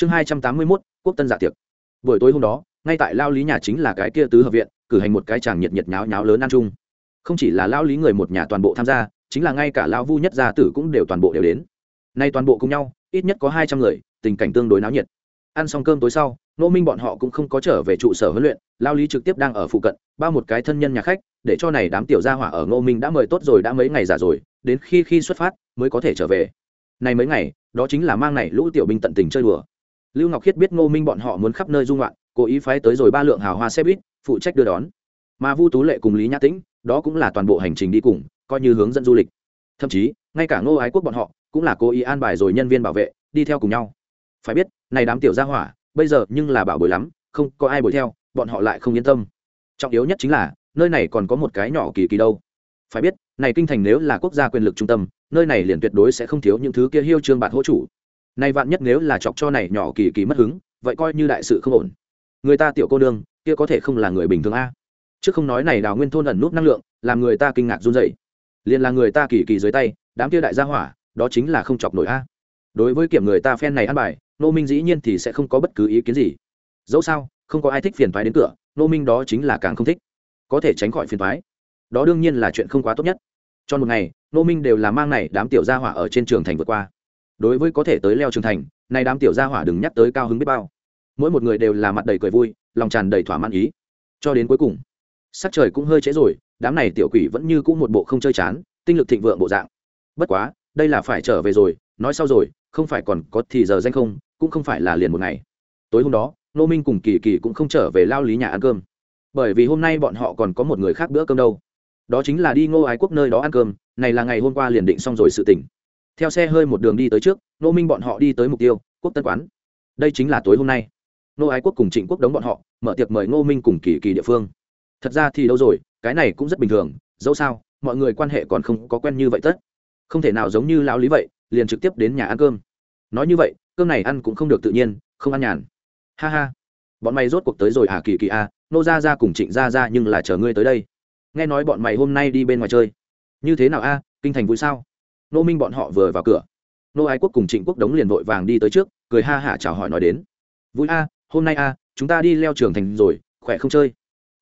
chương hai trăm tám mươi mốt, quốc tân dạ tiệc. Buổi tối hôm đó, ngay tại lao lý nhà chính là cái kia tứ hợp viện, cử hành một cái chàng nhiệt nhiệt nháo nháo lớn ăn chung. Không chỉ là lao lý người một nhà toàn bộ tham gia, chính là ngay cả lao vu nhất gia tử cũng đều toàn bộ đều đến. Nay toàn bộ cùng nhau, ít nhất có hai trăm người, tình cảnh tương đối náo nhiệt. Ăn xong cơm tối sau nô minh bọn họ cũng không có trở về trụ sở huấn luyện, lao lý trực tiếp đang ở phụ cận, bao một cái thân nhân nhà khách, để cho này đám tiểu gia hỏa ở ngô minh đã mời tốt rồi đã mấy ngày giả rồi, đến khi khi xuất phát mới có thể trở về. Này mấy ngày, đó chính là mang này lũ tiểu binh tận tình chơi đùa lưu ngọc khiết biết ngô minh bọn họ muốn khắp nơi dung loạn, cố ý phái tới rồi ba lượng hào hoa xe buýt, phụ trách đưa đón. Mà vu tú lệ cùng lý nhã tĩnh, đó cũng là toàn bộ hành trình đi cùng, coi như hướng dẫn du lịch. Thậm chí, ngay cả ngô ái quốc bọn họ cũng là cố ý an bài rồi nhân viên bảo vệ, đi theo cùng nhau. Phải biết, này đám tiểu gia hỏa, bây giờ nhưng là bảo bối lắm, không có ai bồi theo, bọn họ lại không yên tâm. Trọng yếu nhất chính là, nơi này còn có một cái nhỏ kỳ kỳ đâu. Phải biết, này kinh thành nếu là quốc gia quyền lực trung tâm, nơi này liền tuyệt đối sẽ không thiếu những thứ kia hiêu trương bạt hỗ chủ nay vạn nhất nếu là chọc cho này nhỏ kỳ kỳ mất hứng, vậy coi như đại sự không ổn. Người ta tiểu cô đương kia có thể không là người bình thường a? Chứ không nói này đào nguyên thôn ẩn nút năng lượng, làm người ta kinh ngạc run dậy liền là người ta kỳ kỳ dưới tay, đám kia đại gia hỏa, đó chính là không chọc nổi a. Đối với kiểm người ta phen này ăn bài, nô minh dĩ nhiên thì sẽ không có bất cứ ý kiến gì. Dẫu sao, không có ai thích phiền thoái đến cửa, nô minh đó chính là càng không thích. Có thể tránh khỏi phiền thoái đó đương nhiên là chuyện không quá tốt nhất. Cho một ngày, nô minh đều là mang này đám tiểu gia hỏa ở trên trường thành vượt qua đối với có thể tới leo trường thành, nay đám tiểu gia hỏa đừng nhắc tới cao hứng biết bao. Mỗi một người đều là mặt đầy cười vui, lòng tràn đầy thỏa mãn ý. Cho đến cuối cùng, sắc trời cũng hơi trễ rồi, đám này tiểu quỷ vẫn như cũ một bộ không chơi chán, tinh lực thịnh vượng bộ dạng. Bất quá, đây là phải trở về rồi, nói sau rồi, không phải còn có thì giờ danh không, cũng không phải là liền một ngày. Tối hôm đó, nô minh cùng kỳ kỳ cũng không trở về lao lý nhà ăn cơm. Bởi vì hôm nay bọn họ còn có một người khác bữa cơm đâu. Đó chính là đi ngô ái quốc nơi đó ăn cơm, này là ngày hôm qua liền định xong rồi sự tỉnh theo xe hơi một đường đi tới trước nô minh bọn họ đi tới mục tiêu quốc tân quán. Đây chính là tối hôm nay. Nô ái quốc cùng trịnh quốc đóng bọn họ mở tiệc mời ngô minh cùng kỳ kỳ địa phương. Thật ra thì đâu rồi cái này cũng rất bình thường dẫu sao mọi người quan hệ còn không có quen như vậy tất. Không thể nào giống như lão lý vậy liền trực tiếp đến nhà ăn cơm. Nói như vậy cơm này ăn cũng không được tự nhiên không ăn nhàn. Ha ha. Bọn mày rốt cuộc tới rồi à kỳ kỳ à, nô ra ra cùng trịnh ra ra nhưng là chờ ngươi tới đây. Nghe nói bọn mày hôm nay đi bên ngoài chơi. Như thế nào a kinh thành vui sao? Nô minh bọn họ vừa vào cửa. Nô ái quốc cùng trịnh quốc đống liền vội vàng đi tới trước, cười ha hả chào hỏi nói đến. Vui a, hôm nay a, chúng ta đi leo trường thành rồi, khỏe không chơi?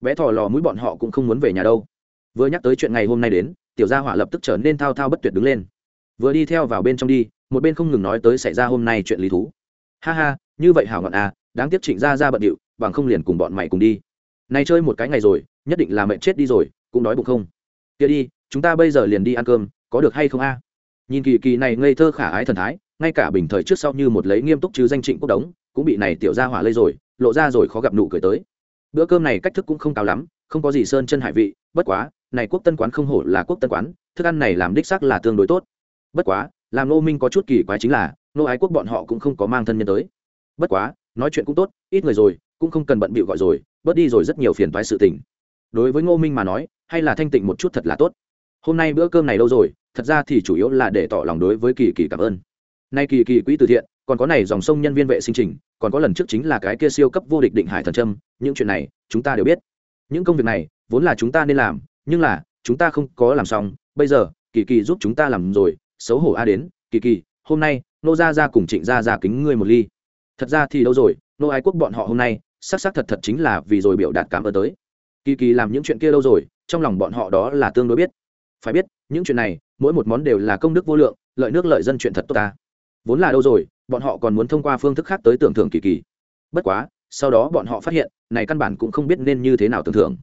Bé thò lò mũi bọn họ cũng không muốn về nhà đâu. Vừa nhắc tới chuyện ngày hôm nay đến, tiểu gia hỏa lập tức trở nên thao thao bất tuyệt đứng lên. Vừa đi theo vào bên trong đi, một bên không ngừng nói tới xảy ra hôm nay chuyện lý thú. Ha ha, như vậy hảo ngọn à đáng tiếc trịnh gia ra bận điệu, bằng không liền cùng bọn mày cùng đi. Này chơi một cái ngày rồi, nhất định là mẹ chết đi rồi, cũng đói bụng không? Kia đi, chúng ta bây giờ liền đi ăn cơm, có được hay không a? Nhìn kỳ kỳ này ngây thơ khả ái thần thái, ngay cả bình thời trước sau như một lấy nghiêm túc chứ danh trịnh quốc đống, cũng bị này tiểu gia hỏa lây rồi, lộ ra rồi khó gặp nụ cười tới. Bữa cơm này cách thức cũng không cao lắm, không có gì sơn chân hải vị, bất quá, này quốc tân quán không hổ là quốc tân quán, thức ăn này làm đích xác là tương đối tốt. Bất quá, làm nô minh có chút kỳ quái chính là nô ái quốc bọn họ cũng không có mang thân nhân tới. Bất quá, nói chuyện cũng tốt, ít người rồi, cũng không cần bận bịu gọi rồi, bớt đi rồi rất nhiều phiền toái sự tình. Đối với ngô minh mà nói, hay là thanh tịnh một chút thật là tốt. Hôm nay bữa cơm này lâu rồi thật ra thì chủ yếu là để tỏ lòng đối với kỳ kỳ cảm ơn. Nay kỳ kỳ quỹ từ thiện, còn có này dòng sông nhân viên vệ sinh trình, còn có lần trước chính là cái kia siêu cấp vô địch định hải thần trâm những chuyện này, chúng ta đều biết. Những công việc này, vốn là chúng ta nên làm, nhưng là, chúng ta không có làm xong, bây giờ, kỳ kỳ giúp chúng ta làm rồi, xấu hổ a đến, kỳ kỳ, hôm nay, nô gia ra cùng trịnh gia ra kính ngươi một ly. Thật ra thì đâu rồi, nô ái quốc bọn họ hôm nay, xác xác thật thật chính là vì rồi biểu đạt cảm ơn tới. Kỳ kỳ làm những chuyện kia lâu rồi, trong lòng bọn họ đó là tương đối biết. Phải biết, những chuyện này mỗi một món đều là công đức vô lượng, lợi nước lợi dân chuyện thật tốt ta. Vốn là đâu rồi, bọn họ còn muốn thông qua phương thức khác tới tưởng thưởng kỳ kỳ. Bất quá, sau đó bọn họ phát hiện, này căn bản cũng không biết nên như thế nào tưởng thưởng.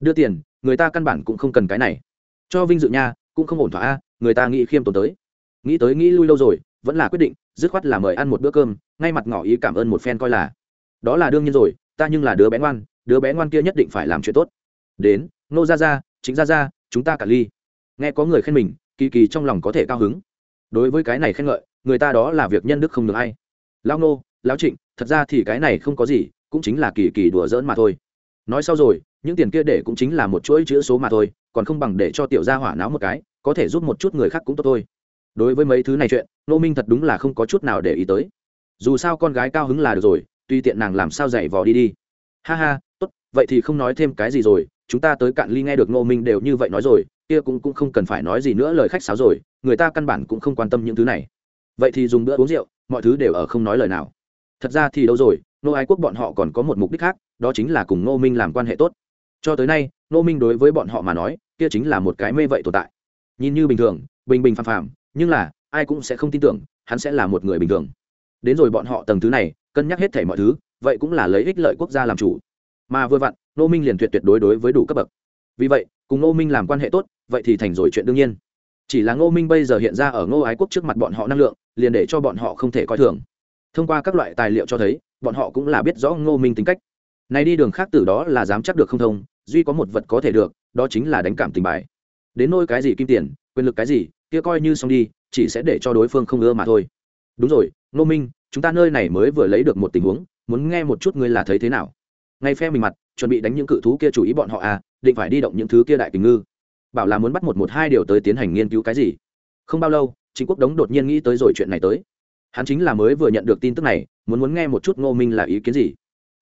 Đưa tiền, người ta căn bản cũng không cần cái này. Cho vinh dự nha, cũng không ổn thỏa a, người ta nghĩ khiêm tốn tới. Nghĩ tới nghĩ lui lâu rồi, vẫn là quyết định, dứt khoát là mời ăn một bữa cơm, ngay mặt ngỏ ý cảm ơn một phen coi là. Đó là đương nhiên rồi, ta nhưng là đứa bé ngoan, đứa bé ngoan kia nhất định phải làm chuyện tốt. Đến nô ra ra chính ra ra chúng ta cả ly. Nghe có người khen mình kỳ kỳ trong lòng có thể cao hứng. Đối với cái này khen ngợi, người ta đó là việc nhân đức không được ai. Lao nô lão trịnh, thật ra thì cái này không có gì, cũng chính là kỳ kỳ đùa giỡn mà thôi. Nói sau rồi, những tiền kia để cũng chính là một chuỗi chữ số mà thôi, còn không bằng để cho tiểu gia hỏa náo một cái, có thể giúp một chút người khác cũng tốt thôi. Đối với mấy thứ này chuyện nô minh thật đúng là không có chút nào để ý tới. Dù sao con gái cao hứng là được rồi, tuy tiện nàng làm sao dạy vò đi đi. Ha ha vậy thì không nói thêm cái gì rồi, chúng ta tới cạn ly nghe được Ngô minh đều như vậy nói rồi, kia cũng cũng không cần phải nói gì nữa lời khách sáo rồi, người ta căn bản cũng không quan tâm những thứ này. Vậy thì dùng bữa uống rượu, mọi thứ đều ở không nói lời nào. Thật ra thì đâu rồi nô ái quốc bọn họ còn có một mục đích khác, đó chính là cùng ngô minh làm quan hệ tốt. Cho tới nay, ngô minh đối với bọn họ mà nói, kia chính là một cái mê vậy tồn tại. Nhìn như bình thường, bình bình phàm phàm, nhưng là, ai cũng sẽ không tin tưởng, hắn sẽ là một người bình thường. Đến rồi bọn họ tầng thứ này, cân nhắc hết thể mọi thứ, vậy cũng là lấy ích lợi quốc gia làm chủ mà vừa vặn, ngô minh liền tuyệt tuyệt đối đối với đủ cấp bậc. Vì vậy, cùng ngô minh làm quan hệ tốt, vậy thì thành rồi chuyện đương nhiên. Chỉ là ngô minh bây giờ hiện ra ở ngô ái quốc trước mặt bọn họ năng lượng, liền để cho bọn họ không thể coi thường. Thông qua các loại tài liệu cho thấy, bọn họ cũng là biết rõ ngô minh tính cách. Này đi đường khác từ đó là dám chắc được không thông, duy có một vật có thể được, đó chính là đánh cảm tình bài. Đến nôi cái gì kim tiền, quyền lực cái gì, kia coi như xong đi, chỉ sẽ để cho đối phương không ưa mà thôi. Đúng rồi, ngô minh, chúng ta nơi này mới vừa lấy được một tình huống, muốn nghe một chút ngươi là thấy thế nào ngay phe mình mặt, chuẩn bị đánh những cự thú kia chủ ý bọn họ à định phải đi động những thứ kia đại tình ngư. Bảo là muốn bắt một một hai điều tới tiến hành nghiên cứu cái gì? Không bao lâu, chính quốc đống đột nhiên nghĩ tới rồi chuyện này tới. Hắn chính là mới vừa nhận được tin tức này, muốn muốn nghe một chút ngô minh là ý kiến gì.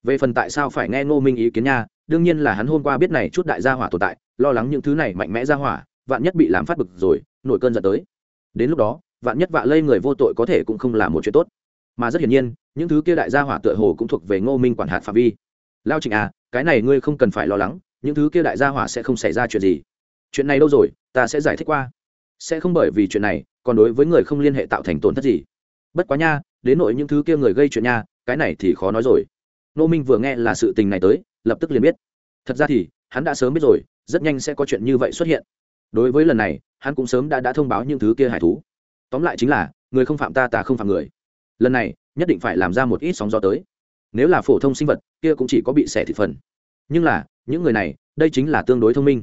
Về phần tại sao phải nghe ngô minh ý kiến nha, đương nhiên là hắn hôm qua biết này chút đại gia hỏa tồn tại, lo lắng những thứ này mạnh mẽ ra hỏa, vạn nhất bị làm phát bực rồi, nổi cơn giận tới. Đến lúc đó, vạn nhất vạ lây người vô tội có thể cũng không là một chuyện tốt. Mà rất hiển nhiên, những thứ kia đại gia hỏa tựa hồ cũng thuộc về ngô minh quản hạt phạm vi lao trịnh à cái này ngươi không cần phải lo lắng, những thứ kia đại gia hỏa sẽ không xảy ra chuyện gì. Chuyện này đâu rồi, ta sẽ giải thích qua. Sẽ không bởi vì chuyện này, còn đối với người không liên hệ tạo thành tổn thất gì. Bất quá nha, đến nội những thứ kia người gây chuyện nha, cái này thì khó nói rồi. Nô minh vừa nghe là sự tình này tới, lập tức liền biết. Thật ra thì, hắn đã sớm biết rồi, rất nhanh sẽ có chuyện như vậy xuất hiện. Đối với lần này, hắn cũng sớm đã đã thông báo những thứ kia hải thú. Tóm lại chính là, người không phạm ta ta không phạm người. Lần này, nhất định phải làm ra một ít sóng gió tới nếu là phổ thông sinh vật, kia cũng chỉ có bị xẻ thị phần. Nhưng là, những người này, đây chính là tương đối thông minh.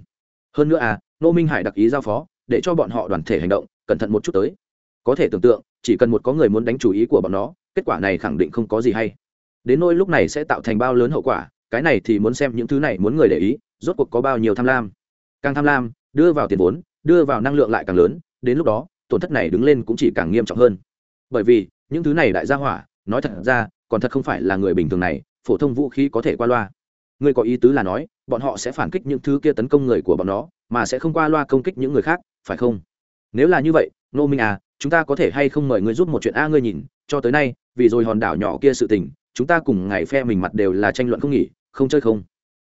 Hơn nữa à nô minh hải đặc ý giao phó, để cho bọn họ đoàn thể hành động, cẩn thận một chút tới. Có thể tưởng tượng, chỉ cần một có người muốn đánh chủ ý của bọn nó, kết quả này khẳng định không có gì hay. Đến nỗi lúc này sẽ tạo thành bao lớn hậu quả, cái này thì muốn xem những thứ này muốn người để ý, rốt cuộc có bao nhiêu tham lam. Càng tham lam, đưa vào tiền vốn, đưa vào năng lượng lại càng lớn, đến lúc đó, tổn thất này đứng lên cũng chỉ càng nghiêm trọng hơn. Bởi vì, những thứ này đại gia hỏa, nói thật ra còn thật không phải là người bình thường này, phổ thông vũ khí có thể qua loa. Người có ý tứ là nói, bọn họ sẽ phản kích những thứ kia tấn công người của bọn nó, mà sẽ không qua loa công kích những người khác, phải không? Nếu là như vậy nô minh à chúng ta có thể hay không mời ngươi giúp một chuyện a ngươi nhìn, cho tới nay, vì rồi hòn đảo nhỏ kia sự tình, chúng ta cùng ngày phe mình mặt đều là tranh luận không nghỉ, không chơi không?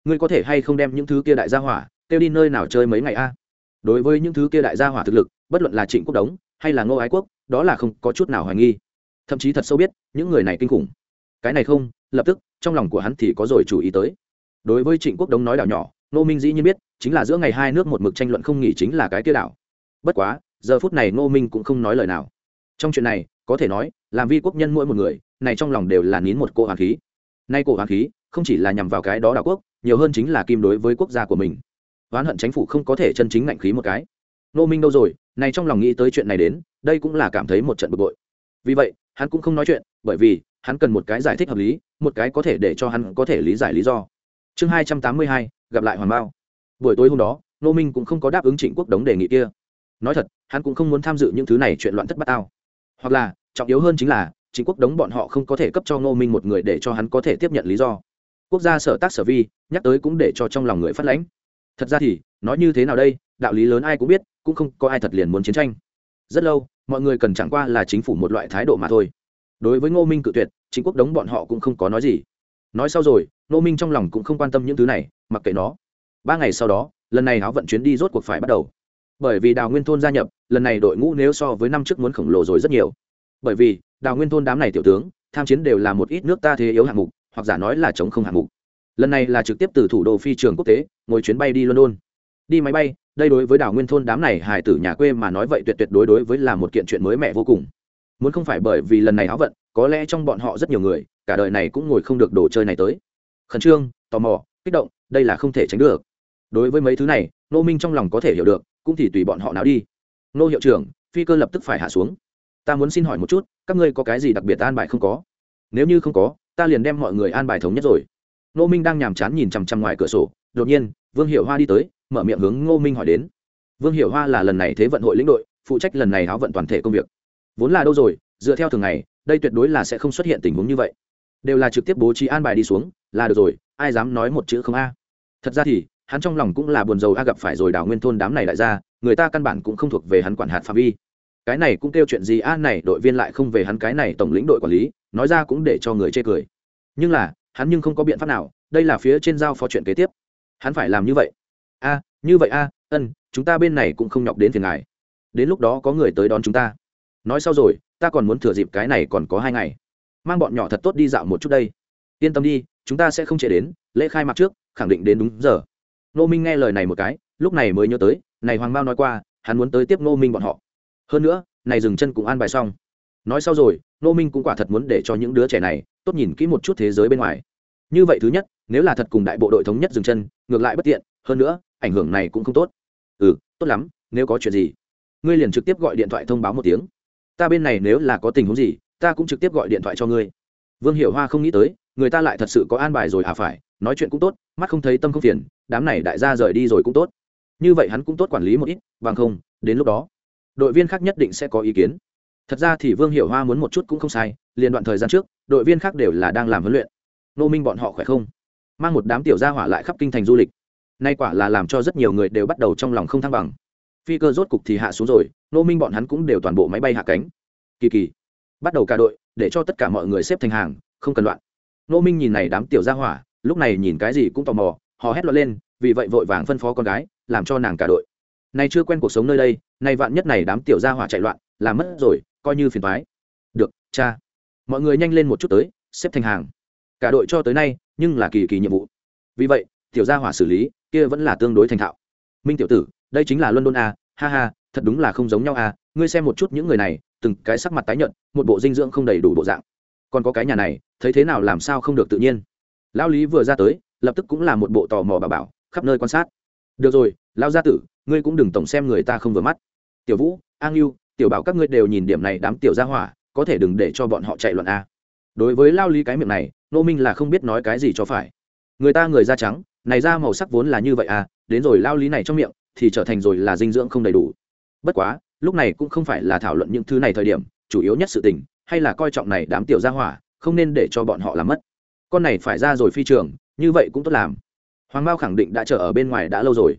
Ngươi có thể hay không đem những thứ kia đại gia hỏa, kêu đi nơi nào chơi mấy ngày a? Đối với những thứ kia đại gia hỏa thực lực, bất luận là trịnh quốc đống, hay là ngô ái quốc, đó là không có chút nào hoài nghi. Thậm chí thật sâu biết, những người này kinh khủng cái này không, lập tức, trong lòng của hắn thì có rồi chủ ý tới. Đối với trịnh quốc Đông nói đảo nhỏ nô minh dĩ nhiên biết, chính là giữa ngày hai nước một mực tranh luận không nghỉ chính là cái kia đảo. Bất quá, giờ phút này nô minh cũng không nói lời nào. Trong chuyện này, có thể nói, làm vi quốc nhân mỗi một người, này trong lòng đều là nín một cỗ hoàng khí. Nay cỗ hoàng khí, không chỉ là nhằm vào cái đó đảo quốc, nhiều hơn chính là kim đối với quốc gia của mình. Oán hận chính phủ không có thể chân chính ngạnh khí một cái. Nô minh đâu rồi, này trong lòng nghĩ tới chuyện này đến, đây cũng là cảm thấy một trận bực bội. Vì vậy, hắn cũng không nói chuyện, bởi vì hắn cần một cái giải thích hợp lý, một cái có thể để cho hắn có thể lý giải lý do. Chương hai trăm tám mươi hai, gặp lại hoàng bao buổi tối hôm đó nô minh cũng không có đáp ứng trịnh quốc đống đề nghị kia. Nói thật, hắn cũng không muốn tham dự những thứ này chuyện loạn thất bát ao hoặc là, trọng yếu hơn chính là, trịnh quốc đống bọn họ không có thể cấp cho ngô minh một người để cho hắn có thể tiếp nhận lý do. Quốc gia sở tác sở vi, nhắc tới cũng để cho trong lòng người phát lãnh. Thật ra thì, nói như thế nào đây, đạo lý lớn ai cũng biết, cũng không có ai thật liền muốn chiến tranh. Rất lâu, mọi người cần chẳng qua là chính phủ một loại thái độ mà thôi đối với ngô minh cự tuyệt chính quốc đống bọn họ cũng không có nói gì. Nói sau rồi, ngô minh trong lòng cũng không quan tâm những thứ này, mặc kệ nó. Ba ngày sau đó, lần này áo vận chuyến đi rốt cuộc phải bắt đầu. Bởi vì đào nguyên thôn gia nhập, lần này đội ngũ nếu so với năm trước muốn khổng lồ rồi rất nhiều. Bởi vì, đào nguyên thôn đám này tiểu tướng, tham chiến đều là một ít nước ta thế yếu hạng mục, hoặc giả nói là chống không hạng mục. Lần này là trực tiếp từ thủ đô phi trường quốc tế, ngồi chuyến bay đi london. Đi máy bay, đây đối với Đào nguyên thôn đám này hài tử nhà quê mà nói vậy tuyệt tuyệt đối đối với là một kiện chuyện mới mẻ vô cùng muốn không phải bởi vì lần này áo vận, có lẽ trong bọn họ rất nhiều người, cả đời này cũng ngồi không được đồ chơi này tới. Khẩn trương, tò mò, kích động, đây là không thể tránh được. Đối với mấy thứ này nô minh trong lòng có thể hiểu được, cũng thì tùy bọn họ nào đi. Nô hiệu trưởng, phi cơ lập tức phải hạ xuống. Ta muốn xin hỏi một chút, các ngươi có cái gì đặc biệt an bài không có? Nếu như không có, ta liền đem mọi người an bài thống nhất rồi. Nô minh đang nhàm chán nhìn chằm chằm ngoài cửa sổ, đột nhiên, vương hiệu hoa đi tới, mở miệng hướng ngô minh hỏi đến. Vương hiệu hoa là lần này thế vận hội lĩnh đội, phụ trách lần này háo vận toàn thể công việc vốn là đâu rồi, dựa theo thường ngày, đây tuyệt đối là sẽ không xuất hiện tình huống như vậy. Đều là trực tiếp bố trí an bài đi xuống, là được rồi, ai dám nói một chữ không a. Thật ra thì, hắn trong lòng cũng là buồn rầu a gặp phải rồi đào nguyên thôn đám này đại gia, người ta căn bản cũng không thuộc về hắn quản hạt phạm vi. Cái này cũng kêu chuyện gì a, này, đội viên lại không về hắn cái này tổng lĩnh đội quản lý, nói ra cũng để cho người chê cười. Nhưng là, hắn nhưng không có biện pháp nào, đây là phía trên giao phó chuyện kế tiếp. Hắn phải làm như vậy. A, như vậy a, ân, chúng ta bên này cũng không nhọc đến phiền ngài. Đến lúc đó có người tới đón chúng ta nói sau rồi, ta còn muốn thừa dịp cái này còn có hai ngày. Mang bọn nhỏ thật tốt đi dạo một chút đây. Yên tâm đi, chúng ta sẽ không trễ đến, lễ khai mạc trước, khẳng định đến đúng giờ. Nô minh nghe lời này một cái, lúc này mới nhớ tới, này hoàng bao nói qua, hắn muốn tới tiếp nô minh bọn họ. Hơn nữa, này dừng chân cũng an bài xong. Nói sau rồi nô minh cũng quả thật muốn để cho những đứa trẻ này, tốt nhìn kỹ một chút thế giới bên ngoài. Như vậy thứ nhất, nếu là thật cùng đại bộ đội thống nhất dừng chân, ngược lại bất tiện, hơn nữa, ảnh hưởng này cũng không tốt. Ừ tốt lắm, nếu có chuyện gì, ngươi liền trực tiếp gọi điện thoại thông báo một tiếng ta bên này nếu là có tình huống gì, ta cũng trực tiếp gọi điện thoại cho ngươi. Vương hiểu hoa không nghĩ tới, người ta lại thật sự có an bài rồi à phải, nói chuyện cũng tốt, mắt không thấy tâm không phiền, đám này đại gia rời đi rồi cũng tốt. Như vậy hắn cũng tốt quản lý một ít, bằng không, đến lúc đó, đội viên khác nhất định sẽ có ý kiến. Thật ra thì vương hiểu hoa muốn một chút cũng không sai liên đoạn thời gian trước, đội viên khác đều là đang làm huấn luyện. Nô minh bọn họ khỏe không? Mang một đám tiểu gia hỏa lại khắp kinh thành du lịch. Nay quả là làm cho rất nhiều người đều bắt đầu trong lòng không thăng bằng phi cơ rốt cục thì hạ xuống rồi nô minh bọn hắn cũng đều toàn bộ máy bay hạ cánh. Kỳ kỳ. Bắt đầu cả đội, để cho tất cả mọi người xếp thành hàng, không cần loạn. Nô minh nhìn này đám tiểu gia hỏa, lúc này nhìn cái gì cũng tò mò họ hét loạn lên, vì vậy vội vàng phân phó con gái, làm cho nàng cả đội. Này chưa quen cuộc sống nơi đây, nay vạn nhất này đám tiểu gia hỏa chạy loạn làm mất rồi, coi như phiền thoái được, cha. Mọi người nhanh lên một chút tới, xếp thành hàng. Cả đội cho tới nay, nhưng là kỳ kỳ nhiệm vụ. Vì vậy, tiểu gia hỏa xử lý, kia vẫn là tương đối thành thạo. Minh tiểu tử đây chính là london a ha ha, thật đúng là không giống nhau a ngươi xem một chút những người này, từng cái sắc mặt tái nhợt, một bộ dinh dưỡng không đầy đủ bộ dạng. Còn có cái nhà này, thấy thế nào làm sao không được tự nhiên. Lão lý vừa ra tới, lập tức cũng là một bộ tò mò bà bảo, khắp nơi quan sát. Được rồi, lão gia tử, ngươi cũng đừng tổng xem người ta không vừa mắt. Tiểu vũ, an yêu tiểu bảo các ngươi đều nhìn điểm này đám tiểu gia hỏa, có thể đừng để cho bọn họ chạy loạn a đối với lao lý cái miệng này, nô minh là không biết nói cái gì cho phải. Người ta người da trắng, này da màu sắc vốn là như vậy à đến rồi lao lý này trong miệng thì trở thành rồi là dinh dưỡng không đầy đủ. Bất quá, lúc này cũng không phải là thảo luận những thứ này thời điểm, chủ yếu nhất sự tình, hay là coi trọng này đám tiểu gia hỏa, không nên để cho bọn họ làm mất. Con này phải ra rồi phi trường, như vậy cũng tốt làm. Hoàng mao khẳng định đã chờ ở bên ngoài đã lâu rồi.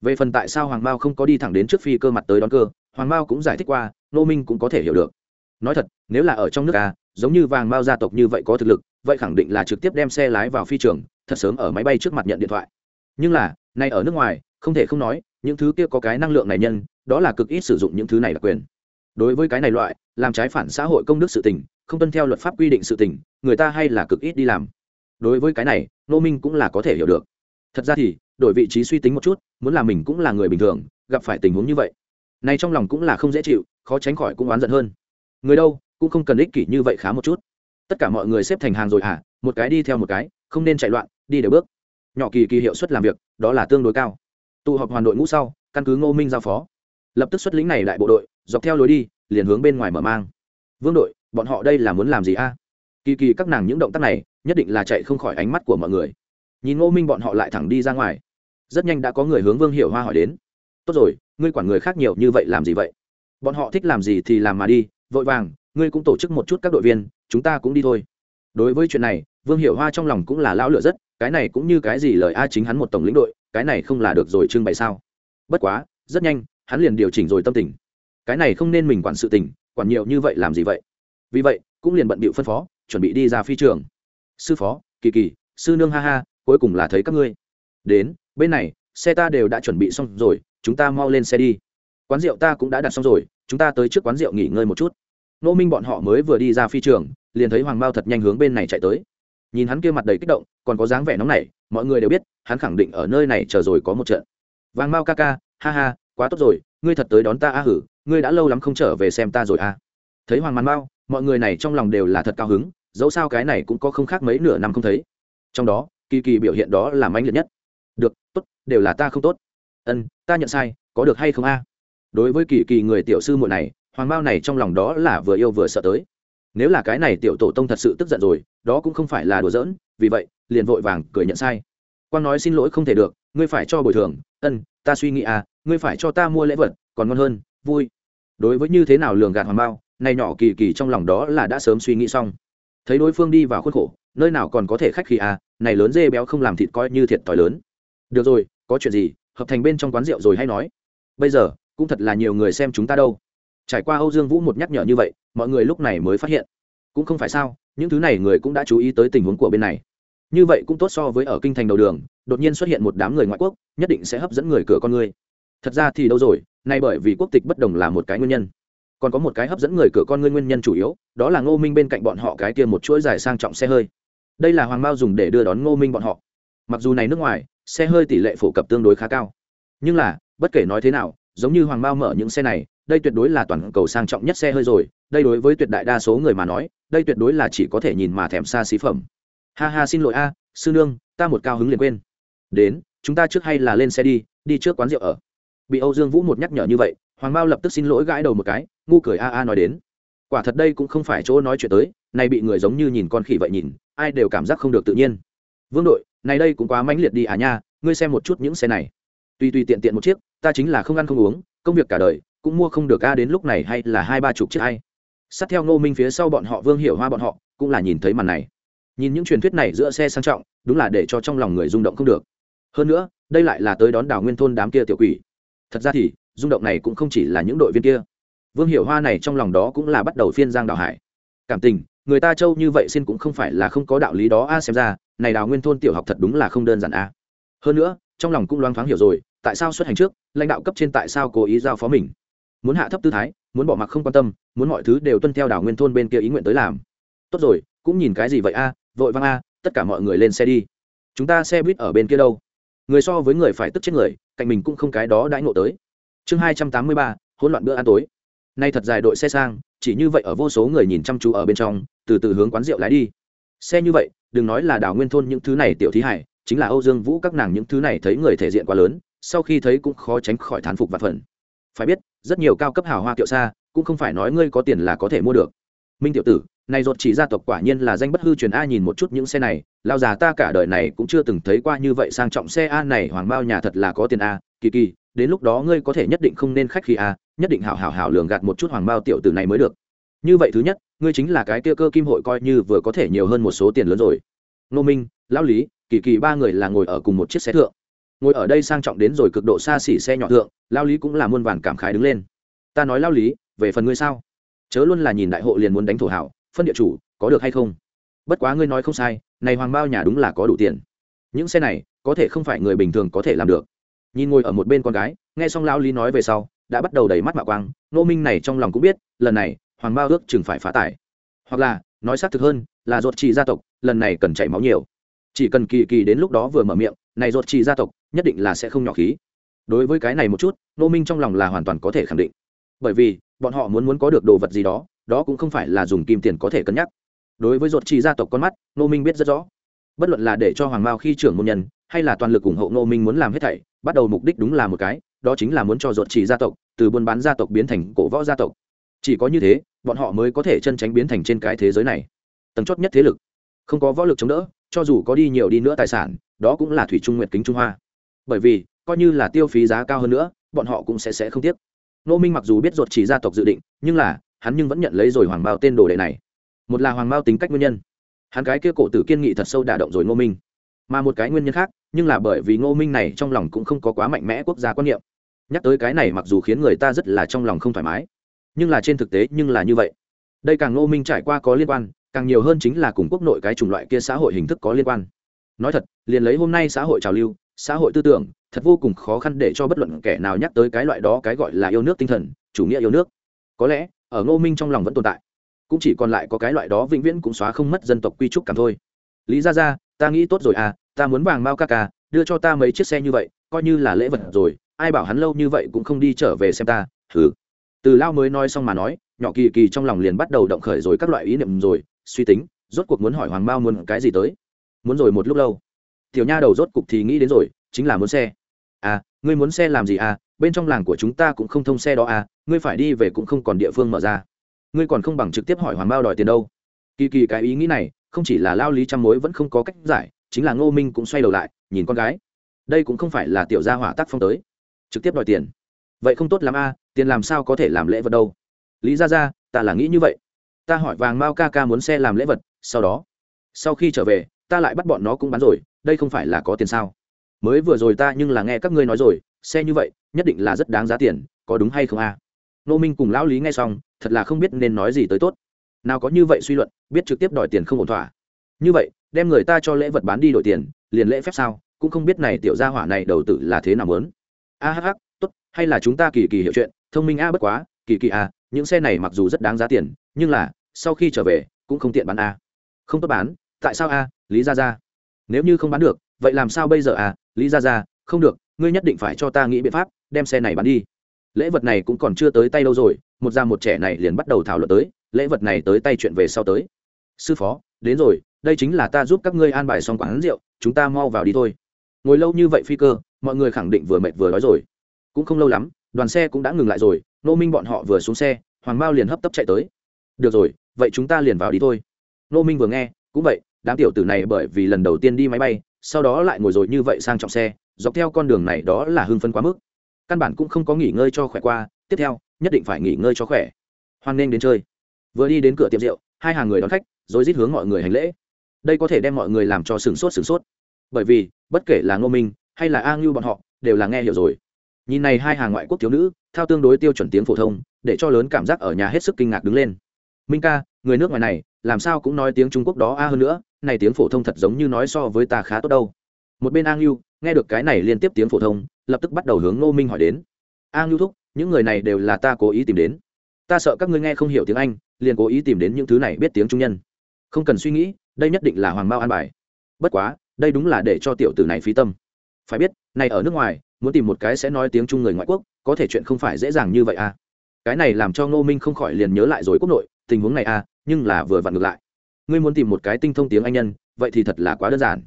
Về phần tại sao hoàng mao không có đi thẳng đến trước phi cơ mặt tới đón cơ, hoàng mao cũng giải thích qua, nô minh cũng có thể hiểu được. Nói thật, nếu là ở trong nước a giống như vàng mao gia tộc như vậy có thực lực, vậy khẳng định là trực tiếp đem xe lái vào phi trường, thật sớm ở máy bay trước mặt nhận điện thoại. Nhưng là, nay ở nước ngoài, không thể không nói những thứ kia có cái năng lượng này nhân, đó là cực ít sử dụng những thứ này là quyền. Đối với cái này loại, làm trái phản xã hội công đức sự tình, không tuân theo luật pháp quy định sự tình, người ta hay là cực ít đi làm. Đối với cái này nô minh cũng là có thể hiểu được. Thật ra thì, đổi vị trí suy tính một chút, muốn là mình cũng là người bình thường, gặp phải tình huống như vậy, nay trong lòng cũng là không dễ chịu, khó tránh khỏi cũng oán giận hơn. Người đâu, cũng không cần ích kỷ như vậy khá một chút. Tất cả mọi người xếp thành hàng rồi hả? Một cái đi theo một cái, không nên chạy loạn, đi đều bước. Nhỏ kỳ kỳ hiệu suất làm việc, đó là tương đối cao tụ họp hoàn đội ngũ sau, căn cứ ngô minh giao phó. Lập tức xuất lính này đại bộ đội, dọc theo lối đi, liền hướng bên ngoài mở mang. Vương đội, bọn họ đây là muốn làm gì a? Kỳ kỳ các nàng những động tác này, nhất định là chạy không khỏi ánh mắt của mọi người. Nhìn ngô minh bọn họ lại thẳng đi ra ngoài. Rất nhanh đã có người hướng vương hiểu hoa hỏi đến. Tốt rồi, ngươi quản người khác nhiều như vậy làm gì vậy? Bọn họ thích làm gì thì làm mà đi, vội vàng, ngươi cũng tổ chức một chút các đội viên, chúng ta cũng đi thôi. Đối với chuyện này, vương hiểu hoa trong lòng cũng là lão lửa rất, cái này cũng như cái gì lời a chính hắn một tổng lĩnh đội cái này không là được rồi trưng bày sao? Bất quá, rất nhanh, hắn liền điều chỉnh rồi tâm tình. Cái này không nên mình quản sự tình, quản nhiều như vậy làm gì vậy? Vì vậy, cũng liền bận bịu phân phó, chuẩn bị đi ra phi trường. Sư phó, kỳ kỳ, sư nương ha ha, cuối cùng là thấy các ngươi. Đến, bên này, xe ta đều đã chuẩn bị xong rồi, chúng ta mau lên xe đi. Quán rượu ta cũng đã đặt xong rồi, chúng ta tới trước quán rượu nghỉ ngơi một chút. Nô minh bọn họ mới vừa đi ra phi trường, liền thấy hoàng mao thật nhanh hướng bên này chạy tới nhìn hắn kia mặt đầy kích động, còn có dáng vẻ nóng nảy, mọi người đều biết, hắn khẳng định ở nơi này chờ rồi có một trận. Vàng mao ca ca, ha ha, quá tốt rồi, ngươi thật tới đón ta a hử, ngươi đã lâu lắm không trở về xem ta rồi a thấy hoàng màn mao, mọi người này trong lòng đều là thật cao hứng, dẫu sao cái này cũng có không khác mấy nửa năm không thấy. Trong đó, kỳ kỳ biểu hiện đó là mãnh liệt nhất. Được, tốt, đều là ta không tốt. Ân, ta nhận sai, có được hay không a? Đối với kỳ kỳ người tiểu sư muội này, hoàng mao này trong lòng đó là vừa yêu vừa sợ tới nếu là cái này tiểu tổ tông thật sự tức giận rồi, đó cũng không phải là đùa giỡn, vì vậy, liền vội vàng cười nhận sai. Quan nói xin lỗi không thể được, ngươi phải cho bồi thường, ân, ta suy nghĩ à ngươi phải cho ta mua lễ vật, còn ngon hơn, vui. Đối với như thế nào lường gạt hoàng bao này nhỏ kỳ kỳ trong lòng đó là đã sớm suy nghĩ xong. Thấy đối phương đi vào khuôn khổ, nơi nào còn có thể khách khí à này lớn dê béo không làm thịt coi như thiệt t lớn. Được rồi, có chuyện gì, hợp thành bên trong quán rượu rồi hay nói. Bây giờ, cũng thật là nhiều người xem chúng ta đâu trải qua âu dương vũ một nhắc nhở như vậy, mọi người lúc này mới phát hiện. Cũng không phải sao, những thứ này người cũng đã chú ý tới tình huống của bên này. Như vậy cũng tốt so với ở kinh thành đầu đường, đột nhiên xuất hiện một đám người ngoại quốc, nhất định sẽ hấp dẫn người cửa con người. Thật ra thì đâu rồi, nay bởi vì quốc tịch bất đồng là một cái nguyên nhân. Còn có một cái hấp dẫn người cửa con ngươi nguyên nhân chủ yếu, đó là ngô minh bên cạnh bọn họ cái kia một chuỗi dài sang trọng xe hơi. Đây là hoàng mao dùng để đưa đón ngô minh bọn họ. Mặc dù này nước ngoài, xe hơi tỷ lệ phổ cập tương đối khá cao. Nhưng là, bất kể nói thế nào, giống như hoàng mao mở những xe này đây tuyệt đối là toàn cầu sang trọng nhất xe hơi rồi, đây đối với tuyệt đại đa số người mà nói, đây tuyệt đối là chỉ có thể nhìn mà thèm xa xí phẩm. Ha ha, xin lỗi a, sư nương, ta một cao hứng liền quên. Đến, chúng ta trước hay là lên xe đi đi trước quán rượu ở. Bị âu dương vũ một nhắc nhở như vậy, hoàng mao lập tức xin lỗi gãi đầu một cái, ngu cười a a nói đến. Quả thật đây cũng không phải chỗ nói chuyện tới, này bị người giống như nhìn con khỉ vậy nhìn, ai đều cảm giác không được tự nhiên. Vương đội, này đây cũng quá mãnh liệt đi à nha, ngươi xem một chút những xe này. Tùy tùy tiện tiện một chiếc, ta chính là không ăn không uống, công việc cả đời cũng mua không được a đến lúc này hay là hai ba chục chiếc hay sát theo ngô minh phía sau bọn họ, vương hiểu hoa bọn họ cũng là nhìn thấy màn này. Nhìn những truyền thuyết này giữa xe sang trọng, đúng là để cho trong lòng người rung động không được. Hơn nữa, đây lại là tới đón đào nguyên thôn đám kia tiểu quỷ. Thật ra thì, rung động này cũng không chỉ là những đội viên kia. Vương hiểu hoa này trong lòng đó cũng là bắt đầu phiên giang đào hải. Cảm tình, người ta trâu như vậy xin cũng không phải là không có đạo lý đó a, xem ra, này đào nguyên thôn tiểu học thật đúng là không đơn giản a. Hơn nữa, trong lòng cũng loáng thoáng hiểu rồi, tại sao xuất hành trước, lãnh đạo cấp trên tại sao cố ý giao phó mình? Muốn hạ thấp tư thái, muốn bỏ mặc không quan tâm, muốn mọi thứ đều tuân theo đảo nguyên thôn bên kia ý nguyện tới làm. Tốt rồi, cũng nhìn cái gì vậy a, vội văng a, tất cả mọi người lên xe đi. Chúng ta xe buýt ở bên kia đâu? Người so với người phải tức chết người, cạnh mình cũng không cái đó đãi ngộ tới. Chương hai trăm tám mươi ba, hỗn loạn bữa ăn tối. Nay thật dài đội xe sang, chỉ như vậy ở vô số người nhìn chăm chú ở bên trong, từ từ hướng quán rượu lái đi. Xe như vậy, đừng nói là đảo nguyên thôn những thứ này tiểu thí hải, chính là âu dương vũ các nàng những thứ này thấy người thể diện quá lớn, sau khi thấy cũng khó tránh khỏi thán phục và phần phải biết, rất nhiều cao cấp hào hoa kiệu xa, cũng không phải nói ngươi có tiền là có thể mua được. Minh tiểu tử, này ruột chỉ gia tộc quả nhiên là danh bất hư truyền a nhìn một chút những xe này lao già ta cả đời này cũng chưa từng thấy qua như vậy sang trọng xe a này, hoàng bao nhà thật là có tiền a, kỳ kỳ, đến lúc đó ngươi có thể nhất định không nên khách khi a, nhất định hảo hảo hảo lường gạt một chút hoàng bao tiểu tử này mới được. Như vậy thứ nhất, ngươi chính là cái kia cơ kim hội coi như vừa có thể nhiều hơn một số tiền lớn rồi. Nô minh, lão lý, kỳ kỳ ba người là ngồi ở cùng một chiếc xe thượng. Ngồi ở đây sang trọng đến rồi cực độ xa xỉ xe nhỏ thượng lao lý cũng là muôn vàn cảm khái đứng lên. Ta nói lao lý, về phần ngươi sao? Chớ luôn là nhìn đại hộ liền muốn đánh thổ hảo, phân địa chủ, có được hay không? Bất quá ngươi nói không sai, này hoàng bao nhà đúng là có đủ tiền. Những xe này, có thể không phải người bình thường có thể làm được. Nhìn ngồi ở một bên con gái, nghe xong lao lý nói về sau, đã bắt đầu đầy mắt mạ quang nô minh này trong lòng cũng biết, lần này, hoàng bao ước chừng phải phá tải hoặc là, nói xác thực hơn, là ruột trì gia tộc, lần này cần chảy máu nhiều. Chỉ cần kỳ kỳ đến lúc đó vừa mở miệng, này ruột trì gia tộc, nhất định là sẽ không nhỏ khí đối với cái này một chút nô minh trong lòng là hoàn toàn có thể khẳng định. Bởi vì, bọn họ muốn muốn có được đồ vật gì đó đó cũng không phải là dùng kim tiền có thể cân nhắc. Đối với ruột trì gia tộc con mắt nô minh biết rất rõ. Bất luận là để cho hoàng mao khi trưởng môn nhân, hay là toàn lực ủng hộ nô minh muốn làm hết thảy, bắt đầu mục đích đúng là một cái, đó chính là muốn cho ruột trì gia tộc, từ buôn bán gia tộc biến thành cổ võ gia tộc. Chỉ có như thế, bọn họ mới có thể chân tránh biến thành trên cái thế giới này. Tầng chót nhất thế lực. Không có võ lực chống đỡ, cho dù có đi nhiều đi nữa tài sản, đó cũng là thủy trung nguyệt kính trung hoa. Bởi vì coi như là tiêu phí giá cao hơn nữa, bọn họ cũng sẽ sẽ không tiếc. Nô minh mặc dù biết ruột chỉ gia tộc dự định, nhưng là, hắn nhưng vẫn nhận lấy rồi hoàng bao tên đồ đệ này. Một là hoàng bao tính cách nguyên nhân. Hắn cái kia cổ tử kiên nghị thật sâu đả động rồi ngô minh. Mà một cái nguyên nhân khác, nhưng là bởi vì ngô minh này trong lòng cũng không có quá mạnh mẽ quốc gia quan niệm. Nhắc tới cái này mặc dù khiến người ta rất là trong lòng không thoải mái, nhưng là trên thực tế nhưng là như vậy. Đây càng ngô minh trải qua có liên quan, càng nhiều hơn chính là cùng quốc nội cái chủng loại kia xã hội hình thức có liên quan. Nói thật, liền lấy hôm nay xã hội trào lưu xã hội tư tưởng, thật vô cùng khó khăn để cho bất luận kẻ nào nhắc tới cái loại đó cái gọi là yêu nước tinh thần, chủ nghĩa yêu nước. Có lẽ, ở ngô minh trong lòng vẫn tồn tại. Cũng chỉ còn lại có cái loại đó vĩnh viễn cũng xóa không mất dân tộc quy trúc cảm thôi. Lý ra ra ta nghĩ tốt rồi à ta muốn vàng mao ca ca, đưa cho ta mấy chiếc xe như vậy, coi như là lễ vật rồi, ai bảo hắn lâu như vậy cũng không đi trở về xem ta thử từ lao mới nói xong mà nói, nhỏ kỳ kỳ trong lòng liền bắt đầu động khởi rồi các loại ý niệm rồi, suy tính, rốt cuộc muốn hỏi hoàng Mao muốn cái gì tới. Muốn rồi một lúc lâu tiểu nha đầu rốt cục thì nghĩ đến rồi, chính là muốn xe. À ngươi muốn xe làm gì à? Bên trong làng của chúng ta cũng không thông xe đó à? Ngươi phải đi về cũng không còn địa phương mở ra. Ngươi còn không bằng trực tiếp hỏi hoàng bao đòi tiền đâu. Kỳ kỳ cái ý nghĩ này, không chỉ là lao lý trăm mối vẫn không có cách giải, chính là ngô minh cũng xoay đầu lại, nhìn con gái. Đây cũng không phải là tiểu gia hỏa tác phong tới. Trực tiếp đòi tiền. Vậy không tốt l ắ m a à? tiền làm sao có thể làm lễ vật đâu? Lý ra ra ta là nghĩ như vậy. Ta hỏi vàng mao ca ca muốn xe làm lễ vật, sau đó. Sau khi trở về ta lại bắt bọn nó cũng bán rồi, đây không phải là có tiền sao? Mới vừa rồi ta nhưng là nghe các ngươi nói rồi, xe như vậy, nhất định là rất đáng giá tiền, có đúng hay không a? Nô minh cùng lão lý nghe xong, thật là không biết nên nói gì tới tốt. Nào có như vậy suy luận, biết trực tiếp đòi tiền không ổn thỏa. Như vậy, đem người ta cho lễ vật bán đi đổi tiền, liền lễ phép sao? Cũng không biết này tiểu gia hỏa này đầu tử là thế nào lớn a hh tốt, hay là chúng ta kỳ kỳ hiểu chuyện, thông minh a bất quá, kỳ kỳ a những xe này mặc dù rất đáng giá tiền, nhưng là, sau khi trở về, cũng không tiện bán a. Không tốt bán, tại sao a? Lý ra ra nếu như không bán được, vậy làm sao bây giờ à? lý ra ra không được, ngươi nhất định phải cho ta nghĩ biện pháp, đem xe này bán đi. Lễ vật này cũng còn chưa tới tay đâu rồi, một già một trẻ này liền bắt đầu thảo luận tới, lễ vật này tới tay chuyện về sau tới. Sư phó, đến rồi, đây chính là ta giúp các ngươi an bài xong quán rượu, chúng ta mau vào đi thôi. Ngồi lâu như vậy phi cơ, mọi người khẳng định vừa mệt vừa đói rồi. Cũng không lâu lắm, đoàn xe cũng đã ngừng lại rồi, nô minh bọn họ vừa xuống xe, hoàng mao liền hấp tấp chạy tới. Được rồi, vậy chúng ta liền vào đi thôi. Nô minh vừa nghe, cũng vậy đám tiểu tử này bởi vì lần đầu tiên đi máy bay, sau đó lại ngồi rồi như vậy sang trọng xe, dọc theo con đường này đó là hưng phân quá mức. Căn bản cũng không có nghỉ ngơi cho khỏe qua, tiếp theo, nhất định phải nghỉ ngơi cho khỏe. Hoan nghênh đến chơi. Vừa đi đến cửa tiệm rượu, hai hàng người đón khách, rồi rít hướng mọi người hành lễ. Đây có thể đem mọi người làm cho sửng sốt sửng sốt. Bởi vì, bất kể là ngô minh, hay là a ngưu bọn họ, đều là nghe hiểu rồi. Nhìn này hai hàng ngoại quốc thiếu nữ theo tương đối tiêu chuẩn tiếng phổ thông, để cho lớn cảm giác ở nhà hết sức kinh ngạc đứng lên. Minh ca người nước ngoài này, làm sao cũng nói tiếng trung quốc đó a hơn nữa, này tiếng phổ thông thật giống như nói so với ta khá tốt đâu. Một bên a ngưu nghe được cái này liên tiếp tiếng phổ thông, lập tức bắt đầu hướng ngô minh hỏi đến. A ngưu thúc, những người này đều là ta cố ý tìm đến. Ta sợ các ngươi nghe không hiểu tiếng anh, liền cố ý tìm đến những thứ này biết tiếng trung nhân. Không cần suy nghĩ, đây nhất định là hoàng mao an bài. Bất quá, đây đúng là để cho tiểu tử này phí tâm. Phải biết, này ở nước ngoài, muốn tìm một cái sẽ nói tiếng trung người ngoại quốc, có thể chuyện không phải dễ dàng như vậy à. Cái này làm cho ngô minh không khỏi liền nhớ lại rồi quốc nội, tình huống này à nhưng là vừa vặn ngược lại. Ngươi muốn tìm một cái tinh thông tiếng anh nhân, vậy thì thật là quá đơn giản.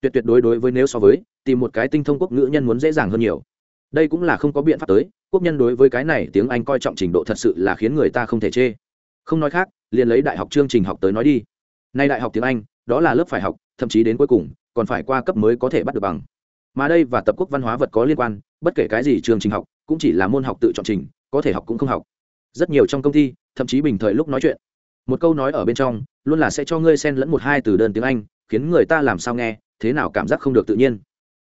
Tuyệt tuyệt đối đối với nếu so với, tìm một cái tinh thông quốc ngữ nhân muốn dễ dàng hơn nhiều. Đây cũng là không có biện pháp tới, quốc nhân đối với cái này tiếng anh coi trọng trình độ thật sự là khiến người ta không thể chê. Không nói khác, liền lấy đại học chương trình học tới nói đi. Nay đại học tiếng anh, đó là lớp phải học, thậm chí đến cuối cùng, còn phải qua cấp mới có thể bắt được bằng. Mà đây và tập quốc văn hóa vật có liên quan, bất kể cái gì chương trình học, cũng chỉ là môn học tự chọn trình, có thể học cũng không học. Rất nhiều trong công ty, thậm chí bình thời lúc nói chuyện một câu nói ở bên trong, luôn là sẽ cho ngươi xen lẫn một hai từ đơn tiếng anh, khiến người ta làm sao nghe, thế nào cảm giác không được tự nhiên.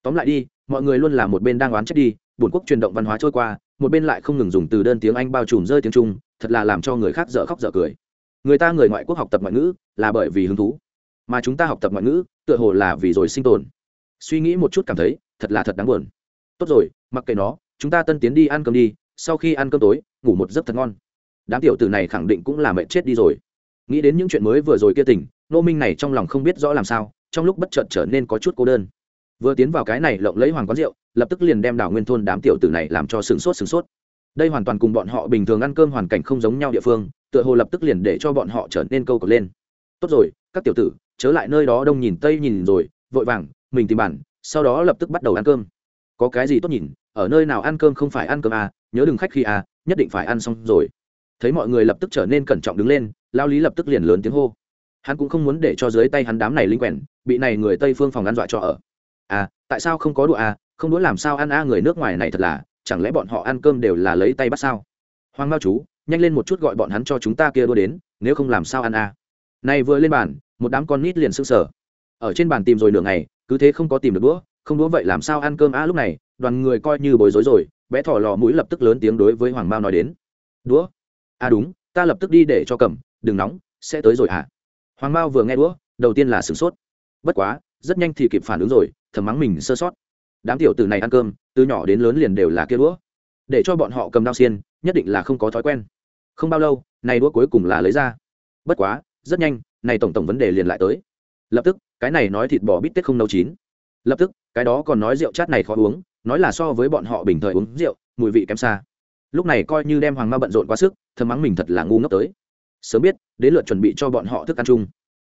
Tóm lại đi, mọi người luôn là một bên đang oán trách đi bổn quốc truyền động văn hóa trôi qua, một bên lại không ngừng dùng từ đơn tiếng anh bao trùm rơi tiếng trung, thật là làm cho người khác dở khóc dở cười. Người ta người ngoại quốc học tập ngoại ngữ, là bởi vì hứng thú. Mà chúng ta học tập ngoại ngữ, tựa hồ là vì rồi sinh tồn. Suy nghĩ một chút cảm thấy, thật là thật đáng buồn. Tốt rồi, mặc kệ nó, chúng ta tân tiến đi ăn cơm đi, sau khi ăn cơm tối, ngủ một giấc thật ngon. Đám tiểu tử này khẳng định cũng là mẹ chết đi rồi nghĩ đến những chuyện mới vừa rồi kia tỉnh nô minh này trong lòng không biết rõ làm sao, trong lúc bất chợt trở nên có chút cô đơn. Vừa tiến vào cái này lộng lấy hoàng quán rượu, lập tức liền đem đảo nguyên thôn đám tiểu tử này làm cho sửng sốt sửng sốt. Đây hoàn toàn cùng bọn họ bình thường ăn cơm hoàn cảnh không giống nhau địa phương, tựa hồ lập tức liền để cho bọn họ trở nên câu cột lên. Tốt rồi, các tiểu tử, chớ lại nơi đó đông nhìn tây nhìn rồi, vội vàng, mình tìm bản sau đó lập tức bắt đầu ăn cơm. Có cái gì tốt nhìn, ở nơi nào ăn cơm không phải ăn cơm à nhớ đừng khách khi à nhất định phải ăn xong rồi thấy mọi người lập tức trở nên cẩn trọng đứng lên lao lý lập tức liền lớn tiếng hô. Hắn cũng không muốn để cho dưới tay hắn đám này linh quèn bị này người tây phương phòng ăn dọa cho ở. À tại sao không có đũa à? Không đũa làm sao ăn a à, người nước ngoài này thật là chẳng lẽ bọn họ ăn cơm đều là lấy tay bắt sao? Hoàng mao chú nhanh lên một chút gọi bọn hắn cho chúng ta kia đua đến nếu không làm sao ăn a à. này vừa lên bàn một đám con nít liền sưng sờ. Ở trên bàn tìm rồi nửa ngày cứ thế không có tìm được đũa không đũa vậy làm sao ăn cơm a lúc này? Đoàn người coi như bối rối rồi bé thỏ lò mũi lập tức lớn tiếng đối với hoàng mao nói đến. Đũa à đúng, ta lập tức đi để cho cầm, đừng nóng, sẽ tới rồi hả? À? hoàng mao vừa nghe đũa, đầu tiên là sửng sốt. Bất quá, rất nhanh thì kịp phản ứng rồi, thầm mắng mình sơ sót. Đám tiểu tử này ăn cơm, từ nhỏ đến lớn liền đều là kia đũa. Để cho bọn họ cầm đao xiên, nhất định là không có thói quen. Không bao lâu, này đũa cuối cùng là lấy ra. Bất quá, rất nhanh, này tổng tổng vấn đề liền lại tới. Lập tức, cái này nói thịt bò bít tết không nấu chín. Lập tức, cái đó còn nói rượu chát này khó uống, nói là so với bọn họ bình thời uống rượu, mùi vị kém xa lúc này coi như đem hoàng ma bận rộn quá sức thơm mắng mình thật là ngu ngốc tới. Sớm biết, đến lượt chuẩn bị cho bọn họ thức ăn chung.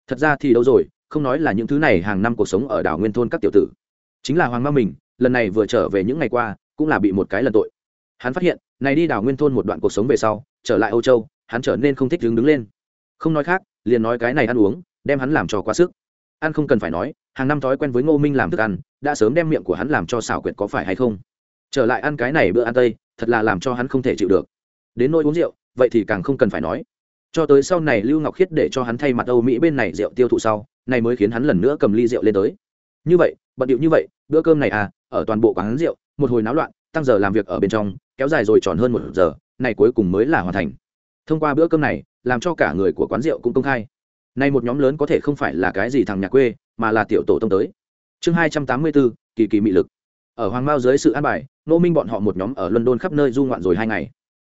Thật ra thì đâu rồi, không nói là những thứ này hàng năm cuộc sống ở đảo nguyên thôn các tiểu tử. Chính là hoàng ma mình, lần này vừa trở về những ngày qua, cũng là bị một cái lần tội. Hắn phát hiện, này đi đảo nguyên thôn một đoạn cuộc sống về sau, trở lại âu châu, hắn trở nên không thích đứng đứng lên. Không nói khác, liền nói cái này ăn uống, đem hắn làm cho quá sức. Ăn không cần phải nói, hàng năm thói quen với ngô minh làm thức ăn, đã sớm đem miệng của hắn làm cho xảo quyệt có phải hay không? Trở lại ăn cái này bữa ăn tây thật là làm cho hắn không thể chịu được. Đến nỗi uống rượu, vậy thì càng không cần phải nói. Cho tới sau này lưu ngọc khiết để cho hắn thay mặt âu mỹ bên này rượu tiêu thụ sau, này mới khiến hắn lần nữa cầm ly rượu lên tới. Như vậy, bận điệu như vậy, bữa cơm này à ở toàn bộ quán rượu, một hồi náo loạn, tăng giờ làm việc ở bên trong, kéo dài rồi tròn hơn một giờ, này cuối cùng mới là hoàn thành. Thông qua bữa cơm này, làm cho cả người của quán rượu cũng công khai. Nay một nhóm lớn có thể không phải là cái gì thằng nhà quê, mà là tiểu tổ tông tới. Chương hai trăm tám mươi bốn kỳ kỳ mị lực ở hoàng mao dưới sự an bài nô minh bọn họ một nhóm ở london khắp nơi du ngoạn rồi hai ngày.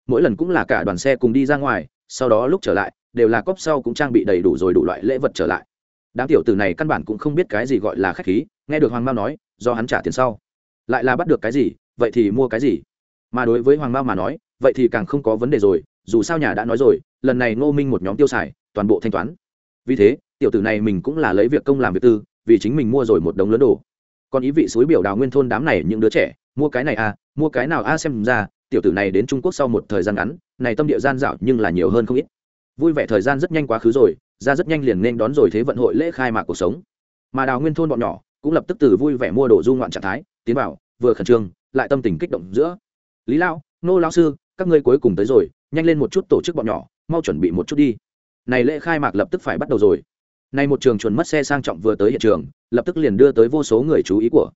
Mỗi lần cũng là cả đoàn xe cùng đi ra ngoài, sau đó lúc trở lại, đều là cốc sau cũng trang bị đầy đủ rồi đủ loại lễ vật trở lại. Đám tiểu tử này căn bản cũng không biết cái gì gọi là khách khí, nghe được hoàng mao nói, do hắn trả tiền sau. Lại là bắt được cái gì, vậy thì mua cái gì? Mà đối với hoàng mao mà nói, vậy thì càng không có vấn đề rồi, dù sao nhà đã nói rồi, lần này ngô minh một nhóm tiêu xài, toàn bộ thanh toán. Vì thế, tiểu tử này mình cũng là lấy việc công làm việc tư, vì chính mình mua rồi một đống lớn đồ còn ý vị suối biểu đào nguyên thôn đám này những đứa trẻ, mua cái này à mua cái nào a à xem ra, tiểu tử này đến trung quốc sau một thời gian ngắn, này tâm địa gian dạo nhưng là nhiều hơn không ít. Vui vẻ thời gian rất nhanh quá khứ rồi, ra rất nhanh liền nên đón rồi thế vận hội lễ khai mạc cuộc sống. Mà đào nguyên thôn bọn nhỏ cũng lập tức từ vui vẻ mua đồ du ngoạn trạng thái, tiến vào, vừa khẩn trương, lại tâm tình kích động giữa. Lý lao nô lao sư, các ngươi cuối cùng tới rồi, nhanh lên một chút tổ chức bọn nhỏ, mau chuẩn bị một chút đi. Này lễ khai mạc lập tức phải bắt đầu rồi. Này một trường chuẩn mất xe sang trọng vừa tới hiện trường lập tức liền đưa tới vô số người chú ý của.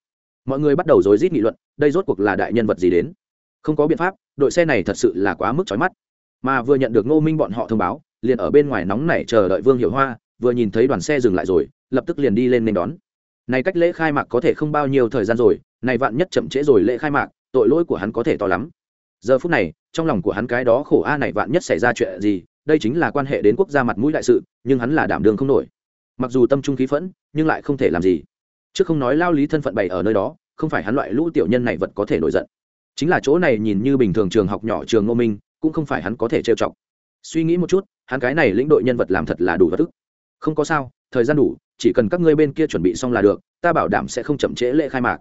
Mọi người bắt đầu rối rít nghị luận, đây rốt cuộc là đại nhân vật gì đến? Không có biện pháp, đội xe này thật sự là quá mức chói mắt. Mà vừa nhận được ngô minh bọn họ thông báo, liền ở bên ngoài nóng nảy chờ đợi vương hiệu hoa, vừa nhìn thấy đoàn xe dừng lại rồi, lập tức liền đi lên nên đón. Này cách lễ khai mạc có thể không bao nhiêu thời gian rồi, này vạn nhất chậm trễ rồi lễ khai mạc, tội lỗi của hắn có thể to lắm. Giờ phút này, trong lòng của hắn cái đó khổ a này vạn nhất xảy ra chuyện gì, đây chính là quan hệ đến quốc gia mặt mũi đại sự, nhưng hắn là đảm đường không nổi. Mặc dù tâm trung khí phẫn nhưng lại không thể làm gì. Chứ không nói lao lý thân phận bày ở nơi đó, không phải hắn loại lũ tiểu nhân này vật có thể nổi giận. Chính là chỗ này nhìn như bình thường trường học nhỏ trường ngô minh, cũng không phải hắn có thể trêu chọc. Suy nghĩ một chút, hắn cái này lĩnh đội nhân vật làm thật là đủ vật tức không có sao, thời gian đủ, chỉ cần các ngươi bên kia chuẩn bị xong là được, ta bảo đảm sẽ không chậm trễ lễ khai mạc.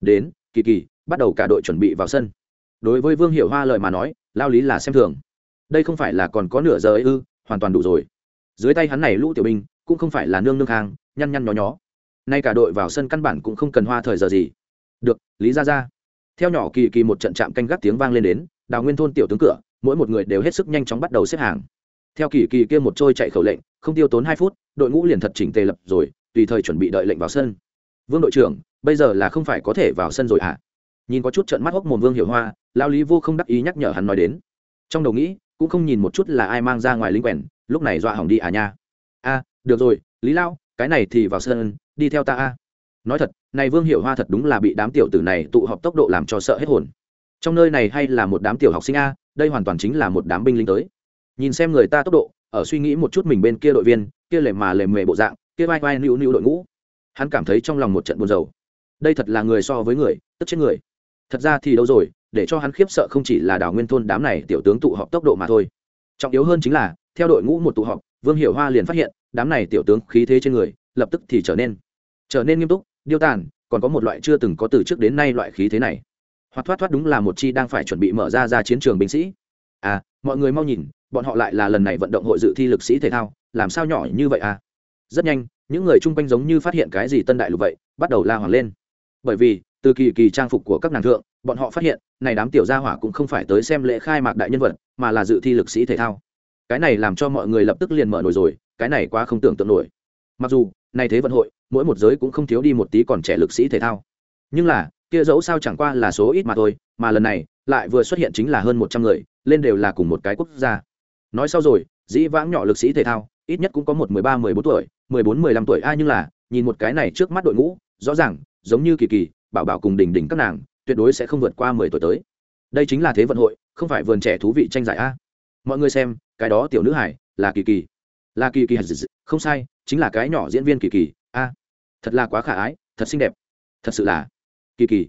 Đến, kỳ kỳ, bắt đầu cả đội chuẩn bị vào sân. Đối với vương hiểu hoa lời mà nói, lao lý là xem thường. Đây không phải là còn có nửa giờ ấy ư, hoàn toàn đủ rồi. Dưới tay hắn này lũ tiểu binh, cũng không phải là nương nương hàng nhăn nhăn nhó nhó. Nay cả đội vào sân căn bản cũng không cần hoa thời giờ gì. Được, lý ra ra theo nhỏ kỳ kỳ một trận chạm canh gác tiếng vang lên đến, đào nguyên thôn tiểu tướng cửa, mỗi một người đều hết sức nhanh chóng bắt đầu xếp hàng. Theo kỳ kỳ kia một trôi chạy khẩu lệnh, không tiêu tốn hai phút, đội ngũ liền thật chỉnh tề lập rồi, tùy thời chuẩn bị đợi lệnh vào sân. Vương đội trưởng, bây giờ là không phải có thể vào sân rồi hả? Nhìn có chút trận mắt hốc mồm vương hiểu hoa lao lý vô không đắc ý nhắc nhở hắn nói đến. Trong đầu nghĩ, cũng không nhìn một chút là ai mang ra ngoài linh quèn, lúc này dọa hỏng đi à nha. A được rồi, lý lao cái này thì vào sân, đi theo ta a. Nói thật, này vương hiểu hoa thật đúng là bị đám tiểu tử này tụ họp tốc độ làm cho sợ hết hồn. Trong nơi này hay là một đám tiểu học sinh a, đây hoàn toàn chính là một đám binh lính tới. Nhìn xem người ta tốc độ, ở suy nghĩ một chút mình bên kia đội viên, kia lề mà lề mề bộ dạng, kia vai vai nữu nữu đội ngũ. Hắn cảm thấy trong lòng một trận buồn rầu. Đây thật là người so với người, tức chết người. Thật ra thì đâu rồi, để cho hắn khiếp sợ không chỉ là đào nguyên thôn đám này tiểu tướng tụ họp tốc độ mà thôi. Trọng yếu hơn chính là, theo đội ngũ một tụ họp, vương hiểu hoa liền phát hiện đám này tiểu tướng khí thế trên người, lập tức thì trở nên trở nên nghiêm túc, điêu tàn, còn có một loại chưa từng có từ trước đến nay loại khí thế này. Hoặc thoát thoát đúng là một chi đang phải chuẩn bị mở ra ra chiến trường binh sĩ. À mọi người mau nhìn, bọn họ lại là lần này vận động hội dự thi lực sĩ thể thao, làm sao nhỏ như vậy à? Rất nhanh, những người chung quanh giống như phát hiện cái gì tân đại lục vậy, bắt đầu la hoàng lên. Bởi vì, từ kỳ kỳ trang phục của các nàng thượng, bọn họ phát hiện, này đám tiểu gia hỏa cũng không phải tới xem lễ khai mạc đại nhân vật, mà là dự thi lực sĩ thể thao. Cái này làm cho mọi người lập tức liền mở nổi rồi cái này quá không tưởng tượng nổi. Mặc dù, nay thế vận hội, mỗi một giới cũng không thiếu đi một tí còn trẻ lực sĩ thể thao. Nhưng là, kia dẫu sao chẳng qua là số ít mà thôi, mà lần này, lại vừa xuất hiện chính là hơn một trăm người, lên đều là cùng một cái quốc gia. Nói sau rồi, dĩ vãng nhỏ lực sĩ thể thao, ít nhất cũng có một mười ba, mười bốn tuổi, mười bốn, mười lăm tuổi. Ai nhưng là, nhìn một cái này trước mắt đội ngũ, rõ ràng, giống như kỳ kỳ, bảo bảo cùng đỉnh đỉnh các nàng, tuyệt đối sẽ không vượt qua mười tuổi tới. Đây chính là thế vận hội, không phải vườn trẻ thú vị tranh giải a. Mọi người xem, cái đó tiểu nữ hải, là kỳ kỳ là kỳ kỳ không sai, chính là cái nhỏ diễn viên kỳ kỳ. A, thật là quá khả ái, thật xinh đẹp. Thật sự là kỳ kỳ.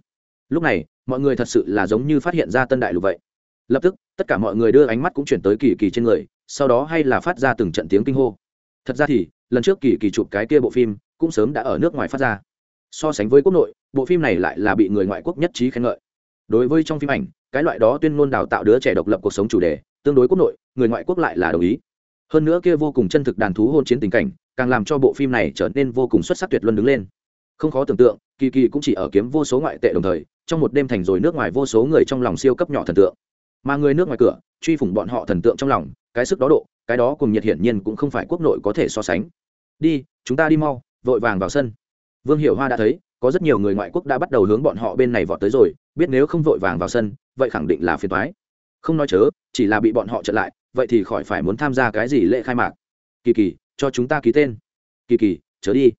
Lúc này, mọi người thật sự là giống như phát hiện ra tân đại lục vậy. Lập tức, tất cả mọi người đưa ánh mắt cũng chuyển tới kỳ kỳ trên người, sau đó hay là phát ra từng trận tiếng kinh hô. Thật ra thì, lần trước kỳ kỳ chụp cái kia bộ phim, cũng sớm đã ở nước ngoài phát ra. So sánh với quốc nội, bộ phim này lại là bị người ngoại quốc nhất trí khen ngợi. Đối với trong phim ảnh, cái loại đó tuyên ngôn đào tạo đứa trẻ độc lập cuộc sống chủ đề, tương đối quốc nội, người ngoại quốc lại là đồng ý hơn nữa kia vô cùng chân thực đàn thú hôn chiến tình cảnh, càng làm cho bộ phim này trở nên vô cùng xuất sắc tuyệt luân đứng lên. Không khó tưởng tượng, kỳ kỳ cũng chỉ ở kiếm vô số ngoại tệ đồng thời, trong một đêm thành rồi nước ngoài vô số người trong lòng siêu cấp nhỏ thần tượng. Mà người nước ngoài cửa, truy phủng bọn họ thần tượng trong lòng, cái sức đó độ, cái đó cùng nhiệt hiển nhiên cũng không phải quốc nội có thể so sánh. Đi, chúng ta đi mau, vội vàng vào sân. Vương hiểu hoa đã thấy, có rất nhiều người ngoại quốc đã bắt đầu hướng bọn họ bên này vọt tới rồi, biết nếu không vội vàng vào sân, vậy khẳng định là phiền toái. Không nói chớ, chỉ là bị bọn họ trở lại vậy thì khỏi phải muốn tham gia cái gì lễ khai mạc. Kỳ kỳ, cho chúng ta ký tên. Kỳ kỳ, trở đi.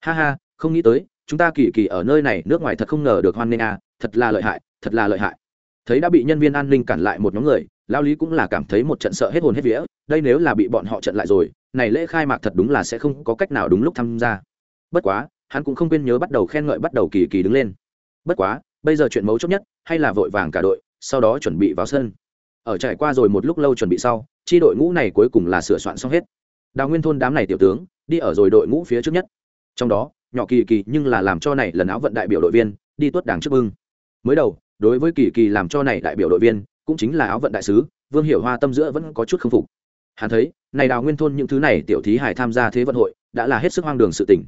Ha ha, không nghĩ tới, chúng ta kỳ kỳ ở nơi này, nước ngoài thật không ngờ được hoan nghênh à thật là lợi hại, thật là lợi hại. Thấy đã bị nhân viên an ninh cản lại một nhóm người, lao lý cũng là cảm thấy một trận sợ hết hồn hết vía, đây nếu là bị bọn họ trận lại rồi, này lễ khai mạc thật đúng là sẽ không có cách nào đúng lúc tham gia. Bất quá, hắn cũng không quên nhớ bắt đầu khen ngợi bắt đầu kỳ kỳ đứng lên. Bất quá, bây giờ chuyện mấu chốt nhất, hay là vội vàng cả đội, sau đó chuẩn bị vào sân ở trải qua rồi một lúc lâu chuẩn bị sau, chi đội ngũ này cuối cùng là sửa soạn xong hết. Đào nguyên thôn đám này tiểu tướng, đi ở rồi đội ngũ phía trước nhất. Trong đó, nhỏ kỳ kỳ nhưng là làm cho này lần áo vận đại biểu đội viên, đi tuất đảng trước bưng. Mới đầu, đối với kỳ kỳ làm cho này đại biểu đội viên, cũng chính là áo vận đại sứ, vương hiểu hoa tâm giữa vẫn có chút k phục. Hắn thấy, này đào nguyên thôn những thứ này tiểu thí hải tham gia thế vận hội, đã là hết sức hoang đường sự tình.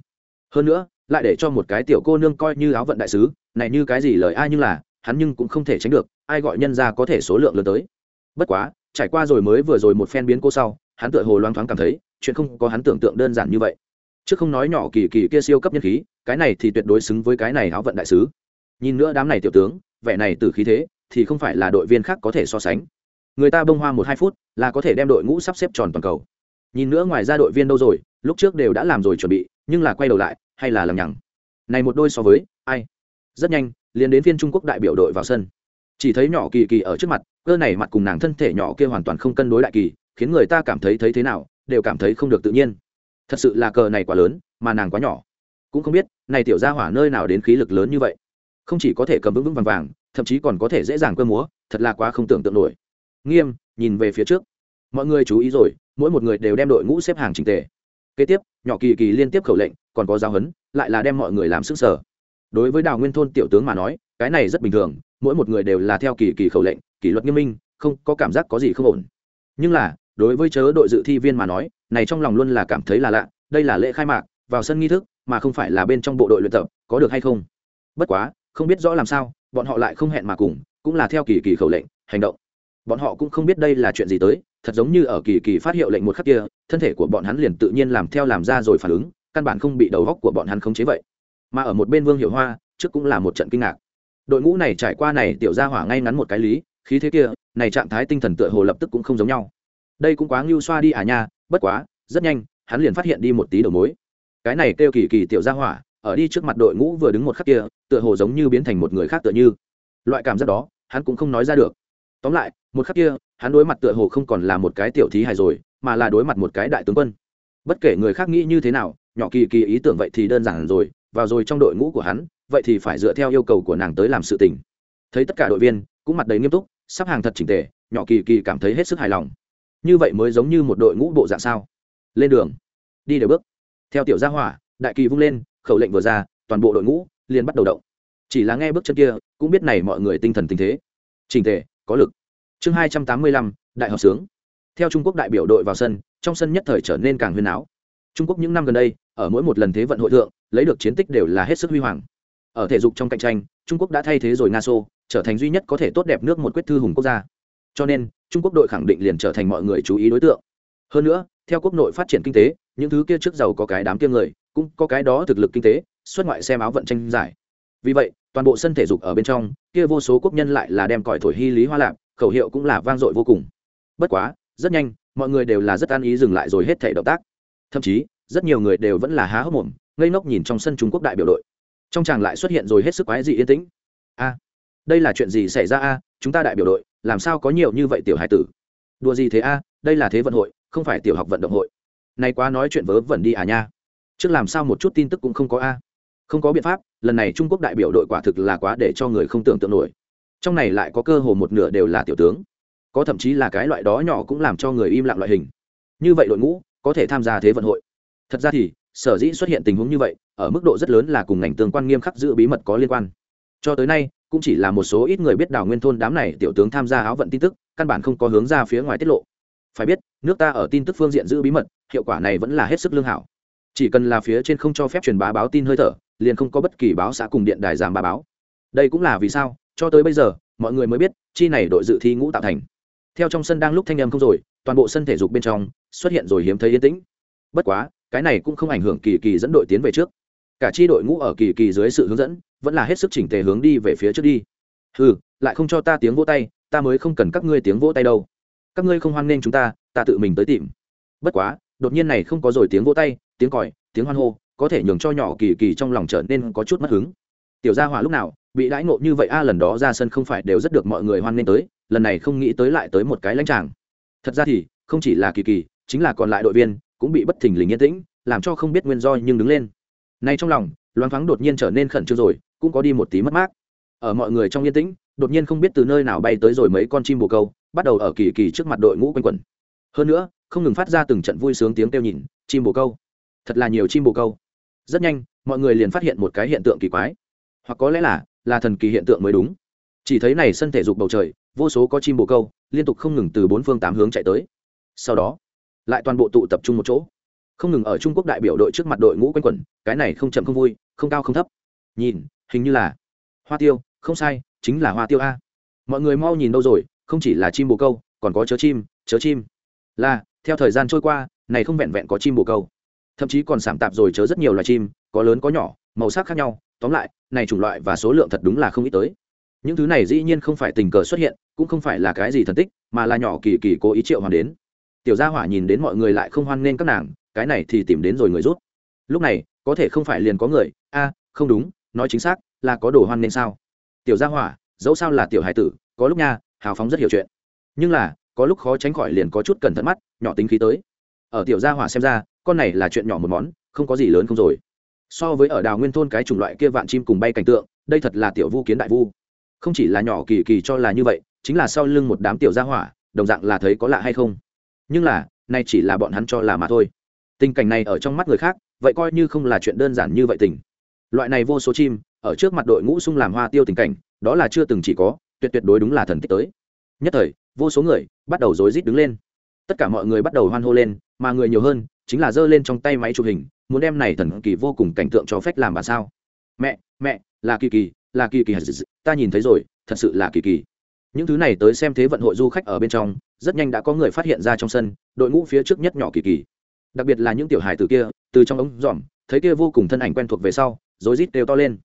hơn nữa, lại để cho một cái tiểu cô nương coi như áo vận đại sứ, này như cái gì lời ai như là, hắn nhưng cũng không thể tránh được, ai gọi nhân ra có thể số lượng lớn tới bất quá, trải qua rồi mới vừa rồi một phen biến cô sau, hắn tựa hồ loang thoáng cảm thấy, chuyện không có hắn tưởng tượng đơn giản như vậy. Chứ không nói nhỏ kỳ kỳ kia siêu cấp nhân khí, cái này thì tuyệt đối xứng với cái này áo vận đại sứ. Nhìn nữa đám này tiểu tướng, vẻ này từ khí thế, thì không phải là đội viên khác có thể so sánh. Người ta bông hoa một hai phút, là có thể đem đội ngũ sắp xếp tròn toàn cầu. Nhìn nữa ngoài ra đội viên đâu rồi, lúc trước đều đã làm rồi chuẩn bị, nhưng là quay đầu lại, hay là lằng nhằng. Này một đôi so với, ai? Rất nhanh, liền đến phiên trung quốc đại biểu đội vào sân. Chỉ thấy nhỏ kỳ kỳ ở trước mặt cơ này mặt cùng nàng thân thể nhỏ kia hoàn toàn không cân đối đại kỳ, khiến người ta cảm thấy thấy thế nào, đều cảm thấy không được tự nhiên. Thật sự là cờ này quá lớn, mà nàng quá nhỏ. Cũng không biết, này tiểu gia hỏa nơi nào đến khí lực lớn như vậy. Không chỉ có thể cầm vững vững vàng vàng, thậm chí còn có thể dễ dàng cơ múa, thật là quá không tưởng tượng nổi. Nghiêm, nhìn về phía trước. Mọi người chú ý rồi, mỗi một người đều đem đội ngũ xếp hàng trình tề. Kế tiếp, nhỏ kỳ kỳ liên tiếp khẩu lệnh, còn có giáo huấn, lại là đem mọi người làm sức sở. Đối với đào nguyên thôn tiểu tướng mà nói, cái này rất bình thường, mỗi một người đều là theo kỳ kỳ khẩu lệnh kỷ luật nghiêm minh, không có cảm giác có gì không ổn. Nhưng là, đối với chớ đội dự thi viên mà nói, này trong lòng luôn là cảm thấy là lạ, đây là lễ khai mạc, vào sân nghi thức, mà không phải là bên trong bộ đội luyện tập, có được hay không? Bất quá, không biết rõ làm sao, bọn họ lại không hẹn mà cùng, cũng là theo kỳ kỳ khẩu lệnh, hành động. Bọn họ cũng không biết đây là chuyện gì tới, thật giống như ở kỳ kỳ phát hiệu lệnh một khắc kia, thân thể của bọn hắn liền tự nhiên làm theo làm ra rồi phản ứng, căn bản không bị đầu góc của bọn hắn khống chế vậy. Mà ở một bên vương hiểu hoa, trước cũng là một trận kinh ngạc. Đội ngũ này trải qua này tiểu ra hỏa ngay ngắn một cái lý khí thế kia, này trạng thái tinh thần tựa hồ lập tức cũng không giống nhau. Đây cũng quá ngưu xoa đi à nha, bất quá, rất nhanh, hắn liền phát hiện đi một tí đầu mối. Cái này kêu kỳ kỳ tiểu ra hỏa, ở đi trước mặt đội ngũ vừa đứng một khắc kia, tựa hồ giống như biến thành một người khác tựa như. Loại cảm giác đó, hắn cũng không nói ra được. Tóm lại, một khắc kia, hắn đối mặt tựa hồ không còn là một cái tiểu thí hài rồi, mà là đối mặt một cái đại tướng quân. Bất kể người khác nghĩ như thế nào, nhỏ kỳ kỳ ý tưởng vậy thì đơn giản rồi, vào rồi trong đội ngũ của hắn, vậy thì phải dựa theo yêu cầu của nàng tới làm sự tình. Thấy tất cả đội viên cũng mặt đầy nghiêm túc, sắp hàng thật chỉnh tề, nhỏ kỳ kỳ cảm thấy hết sức hài lòng. Như vậy mới giống như một đội ngũ bộ dạng sao? Lên đường. Đi đều bước. Theo tiểu gia hỏa, đại kỳ vung lên, khẩu lệnh vừa ra, toàn bộ đội ngũ liền bắt đầu động. Chỉ là nghe bước chân kia, cũng biết này mọi người tinh thần tình thế. Trình tề, có lực. Chương hai trăm tám mươi lăm, đại học sướng. Theo trung quốc đại biểu đội vào sân, trong sân nhất thời trở nên càng huyên áo trung quốc những năm gần đây, ở mỗi một lần thế vận hội thượng, lấy được chiến tích đều là hết sức huy hoàng. Ở thể dục trong cạnh tranh, trung quốc đã thay thế rồi nga xô trở thành duy nhất có thể tốt đẹp nước một quyết thư hùng quốc gia. Cho nên, trung quốc đội khẳng định liền trở thành mọi người chú ý đối tượng. Hơn nữa, theo quốc nội phát triển kinh tế, những thứ kia trước giàu có cái đám kia người, cũng có cái đó thực lực kinh tế, xuất ngoại xem áo vận tranh giải. Vì vậy, toàn bộ sân thể dục ở bên trong, kia vô số quốc nhân lại là đem còi thổi hy lý hoa lạc, khẩu hiệu cũng là vang dội vô cùng. Bất quá, rất nhanh, mọi người đều là rất an ý dừng lại rồi hết thể động tác. Thậm chí, rất nhiều người đều vẫn là há hốc mồm, ngây ngốc nhìn trong sân trung quốc đại biểu đội. Trong tràng lại xuất hiện rồi hết sức quái dị yên tĩnh. A! Đây là chuyện gì xảy ra a? Chúng ta đại biểu đội, làm sao có nhiều như vậy tiểu hải tử? Đùa gì thế a? Đây là thế vận hội, không phải tiểu học vận động hội. Này quá nói chuyện vớ vẩn đi à nha. Trước làm sao một chút tin tức cũng không có a? Không có biện pháp, lần này trung quốc đại biểu đội quả thực là quá để cho người không tưởng tượng nổi. Trong này lại có cơ hồ một nửa đều là tiểu tướng. Có thậm chí là cái loại đó nhỏ cũng làm cho người im lặng loại hình. Như vậy đội ngũ, có thể tham gia thế vận hội. Thật ra thì, sở dĩ xuất hiện tình huống như vậy, ở mức độ rất lớn là cùng ngành tương quan nghiêm khắc giữ bí mật có liên quan. Cho tới nay cũng chỉ là một số ít người biết đào nguyên thôn đám này tiểu tướng tham gia áo vận tin tức, căn bản không có hướng ra phía ngoài tiết lộ. Phải biết, nước ta ở tin tức phương diện giữ bí mật, hiệu quả này vẫn là hết sức lương hảo. Chỉ cần là phía trên không cho phép truyền bá báo tin hơi thở, liền không có bất kỳ báo xã cùng điện đài giảm bà báo. Đây cũng là vì sao, cho tới bây giờ, mọi người mới biết, chi này đội dự thi ngũ tạo thành. Theo trong sân đang lúc thanh em không rồi, toàn bộ sân thể dục bên trong, xuất hiện rồi hiếm thấy yên tĩnh. Bất quá, cái này cũng không ảnh hưởng kỳ kỳ dẫn đội tiến về trước. Cả chi đội ngũ ở kỳ kỳ dưới sự hướng dẫn vẫn là hết sức chỉnh tề hướng đi về phía trước đi. Ừ lại không cho ta tiếng vỗ tay, ta mới không cần các ngươi tiếng vỗ tay đâu. Các ngươi không hoan nghênh chúng ta ta tự mình tới tìm. Bất quá, đột nhiên này không có rồi tiếng vỗ tay, tiếng còi, tiếng hoan hô, có thể nhường cho nhỏ kỳ kỳ trong lòng trở nên có chút mất hứng. Tiểu gia hỏa lúc nào bị đãi ngộ như vậy, a, lần đó ra sân không phải đều rất được mọi người hoan nghênh tới, lần này không nghĩ tới lại tới một cái lãnh tràng. Thật ra thì, không chỉ là kỳ kỳ, chính là còn lại đội viên cũng bị bất thình lình yên tĩnh, làm cho không biết nguyên do nhưng đứng lên. Nay trong lòng, loáng thoáng đột nhiên trở nên khẩn trương rồi cũng có đi một tí mất mát. Ở mọi người trong yên tĩnh, đột nhiên không biết từ nơi nào bay tới rồi mấy con chim bồ câu, bắt đầu ở kỳ kỳ trước mặt đội ngũ quanh quẩn. Hơn nữa, không ngừng phát ra từng trận vui sướng tiếng kêu nhìn, chim bồ câu, thật là nhiều chim bồ câu. Rất nhanh, mọi người liền phát hiện một cái hiện tượng kỳ quái. Hoặc có lẽ là là thần kỳ hiện tượng mới đúng. Chỉ thấy này sân thể dục bầu trời, vô số có chim bồ câu, liên tục không ngừng từ bốn phương tám hướng chạy tới. Sau đó, lại toàn bộ tụ tập trung một chỗ. Không ngừng ở trung quốc đại biểu đội trước mặt đội ngũ quanh quẩn, cái này không chậm không vui, không cao không thấp. Nhìn hình như là hoa tiêu, không sai, chính là hoa tiêu a. Mọi người mau nhìn đâu rồi, không chỉ là chim bồ câu, còn có chớ chim chớ chim. Là, theo thời gian trôi qua, này không vẹn vẹn có chim bồ câu. Thậm chí còn sảm tạp rồi chớ rất nhiều loài chim, có lớn có nhỏ, màu sắc khác nhau. Tóm lại, này chủng loại và số lượng thật đúng là không ít tới. Những thứ này dĩ nhiên không phải tình cờ xuất hiện, cũng không phải là cái gì thần tích, mà là nhỏ kỳ kỳ cố ý triệu hoàn đến. Tiểu gia hỏa nhìn đến mọi người lại không hoan nghênh các nàng, cái này thì tìm đến rồi người rút. Lúc này, có thể không phải liền có người, a, không đúng nói chính xác, là có đồ hoan nên sao? Tiểu gia hỏa, dẫu sao là tiểu hải tử, có lúc nha, hào phóng rất hiểu chuyện. Nhưng là, có lúc khó tránh khỏi liền có chút cẩn thận mắt, nhỏ tính khí tới. Ở tiểu gia hỏa xem ra, con này là chuyện nhỏ một món, không có gì lớn không rồi. So với ở đào nguyên thôn cái chủng loại kia vạn chim cùng bay cảnh tượng, đây thật là tiểu vu kiến đại vu. Không chỉ là nhỏ kỳ kỳ cho là như vậy, chính là sau lưng một đám tiểu gia hỏa, đồng dạng là thấy có lạ hay không. Nhưng là, nay chỉ là bọn hắn cho là mà thôi. Tình cảnh này ở trong mắt người khác, vậy coi như không là chuyện đơn giản như vậy tình loại này vô số chim, ở trước mặt đội ngũ sung làm hoa tiêu tình cảnh, đó là chưa từng chỉ có, tuyệt tuyệt đối đúng là thần tích tới. Nhất thời, vô số người bắt đầu rối rít đứng lên. Tất cả mọi người bắt đầu hoan hô lên, mà người nhiều hơn chính là giơ lên trong tay máy chụp hình, muốn đem này thần kỳ vô cùng cảnh tượng cho phép làm bà sao. Mẹ mẹ, là kỳ kỳ, là kỳ kỳ. Ta nhìn thấy rồi, thật sự là kỳ kỳ. Những thứ này tới xem thế vận hội du khách ở bên trong, rất nhanh đã có người phát hiện ra trong sân, đội ngũ phía trước nhất nhỏ kỳ kỳ. Đặc biệt là những tiểu hài từ kia, từ trong ống dòm, thấy kia vô cùng thân ảnh quen thuộc về sau rối rít đều to lên.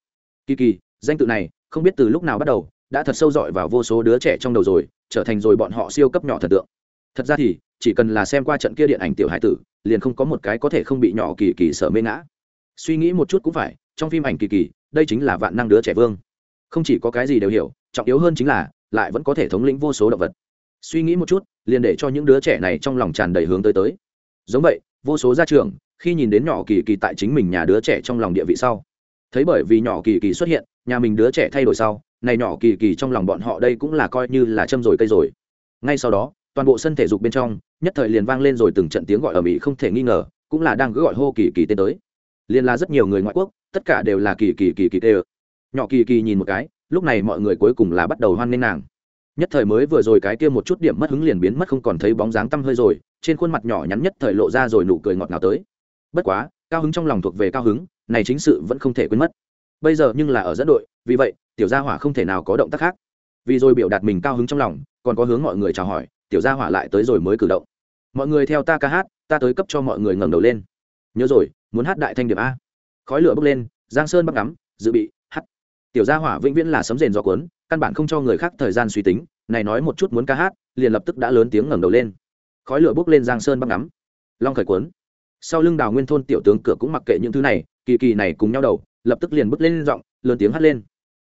Kỳ kỳ, danh tự này, không biết từ lúc nào bắt đầu, đã thật sâu dọi vào vô số đứa trẻ trong đầu rồi, trở thành rồi bọn họ siêu cấp nhỏ thần tượng. Thật ra thì, chỉ cần là xem qua trận kia điện ảnh tiểu hải tử, liền không có một cái có thể không bị nhỏ kỳ kỳ sợ mê ngã. Suy nghĩ một chút cũng phải, trong phim ảnh kỳ kỳ, đây chính là vạn năng đứa trẻ vương. Không chỉ có cái gì đều hiểu, trọng yếu hơn chính là, lại vẫn có thể thống lĩnh vô số động vật. Suy nghĩ một chút, liền để cho những đứa trẻ này trong lòng tràn đầy hướng tới tới. Giống vậy, vô số gia trưởng, khi nhìn đến nhỏ kỳ kỳ tại chính mình nhà đứa trẻ trong lòng địa vị sau thấy bởi vì nhỏ kỳ kỳ xuất hiện, nhà mình đứa trẻ thay đổi sau, này nhỏ kỳ kỳ trong lòng bọn họ đây cũng là coi như là châm rồi cây rồi. Ngay sau đó, toàn bộ sân thể dục bên trong, nhất thời liền vang lên rồi từng trận tiếng gọi ở mỹ không thể nghi ngờ, cũng là đang cứ gọi hô kỳ kỳ tên tới. Liền là rất nhiều người ngoại quốc, tất cả đều là kỳ kỳ kỳ kỳ tê nhỏ kỳ kỳ nhìn một cái, lúc này mọi người cuối cùng là bắt đầu hoan nghênh nàng. Nhất thời mới vừa rồi cái kia một chút điểm mất hứng liền biến mất không còn thấy bóng dáng tăm hơi rồi, trên khuôn mặt nhỏ nhắn nhất thời lộ ra rồi nụ cười ngọt ngào tới. Bất quá cao hứng trong lòng thuộc về cao hứng, này chính sự vẫn không thể quên mất. Bây giờ nhưng là ở dẫn đội, vì vậy, tiểu gia hỏa không thể nào có động tác khác. Vì rồi biểu đạt mình cao hứng trong lòng, còn có hướng mọi người chào hỏi, tiểu gia hỏa lại tới rồi mới cử động. Mọi người theo ta ca hát, ta tới cấp cho mọi người ngẩng đầu lên. Nhớ rồi, muốn hát đại thanh điệp a. Khói lửa bốc lên, giang sơn bắt ngắm, dự bị, hát. Tiểu gia hỏa vĩnh viễn là sấm rền do cuốn, căn bản không cho người khác thời gian suy tính, này nói một chút muốn ca hát, liền lập tức đã lớn tiếng ngẩng đầu lên. Khói lửa bốc lên giang sơn bắt ngắm. Long khởi cuốn sau lưng đào nguyên thôn tiểu tướng cửa cũng mặc kệ những thứ này, kỳ kỳ này cùng nhau đầu, lập tức liền bước lên giọng, lớn tiếng hát lên.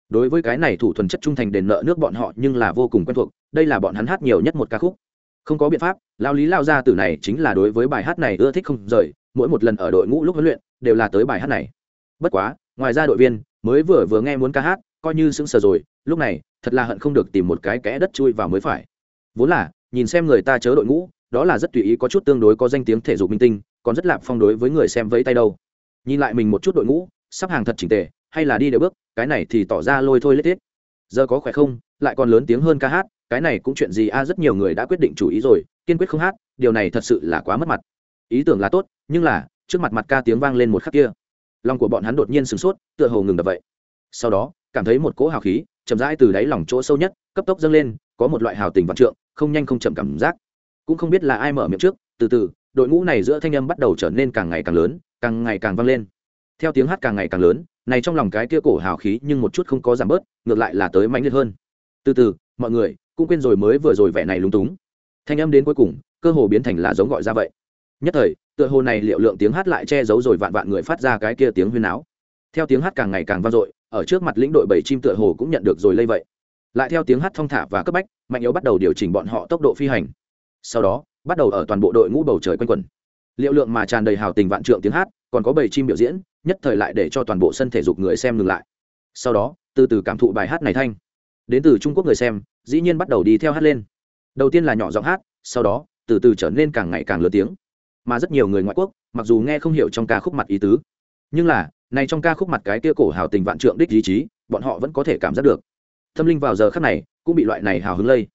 Đối với cái này thủ thuần chất trung thành đền nợ nước bọn họ nhưng là vô cùng quen thuộc, đây là bọn hắn hát nhiều nhất một ca khúc. Không có biện pháp lao lý lao ra từ này chính là đối với bài hát này ưa thích không rời, mỗi một lần ở đội ngũ lúc huấn luyện, đều là tới bài hát này. Bất quá, ngoài ra đội viên mới vừa vừa nghe muốn ca hát, coi như sững sờ rồi, lúc này, thật là hận không được tìm một cái kẽ đất chui vào mới phải. Vốn là, nhìn xem người ta chớ đội ngũ, đó là rất tùy ý có chút tương đối có danh tiếng thể dục minh tinh còn rất lạp phong đối với người xem vẫy tay đâu. Nhìn lại mình một chút đội ngũ, sắp hàng thật chỉnh tề, hay là đi đều bước, cái này thì tỏ ra lôi thôi lết thiết giờ có khỏe không? Lại còn lớn tiếng hơn ca hát, cái này cũng chuyện gì? A, rất nhiều người đã quyết định chủ ý rồi, kiên quyết không hát, điều này thật sự là quá mất mặt. Ý tưởng là tốt, nhưng là, trước mặt mặt ca tiếng vang lên một khắc kia. Lòng của bọn hắn đột nhiên sửng sốt, tựa hồ ngừng đập vậy. Sau đó, cảm thấy một cỗ hào khí, chậm rãi từ đáy lòng chỗ sâu nhất, cấp tốc dâng lên, có một loại hào tình vạn trượng, không nhanh không chậm cảm giác. Cũng không biết là ai mở miệng trước, từ từ đội ngũ này giữa thanh âm bắt đầu trở nên càng ngày càng lớn, càng ngày càng vang lên. Theo tiếng hát càng ngày càng lớn, này trong lòng cái kia cổ hào khí nhưng một chút không có giảm bớt, ngược lại là tới mãnh liệt hơn. Từ từ, mọi người, cũng quên rồi mới vừa rồi vẻ này lúng túng. Thanh âm đến cuối cùng, cơ hồ biến thành là giống gọi ra vậy. Nhất thời, tựa hồ này liệu lượng tiếng hát lại che giấu rồi vạn vạn người phát ra cái kia tiếng huyên áo theo tiếng hát càng ngày càng vang dội, ở trước mặt lĩnh đội bảy chim tựa hồ cũng nhận được rồi lây vậy. Lại theo tiếng hát thong thả và cấp bách, mạnh yếu bắt đầu điều chỉnh bọn họ tốc độ phi hành. Sau đó bắt đầu ở toàn bộ đội ngũ bầu trời quanh quẩn liệu lượng mà tràn đầy hào tình vạn trượng tiếng hát, còn có bảy chim biểu diễn, nhất thời lại để cho toàn bộ sân thể dục người xem ngừng lại. Sau đó, từ từ cảm thụ bài hát này thanh. Đến từ trung quốc người xem, dĩ nhiên bắt đầu đi theo hát lên. Đầu tiên là nhỏ giọng hát, sau đó, từ từ trở nên càng ngày càng lớn tiếng. Mà rất nhiều người ngoại quốc, mặc dù nghe không hiểu trong ca khúc mặt ý tứ, nhưng là, này trong ca khúc mặt cái kia cổ hào tình vạn trượng đích ý chí, bọn họ vẫn có thể cảm giác được. Tâm linh vào giờ khắc này, cũng bị loại này hào hứng lây.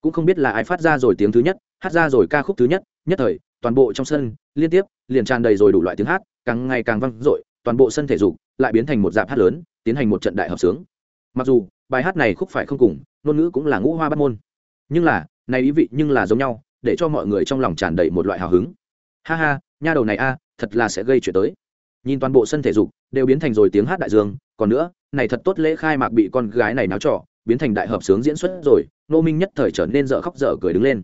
Cũng không biết là ai phát ra rồi tiếng thứ nhất hát ra rồi ca khúc thứ nhất nhất thời, toàn bộ trong sân, liên tiếp, liền tràn đầy rồi đủ loại tiếng hát, càng ngày càng vang dội, toàn bộ sân thể dục lại biến thành một dạp hát lớn, tiến hành một trận đại hợp sướng. Mặc dù, bài hát này khúc phải không cùng, ngôn ngữ cũng là ngũ hoa bắt môn. Nhưng là, này ý vị nhưng là giống nhau, để cho mọi người trong lòng tràn đầy một loại hào hứng. Ha ha, nha đầu này a, thật là sẽ gây chuyện tới. Nhìn toàn bộ sân thể dục, đều biến thành rồi tiếng hát đại dương, còn nữa, này thật tốt lễ khai mạc bị con gái này náo trọ, biến thành đại hợp sướng diễn xuất rồi nô minh nhất thời trở nên dở khóc dở cười đứng lên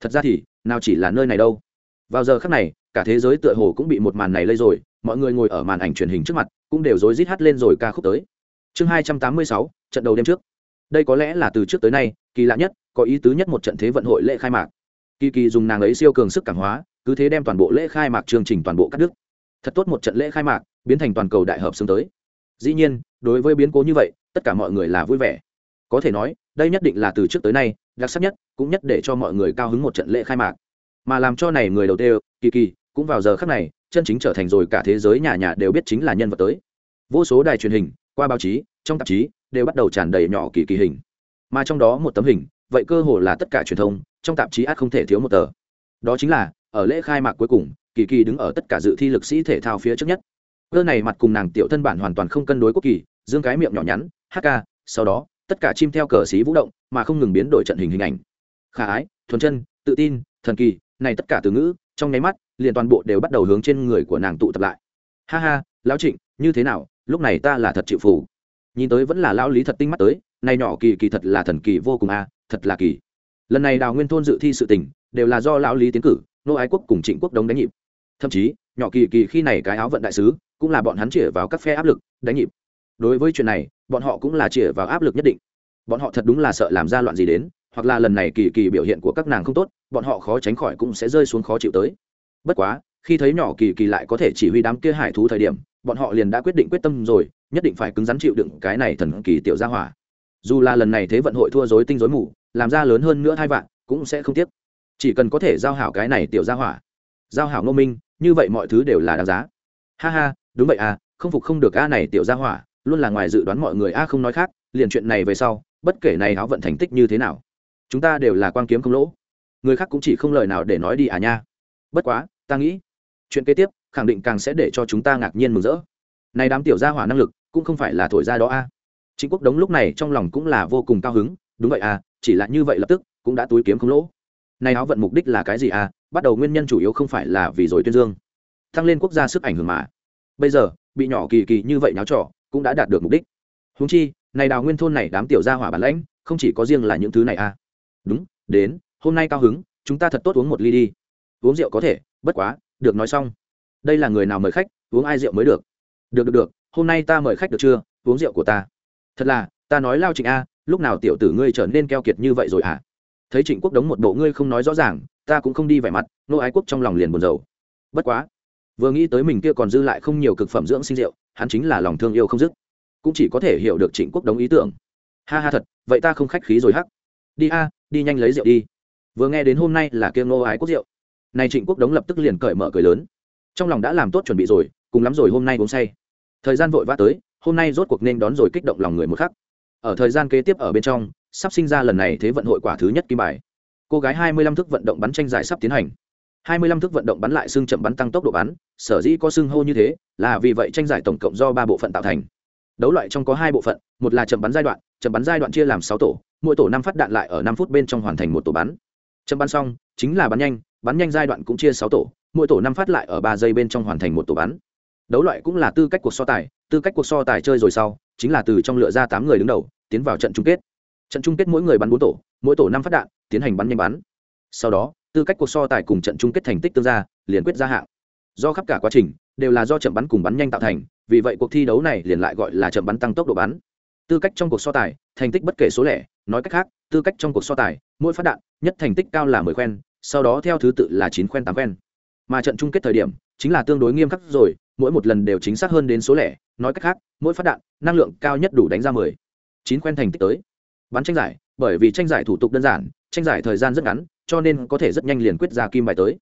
thật ra thì, nào chỉ là nơi này đâu. Vào giờ khắc này, cả thế giới tựa hồ cũng bị một màn này lây rồi, mọi người ngồi ở màn ảnh truyền hình trước mặt, cũng đều rối rít hát lên rồi ca khúc tới. Chương hai trăm tám mươi sáu, trận đầu đêm trước. Đây có lẽ là từ trước tới nay, kỳ lạ nhất, có ý tứ nhất một trận thế vận hội lễ khai mạc. Kỳ kỳ dùng nàng ấy siêu cường sức cảm hóa, cứ thế đem toàn bộ lễ khai mạc chương trình toàn bộ cắt đứt. Thật tốt một trận lễ khai mạc, biến thành toàn cầu đại hợp xương tới. Dĩ nhiên, đối với biến cố như vậy, tất cả mọi người là vui vẻ có thể nói, đây nhất định là từ trước tới nay, đặc sắc nhất, cũng nhất để cho mọi người cao hứng một trận lễ khai mạc. Mà làm cho này người đầu tiên, kỳ kỳ, cũng vào giờ khắc này, chân chính trở thành rồi cả thế giới nhà nhà đều biết chính là nhân vật tới. Vô số đài truyền hình, qua báo chí, trong tạp chí, đều bắt đầu tràn đầy nhỏ kỳ kỳ hình. Mà trong đó một tấm hình, vậy cơ hồ là tất cả truyền thông, trong tạp chí át không thể thiếu một tờ. Đó chính là, ở lễ khai mạc cuối cùng, kỳ kỳ đứng ở tất cả dự thi lực sĩ thể thao phía trước nhất. Cơ này mặt cùng nàng tiểu thân bản hoàn toàn không cân đối quốc kỳ, dương cái miệng nhỏ nhắn hk sau đó tất cả chim theo cờ xí vũ động, mà không ngừng biến đổi trận hình hình ảnh. Khả ái, thuần chân, tự tin, thần kỳ, này tất cả từ ngữ, trong nháy mắt, liền toàn bộ đều bắt đầu hướng trên người của nàng tụ tập lại. Ha ha, lão trịnh, như thế nào, lúc này ta là thật chịu phủ nhìn tới vẫn là lão lý thật tinh mắt tới, này nhỏ kỳ kỳ thật là thần kỳ vô cùng a à, thật là kỳ. Lần này đào nguyên thôn dự thi sự tình, đều là do lão lý tiến cử, nô ái quốc cùng trịnh quốc đống đánh nhịp. Thậm chí, nhỏ kỳ kỳ khi này cái áo vận đại sứ, cũng là bọn hắn chĩa vào các phe áp lực, đánh nhịp. Đối với chuyện này bọn họ cũng là chĩa vào áp lực nhất định. Bọn họ thật đúng là sợ làm ra loạn gì đến, hoặc là lần này kỳ kỳ biểu hiện của các nàng không tốt, bọn họ khó tránh khỏi cũng sẽ rơi xuống khó chịu tới. Bất quá, khi thấy nhỏ kỳ kỳ lại có thể chỉ huy đám kia hải thú thời điểm, bọn họ liền đã quyết định quyết tâm rồi, nhất định phải cứng rắn chịu đựng cái này thần kỳ tiểu gia hỏa. Dù là lần này thế vận hội thua dối tinh dối mù, làm ra lớn hơn nữa hai vạn, cũng sẽ không tiếc. Chỉ cần có thể giao hảo cái này tiểu gia hỏa, giao hảo ngô minh, như vậy mọi thứ đều là đáng giá. Ha ha, đúng vậy à không phục không được a này tiểu gia hỏa luôn là ngoài dự đoán mọi người a, không nói khác, liền chuyện này về sau, bất kể này áo vận thành tích như thế nào, chúng ta đều là quan kiếm không lỗ. Người khác cũng chỉ không lời nào để nói đi à nha. Bất quá, ta nghĩ, chuyện kế tiếp, khẳng định càng sẽ để cho chúng ta ngạc nhiên mừng rỡ. Này đám tiểu gia hỏa năng lực, cũng không phải là thổi ra đó a. À. chính quốc đống lúc này trong lòng cũng là vô cùng cao hứng, đúng vậy à chỉ là như vậy lập tức, cũng đã túi kiếm không lỗ. Này áo vận mục đích là cái gì à bắt đầu nguyên nhân chủ yếu không phải là vì rồi tuyên dương. Tăng lên quốc gia sức ảnh hưởng mà. Bây giờ, bị nhỏ kỳ kỳ như vậy náo trò cũng đã đạt được mục đích. Húng chi, này đào nguyên thôn này đám tiểu gia hỏa bản lãnh, không chỉ có riêng là những thứ này à. Đúng, đến, hôm nay cao hứng, chúng ta thật tốt uống một ly đi. Uống rượu có thể, bất quá, được nói xong. Đây là người nào mời khách, uống ai rượu mới được? Được được được, hôm nay ta mời khách được chưa? Uống rượu của ta. Thật là, ta nói lao trịnh a, lúc nào tiểu tử ngươi trở nên keo kiệt như vậy rồi à thấy trịnh quốc đống một bộ ngươi không nói rõ ràng, ta cũng không đi vẻ mặt, nô ái quốc trong lòng liền buồn rầu. Bất quá vừa nghĩ tới mình kia còn dư lại không nhiều cực phẩm dưỡng sinh rượu, hắn chính là lòng thương yêu không dứt. Cũng chỉ có thể hiểu được trịnh quốc đống ý tưởng. Ha ha thật, vậy ta không khách khí rồi hắc. Đi a, đi nhanh lấy rượu đi. Vừa nghe đến hôm nay là kia nô ái quốc rượu. Này trịnh quốc đống lập tức liền cởi mở cười lớn. Trong lòng đã làm tốt chuẩn bị rồi, cùng lắm rồi hôm nay uống say. Thời gian vội vã tới, hôm nay rốt cuộc nên đón rồi kích động lòng người một khắc. Ở thời gian kế tiếp ở bên trong, sắp sinh ra lần này thế vận hội quả thứ nhất kim bài. Cô gái hai mươi lăm thức vận động bắn tranh giải sắp tiến hành hai mươi lăm thước vận động bắn lại xương chậm bắn tăng tốc độ bắn, sở dĩ có xương hô như thế là vì vậy tranh giải tổng cộng do ba bộ phận tạo thành. Đấu loại trong có hai bộ phận, một là chậm bắn giai đoạn, chậm bắn giai đoạn chia làm sáu tổ, mỗi tổ năm phát đạn lại ở năm phút bên trong hoàn thành một tổ bắn. Chậm bắn xong, chính là bắn nhanh bắn nhanh giai đoạn cũng chia sáu tổ, mỗi tổ năm phát lại ở ba giây bên trong hoàn thành một tổ bắn. Đấu loại cũng là tư cách cuộc so tài, tư cách cuộc so tài chơi rồi sau, chính là từ trong lựa ra tám người đứng đầu, tiến vào trận chung kết. Trận chung kết mỗi người bắn bốn tổ, mỗi tổ năm phát đạn, tiến hành bắn nhanh bắn. Sau đó tư cách cuộc so tài cùng trận chung kết thành tích tương ra liền quyết ra hạng. Do khắp cả quá trình, đều là do chậm bắn cùng bắn nhanh tạo thành, vì vậy cuộc thi đấu này liền lại gọi là chậm bắn tăng tốc độ bắn. Tư cách trong cuộc so tài, thành tích bất kể số lẻ, nói cách khác, tư cách trong cuộc so tài, mỗi phát đạn, nhất thành tích cao là mười khoen, sau đó theo thứ tự là chín khoen, tám khoen. Mà trận chung kết thời điểm, chính là tương đối nghiêm khắc rồi, mỗi một lần đều chính xác hơn đến số lẻ, nói cách khác, mỗi phát đạn, năng lượng cao nhất đủ đánh ra mười. Chín khoen thành tích tới. Bắn tranh giải bởi vì tranh giải thủ tục đơn giản, tranh giải thời gian rất ngắn, cho nên có thể rất nhanh liền quyết ra kim bài tới.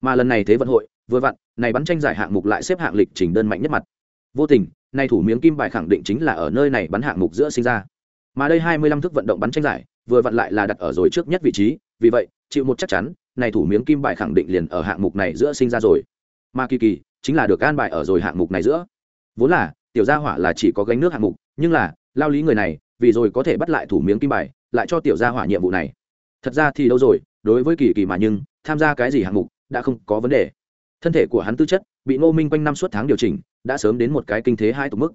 Mà lần này thế vận hội, vừa vặn, này bắn tranh giải hạng mục lại xếp hạng lịch trình đơn mạnh nhất mặt. Vô tình nay thủ miếng kim bài khẳng định chính là ở nơi này bắn hạng mục giữa sinh ra. Mà đây hai mươi lăm thước vận động bắn tranh giải, vừa vặn lại là đặt ở rồi trước nhất vị trí, vì vậy, chịu một chắc chắn, này thủ miếng kim bài khẳng định liền ở hạng mục này giữa sinh ra rồi. Mà kỳ kỳ, chính là được an bài ở rồi hạng mục này giữa. Vốn là, tiểu gia hỏa là chỉ có gánh nước hạng mục, nhưng là, lao lý người này vì rồi có thể bắt lại thủ miếng kim bài, lại cho tiểu gia hỏa nhiệm vụ này. Thật ra thì đâu rồi, đối với kỳ kỳ mà nhưng, tham gia cái gì hạng mục, đã không có vấn đề. Thân thể của hắn tư chất, bị ngô minh quanh năm suốt tháng điều chỉnh, đã sớm đến một cái kinh thế hai tục mức.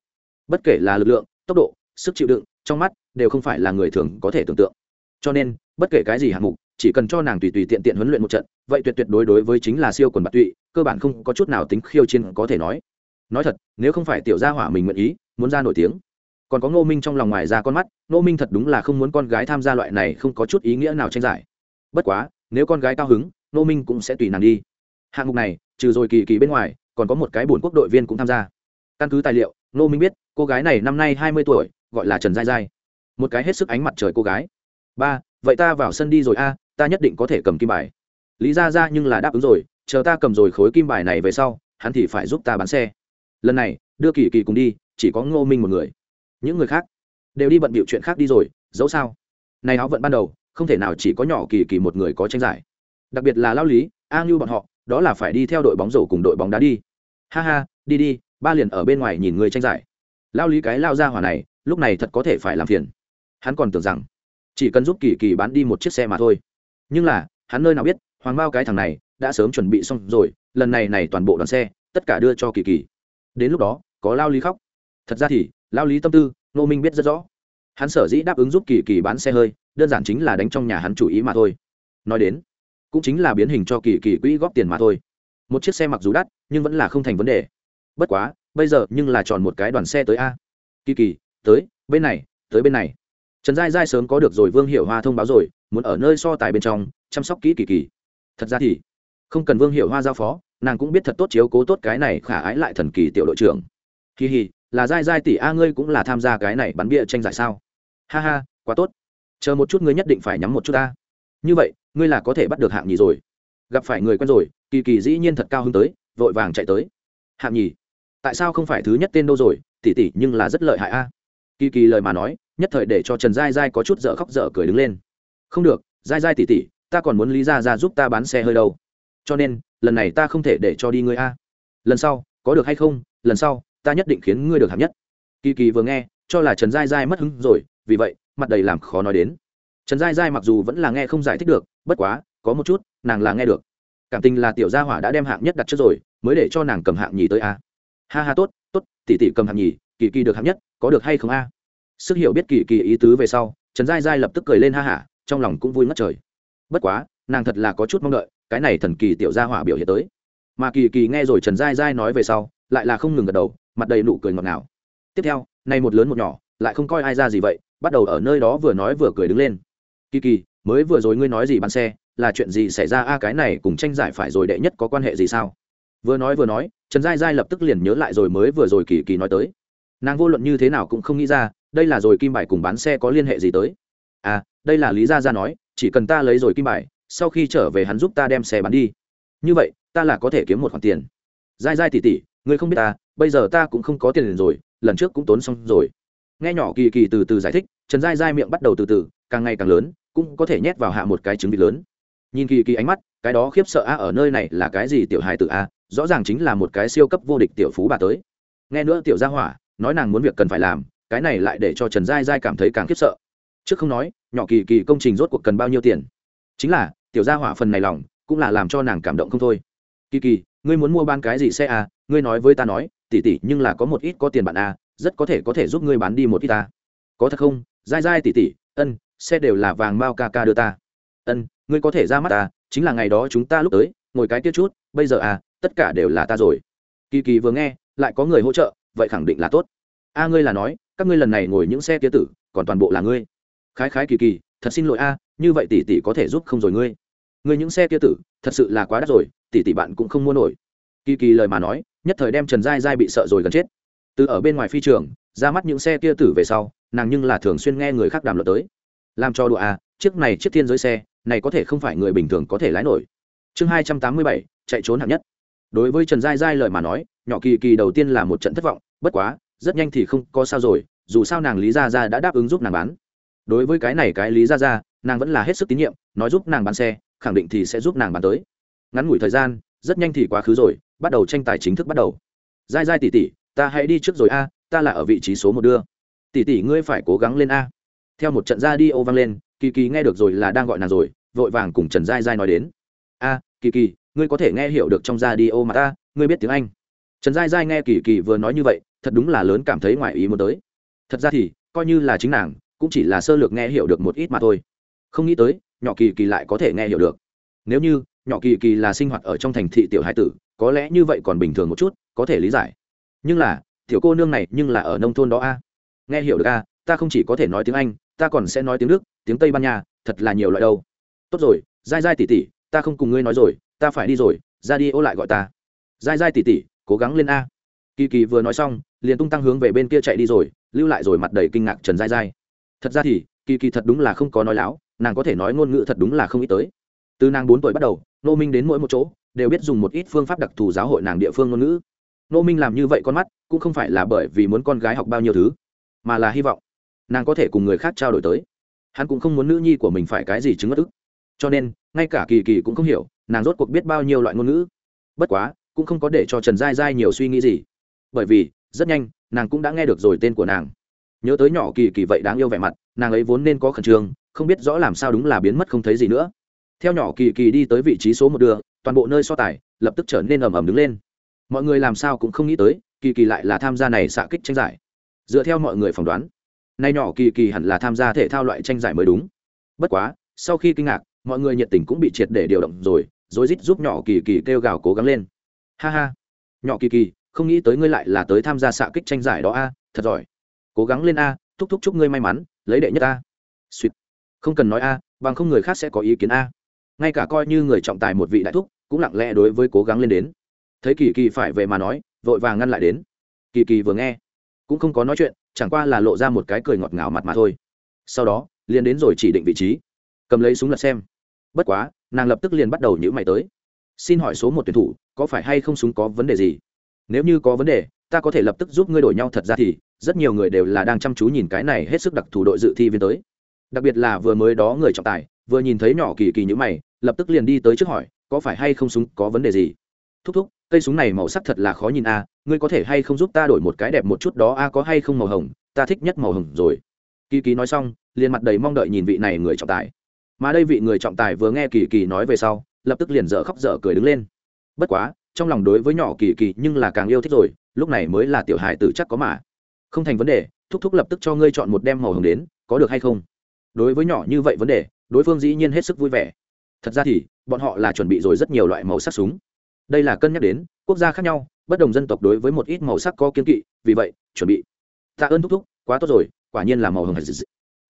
Bất kể là lực lượng, tốc độ, sức chịu đựng, trong mắt đều không phải là người thường có thể tưởng tượng. Cho nên, bất kể cái gì hạng mục, chỉ cần cho nàng tùy tùy tiện tiện huấn luyện một trận, vậy tuyệt tuyệt đối đối với chính là siêu quần bạc tụy, cơ bản không có chút nào tính khiêu chiến có thể nói. Nói thật, nếu không phải tiểu gia hỏa mình nguyện ý, muốn ra nổi tiếng còn có ngô minh trong lòng ngoài ra con mắt, ngô minh thật đúng là không muốn con gái tham gia loại này không có chút ý nghĩa nào tranh giải. Bất quá, nếu con gái cao hứng, ngô minh cũng sẽ tùy nàng đi. Hạng mục này, trừ rồi kỳ kỳ bên ngoài, còn có một cái bổn quốc đội viên cũng tham gia. Căn cứ tài liệu, ngô minh biết, cô gái này năm nay hai mươi tuổi, gọi là trần giai giai. Một cái hết sức ánh mặt trời cô gái. Ba, vậy ta vào sân đi rồi a, ta nhất định có thể cầm kim bài. Lý ra ra nhưng là đáp ứng rồi, chờ ta cầm rồi khối kim bài này về sau, hắn thì phải giúp ta bán xe. Lần này, đưa kỳ kỳ cùng đi, chỉ có ngô minh một người những người khác đều đi bận bịu chuyện khác đi rồi, dẫu sao. Này áo vận ban đầu, không thể nào chỉ có nhỏ kỳ kỳ một người có tranh giải. Đặc biệt là lao lý, a ngưu bọn họ, đó là phải đi theo đội bóng rổ cùng đội bóng đá đi. Ha ha, đi đi, ba liền ở bên ngoài nhìn người tranh giải. Lao lý cái lao ra hỏa này, lúc này thật có thể phải làm phiền. Hắn còn tưởng rằng, chỉ cần giúp kỳ kỳ bán đi một chiếc xe mà thôi. Nhưng là, hắn nơi nào biết, hoàng bao cái thằng này đã sớm chuẩn bị xong rồi, lần này này toàn bộ đoàn xe, tất cả đưa cho kỳ kỳ. Đến lúc đó, có lao lý khóc. Thật ra thì lao lý tâm tư nô minh biết rất rõ. Hắn sở dĩ đáp ứng giúp kỳ kỳ bán xe hơi, đơn giản chính là đánh trong nhà hắn chủ ý mà thôi. Nói đến, cũng chính là biến hình cho kỳ kỳ quỹ góp tiền mà thôi. Một chiếc xe mặc dù đắt, nhưng vẫn là không thành vấn đề. Bất quá, bây giờ nhưng là chọn một cái đoàn xe tới a. Kỳ kỳ, tới, bên này, tới bên này. Trần giai giai sớm có được rồi, vương Hiểu hoa thông báo rồi, muốn ở nơi so tài bên trong, chăm sóc kỹ kỳ kỳ. Thật ra thì, không cần vương Hiểu hoa giao phó, nàng cũng biết thật tốt chiếu cố tốt cái này khả ái lại thần kỳ tiểu đội trưởng. Kỳ hì là giai dai tỷ a ngươi cũng là tham gia cái này bắn bia tranh giải sao? Ha ha, quá tốt. Chờ một chút ngươi nhất định phải nhắm một chút ta. Như vậy, ngươi là có thể bắt được hạng nhì rồi. Gặp phải người quen rồi, kỳ kỳ dĩ nhiên thật cao hứng tới, vội vàng chạy tới. Hạng nhì? Tại sao không phải thứ nhất tên đâu rồi? Tỷ tỷ nhưng là rất lợi hại a. Kỳ kỳ lời mà nói, nhất thời để cho trần giai dai có chút dở khóc dở cười đứng lên. Không được, giai dai tỷ tỷ, ta còn muốn lý ra ra giúp ta bán xe hơi đâu. Cho nên, lần này ta không thể để cho đi ngươi a. Lần sau, có được hay không? Lần sau ta nhất định khiến ngươi được hạng nhất. Kỳ kỳ vừa nghe, cho là trần giai giai mất hứng rồi, vì vậy, mặt đầy làm khó nói đến. Trần giai giai mặc dù vẫn là nghe không giải thích được, bất quá, có một chút, nàng là nghe được. Cảm tình là tiểu gia hỏa đã đem hạng nhất đặt trước rồi, mới để cho nàng cầm hạng nhì tới a. Ha ha, tốt tốt, tỷ tỷ cầm hạng nhì, kỳ kỳ được hạng nhất, có được hay không a? Sức hiểu biết kỳ kỳ ý tứ về sau, trần giai giai lập tức cười lên ha hả, trong lòng cũng vui ngất trời. Bất quá, nàng thật là có chút mong đợi, cái này thần kỳ tiểu gia hỏa biểu hiện tới. Mà kỳ kỳ nghe rồi trần giai giai nói về sau, lại là không ngừng gật đầu mặt đầy nụ cười ngọt ngào. Tiếp theo, nay một lớn một nhỏ, lại không coi ai ra gì vậy, bắt đầu ở nơi đó vừa nói vừa cười đứng lên. Kỳ kỳ, mới vừa rồi ngươi nói gì bán xe, là chuyện gì xảy ra? A, cái này cùng tranh giải phải rồi đệ nhất có quan hệ gì sao? Vừa nói vừa nói, trần giai giai lập tức liền nhớ lại rồi mới vừa rồi kỳ kỳ nói tới. Nàng vô luận như thế nào cũng không nghĩ ra, đây là rồi kim bài cùng bán xe có liên hệ gì tới. À đây là lý gia gia nói, chỉ cần ta lấy rồi kim bài, sau khi trở về hắn giúp ta đem xe bán đi. Như vậy, ta là có thể kiếm một khoản tiền. Giai giai tỉ tỉ ngươi không biết ta bây giờ ta cũng không có tiền rồi, lần trước cũng tốn xong rồi. Nghe nhỏ kỳ kỳ từ từ giải thích, trần dai dai miệng bắt đầu từ từ, càng ngày càng lớn, cũng có thể nhét vào hạ một cái trứng vịt lớn. Nhìn kỳ kỳ ánh mắt, cái đó khiếp sợ a ở nơi này là cái gì tiểu hài tự a rõ ràng chính là một cái siêu cấp vô địch tiểu phú bà tới. Nghe nữa tiểu gia hỏa, nói nàng muốn việc cần phải làm, cái này lại để cho trần giai dai cảm thấy càng khiếp sợ. Trước không nói, nhỏ kỳ kỳ công trình rốt cuộc cần bao nhiêu tiền? Chính là, tiểu gia hỏa phần này lòng, cũng là làm cho nàng cảm động không thôi. Kỳ kỳ ngươi muốn mua bán cái gì xe à? Ngươi nói với ta nói, tỉ tỉ, nhưng là có một ít có tiền bạn à rất có thể có thể giúp ngươi bán đi một ít ta có thật không? Dai dai tỉ tỉ, ân, xe đều là vàng mao ca ca đưa ta. Ân, ngươi có thể ra mắt ta chính là ngày đó chúng ta lúc tới, ngồi cái tiết chút, bây giờ à tất cả đều là ta rồi. Kỳ kỳ vừa nghe, lại có người hỗ trợ, vậy khẳng định là tốt. A, ngươi là nói, các ngươi lần này ngồi những xe kia tử, còn toàn bộ là ngươi. Khái khái kỳ kỳ, thật xin lỗi a, như vậy tỷ tỷ có thể giúp không rồi ngươi. Ngươi những xe kia tử, thật sự là quá đắt rồi tỷ tỷ bạn cũng không mua nổi. Kỳ kỳ lời mà nói, nhất thời đem trần giai giai bị sợ rồi gần chết. Từ ở bên ngoài phi trường, ra mắt những xe kia tử về sau, nàng nhưng là thường xuyên nghe người khác đàm luận tới. Làm cho đùa à chiếc này chiếc thiên giới xe, này có thể không phải người bình thường có thể lái nổi. Chương hai trăm tám mươi bảy, chạy trốn hạng nhất. Đối với trần giai giai lời mà nói, nhỏ kỳ kỳ đầu tiên là một trận thất vọng, bất quá, rất nhanh thì không có sao rồi, dù sao nàng lý gia gia đã đáp ứng giúp nàng bán. Đối với cái này cái lý gia gia, nàng vẫn là hết sức tín nhiệm, nói giúp nàng bán xe, khẳng định thì sẽ giúp nàng bán tới ngắn ngủi thời gian, rất nhanh thì quá khứ rồi, bắt đầu tranh tài chính thức bắt đầu. Dai dai tỷ tỷ ta hãy đi trước rồi a, ta là ở vị trí số một đưa. Tỷ tỷ ngươi phải cố gắng lên a. Theo một trận ra đi ô vang lên, kỳ kỳ nghe được rồi là đang gọi nàng rồi, vội vàng cùng trần dai dai nói đến. A, kỳ kỳ, ngươi có thể nghe hiểu được trong ra đi ô mà ta, ngươi biết tiếng anh. Trần dai dai nghe kỳ kỳ vừa nói như vậy, thật đúng là lớn cảm thấy ngoài ý muốn tới. Thật ra thì, coi như là chính nàng, cũng chỉ là sơ lược nghe hiểu được một ít mà thôi. Không nghĩ tới, nhỏ kỳ kỳ lại có thể nghe hiểu được. Nếu như nhỏ kỳ kỳ là sinh hoạt ở trong thành thị tiểu hai tử, có lẽ như vậy còn bình thường một chút, có thể lý giải. Nhưng là, tiểu cô nương này nhưng là ở nông thôn đó a. Nghe hiểu được a, ta không chỉ có thể nói tiếng anh, ta còn sẽ nói tiếng đức, tiếng tây ban nha, thật là nhiều loại đâu. Tốt rồi, dai dai tỉ tỉ, ta không cùng ngươi nói rồi, ta phải đi rồi, ra đi ô lại gọi ta. Dai dai tỉ tỉ, cố gắng lên a. Kỳ kỳ vừa nói xong, liền tung tăng hướng về bên kia chạy đi rồi, lưu lại rồi mặt đầy kinh ngạc trần dai dai. Thật ra thì, kỳ kỳ thật đúng là không có nói láo, nàng có thể nói ngôn ngữ thật đúng là không ít tới. Từ nàng bốn tuổi bắt đầu nô minh đến mỗi một chỗ, đều biết dùng một ít phương pháp đặc thù giáo hội nàng địa phương ngôn ngữ. Nô minh làm như vậy con mắt, cũng không phải là bởi vì muốn con gái học bao nhiêu thứ, mà là hy vọng nàng có thể cùng người khác trao đổi tới. Hắn cũng không muốn nữ nhi của mình phải cái gì chứng ất ức. Cho nên, ngay cả kỳ kỳ cũng không hiểu, nàng rốt cuộc biết bao nhiêu loại ngôn ngữ. Bất quá, cũng không có để cho trần giai giai nhiều suy nghĩ gì. Bởi vì, rất nhanh, nàng cũng đã nghe được rồi tên của nàng. Nhớ tới nhỏ kỳ kỳ vậy đáng yêu vẻ mặt, nàng ấy vốn nên có khẩn trương, không biết rõ làm sao đúng là biến mất không thấy gì nữa theo nhỏ kỳ kỳ đi tới vị trí số một đường toàn bộ nơi so tài, lập tức trở nên ầm ầm đứng lên. Mọi người làm sao cũng không nghĩ tới, kỳ kỳ lại là tham gia này xạ kích tranh giải. Dựa theo mọi người phỏng đoán, nay nhỏ kỳ kỳ hẳn là tham gia thể thao loại tranh giải mới đúng. Bất quá, sau khi kinh ngạc, mọi người nhiệt tình cũng bị triệt để điều động rồi, rối rít giúp nhỏ kỳ kỳ kêu gào cố gắng lên. Ha ha, nhỏ kỳ kỳ, không nghĩ tới ngươi lại là tới tham gia xạ kích tranh giải đó a, thật giỏi. Cố gắng lên a, thúc thúc chúc ngươi may mắn, lấy đệ nhất a. Suýt không cần nói a, bằng không người khác sẽ có ý kiến a ngay cả coi như người trọng tài một vị đại thúc, cũng lặng lẽ đối với cố gắng lên đến. Thấy kỳ kỳ phải về mà nói, vội vàng ngăn lại đến. Kỳ kỳ vừa nghe, cũng không có nói chuyện, chẳng qua là lộ ra một cái cười ngọt ngào mặt mà thôi. Sau đó, liền đến rồi chỉ định vị trí. Cầm lấy súng lật xem. Bất quá, nàng lập tức liền bắt đầu nhữ mày tới. Xin hỏi số một tuyển thủ, có phải hay không súng có vấn đề gì? Nếu như có vấn đề, ta có thể lập tức giúp ngươi đổi nhau thật ra thì, rất nhiều người đều là đang chăm chú nhìn cái này hết sức đặc thù đội dự thi viên tới. Đặc biệt là vừa mới đó người trọng tài, vừa nhìn thấy nhỏ kỳ kỳ như mày lập tức liền đi tới trước hỏi, có phải hay không súng có vấn đề gì? Thúc thúc, cây súng này màu sắc thật là khó nhìn a, ngươi có thể hay không giúp ta đổi một cái đẹp một chút đó a, có hay không màu hồng, ta thích nhất màu hồng rồi. Kỳ kỳ nói xong, liền mặt đầy mong đợi nhìn vị này người trọng tài. Mà đây vị người trọng tài vừa nghe kỳ kỳ nói về sau, lập tức liền dở khóc dở cười đứng lên. Bất quá, trong lòng đối với nhỏ kỳ kỳ nhưng là càng yêu thích rồi, lúc này mới là tiểu hài tử chắc có mà. Không thành vấn đề, thúc thúc lập tức cho ngươi chọn một đem màu hồng đến, có được hay không? Đối với nhỏ như vậy vấn đề, đối phương dĩ nhiên hết sức vui vẻ thật ra thì, bọn họ là chuẩn bị rồi rất nhiều loại màu sắc súng. Đây là cân nhắc đến, quốc gia khác nhau, bất đồng dân tộc đối với một ít màu sắc có kiến kỵ, vì vậy, chuẩn bị. Tạ ơn thúc thúc, quá tốt rồi, quả nhiên là màu hồng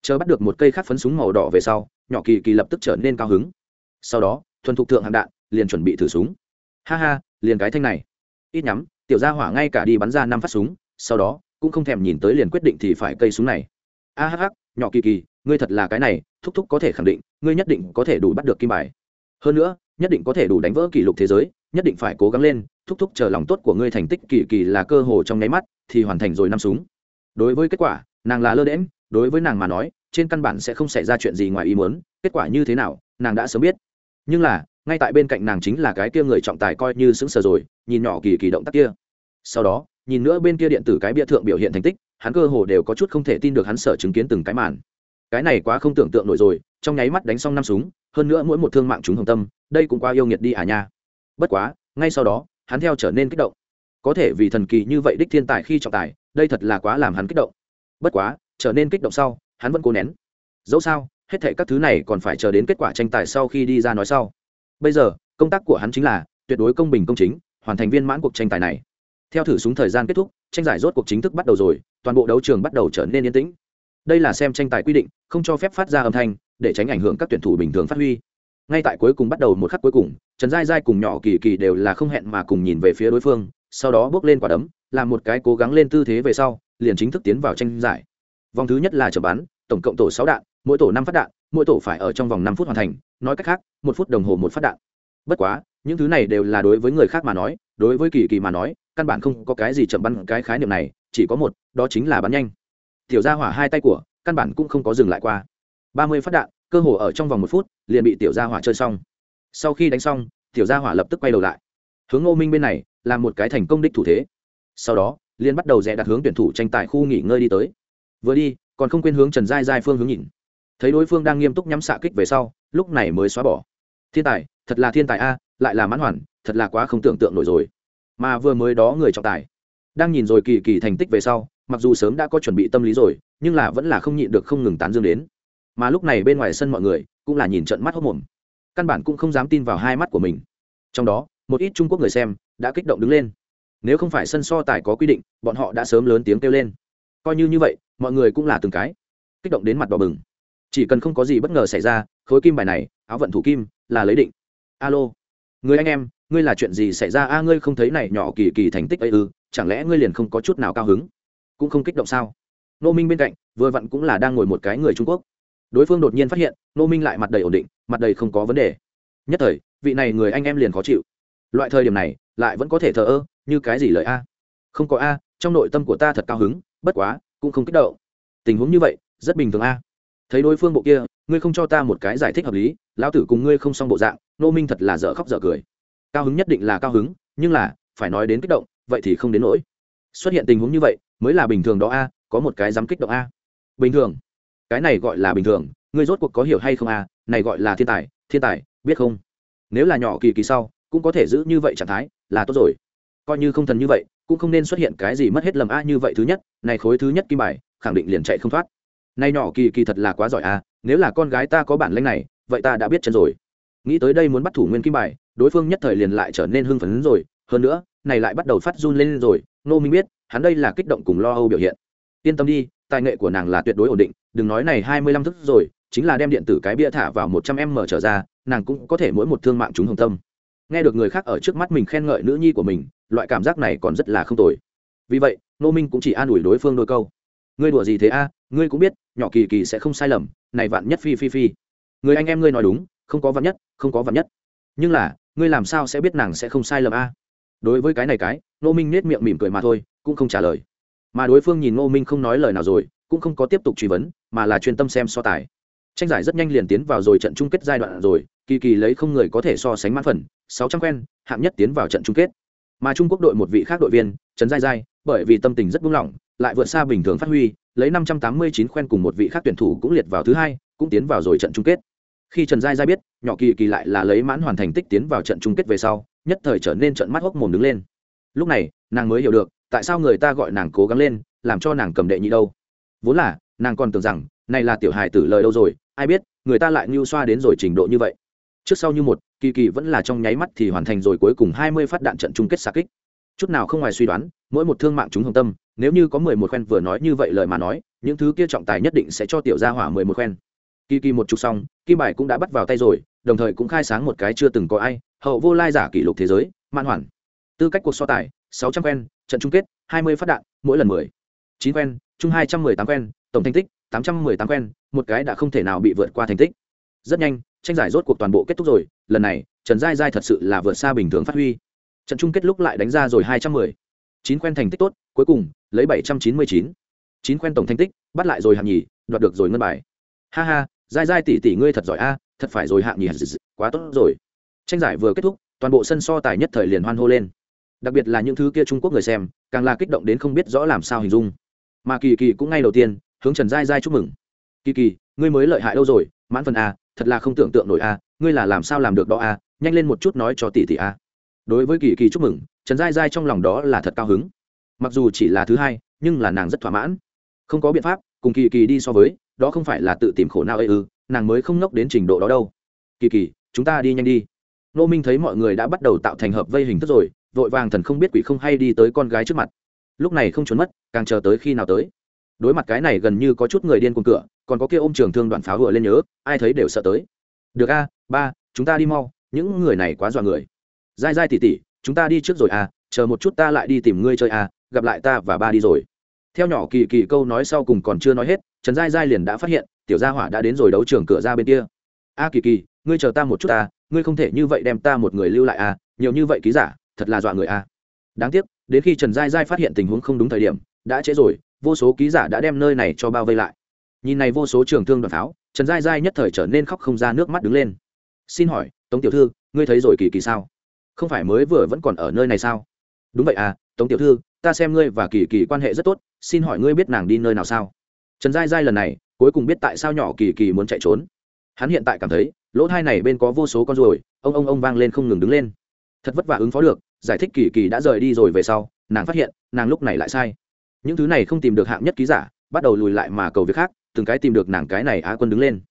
chờ bắt được một cây khác phấn súng màu đỏ về sau, nhỏ kỳ kỳ lập tức trở nên cao hứng. Sau đó, thuần thục thượng hạng đạn, liền chuẩn bị thử súng. Ha ha, liền cái thanh này. Ít nhắm, tiểu gia hỏa ngay cả đi bắn ra năm phát súng, sau đó, cũng không thèm nhìn tới liền quyết định thì phải cây súng này. A hh nhỏ kỳ kỳ ngươi thật là cái này, thúc thúc có thể khẳng định, ngươi nhất định có thể đủ bắt được kim bài. Hơn nữa, nhất định có thể đủ đánh vỡ kỷ lục thế giới, nhất định phải cố gắng lên, thúc thúc chờ lòng tốt của ngươi thành tích kỳ kỳ là cơ hồ trong nháy mắt, thì hoàn thành rồi năm súng. Đối với kết quả, nàng là lơ đễm đối với nàng mà nói, trên căn bản sẽ không xảy ra chuyện gì ngoài ý muốn, kết quả như thế nào, nàng đã sớm biết. Nhưng là, ngay tại bên cạnh nàng chính là cái kia người trọng tài coi như sững sờ rồi, nhìn nhỏ kỳ kỳ động tác kia. Sau đó, nhìn nữa bên kia điện tử cái bia thượng biểu hiện thành tích, hắn cơ hồ đều có chút không thể tin được hắn sợ chứng kiến từng cái màn cái này quá không tưởng tượng nổi rồi, trong nháy mắt đánh xong năm súng, hơn nữa mỗi một thương mạng chúng hồng tâm, đây cũng quá yêu nghiệt đi à nha. Bất quá, ngay sau đó, hắn theo trở nên kích động. Có thể vì thần kỳ như vậy đích thiên tài khi trọng tài, đây thật là quá làm hắn kích động. Bất quá, trở nên kích động sau, hắn vẫn cố nén. Dẫu sao, hết thệ các thứ này còn phải chờ đến kết quả tranh tài sau khi đi ra nói sau. Bây giờ, công tác của hắn chính là tuyệt đối công bình công chính, hoàn thành viên mãn cuộc tranh tài này. Theo thử súng thời gian kết thúc, tranh giải rốt cuộc chính thức bắt đầu rồi, toàn bộ đấu trường bắt đầu trở nên yên tĩnh đây là xem tranh tài quy định, không cho phép phát ra âm thanh, để tránh ảnh hưởng các tuyển thủ bình thường phát huy. Ngay tại cuối cùng bắt đầu một khắc cuối cùng, trần giai giai cùng nhỏ kỳ kỳ đều là không hẹn mà cùng nhìn về phía đối phương, sau đó bước lên quả đấm, làm một cái cố gắng lên tư thế về sau, liền chính thức tiến vào tranh giải. Vòng thứ nhất là chở bắn, tổng cộng tổ sáu đạn, mỗi tổ năm phát đạn, mỗi tổ phải ở trong vòng năm phút hoàn thành, nói cách khác, một phút đồng hồ một phát đạn. Bất quá, những thứ này đều là đối với người khác mà nói, đối với kỳ kỳ mà nói, căn bản không có cái gì chậm bắn cái khái niệm này, chỉ có một, đó chính là bắn nhanh tiểu gia hỏa hai tay của, căn bản cũng không có dừng lại qua. Ba mươi phát đạn, cơ hồ ở trong vòng một phút, liền bị tiểu gia hỏa chơi xong. Sau khi đánh xong, tiểu gia hỏa lập tức quay đầu lại. Hướng ngô minh bên này làm một cái thành công đích thủ thế. Sau đó liên bắt đầu rẽ đặt hướng tuyển thủ tranh tài khu nghỉ ngơi đi tới. Vừa đi, còn không quên hướng trần giai giai phương hướng nhìn. Thấy đối phương đang nghiêm túc nhắm xạ kích về sau, lúc này mới xóa bỏ. Thiên tài, thật là thiên tài a, lại là mãn hoàn, thật là quá không tưởng tượng nổi rồi. Mà vừa mới đó người trọng tài, đang nhìn rồi kỳ kỳ thành tích về sau mặc dù sớm đã có chuẩn bị tâm lý rồi, nhưng là vẫn là không nhịn được không ngừng tán dương đến. Mà lúc này bên ngoài sân mọi người cũng là nhìn trận mắt hốc mồm. Căn bản cũng không dám tin vào hai mắt của mình. Trong đó, một ít trung quốc người xem đã kích động đứng lên. Nếu không phải sân so tài có quy định, bọn họ đã sớm lớn tiếng kêu lên. Coi như như vậy, mọi người cũng là từng cái kích động đến mặt đỏ bừng. Chỉ cần không có gì bất ngờ xảy ra, khối kim bài này, áo vận thủ kim, là lấy định. Alo. Người anh em, ngươi là chuyện gì xảy ra? A, ngươi không thấy này nhỏ kỳ kỳ thành tích ấy ư? Chẳng lẽ ngươi liền không có chút nào cao hứng? Cũng không kích động sao? Nô minh bên cạnh, vừa vặn cũng là đang ngồi một cái người trung quốc. Đối phương đột nhiên phát hiện nô minh lại mặt đầy ổn định, mặt đầy không có vấn đề. Nhất thời, vị này người anh em liền khó chịu. Loại thời điểm này, lại vẫn có thể thờ ơ, như cái gì lời a? Không có a, trong nội tâm của ta thật cao hứng, bất quá, cũng không kích động. Tình huống như vậy, rất bình thường a. Thấy đối phương bộ kia, ngươi không cho ta một cái giải thích hợp lý, lão tử cùng ngươi không xong bộ dạng nô minh thật là dở khóc dở cười. Cao hứng nhất định là cao hứng, nhưng là, phải nói đến kích động, vậy thì không đến nỗi. Xuất hiện tình huống như vậy mới là bình thường đó a, có một cái dám kích động a. Bình thường? Cái này gọi là bình thường. Ngươi rốt cuộc có hiểu hay không a? Này gọi là thiên tài thiên tài, biết không? Nếu là nhỏ kỳ kỳ sau, cũng có thể giữ như vậy trạng thái, là tốt rồi. Coi như không thần như vậy, cũng không nên xuất hiện cái gì mất hết lầm a như vậy thứ nhất, này khối thứ nhất kim bài, khẳng định liền chạy không thoát. Nay nhỏ kỳ kỳ thật là quá giỏi a, nếu là con gái ta có bản lĩnh này, vậy ta đã biết chân rồi. Nghĩ tới đây muốn bắt thủ nguyên kim bài, đối phương nhất thời liền lại trở nên hưng phấn rồi. Hơn nữa, này lại bắt đầu phát run lên rồi nô minh biết hắn đây là kích động cùng lo âu biểu hiện. Yên tâm đi, tài nghệ của nàng là tuyệt đối ổn định, đừng nói này hai mươi lăm thức rồi, chính là đem điện tử cái bia thả vào một trăm em mở trở ra, nàng cũng có thể mỗi một thương mạng chúng hồng tâm. Nghe được người khác ở trước mắt mình khen ngợi nữ nhi của mình, loại cảm giác này còn rất là không tồi. Vì vậy nô minh cũng chỉ an ủi đối phương đôi câu. Ngươi đùa gì thế a? Ngươi cũng biết, nhỏ kỳ kỳ sẽ không sai lầm, này vạn nhất phi phi phi. Người anh em ngươi nói đúng, không có vạn nhất, không có vạn nhất. Nhưng là, ngươi làm sao sẽ biết nàng sẽ không sai lầm a? Đối với cái này cái nô minh nết miệng mỉm cười mà thôi, cũng không trả lời. Mà đối phương nhìn nô minh không nói lời nào rồi, cũng không có tiếp tục truy vấn, mà là chuyên tâm xem so tài. Tranh giải rất nhanh liền tiến vào rồi trận chung kết giai đoạn rồi, kỳ kỳ lấy không người có thể so sánh mãn phần, sáu trăm quen, hạng nhất tiến vào trận chung kết. Mà trung quốc đội một vị khác đội viên, trần giai giai, bởi vì tâm tình rất buông lỏng, lại vượt xa bình thường phát huy, lấy năm trăm tám mươi chín quen cùng một vị khác tuyển thủ cũng liệt vào thứ hai, cũng tiến vào rồi trận chung kết. Khi trần giai giai biết, nhỏ kỳ kỳ lại là lấy mãn hoàn thành tích tiến vào trận chung kết về sau nhất thời trở nên trận mắt hốc mồm đứng lên. Lúc này, nàng mới hiểu được, tại sao người ta gọi nàng cố gắng lên, làm cho nàng cầm đệ nhị đâu. Vốn là, nàng còn tưởng rằng, này là tiểu hài tử lời đâu rồi, ai biết, người ta lại nhu xoa đến rồi trình độ như vậy. Trước sau như một, kỳ kỳ vẫn là trong nháy mắt thì hoàn thành rồi cuối cùng hai mươi phát đạn trận chung kết xa kích. Chút nào không ngoài suy đoán, mỗi một thương mạng chúng hồng tâm, nếu như có mười một khoen vừa nói như vậy lời mà nói, những thứ kia trọng tài nhất định sẽ cho tiểu gia hỏa mười một khoen. Kỳ kỳ một chục xong, kim bài cũng đã bắt vào tay rồi, đồng thời cũng khai sáng một cái chưa từng có ai hậu vô lai giả kỷ lục thế giới man hoàn. Tư cách cuộc so tài, sáu trăm quen, trận chung kết, hai mươi phát đạn, mỗi lần mười. Chín quen, chung hai trăm mười tám quen, tổng thành tích, tám trăm mười tám quen, một cái đã không thể nào bị vượt qua thành tích. Rất nhanh, tranh giải rốt cuộc toàn bộ kết thúc rồi, lần này, trần giai giai thật sự là vượt xa bình thường phát huy. Trận chung kết lúc lại đánh ra rồi hai trăm mười. Chín quen thành tích tốt, cuối cùng, lấy bảy trăm chín mươi chín. Chín quen tổng thành tích, bắt lại rồi hạng nhì, đoạt được rồi ngân bài. Ha ha, giai giai tỷ tỷ ngươi thật giỏi a, thật phải rồi hạng nhì quá tốt rồi tranh giải vừa kết thúc, toàn bộ sân so tài nhất thời liền hoan hô lên. Đặc biệt là những thứ kia trung quốc người xem, càng là kích động đến không biết rõ làm sao hình dung. Mà kỳ kỳ cũng ngay đầu tiên, hướng trần giai giai chúc mừng. Kỳ kỳ, ngươi mới lợi hại đâu rồi, mãn phần a, thật là không tưởng tượng nổi a, ngươi là làm sao làm được đó a, nhanh lên một chút nói cho tỷ tỷ a. Đối với kỳ kỳ chúc mừng, trần giai giai trong lòng đó là thật cao hứng. Mặc dù chỉ là thứ hai, nhưng là nàng rất thỏa mãn. Không có biện pháp, cùng kỳ kỳ đi so với, đó không phải là tự tìm khổ nào ấy ư, nàng mới không nốc đến trình độ đó đâu. Kỳ kỳ, chúng ta đi nhanh đi nô minh thấy mọi người đã bắt đầu tạo thành hợp vây hình thức rồi, vội vàng thần không biết quỷ không hay đi tới con gái trước mặt. Lúc này không trốn mất, càng chờ tới khi nào tới. Đối mặt cái này gần như có chút người điên cuồng cửa, còn có kia ôm trường thương đoạn pháo vừa lên nhớ, ai thấy đều sợ tới. Được a, ba, chúng ta đi mau, những người này quá dọa người. Dai dai tỉ tỉ, chúng ta đi trước rồi à chờ một chút ta lại đi tìm ngươi chơi à gặp lại ta và ba đi rồi. Theo nhỏ kỳ kỳ câu nói sau cùng còn chưa nói hết, trần dai dai liền đã phát hiện, tiểu gia hỏa đã đến rồi đấu trường cửa ra bên kia. A kỳ kỳ, ngươi chờ ta một chút ta ngươi không thể như vậy đem ta một người lưu lại à nhiều như vậy ký giả, thật là dọa người à. Đáng tiếc, đến khi trần giai giai phát hiện tình huống không đúng thời điểm, đã trễ rồi, vô số ký giả đã đem nơi này cho bao vây lại. Nhìn này vô số trường thương đoàn pháo, trần giai giai nhất thời trở nên khóc không ra nước mắt đứng lên. Xin hỏi, tống tiểu thư, ngươi thấy rồi kỳ kỳ sao? Không phải mới vừa vẫn còn ở nơi này sao? Đúng vậy à tống tiểu thư, ta xem ngươi và kỳ kỳ quan hệ rất tốt, xin hỏi ngươi biết nàng đi nơi nào sao? Trần giai giai lần này, cuối cùng biết tại sao nhỏ kỳ kỳ muốn chạy trốn hắn hiện tại cảm thấy, lỗ thai này bên có vô số con ruồi, ông ông ông vang lên không ngừng đứng lên. Thật vất vả ứng phó được, giải thích kỳ kỳ đã rời đi rồi về sau, nàng phát hiện, nàng lúc này lại sai. Những thứ này không tìm được hạng nhất ký giả, bắt đầu lùi lại mà cầu việc khác, từng cái tìm được nàng cái này á quân đứng lên.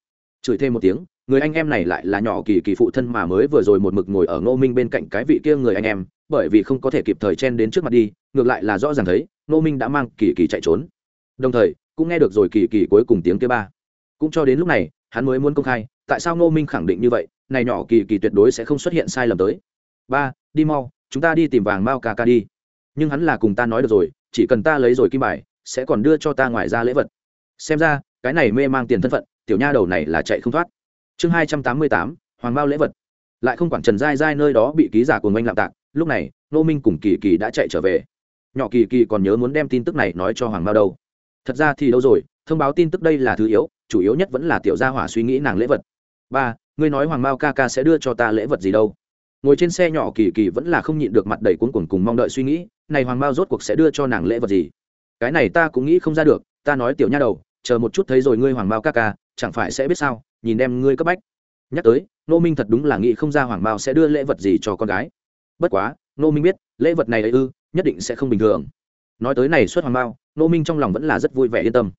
Chửi thêm một tiếng, người anh em này lại là nhỏ kỳ kỳ phụ thân mà mới vừa rồi một mực ngồi ở ngô minh bên cạnh cái vị kia người anh em, bởi vì không có thể kịp thời chen đến trước mặt đi, ngược lại là rõ ràng thấy, ngô minh đã mang kỳ kỳ chạy trốn. Đồng thời, cũng nghe được rồi kỳ kỳ cuối cùng tiếng kia ba. Cũng cho đến lúc này hắn mới muốn công khai, tại sao ngô minh khẳng định như vậy, này nhỏ kỳ kỳ tuyệt đối sẽ không xuất hiện sai lầm tới. Ba, đi mau, chúng ta đi tìm vàng mao ca ca đi. Nhưng hắn là cùng ta nói được rồi, chỉ cần ta lấy rồi kim bài, sẽ còn đưa cho ta ngoài ra lễ vật. Xem ra, cái này mê mang tiền thân phận, tiểu nha đầu này là chạy không thoát. Chương hai trăm tám mươi tám, hoàng bao lễ vật. Lại không quản trần giai giai nơi đó bị ký giả của ngoanh lạm tạc, lúc này nô minh cùng kỳ kỳ đã chạy trở về. Nhỏ kỳ kỳ còn nhớ muốn đem tin tức này nói cho hoàng bao đâu. Thật ra thì đâu rồi, thông báo tin tức đây là thứ yếu chủ yếu nhất vẫn là tiểu gia hỏa suy nghĩ nàng lễ vật. Ba, ngươi nói hoàng mao ca ca sẽ đưa cho ta lễ vật gì đâu? Ngồi trên xe nhỏ kỳ kỳ vẫn là không nhịn được mặt đầy cuốn cuồng cùng mong đợi suy nghĩ, này hoàng mao rốt cuộc sẽ đưa cho nàng lễ vật gì? Cái này ta cũng nghĩ không ra được, ta nói tiểu nha đầu, chờ một chút thấy rồi ngươi hoàng mao ca ca, chẳng phải sẽ biết sao, nhìn đem ngươi cấp bách. Nhắc tới nô minh thật đúng là nghĩ không ra hoàng mao sẽ đưa lễ vật gì cho con gái. Bất quá nô minh biết, lễ vật này ấy ư, nhất định sẽ không bình thường. Nói tới này xuất hoàng mao nô minh trong lòng vẫn là rất vui vẻ yên tâm.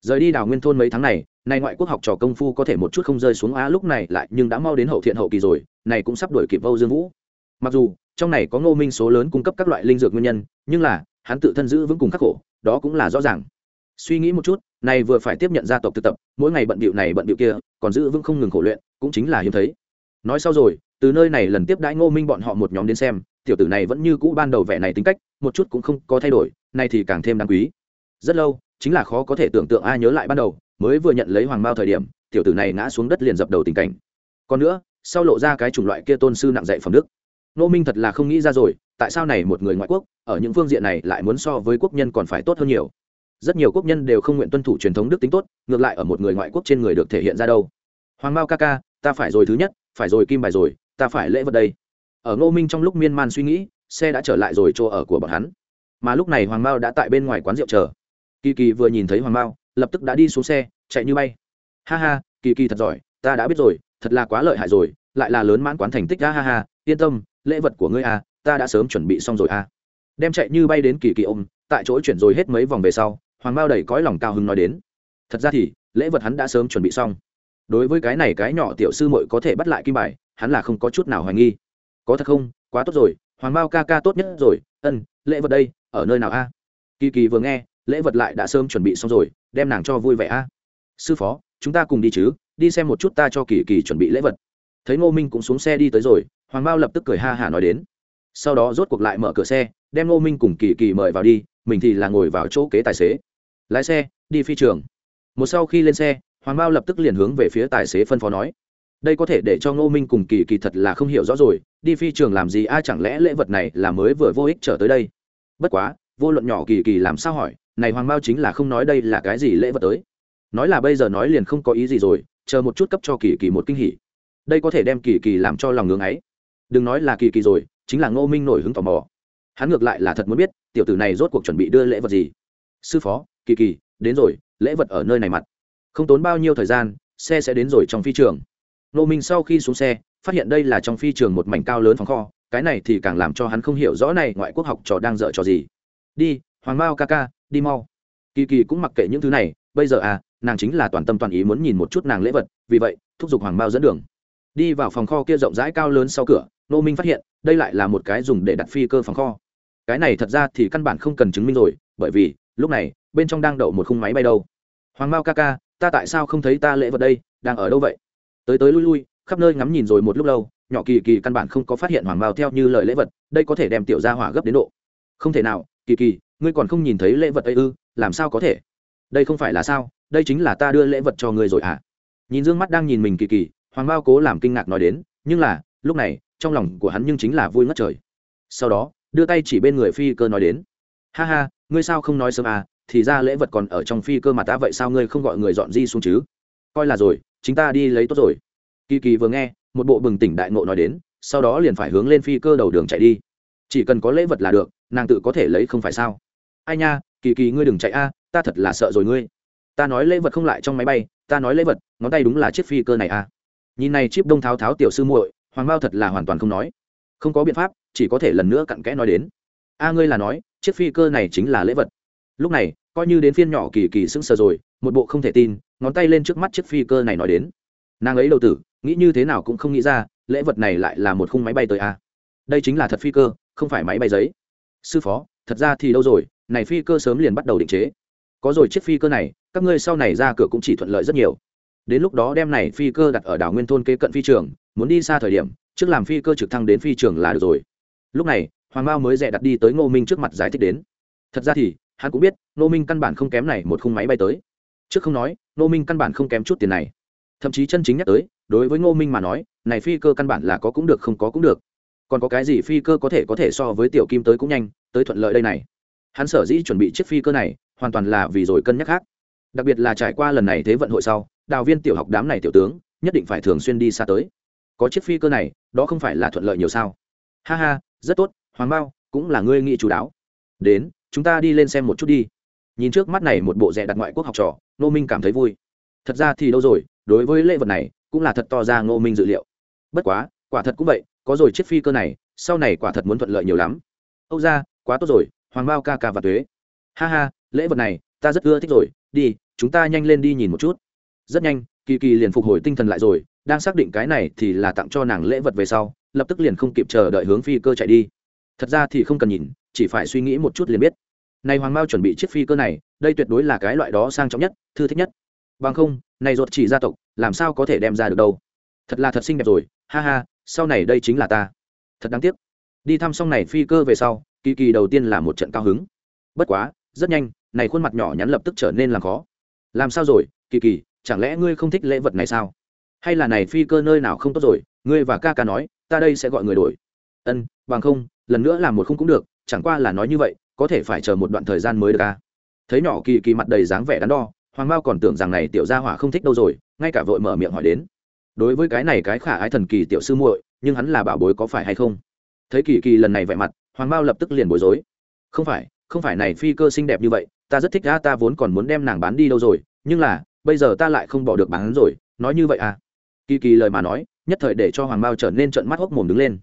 Rời đi đào nguyên thôn mấy tháng này nay ngoại quốc học trò công phu có thể một chút không rơi xuống á, lúc này lại nhưng đã mau đến hậu thiện hậu kỳ rồi, này cũng sắp đuổi kịp vâu dương vũ. Mặc dù, trong này có ngô minh số lớn cung cấp các loại linh dược nguyên nhân, nhưng là, hắn tự thân giữ vững cùng khắc khổ, đó cũng là rõ ràng. Suy nghĩ một chút, này vừa phải tiếp nhận gia tộc thực tập, mỗi ngày bận bịu này bận bịu kia, còn giữ vững không ngừng khổ luyện, cũng chính là hiếm thấy. Nói sau rồi, từ nơi này lần tiếp đãi ngô minh bọn họ một nhóm đến xem, tiểu tử này vẫn như cũ ban đầu vẻ này tính cách, một chút cũng không có thay đổi, nay thì càng thêm đáng quý. Rất lâu, chính là khó có thể tưởng tượng ai nhớ lại ban đầu mới vừa nhận lấy hoàng mao thời điểm, tiểu tử này ngã xuống đất liền dập đầu tình cảnh. Còn nữa, sau lộ ra cái chủng loại kia tôn sư nặng dạy phẩm đức. Nô minh thật là không nghĩ ra rồi, tại sao này một người ngoại quốc, ở những phương diện này lại muốn so với quốc nhân còn phải tốt hơn nhiều? Rất nhiều quốc nhân đều không nguyện tuân thủ truyền thống đức tính tốt, ngược lại ở một người ngoại quốc trên người được thể hiện ra đâu. Hoàng mao ca ca, ta phải rồi thứ nhất, phải rồi kim bài rồi, ta phải lễ vật đây. Ở ngô minh trong lúc miên man suy nghĩ, xe đã trở lại rồi chỗ ở của bọn hắn. Mà lúc này hoàng mao đã tại bên ngoài quán rượu chờ. Kỳ kỳ vừa nhìn thấy hoàng mao lập tức đã đi xuống xe, chạy như bay. Ha ha, kỳ kỳ thật giỏi, ta đã biết rồi, thật là quá lợi hại rồi, lại là lớn mãn quán thành tích, ha ha ha, yên tâm, lễ vật của ngươi à ta đã sớm chuẩn bị xong rồi à. Đem chạy như bay đến kỳ kỳ ôm, tại chỗ chuyển rồi hết mấy vòng về sau, hoàng Bao đầy cõi lòng cao hứng nói đến. Thật ra thì, lễ vật hắn đã sớm chuẩn bị xong. Đối với cái này cái nhỏ tiểu sư muội có thể bắt lại kim bài, hắn là không có chút nào hoài nghi. Có thật không? Quá tốt rồi, hoàng Bao ca ca tốt nhất rồi. Ân, lễ vật đây, ở nơi nào a? Kỳ kỳ vừa nghe lễ vật lại đã sớm chuẩn bị xong rồi, đem nàng cho vui vẻ a. Sư phó, chúng ta cùng đi chứ, đi xem một chút ta cho kỳ kỳ chuẩn bị lễ vật. Thấy ngô minh cũng xuống xe đi tới rồi, hoàng mao lập tức cười ha hả nói đến. Sau đó rốt cuộc lại mở cửa xe, đem ngô minh cùng kỳ kỳ mời vào đi, mình thì là ngồi vào chỗ kế tài xế. Lái xe, đi phi trường. Một sau khi lên xe, hoàng mao lập tức liền hướng về phía tài xế phân phó nói. Đây có thể để cho ngô minh cùng kỳ kỳ thật là không hiểu rõ rồi, đi phi trường làm gì ai chẳng lẽ lễ vật này là mới vừa vô ích trở tới đây? Bất quá, vô luận nhỏ kỳ kỳ làm sao hỏi này hoàng mao chính là không nói đây là cái gì lễ vật tới. Nói là bây giờ nói liền không có ý gì rồi, chờ một chút cấp cho kỳ kỳ một kinh hỉ. Đây có thể đem kỳ kỳ làm cho lòng ngưng ấy. Đừng nói là kỳ kỳ rồi, chính là ngô minh nổi hứng tò mò. Hắn ngược lại là thật muốn biết, tiểu tử này rốt cuộc chuẩn bị đưa lễ vật gì. Sư phó, kỳ kỳ, đến rồi, lễ vật ở nơi này mặt. Không tốn bao nhiêu thời gian, xe sẽ đến rồi trong phi trường. Ngô minh sau khi xuống xe, phát hiện đây là trong phi trường một mảnh cao lớn phòng kho, cái này thì càng làm cho hắn không hiểu rõ này ngoại quốc học trò đang dở trò gì. Đi, hoàng mao ca ca đi mau. Kỳ kỳ cũng mặc kệ những thứ này, bây giờ à nàng chính là toàn tâm toàn ý muốn nhìn một chút nàng lễ vật, vì vậy, thúc giục hoàng mao dẫn đường. Đi vào phòng kho kia rộng rãi cao lớn sau cửa nô minh phát hiện, đây lại là một cái dùng để đặt phi cơ phòng kho. Cái này thật ra thì căn bản không cần chứng minh rồi, bởi vì, lúc này, bên trong đang đậu một khung máy bay đâu. Hoàng mao ca ca, ta tại sao không thấy ta lễ vật đây, đang ở đâu vậy? Tới tới lui lui, khắp nơi ngắm nhìn rồi một lúc lâu, nhỏ kỳ kỳ căn bản không có phát hiện hoàng mao theo như lời lễ vật, đây có thể đem tiểu gia hỏa gấp đến độ. Không thể nào, kỳ kỳ ngươi còn không nhìn thấy lễ vật ấy ư, làm sao có thể? Đây không phải là sao? Đây chính là ta đưa lễ vật cho ngươi rồi à nhìn dương mắt đang nhìn mình kỳ kỳ, hoàng bao cố làm kinh ngạc nói đến, nhưng là, lúc này, trong lòng của hắn nhưng chính là vui ngất trời. Sau đó, đưa tay chỉ bên người phi cơ nói đến, ha ha, ngươi sao không nói sớm à thì ra lễ vật còn ở trong phi cơ mà ta vậy sao ngươi không gọi người dọn di xuống chứ? Coi là rồi, chính ta đi lấy tốt rồi. Kỳ kỳ vừa nghe, một bộ bừng tỉnh đại ngộ nói đến, sau đó liền phải hướng lên phi cơ đầu đường chạy đi. Chỉ cần có lễ vật là được, nàng tự có thể lấy không phải sao? Ai nha, kỳ kỳ ngươi đừng chạy a, ta thật là sợ rồi ngươi. Ta nói lễ vật không lại trong máy bay, ta nói lễ vật, ngón tay đúng là chiếc phi cơ này a. Nhìn này chip đông tháo tháo tiểu sư muội, hoàng bao thật là hoàn toàn không nói. Không có biện pháp, chỉ có thể lần nữa cặn kẽ nói đến. A ngươi là nói, chiếc phi cơ này chính là lễ vật. Lúc này, coi như đến phiên nhỏ kỳ kỳ sững sờ rồi, một bộ không thể tin, ngón tay lên trước mắt chiếc phi cơ này nói đến. Nàng ấy đầu tử, nghĩ như thế nào cũng không nghĩ ra, lễ vật này lại là một khung máy bay tới a. Đây chính là thật phi cơ, không phải máy bay giấy. Sư phó, thật ra thì đâu rồi này phi cơ sớm liền bắt đầu định chế. Có rồi chiếc phi cơ này, các ngươi sau này ra cửa cũng chỉ thuận lợi rất nhiều. Đến lúc đó đem này phi cơ đặt ở đảo nguyên thôn kế cận phi trường, muốn đi xa thời điểm, trước làm phi cơ trực thăng đến phi trường là được rồi. Lúc này, hoàng mao mới dè đặt đi tới ngô minh trước mặt giải thích đến. Thật ra thì, hắn cũng biết, ngô minh căn bản không kém này một khung máy bay tới. Trước không nói, ngô minh căn bản không kém chút tiền này. Thậm chí chân chính nhắc tới, đối với ngô minh mà nói, này phi cơ căn bản là có cũng được, không có cũng được. Còn có cái gì phi cơ có thể có thể so với tiểu kim tới cũng nhanh, tới thuận lợi đây này hắn sở dĩ chuẩn bị chiếc phi cơ này, hoàn toàn là vì rồi cân nhắc khác. Đặc biệt là trải qua lần này thế vận hội sau, đào viên tiểu học đám này tiểu tướng, nhất định phải thường xuyên đi xa tới. Có chiếc phi cơ này, đó không phải là thuận lợi nhiều sao. Ha ha, rất tốt, hoàng bao cũng là ngươi nghĩ chú đáo đến, chúng ta đi lên xem một chút đi. Nhìn trước mắt này một bộ rẻ đặt ngoại quốc học trò nô minh cảm thấy vui. Thật ra thì đâu rồi, đối với lễ vật này, cũng là thật to ra ngô minh dự liệu. Bất quá, quả thật cũng vậy, có rồi chiếc phi cơ này, sau này quả thật muốn thuận lợi nhiều lắm. Âu ra quá tốt rồi hoàng bao ca ca và tuế. Ha ha, lễ vật này, ta rất ưa thích rồi. Đi, chúng ta nhanh lên đi nhìn một chút. Rất nhanh, kỳ kỳ liền phục hồi tinh thần lại rồi, đang xác định cái này thì là tặng cho nàng lễ vật về sau, lập tức liền không kịp chờ đợi hướng phi cơ chạy đi. Thật ra thì không cần nhìn, chỉ phải suy nghĩ một chút liền biết. Này hoàng mao chuẩn bị chiếc phi cơ này, đây tuyệt đối là cái loại đó sang trọng nhất, thư thích nhất. Bằng không, này ruột chỉ gia tộc, làm sao có thể đem ra được đâu. Thật là thật xinh đẹp rồi, ha ha, sau này đây chính là ta. Thật đáng tiếc. Đi thăm xong này phi cơ về sau kỳ kỳ đầu tiên là một trận cao hứng. Bất quá, rất nhanh, này khuôn mặt nhỏ nhắn lập tức trở nên làm khó. Làm sao rồi, kỳ kỳ, chẳng lẽ ngươi không thích lễ vật này sao? Hay là này phi cơ nơi nào không tốt rồi, ngươi và ca ca nói, ta đây sẽ gọi người đổi. Ân, bằng không, lần nữa làm một khung cũng được, chẳng qua là nói như vậy, có thể phải chờ một đoạn thời gian mới được ca thấy nhỏ kỳ kỳ mặt đầy dáng vẻ đắn đo, hoàng mao còn tưởng rằng này tiểu gia hỏa không thích đâu rồi, ngay cả vội mở miệng hỏi đến. Đối với cái này cái khả ái thần kỳ tiểu sư muội, nhưng hắn là bảo bối có phải hay không? Thấy kỳ kỳ lần này vẻ mặt hoàng Bao lập tức liền bối rối. Không phải không phải này phi cơ xinh đẹp như vậy, ta rất thích đã. ta vốn còn muốn đem nàng bán đi đâu rồi, nhưng là, bây giờ ta lại không bỏ được bán rồi, nói như vậy à? Kỳ kỳ lời mà nói, nhất thời để cho hoàng Bao trở nên trận mắt hốc mồm đứng lên.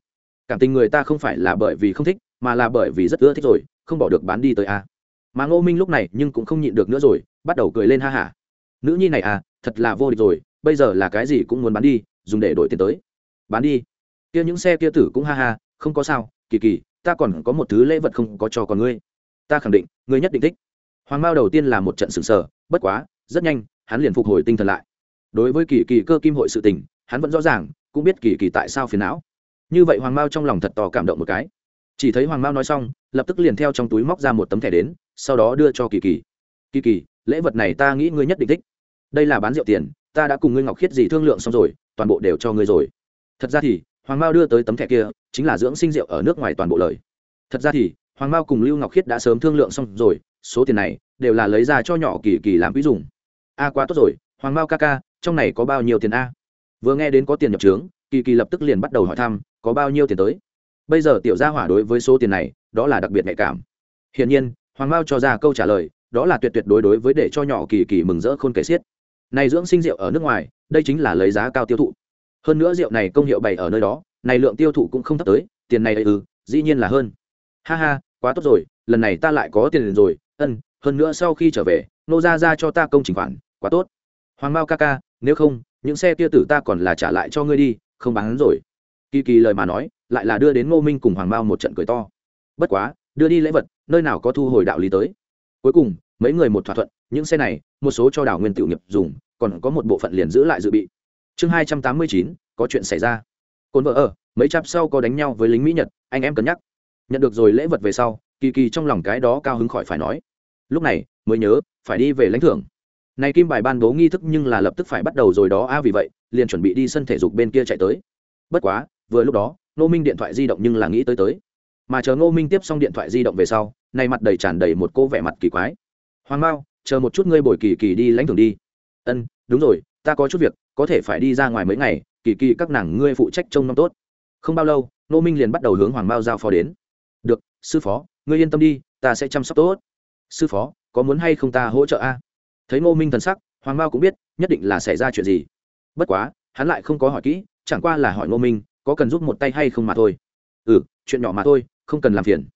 Cảm tình người ta không phải là bởi vì không thích, mà là bởi vì rất ưa thích rồi, không bỏ được bán đi tới à. mà ngô minh lúc này nhưng cũng không nhịn được nữa rồi, bắt đầu cười lên ha hả. Nữ nhi này à thật là vô địch rồi, bây giờ là cái gì cũng muốn bán đi, dùng để đổi tiền tới. Bán đi. Kia những xe kia tử cũng ha ha, không có sao, kỳ kỳ ta còn có một thứ lễ vật không có cho con ngươi. Ta khẳng định, ngươi nhất định thích. Hoàng mao đầu tiên là một trận sừng sờ, bất quá, rất nhanh, hắn liền phục hồi tinh thần lại. Đối với kỳ kỳ cơ kim hội sự tình, hắn vẫn rõ ràng, cũng biết kỳ kỳ tại sao phiền não. Như vậy hoàng mao trong lòng thật to cảm động một cái. Chỉ thấy hoàng mao nói xong, lập tức liền theo trong túi móc ra một tấm thẻ đến, sau đó đưa cho kỳ kỳ. Kỳ kỳ, lễ vật này ta nghĩ ngươi nhất định thích. Đây là bán rượu tiền, ta đã cùng ngươi ngọc khiết gì thương lượng xong rồi, toàn bộ đều cho ngươi rồi. Thật ra thì, hoàng mao đưa tới tấm thẻ kia chính là dưỡng sinh rượu ở nước ngoài toàn bộ lời. Thật ra thì, hoàng mao cùng lưu ngọc khiết đã sớm thương lượng xong rồi, số tiền này đều là lấy ra cho nhỏ kỳ kỳ làm ví dùng. A quá tốt rồi, hoàng mao ca ca, trong này có bao nhiêu tiền a? Vừa nghe đến có tiền nhập trướng, kỳ kỳ lập tức liền bắt đầu hỏi thăm, có bao nhiêu tiền tới? Bây giờ tiểu gia hỏa đối với số tiền này, đó là đặc biệt nhạy cảm. Hiển nhiên, hoàng mao cho ra câu trả lời, đó là tuyệt tuyệt đối đối với để cho nhỏ kỳ kỳ mừng rỡ khôn kể xiết. Này dưỡng sinh rượu ở nước ngoài, đây chính là lấy giá cao tiêu thụ. Hơn nữa rượu này công hiệu bày ở nơi đó này lượng tiêu thụ cũng không thấp tới, tiền này ừ dĩ nhiên là hơn. Ha ha, quá tốt rồi, lần này ta lại có tiền rồi, ân, hơn nữa sau khi trở về, nô ra ra cho ta công trình khoản, quá tốt. Hoàng mao ca ca, nếu không, những xe kia tử ta còn là trả lại cho ngươi đi, không bán rồi. Kỳ kỳ lời mà nói, lại là đưa đến ngô minh cùng hoàng mao một trận cười to. Bất quá, đưa đi lễ vật, nơi nào có thu hồi đạo lý tới. Cuối cùng, mấy người một thỏa thuận, những xe này, một số cho đảo nguyên tự nghiệp dùng, còn có một bộ phận liền giữ lại dự bị. Chương hai trăm tám mươi chín, có chuyện xảy ra cồn vợ ở, mấy chạp sau có đánh nhau với lính mỹ nhật, anh em cân nhắc. Nhận được rồi lễ vật về sau, kỳ kỳ trong lòng cái đó cao hứng khỏi phải nói. Lúc này, mới nhớ, phải đi về lãnh thưởng. Này kim bài ban bố nghi thức nhưng là lập tức phải bắt đầu rồi đó, a, vì vậy, liền chuẩn bị đi sân thể dục bên kia chạy tới. Bất quá, vừa lúc đó nô minh điện thoại di động nhưng là nghĩ tới tới. Mà chờ ngô minh tiếp xong điện thoại di động về sau nay mặt đầy tràn đầy một cô vẻ mặt kỳ quái. Hoàng mao, chờ một chút ngươi bồi kỳ kỳ đi lãnh thưởng đi. Ân, đúng rồi, ta có chút việc, có thể phải đi ra ngoài mấy ngày kỳ kỳ các nàng ngươi phụ trách trông nom tốt. Không bao lâu ngô minh liền bắt đầu hướng hoàng mao giao phó đến. Được, sư phó, ngươi yên tâm đi, ta sẽ chăm sóc tốt. Sư phó, có muốn hay không ta hỗ trợ a? Thấy ngô minh thần sắc, hoàng mao cũng biết, nhất định là xảy ra chuyện gì. Bất quá, hắn lại không có hỏi kỹ, chẳng qua là hỏi ngô minh, có cần giúp một tay hay không mà thôi. Ừ chuyện nhỏ mà thôi, không cần làm phiền.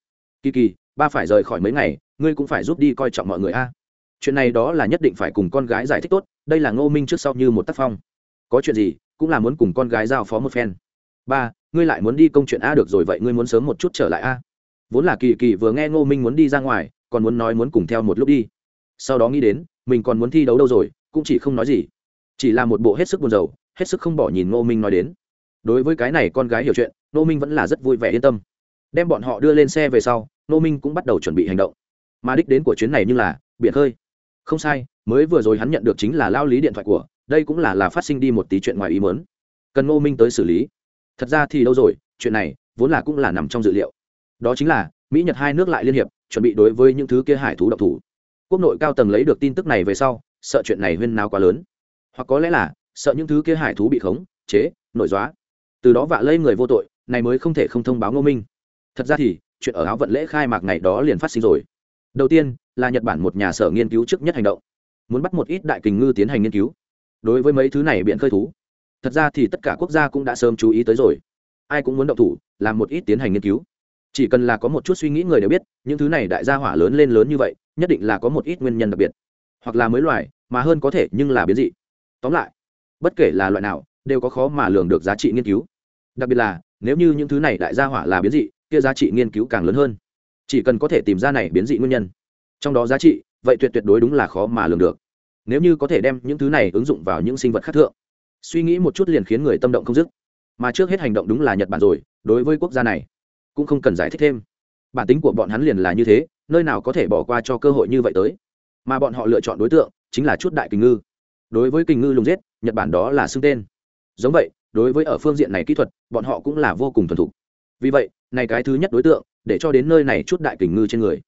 Kỳ kỳ, ba phải rời khỏi mấy ngày, ngươi cũng phải giúp đi coi trọng mọi người a. Chuyện này đó là nhất định phải cùng con gái giải thích tốt, đây là ngô minh trước sau như một tác phong. Có chuyện gì cũng là muốn cùng con gái giao phó một phen. Ba, ngươi lại muốn đi công chuyện a được rồi vậy ngươi muốn sớm một chút trở lại a. Vốn là kỳ kỳ vừa nghe ngô minh muốn đi ra ngoài, còn muốn nói muốn cùng theo một lúc đi. Sau đó nghĩ đến, mình còn muốn thi đấu đâu rồi, cũng chỉ không nói gì. Chỉ là một bộ hết sức buồn rầu, hết sức không bỏ nhìn ngô minh nói đến. Đối với cái này con gái hiểu chuyện, ngô minh vẫn là rất vui vẻ yên tâm. Đem bọn họ đưa lên xe về sau, ngô minh cũng bắt đầu chuẩn bị hành động. Mà đích đến của chuyến này như là, biển khơi. Không sai, mới vừa rồi hắn nhận được chính là lao lý điện thoại của đây cũng là là phát sinh đi một tí chuyện ngoài ý mớn cần ngô minh tới xử lý. Thật ra thì đâu rồi, chuyện này vốn là cũng là nằm trong dự liệu. Đó chính là, mỹ nhật hai nước lại liên hiệp, chuẩn bị đối với những thứ kia hải thú độc thủ. Quốc nội cao tầng lấy được tin tức này về sau, sợ chuyện này huyên nào quá lớn. Hoặc có lẽ là, sợ những thứ kia hải thú bị khống, chế, nội dóa từ đó vạ lây người vô tội, này mới không thể không thông báo ngô minh. Thật ra thì, chuyện ở áo vận lễ khai mạc ngày đó liền phát sinh rồi. Đầu tiên, là nhật bản một nhà sở nghiên cứu trước nhất hành động. Muốn bắt một ít đại kình ngư tiến hành nghiên cứu đối với mấy thứ này biện khơi thú. Thật ra thì tất cả quốc gia cũng đã sớm chú ý tới rồi. Ai cũng muốn động thủ, làm một ít tiến hành nghiên cứu. Chỉ cần là có một chút suy nghĩ người đều biết, những thứ này đại gia hỏa lớn lên lớn như vậy, nhất định là có một ít nguyên nhân đặc biệt. Hoặc là mới loài, mà hơn có thể, nhưng là biến dị. Tóm lại, bất kể là loại nào, đều có khó mà lường được giá trị nghiên cứu. Đặc biệt là, nếu như những thứ này đại gia hỏa là biến dị, kia giá trị nghiên cứu càng lớn hơn. Chỉ cần có thể tìm ra này biến dị nguyên nhân. Trong đó giá trị, vậy tuyệt tuyệt đối đúng là khó mà lường được nếu như có thể đem những thứ này ứng dụng vào những sinh vật khác thượng. Suy nghĩ một chút liền khiến người tâm động không dứt. Mà trước hết hành động đúng là nhật bản rồi, đối với quốc gia này cũng không cần giải thích thêm. Bản tính của bọn hắn liền là như thế, nơi nào có thể bỏ qua cho cơ hội như vậy tới. Mà bọn họ lựa chọn đối tượng chính là chút đại kình ngư. Đối với kình ngư lùng giết, nhật bản đó là xưng tên. Giống vậy, đối với ở phương diện này kỹ thuật, bọn họ cũng là vô cùng thuần thục. Vì vậy, này cái thứ nhất đối tượng, để cho đến nơi này chút đại kình ngư trên người.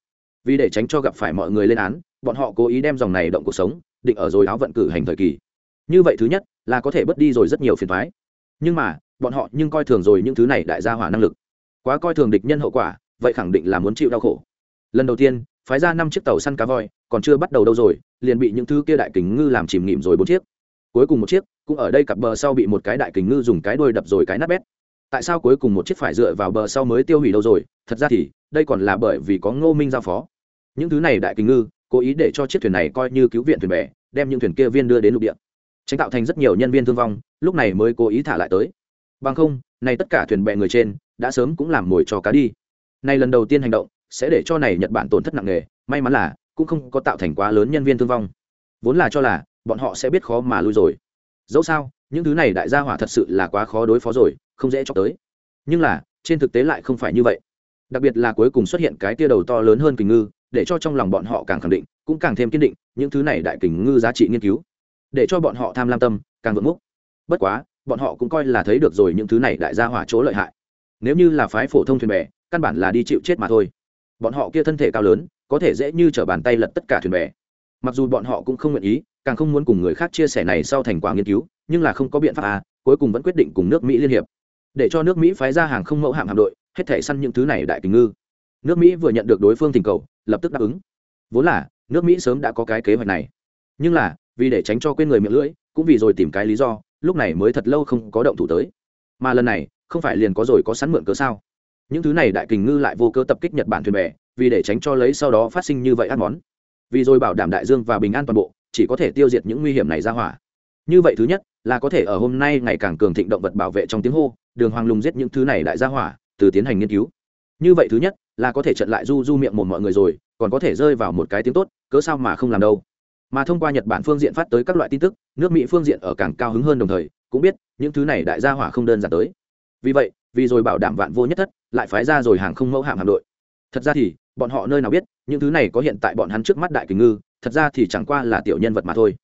Vì để tránh cho gặp phải mọi người lên án, bọn họ cố ý đem dòng này động cuộc sống định ở rồi áo vận cử hành thời kỳ. Như vậy thứ nhất là có thể bớt đi rồi rất nhiều phiền thoái nhưng mà, bọn họ nhưng coi thường rồi những thứ này đại gia hỏa năng lực. Quá coi thường địch nhân hậu quả, vậy khẳng định là muốn chịu đau khổ. Lần đầu tiên, phái ra năm chiếc tàu săn cá voi, còn chưa bắt đầu đâu rồi, liền bị những thứ kia đại kình ngư làm chìm nghỉm rồi bốn chiếc. Cuối cùng một chiếc, cũng ở đây cặp bờ sau bị một cái đại kình ngư dùng cái đuôi đập rồi cái nát bét. Tại sao cuối cùng một chiếc phải dựa vào bờ sau mới tiêu hủy đâu rồi? Thật ra thì, đây còn là bởi vì có ngô minh giao phó. Những thứ này đại kình ngư, cố ý để cho chiếc thuyền này coi như cứu viện thuyền bè đem những thuyền kia viên đưa đến lục địa. Tránh tạo thành rất nhiều nhân viên thương vong, lúc này mới cố ý thả lại tới. Bằng không, này tất cả thuyền bè người trên, đã sớm cũng làm mồi cho cá đi. Này lần đầu tiên hành động, sẽ để cho này nhật bản tổn thất nặng nề, may mắn là, cũng không có tạo thành quá lớn nhân viên thương vong. Vốn là cho là, bọn họ sẽ biết khó mà lui rồi. Dẫu sao, những thứ này đại gia hỏa thật sự là quá khó đối phó rồi, không dễ cho tới. Nhưng là, trên thực tế lại không phải như vậy. Đặc biệt là cuối cùng xuất hiện cái tia đầu to lớn hơn kình ngư để cho trong lòng bọn họ càng khẳng định, cũng càng thêm kiên định, những thứ này đại kình ngư giá trị nghiên cứu. Để cho bọn họ tham lam tâm, càng vượt múc. Bất quá, bọn họ cũng coi là thấy được rồi những thứ này đại gia hỏa chỗ lợi hại. Nếu như là phái phổ thông thuyền bè, căn bản là đi chịu chết mà thôi. Bọn họ kia thân thể cao lớn, có thể dễ như t r ở bàn tay lật tất cả thuyền bè. Mặc dù bọn họ cũng không nguyện ý, càng không muốn cùng người khác chia sẻ này sau thành quả nghiên cứu, nhưng là không có biện pháp à cuối cùng vẫn quyết định cùng nước mỹ liên hiệp. Để cho nước mỹ phái ra hàng không mẫu hạm hạm đội, hết thể săn những thứ này đại kình ngư. Nước mỹ vừa nhận được đối phương thỉnh cầu lập tức đáp ứng. Vốn là, nước mỹ sớm đã có cái kế hoạch này. Nhưng là, vì để tránh cho quên người miệng lưỡi, cũng vì rồi tìm cái lý do, lúc này mới thật lâu không có động thủ tới. Mà lần này, không phải liền có rồi có sẵn mượn cớ sao? Những thứ này đại kình ngư lại vô cơ tập kích nhật bản thuyền bè, vì để tránh cho lấy sau đó phát sinh như vậy ăn món. Vì rồi bảo đảm đại dương và bình an toàn bộ, chỉ có thể tiêu diệt những nguy hiểm này ra hỏa. Như vậy thứ nhất, là có thể ở hôm nay ngày càng cường thịnh động vật bảo vệ trong tiếng hô, đường hoàng lùng giết những thứ này đại gia hỏa, từ tiến hành nghiên cứu như vậy thứ nhất, là có thể trận lại du du miệng một mọi người rồi, còn có thể rơi vào một cái tiếng tốt, cớ sao mà không làm đâu. Mà thông qua nhật bản phương diện phát tới các loại tin tức, nước mỹ phương diện ở càng cao hứng hơn đồng thời, cũng biết, những thứ này đại gia hỏa không đơn giản tới. Vì vậy, vì rồi bảo đảm vạn vô nhất thất, lại phái ra rồi hàng không mẫu hạm hạm đội. Thật ra thì, bọn họ nơi nào biết, những thứ này có hiện tại bọn hắn trước mắt đại kình ngư, thật ra thì chẳng qua là tiểu nhân vật mà thôi.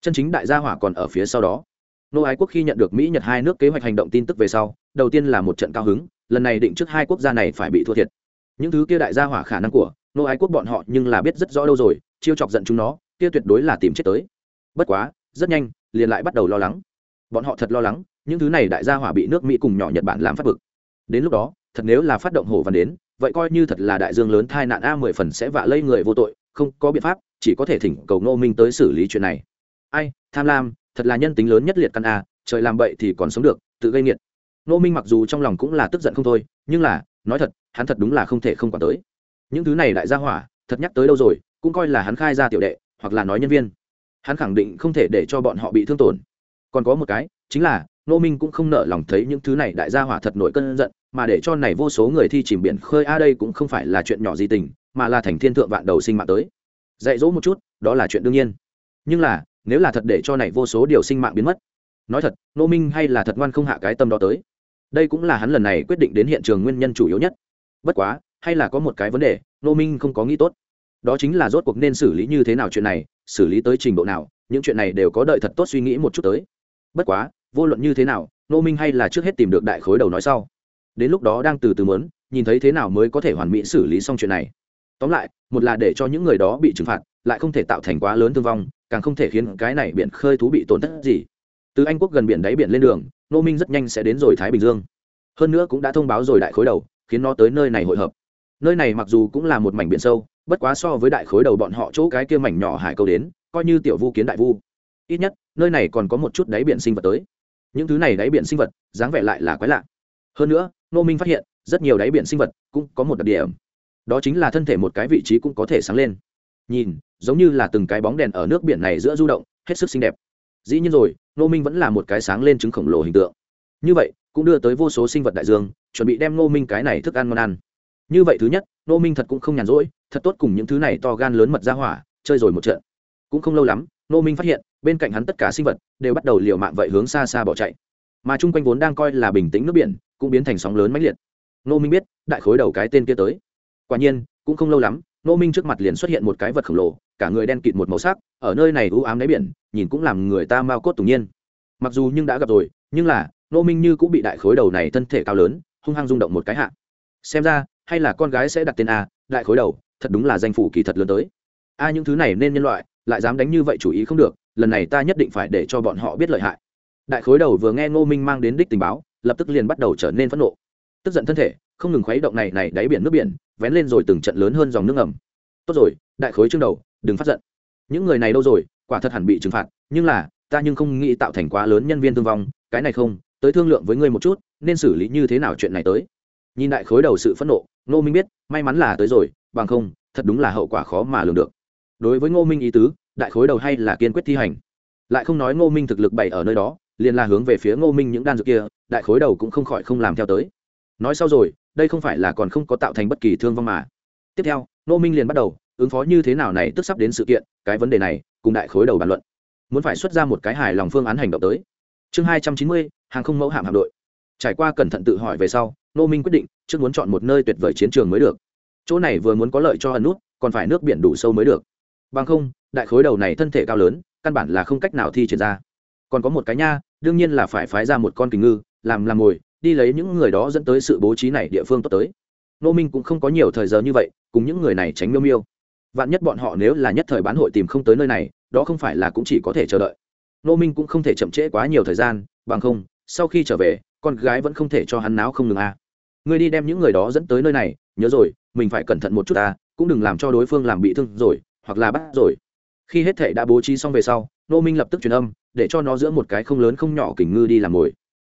Chân chính đại gia hỏa còn ở phía sau đó. Nô ái quốc khi nhận được mỹ nhật hai nước kế hoạch hành động tin tức về sau, đầu tiên là một trận cao hứng lần này định trước hai quốc gia này phải bị thua thiệt. Những thứ kia đại gia hỏa khả năng của nô ái quốc bọn họ nhưng là biết rất rõ đâu rồi, chiêu chọc giận chúng nó, kia tuyệt đối là tìm chết tới. Bất quá, rất nhanh, liền lại bắt đầu lo lắng. Bọn họ thật lo lắng, những thứ này đại gia hỏa bị nước mỹ cùng nhỏ nhật bản làm phát vực đến lúc đó, thật nếu là phát động hổ văn đến, vậy coi như thật là đại dương lớn thai nạn a mười phần sẽ vạ lây người vô tội, không có biện pháp, chỉ có thể thỉnh cầu ngô minh tới xử lý chuyện này. Ai, tham lam, thật là nhân tính lớn nhất liệt căn a, trời làm bậy thì còn sống được, tự gây nghiệt. Nô minh mặc dù trong lòng cũng là tức giận không thôi, nhưng là, nói thật, hắn thật đúng là không thể không quản tới. Những thứ này đại gia hỏa, thật nhắc tới đâu rồi, cũng coi là hắn khai ra tiểu đệ, hoặc là nói nhân viên. Hắn khẳng định không thể để cho bọn họ bị thương tổn. Còn có một cái, chính là nô minh cũng không nợ lòng thấy những thứ này đại gia hỏa thật nổi cơn giận, mà để cho này vô số người thi chìm biển khơi, a, đây cũng không phải là chuyện nhỏ gì tình, mà là thành thiên thượng vạn đầu sinh mạng tới. Dạy dỗ một chút, đó là chuyện đương nhiên. Nhưng là, nếu là thật để cho này vô số điều sinh mạng biến mất, nói thật nô minh hay là thật ngoan không hạ cái tâm đó tới đây cũng là hắn lần này quyết định đến hiện trường nguyên nhân chủ yếu nhất. Bất quá, hay là có một cái vấn đề nô minh không có nghĩ tốt. Đó chính là rốt cuộc nên xử lý như thế nào chuyện này, xử lý tới trình độ nào, những chuyện này đều có đợi thật tốt suy nghĩ một chút tới. Bất quá, vô luận như thế nào nô minh hay là trước hết tìm được đại khối đầu nói sau. Đến lúc đó đang từ từ mớn nhìn thấy thế nào mới có thể hoàn mỹ xử lý xong chuyện này. Tóm lại, một là để cho những người đó bị trừng phạt, lại không thể tạo thành quá lớn thương vong, càng không thể khiến cái này biển khơi thú bị tổn thất gì. Từ anh quốc gần biển đáy biển lên đường nô minh rất nhanh sẽ đến rồi thái bình dương. Hơn nữa cũng đã thông báo rồi đại khối đầu, khiến nó tới nơi này hội hợp. Nơi này mặc dù cũng là một mảnh biển sâu, bất quá so với đại khối đầu bọn họ chỗ cái kia mảnh nhỏ hải câu đến, coi như tiểu vu kiến đại vu. Ít nhất, nơi này còn có một chút đáy biển sinh vật tới. Những thứ này đáy biển sinh vật, dáng vẻ lại là quái lạ. Hơn nữa nô minh phát hiện, rất nhiều đáy biển sinh vật cũng có một đặc điểm. Đó chính là thân thể một cái vị trí cũng có thể sáng lên. Nhìn, giống như là từng cái bóng đèn ở nước biển này giữa du động, hết sức xinh đẹp. Dĩ nhiên rồi nô minh vẫn là một cái sáng lên trứng khổng lồ hình tượng. Như vậy, cũng đưa tới vô số sinh vật đại dương, chuẩn bị đem nô minh cái này thức ăn ngon ăn. Như vậy thứ nhất nô minh thật cũng không nhàn rỗi, thật tốt cùng những thứ này to gan lớn mật ra hỏa, chơi rồi một trận. Cũng không lâu lắm nô minh phát hiện, bên cạnh hắn tất cả sinh vật đều bắt đầu liều mạng vậy hướng xa xa bỏ chạy. Mà chung quanh vốn đang coi là bình tĩnh nước biển, cũng biến thành sóng lớn mãnh liệt. Nô minh biết, đại khối đầu cái tên kia tới. Quả nhiên, cũng không lâu lắm nô minh trước mặt liền xuất hiện một cái vật khổng lồ cả người đen kịt một màu sắc, ở nơi này u ám đáy biển, nhìn cũng làm người ta mau cốt tủng nhiên. Mặc dù nhưng đã gặp rồi, nhưng là nô minh như cũng bị đại khối đầu này thân thể cao lớn, hung hăng rung động một cái hạ. Xem ra, hay là con gái sẽ đặt tên a, đại khối đầu, thật đúng là danh phủ kỳ thật lớn tới. A những thứ này nên nhân loại, lại dám đánh như vậy chủ ý không được, lần này ta nhất định phải để cho bọn họ biết lợi hại. Đại khối đầu vừa nghe ngô minh mang đến đích tình báo, lập tức liền bắt đầu trở nên phẫn nộ. Tức giận thân thể, không ngừng khuấy động này này đáy biển nước biển, vén lên rồi từng trận lớn hơn dòng nước ngầm. Tốt rồi, đại khối chương đầu đừng phát giận. Những người này đâu rồi, quả thật hẳn bị trừng phạt, nhưng là, ta nhưng không nghĩ tạo thành quá lớn nhân viên thương vong, cái này không, tới thương lượng với ngươi một chút, nên xử lý như thế nào chuyện này tới. Nhìn đại khối đầu sự phẫn nộ, ngô minh biết, may mắn là tới rồi, bằng không, thật đúng là hậu quả khó mà lường được. Đối với ngô minh ý tứ, đại khối đầu hay là kiên quyết thi hành. Lại không nói ngô minh thực lực bày ở nơi đó, liền là hướng về phía ngô minh những đan dược kia, đại khối đầu cũng không khỏi không làm theo tới. Nói sau rồi, đây không phải là còn không có tạo thành bất kỳ thương vong mà. Tiếp theo, ngô minh liền bắt đầu ứng phó như thế nào này tức sắp đến sự kiện, cái vấn đề này, cùng đại khối đầu bàn luận. Muốn phải xuất ra một cái hài lòng phương án hành động tới. Chương hai trăm chín mươi, hàng không mẫu hạm hạm đội. Trải qua cẩn thận tự hỏi về sau Nô minh quyết định, trước muốn chọn một nơi tuyệt vời chiến trường mới được. Chỗ này vừa muốn có lợi cho ẩn nút, còn phải nước biển đủ sâu mới được. Bằng không, đại khối đầu này thân thể cao lớn, căn bản là không cách nào thi triển ra. Còn có một cái nha, đương nhiên là phải phái ra một con kình ngư, làm làm mồi, đi lấy những người đó dẫn tới sự bố trí này địa phương tốt tới. Nô minh cũng không có nhiều thời giờ như vậy, cùng những người này tránh miêu miêu vạn nhất bọn họ nếu là nhất thời bán hội tìm không tới nơi này, đó không phải là cũng chỉ có thể chờ đợi. Nô minh cũng không thể chậm trễ quá nhiều thời gian, bằng không, sau khi trở về, con gái vẫn không thể cho hắn náo không ngừng a à. người đi đem những người đó dẫn tới nơi này, nhớ rồi, mình phải cẩn thận một chút ta, cũng đừng làm cho đối phương làm bị thương rồi, hoặc là bắt rồi. Khi hết thể đã bố trí xong về sau, nô minh lập tức truyền âm, để cho nó giữa một cái không lớn không nhỏ kình ngư đi làm mồi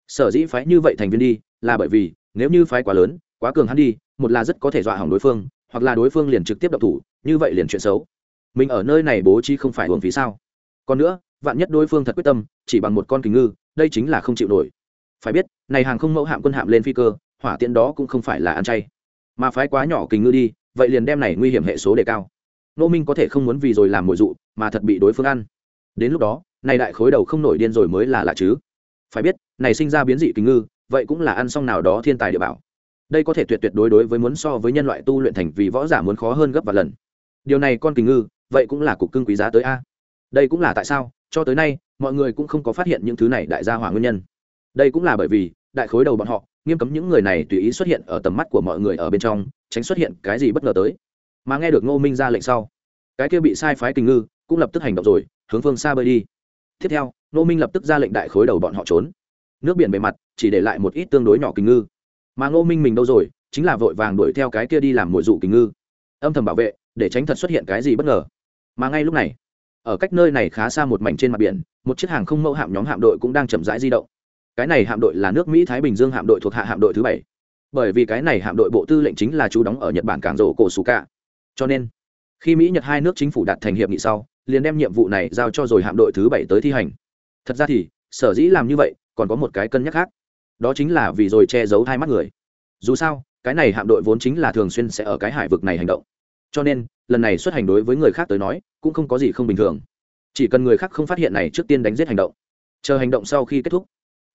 sở dĩ phái như vậy thành viên đi, là bởi vì, nếu như phái quá lớn, quá cường hắn đi, một là rất có thể dọa hỏng đối phương hoặc là đối phương liền trực tiếp đập thủ, như vậy liền chuyện xấu. Mình ở nơi này bố trí không phải hưởng phí sao? Còn nữa, vạn nhất đối phương thật quyết tâm, chỉ bằng một con kính ngư, đây chính là không chịu nổi. Phải biết, này hàng không mẫu hạm quân hạm lên phi cơ, hỏa tiễn đó cũng không phải là ăn chay. Mà phái quá nhỏ kính ngư đi, vậy liền đem này nguy hiểm hệ số đề cao. Nô minh có thể không muốn vì rồi làm mồi dụ, mà thật bị đối phương ăn. Đến lúc đó, này đại khối đầu không nổi điên rồi mới là lạ chứ. Phải biết, này sinh ra biến dị kính ngư, vậy cũng là ăn xong nào đó thiên tài địa bảo đây có thể tuyệt tuyệt đối đối với muốn so với nhân loại tu luyện thành vì võ giả muốn khó hơn gấp và lần. Điều này con kình ngư, vậy cũng là cục cưng quý giá tới a. Đây cũng là tại sao, cho tới nay, mọi người cũng không có phát hiện những thứ này đại gia hỏa nguyên nhân. Đây cũng là bởi vì, đại khối đầu bọn họ, nghiêm cấm những người này tùy ý xuất hiện ở tầm mắt của mọi người ở bên trong, tránh xuất hiện cái gì bất ngờ tới. Mà nghe được ngô minh ra lệnh sau, cái kia bị sai phái kình ngư cũng lập tức hành động rồi, hướng phương xa bơi đi. Tiếp theo, ngô minh lập tức ra lệnh đại khối đầu bọn họ trốn. Nước biển bề mặt, chỉ để lại một ít tương đối nhỏ kình ngư mà ngô minh mình đâu rồi, chính là vội vàng đuổi theo cái kia đi làm mồi dụ kình ngư. Âm thầm bảo vệ, để tránh thật xuất hiện cái gì bất ngờ. Mà ngay lúc này, ở cách nơi này khá xa một mảnh trên mặt biển, một chiếc hàng không mẫu hạm nhóm hạm đội cũng đang chậm rãi di động. Cái này hạm đội là nước mỹ thái bình dương hạm đội thuộc hạ hạm đội thứ bảy. Bởi vì cái này hạm đội bộ tư lệnh chính là chú đóng ở nhật bản cảng rổ cổ sù cả cho nên, khi mỹ, nhật hai nước chính phủ đạt thành hiệp nghị sau, liền đem nhiệm vụ này giao cho rồi hạm đội thứ bảy tới thi hành. Thật ra thì, sở dĩ làm như vậy, còn có một cái cân nhắc khác đó chính là vì rồi che giấu hai mắt người. Dù sao, cái này hạm đội vốn chính là thường xuyên sẽ ở cái hải vực này hành động. Cho nên, lần này xuất hành đối với người khác tới nói, cũng không có gì không bình thường. Chỉ cần người khác không phát hiện này trước tiên đánh giết hành động. Chờ hành động sau khi kết thúc,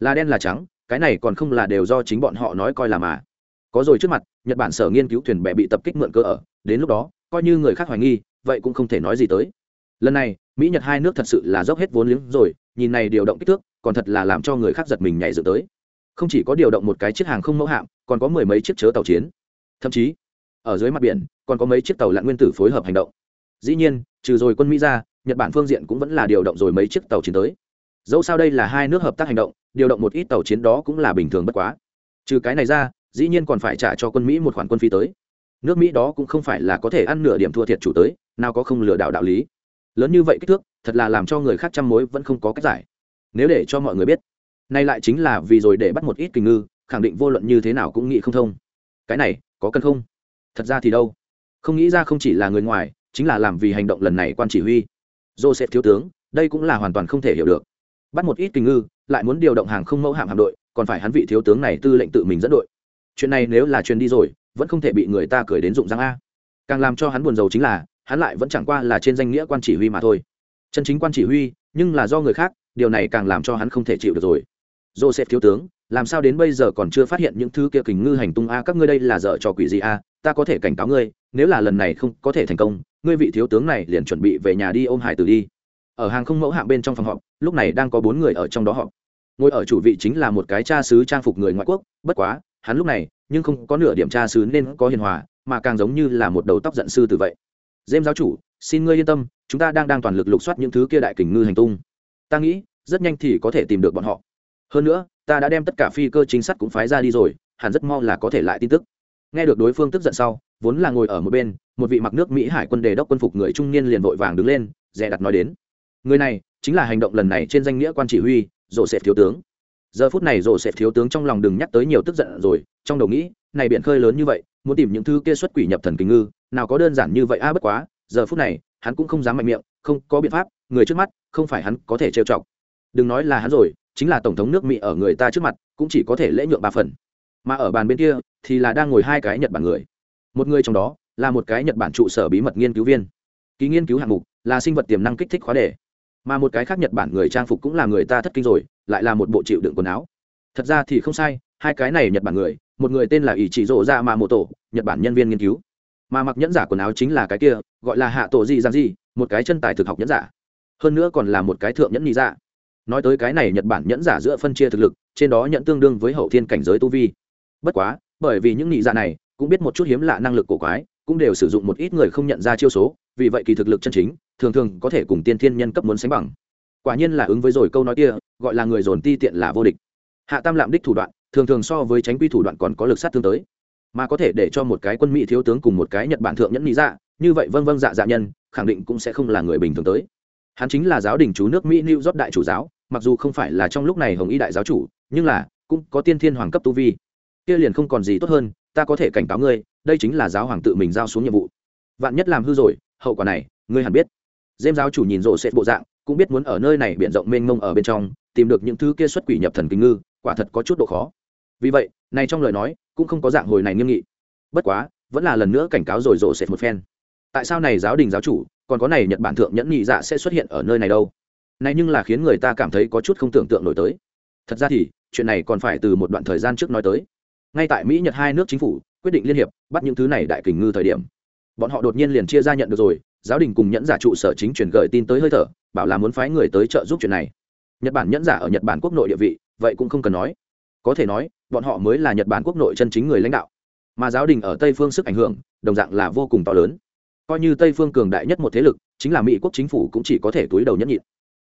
là đen là trắng, cái này còn không là đều do chính bọn họ nói coi là mà. Có rồi trước mặt, nhật bản sở nghiên cứu thuyền bè bị tập kích mượn cơ ở, đến lúc đó, coi như người khác hoài nghi, vậy cũng không thể nói gì tới. Lần này, mỹ nhật hai nước thật sự là dốc hết vốn liếng rồi, nhìn này điều động kích thước, còn thật là làm cho người khác giật mình nhảy dựng tới không chỉ có điều động một cái chiếc hàng không mẫu hạm, còn có mười mấy chiếc chớ tàu chiến. Thậm chí, ở dưới mặt biển, còn có mấy chiếc tàu lặn nguyên tử phối hợp hành động. Dĩ nhiên, trừ rồi quân mỹ ra, nhật bản phương diện cũng vẫn là điều động rồi mấy chiếc tàu chiến tới. Dẫu sao đây là hai nước hợp tác hành động, điều động một ít tàu chiến đó cũng là bình thường bất quá. Trừ cái này ra, dĩ nhiên còn phải trả cho quân mỹ một khoản quân phí tới. Nước mỹ đó cũng không phải là có thể ăn nửa điểm thua thiệt chủ tới, nào có không lừa đảo đạo lý. Lớn như vậy kích thước, thật là làm cho người khác chăm mối vẫn không có cách giải. Nếu để cho mọi người biết nay lại chính là vì rồi để bắt một ít kình ngư, khẳng định vô luận như thế nào cũng nghĩ không thông. Cái này, có cần không? Thật ra thì đâu? Không nghĩ ra không chỉ là người ngoài, chính là làm vì hành động lần này quan chỉ huy. Joseph thiếu tướng, đây cũng là hoàn toàn không thể hiểu được. Bắt một ít kình ngư, lại muốn điều động hàng không mẫu hạm hạm đội, còn phải hắn vị thiếu tướng này tư lệnh tự mình dẫn đội. Chuyện này nếu là truyền đi rồi, vẫn không thể bị người ta cười đến dụng răng a. Càng làm cho hắn buồn rầu chính là, hắn lại vẫn chẳng qua là trên danh nghĩa quan chỉ huy mà thôi. Chân chính quan chỉ huy, nhưng là do người khác, điều này càng làm cho hắn không thể chịu được rồi joseph thiếu tướng, làm sao đến bây giờ còn chưa phát hiện những thứ kia kình ngư hành tung a? Các ngươi đây là dở trò quỷ gì a? Ta có thể cảnh cáo ngươi, nếu là lần này không có thể thành công, ngươi vị thiếu tướng này liền chuẩn bị về nhà đi ôm hải tử đi. Ở hàng không mẫu hạng bên trong phòng họp, lúc này đang có bốn người ở trong đó họp. Ngồi ở chủ vị chính là một cái cha sứ trang phục người ngoại quốc, bất quá, hắn lúc này, nhưng không có nửa điểm cha sứ nên có hiền hòa, mà càng giống như là một đầu tóc giận sư từ vậy. Dêm giáo chủ, xin ngươi yên tâm, chúng ta đang đang toàn lực lục soát những thứ kia đại kình ngư hành tung. Ta nghĩ, rất nhanh thì có thể tìm được bọn họ hơn nữa, ta đã đem tất cả phi cơ chính sát cũng phái ra đi rồi, hẳn rất mau là có thể lại tin tức. Nghe được đối phương tức giận sau, vốn là ngồi ở một bên, một vị mặc nước mỹ hải quân đề đốc quân phục người trung niên liền vội vàng đứng lên, dè đặt nói đến. Người này, chính là hành động lần này trên danh nghĩa quan chỉ huy rổ xẹp thiếu tướng. Giờ phút này rổ xẹp thiếu tướng trong lòng đừng nhắc tới nhiều tức giận rồi, trong đầu nghĩ, này biển khơi lớn như vậy, muốn tìm những thứ kia xuất quỷ nhập thần kính ngư, nào có đơn giản như vậy a, bất quá, giờ phút này, hắn cũng không dám mạnh miệng, không có biện pháp, người trước mắt, không phải hắn có thể trêu chọc. Đừng nói là hắn rồi chính là tổng thống nước mỹ ở người ta trước mặt, cũng chỉ có thể lễ nhượng ba phần. Mà ở bàn bên kia, thì là đang ngồi hai cái nhật bản người. Một người trong đó, là một cái nhật bản trụ sở bí mật nghiên cứu viên. Ký nghiên cứu hạng mục, là sinh vật tiềm năng kích thích khóa đề. Mà một cái khác nhật bản người trang phục cũng là người ta thất kinh rồi, lại là một bộ chịu đựng quần áo. Thật ra thì không sai, hai cái này nhật bản người, một người tên là ỷ chỉ rộ ra mà mô tổ nhật bản nhân viên nghiên cứu. Mà mặc nhẫn giả quần áo chính là cái kia, gọi là hạ tổ gì giang gì một cái chân tài thực học nhẫn giả. Hơn nữa còn là một cái thượng nhẫn nhị giả nói tới cái này nhật bản nhẫn giả giữa phân chia thực lực trên đó nhận tương đương với hậu thiên cảnh giới tu vi bất quá bởi vì những nhị giả này cũng biết một chút hiếm lạ năng lực của quái cũng đều sử dụng một ít người không nhận ra chiêu số vì vậy kỳ thực lực chân chính thường thường có thể cùng tiên thiên nhân cấp muốn sánh bằng quả nhiên là ứng với rồi câu nói kia gọi là người dồn ti tiện là vô địch hạ tam lạm đích thủ đoạn thường thường so với tránh quy thủ đoạn còn có lực sát thương tới mà có thể để cho một cái quân mỹ thiếu tướng cùng một cái nhật bản thượng nhẫn lý dạ như vậy vân vân dạ dạ nhân khẳng định cũng sẽ không là người bình thường tới hắn chính là giáo đình chú nước mỹ new york đại chủ giáo, mặc dù không phải là trong lúc này hồng y đại giáo chủ, nhưng là cũng có tiên thiên hoàng cấp tu vi. Kia liền không còn gì tốt hơn, ta có thể cảnh cáo ngươi, đây chính là giáo hoàng tự mình giao xuống nhiệm vụ. Vạn nhất làm hư rồi, hậu quả này, ngươi hẳn biết. Dêm giáo chủ nhìn rộ sẽ bộ dạng, cũng biết muốn ở nơi này b i ể n rộng mênh mông ở bên trong, tìm được những thứ kia xuất quỷ nhập thần kính ngư, quả thật có chút độ khó. Vì vậy, này trong lời nói, cũng không có dạng hồi này nghiêm nghị. Bất quá, vẫn là lần nữa cảnh cáo rồi rộ sệt một phen. Tại sao này giáo đình giáo chủ còn có này nhật bản thượng nhẫn nhị dạ sẽ xuất hiện ở nơi này đâu. Này nhưng là khiến người ta cảm thấy có chút không tưởng tượng nổi tới. Thật ra thì, chuyện này còn phải từ một đoạn thời gian trước nói tới. Ngay tại mỹ, nhật hai nước chính phủ quyết định liên hiệp, bắt những thứ này đại kình ngư thời điểm, bọn họ đột nhiên liền chia ra nhận được rồi, giáo đình cùng nhẫn giả trụ sở chính truyền gợi tin tới hơi thở, bảo là muốn phái người tới trợ giúp chuyện này. Nhật bản nhẫn giả ở nhật bản quốc nội địa vị, vậy cũng không cần nói. Có thể nói, bọn họ mới là nhật bản quốc nội chân chính người lãnh đạo. Mà giáo đình ở tây phương sức ảnh hưởng, đồng dạng là vô cùng to lớn coi như tây phương cường đại nhất một thế lực, chính là mỹ quốc chính phủ cũng chỉ có thể túi đầu nhẫn nhịn.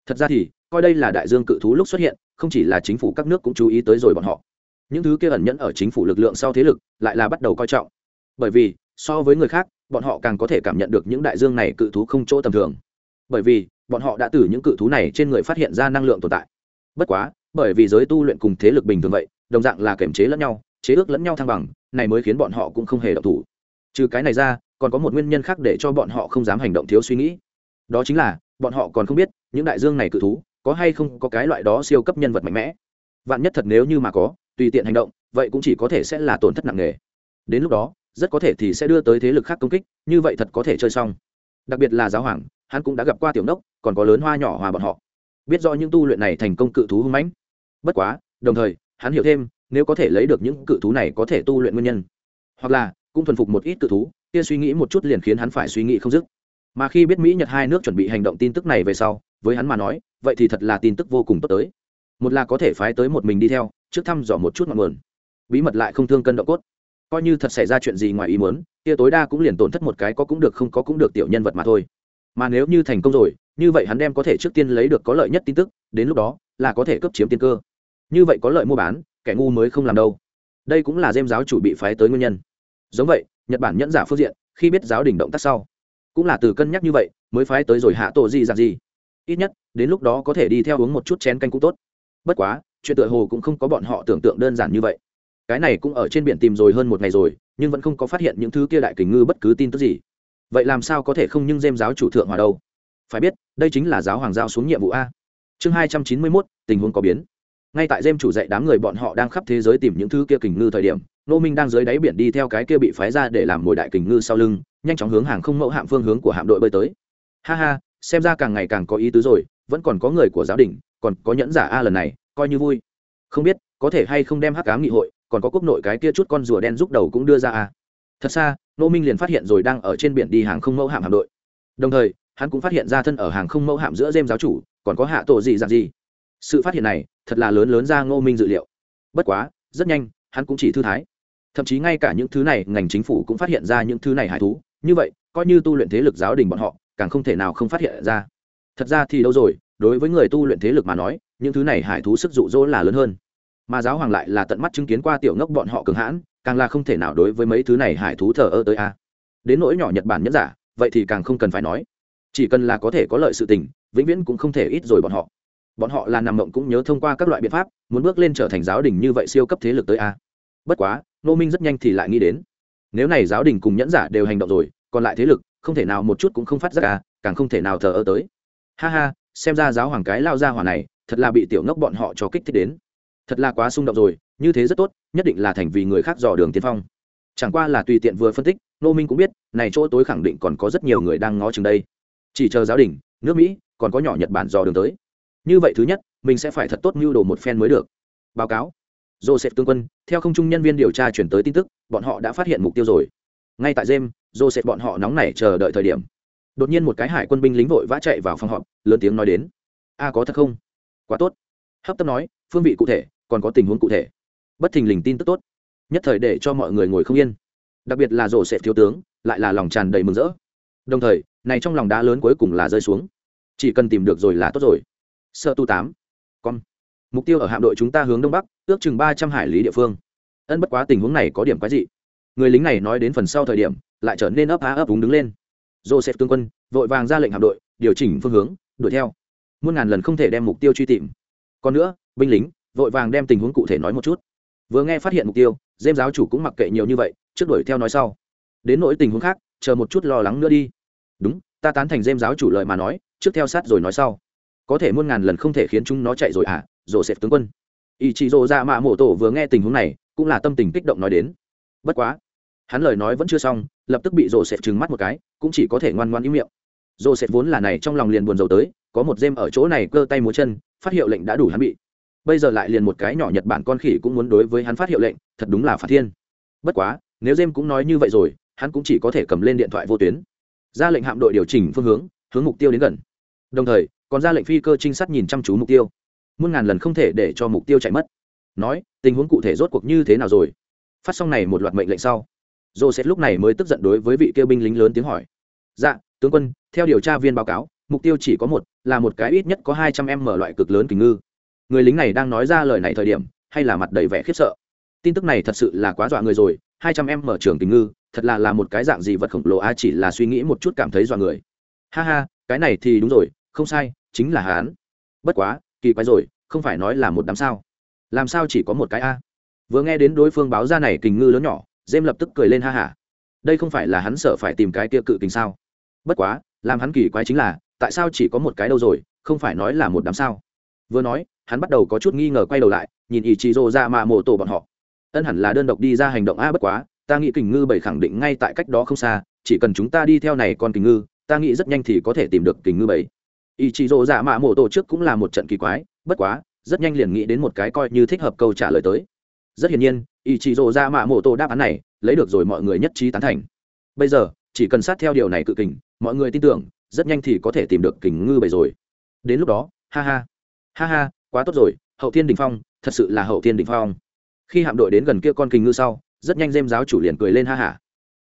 Thật ra thì, coi đây là đại dương cự thú lúc xuất hiện, không chỉ là chính phủ các nước cũng chú ý tới rồi bọn họ. Những thứ kia ẩn nhẫn ở chính phủ lực lượng sau thế lực, lại là bắt đầu coi trọng. Bởi vì, so với người khác, bọn họ càng có thể cảm nhận được những đại dương này cự thú không chỗ tầm thường. Bởi vì, bọn họ đã từ những cự thú này trên người phát hiện ra năng lượng tồn tại. Bất quá, bởi vì giới tu luyện cùng thế lực bình thường vậy, đồng dạng là kiểm chế lẫn nhau, chế ước lẫn nhau thăng bằng, này mới khiến bọn họ cũng không hề động thủ. Trừ cái này ra còn có một nguyên nhân khác để cho bọn họ không dám hành động thiếu suy nghĩ. Đó chính là, bọn họ còn không biết, những đại dương này cự thú, có hay không có cái loại đó siêu cấp nhân vật mạnh mẽ. Vạn nhất thật nếu như mà có, tùy tiện hành động, vậy cũng chỉ có thể sẽ là tổn thất nặng nề. Đến lúc đó, rất có thể thì sẽ đưa tới thế lực khác công kích, như vậy thật có thể chơi xong. Đặc biệt là giáo hoàng, hắn cũng đã gặp qua tiểu đốc còn có lớn hoa nhỏ hòa bọn họ. Biết do những tu luyện này thành công cự thú hung mãnh. Bất quá, đồng thời, hắn hiểu thêm, nếu có thể lấy được những cự thú này có thể tu luyện nguyên nhân. Hoặc là, cũng thuần phục một ít cự thú kia suy nghĩ một chút liền khiến hắn phải suy nghĩ không dứt. Mà khi biết mỹ nhật hai nước chuẩn bị hành động tin tức này về sau, với hắn mà nói, vậy thì thật là tin tức vô cùng tốt tới. Một là có thể phái tới một mình đi theo, trước thăm dò một chút ngọn nguồn. Bí mật lại không thương cân độ cốt. Coi như thật xảy ra chuyện gì ngoài ý muốn, kia tối đa cũng liền tổn thất một cái có cũng được không có cũng được tiểu nhân vật mà thôi. Mà nếu như thành công rồi, như vậy hắn đem có thể trước tiên lấy được có lợi nhất tin tức, đến lúc đó là có thể cấp chiếm tiên cơ. Như vậy có lợi mua bán, kẻ ngu mới không làm đâu. Đây cũng là dêm giáo chủ bị phái tới nguyên nhân. Giống vậy nhật bản nhẫn giả phương diện khi biết giáo đình động tác sau cũng là từ cân nhắc như vậy mới phái tới rồi hạ tổ gì dạng gì ít nhất đến lúc đó có thể đi theo uống một chút chén canh cũng tốt bất quá chuyện tựa hồ cũng không có bọn họ tưởng tượng đơn giản như vậy cái này cũng ở trên biển tìm rồi hơn một ngày rồi nhưng vẫn không có phát hiện những thứ kia đại kình ngư bất cứ tin tức gì vậy làm sao có thể không nhưng dêm giáo chủ thượng hòa đâu phải biết đây chính là giáo hoàng giao xuống nhiệm vụ a chương hai trăm chín mươi mốt tình huống có biến ngay tại dêm chủ dạy đám người bọn họ đang khắp thế giới tìm những thứ kia kình ngư thời điểm nô minh đang dưới đáy biển đi theo cái kia bị phái ra để làm mồi đại kình ngư sau lưng, nhanh chóng hướng hàng không mẫu hạm phương hướng của hạm đội bơi tới. Ha ha, xem ra càng ngày càng có ý tứ rồi, vẫn còn có người của giáo đình, còn có nhẫn giả a lần này, coi như vui. Không biết, có thể hay không đem hắc cám nghị hội, còn có quốc nội cái kia chút con rùa đen giúp đầu cũng đưa ra a. Thật xa nô minh liền phát hiện rồi đang ở trên biển đi hàng không mẫu hạm hạm đội. Đồng thời, hắn cũng phát hiện ra thân ở hàng không mẫu hạm giữa dêm giáo chủ, còn có hạ tổ gì dạng gì sự phát hiện này thật là lớn lớn ra ngô minh dự liệu. Bất quá, rất nhanh, hắn cũng chỉ thư thái. Thậm chí ngay cả những thứ này, ngành chính phủ cũng phát hiện ra những thứ này hải thú. Như vậy, coi như tu luyện thế lực giáo đình bọn họ, càng không thể nào không phát hiện ra. Thật ra thì đâu rồi, đối với người tu luyện thế lực mà nói, những thứ này hải thú sức dụ dỗ là lớn hơn. Mà giáo hoàng lại là tận mắt chứng kiến qua tiểu ngốc bọn họ cường hãn, càng là không thể nào đối với mấy thứ này hải thú thờ ơ tới a. Đến nỗi nhỏ nhật bản nhất giả, vậy thì càng không cần phải nói. Chỉ cần là có thể có lợi sự tình, vĩnh viễn cũng không thể ít rồi bọn họ bọn họ là nằm mộng cũng nhớ thông qua các loại biện pháp, muốn bước lên trở thành giáo đình như vậy siêu cấp thế lực tới a. Bất quá nô minh rất nhanh thì lại nghĩ đến, nếu này giáo đình cùng nhẫn giả đều hành động rồi, còn lại thế lực, không thể nào một chút cũng không phát ra a, càng không thể nào thờ ơ tới. Ha ha, xem ra giáo hoàng cái lao ra hỏa này, thật là bị tiểu ngốc bọn họ cho kích thích đến. Thật là quá xung động rồi, như thế rất tốt, nhất định là thành vì người khác dò đường tiên phong. Chẳng qua là tùy tiện vừa phân tích nô minh cũng biết, này chỗ tối khẳng định còn có rất nhiều người đang ngó chừng đây. Chỉ chờ giáo đình, nước mỹ, còn có nhỏ nhật bản dò đường tới như vậy thứ nhất, mình sẽ phải thật tốt mưu đồ một phen mới được. Báo cáo. Joseph tương quân, theo không trung nhân viên điều tra chuyển tới tin tức, bọn họ đã phát hiện mục tiêu rồi. Ngay tại jem joseph bọn họ nóng nảy chờ đợi thời điểm. Đột nhiên một cái hải quân binh lính vội vã chạy vào phòng họp, lớn tiếng nói đến. A, có thật không? Quá tốt. Hấp tấp nói, phương vị cụ thể, còn có tình huống cụ thể. Bất thình lình tin tức tốt. Nhất thời để cho mọi người ngồi không yên. Đặc biệt là rổ sẽ thiếu tướng, lại là lòng tràn đầy mừng rỡ. Đồng thời, này trong lòng đá lớn cuối cùng là rơi xuống. Chỉ cần tìm được rồi là tốt rồi. Sợ tu tám. Con mục tiêu ở hạm đội chúng ta hướng đông bắc, ước chừng ba trăm hải lý địa phương. Ân bất quá tình huống này có điểm quái dị. Người lính này nói đến phần sau thời điểm, lại trở nên ấp á ấp úng đứng lên. Joseph tướng quân vội vàng ra lệnh hạm đội, điều chỉnh phương hướng, đuổi theo. Muôn ngàn lần không thể đem mục tiêu truy tìm. Còn nữa, binh lính vội vàng đem tình huống cụ thể nói một chút. Vừa nghe phát hiện mục tiêu dêm giáo chủ cũng mặc kệ nhiều như vậy, trước đuổi theo nói sau. Đến nỗi tình huống khác, chờ một chút lo lắng nữa đi. Đúng, ta tán thành dêm giáo chủ lợi mà nói, trước theo sát rồi nói sau có thể muôn ngàn lần không thể khiến chúng nó chạy rồi à rổ xẹp tướng quân. Ý chị rộ ra mạ mộ tổ vừa nghe tình huống này, cũng là tâm tình kích động nói đến. Bất quá, hắn lời nói vẫn chưa xong, lập tức bị rộ sệt trừng mắt một cái, cũng chỉ có thể ngoan ngoan ý miệng. Rộ sệt vốn là này trong lòng liền buồn rầu tới, có một dêm ở chỗ này cơ tay múa chân, phát hiệu lệnh đã đủ hắn bị. Bây giờ lại liền một cái nhỏ nhật bản con khỉ cũng muốn đối với hắn phát hiệu lệnh, thật đúng là phạt thiên. Bất quá, nếu dêm cũng nói như vậy rồi, hắn cũng chỉ có thể cầm lên điện thoại vô tuyến. Ra lệnh hạm đội điều chỉnh phương hướng hướng mục tiêu đến gần. Đồng thời còn ra lệnh phi cơ trinh sát nhìn chăm chú mục tiêu. Muôn ngàn lần không thể để cho mục tiêu chạy mất. Nói, tình huống cụ thể rốt cuộc như thế nào rồi? Phát xong này một loạt mệnh lệnh sau, joseph lúc này mới tức giận đối với vị kêu binh lính lớn tiếng hỏi. Dạ tướng quân, theo điều tra viên báo cáo, mục tiêu chỉ có một, là một cái ít nhất có hai trăm em mở loại cực lớn kình ngư. Người lính này đang nói ra lời này thời điểm, hay là mặt đầy vẻ khiếp sợ? Tin tức này thật sự là quá dọa người rồi, hai trăm em mở trường kình ngư, thật là là một cái dạng gì vật khổng lồ a, chỉ là suy nghĩ một chút cảm thấy dọa người. Ha ha, cái này thì đúng rồi không sai, chính là hán bất quá, kỳ quái rồi, không phải nói là một đám sao. Làm sao chỉ có một cái a? Vừa nghe đến đối phương báo ra này kình ngư lớn nhỏ dêm lập tức cười lên ha hả đây không phải là hắn sợ phải tìm cái kia cự kình sao? Bất quá, làm hắn kỳ quái chính là, tại sao chỉ có một cái đâu rồi, không phải nói là một đám sao? Vừa nói, hắn bắt đầu có chút nghi ngờ quay đầu lại, nhìn ý chí rô ra mà mộ tổ bọn họ. Ân hẳn là đơn độc đi ra hành động a, bất quá, ta nghĩ kình ngư bảy khẳng định ngay tại cách đó không xa, chỉ cần chúng ta đi theo này con kình ngư, ta nghĩ rất nhanh thì có thể tìm được kình ngư bảy ý chí rộ dạ mạ mổ tổ trước cũng là một trận kỳ quái, bất quá, rất nhanh liền nghĩ đến một cái coi như thích hợp câu trả lời tới. Rất hiển nhiên, ý chí rộ dạ mạ mổ tổ đáp án này, lấy được rồi mọi người nhất trí tán thành. Bây giờ, chỉ cần sát theo điều này cự kình, mọi người tin tưởng, rất nhanh thì có thể tìm được kình ngư bảy rồi. Đến lúc đó, ha ha. Ha ha, quá tốt rồi, hậu thiên đình phong, thật sự là hậu thiên đình phong. Khi hạm đội đến gần kia con kình ngư sau, rất nhanh dêm giáo chủ liền cười lên ha hả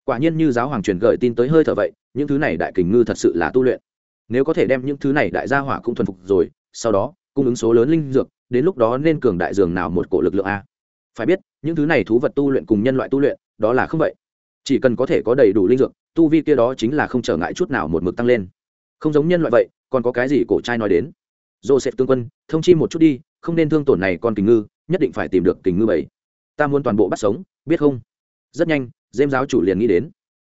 quả nhiên như giáo hoàng truyền gợi tin tới hơi thở vậy, những thứ này đại kình ngư thật sự là tu luyện nếu có thể đem những thứ này đại gia hỏa cũng thuần phục rồi, sau đó, cung ứng số lớn linh dược, đến lúc đó nên cường đại dường nào một cổ lực lượng a? Phải biết, những thứ này thú vật tu luyện cùng nhân loại tu luyện, đó là không vậy. Chỉ cần có thể có đầy đủ linh dược, tu vi kia đó chính là không trở ngại chút nào một mực tăng lên. Không giống nhân loại vậy, còn có cái gì cổ trai nói đến? Joseph tương quân, thông chi một chút đi, không nên thương tổn này con kình ngư, nhất định phải tìm được kình ngư bảy ta muốn toàn bộ bắt sống, biết không? Rất nhanh dêm giáo chủ liền nghĩ đến.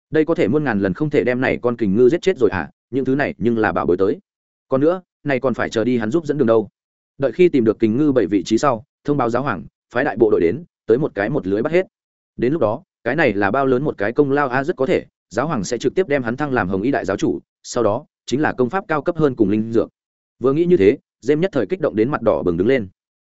Đây có thể muôn ngàn lần không thể đem này con kình ngư giết chết rồi hả? Những thứ này nhưng là bảo bối tới. Còn nữa này còn phải chờ đi hắn giúp dẫn đường đâu. Đợi khi tìm được kình ngư bảy vị trí sau, thông báo giáo hoàng, phái đại bộ đội đến, tới một cái một lưới bắt hết. Đến lúc đó, cái này là bao lớn một cái công lao a, rất có thể, giáo hoàng sẽ trực tiếp đem hắn thăng làm hồng y đại giáo chủ, sau đó, chính là công pháp cao cấp hơn cùng linh dược. Vừa nghĩ như thế, dêm nhất thời kích động đến mặt đỏ bừng đứng lên.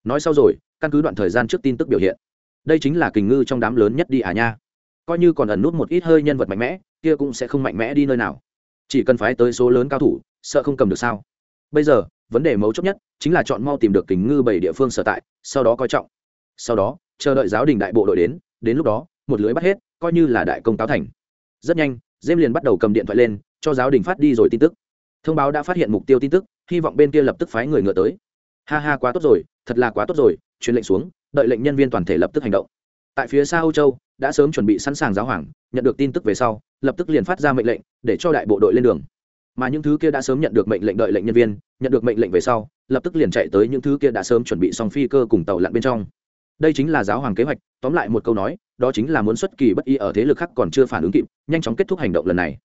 Nói sau rồi, căn cứ đoạn thời gian trước tin tức biểu hiện. Đây chính là kình ngư trong đám lớn nhất đi à nha. Coi như còn ẩn nút một ít hơi nhân vật mạnh mẽ, kia cũng sẽ không mạnh mẽ đi nơi nào chỉ cần phái tới số lớn cao thủ, sợ không cầm được sao? Bây giờ, vấn đề mấu chốt nhất chính là chọn mau tìm được kính ngư bảy địa phương sở tại, sau đó coi trọng. Sau đó, chờ đợi giáo đình đại bộ đội đến đến lúc đó, một lưới bắt hết, coi như là đại công táo thành. Rất nhanh dêm liền bắt đầu cầm điện thoại lên, cho giáo đình phát đi rồi tin tức. Thông báo đã phát hiện mục tiêu tin tức, hy vọng bên kia lập tức phái người ngựa tới. Ha ha, quá tốt rồi, thật là quá tốt rồi, truyền lệnh xuống, đợi lệnh nhân viên toàn thể lập tức hành động tại phía xa âu châu, đã sớm chuẩn bị sẵn sàng giáo hoàng, nhận được tin tức về sau, lập tức liền phát ra mệnh lệnh, để cho đại bộ đội lên đường. Mà những thứ kia đã sớm nhận được mệnh lệnh đợi lệnh nhân viên, nhận được mệnh lệnh về sau, lập tức liền chạy tới những thứ kia đã sớm chuẩn bị xong phi cơ cùng tàu lặn bên trong. Đây chính là giáo hoàng kế hoạch, tóm lại một câu nói, đó chính là muốn xuất kỳ bất y ở thế lực khác còn chưa phản ứng kịp, nhanh chóng kết thúc hành động lần này.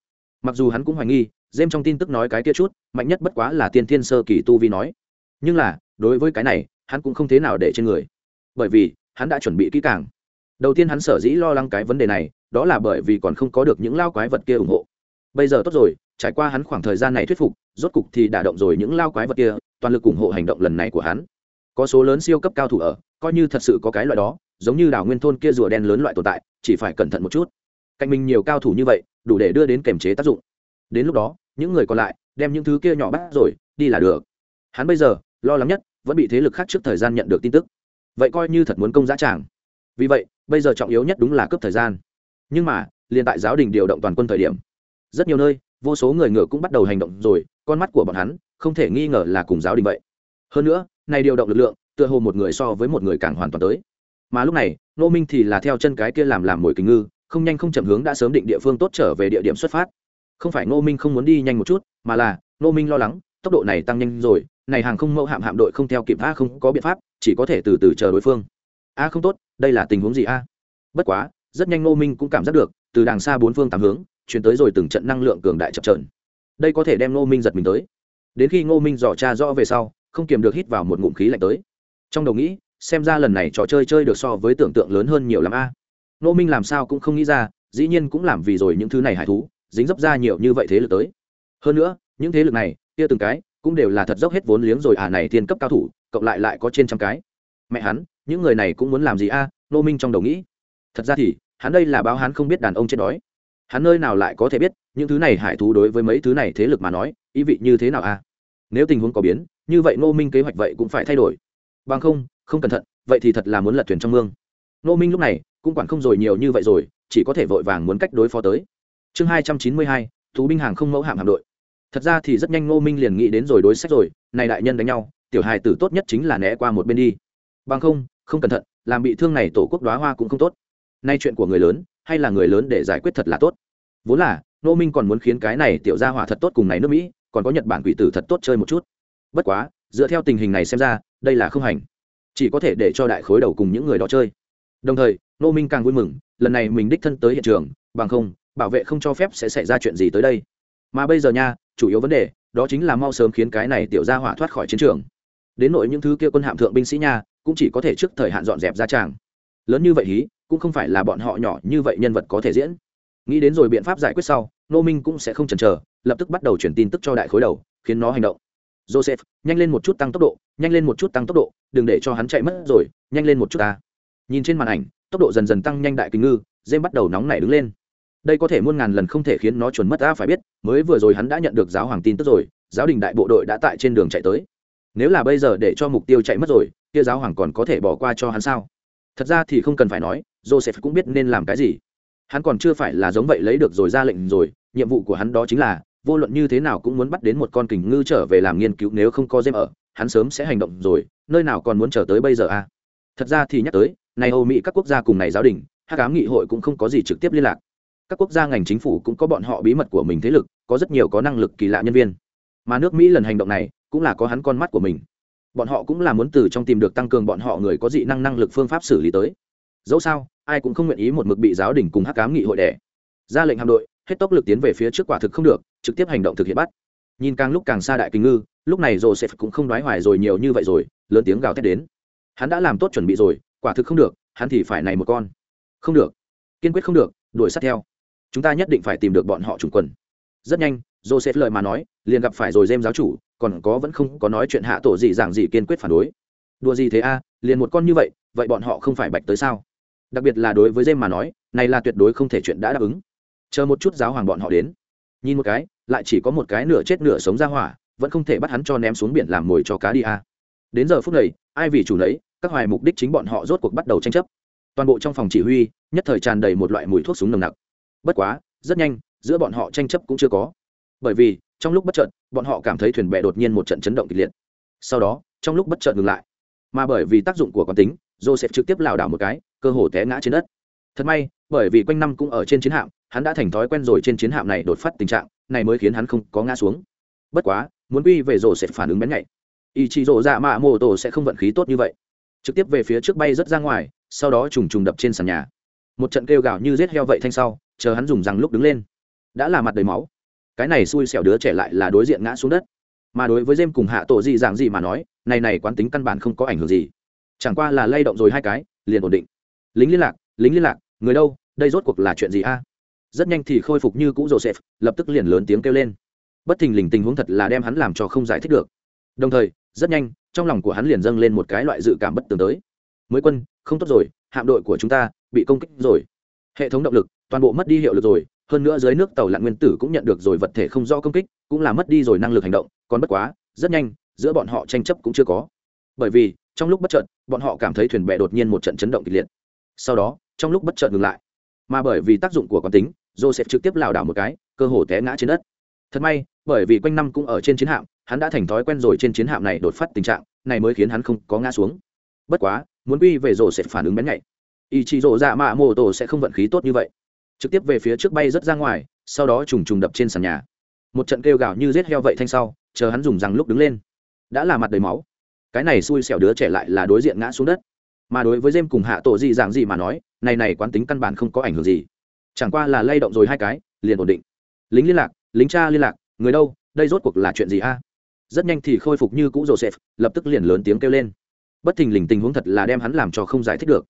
Mặc dù hắn cũng hoài nghi dêm trong tin tức nói cái kia chút, mạnh nhất bất quá là tiên thiên sơ kỳ tu vi nói. Nhưng là, đối với cái này, hắn cũng không thế nào để trên người. Bởi vì, hắn đã chuẩn bị kỹ càng đầu tiên hắn sở dĩ lo lắng cái vấn đề này, đó là bởi vì còn không có được những lao quái vật kia ủng hộ. Bây giờ tốt rồi, trải qua hắn khoảng thời gian này thuyết phục, rốt cục thì đả động rồi những lao quái vật kia, toàn lực ủng hộ hành động lần này của hắn. Có số lớn siêu cấp cao thủ ở, coi như thật sự có cái loại đó, giống như đảo nguyên thôn kia rùa đen lớn loại tồn tại, chỉ phải cẩn thận một chút. Cạnh mình nhiều cao thủ như vậy, đủ để đưa đến kềm chế tác dụng. Đến lúc đó, những người còn lại, đem những thứ kia nhỏ bắt rồi, đi là được. Hắn bây giờ, lo lắng nhất, vẫn bị thế lực khác trước thời gian nhận được tin tức. Vậy coi như thật muốn công giá tràng vì vậy, bây giờ trọng yếu nhất đúng là cướp thời gian. Nhưng mà, liền tại giáo đình điều động toàn quân thời điểm, rất nhiều nơi, vô số người ngựa cũng bắt đầu hành động rồi, con mắt của bọn hắn không thể nghi ngờ là cùng giáo đình vậy. Hơn nữa, này điều động lực lượng, tựa hồ một người so với một người càng hoàn toàn tới. Mà lúc này nô minh thì là theo chân cái kia làm làm mồi kính ngư, không nhanh không chậm hướng đã sớm định địa phương tốt trở về địa điểm xuất phát. Không phải nô minh không muốn đi nhanh một chút, mà là nô minh lo lắng, tốc độ này tăng nhanh rồi, này hàng không mẫu hạm hạm đội không theo kịp, a không có biện pháp, chỉ có thể từ từ chờ đối phương. A không tốt đây là tình huống gì a? À? Bất quá, rất nhanh ngô minh cũng cảm giác được, từ đàng xa bốn phương tám hướng, chuyển tới rồi từng trận năng lượng cường đại chập trờn đây có thể đem ngô minh giật mình tới. Đến khi ngô minh dò cha rõ về sau, không kiềm được hít vào một ngụm khí lạnh tới. Trong đầu nghĩ, xem ra lần này trò chơi chơi được so với tưởng tượng lớn hơn nhiều l ắ m a à? Ngô minh làm sao cũng không nghĩ ra, dĩ nhiên cũng làm vì rồi những thứ này hải thú, dính dấp ra nhiều như vậy thế lực tới. Hơn nữa, những thế lực này, kia từng cái, cũng đều là thật dốc hết vốn liếng rồi à này thiên cấp cao thủ, cộng lại lại có trên trăm cái mẹ hắn, những người này cũng muốn làm gì a? Nô minh trong đầu nghĩ. Thật ra thì, hắn đây là báo hắn không biết đàn ông chết đói. Hắn nơi nào lại có thể biết, những thứ này hải thú đối với mấy thứ này thế lực mà nói, ý vị như thế nào a? Nếu tình huống có biến, như vậy nô minh kế hoạch vậy cũng phải thay đổi. Bằng không không cẩn thận, vậy thì thật là muốn lật thuyền trong mương. Nô minh lúc này, cũng quản không rồi nhiều như vậy rồi, chỉ có thể vội vàng muốn cách đối phó tới. Chương hai trăm chín mươi hai, thú binh hàng không mẫu hạm hạm đội. Thật ra thì rất nhanh ngô minh liền nghĩ đến rồi đối sách rồi, này đại nhân đánh nhau, tiểu hài tử tốt nhất chính là né qua một bên đi bằng không không cẩn thận, làm bị thương này tổ quốc đoá hoa cũng không tốt. Nay chuyện của người lớn, hay là người lớn để giải quyết thật là tốt. Vốn là, nô minh còn muốn khiến cái này tiểu gia hỏa thật tốt cùng này nước mỹ, còn có nhật bản quỷ tử thật tốt chơi một chút. Bất quá, dựa theo tình hình này xem ra, đây là không hành. Chỉ có thể để cho đại khối đầu cùng những người đó chơi. Đồng thời, nô minh càng vui mừng, lần này mình đích thân tới hiện trường, bằng không, bảo vệ không cho phép sẽ xảy ra chuyện gì tới đây. Mà bây giờ nha, chủ yếu vấn đề, đó chính là mau sớm khiến cái này tiểu gia hỏa thoát khỏi chiến trường. Đến nội những thứ kia quân hạm thượng binh sĩ nha cũng chỉ có thể trước thời hạn dọn dẹp ra tràng. Lớn như vậy hí, cũng không phải là bọn họ nhỏ như vậy nhân vật có thể diễn. Nghĩ đến rồi biện pháp giải quyết sau nô minh cũng sẽ không chần chờ, lập tức bắt đầu chuyển tin tức cho đại khối đầu, khiến nó hành động. Joseph, nhanh lên một chút tăng tốc độ, nhanh lên một chút tăng tốc độ, đừng để cho hắn chạy mất rồi, nhanh lên một chút ta. Nhìn trên màn ảnh, tốc độ dần dần tăng nhanh đại kinh ngư dêm bắt đầu nóng nảy đứng lên. Đây có thể muôn ngàn lần không thể khiến nó chuẩn mất ta phải biết, mới vừa rồi hắn đã nhận được giáo hoàng tin tức rồi, giáo đình đại bộ đội đã tại trên đường chạy tới. Nếu là bây giờ để cho mục tiêu chạy mất rồi kia giáo hoàng còn có thể bỏ qua cho hắn sao? Thật ra thì không cần phải nói, joseph cũng biết nên làm cái gì. Hắn còn chưa phải là giống vậy lấy được rồi ra lệnh rồi, nhiệm vụ của hắn đó chính là, vô luận như thế nào cũng muốn bắt đến một con kình ngư trở về làm nghiên cứu nếu không có dêm ở, hắn sớm sẽ hành động rồi, nơi nào còn muốn chờ tới bây giờ à? Thật ra thì nhắc tới, này âu mỹ các quốc gia cùng này giáo đình hát cám nghị hội cũng không có gì trực tiếp liên lạc. Các quốc gia ngành chính phủ cũng có bọn họ bí mật của mình thế lực, có rất nhiều có năng lực kỳ lạ nhân viên. Mà nước mỹ lần hành động này, cũng là có hắn con mắt của mình bọn họ cũng là muốn từ trong tìm được tăng cường bọn họ người có dị năng năng lực phương pháp xử lý tới. Dẫu sao, ai cũng không nguyện ý một mực bị giáo đình cùng hắc cám nghị hội đẻ. Ra lệnh hạm đội, hết tốc lực tiến về phía trước quả thực không được, trực tiếp hành động thực hiện bắt. Nhìn càng lúc càng xa đại kinh ngư, lúc này joseph cũng không đoái hoài rồi nhiều như vậy rồi, lớn tiếng gào thét đến. Hắn đã làm tốt chuẩn bị rồi, quả thực không được, hắn thì phải này một con. Không được. Kiên quyết không được, đuổi sát theo. Chúng ta nhất định phải tìm được bọn họ trùng quần. Rất nhanh, joseph lời mà nói, liền gặp phải rồi dêm giáo chủ còn có vẫn không có nói chuyện hạ tổ gì giảng gì kiên quyết phản đối. Đùa gì thế a, liền một con như vậy vậy bọn họ không phải bạch tới sao? Đặc biệt là đối với dêm mà nói, này là tuyệt đối không thể chuyện đã đáp ứng. Chờ một chút giáo hoàng bọn họ đến. Nhìn một cái, lại chỉ có một cái nửa chết nửa sống ra hỏa, vẫn không thể bắt hắn cho ném xuống biển làm mồi cho cá đi a. Đến giờ phút này, ai vì chủ nấy, các hoài mục đích chính bọn họ rốt cuộc bắt đầu tranh chấp. Toàn bộ trong phòng chỉ huy, nhất thời tràn đầy một loại mùi thuốc súng nồng nặc. Bất quá, rất nhanh, giữa bọn họ tranh chấp cũng chưa có. Bởi vì trong lúc bất chợt, bọn họ cảm thấy thuyền bè đột nhiên một trận chấn động kịch liệt. Sau đó, trong lúc bất chợt ngừng lại. Mà bởi vì tác dụng của quán tính, joseph trực tiếp lảo đảo một cái, cơ hồ té ngã trên đất. Thật may, bởi vì quanh năm cũng ở trên chiến hạm, hắn đã thành thói quen rồi trên chiến hạm này đột phát tình trạng, này mới khiến hắn không có ngã xuống. Bất quá, muốn quy về rổ sẽ phản ứng bén nhạy. Ý chí rổ dạ mạ mô tổ sẽ không vận khí tốt như vậy. Trực tiếp về phía trước bay rất ra ngoài, sau đó trùng trùng đập trên sàn nhà. Một trận kêu gào như rết heo vậy thanh sau, chờ hắn dùng rằng lúc đứng lên. Đã là mặt đầy máu cái này xui xẻo đứa trẻ lại là đối diện ngã xuống đất. Mà đối với dêm cùng hạ tổ gì dạng gì mà nói, này này quán tính căn bản không có ảnh hưởng gì. Chẳng qua là lay động rồi hai cái, liền ổn định. Lính liên lạc, lính liên lạc, người đâu, đây rốt cuộc là chuyện gì a? Rất nhanh thì khôi phục như cũ joseph lập tức liền lớn tiếng kêu lên. Bất thình lình tình huống thật là đem hắn làm cho không giải thích được. Đồng thời, rất nhanh, trong lòng của hắn liền dâng lên một cái loại dự cảm bất tường tới. Mới quân, không tốt rồi, hạm đội của chúng ta bị công kích rồi. Hệ thống động lực, toàn bộ mất đi hiệu lực rồi hơn nữa dưới nước tàu lặn nguyên tử cũng nhận được rồi vật thể không do công kích, cũng là mất đi rồi năng lực hành động, còn bất quá, rất nhanh, giữa bọn họ tranh chấp cũng chưa có. Bởi vì, trong lúc bất chợt, bọn họ cảm thấy thuyền bè đột nhiên một trận chấn động kịch liệt. Sau đó, trong lúc bất chợt ngừng lại. Mà bởi vì tác dụng của quán tính sẽ trực tiếp lảo đảo một cái, cơ hồ té ngã trên đất. Thật may, bởi vì quanh năm cũng ở trên chiến hạm, hắn đã thành thói quen rồi trên chiến hạm này đột phát tình trạng, này mới khiến hắn không có ngã xuống. Bất quá, muốn quy về rổ sẽ phản ứng bén nhạy. Ý chí rổ dạ mạ mô tổ sẽ không vận khí tốt như vậy trực tiếp về phía trước bay rất ra ngoài, sau đó trùng trùng đập trên sàn nhà. Một trận kêu gào như rết heo vậy thanh sau, chờ hắn dùng rằng lúc đứng lên. Đã là mặt đầy máu. Cái này xui xẻo đứa trẻ lại là đối diện ngã xuống đất. Mà đối với dêm cùng hạ tổ gì dạng gì mà nói, này này quán tính căn bản không có ảnh hưởng gì. Chẳng qua là lay động rồi hai cái, liền ổn định. Lính liên lạc, lính cha liên lạc, người đâu, đây rốt cuộc là chuyện gì a? Rất nhanh thì khôi phục như cũ joseph, lập tức liền lớn tiếng kêu lên. Bất thình lình tình huống thật là đem hắn làm cho không giải thích được.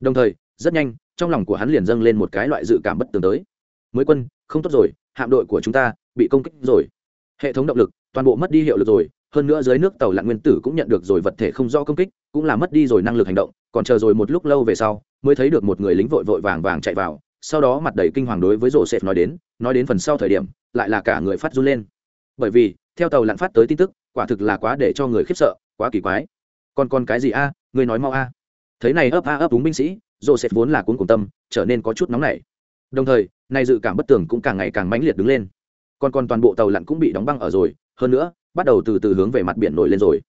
Đồng thời, rất nhanh trong lòng của hắn liền dâng lên một cái loại dự cảm bất tường tới. Mới quân, không tốt rồi, hạm đội của chúng ta bị công kích rồi. Hệ thống động lực, toàn bộ mất đi hiệu lực rồi, hơn nữa dưới nước tàu lặn nguyên tử cũng nhận được rồi vật thể không do công kích, cũng là mất đi rồi năng lực hành động, còn chờ rồi một lúc lâu về sau, mới thấy được một người lính vội vội vàng vàng chạy vào, sau đó mặt đầy kinh hoàng đối với rổ sệt nói đến nói đến phần sau thời điểm, lại là cả người phát run lên. Bởi vì, theo tàu lặn phát tới tin tức, quả thực là quá để cho người khiếp sợ, quá kỳ quái. Còn còn cái gì a, người nói mau a. Thấy này ấp a ấp đúng binh sĩ joseph vốn là cuốn cùng tâm, trở nên có chút nóng nảy. Đồng thời, nay dự cảm bất tường cũng càng ngày càng mãnh liệt đứng lên. Còn còn toàn bộ tàu lặn cũng bị đóng băng ở rồi, hơn nữa, bắt đầu từ từ hướng về mặt biển nổi lên rồi.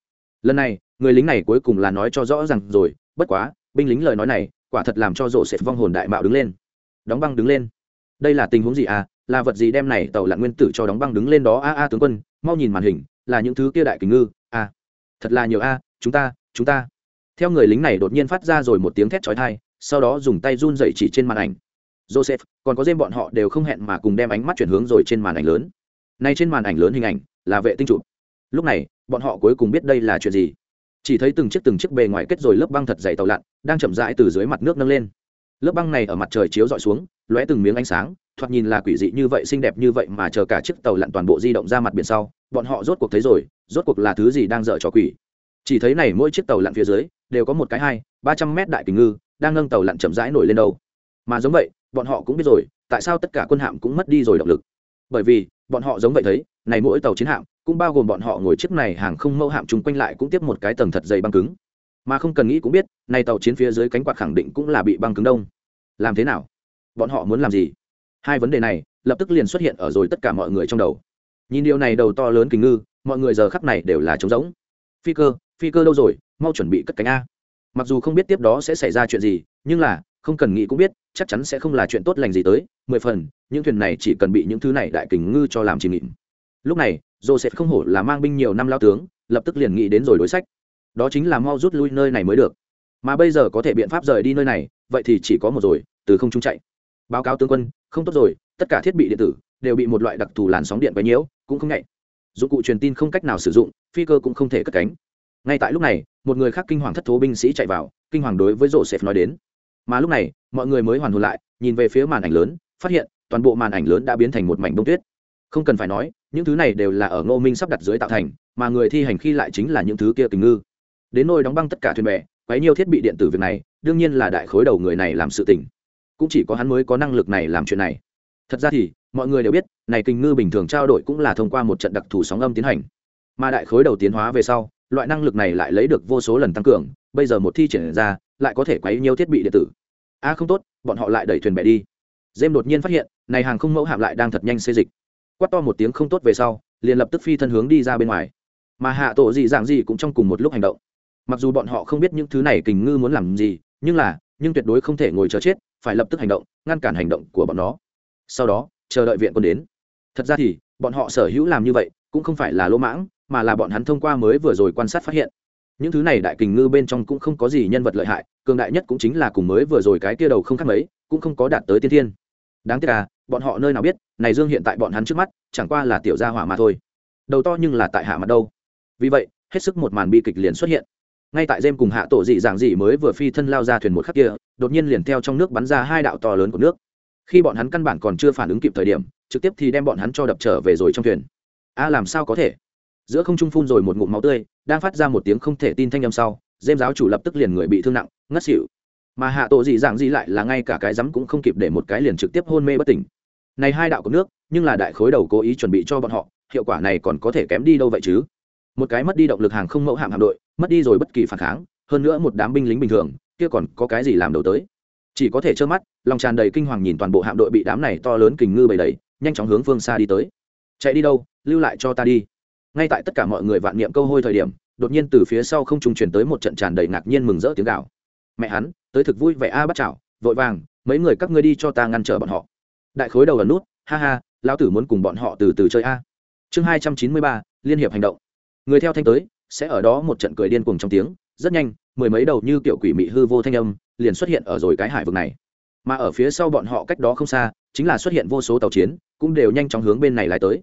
Lần này, người lính này cuối cùng là nói cho rõ rằng rồi, bất quá, binh lính lời nói này, quả thật làm cho rộ sẽ vong hồn đại mạo đứng lên. Đóng băng đứng lên. Đây là tình huống gì à? Là vật gì đem này tàu lặn nguyên tử cho đóng băng đứng lên đó? A a, tướng quân, mau nhìn màn hình, là những thứ kia đại kình ngư. A. Thật là nhiều a, chúng ta chúng ta. Theo người lính này đột nhiên phát ra rồi một tiếng thét chói tai sau đó dùng tay run dậy chỉ trên màn ảnh. Joseph, còn có dêm bọn họ đều không hẹn mà cùng đem ánh mắt chuyển hướng rồi trên màn ảnh lớn. Nay trên màn ảnh lớn hình ảnh là vệ tinh chụp. Lúc này, bọn họ cuối cùng biết đây là chuyện gì. Chỉ thấy từng chiếc từng chiếc bề ngoài kết rồi lớp băng thật dày tàu lặn, đang chậm rãi từ dưới mặt nước nâng lên. Lớp băng này ở mặt trời chiếu dọi xuống, lóe từng miếng ánh sáng, thoạt nhìn là quỷ dị như vậy, xinh đẹp như vậy mà chờ cả chiếc tàu lặn toàn bộ di động ra mặt biển sau, bọn họ rốt cuộc thấy rồi, rốt cuộc là thứ gì đang dở trò quỷ. Chỉ thấy này mỗi chiếc tàu lặn phía dưới, đều có một cái hai, ba trăm mét đại kình ngư đang nâng tàu lặn chậm rãi nổi lên đâu. Mà giống vậy, bọn họ cũng biết rồi, tại sao tất cả quân hạm cũng mất đi rồi động lực? Bởi vì, bọn họ giống vậy thấy, này mỗi tàu chiến hạm, cũng bao gồm bọn họ ngồi chiếc này hàng không mẫu hạm chung quanh lại cũng tiếp một cái tầng thật dày băng cứng. Mà không cần nghĩ cũng biết, này tàu chiến phía dưới cánh quạt khẳng định cũng là bị băng cứng đông. Làm thế nào? Bọn họ muốn làm gì? Hai vấn đề này, lập tức liền xuất hiện ở rồi tất cả mọi người trong đầu. Nhìn điều này đầu to lớn kình ngư, mọi người giờ khắp này đều là trống rỗng. Phi cơ phi cơ đâu rồi? Mau chuẩn bị cất cánh a mặc dù không biết tiếp đó sẽ xảy ra chuyện gì, nhưng là, không cần nghĩ cũng biết, chắc chắn sẽ không là chuyện tốt lành gì tới. Mười phần, những thuyền này chỉ cần bị những thứ này đại kình ngư cho làm chìm nghịm. Lúc này, joseph không hổ là mang binh nhiều năm lao tướng, lập tức liền nghĩ đến rồi đối sách. Đó chính là mau rút lui nơi này mới được. Mà bây giờ có thể biện pháp rời đi nơi này, vậy thì chỉ có một rồi, từ không trung chạy. Báo cáo tướng quân, không tốt rồi, tất cả thiết bị điện tử đều bị một loại đặc thù làn sóng điện quấy nhiễu, cũng không nhạy. Dụng cụ truyền tin không cách nào sử dụng, phi cơ cũng không thể cất cánh ngay tại lúc này, một người khác kinh hoàng thất thố binh sĩ chạy vào, kinh hoàng đối với rổ joseph nói đến. Mà lúc này, mọi người mới hoàn hồn lại, nhìn về phía màn ảnh lớn, phát hiện toàn bộ màn ảnh lớn đã biến thành một mảnh bông tuyết. Không cần phải nói, những thứ này đều là ở ngô minh sắp đặt dưới tạo thành, mà người thi hành khi lại chính là những thứ kia tình ngư. Đến nôi đóng băng tất cả thuyền bè, quấy nhiều thiết bị điện tử việc này, đương nhiên là đại khối đầu người này làm sự tình. Cũng chỉ có hắn mới có năng lực này làm chuyện này. Thật ra thì, mọi người đều biết, này kinh ngư bình thường trao đổi cũng là thông qua một trận đặc thù sóng âm tiến hành. Mà đại khối đầu tiến hóa về sau loại năng lực này lại lấy được vô số lần tăng cường, bây giờ một thi triển ra, lại có thể quấy nhiều thiết bị điện tử. A không tốt, bọn họ lại đẩy thuyền bè đi. Dêm đột nhiên phát hiện, này hàng không mẫu hạm lại đang thật nhanh xê dịch. Quát to một tiếng không tốt về sau, liền lập tức phi thân hướng đi ra bên ngoài. Mà hạ tổ dị dạng gì cũng trong cùng một lúc hành động. Mặc dù bọn họ không biết những thứ này kình ngư muốn làm gì, nhưng là, nhưng tuyệt đối không thể ngồi chờ chết, phải lập tức hành động, ngăn cản hành động của bọn nó. Sau đó, chờ đợi viện quân đến. Thật ra thì, bọn họ sở hữu làm như vậy, cũng không phải là lỗ mãng mà là bọn hắn thông qua mới vừa rồi quan sát phát hiện. Những thứ này đại kình ngư bên trong cũng không có gì nhân vật lợi hại, cường đại nhất cũng chính là cùng mới vừa rồi cái kia đầu không khác mấy, cũng không có đạt tới tiên thiên. Đáng tiếc là bọn họ nơi nào biết, này dương hiện tại bọn hắn trước mắt, chẳng qua là tiểu gia hỏa mà thôi. Đầu to nhưng là tại hạ mặt đâu. Vì vậy, hết sức một màn bi kịch liền xuất hiện. Ngay tại dêm cùng hạ tổ dị dạng dị mới vừa phi thân lao ra thuyền một khắc kia, đột nhiên liền theo trong nước bắn ra hai đạo to lớn của nước. Khi bọn hắn căn bản còn chưa phản ứng kịp thời điểm, trực tiếp thì đem bọn hắn cho đập trở về rồi trong thuyền. A, làm sao có thể? Giữa không trung phun rồi một ngụm máu tươi, đang phát ra một tiếng không thể tin thanh âm sau dêm giáo chủ lập tức liền người bị thương nặng, ngất xỉu. Mà hạ tổ dị dạng dị lại là ngay cả cái rắm cũng không kịp để một cái liền trực tiếp hôn mê bất tỉnh. Này hai đạo của nước, nhưng là đại khối đầu cố ý chuẩn bị cho bọn họ, hiệu quả này còn có thể kém đi đâu vậy chứ? Một cái mất đi động lực hàng không mẫu hạm hạm đội, mất đi rồi bất kỳ phản kháng, hơn nữa một đám binh lính bình thường, kia còn có cái gì làm đầu tới? Chỉ có thể trơ mắt, lòng tràn đầy kinh hoàng nhìn toàn bộ hạm đội bị đám này to lớn kình ngư bầy đầy, nhanh chóng hướng phương xa đi tới. Chạy đi đâu, lưu lại cho ta đi ngay tại tất cả mọi người vạn niệm câu hôi thời điểm, đột nhiên từ phía sau không trung truyền tới một trận tràn đầy ngạc nhiên mừng rỡ tiếng gạo mẹ hắn, tới thực vui vẻ a, bắt chảo, vội vàng, mấy người các ngươi đi cho ta ngăn trở bọn họ. Đại khối đầu ở nút, ha ha, lão tử muốn cùng bọn họ từ từ chơi a. Chương hai trăm chín mươi ba, liên hiệp hành động. Người theo thanh tới, sẽ ở đó một trận cười điên cuồng trong tiếng, rất nhanh, mười mấy đầu như kiểu quỷ mị hư vô thanh âm liền xuất hiện ở rồi cái hải vực này. Mà ở phía sau bọn họ cách đó không xa, chính là xuất hiện vô số tàu chiến, cũng đều nhanh chóng hướng bên này lại tới.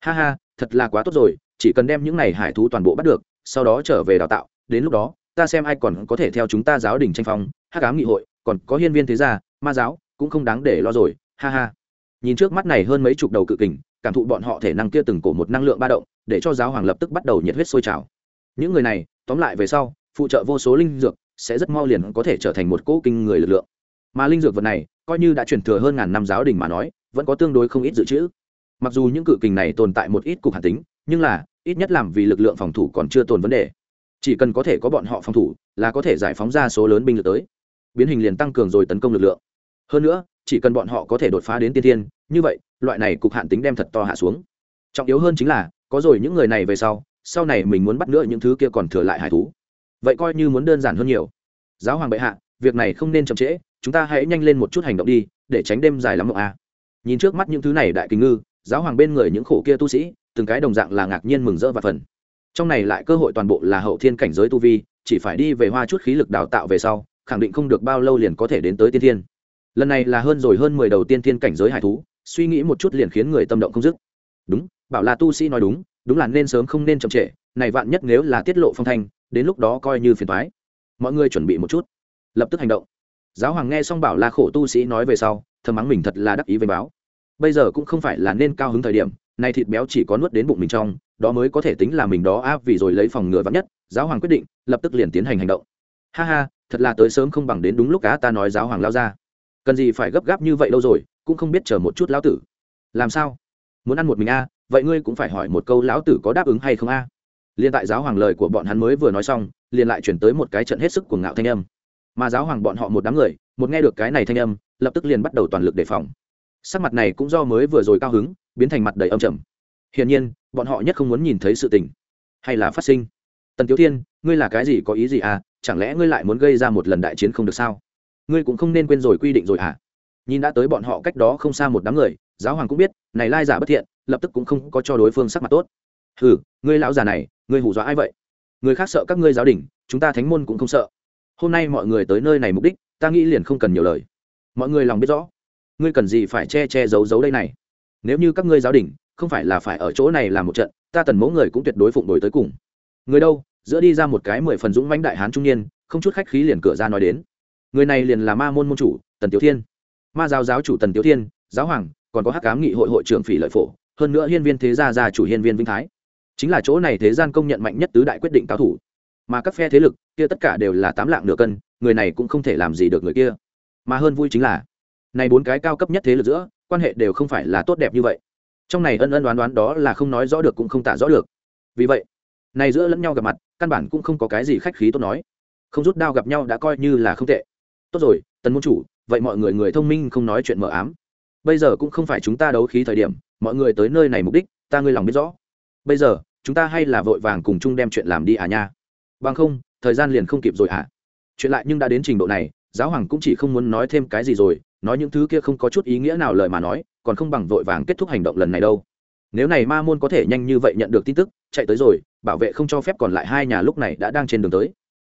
Ha ha, thật là quá tốt rồi chỉ cần đem những này hải thú toàn bộ bắt được, sau đó trở về đào tạo, đến lúc đó, ta xem ai còn có thể theo chúng ta giáo đình tranh phong, hắc ám nghị hội, còn có hiên viên thế gia, ma giáo, cũng không đáng để lo rồi, ha ha. Nhìn trước mắt này hơn mấy chục đầu cự kình, cảm thụ bọn họ thể năng kia từng cổ một năng lượng ba động, để cho giáo hoàng lập tức bắt đầu nhiệt huyết sôi trào. Những người này, tóm lại về sau, phụ trợ vô số linh dược, sẽ rất mau liền có thể trở thành một cỗ kinh người lực lượng. Mà linh dược vật này, coi như đã truyền thừa hơn ngàn năm giáo đình mà nói, vẫn có tương đối không ít dự trữ. Mặc dù những cự kình này tồn tại một ít cục hạt tính, nhưng là ít nhất làm vì lực lượng phòng thủ còn chưa tồn vấn đề. Chỉ cần có thể có bọn họ phòng thủ, là có thể giải phóng ra số lớn binh lực tới. Biến hình liền tăng cường rồi tấn công lực lượng. Hơn nữa, chỉ cần bọn họ có thể đột phá đến tiên thiên, như vậy, loại này cục hạn tính đem thật to hạ xuống. Trọng yếu hơn chính là, có rồi những người này về sau sau này mình muốn bắt nữa những thứ kia còn thừa lại hải thú. Vậy coi như muốn đơn giản hơn nhiều. Giáo hoàng bệ hạ, việc này không nên chậm trễ, chúng ta hãy nhanh lên một chút hành động đi, để tránh đêm dài lắm mộng a. À. nhìn trước mắt những thứ này đại kinh ngư, giáo hoàng bên người những khổ kia tu sĩ từng cái đồng dạng là ngạc nhiên mừng rỡ và phần. Trong này lại cơ hội toàn bộ là hậu thiên cảnh giới tu vi, chỉ phải đi về hoa chút khí lực đào tạo về sau, khẳng định không được bao lâu liền có thể đến tới tiên thiên. Lần này là hơn rồi hơn mười đầu tiên thiên cảnh giới hải thú, suy nghĩ một chút liền khiến người tâm động không dứt. Đúng, bảo là tu sĩ nói đúng đúng là nên sớm không nên chậm trễ, này vạn nhất nếu là tiết lộ phong thanh, đến lúc đó coi như phiền toái. Mọi người chuẩn bị một chút. Lập tức hành động. Giáo hoàng nghe xong bảo là khổ tu sĩ nói về sau, thầm mắng mình thật là đắc ý với báo. Bây giờ cũng không phải là nên cao hứng thời điểm này thịt béo chỉ có nuốt đến bụng mình trong, đó mới có thể tính là mình đó. Áp vì rồi lấy phòng ngừa vắn nhất, giáo hoàng quyết định, lập tức liền tiến hành hành động. Ha ha, thật là tới sớm không bằng đến đúng lúc cá ta nói giáo hoàng lao ra. Cần gì phải gấp gáp như vậy lâu rồi, cũng không biết chờ một chút lão tử. Làm sao? Muốn ăn một mình a, vậy ngươi cũng phải hỏi một câu lão tử có đáp ứng hay không a. Liên tại giáo hoàng lời của bọn hắn mới vừa nói xong, liền lại chuyển tới một cái trận hết sức của ngạo thanh âm. Mà giáo hoàng bọn họ một đám người, một nghe được cái này thanh âm, lập tức liền bắt đầu toàn lực đề phòng. Sắc mặt này cũng do mới vừa rồi cao hứng biến thành mặt đầy âm trầm. Hiển nhiên, bọn họ nhất không muốn nhìn thấy sự tình. Hay là phát sinh? Tần tiểu thiên, ngươi là cái gì, có ý gì à? Chẳng lẽ ngươi lại muốn gây ra một lần đại chiến không được sao? Ngươi cũng không nên quên rồi quy định rồi à nhìn đã tới bọn họ cách đó không xa một đám người, giáo hoàng cũng biết, này lai giả bất thiện, lập tức cũng không có cho đối phương sắc mặt tốt. Ừ ngươi lão già này, ngươi hù dọa ai vậy? Người khác sợ các ngươi giáo đình, chúng ta thánh môn cũng không sợ. Hôm nay mọi người tới nơi này mục đích, ta nghĩ liền không cần nhiều lời. Mọi người lòng biết rõ. Ngươi cần gì phải che che giấu giấu đây này? Nếu như các ngươi giáo đình không phải là phải ở chỗ này làm một trận, ta tần mẫu người cũng tuyệt đối phụng đổi tới cùng. Người đâu? Giữa đi ra một cái mười phần dũng mãnh đại hán trung niên, không chút khách khí liền cửa ra nói đến. Người này liền là ma môn môn chủ, tần tiểu thiên. Ma giáo giáo chủ tần tiểu thiên, giáo hoàng, còn có hắc cám nghị hội hội trưởng phỉ lợi phổ, hơn nữa hiên viên thế gia gia chủ hiên viên vinh thái. Chính là chỗ này thế gian công nhận mạnh nhất tứ đại quyết định cao thủ. Mà các phe thế lực kia tất cả đều là tám lạng nửa cân, người này cũng không thể làm gì được người kia. Mà hơn vui chính là, này bốn cái cao cấp nhất thế lực giữa quan hệ đều không phải là tốt đẹp như vậy. Trong này ân ân đoán đoán đó là không nói rõ được cũng không tả rõ được. Vì vậy, này giữa lẫn nhau gặp mặt, căn bản cũng không có cái gì khách khí tốt nói. Không rút đao gặp nhau đã coi như là không tệ. Tốt rồi, tần môn chủ, vậy mọi người người thông minh không nói chuyện mờ ám. Bây giờ cũng không phải chúng ta đấu khí thời điểm, mọi người tới nơi này mục đích, ta ngươi lòng biết rõ. Bây giờ, chúng ta hay là vội vàng cùng chung đem chuyện làm đi à nha. Bằng không, thời gian liền không kịp rồi à chuyện lại nhưng đã đến trình độ này, giáo hoàng cũng chỉ không muốn nói thêm cái gì rồi nói những thứ kia không có chút ý nghĩa nào lời mà nói, còn không bằng vội vàng kết thúc hành động lần này đâu. Nếu này ma môn có thể nhanh như vậy nhận được tin tức, chạy tới rồi, bảo vệ không cho phép còn lại hai nhà lúc này đã đang trên đường tới.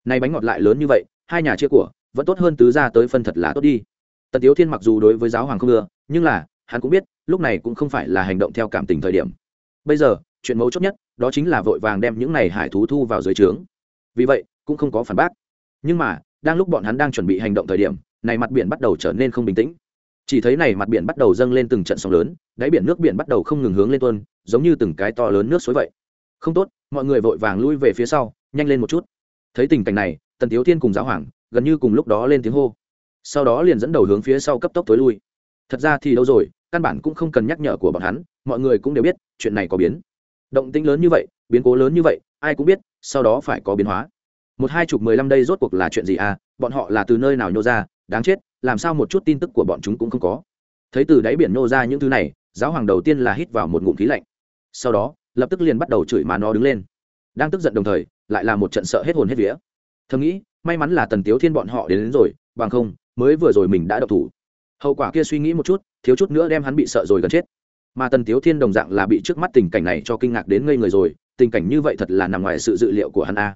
Nay bánh ngọt lại lớn như vậy, hai nhà chia của, vẫn tốt hơn tứ ra tới phân thật là tốt đi. Tần tiếu thiên mặc dù đối với giáo hoàng không ưa, nhưng là, hắn cũng biết, lúc này cũng không phải là hành động theo cảm tình thời điểm. Bây giờ, chuyện mấu chốt nhất, đó chính là vội vàng đem những này hải thú thu vào dưới trướng. Vì vậy, cũng không có phản bác. Nhưng mà, đang lúc bọn hắn đang chuẩn bị hành động thời điểm này mặt biển bắt đầu trở nên không bình tĩnh. Chỉ thấy này mặt biển bắt đầu dâng lên từng trận sóng lớn, đáy biển nước biển bắt đầu không ngừng hướng lên tuôn, giống như từng cái to lớn nước suối vậy. Không tốt, mọi người vội vàng lui về phía sau, nhanh lên một chút. Thấy tình cảnh này, tần tiếu thiên cùng giáo hoàng gần như cùng lúc đó lên tiếng hô. Sau đó liền dẫn đầu hướng phía sau cấp tốc tối lui. Thật ra thì đâu rồi, căn bản cũng không cần nhắc nhở của bọn hắn, mọi người cũng đều biết, chuyện này có biến. Động tĩnh lớn như vậy, biến cố lớn như vậy, ai cũng biết, sau đó phải có biến hóa. Một hai chục mười lăm đây rốt cuộc là chuyện gì à? Bọn họ là từ nơi nào nhô ra? Đáng chết làm sao một chút tin tức của bọn chúng cũng không có. Thấy từ đáy biển nô ra những thứ này giáo hoàng đầu tiên là hít vào một ngụm khí lạnh. Sau đó lập tức liền bắt đầu chửi mà nó đứng lên. Đang tức giận đồng thời lại là một trận sợ hết hồn hết vía. Thầm nghĩ may mắn là tần tiếu thiên bọn họ đến, đến rồi bằng không mới vừa rồi mình đã độc thủ. Hậu quả kia suy nghĩ một chút thiếu chút nữa đem hắn bị sợ rồi gần chết. Mà tần tiếu thiên đồng dạng là bị trước mắt tình cảnh này cho kinh ngạc đến ngây người rồi tình cảnh như vậy thật là nằm ngoài sự dự liệu của hắn a.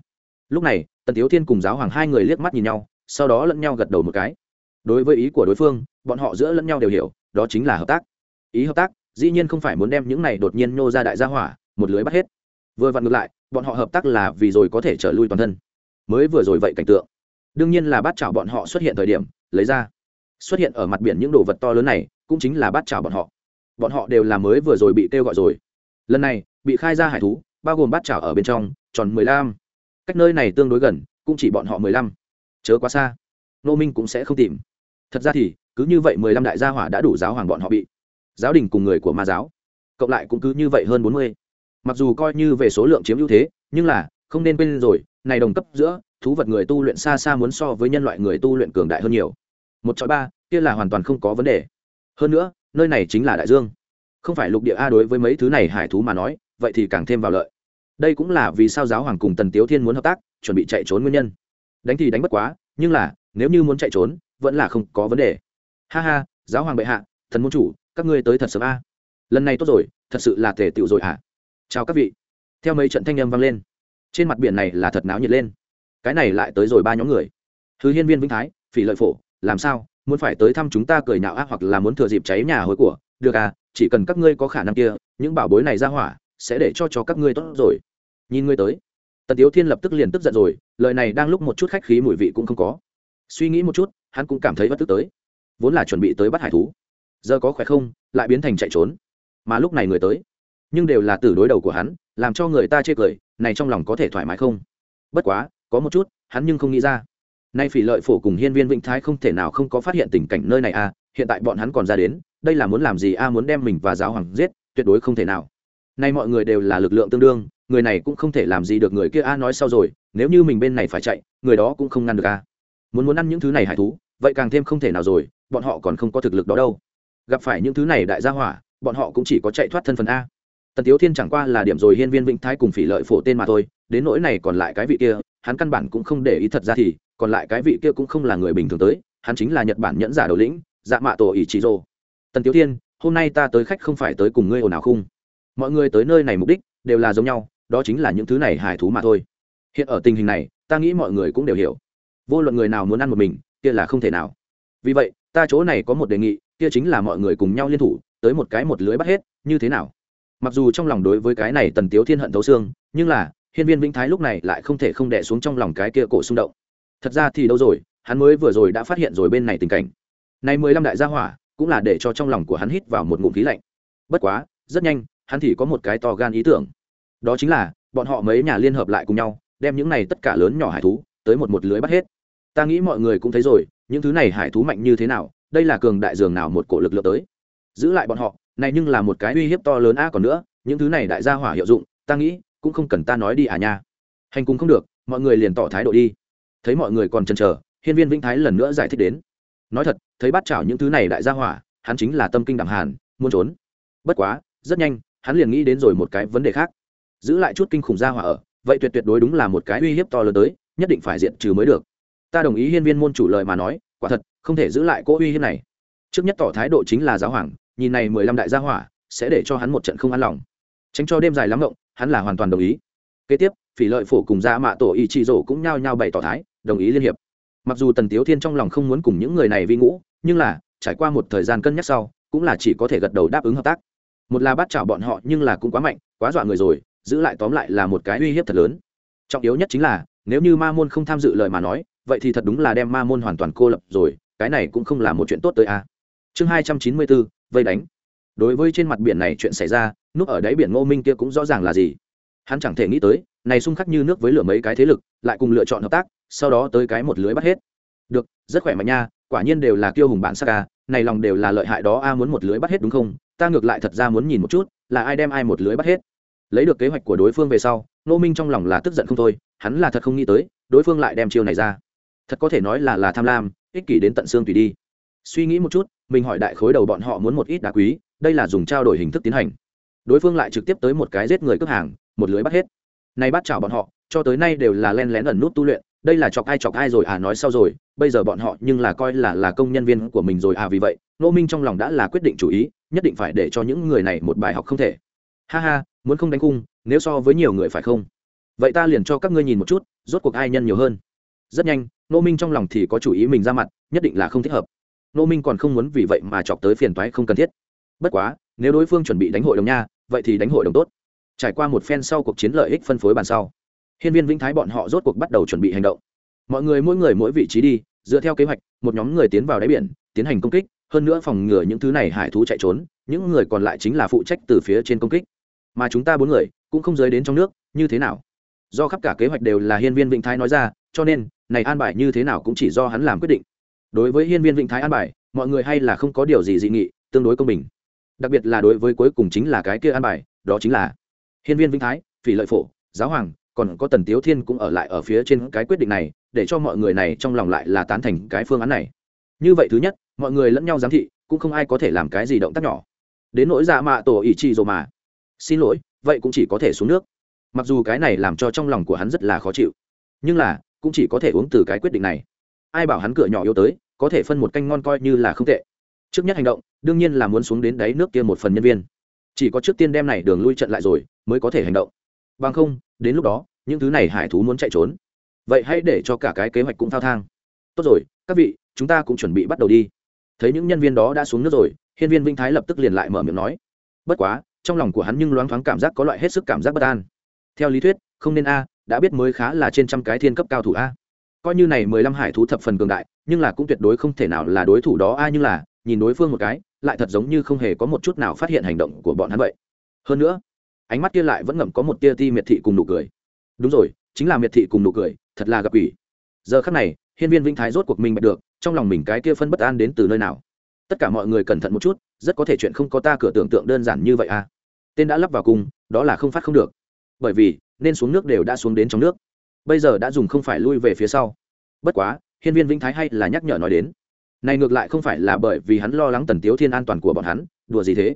Lúc này tần tiếu thiên cùng giáo hoàng hai người liếc mắt nhìn nhau sau đó lẫn nhau gật đầu một cái. Đối với ý của đối phương, bọn họ giữa lẫn nhau đều hiểu, đó chính là hợp tác. Ý hợp tác, dĩ nhiên không phải muốn đem những này đột nhiên nhô ra đại gia hỏa, một lưới bắt hết. Vừa vặn ngược lại, bọn họ hợp tác là vì rồi có thể trở lui toàn thân. Mới vừa rồi vậy cảnh tượng. Đương nhiên là bát chảo bọn họ xuất hiện thời điểm, lấy ra. Xuất hiện ở mặt biển những đồ vật to lớn này, cũng chính là bát chảo bọn họ. Bọn họ đều là mới vừa rồi bị kêu gọi rồi. Lần này, bị khai ra hải thú, bao gồm bát chảo ở bên trong, tròn mười lăm. Cách nơi này tương đối gần, cũng chỉ bọn họ mười lăm chớ quá xa. Nô minh cũng sẽ không tìm. Thật ra thì, cứ như vậy mười lăm đại gia hỏa đã đủ giáo hoàng bọn họ bị giáo đình cùng người của ma giáo. Cộng lại cũng cứ như vậy hơn bốn mươi. Mặc dù coi như về số lượng chiếm ưu thế, nhưng là, không nên quên rồi, này đồng cấp giữa, thú vật người tu luyện xa xa muốn so với nhân loại người tu luyện cường đại hơn nhiều. Một chọi ba, kia là hoàn toàn không có vấn đề. Hơn nữa, nơi này chính là đại dương. Không phải lục địa a đối với mấy thứ này hải thú mà nói, vậy thì càng thêm vào lợi. Đây cũng là vì sao giáo hoàng cùng tần tiếu thiên muốn hợp tác, chuẩn bị chạy trốn nguyên nhân đánh thì đánh bất quá, nhưng là, nếu như muốn chạy trốn, vẫn là không có vấn đề. Ha ha, giáo hoàng bệ hạ, thần môn chủ, các ngươi tới thật sớm a. Lần này tốt rồi, thật sự là thể tựu rồi hả? À. chào các vị. Theo mấy trận thanh âm vang lên, trên mặt biển này là thật náo nhiệt lên. Cái này lại tới rồi ba nhóm người. Thứ hiên viên vĩnh thái, phỉ lợi phổ, làm sao, muốn phải tới thăm chúng ta cười nhạo ác hoặc là muốn thừa dịp cháy nhà hối của. Được à chỉ cần các ngươi có khả năng kia, những bảo bối này ra hỏa, sẽ để cho cho các ngươi tốt rồi. Nhìn ngươi tới tần tiếu thiên lập tức liền tức giận rồi lời này đang lúc một chút khách khí mùi vị cũng không có. Suy nghĩ một chút hắn cũng cảm thấy bất tức tới. Vốn là chuẩn bị tới bắt hải thú giờ có khỏe không lại biến thành chạy trốn. Mà lúc này người tới nhưng đều là từ đối đầu của hắn làm cho người ta chê cười này trong lòng có thể thoải mái không? Bất quá có một chút hắn nhưng không nghĩ ra. Nay phỉ lợi phổ cùng hiên viên vĩnh thái không thể nào không có phát hiện tình cảnh nơi này à, hiện tại bọn hắn còn ra đến đây là muốn làm gì a à, muốn đem mình và giáo hoàng giết tuyệt đối không thể nào. Nay mọi người đều là lực lượng tương đương người này cũng không thể làm gì được người kia, a, nói sau rồi, nếu như mình bên này phải chạy, người đó cũng không ngăn được, a. Muốn muốn ăn những thứ này hải thú, vậy càng thêm không thể nào rồi, bọn họ còn không có thực lực đó đâu. Gặp phải những thứ này đại gia hỏa, bọn họ cũng chỉ có chạy thoát thân phần a. Tần tiếu thiên chẳng qua là điểm rồi hiên viên vĩnh thái cùng phỉ lợi phổ tên mà thôi, đến nỗi này còn lại cái vị kia, hắn căn bản cũng không để ý thật ra thì, còn lại cái vị kia cũng không là người bình thường tới, hắn chính là nhật bản nhẫn giả đầu lĩnh dạ mạ tổ ỷ chỉ rô tần tiếu thiên, hôm nay ta tới khách không phải tới cùng ngươi ồn ào khung mọi người tới nơi này mục đích đều là giống nhau đó chính là những thứ này hải thú mà thôi. Hiện ở tình hình này, ta nghĩ mọi người cũng đều hiểu. Vô luận người nào muốn ăn một mình, kia là không thể nào. Vì vậy, ta chỗ này có một đề nghị, kia chính là mọi người cùng nhau liên thủ, tới một cái một lưới bắt hết, như thế nào? Mặc dù trong lòng đối với cái này tần tiếu thiên hận thấu xương, nhưng là, hiên viên vĩnh thái lúc này lại không thể không đẻ xuống trong lòng cái kia cổ xung động. Thật ra thì đâu rồi, hắn mới vừa rồi đã phát hiện rồi bên này tình cảnh. Này mười lăm đại gia hỏa, cũng là để cho trong lòng của hắn hít vào một ngụm khí lạnh. Bất quá, rất nhanh, hắn thì có một cái to gan ý tưởng đó chính là, bọn họ mấy nhà liên hợp lại cùng nhau, đem những này tất cả lớn nhỏ hải thú, tới một một lưới bắt hết. Ta nghĩ mọi người cũng thấy rồi, những thứ này hải thú mạnh như thế nào, đây là cường đại dường nào một cổ lực lượng tới. Giữ lại bọn họ, này nhưng là một cái uy hiếp to lớn a, còn nữa, những thứ này đại gia hỏa hiệu dụng, ta nghĩ, cũng không cần ta nói đi à nha. Hành cùng không được, mọi người liền tỏ thái độ đi. Thấy mọi người còn chần chờ, hiên viên vĩnh thái lần nữa giải thích đến. Nói thật, thấy bắt chảo những thứ này đại gia hỏa, hắn chính là tâm kinh đẳng hàn, muốn trốn. Bất quá, rất nhanh, hắn liền nghĩ đến rồi một cái vấn đề khác giữ lại chút kinh khủng gia hỏa ở, vậy tuyệt tuyệt đối đúng là một cái uy hiếp to lớn tới, nhất định phải diện trừ mới được. Ta đồng ý hiên viên môn chủ lời mà nói, quả thật, không thể giữ lại cỗ uy hiếp này. Trước nhất tỏ thái độ chính là giáo hoàng, nhìn này mười lăm đại gia hỏa, sẽ để cho hắn một trận không an lòng. Tránh cho đêm dài lắm rộng hắn là hoàn toàn đồng ý. Kế tiếp, phỉ lợi phổ cùng gia mạ tổ y trị rổ cũng nhao nhao bày tỏ thái, đồng ý liên hiệp. Mặc dù tần tiếu thiên trong lòng không muốn cùng những người này vi ngũ, nhưng là, trải qua một thời gian cân nhắc sau, cũng là chỉ có thể gật đầu đáp ứng hợp tác. Một là bắt chảo bọn họ nhưng là cũng quá mạnh, quá dọa người rồi giữ lại tóm lại là một cái uy hiếp thật lớn. Trọng yếu nhất chính là, nếu như ma môn không tham dự lời mà nói, vậy thì thật đúng là đem ma môn hoàn toàn cô lập rồi, cái này cũng không là một chuyện tốt tới a. À. chương hai trăm chín mươi bốn, vây đánh. Đối với trên mặt biển này chuyện xảy ra, núp ở đáy biển ngô minh kia cũng rõ ràng là gì. Hắn chẳng thể nghĩ tới, này xung khắc như nước với lửa mấy cái thế lực, lại cùng lựa chọn hợp tác, sau đó tới cái một lưới bắt hết. Được, rất khỏe mạnh nha, quả nhiên đều là kiêu hùng bản sắc này lòng đều là lợi hại đó, a muốn một lưới bắt hết đúng không? Ta ngược lại thật ra muốn nhìn một chút, là ai đem ai một lưới bắt hết? Lấy được kế hoạch của đối phương về sau nô minh trong lòng là tức giận không thôi, hắn là thật không nghĩ tới, đối phương lại đem chiêu này ra. Thật có thể nói là là tham lam, ích kỷ đến tận xương tùy đi. Suy nghĩ một chút, mình hỏi đại khối đầu bọn họ muốn một ít đá quý, đây là dùng trao đổi hình thức tiến hành. Đối phương lại trực tiếp tới một cái giết người cướp hàng, một lưới bắt hết. Nay bắt chào bọn họ, cho tới nay đều là len lén ẩn nút tu luyện, đây là chọc ai chọc ai rồi à nói sau rồi, bây giờ bọn họ nhưng là coi là là công nhân viên của mình rồi à vì vậy nô minh trong lòng đã là quyết định chủ ý, nhất định phải để cho những người này một bài học không thể ha ha, muốn không đánh cung nếu so với nhiều người phải không? Vậy ta liền cho các ngươi nhìn một chút, rốt cuộc ai nhân nhiều hơn. Rất nhanh nô minh trong lòng thì có chủ ý mình ra mặt, nhất định là không thích hợp. Nô minh còn không muốn vì vậy mà chọc tới phiền toái không cần thiết. Bất quá, nếu đối phương chuẩn bị đánh hội đồng nha, vậy thì đánh hội đồng tốt. Trải qua một phen sau cuộc chiến lợi ích phân phối bàn sau, hiên viên vĩnh thái bọn họ rốt cuộc bắt đầu chuẩn bị hành động. Mọi người mỗi người mỗi vị trí đi, dựa theo kế hoạch, một nhóm người tiến vào đáy biển, tiến hành công kích, hơn nữa phòng ngừa những thứ này hải thú chạy trốn, những người còn lại chính là phụ trách từ phía trên công kích mà chúng ta bốn người cũng không rơi đến trong nước, như thế nào? Do khắp cả kế hoạch đều là hiên viên vĩnh thái nói ra, cho nên, này an bài như thế nào cũng chỉ do hắn làm quyết định. Đối với hiên viên vĩnh thái an bài, mọi người hay là không có điều gì dị nghị, tương đối công bình. Đặc biệt là đối với cuối cùng chính là cái kia an bài, đó chính là hiên viên vĩnh thái, phỉ lợi phổ, giáo hoàng, còn có tần tiếu thiên cũng ở lại ở phía trên cái quyết định này, để cho mọi người này trong lòng lại là tán thành cái phương án này. Như vậy thứ nhất, mọi người lẫn nhau giám thị, cũng không ai có thể làm cái gì động tác nhỏ. Đến nỗi dạ mạ tổ ỷ trị rồi mà xin lỗi, vậy cũng chỉ có thể xuống nước. Mặc dù cái này làm cho trong lòng của hắn rất là khó chịu, nhưng là, cũng chỉ có thể uống từ cái quyết định này. Ai bảo hắn cửa nhỏ yếu tới, có thể phân một canh ngon coi như là không tệ. Trước nhất hành động, đương nhiên là muốn xuống đến đáy nước kia một phần nhân viên. Chỉ có trước tiên đem này đường lui trận lại rồi, mới có thể hành động. Bằng không, đến lúc đó, những thứ này hải thú muốn chạy trốn. Vậy hãy để cho cả cái kế hoạch cũng thao thang. Tốt rồi, các vị, chúng ta cũng chuẩn bị bắt đầu đi. Thấy những nhân viên đó đã xuống nước rồi, hiên viên vinh thái lập tức liền lại mở miệng nói. Bất quá trong lòng của hắn nhưng loáng thoáng cảm giác có loại hết sức cảm giác bất an. Theo lý thuyết, không nên a, đã biết mới khá là trên trăm cái thiên cấp cao thủ a. Coi như này mười lăm hải thú thập phần cường đại, nhưng là cũng tuyệt đối không thể nào là đối thủ đó a, nhưng là, nhìn đối phương một cái, lại thật giống như không hề có một chút nào phát hiện hành động của bọn hắn vậy. Hơn nữa, ánh mắt kia lại vẫn ngậm có một tia ti miệt thị cùng nụ cười. Đúng rồi, chính là miệt thị cùng nụ cười, thật là gặp ủy giờ khắc này, hiên viên vĩnh thái rốt cuộc mình bạch được, trong lòng mình cái kia phân bất an đến từ nơi nào? Tất cả mọi người cẩn thận một chút, rất có thể chuyện không có ta cửa tưởng tượng đơn giản như vậy à tên đã lắp vào cùng, đó là không phát không được. Bởi vì, nên xuống nước đều đã xuống đến trong nước. Bây giờ đã dùng không phải lui về phía sau. Bất quá, hiên viên vĩnh thái hay là nhắc nhở nói đến. Này ngược lại không phải là bởi vì hắn lo lắng tần tiếu thiên an toàn của bọn hắn, đùa gì thế?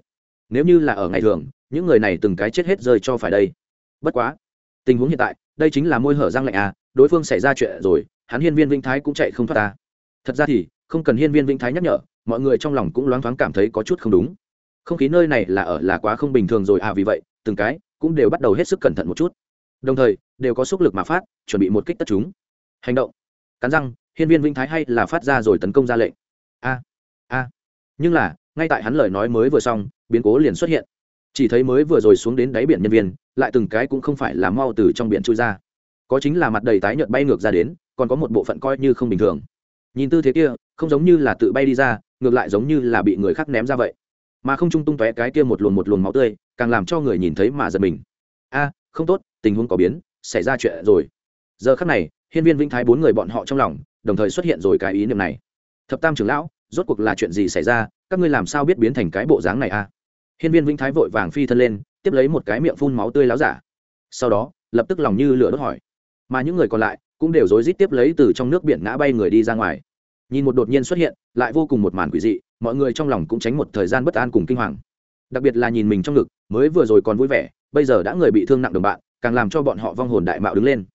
Nếu như là ở ngày thường, những người này từng cái chết hết rơi cho phải đây. Bất quá, tình huống hiện tại, đây chính là môi hở răng lạnh à đối phương xảy ra chuyện rồi, hắn hiên viên vĩnh thái cũng chạy không thoát ta. Thật ra thì, không cần hiên viên vĩnh thái nhắc nhở, mọi người trong lòng cũng loáng thoáng cảm thấy có chút không đúng không khí nơi này là ở là quá không bình thường rồi à vì vậy, từng cái cũng đều bắt đầu hết sức cẩn thận một chút. Đồng thời, đều có sức lực mà phát, chuẩn bị một kích tất chúng. Hành động. Cắn răng, hiên viên vĩnh thái hay là phát ra rồi tấn công ra lệnh. A a. Nhưng là, ngay tại hắn lời nói mới vừa xong, biến cố liền xuất hiện. Chỉ thấy mới vừa rồi xuống đến đáy biển nhân viên, lại từng cái cũng không phải là mau từ trong biển trôi ra. Có chính là mặt đầy tái nhợt bay ngược ra đến, còn có một bộ phận coi như không bình thường. Nhìn tư thế kia, không giống như là tự bay đi ra, ngược lại giống như là bị người khác ném ra vậy mà không trung tung tóe cái kia một luồn một luồn máu tươi, càng làm cho người nhìn thấy mà giật mình. A, không tốt, tình huống có biến, xảy ra chuyện rồi. Giờ khắc này, hiên viên vĩnh thái bốn người bọn họ trong lòng, đồng thời xuất hiện rồi cái ý niệm này. Thập tam trưởng lão, rốt cuộc là chuyện gì xảy ra, các ngươi làm sao biết biến thành cái bộ dáng này a? Hiên viên vĩnh thái vội vàng phi thân lên, tiếp lấy một cái miệng phun máu tươi láo giả. Sau đó, lập tức lòng như lửa đốt hỏi. Mà những người còn lại cũng đều rối rít tiếp lấy từ trong nước biển ngã bay người đi ra ngoài. Nhìn một đột nhiên xuất hiện, lại vô cùng một màn quỷ dị mọi người trong lòng cũng tránh một thời gian bất an cùng kinh hoàng. Đặc biệt là nhìn mình trong ngực, mới vừa rồi còn vui vẻ, bây giờ đã người bị thương nặng đồng bạn, càng làm cho bọn họ vong hồn đại mạo đứng lên.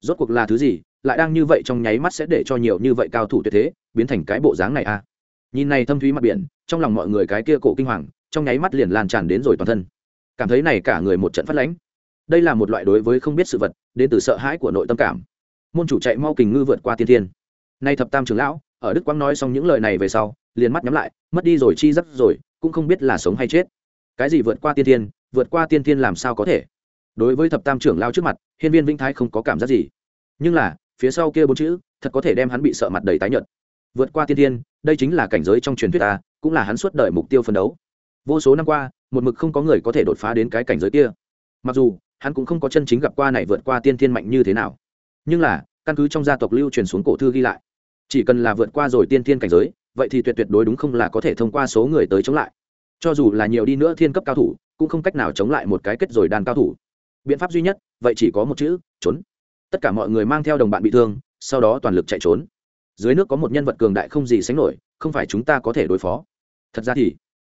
Rốt cuộc là thứ gì, lại đang như vậy trong nháy mắt sẽ để cho nhiều như vậy cao thủ tuyệt thế, biến thành cái bộ dáng này à? Nhìn này thâm thúy mặt biển, trong lòng mọi người cái kia cổ kinh hoàng, trong nháy mắt liền lan tràn đến rồi toàn thân. Cảm thấy này cả người một trận phát lãnh. Đây là một loại đối với không biết sự vật, đến từ sợ hãi của nội tâm cảm. Môn chủ chạy mau kình ngư vượt qua tiên thiên. Nay thập tam trưởng lão, ở đức quang nói xong những lời này về sau liền mắt nhắm lại, mất đi rồi chi giấc rồi, cũng không biết là sống hay chết. Cái gì vượt qua tiên thiên, vượt qua tiên thiên làm sao có thể? Đối với thập tam trưởng lao trước mặt, hiên viên vĩnh thái không có cảm giác gì. Nhưng là, phía sau kia bốn chữ, thật có thể đem hắn bị sợ mặt đầy tái nhợt. Vượt qua tiên thiên, đây chính là cảnh giới trong truyền thuyết ta, cũng là hắn suốt đời mục tiêu phấn đấu. Vô số năm qua, một mực không có người có thể đột phá đến cái cảnh giới kia. Mặc dù, hắn cũng không có chân chính gặp qua này vượt qua tiên thiên mạnh như thế nào. Nhưng là, căn cứ trong gia tộc lưu truyền xuống cổ thư ghi lại, chỉ cần là vượt qua rồi tiên thiên cảnh giới vậy thì tuyệt tuyệt đối đúng không là có thể thông qua số người tới chống lại. Cho dù là nhiều đi nữa thiên cấp cao thủ, cũng không cách nào chống lại một cái kết rồi đàn cao thủ. Biện pháp duy nhất, vậy chỉ có một chữ, trốn. Tất cả mọi người mang theo đồng bạn bị thương, sau đó toàn lực chạy trốn. Dưới nước có một nhân vật cường đại không gì sánh nổi, không phải chúng ta có thể đối phó. Thật ra thì,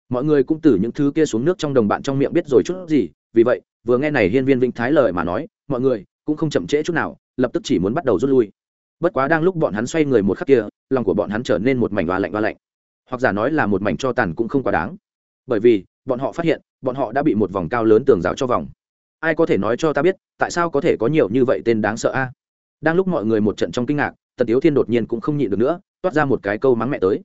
mọi người cũng từ những thứ kia xuống nước trong đồng bạn trong miệng biết rồi chút gì, vì vậy, vừa nghe này hiên viên vĩnh thái lời mà nói, mọi người cũng không chậm trễ chút nào, lập tức chỉ muốn bắt đầu rút lui bất quá đang lúc bọn hắn xoay người một khắc kia, lòng của bọn hắn trở nên một mảnh hoa lạnh hoa lạnh. Hoặc giả nói là một mảnh cho tàn cũng không quá đáng. Bởi vì, bọn họ phát hiện, bọn họ đã bị một vòng cao lớn tường rào cho vòng. Ai có thể nói cho ta biết, tại sao có thể có nhiều như vậy tên đáng sợ a? Đang lúc mọi người một trận trong kinh ngạc, tần tiếu thiên đột nhiên cũng không nhịn được nữa, toát ra một cái câu mắng mẹ tới.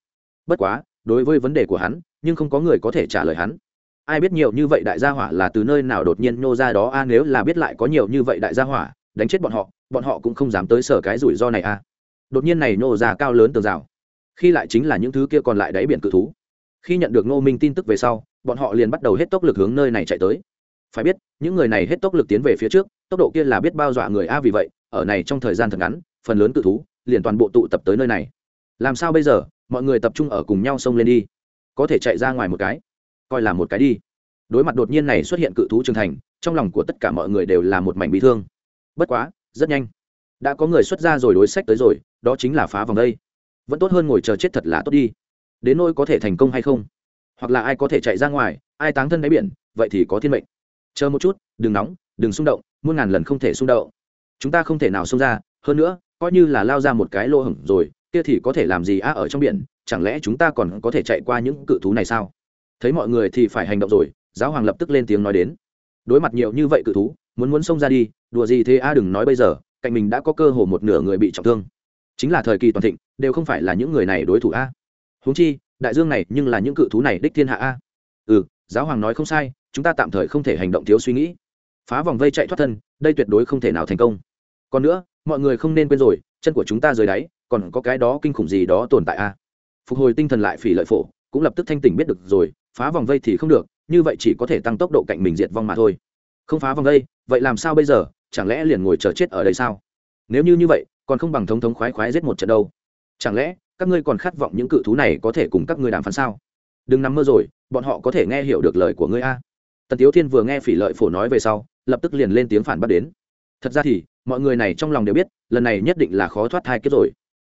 Bất quá, đối với vấn đề của hắn, nhưng không có người có thể trả lời hắn. Ai biết nhiều như vậy đại gia hỏa là từ nơi nào đột nhiên nhô ra đó a? Nếu là biết lại có nhiều như vậy đại gia hỏa đánh chết bọn họ bọn họ cũng không dám tới sở cái rủi ro này à. Đột nhiên này nô ra cao lớn tường rào. Khi lại chính là những thứ kia còn lại đáy biển cự thú. Khi nhận được ngô minh tin tức về sau, bọn họ liền bắt đầu hết tốc lực hướng nơi này chạy tới. Phải biết, những người này hết tốc lực tiến về phía trước, tốc độ kia là biết bao dọa người a vì vậy, ở này trong thời gian thật ngắn, phần lớn cự thú liền toàn bộ tụ tập tới nơi này. Làm sao bây giờ, mọi người tập trung ở cùng nhau xông lên đi. Có thể chạy ra ngoài một cái, coi là một cái đi. Đối mặt đột nhiên này xuất hiện cự thú trưởng thành, trong lòng của tất cả mọi người đều là một mảnh bị thương bất quá, rất nhanh. Đã có người xuất ra rồi đối sách tới rồi, đó chính là phá vòng đây. Vẫn tốt hơn ngồi chờ chết thật là tốt đi. Đến nỗi có thể thành công hay không? Hoặc là ai có thể chạy ra ngoài, ai táng thân đáy biển, vậy thì có thiên mệnh. Chờ một chút, đừng nóng, đừng xung động, muôn ngàn lần không thể xung động. Chúng ta không thể nào xông ra, hơn nữa, coi như là lao ra một cái lỗ hổng rồi, kia thì có thể làm gì á ở trong biển, chẳng lẽ chúng ta còn có thể chạy qua những cự thú này sao? Thấy mọi người thì phải hành động rồi, giáo hoàng lập tức lên tiếng nói đến. Đối mặt nhiều như vậy cự thú muốn muốn xông ra đi, đùa gì thế a, đừng nói bây giờ, cạnh mình đã có cơ hồ một nửa người bị trọng thương. Chính là thời kỳ toàn thịnh, đều không phải là những người này đối thủ a. Huống chi, đại dương này nhưng là những cự thú này đích thiên hạ a. Ừ giáo hoàng nói không sai, chúng ta tạm thời không thể hành động thiếu suy nghĩ. Phá vòng vây chạy thoát thân, đây tuyệt đối không thể nào thành công. Còn nữa, mọi người không nên quên rồi, chân của chúng ta dưới đáy, còn có cái đó kinh khủng gì đó tồn tại a. Phục hồi tinh thần lại phỉ lợi phổ, cũng lập tức thanh tỉnh biết được rồi, phá vòng vây thì không được, như vậy chỉ có thể tăng tốc độ cạnh mình diệt vong mà thôi không phá vòng đây, vậy làm sao bây giờ? Chẳng lẽ liền ngồi chờ chết ở đây sao? Nếu như như vậy, còn không bằng thống thống khoái khoái giết một trận đâu. Chẳng lẽ, các ngươi còn khát vọng những cự thú này có thể cùng các ngươi đàm phán sao? Đừng nằm mơ rồi, bọn họ có thể nghe hiểu được lời của ngươi a. Tần tiếu thiên vừa nghe phỉ lợi phổ nói về sau, lập tức liền lên tiếng phản bác đến. Thật ra thì, mọi người này trong lòng đều biết, lần này nhất định là khó thoát thai kiếp rồi.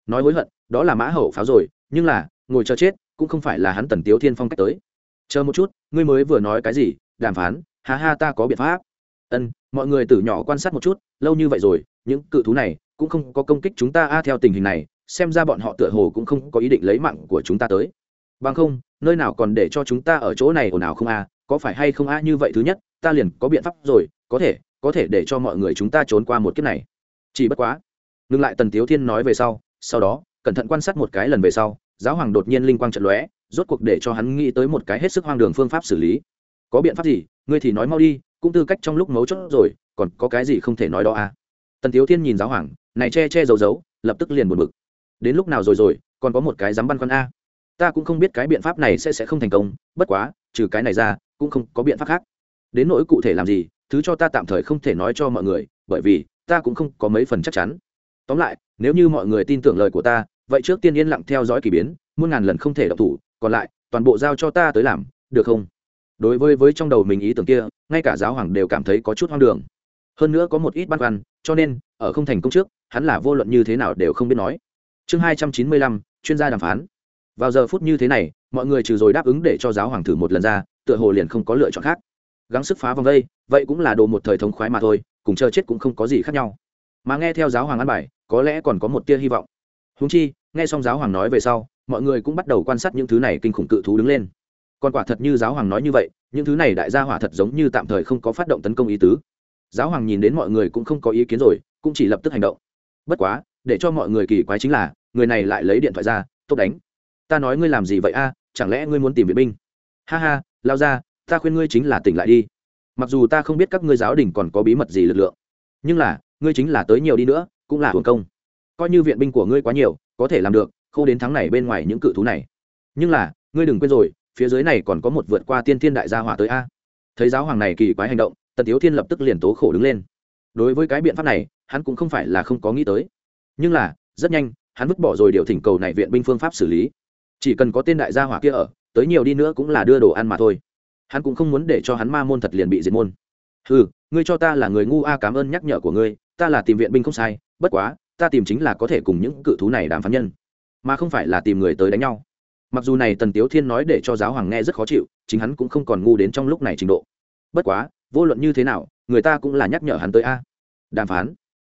Nói hối hận, đó là mã hậu pháo rồi, nhưng là, ngồi chờ chết, cũng không phải là hắn tần tiếu thiên phong cách tới. Chờ một chút, ngươi mới vừa nói cái gì, đàm phán ha ha ta có biện pháp. Ân, mọi người từ nhỏ quan sát một chút, lâu như vậy rồi, những cự thú này cũng không có công kích chúng ta. A, theo tình hình này, xem ra bọn họ tựa hồ cũng không có ý định lấy mạng của chúng ta tới. Bằng không, nơi nào còn để cho chúng ta ở chỗ này ồn ào không a? Có phải hay không a? Như vậy thứ nhất, ta liền có biện pháp rồi, có thể có thể để cho mọi người chúng ta trốn qua một kiếp này. Chỉ bất quá, ngừng lại tần tiếu thiên nói về sau sau đó, cẩn thận quan sát một cái lần về sau, giáo hoàng đột nhiên linh quang trận lóe, rốt cuộc để cho hắn nghĩ tới một cái hết sức hoang đường phương pháp xử lý có biện pháp gì, ngươi thì nói mau đi, cũng tư cách trong lúc mấu chốt rồi, còn có cái gì không thể nói đó à? Tần thiếu thiên nhìn giáo hoàng, này che che giấu giấu, lập tức liền buồn bực. Đến lúc nào rồi rồi, còn có một cái dám băn khoăn a. Ta cũng không biết cái biện pháp này sẽ sẽ không thành công, bất quá, trừ cái này ra, cũng không có biện pháp khác. Đến nỗi cụ thể làm gì, thứ cho ta tạm thời không thể nói cho mọi người, bởi vì, ta cũng không có mấy phần chắc chắn. Tóm lại, nếu như mọi người tin tưởng lời của ta, vậy trước tiên yên lặng theo dõi k ỳ biến, muôn ngàn lần không thể đọc thủ, còn lại, toàn bộ giao cho ta tới làm, được không? Đối với với trong đầu mình ý tưởng kia, ngay cả giáo hoàng đều cảm thấy có chút hoang đường. Hơn nữa có một ít băn khoăn, cho nên, ở không thành công trước, hắn là vô luận như thế nào đều không biết nói. Chương hai trăm chín mươi lăm, chuyên gia đàm phán. Vào giờ phút như thế này, mọi người trừ rồi đáp ứng để cho giáo hoàng thử một lần ra, tựa hồ liền không có lựa chọn khác. Gắng sức phá vòng vây vậy cũng là đồ một thời thống khoái mà thôi, cùng chờ chết cũng không có gì khác nhau. Mà nghe theo giáo hoàng ăn bài, có lẽ còn có một tia hy vọng. Húng chi, nghe xong giáo hoàng nói về sau, mọi người cũng bắt đầu quan sát những thứ này kinh khủng cự thú đứng lên còn quả thật như giáo hoàng nói như vậy, những thứ này đại gia hỏa thật giống như tạm thời không có phát động tấn công ý tứ. Giáo hoàng nhìn đến mọi người cũng không có ý kiến rồi, cũng chỉ lập tức hành động. Bất quá, để cho mọi người kỳ quái chính là, người này lại lấy điện thoại ra, tốt đánh. Ta nói ngươi làm gì vậy a? Chẳng lẽ ngươi muốn tìm viện binh? Ha ha, lao ra, ta khuyên ngươi chính là tỉnh lại đi. Mặc dù ta không biết các ngươi giáo đình còn có bí mật gì lực lượng, nhưng là, ngươi chính là tới nhiều đi nữa, cũng là hưởng công. Coi như viện binh của ngươi quá nhiều, có thể làm được, khô đến tháng này bên ngoài những cự thú này. Nhưng là, ngươi đừng quên rồi phía dưới này còn có một vượt qua tiên thiên đại gia hỏa tới a. Thấy giáo hoàng này kỳ quái hành động, tần tiếu thiên lập tức liền tố khổ đứng lên. Đối với cái biện pháp này, hắn cũng không phải là không có nghĩ tới. Nhưng là, rất nhanh, hắn vứt bỏ rồi điều thỉnh cầu này viện binh phương pháp xử lý. Chỉ cần có tên đại gia hỏa kia ở, tới nhiều đi nữa cũng là đưa đồ ăn mà thôi. Hắn cũng không muốn để cho hắn ma môn thật liền bị diệt môn. Ừ ngươi cho ta là người ngu a, cảm ơn nhắc nhở của ngươi, ta là tìm viện binh không sai, bất quá, ta tìm chính là có thể cùng những cự thú này đàm phán nhân, mà không phải là tìm người tới đánh nhau mặc dù này tần tiếu thiên nói để cho giáo hoàng nghe rất khó chịu, chính hắn cũng không còn ngu đến trong lúc này trình độ. Bất quá, vô luận như thế nào, người ta cũng là nhắc nhở hắn tới a. Đàm phán.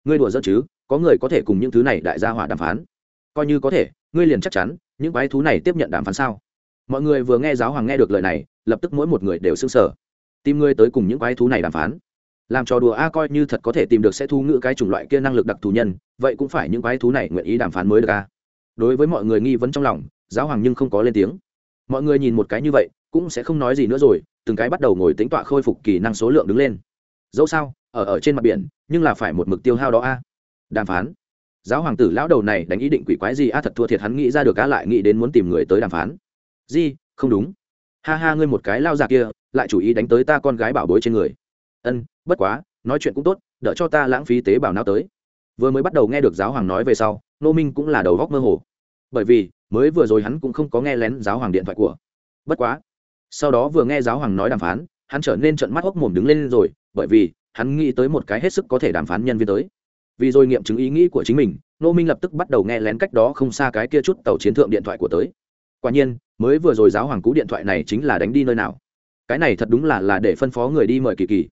Ngươi đùa giỡn chứ, có người có thể cùng những thứ này đại gia hỏa đàm phán. Coi như có thể, ngươi liền chắc chắn, những quái thú này tiếp nhận đàm phán sao? Mọi người vừa nghe giáo hoàng nghe được lời này, lập tức mỗi một người đều xưng sở tìm ngươi tới cùng những quái thú này đàm phán. Làm trò đùa a coi như thật có thể tìm được sẽ thu ngữ cái chủng loại kia năng lực đặc thù nhân, vậy cũng phải những quái thú này nguyện ý đàm phán mới được a. Đối với mọi người nghi vấn trong lòng giáo hoàng nhưng không có lên tiếng. Mọi người nhìn một cái như vậy, cũng sẽ không nói gì nữa rồi, từng cái bắt đầu ngồi tính tọa khôi phục kỹ năng số lượng đứng lên. Dẫu sao, ở ở trên mặt biển, nhưng là phải một mực tiêu hao đó a. Đàm phán. Giáo hoàng tử lão đầu này đánh ý định quỷ quái gì a, thật thua thiệt hắn nghĩ ra được cá lại nghĩ đến muốn tìm người tới đàm phán. Di không đúng. Ha ha, ngươi một cái lao già kia, lại chủ ý đánh tới ta con gái bảo bối trên người. Ân, bất quá, nói chuyện cũng tốt, đỡ cho ta lãng phí tế bào não tới. Vừa mới bắt đầu nghe được giáo hoàng nói về sau, nô minh cũng là đầu góc mơ hồ. Bởi vì mới vừa rồi hắn cũng không có nghe lén giáo hoàng điện thoại của. Bất quá, sau đó vừa nghe giáo hoàng nói đàm phán, hắn trở nên trận mắt hốc mồm đứng lên rồi, bởi vì hắn nghĩ tới một cái hết sức có thể đàm phán nhân viên tới. Vì rồi nghiệm chứng ý nghĩ của chính mình nô minh lập tức bắt đầu nghe lén cách đó không xa cái kia chút tàu chiến thượng điện thoại của tới. Quả nhiên, mới vừa rồi giáo hoàng cú điện thoại này chính là đánh đi nơi nào. Cái này thật đúng là là để phân phó người đi mời kỳ kỳ.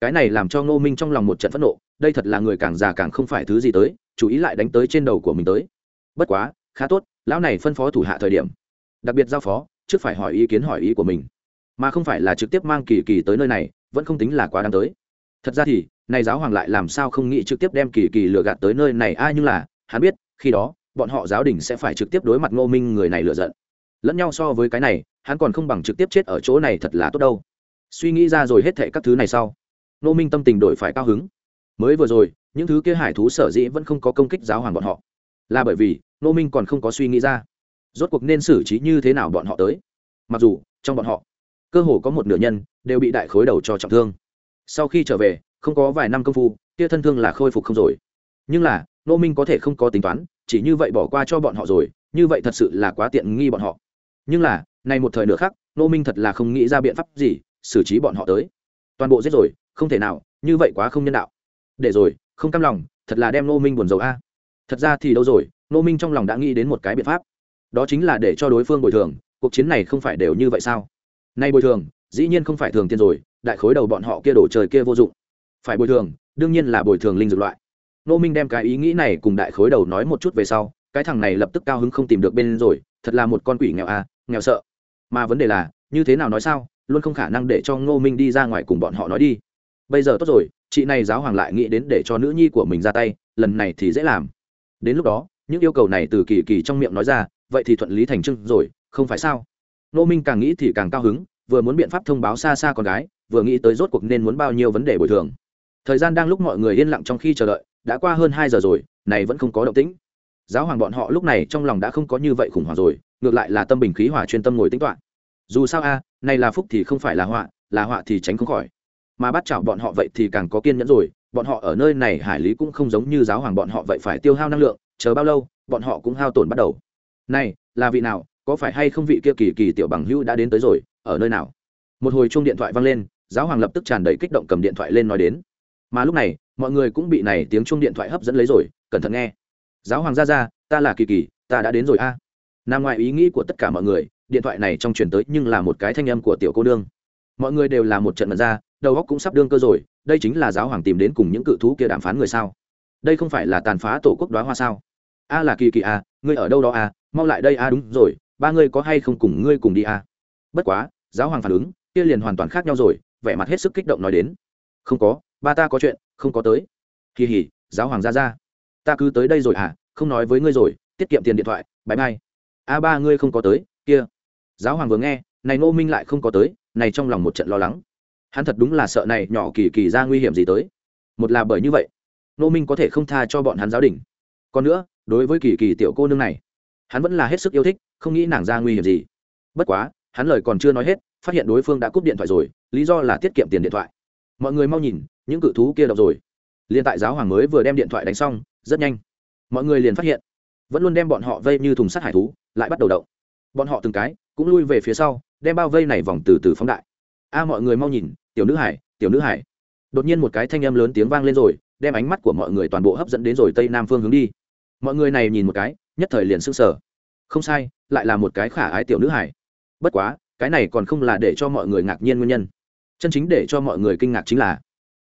Cái này làm cho ngô minh trong lòng một trận phẫn nộ, đây thật là người càng già càng không phải thứ gì tới chú ý lại đánh tới trên đầu của mình tới. Bất quá khá tốt, lão này phân phó thủ hạ thời điểm. Đặc biệt giao phó, trước phải hỏi ý kiến hỏi ý của mình. Mà không phải là trực tiếp mang kỳ kỳ tới nơi này, vẫn không tính là quá đáng tới. Thật ra thì, này giáo hoàng lại làm sao không nghĩ trực tiếp đem kỳ kỳ lừa gạt tới nơi này ai nhưng là, hắn biết, khi đó, bọn họ giáo đình sẽ phải trực tiếp đối mặt ngô minh người này lừa giận. Lẫn nhau so với cái này, hắn còn không bằng trực tiếp chết ở chỗ này thật là tốt đâu. Suy nghĩ ra rồi hết thệ các thứ này sau, ngô minh tâm tình đổi phải cao hứng. Mới vừa rồi, những thứ kia hải thú sở dĩ vẫn không có công kích giáo hoàng bọn họ là bởi vì Nô minh còn không có suy nghĩ ra rốt cuộc nên xử trí như thế nào bọn họ tới mặc dù trong bọn họ cơ hồ có một nửa nhân đều bị đại khối đầu cho trọng thương sau khi trở về không có vài năm công phu kia thân thương là khôi phục không rồi nhưng là nô minh có thể không có tính toán chỉ như vậy bỏ qua cho bọn họ rồi như vậy thật sự là quá tiện nghi bọn họ nhưng là nay một thời nữa khác nô minh thật là không nghĩ ra biện pháp gì xử trí bọn họ tới toàn bộ giết rồi không thể nào như vậy quá không nhân đạo để rồi không cam lòng thật là đem nô minh buồn rầu a thật ra thì đâu rồi nô minh trong lòng đã nghĩ đến một cái biện pháp. Đó chính là để cho đối phương bồi thường, cuộc chiến này không phải đều như vậy sao? Nay bồi thường, dĩ nhiên không phải thường tiền rồi, đại khối đầu bọn họ kia đổ trời kia vô dụng. Phải bồi thường, đương nhiên là bồi thường linh dược loại. Nô minh đem cái ý nghĩ này cùng đại khối đầu nói một chút về sau, cái thằng này lập tức cao hứng không tìm được bên rồi, thật là một con quỷ nghèo à nghèo sợ. Mà vấn đề là, như thế nào nói sao, luôn không khả năng để cho ngô minh đi ra ngoài cùng bọn họ nói đi. Bây giờ tốt rồi, chị này giáo hoàng lại nghĩ đến để cho nữ nhi của mình ra tay, lần này thì dễ làm đến lúc đó, những yêu cầu này từ kỳ kỳ trong miệng nói ra, vậy thì thuận lý thành trưng rồi, không phải sao? Nô minh càng nghĩ thì càng cao hứng, vừa muốn biện pháp thông báo xa xa con gái, vừa nghĩ tới rốt cuộc nên muốn bao nhiêu vấn đề bồi thường. Thời gian đang lúc mọi người yên lặng trong khi chờ đợi, đã qua hơn hai giờ rồi, này vẫn không có động tĩnh. Giáo hoàng bọn họ lúc này trong lòng đã không có như vậy khủng hoảng rồi, ngược lại là tâm bình khí hòa chuyên tâm ngồi tính toán dù sao a, này là phúc thì không phải là họa là họa thì tránh không khỏi. Mà bắt chảo bọn họ vậy thì càng có kiên nhẫn rồi bọn họ ở nơi này hải lý cũng không giống như giáo hoàng bọn họ vậy phải tiêu hao năng lượng, chờ bao lâu, bọn họ cũng hao tổn bắt đầu. Này, là vị nào, có phải hay không vị kia kỳ kỳ tiểu bằng hữu đã đến tới rồi, ở nơi nào? Một hồi chuông điện thoại vang lên, giáo hoàng lập tức tràn đầy kích động cầm điện thoại lên nói đến. Mà lúc này, mọi người cũng bị này tiếng chuông điện thoại hấp dẫn lấy rồi, cẩn thận nghe. Giáo hoàng ra ra, ta là kỳ kỳ, ta đã đến rồi a. À. nằm ngoài ý nghĩ của tất cả mọi người, điện thoại này trong truyền tới nhưng là một cái thanh âm của tiểu cô nương. Mọi người đều là một trận mật ra, đầu óc cũng sắp đương cơ rồi đây chính là giáo hoàng tìm đến cùng những cự thú kia đàm phán người sao? Đây không phải là tàn phá tổ quốc đoá hoa sao? A là kỳ kỳ a ngươi ở đâu đó a mau lại đây a đúng rồi, ba ngươi có hay không cùng ngươi cùng đi a bất quá, giáo hoàng phản ứng, kia liền hoàn toàn khác nhau rồi, vẻ mặt hết sức kích động nói đến. Không có, ba ta có chuyện, không có tới. Kỳ hỉ, giáo hoàng ra ra. Ta cứ tới đây rồi à không nói với ngươi rồi, tiết kiệm tiền điện thoại bãi mai a ba ngươi không có tới, kia. Giáo hoàng vừa nghe, này ngô minh lại không có tới, này trong lòng một trận lo lắng hắn thật đúng là sợ này nhỏ kỳ kỳ ra nguy hiểm gì tới. Một là bởi như vậy Nô minh có thể không tha cho bọn hắn giáo đình. Còn nữa, đối với kỳ kỳ tiểu cô nương này, hắn vẫn là hết sức yêu thích, không nghĩ nàng ra nguy hiểm gì. Bất quá, hắn lời còn chưa nói hết, phát hiện đối phương đã cúp điện thoại rồi, lý do là tiết kiệm tiền điện thoại. Mọi người mau nhìn, những cự thú kia đọc rồi. Liền tại giáo hoàng mới vừa đem điện thoại đánh xong, rất nhanh. Mọi người liền phát hiện, vẫn luôn đem bọn họ vây như thùng sắt hải thú, lại bắt đầu động. Bọn họ từng cái, cũng lui về phía sau, đem bao vây này vòng từ từ phóng đại. A, mọi người mau nhìn tiểu nữ hải, tiểu nữ hải. Đột nhiên một cái thanh âm lớn tiếng vang lên rồi, đem ánh mắt của mọi người toàn bộ hấp dẫn đến rồi tây nam phương hướng đi. Mọi người này nhìn một cái, nhất thời liền sững sờ. Không sai, lại là một cái khả ái tiểu nữ hải. Bất quá, cái này còn không là để cho mọi người ngạc nhiên nguyên nhân. Chân chính để cho mọi người kinh ngạc chính là,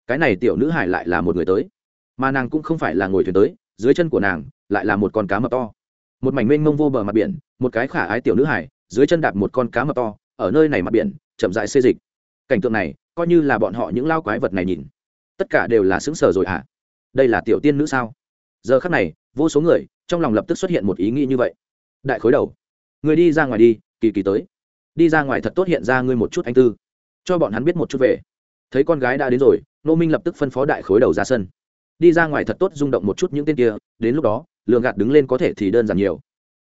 cái này tiểu nữ hải lại là một người tới. Mà nàng cũng không phải là ngồi thuyền tới, dưới chân của nàng lại là một con cá mập to. Một mảnh mênh mông vô bờ mặt biển, một cái khả ái tiểu nữ hải, dưới chân đạp một con cá mập to, ở nơi này mặt biển, chậm dại xê dịch. Cảnh tượng này coi như là bọn họ những lao quái vật này nhìn. Tất cả đều là xứng sở rồi hả? À? đây là tiểu tiên nữ sao? Giờ khắc này, vô số người trong lòng lập tức xuất hiện một ý nghĩ như vậy. Đại khối đầu, người đi ra ngoài đi, kỳ kỳ tới. Đi ra ngoài thật tốt hiện ra ngươi một chút anh tư. Cho bọn hắn biết một chút về. Thấy con gái đã đến rồi nô minh lập tức phân phó đại khối đầu ra sân. Đi ra ngoài thật tốt rung động một chút những tên kia, đến lúc đó lượng gạt đứng lên có thể thì đơn giản nhiều.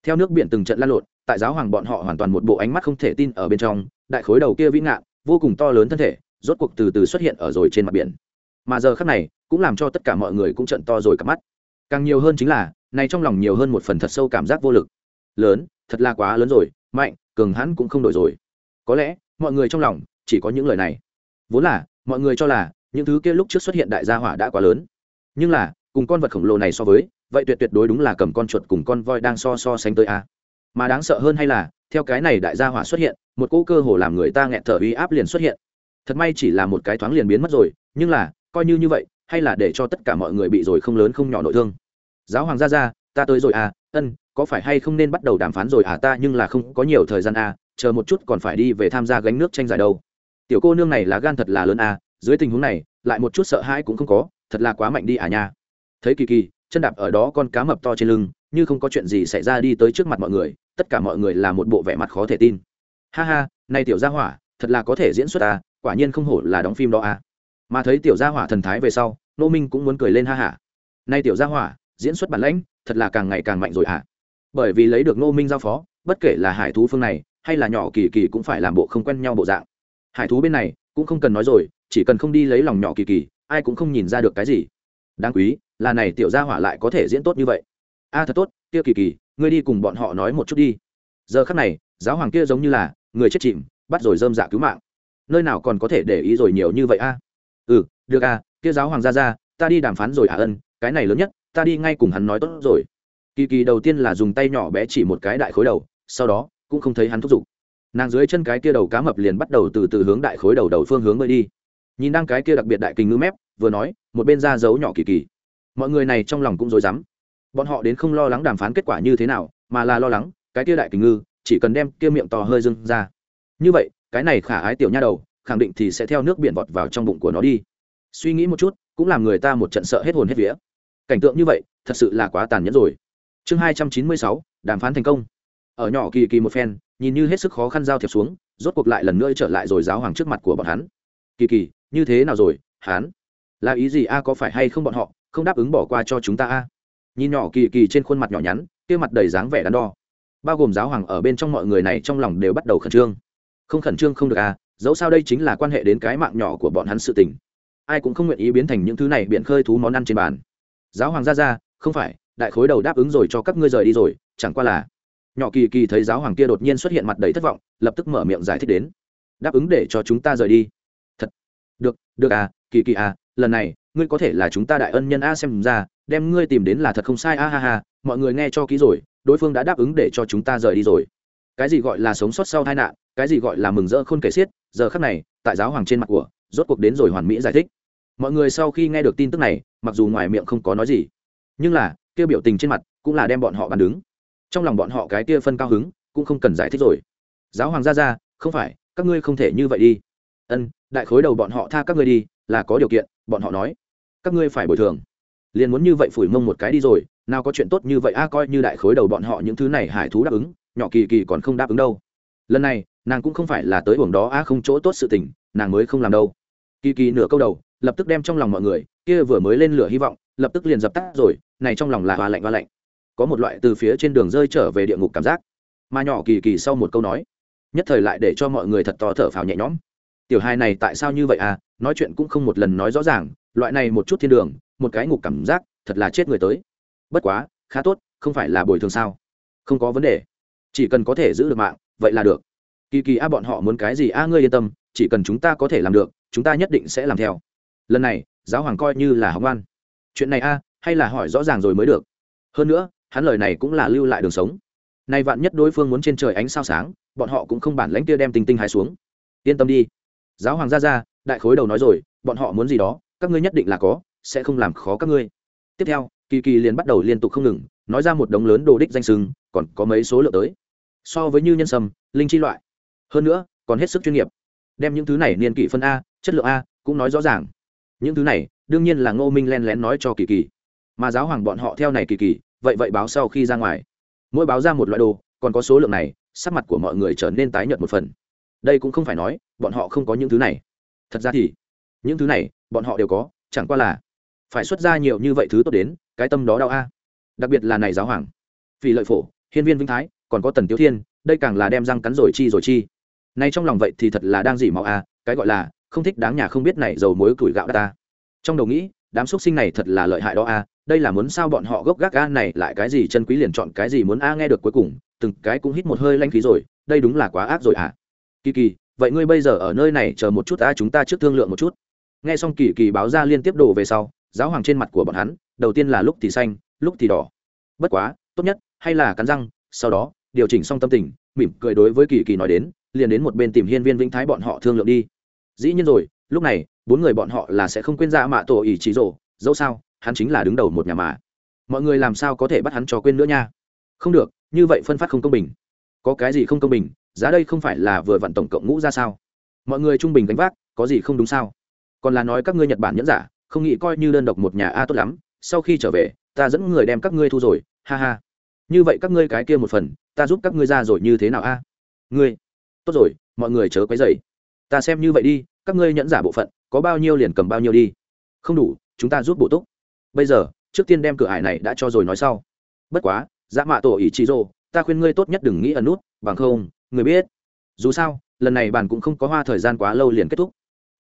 Theo nước biển từng trận lan lộn, tại giáo hoàng bọn họ hoàn toàn một bộ ánh mắt không thể tin ở bên trong, đại khối đầu kia vĩ ngạn, vô cùng to lớn thân thể rốt cuộc từ từ xuất hiện ở rồi trên mặt biển. Mà giờ khắc này, cũng làm cho tất cả mọi người cũng trận to rồi cả mắt. Càng nhiều hơn chính là, này trong lòng nhiều hơn một phần thật sâu cảm giác vô lực. Lớn, thật là quá lớn rồi, mạnh, cường hãn cũng không đổi rồi. Có lẽ, mọi người trong lòng, chỉ có những lời này. Vốn là, mọi người cho là, những thứ kia lúc trước xuất hiện đại gia hỏa đã quá lớn. Nhưng là, cùng con vật khổng lồ này so với, vậy tuyệt tuyệt đối đúng là cầm con chuột cùng con voi đang so so sánh tới a. Mà đáng sợ hơn hay là, theo cái này đại gia hỏa xuất hiện, một cỗ cơ hồ làm người ta nghẹn thở uy áp liền xuất hiện thật may chỉ là một cái thoáng liền biến mất rồi, nhưng là, coi như như vậy, hay là để cho tất cả mọi người bị rồi không lớn không nhỏ nội thương. Giáo hoàng gia gia ta tới rồi à ân, có phải hay không nên bắt đầu đàm phán rồi à ta nhưng là không có nhiều thời gian à chờ một chút còn phải đi về tham gia gánh nước tranh giải đâu. Tiểu cô nương này là gan thật là lớn à dưới tình huống này, lại một chút sợ hãi cũng không có, thật là quá mạnh đi à nha. Thấy kỳ kỳ, chân đạp ở đó con cá mập to trên lưng, như không có chuyện gì xảy ra đi tới trước mặt mọi người, tất cả mọi người là một bộ vẻ mặt khó thể tin. Ha ha, này tiểu gia hỏa, thật là có thể diễn xuất à quả nhiên không hổ là đóng phim đó à. Mà thấy tiểu gia hỏa thần thái về sau, nô minh cũng muốn cười lên ha hả. Nay tiểu gia hỏa, diễn xuất bản lãnh, thật là càng ngày càng mạnh rồi à. Bởi vì lấy được nô minh giao phó, bất kể là hải thú phương này, hay là nhỏ kỳ kỳ cũng phải làm bộ không quen nhau bộ dạng. Hải thú bên này, cũng không cần nói rồi, chỉ cần không đi lấy lòng nhỏ kỳ kỳ, ai cũng không nhìn ra được cái gì. Đáng quý, là này tiểu gia hỏa lại có thể diễn tốt như vậy. A, thật tốt, kia kỳ kỳ, ngươi đi cùng bọn họ nói một chút đi. Giờ khắc này, giáo hoàng kia giống như là người chết chìm, bắt rồi dơm dạ cứu mạng nơi nào còn có thể để ý rồi nhiều như vậy a? Ừ được à kia giáo hoàng ra ra ta đi đàm phán rồi à ân, cái này lớn nhất, ta đi ngay cùng hắn nói tốt rồi. Kỳ kỳ đầu tiên là dùng tay nhỏ bé chỉ một cái đại khối đầu, sau đó, cũng không thấy hắn thúc giục. Nàng dưới chân cái kia đầu cá mập liền bắt đầu từ từ hướng đại khối đầu đầu phương hướng bơi đi. Nhìn đang cái kia đặc biệt đại kình ngư mép, vừa nói, một bên ra dấu nhỏ kỳ kỳ. Mọi người này trong lòng cũng rối rắm. Bọn họ đến không lo lắng đàm phán kết quả như thế nào, mà là lo lắng, cái kia đại kình ngư, chỉ cần đem kia miệng to hơi dưng ra. Như vậy cái này khả ái tiểu nha đầu, khẳng định thì sẽ theo nước biển vọt vào trong bụng của nó đi. Suy nghĩ một chút, cũng làm người ta một trận sợ hết hồn hết vía. Cảnh tượng như vậy, thật sự là quá tàn nhẫn rồi. Chương hai trăm chín mươi sáu, đàm phán thành công. Ở nhỏ kỳ kỳ một phen, nhìn như hết sức khó khăn giao thiệp xuống, rốt cuộc lại lần nữa trở lại rồi giáo hoàng trước mặt của bọn hắn. Kỳ kỳ, như thế nào rồi, hắn? Là ý gì a, có phải hay không bọn họ, không đáp ứng bỏ qua cho chúng ta a? Nhìn nhỏ kỳ kỳ trên khuôn mặt nhỏ nhắn, kia mặt đầy dáng vẻ đắn đo. Bao gồm giáo hoàng ở bên trong mọi người này trong lòng đều bắt đầu khẩn trương không khẩn trương không được à dẫu sao đây chính là quan hệ đến cái mạng nhỏ của bọn hắn sự tình. Ai cũng không nguyện ý biến thành những thứ này biện khơi thú món ăn trên bàn. Giáo hoàng ra ra, không phải, đại khối đầu đáp ứng rồi cho các ngươi rời đi rồi, chẳng qua là. Nhỏ kỳ kỳ thấy giáo hoàng kia đột nhiên xuất hiện mặt đầy thất vọng, lập tức mở miệng giải thích đến. Đáp ứng để cho chúng ta rời đi. Thật. Được được à kỳ kỳ à lần này, ngươi có thể là chúng ta đại ân nhân a xem ra, đem ngươi tìm đến là thật không sai, a ha ha, mọi người nghe cho kỹ rồi, đối phương đã đáp ứng để cho chúng ta rời đi rồi cái gì gọi là sống sót sau tai nạn, cái gì gọi là mừng rỡ khôn kể xiết, giờ khắc này, tại giáo hoàng trên mặt của, rốt cuộc đến rồi hoàn mỹ giải thích. Mọi người sau khi nghe được tin tức này, mặc dù ngoài miệng không có nói gì, nhưng là kia biểu tình trên mặt cũng là đem bọn họ bàn đứng. Trong lòng bọn họ cái kia phân cao hứng cũng không cần giải thích rồi. Giáo hoàng ra ra, không phải, các ngươi không thể như vậy đi. Ân, đại khối đầu bọn họ tha các ngươi đi, là có điều kiện, bọn họ nói. Các ngươi phải bồi thường. Liền muốn như vậy phủi mông một cái đi rồi, nào có chuyện tốt như vậy, a, coi như đại khối đầu bọn họ những thứ này hải thú đáp ứng nhỏ kỳ kỳ còn không đáp ứng đâu. Lần này, nàng cũng không phải là tới uổng đó a không chỗ tốt sự tình, nàng mới không làm đâu. Kỳ kỳ nửa câu đầu, lập tức đem trong lòng mọi người, kia vừa mới lên lửa hy vọng, lập tức liền dập tắt rồi, này trong lòng là hoa lạnh hoa lạnh. Có một loại từ phía trên đường rơi trở về địa ngục cảm giác. Mà nhỏ kỳ kỳ sau một câu nói, nhất thời lại để cho mọi người thật to thở phào nhẹ nhõm. Tiểu hai này tại sao như vậy à? Nói chuyện cũng không một lần nói rõ ràng, loại này một chút thiên đường, một cái ngục cảm giác, thật là chết người tới. Bất quá, khá tốt, không phải là bồi thường sao? Không có vấn đề chỉ cần có thể giữ được mạng, vậy là được. Kỳ kỳ a, bọn họ muốn cái gì a, ngươi yên tâm, chỉ cần chúng ta có thể làm được, chúng ta nhất định sẽ làm theo. Lần này, giáo hoàng coi như là hóng oan chuyện này a, hay là hỏi rõ ràng rồi mới được. Hơn nữa, hắn lời này cũng là lưu lại đường sống. Nay vạn nhất đối phương muốn trên trời ánh sao sáng, bọn họ cũng không bản lãnh kia đem tinh tinh hai xuống. Yên tâm đi. Giáo hoàng ra ra, đại khối đầu nói rồi, bọn họ muốn gì đó, các ngươi nhất định là có, sẽ không làm khó các ngươi. Tiếp theo, kỳ kỳ liền bắt đầu liên tục không ngừng, nói ra một đống lớn đồ đích danh sừng còn có mấy số lượng tới so với như nhân sâm, linh chi loại. Hơn nữa, còn hết sức chuyên nghiệp. Đem những thứ này niên kỷ phân a, chất lượng a, cũng nói rõ ràng. Những thứ này, đương nhiên là ngô minh len lén nói cho kỳ kỳ. Mà giáo hoàng bọn họ theo này kỳ kỳ, vậy vậy báo sau khi ra ngoài. Mỗi báo ra một loại đồ, còn có số lượng này, sắc mặt của mọi người trở nên tái nhợt một phần. Đây cũng không phải nói, bọn họ không có những thứ này. Thật ra thì, những thứ này, bọn họ đều có, chẳng qua là phải xuất ra nhiều như vậy thứ tốt đến, cái tâm đó đau a. Đặc biệt là này giáo hoàng. Vì lợi phổ, hiên viên vĩnh thái còn có tần tiếu thiên, đây càng là đem răng cắn rồi chi rồi chi. Nay trong lòng vậy thì thật là đang dỉ máu a cái gọi là, không thích đáng nhà không biết này dầu muối củi gạo ta. Trong đầu nghĩ, đám xuất sinh này thật là lợi hại đó a đây là muốn sao bọn họ gốc gác a này lại cái gì chân quý liền chọn cái gì muốn a nghe được cuối cùng, từng cái cũng hít một hơi lanh khí rồi, đây đúng là quá ác rồi à. Kỳ kỳ, vậy ngươi bây giờ ở nơi này chờ một chút a chúng ta trước thương lượng một chút. Nghe xong kỳ kỳ báo ra liên tiếp đổ về sau, giáo hoàng trên mặt của bọn hắn, đầu tiên là lúc thì xanh, lúc thì đỏ. Bất quá, tốt nhất, hay là cắn răng, sau đó điều chỉnh xong tâm tình mỉm cười đối với kỳ kỳ nói đến liền đến một bên tìm hiên viên vĩnh thái bọn họ thương lượng đi. Dĩ nhiên rồi lúc này bốn người bọn họ là sẽ không quên ra mạ tổ ỷ chỉ rổ, dẫu sao hắn chính là đứng đầu một nhà mà. Mọi người làm sao có thể bắt hắn cho quên nữa nha? Không được như vậy phân phát không công bình. Có cái gì không công bình giá đây không phải là vừa vặn tổng cộng ngũ ra sao? Mọi người trung bình gánh vác có gì không đúng sao? Còn là nói các ngươi nhật bản nhẫn giả không nghĩ coi như đơn độc một nhà a tốt lắm sau khi trở về ta dẫn người đem các ngươi thu rồi ha ha như vậy các ngươi cái kia một phần ta giúp các ngươi ra rồi như thế nào a? Ngươi. Tốt rồi mọi người chớ quấy dày ta xem như vậy đi các ngươi nhẫn giả bộ phận có bao nhiêu liền cầm bao nhiêu đi. Không đủ chúng ta giúp bổ túc. Bây giờ trước tiên đem cửa hải này đã cho rồi nói sau. Bất quá dã mạ tổ ý chí rồ, ta khuyên ngươi tốt nhất đừng nghĩ ẩn nút bằng không người biết. Dù sao lần này bạn cũng không có hoa thời gian quá lâu liền kết thúc.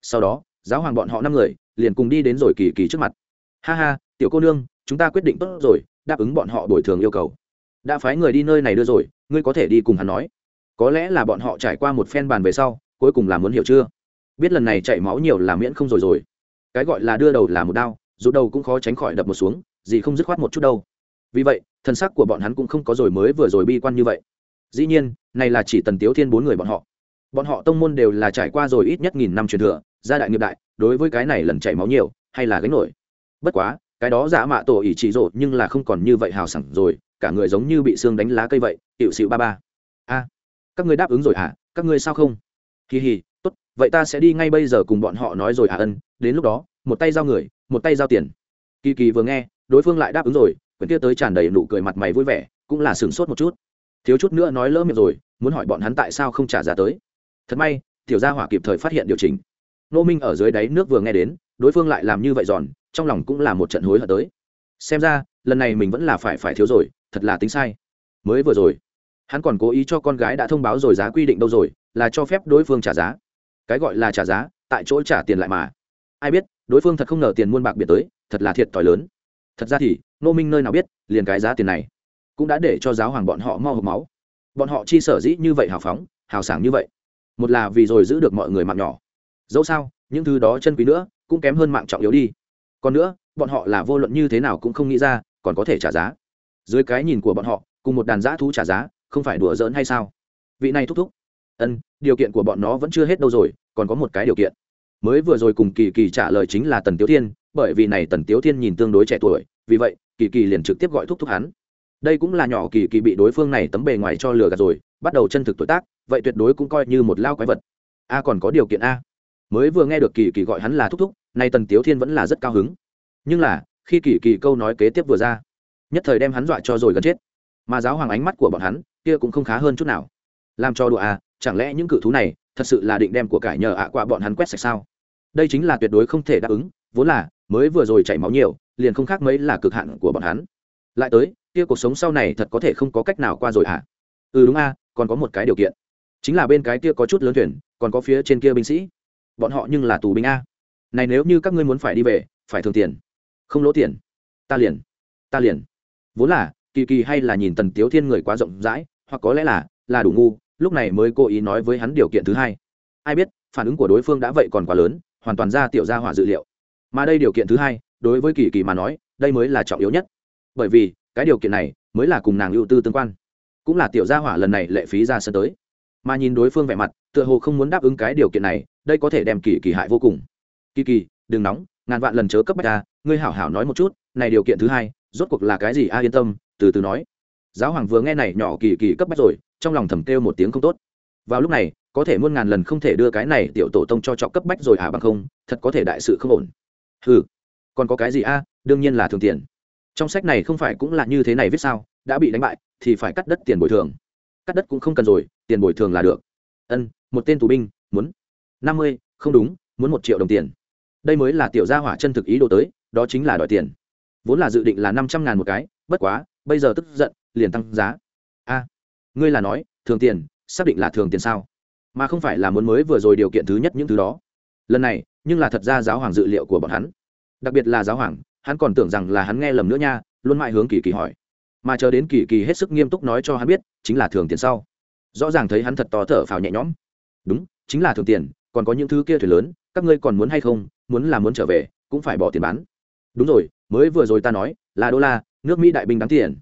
Sau đó giáo hoàng bọn họ năm người liền cùng đi đến rồi kỳ kỳ trước mặt. Ha ha tiểu cô nương chúng ta quyết định tốt rồi đáp ứng bọn họ bồi thường yêu cầu đã phái người đi nơi này đưa rồi, ngươi có thể đi cùng hắn nói. Có lẽ là bọn họ trải qua một phen bàn về sau, cuối cùng là muốn hiểu chưa? Biết lần này chảy máu nhiều là miễn không rồi rồi. Cái gọi là đưa đầu là một đao dù đầu cũng khó tránh khỏi đập một xuống, gì không dứt khoát một chút đâu. Vì vậy, thân sắc của bọn hắn cũng không có rồi mới vừa rồi bi quan như vậy. Dĩ nhiên, này là chỉ tần tiếu thiên bốn người bọn họ. Bọn họ tông môn đều là trải qua rồi ít nhất nghìn năm truyền thừa, gia đại nghiệp đại, đối với cái này lần chảy máu nhiều, hay là gánh nổi. Bất quá, cái đó giả mạ tổ ỷ trị rộ nhưng là không còn như vậy hào sảng rồi cả người giống như bị xương đánh lá cây vậy hiệu xịu ba ba. A, các ngươi đáp ứng rồi hả? À? các ngươi sao không? Kỳ hì tốt, vậy ta sẽ đi ngay bây giờ cùng bọn họ nói rồi à ân? Đến lúc đó, một tay giao người, một tay giao tiền. Kỳ kỳ vừa nghe, đối phương lại đáp ứng rồi, quyển kia tới tràn đầy nụ cười mặt mày vui vẻ, cũng là sửng sốt một chút. Thiếu chút nữa nói lỡ miệng rồi, muốn hỏi bọn hắn tại sao không trả giá tới. Thật may, tiểu gia hỏa kịp thời phát hiện điều chỉnh. Nô minh ở dưới đáy nước vừa nghe đến, đối phương lại làm như vậy giòn, trong lòng cũng là một trận hối hận tới. Xem ra lần này mình vẫn là phải phải thiếu rồi, thật là tính sai. Mới vừa rồi, hắn còn cố ý cho con gái đã thông báo rồi giá quy định đâu rồi, là cho phép đối phương trả giá. Cái gọi là trả giá, tại chỗ trả tiền lại mà. Ai biết, đối phương thật không ngờ tiền muôn bạc biệt tới, thật là thiệt t h i lớn. Thật ra thì nô minh nơi nào biết, liền cái giá tiền này cũng đã để cho giáo hoàng bọn họ mau hộp máu. Bọn họ chi sở dĩ như vậy hào phóng, hào sảng như vậy. Một là vì rồi giữ được mọi người mạng nhỏ. Dẫu sao, những thứ đó chân quý nữa cũng kém hơn mạng trọng yếu đi. Còn nữa, bọn họ là vô luận như thế nào cũng không nghĩ ra còn có thể trả giá. Dưới cái nhìn của bọn họ, cùng một đàn giã thú trả giá, không phải đùa giỡn hay sao? Vị này thúc thúc. Ân, điều kiện của bọn nó vẫn chưa hết đâu rồi, còn có một cái điều kiện. Mới vừa rồi cùng kỳ kỳ trả lời chính là tần tiếu thiên, bởi vì này tần tiếu thiên nhìn tương đối trẻ tuổi, vì vậy, kỳ kỳ liền trực tiếp gọi thúc thúc hắn. Đây cũng là nhỏ kỳ kỳ bị đối phương này tấm bề ngoài cho lừa gạt rồi, bắt đầu chân thực tuổi tác, vậy tuyệt đối cũng coi như một lao quái vật. A còn có điều kiện a. Mới vừa nghe được kỳ kỳ gọi hắn là thúc thúc, nay tần tiếu thiên vẫn là rất cao hứng. Nhưng là khi kỳ kỳ câu nói kế tiếp vừa ra, nhất thời đem hắn dọa cho rồi gần chết. Mà giáo hoàng ánh mắt của bọn hắn, kia cũng không khá hơn chút nào. Làm cho đùa à chẳng lẽ những cự thú này thật sự là định đem của cải nhờ ạ qua bọn hắn quét sạch sao? Đây chính là tuyệt đối không thể đáp ứng, vốn là, mới vừa rồi chảy máu nhiều, liền không khác mấy là cực hạn của bọn hắn. Lại tới, kia cuộc sống sau này thật có thể không có cách nào qua rồi à ừ đúng a, còn có một cái điều kiện. Chính là bên cái kia có chút lớn thuyền, còn có phía trên kia binh sĩ. Bọn họ nhưng là tù binh a. Này nếu như các ngươi muốn phải đi về, phải thường tiền không lỗ tiền. Ta liền ta liền. Vốn là, kỳ kỳ hay là nhìn tần tiếu thiên người quá rộng rãi, hoặc có lẽ là là đủ ngu, lúc này mới cố ý nói với hắn điều kiện thứ hai. Ai biết, phản ứng của đối phương đã vậy còn quá lớn, hoàn toàn ra tiểu gia hỏa dự liệu. Mà đây điều kiện thứ hai, đối với kỳ kỳ mà nói, đây mới là trọng yếu nhất. Bởi vì, cái điều kiện này, mới là cùng nàng ưu tư tương quan. Cũng là tiểu gia hỏa lần này lệ phí ra sân tới. Mà nhìn đối phương vẻ mặt, tựa hồ không muốn đáp ứng cái điều kiện này, đây có thể đem kỳ kỳ hại vô cùng. Kỳ kỳ, đừng nóng, ngàn vạn lần chớ cấp bách ta ngươi hảo hảo nói một chút, này điều kiện thứ hai, rốt cuộc là cái gì? A, yên tâm, từ từ nói. Giáo hoàng vừa nghe này nhỏ kỳ kỳ cấp bách rồi, trong lòng thầm kêu một tiếng không tốt. Vào lúc này, có thể muôn ngàn lần không thể đưa cái này tiểu tổ tông cho trọc cấp bách rồi à bằng không, thật có thể đại sự không ổn. Ừ còn có cái gì a, đương nhiên là thường tiền. Trong sách này không phải cũng là như thế này viết sao? Đã bị đánh bại, thì phải cắt đất tiền bồi thường. Cắt đất cũng không cần rồi, tiền bồi thường là được. Ân, một tên tù binh, muốn năm mươi, không đúng, muốn một triệu đồng tiền. Đây mới là tiểu gia hỏa chân thực ý đồ tới đó chính là đòi tiền. Vốn là dự định là năm trăm ngàn một cái, bất quá, bây giờ tức giận, liền tăng giá. A, ngươi là nói, thường tiền, xác định là thường tiền sao? Mà không phải là muốn mới vừa rồi điều kiện thứ nhất những thứ đó. Lần này, nhưng là thật ra giáo hoàng dự liệu của bọn hắn. Đặc biệt là giáo hoàng, hắn còn tưởng rằng là hắn nghe lầm nữa nha, luôn mãi hướng kỳ kỳ hỏi. Mà chờ đến kỳ kỳ hết sức nghiêm túc nói cho hắn biết, chính là thường tiền sau. Rõ ràng thấy hắn thật to thở phào nhẹ nhõm. Đúng, chính là thường tiền, còn có những thứ kia thuyền lớn, các ngươi còn muốn hay không, muốn là muốn trở về, cũng phải bỏ tiền bán đúng rồi, mới vừa rồi ta nói, là đô la, nước mỹ đại binh đáng tiền.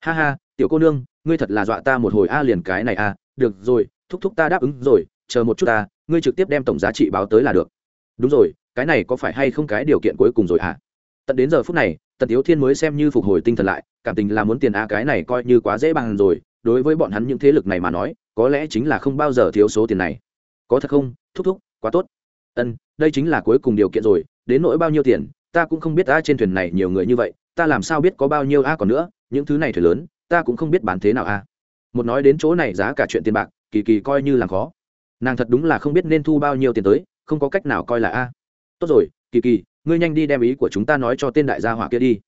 Ha ha, tiểu cô nương, ngươi thật là dọa ta một hồi a liền cái này a, được rồi, thúc thúc ta đáp ứng rồi, chờ một chút ta, ngươi trực tiếp đem tổng giá trị báo tới là được. Đúng rồi, cái này có phải hay không cái điều kiện cuối cùng rồi à tận đến giờ phút này, tần tiếu thiên mới xem như phục hồi tinh thần lại, cảm tình là muốn tiền a cái này coi như quá dễ bằng rồi, đối với bọn hắn những thế lực này mà nói, có lẽ chính là không bao giờ thiếu số tiền này. Có thật không, thúc thúc, quá tốt. Ân, đây chính là cuối cùng điều kiện rồi, đến nỗi bao nhiêu tiền ta cũng không biết a trên thuyền này nhiều người như vậy, ta làm sao biết có bao nhiêu a còn nữa, những thứ này thuyền lớn, ta cũng không biết bán thế nào a. Một nói đến chỗ này giá cả chuyện tiền bạc, kỳ kỳ coi như là khó. Nàng thật đúng là không biết nên thu bao nhiêu tiền tới, không có cách nào coi là a. Tốt rồi, kỳ kỳ, ngươi nhanh đi đem ý của chúng ta nói cho tên đại gia hỏa kia đi.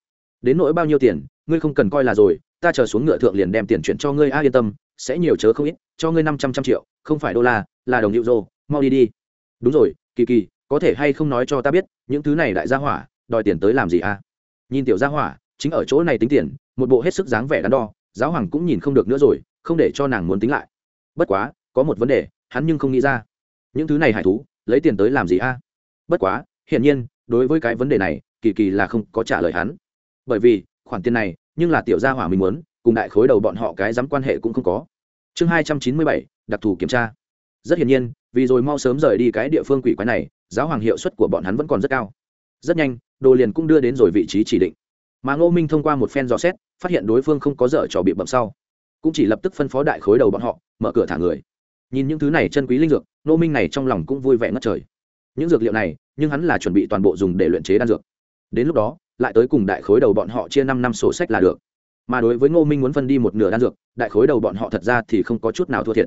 Đến nỗi bao nhiêu tiền, ngươi không cần coi là rồi, ta chờ xuống ngựa thượng liền đem tiền chuyển cho ngươi a, yên tâm, sẽ nhiều chớ không ít, cho ngươi năm trăm trăm triệu, không phải đô la, là đồng hiệu rô mau đi đi. Đúng rồi, kỳ kỳ, có thể hay không nói cho ta biết, những thứ này đại gia hỏa đòi tiền tới làm gì a nhìn tiểu gia hỏa, chính ở chỗ này tính tiền, một bộ hết sức dáng vẻ đắn đo, giáo hoàng cũng nhìn không được nữa rồi, không để cho nàng muốn tính lại. Bất quá, có một vấn đề, hắn nhưng không nghĩ ra. Những thứ này hải thú, lấy tiền tới làm gì a bất quá, hiển nhiên, đối với cái vấn đề này, kỳ kỳ là không có trả lời hắn. Bởi vì, khoản tiền này, nhưng là tiểu gia hỏa mình muốn, cùng đại khối đầu bọn họ cái dám quan hệ cũng không có. Chương hai trăm chín mươi bảy, đặc thù kiểm tra. Rất hiển nhiên, vì rồi mau sớm rời đi cái địa phương quỷ quái này, giáo hoàng hiệu suất của bọn hắn vẫn còn rất cao rất nhanh, đồ liền cũng đưa đến rồi vị trí chỉ định. Mà ngô minh thông qua một phen dò xét, phát hiện đối phương không có dở trò bị bậm sau. Cũng chỉ lập tức phân phó đại khối đầu bọn họ, mở cửa thả người. Nhìn những thứ này chân quý linh dược, ngô minh này trong lòng cũng vui vẻ ngất trời. Những dược liệu này, nhưng hắn là chuẩn bị toàn bộ dùng để luyện chế đan dược. Đến lúc đó, lại tới cùng đại khối đầu bọn họ chia năm năm sổ sách là được. Mà đối với ngô minh muốn phân đi một nửa đan dược, đại khối đầu bọn họ thật ra thì không có chút nào thua thiệt.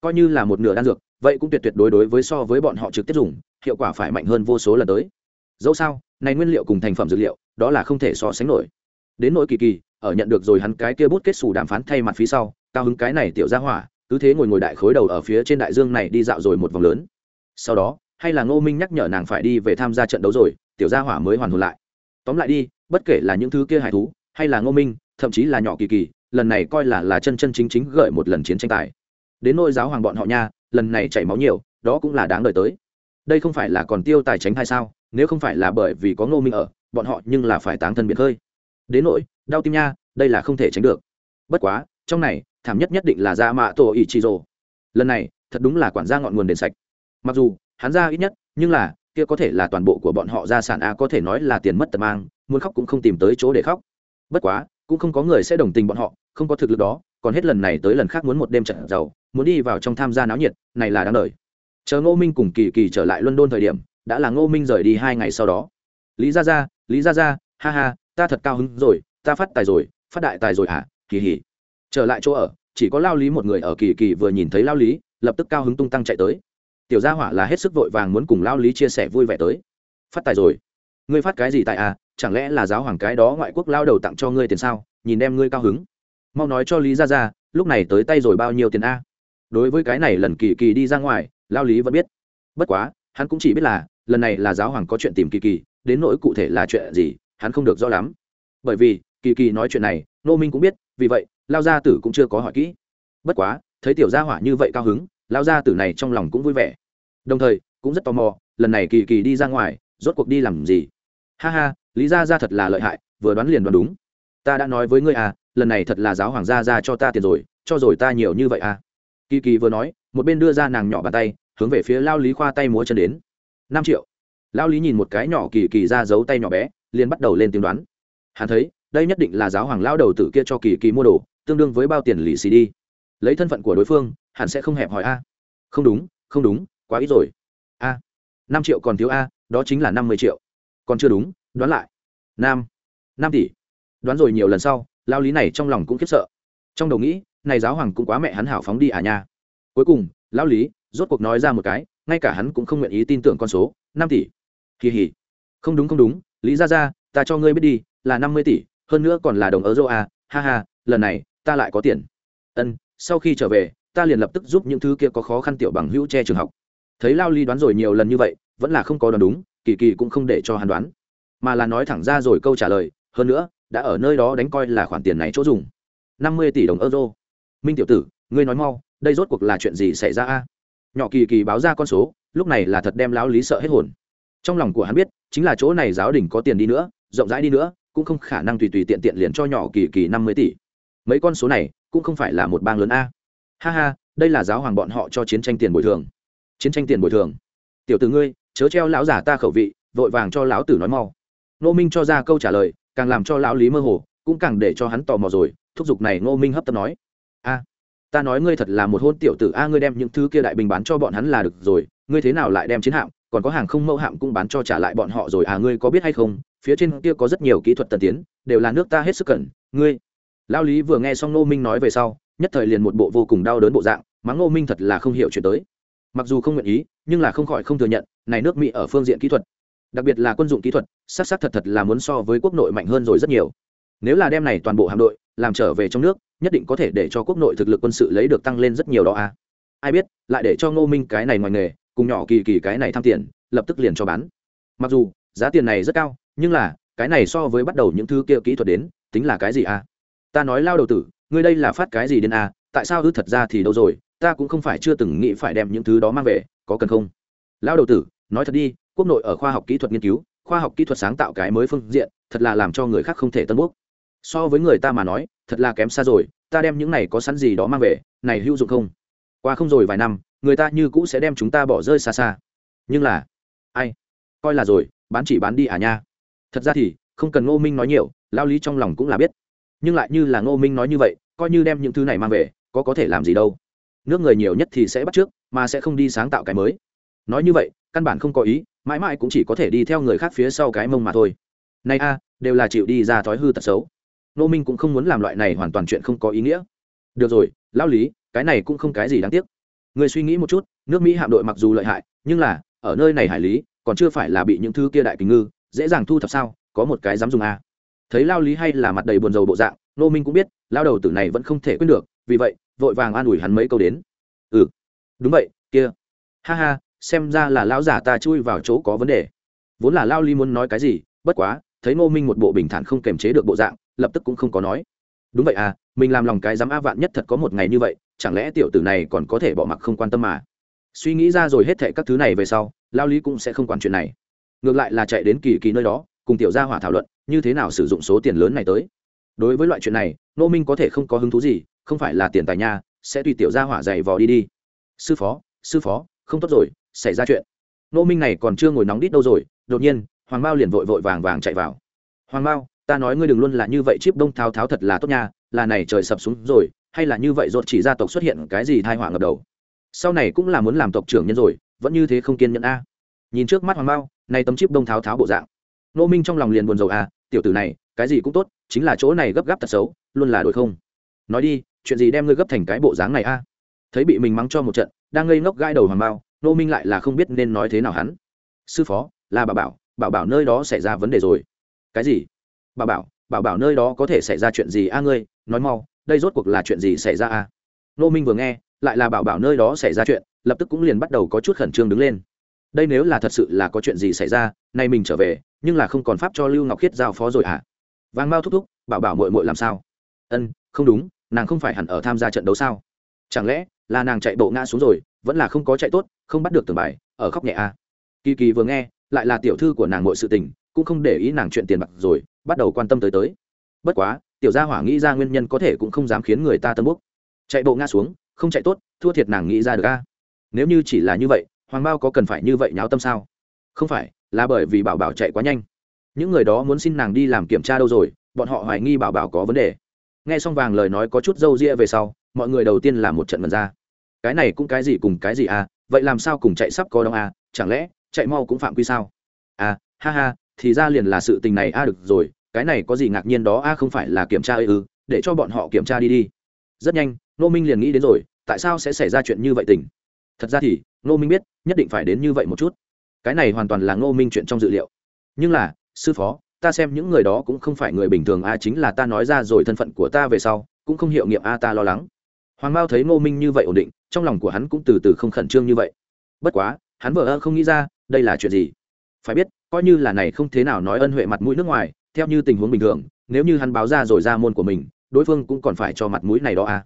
Coi như là một nửa đan dược, vậy cũng tuyệt tuyệt đối đối với so với bọn họ trực tiếp dùng, hiệu quả phải mạnh hơn vô số lần tới dẫu sao, này nguyên liệu cùng thành phẩm dược liệu, đó là không thể so sánh nổi. Đến nỗi kỳ kỳ, ở nhận được rồi hắn cái kia bút kết xù đàm phán thay mặt phía sau, cao hứng cái này tiểu ra hỏa, cứ thế ngồi ngồi đại khối đầu ở phía trên đại dương này đi dạo rồi một vòng lớn. Sau đó, hay là ngô minh nhắc nhở nàng phải đi về tham gia trận đấu rồi, tiểu gia hỏa mới hoàn hồn lại. Tóm lại đi, bất kể là những thứ kia hải thú, hay là ngô minh, thậm chí là nhỏ kỳ kỳ, lần này coi là là chân chân chính chính gợi một lần chiến tranh tài. Đến nôi giáo hoàng bọn họ nha, lần này chảy máu nhiều, đó cũng là đáng đời tới. Đây không phải là còn tiêu tài tránh hay sao? Nếu không phải là bởi vì có ngô minh ở, bọn họ nhưng là phải táng thân biệt hơi. Đến nỗi, đau tim nha, đây là không thể tránh được. Bất quá, trong này, thảm nhất nhất định là ra mạ tổ ý chi rồ lần này, thật đúng là quản gia ngọn nguồn đền sạch. Mặc dù, hắn ra ít nhất, nhưng là, kia có thể là toàn bộ của bọn họ gia sản a có thể nói là tiền mất tật mang, muốn khóc cũng không tìm tới chỗ để khóc. Bất quá, cũng không có người sẽ đồng tình bọn họ, không có thực lực đó, còn hết lần này tới lần khác muốn một đêm trận giàu, muốn đi vào trong tham gia náo nhiệt, này là đáng đời. Chờ ngô minh cùng kỳ kỳ trở lại london thời điểm đã là ngô minh rời đi hai ngày sau đó. Lý ra ra lý ra ra ha ha, ta thật cao hứng rồi, ta phát tài rồi, phát đại tài rồi hả? Kỳ hỉ trở lại chỗ ở, chỉ có lao lý một người ở kỳ kỳ vừa nhìn thấy lao lý, lập tức cao hứng tung tăng chạy tới. Tiểu gia hỏa là hết sức vội vàng muốn cùng lao lý chia sẻ vui vẻ tới. Phát tài rồi. Ngươi phát cái gì tại à? Chẳng lẽ là giáo hoàng cái đó ngoại quốc lao đầu tặng cho ngươi tiền sao? Nhìn đem ngươi cao hứng. Mau nói cho lý ra ra lúc này tới tay rồi bao nhiêu tiền a? Đối với cái này lần kỳ kỳ đi ra ngoài, lao lý vẫn biết. Bất quá, hắn cũng chỉ biết là lần này là giáo hoàng có chuyện tìm kỳ kỳ, đến nỗi cụ thể là chuyện gì, hắn không được rõ lắm. Bởi vì, kỳ kỳ nói chuyện này nô minh cũng biết, vì vậy, lao gia tử cũng chưa có hỏi kỹ. Bất quá, thấy tiểu gia hỏa như vậy cao hứng, lao gia tử này trong lòng cũng vui vẻ. Đồng thời, cũng rất tò mò, lần này kỳ kỳ đi ra ngoài, rốt cuộc đi làm gì? Ha ha, lý gia gia thật là lợi hại, vừa đoán liền đoán đúng. Ta đã nói với ngươi à lần này thật là giáo hoàng gia ra cho ta tiền rồi, cho rồi ta nhiều như vậy à. Kỳ kỳ vừa nói, một bên đưa ra nàng nhỏ bàn tay, hướng về phía lao lý khoa tay múa chân đến năm triệu. Lao lý nhìn một cái nhỏ kỳ kỳ ra giấu tay nhỏ bé, liền bắt đầu lên tiếng đoán. Hắn thấy, đây nhất định là giáo hoàng lao đầu tử kia cho kỳ kỳ mua đồ, tương đương với bao tiền lì xì đi. Lấy thân phận của đối phương, hẳn sẽ không hẹp hỏi a. Không đúng không đúng, quá ít rồi. A. Năm triệu còn thiếu a, đó chính là năm mươi triệu. Còn chưa đúng, đoán lại. Năm năm tỷ. Đoán rồi nhiều lần sau lao lý này trong lòng cũng khiếp sợ. Trong đầu nghĩ, này giáo hoàng cũng quá mẹ hắn hảo phóng đi à nha. Cuối cùng lao lý rốt cuộc nói ra một cái ngay cả hắn cũng không nguyện ý tin tưởng con số năm tỷ. Kỳ hỉ không đúng không đúng lý ra ra ta cho ngươi biết đi là năm mươi tỷ hơn nữa còn là đồng euro à, ha ha lần này ta lại có tiền. Ân sau khi trở về ta liền lập tức giúp những thứ kia có khó khăn tiểu bằng hữu che trường học. Thấy lao ly đoán rồi nhiều lần như vậy vẫn là không có đoán đúng kỳ kỳ cũng không để cho hắn đoán. Mà là nói thẳng ra rồi câu trả lời hơn nữa đã ở nơi đó đánh coi là khoản tiền này chỗ dùng. Năm mươi tỷ đồng euro. Minh tiểu tử ngươi nói mau đây rốt cuộc là chuyện gì xảy ra a? Nhỏ kỳ kỳ báo ra con số, lúc này là thật đem lão lý sợ hết hồn. Trong lòng của hắn biết, chính là chỗ này giáo đình có tiền đi nữa, rộng rãi đi nữa, cũng không khả năng tùy tùy tiện tiện liền cho nhỏ kỳ kỳ năm mươi tỷ. Mấy con số này, cũng không phải là một bang lớn a. Ha ha, đây là giáo hoàng bọn họ cho chiến tranh tiền bồi thường. Chiến tranh tiền bồi thường. Tiểu tử ngươi, chớ treo lão giả ta khẩu vị, vội vàng cho lão tử nói mau. Nô minh cho ra câu trả lời, càng làm cho lão lý mơ hồ, cũng càng để cho hắn tò mò rồi, thúc giục này nô minh hấp tấp nói. A ta nói ngươi thật là một hôn tiểu tử, a, ngươi đem những thứ kia đại bình bán cho bọn hắn là được rồi, ngươi thế nào lại đem chiến hạm, còn có hàng không mẫu hạm cũng bán cho trả lại bọn họ rồi à ngươi có biết hay không, phía trên kia có rất nhiều kỹ thuật tân tiến, đều là nước ta hết sức cần, ngươi. Lao lý vừa nghe xong nô minh nói về sau, nhất thời liền một bộ vô cùng đau đớn bộ dạng mắng nô minh thật là không hiểu chuyện tới. Mặc dù không nguyện ý, nhưng là không khỏi không thừa nhận, này nước mỹ ở phương diện kỹ thuật, đặc biệt là quân dụng kỹ thuật s á c s á c thật thật là muốn so với quốc nội mạnh hơn rồi rất nhiều nếu là đem này toàn bộ hạm đội làm trở về trong nước, nhất định có thể để cho quốc nội thực lực quân sự lấy được tăng lên rất nhiều đó à. Ai biết, lại để cho ngô minh cái này ngoài nghề, cùng nhỏ kỳ kỳ cái này tham tiền, lập tức liền cho bán. Mặc dù, giá tiền này rất cao, nhưng là, cái này so với bắt đầu những thứ kia kỹ thuật đến, tính là cái gì à? Ta nói lao đầu tử, ngươi đây là phát cái gì đến à? Tại sao ư thật ra thì đâu rồi? Ta cũng không phải chưa từng nghĩ phải đem những thứ đó mang về, có cần không? Lao đầu tử, nói thật đi, quốc nội ở khoa học kỹ thuật nghiên cứu, khoa học kỹ thuật sáng tạo cái mới phương diện, thật là làm cho người khác không thể tân quốc so với người ta mà nói, thật là kém xa rồi, ta đem những này có sẵn gì đó mang về, này hữu dụng không? Qua không rồi vài năm, người ta như cũ sẽ đem chúng ta bỏ rơi xa xa. Nhưng là, ai? Coi là rồi, bán chỉ bán đi à nha. Thật ra thì, không cần ngô minh nói nhiều lao lý trong lòng cũng là biết. Nhưng lại như là ngô minh nói như vậy, coi như đem những thứ này mang về, có có thể làm gì đâu. Nước người nhiều nhất thì sẽ bắt trước, mà sẽ không đi sáng tạo cái mới. Nói như vậy, căn bản không có ý, mãi mãi cũng chỉ có thể đi theo người khác phía sau cái mông mà thôi. Nay a, đều là chịu đi ra thói hư tật xấu nô minh cũng không muốn làm loại này hoàn toàn chuyện không có ý nghĩa. Được rồi, lão lý, cái này cũng không cái gì đáng tiếc. Người suy nghĩ một chút, nước mỹ hạm đội mặc dù lợi hại, nhưng là, ở nơi này hải lý, còn chưa phải là bị những thứ kia đại kính ngư, dễ dàng thu thập sao, có một cái dám dùng a thấy lao lý hay là mặt đầy buồn rầu bộ dạng, nô minh cũng biết lao đầu tử này vẫn không thể quên được, vì vậy, vội vàng an ủi hắn mấy câu đến. Ừ đúng vậy, kia. Ha ha, xem ra là lão giả ta chui vào chỗ có vấn đề. Vốn là lao lý muốn nói cái gì, bất quá thấy nô minh một bộ bình thản không kềm chế được bộ dạng, lập tức cũng không có nói. Đúng vậy à mình làm lòng cái dám a vạn nhất thật có một ngày như vậy, chẳng lẽ tiểu tử này còn có thể bỏ mặc không quan tâm mà? Suy nghĩ ra rồi hết thệ các thứ này về sau, lao lý cũng sẽ không quản chuyện này. Ngược lại là chạy đến kỳ kỳ nơi đó, cùng tiểu gia hỏa thảo luận, như thế nào sử dụng số tiền lớn này tới. Đối với loại chuyện này nô minh có thể không có hứng thú gì, không phải là tiền tài nha, sẽ tùy tiểu gia hỏa dày vò đi đi. Sư phó sư phó, không tốt rồi, xảy ra chuyện. Nô minh này còn chưa ngồi nóng đít đâu rồi, đột nhiên hoàng mao liền vội vội vàng vàng chạy vào. Hoàng mao, ta nói ngươi đừng luôn là như vậy, chip đông tháo tháo thật là tốt nha, là này trời sập xuống rồi, hay là như vậy rột chỉ gia tộc xuất hiện cái gì thai họa ngập đầu? Sau này cũng là muốn làm tộc trưởng nhân rồi, vẫn như thế không kiên nhẫn a. Nhìn trước mắt hoàng mao nay tấm chip đông tháo tháo bộ dạng nô minh trong lòng liền buồn rầu a, tiểu tử này, cái gì cũng tốt, chính là chỗ này gấp gáp thật xấu, luôn là đổi không. Nói đi, chuyện gì đem ngươi gấp thành cái bộ dáng này a? Thấy bị mình mắng cho một trận, đang ngây ngốc gai đầu hoàng mao nô minh lại là không biết nên nói thế nào hắn. Sư phó, là bà bảo bảo bảo nơi đó xảy ra vấn đề rồi. Cái gì? Bảo bảo bảo bảo nơi đó có thể xảy ra chuyện gì a ngươi? Nói mau, đây rốt cuộc là chuyện gì xảy ra a? Nô minh vừa nghe, lại là bảo bảo nơi đó xảy ra chuyện, lập tức cũng liền bắt đầu có chút khẩn trương đứng lên. Đây nếu là thật sự là có chuyện gì xảy ra, nay mình trở về, nhưng là không còn pháp cho lưu ngọc khiết giao phó rồi à? Vàng mao thúc thúc, bảo bảo mội mội làm sao? Ân, không đúng, nàng không phải hẳn ở tham gia trận đấu sao? Chẳng lẽ là nàng chạy bộ ngã xuống rồi, vẫn là không có chạy tốt, không bắt được tường bài, ở khóc nhẹ à? Kỳ kỳ vừa nghe lại là tiểu thư của nàng mọi sự tình, cũng không để ý nàng chuyện tiền bạc rồi, bắt đầu quan tâm tới tới. Bất quá, tiểu gia hỏa nghĩ ra nguyên nhân có thể cũng không dám khiến người ta tâm búc chạy bộ ngã xuống, không chạy tốt, thua thiệt nàng nghĩ ra được a. Nếu như chỉ là như vậy, hoàng bao có cần phải như vậy nháo tâm sao? Không phải, là bởi vì bảo bảo chạy quá nhanh. Những người đó muốn xin nàng đi làm kiểm tra đâu rồi, bọn họ hoài nghi bảo bảo có vấn đề. Nghe xong vàng lời nói có chút dâu ria về sau, mọi người đầu tiên là một trận mần ra. Cái này cũng cái gì cùng cái gì à vậy làm sao cùng chạy sắp có đông à chẳng lẽ chạy mau cũng phạm quy sao? À ha ha, thì ra liền là sự tình này, a, được rồi, cái này có gì ngạc nhiên đó, a, không phải là kiểm tra ư, để cho bọn họ kiểm tra đi đi. Rất nhanh nô minh liền nghĩ đến rồi, tại sao sẽ xảy ra chuyện như vậy tình? Thật ra thì nô minh biết, nhất định phải đến như vậy một chút. Cái này hoàn toàn là ngô minh chuyện trong dự liệu. Nhưng là, sư phó, ta xem những người đó cũng không phải người bình thường, a, chính là ta nói ra rồi thân phận của ta về sau, cũng không hiệu nghiệm, a, ta lo lắng. Hoàng mao thấy ngô minh như vậy ổn định, trong lòng của hắn cũng từ từ không khẩn trương như vậy. Bất quá, hắn vợ ơ không nghĩ ra đây là chuyện gì? Phải biết, coi như là này không thế nào nói ân huệ mặt mũi nước ngoài, theo như tình huống bình thường, nếu như hắn báo ra rồi ra môn của mình, đối phương cũng còn phải cho mặt mũi này đó à?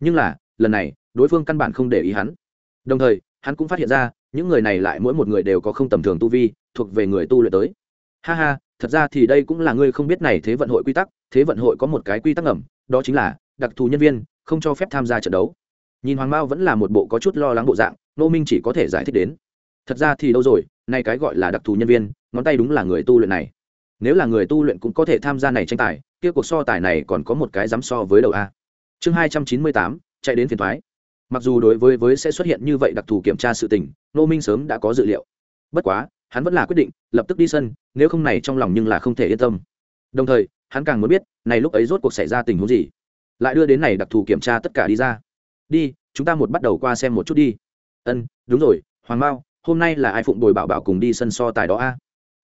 Nhưng là, lần này, đối phương căn bản không để ý hắn. Đồng thời, hắn cũng phát hiện ra, những người này lại mỗi một người đều có không tầm thường tu vi, thuộc về người tu luyện tới. Ha ha, thật ra thì đây cũng là ngươi không biết này thế vận hội quy tắc, thế vận hội có một cái quy tắc ẩm đó chính là, đặc thù nhân viên, không cho phép tham gia trận đấu. Nhìn hoàng mao vẫn là một bộ có chút lo lắng bộ dạng nô minh chỉ có thể giải thích đến thật ra thì đâu rồi, nay cái gọi là đặc thù nhân viên, ngón tay đúng là người tu luyện này. Nếu là người tu luyện cũng có thể tham gia này tranh tài, kia cuộc so tài này còn có một cái dám so với đầu a. Chương hai trăm chín mươi tám, chạy đến phiền thoái. Mặc dù đối với với sẽ xuất hiện như vậy đặc thù kiểm tra sự tình nô minh sớm đã có dự liệu. Bất quá, hắn vẫn là quyết định, lập tức đi sân, nếu không này trong lòng nhưng là không thể yên tâm. Đồng thời, hắn càng muốn biết, này lúc ấy rốt cuộc xảy ra tình huống gì. Lại đưa đến này đặc thù kiểm tra tất cả đi ra. Đi, chúng ta một bắt đầu qua xem một chút đi. Ân, đúng rồi, hoàng mao hôm nay là ai phụng bồi bảo bảo cùng đi sân so tài đó a?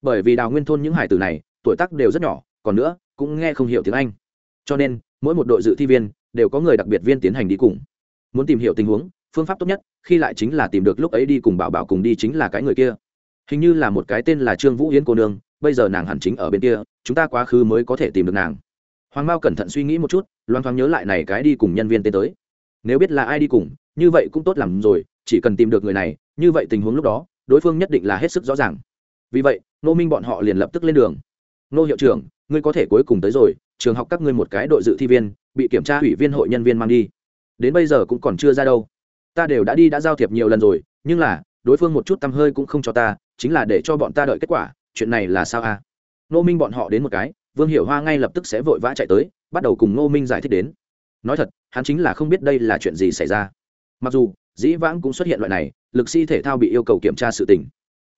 Bởi vì đào nguyên thôn những hải tử này, tuổi tác đều rất nhỏ, còn nữa, cũng nghe không hiểu tiếng anh. Cho nên, mỗi một đội dự thi viên đều có người đặc biệt viên tiến hành đi cùng. Muốn tìm hiểu tình huống, phương pháp tốt nhất, khi lại chính là tìm được lúc ấy đi cùng bảo bảo cùng đi chính là cái người kia. Hình như là một cái tên là trương vũ yến cô nương, bây giờ nàng hẳn chính ở bên kia, chúng ta quá khứ mới có thể tìm được nàng. Hoàng mao cẩn thận suy nghĩ một chút, loan thoáng nhớ lại này cái đi cùng nhân viên tên tới. Nếu biết là ai đi cùng, như vậy cũng tốt làm rồi, chỉ cần tìm được người này như vậy tình huống lúc đó, đối phương nhất định là hết sức rõ ràng. Vì vậy nô minh bọn họ liền lập tức lên đường. Nô hiệu trưởng, ngươi có thể cuối cùng tới rồi, trường học các ngươi một cái đội dự thi viên, bị kiểm tra ủy viên hội nhân viên mang đi. Đến bây giờ cũng còn chưa ra đâu. Ta đều đã đi đã giao thiệp nhiều lần rồi, nhưng là, đối phương một chút tăm hơi cũng không cho ta, chính là để cho bọn ta đợi kết quả, chuyện này là sao a? À? nô minh bọn họ đến một cái, vương hiểu hoa ngay lập tức sẽ vội vã chạy tới, bắt đầu cùng nô minh giải thích đến. Nói thật, hắn chính là không biết đây là chuyện gì xảy ra. Mặc dù, dĩ vãng cũng xuất hiện loại này lực sĩ thể thao bị yêu cầu kiểm tra sự tình.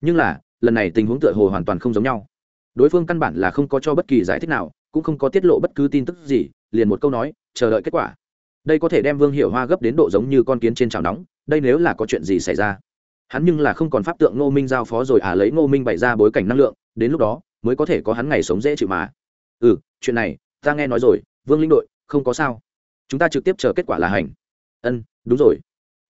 Nhưng là, lần này tình huống tựa hồ hoàn toàn không giống nhau. Đối phương căn bản là không có cho bất kỳ giải thích nào, cũng không có tiết lộ bất cứ tin tức gì, liền một câu nói, chờ đợi kết quả. Đây có thể đem vương hiểu hoa gấp đến độ giống như con kiến trên chảo nóng, đây nếu là có chuyện gì xảy ra. Hắn nhưng là không còn pháp tượng ngô minh giao phó rồi à lấy ngô minh bày ra bối cảnh năng lượng, đến lúc đó, mới có thể có hắn ngày sống dễ chịu mà. Ừ chuyện này, ta nghe nói rồi, vương linh đội, không có sao. Chúng ta trực tiếp chờ kết quả là hành. Ân, đúng rồi.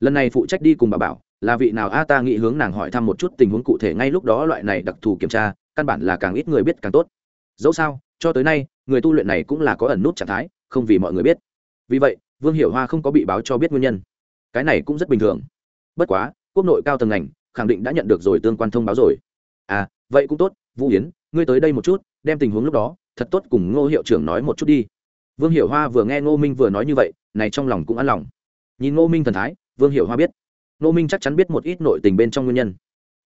Lần này phụ trách đi cùng bà bảo là vị nào? A, ta nghĩ hướng nàng hỏi thăm một chút tình huống cụ thể ngay lúc đó loại này đặc thù kiểm tra, căn bản là càng ít người biết càng tốt. Dẫu sao, cho tới nay, người tu luyện này cũng là có ẩn nút trạng thái, không vì mọi người biết. Vì vậy, vương hiểu hoa không có bị báo cho biết nguyên nhân. Cái này cũng rất bình thường. Bất quá, quốc nội cao tầng ngành, khẳng định đã nhận được rồi tương quan thông báo rồi. À vậy cũng tốt, vũ yến, ngươi tới đây một chút, đem tình huống lúc đó, thật tốt cùng ngô hiệu trưởng nói một chút đi. Vương hiểu hoa vừa nghe ngô minh vừa nói như vậy, này trong lòng cũng an lòng. Nhìn ngô minh thần thái, vương hiểu hoa biết ngô minh chắc chắn biết một ít nội tình bên trong nguyên nhân.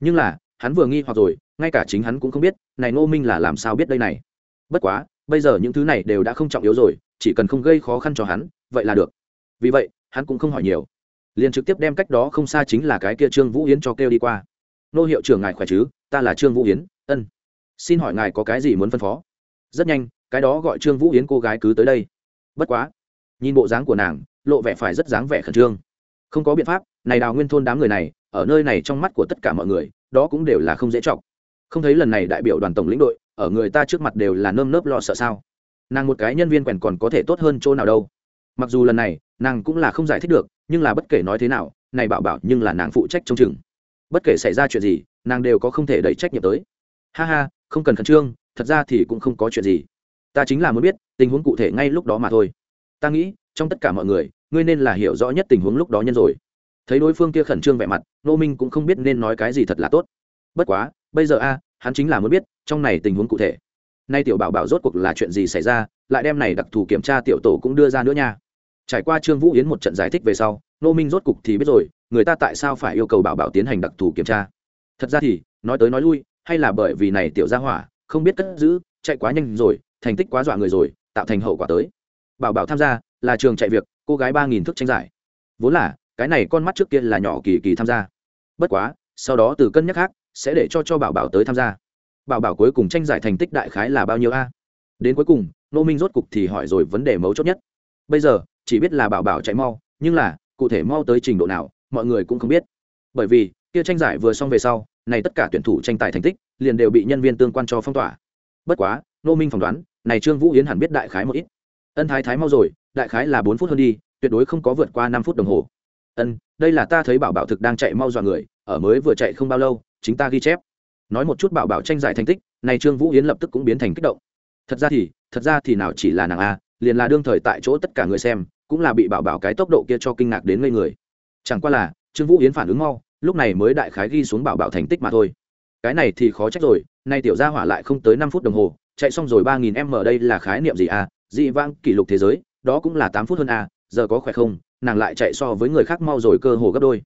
Nhưng là, hắn vừa nghi hoặc rồi, ngay cả chính hắn cũng không biết, này ngô minh là làm sao biết đây này. Bất quá, bây giờ những thứ này đều đã không trọng yếu rồi, chỉ cần không gây khó khăn cho hắn, vậy là được. Vì vậy, hắn cũng không hỏi nhiều. Liền trực tiếp đem cách đó không xa chính là cái kia trương vũ yến cho kêu đi qua. Nô hiệu trưởng ngài khỏe chứ? Ta là trương vũ yến, ân. Xin hỏi ngài có cái gì muốn phân phó? Rất nhanh, cái đó gọi trương vũ yến cô gái cứ tới đây. Bất quá, nhìn bộ dáng của nàng, lộ vẻ phải rất dáng vẻ khẩn trương. Không có biện pháp này đào nguyên thôn đám người này, ở nơi này trong mắt của tất cả mọi người, đó cũng đều là không dễ trọng không thấy lần này đại biểu đoàn tổng lĩnh đội, ở người ta trước mặt đều là nơm nớp lo sợ sao? Nàng một cái nhân viên quèn còn có thể tốt hơn chỗ nào đâu? Mặc dù lần này, nàng cũng là không giải thích được, nhưng là bất kể nói thế nào, này bảo bảo nhưng là nàng phụ trách trông chừng. Bất kể xảy ra chuyện gì, nàng đều có không thể đẩy trách nhiệm tới. Ha ha, không cần khẩn trương, thật ra thì cũng không có chuyện gì. Ta chính là muốn biết, tình huống cụ thể ngay lúc đó mà thôi. Ta nghĩ, trong tất cả mọi người, ngươi nên là hiểu rõ nhất tình huống lúc đó nhân rồi thấy đối phương kia khẩn trương vẻ mặt nô minh cũng không biết nên nói cái gì thật là tốt. Bất quá, bây giờ a, hắn chính là muốn biết, trong này tình huống cụ thể. Nay tiểu bảo bảo rốt cuộc là chuyện gì xảy ra, lại đem này đặc thù kiểm tra tiểu tổ cũng đưa ra nữa nha. Trải qua trương vũ yến một trận giải thích về sau nô minh rốt cục thì biết rồi, người ta tại sao phải yêu cầu bảo bảo tiến hành đặc thù kiểm tra. Thật ra thì, nói tới nói lui, hay là bởi vì này tiểu gia hỏa, không biết cất giữ, chạy quá nhanh rồi, thành tích quá dọa người rồi, tạo thành hậu quả tới. Bảo bảo tham gia, là trường chạy việc, cô gái ba nghìn thức tranh giải. Vốn là cái này con mắt trước kia là nhỏ kỳ kỳ tham gia. Bất quá, sau đó từ cân nhắc khác, sẽ để cho cho bảo bảo tới tham gia. Bảo bảo cuối cùng tranh giải thành tích đại khái là bao nhiêu a? Đến cuối cùng nô minh rốt cục thì hỏi rồi vấn đề mấu chốt nhất. Bây giờ, chỉ biết là bảo bảo chạy mau, nhưng là, cụ thể mau tới trình độ nào, mọi người cũng không biết. Bởi vì, kia tranh giải vừa xong về sau, này tất cả tuyển thủ tranh tài thành tích, liền đều bị nhân viên tương quan cho phong tỏa. Bất quá nô minh phỏng đoán, này trương vũ yến hẳn biết đại khái một ít. Ân thái thái mau rồi, đại khái là bốn phút hơn đi, tuyệt đối không có vượt qua năm phút đồng hồ ân, đây là ta thấy bảo bảo thực đang chạy mau dọa người, ở mới vừa chạy không bao lâu, chính ta ghi chép. Nói một chút bảo bảo tranh giải thành tích này trương vũ yến lập tức cũng biến thành kích động. Thật ra thì, thật ra thì nào chỉ là nàng a, liền là đương thời tại chỗ tất cả người xem, cũng là bị bảo bảo cái tốc độ kia cho kinh ngạc đến ngây người. Chẳng qua là, trương vũ yến phản ứng mau, lúc này mới đại khái ghi xuống bảo bảo thành tích mà thôi. Cái này thì khó trách rồi, nay tiểu gia hỏa lại không tới năm phút đồng hồ, chạy xong rồi ba nghìn m đây là khái niệm gì a? Dị vang kỷ lục thế giới, đó cũng là tám phút hơn a giờ có khỏe không, nàng lại chạy so với người khác mau rồi cơ hồ gấp đôi.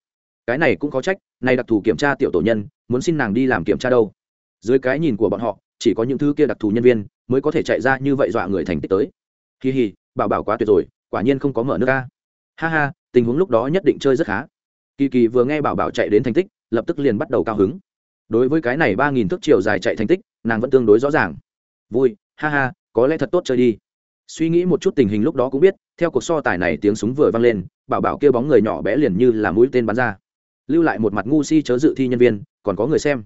Cái này cũng có trách, này đặc thù kiểm tra tiểu tổ nhân, muốn xin nàng đi làm kiểm tra đâu. Dưới cái nhìn của bọn họ, chỉ có những thứ kia đặc thù nhân viên mới có thể chạy ra như vậy dọa người thành tích tới. Kỳ hì bảo bảo quá tuyệt rồi, quả nhiên không có mở nước ca ha ha, tình huống lúc đó nhất định chơi rất khá. Kỳ kỳ vừa nghe bảo bảo chạy đến thành tích, lập tức liền bắt đầu cao hứng. Đối với cái này ba nghìn thước chiều dài chạy thành tích, nàng vẫn tương đối rõ ràng. Vui, ha ha, có lẽ thật tốt chơi đi suy nghĩ một chút tình hình lúc đó cũng biết, theo cuộc so tài này tiếng súng vừa vang lên, bảo bảo kêu bóng người nhỏ bé liền như là mũi tên bắn ra. Lưu lại một mặt ngu si chớ dự thi nhân viên, còn có người xem.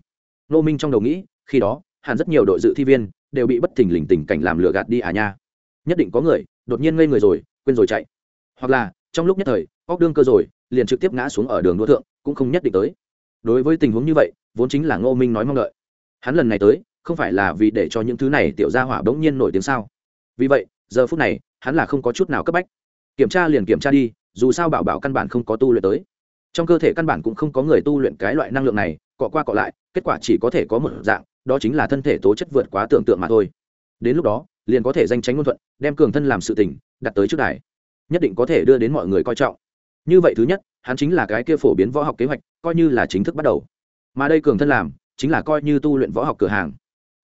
Nô minh trong đầu nghĩ, khi đó, hẳn rất nhiều đội dự thi viên đều bị bất thình lình tình cảnh làm lừa gạt đi à nha. Nhất định có người, đột nhiên ngây người rồi, quên rồi chạy. Hoặc là, trong lúc nhất thời, óc đương cơ rồi, liền trực tiếp ngã xuống ở đường đua thượng, cũng không nhất định tới. Đối với tình huống như vậy, vốn chính là ngô minh nói mong đợi. Hắn lần này tới, không phải là vì để cho những thứ này tiểu gia hỏa bỗng nhiên nổi tiếng sao? Vì vậy giờ phút này, hắn là không có chút nào cấp bách. Kiểm tra liền kiểm tra đi, dù sao bảo bảo căn bản không có tu luyện tới. Trong cơ thể căn bản cũng không có người tu luyện cái loại năng lượng này, cọ qua cọ lại, kết quả chỉ có thể có một dạng, đó chính là thân thể tố chất vượt quá tưởng tượng mà thôi. Đến lúc đó, liền có thể danh tránh ngôn thuận, đem cường thân làm sự tình, đặt tới trước đài. Nhất định có thể đưa đến mọi người coi trọng. Như vậy thứ nhất, hắn chính là cái kia phổ biến võ học kế hoạch, coi như là chính thức bắt đầu. Mà đây cường thân làm, chính là coi như tu luyện võ học cửa hàng.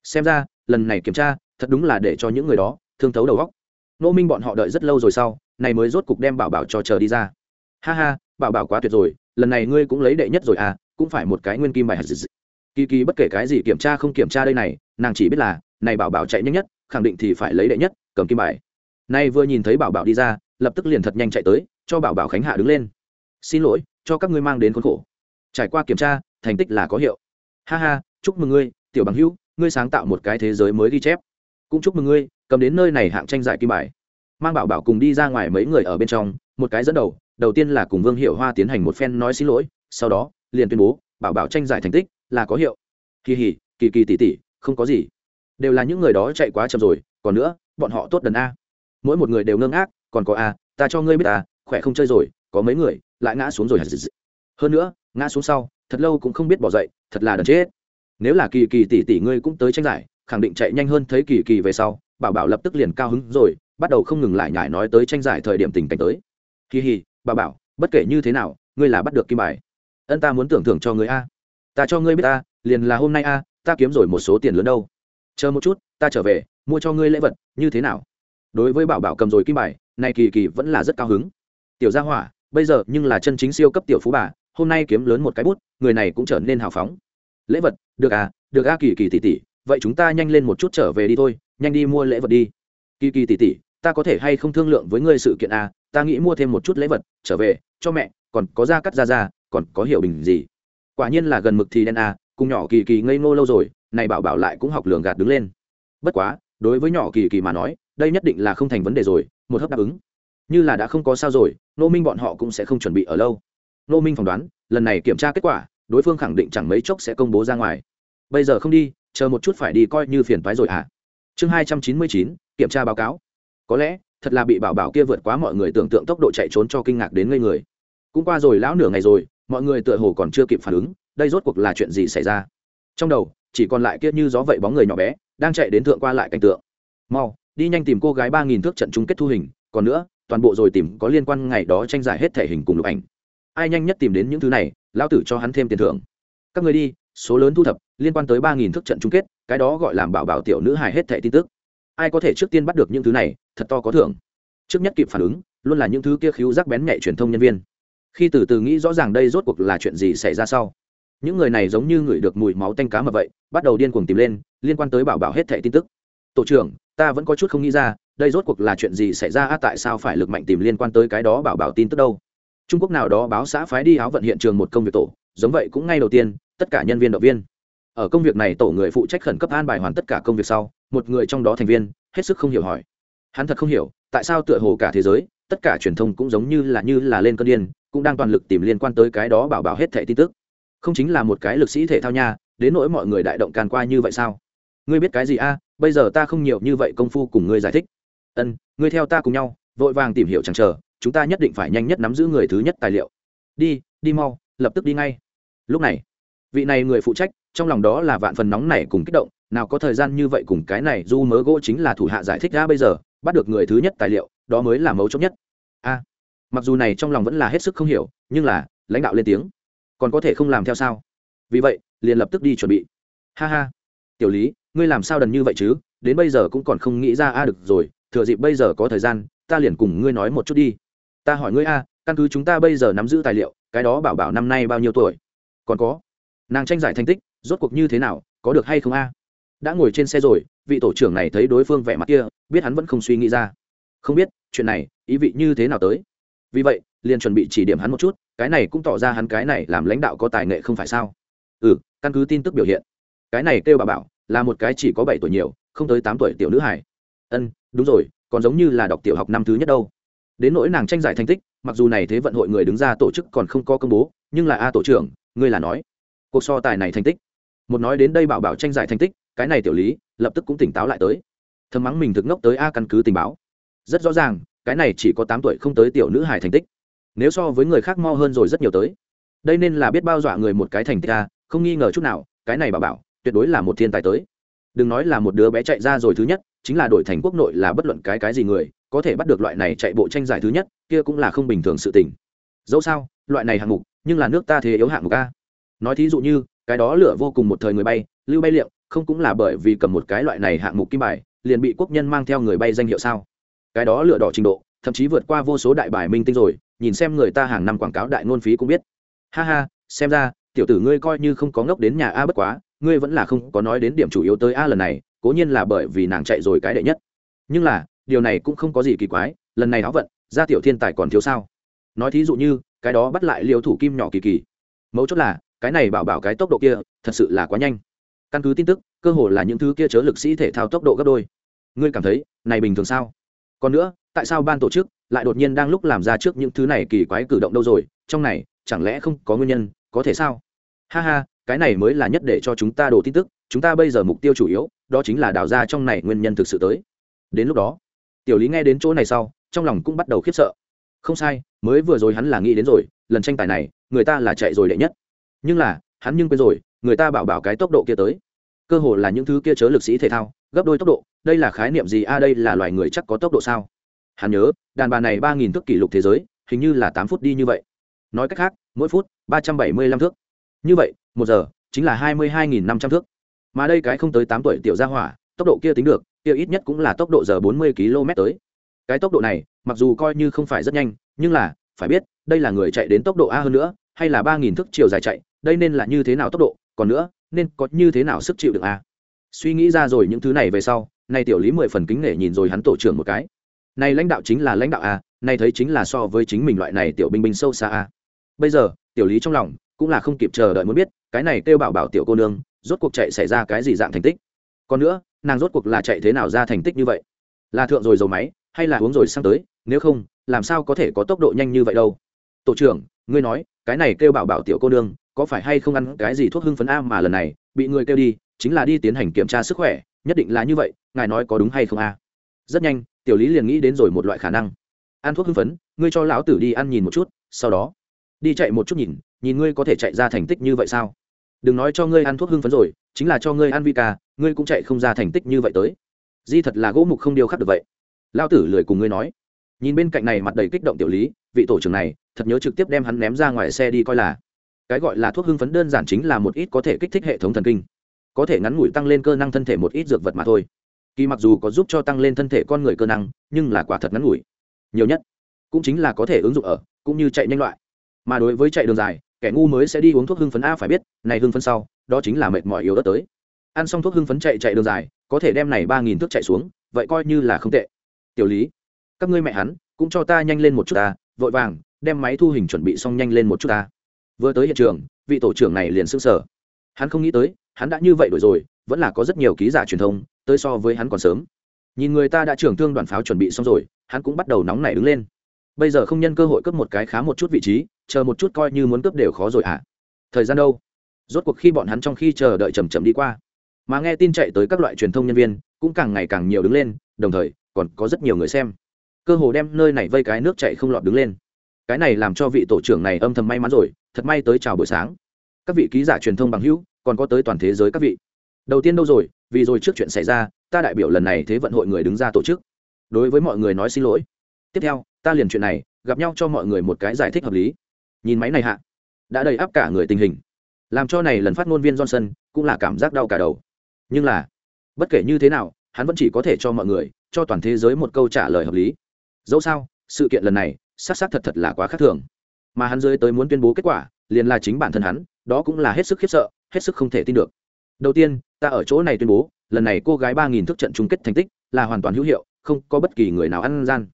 Xem ra, lần này kiểm tra, thật đúng là để cho những người đó thương thấu đầu góc. Nô minh bọn họ đợi rất lâu rồi sau, này mới rốt cục đem bảo bảo cho chờ đi ra. Ha ha, bảo bảo quá tuyệt rồi, lần này ngươi cũng lấy đệ nhất rồi à cũng phải một cái nguyên kim bài hạt dị kỳ kỳ bất kể cái gì kiểm tra không kiểm tra đây này, nàng chỉ biết là, này bảo bảo chạy nhanh nhất, khẳng định thì phải lấy đệ nhất, cầm kim bài. Nay vừa nhìn thấy bảo bảo đi ra, lập tức liền thật nhanh chạy tới, cho bảo bảo khánh hạ đứng lên. Xin lỗi, cho các ngươi mang đến khốn khổ. Trải qua kiểm tra, thành tích là có hiệu. Ha ha, chúc mừng ngươi, tiểu bằng hữu, ngươi sáng tạo một cái thế giới mới ghi chép. Cũng chúc mừng ngươi cầm đến nơi này hạng tranh giải kim bài. Mang bảo bảo cùng đi ra ngoài mấy người ở bên trong, một cái dẫn đầu đầu tiên là cùng vương hiệu hoa tiến hành một phen nói xin lỗi, sau đó, liền tuyên bố, bảo bảo tranh giải thành tích, là có hiệu. Kỳ hỉ, kỳ kỳ tỉ tỉ không có gì. Đều là những người đó chạy quá chậm rồi, còn nữa, bọn họ tốt đần a. Mỗi một người đều ngưng ngác, còn có a, ta cho ngươi biết a, khỏe không chơi rồi, có mấy người, lại ngã xuống rồi. Hơn nữa, ngã xuống sau, thật lâu cũng không biết bỏ dậy, thật là đần chết. Nếu là kỳ kỳ tỷ tỷ ngươi cũng tới tranh giải, khẳng định chạy nhanh hơn thấy kỳ kỳ về sau bảo bảo lập tức liền cao hứng rồi, bắt đầu không ngừng lại nhải nói tới tranh giải thời điểm tình cảnh tới. Kỳ hì bảo bảo, bất kể như thế nào, ngươi là bắt được kim bài. Ân ta muốn tưởng thưởng cho ngươi a. Ta cho ngươi biết ta, liền là hôm nay a, ta kiếm rồi một số tiền lớn đâu. Chờ một chút, ta trở về, mua cho ngươi lễ vật, như thế nào? Đối với bảo bảo cầm rồi kim bài này kỳ kỳ vẫn là rất cao hứng. Tiểu gia hỏa, bây giờ nhưng là chân chính siêu cấp tiểu phú bà, hôm nay kiếm lớn một cái bút, người này cũng trở nên hào phóng. Lễ vật, được à được a kỳ kỳ tỷ tỷ vậy chúng ta nhanh lên một chút trở về đi thôi, nhanh đi mua lễ vật đi kỳ kỳ tỷ tỷ, ta có thể hay không thương lượng với ngươi sự kiện à? ta nghĩ mua thêm một chút lễ vật, trở về, cho mẹ, còn có da cắt da da, còn có hiểu bình gì quả nhiên là gần mực thì đen à? cùng nhỏ kỳ kỳ ngây ngô lâu rồi, này bảo bảo lại cũng học lường gạt đứng lên bất quá, đối với nhỏ kỳ kỳ mà nói, đây nhất định là không thành vấn đề rồi, một hấp đáp ứng như là đã không có sao rồi, nô minh bọn họ cũng sẽ không chuẩn bị ở lâu nô minh phỏng đoán, lần này kiểm tra kết quả, đối phương khẳng định chẳng mấy chốc sẽ công bố ra ngoài bây giờ không đi chờ một chút phải đi coi như phiền toái rồi à chương hai trăm chín mươi chín, kiểm tra báo cáo. Có lẽ, thật là bị bảo bảo kia vượt quá mọi người tưởng tượng tốc độ chạy trốn cho kinh ngạc đến ngây người. Cũng qua rồi lão nửa ngày rồi, mọi người tựa hồ còn chưa kịp phản ứng, đây rốt cuộc là chuyện gì xảy ra? Trong đầu, chỉ còn lại kia như gió vậy bóng người nhỏ bé, đang chạy đến thượng qua lại cảnh tượng. Mau, đi nhanh tìm cô gái ba nghìn thước trận chung kết thu hình, còn nữa, toàn bộ rồi tìm có liên quan ngày đó tranh giải hết thể hình cùng lục ảnh. Ai nhanh nhất tìm đến những thứ này, lão tử cho hắn thêm tiền thưởng. Các người đi, số lớn thu thập liên quan tới ba nghìn thước trận chung kết cái đó gọi làm bảo bảo tiểu nữ hài hết thẻ tin tức. Ai có thể trước tiên bắt được những thứ này thật to có thưởng. Trước nhất kịp phản ứng luôn là những thứ kia khiếu rắc bén nhạy truyền thông nhân viên. Khi từ từ nghĩ rõ ràng đây rốt cuộc là chuyện gì xảy ra sau những người này giống như ngửi được mùi máu tanh cá mà vậy bắt đầu điên cuồng tìm lên liên quan tới bảo bảo hết thẻ tin tức. Tổ trưởng ta vẫn có chút không nghĩ ra đây rốt cuộc là chuyện gì xảy ra à, tại sao phải lực mạnh tìm liên quan tới cái đó bảo bảo tin tức đâu? Trung quốc nào đó báo xã phái đi áo vận hiện trường một công việc tổ giống vậy cũng ngay đầu tiên tất cả nhân viên động viên ở công việc này tổ người phụ trách khẩn cấp an bài hoàn tất cả công việc sau, một người trong đó thành viên, hết sức không hiểu hỏi. Hắn thật không hiểu, tại sao tựa hồ cả thế giới, tất cả truyền thông cũng giống như là như là lên cơn điên, cũng đang toàn lực tìm liên quan tới cái đó bảo bảo hết thẻ tin tức. Không chính là một cái lực sĩ thể thao nha, đến nỗi mọi người đại động càn qua như vậy sao? Ngươi biết cái gì a? Bây giờ ta không nhiều như vậy công phu cùng ngươi giải thích. Ân, ngươi theo ta cùng nhau, vội vàng tìm hiểu chẳng chờ, chúng ta nhất định phải nhanh nhất nắm giữ người thứ nhất tài liệu. Đi đi mau, lập tức đi ngay. Lúc này, vị này người phụ trách trong lòng đó là vạn phần nóng này cùng kích động, nào có thời gian như vậy cùng cái này du mớ gỗ chính là thủ hạ giải thích ra bây giờ, bắt được người thứ nhất tài liệu, đó mới là mấu chốt nhất. A, mặc dù này trong lòng vẫn là hết sức không hiểu, nhưng là, lãnh đạo lên tiếng. Còn có thể không làm theo sao? Vì vậy, liền lập tức đi chuẩn bị. Ha ha. Tiểu lý, ngươi làm sao đần như vậy chứ? Đến bây giờ cũng còn không nghĩ ra a được rồi, thừa dịp bây giờ có thời gian, ta liền cùng ngươi nói một chút đi. Ta hỏi ngươi a, căn cứ chúng ta bây giờ nắm giữ tài liệu, cái đó bảo bảo năm nay bao nhiêu tuổi? Còn có. Nàng tranh giải thành tích rốt cuộc như thế nào, có được hay không a? Đã ngồi trên xe rồi, vị tổ trưởng này thấy đối phương vẻ mặt kia, biết hắn vẫn không suy nghĩ ra. Không biết, chuyện này, ý vị như thế nào tới? Vì vậy, liền chuẩn bị chỉ điểm hắn một chút, cái này cũng tỏ ra hắn cái này làm lãnh đạo có tài nghệ không phải sao? Ừ căn cứ tin tức biểu hiện. Cái này kêu bà bảo, là một cái chỉ có bảy tuổi nhiều, không tới tám tuổi tiểu nữ hải ân, đúng rồi, còn giống như là đọc tiểu học năm thứ nhất đâu. Đến nỗi nàng tranh giải thành tích, mặc dù này thế vận hội người đứng ra tổ chức còn không có công bố, nhưng là a tổ trưởng, ngươi là nói. Cuộc so tài này thành tích một nói đến đây bảo bảo tranh giải thành tích, cái này tiểu lý, lập tức cũng tỉnh táo lại tới. Thầm mắng mình thực ngốc tới a căn cứ tình báo. Rất rõ ràng, cái này chỉ có tám tuổi không tới tiểu nữ hải thành tích. Nếu so với người khác mo hơn rồi rất nhiều tới. Đây nên là biết bao dọa người một cái thành tích a, không nghi ngờ chút nào, cái này bảo bảo, tuyệt đối là một thiên tài tới. Đừng nói là một đứa bé chạy ra rồi thứ nhất, chính là đổi thành quốc nội là bất luận cái cái gì người, có thể bắt được loại này chạy bộ tranh giải thứ nhất, kia cũng là không bình thường sự tình. Dẫu sao, loại này hạng mục, nhưng là nước ta thế yếu hạng mục a. Nói thí dụ như cái đó lửa vô cùng một thời người bay, lưu bay liệm, không cũng là bởi vì cầm một cái loại này hạng mục kim bài, liền bị quốc nhân mang theo người bay danh hiệu sao? Cái đó lửa đỏ trình độ, thậm chí vượt qua vô số đại bài minh tinh rồi, nhìn xem người ta hàng năm quảng cáo đại ngôn phí cũng biết. Ha ha, xem ra, tiểu tử ngươi coi như không có ngốc đến nhà a bất quá, ngươi vẫn là không có nói đến điểm chủ yếu tới a lần này, cố nhiên là bởi vì nàng chạy rồi cái đệ nhất. Nhưng là, điều này cũng không có gì kỳ quái, lần này áo vận ra tiểu thiên tài còn thiếu sao? Nói thí dụ như, cái đó bắt lại liều thủ kim nhỏ kỳ kỳ. Mấu chốt là cái này bảo bảo cái tốc độ kia, thật sự là quá nhanh. Căn cứ tin tức, cơ hồ là những thứ kia chớ lực sĩ thể thao tốc độ gấp đôi. Ngươi cảm thấy, này bình thường sao? Còn nữa, tại sao ban tổ chức lại đột nhiên đang lúc làm ra trước những thứ này kỳ quái cử động đâu rồi? Trong này, chẳng lẽ không có nguyên nhân, có thể sao? Ha ha, cái này mới là nhất để cho chúng ta đổ tin tức, chúng ta bây giờ mục tiêu chủ yếu, đó chính là đào ra trong này nguyên nhân thực sự tới. Đến lúc đó, tiểu lý nghe đến chỗ này sau, trong lòng cũng bắt đầu khiếp sợ. Không sai, mới vừa rồi hắn là nghĩ đến rồi, lần tranh tài này, người ta là chạy rồi đệ nhất nhưng là, hắn nhưng quên rồi, người ta bảo bảo cái tốc độ kia tới. Cơ hồ là những thứ kia chớ lực sĩ thể thao, gấp đôi tốc độ, đây là khái niệm gì? A đây là loài người chắc có tốc độ sao? Hắn nhớ, đàn bà này ba nghìn thước kỷ lục thế giới, hình như là tám phút đi như vậy. Nói cách khác, mỗi phút ba trăm bảy mươi lăm thước. Như vậy, một giờ chính là hai mươi hai nghìn năm trăm thước. Mà đây cái không tới tám tuổi tiểu gia hỏa, tốc độ kia tính được, kia ít nhất cũng là tốc độ giờ bốn mươi km tới. Cái tốc độ này, mặc dù coi như không phải rất nhanh, nhưng là, phải biết, đây là người chạy đến tốc độ a hơn nữa, hay là ba nghìn thước chiều dài chạy đây nên là như thế nào tốc độ còn nữa nên có như thế nào sức chịu được à? suy nghĩ ra rồi những thứ này về sau nay tiểu lý mười phần kính nể nhìn rồi hắn tổ trưởng một cái này lãnh đạo chính là lãnh đạo à, này thấy chính là so với chính mình loại này tiểu binh binh sâu xa à. bây giờ tiểu lý trong lòng cũng là không kịp chờ đợi muốn biết cái này kêu bảo bảo tiểu cô nương rốt cuộc chạy xảy ra cái gì dạng thành tích còn nữa nàng rốt cuộc là chạy thế nào ra thành tích như vậy là thượng rồi dầu máy hay là uống rồi sang tới nếu không làm sao có thể có tốc độ nhanh như vậy đâu tổ trưởng ngươi nói cái này kêu bảo bảo tiểu cô nương có phải hay không ăn cái gì thuốc hưng phấn a mà lần này, bị người kêu đi, chính là đi tiến hành kiểm tra sức khỏe, nhất định là như vậy, ngài nói có đúng hay không a? Rất nhanh, tiểu lý liền nghĩ đến rồi một loại khả năng. Ăn thuốc hưng phấn, ngươi cho lão tử đi ăn nhìn một chút, sau đó, đi chạy một chút nhìn nhìn ngươi có thể chạy ra thành tích như vậy sao? Đừng nói cho ngươi ăn thuốc hưng phấn rồi, chính là cho ngươi ăn vi ca, ngươi cũng chạy không ra thành tích như vậy tới. Di thật là gỗ mục không điều khắc được vậy. Lao tử lười cùng ngươi nói. Nhìn bên cạnh này mặt đầy kích động tiểu lý, vị tổ trưởng này, thật nhớ trực tiếp đem hắn ném ra ngoài xe đi coi là cái gọi là thuốc hưng phấn đơn giản chính là một ít có thể kích thích hệ thống thần kinh. Có thể ngắn ngủi tăng lên cơ năng thân thể một ít dược vật mà thôi. Kỳ mặc dù có giúp cho tăng lên thân thể con người cơ năng, nhưng là quả thật ngắn ngủi. Nhiều nhất cũng chính là có thể ứng dụng ở, cũng như chạy nhanh loại. Mà đối với chạy đường dài, kẻ ngu mới sẽ đi uống thuốc hưng phấn a phải biết, này hưng phấn sau, đó chính là mệt mỏi yếu đất tới. Ăn xong thuốc hưng phấn chạy chạy đường dài, có thể đem này ba nghìn thước chạy xuống, vậy coi như là không tệ. Tiểu lý, các ngươi mẹ hắn, cũng cho ta nhanh lên một chút ta, vội vàng, đem máy thu hình chuẩn bị xong nhanh lên một chút ta vừa tới hiện trường, vị tổ trưởng này liền s sở hắn không nghĩ tới, hắn đã như vậy đổi rồi, vẫn là có rất nhiều ký giả truyền thông, tới so với hắn còn sớm. Nhìn người ta đã trưởng thương đoàn pháo chuẩn bị xong rồi, hắn cũng bắt đầu nóng nảy đứng lên. Bây giờ không nhân cơ hội cướp một cái khá một chút vị trí, chờ một chút coi như muốn cướp đều khó rồi ạ. À. thời gian đâu? Rốt cuộc khi bọn hắn trong khi chờ đợi chầm chậm đi qua. Mà nghe tin chạy tới các loại truyền thông nhân viên, cũng càng ngày càng nhiều đứng lên, đồng thời, còn có rất nhiều người xem. Cơ hồ đem nơi này vây cái nước chạy không lọt đứng lên cái này làm cho vị tổ trưởng này âm thầm may mắn rồi, thật may tới chào buổi sáng. Các vị ký giả truyền thông bằng hữu, còn có tới toàn thế giới các vị. Đầu tiên đâu rồi, vì rồi trước chuyện xảy ra, ta đại biểu lần này thế vận hội người đứng ra tổ chức. Đối với mọi người nói xin lỗi. Tiếp theo, ta liền chuyện này, gặp nhau cho mọi người một cái giải thích hợp lý. Nhìn máy này hạ, đã đầy áp cả người tình hình. Làm cho này lần phát ngôn viên johnson cũng là cảm giác đau cả đầu. Nhưng là, bất kể như thế nào, hắn vẫn chỉ có thể cho mọi người, cho toàn thế giới một câu trả lời hợp lý. Dẫu sao, sự kiện lần này xác xác thật thật là quá khác thường. Mà hắn dưới tới muốn tuyên bố kết quả, liền là chính bản thân hắn, đó cũng là hết sức khiếp sợ, hết sức không thể tin được. Đầu tiên, ta ở chỗ này tuyên bố, lần này cô gái ba nghìn thức trận chung kết thành tích là hoàn toàn hữu hiệu, không có bất kỳ người nào ăn gian.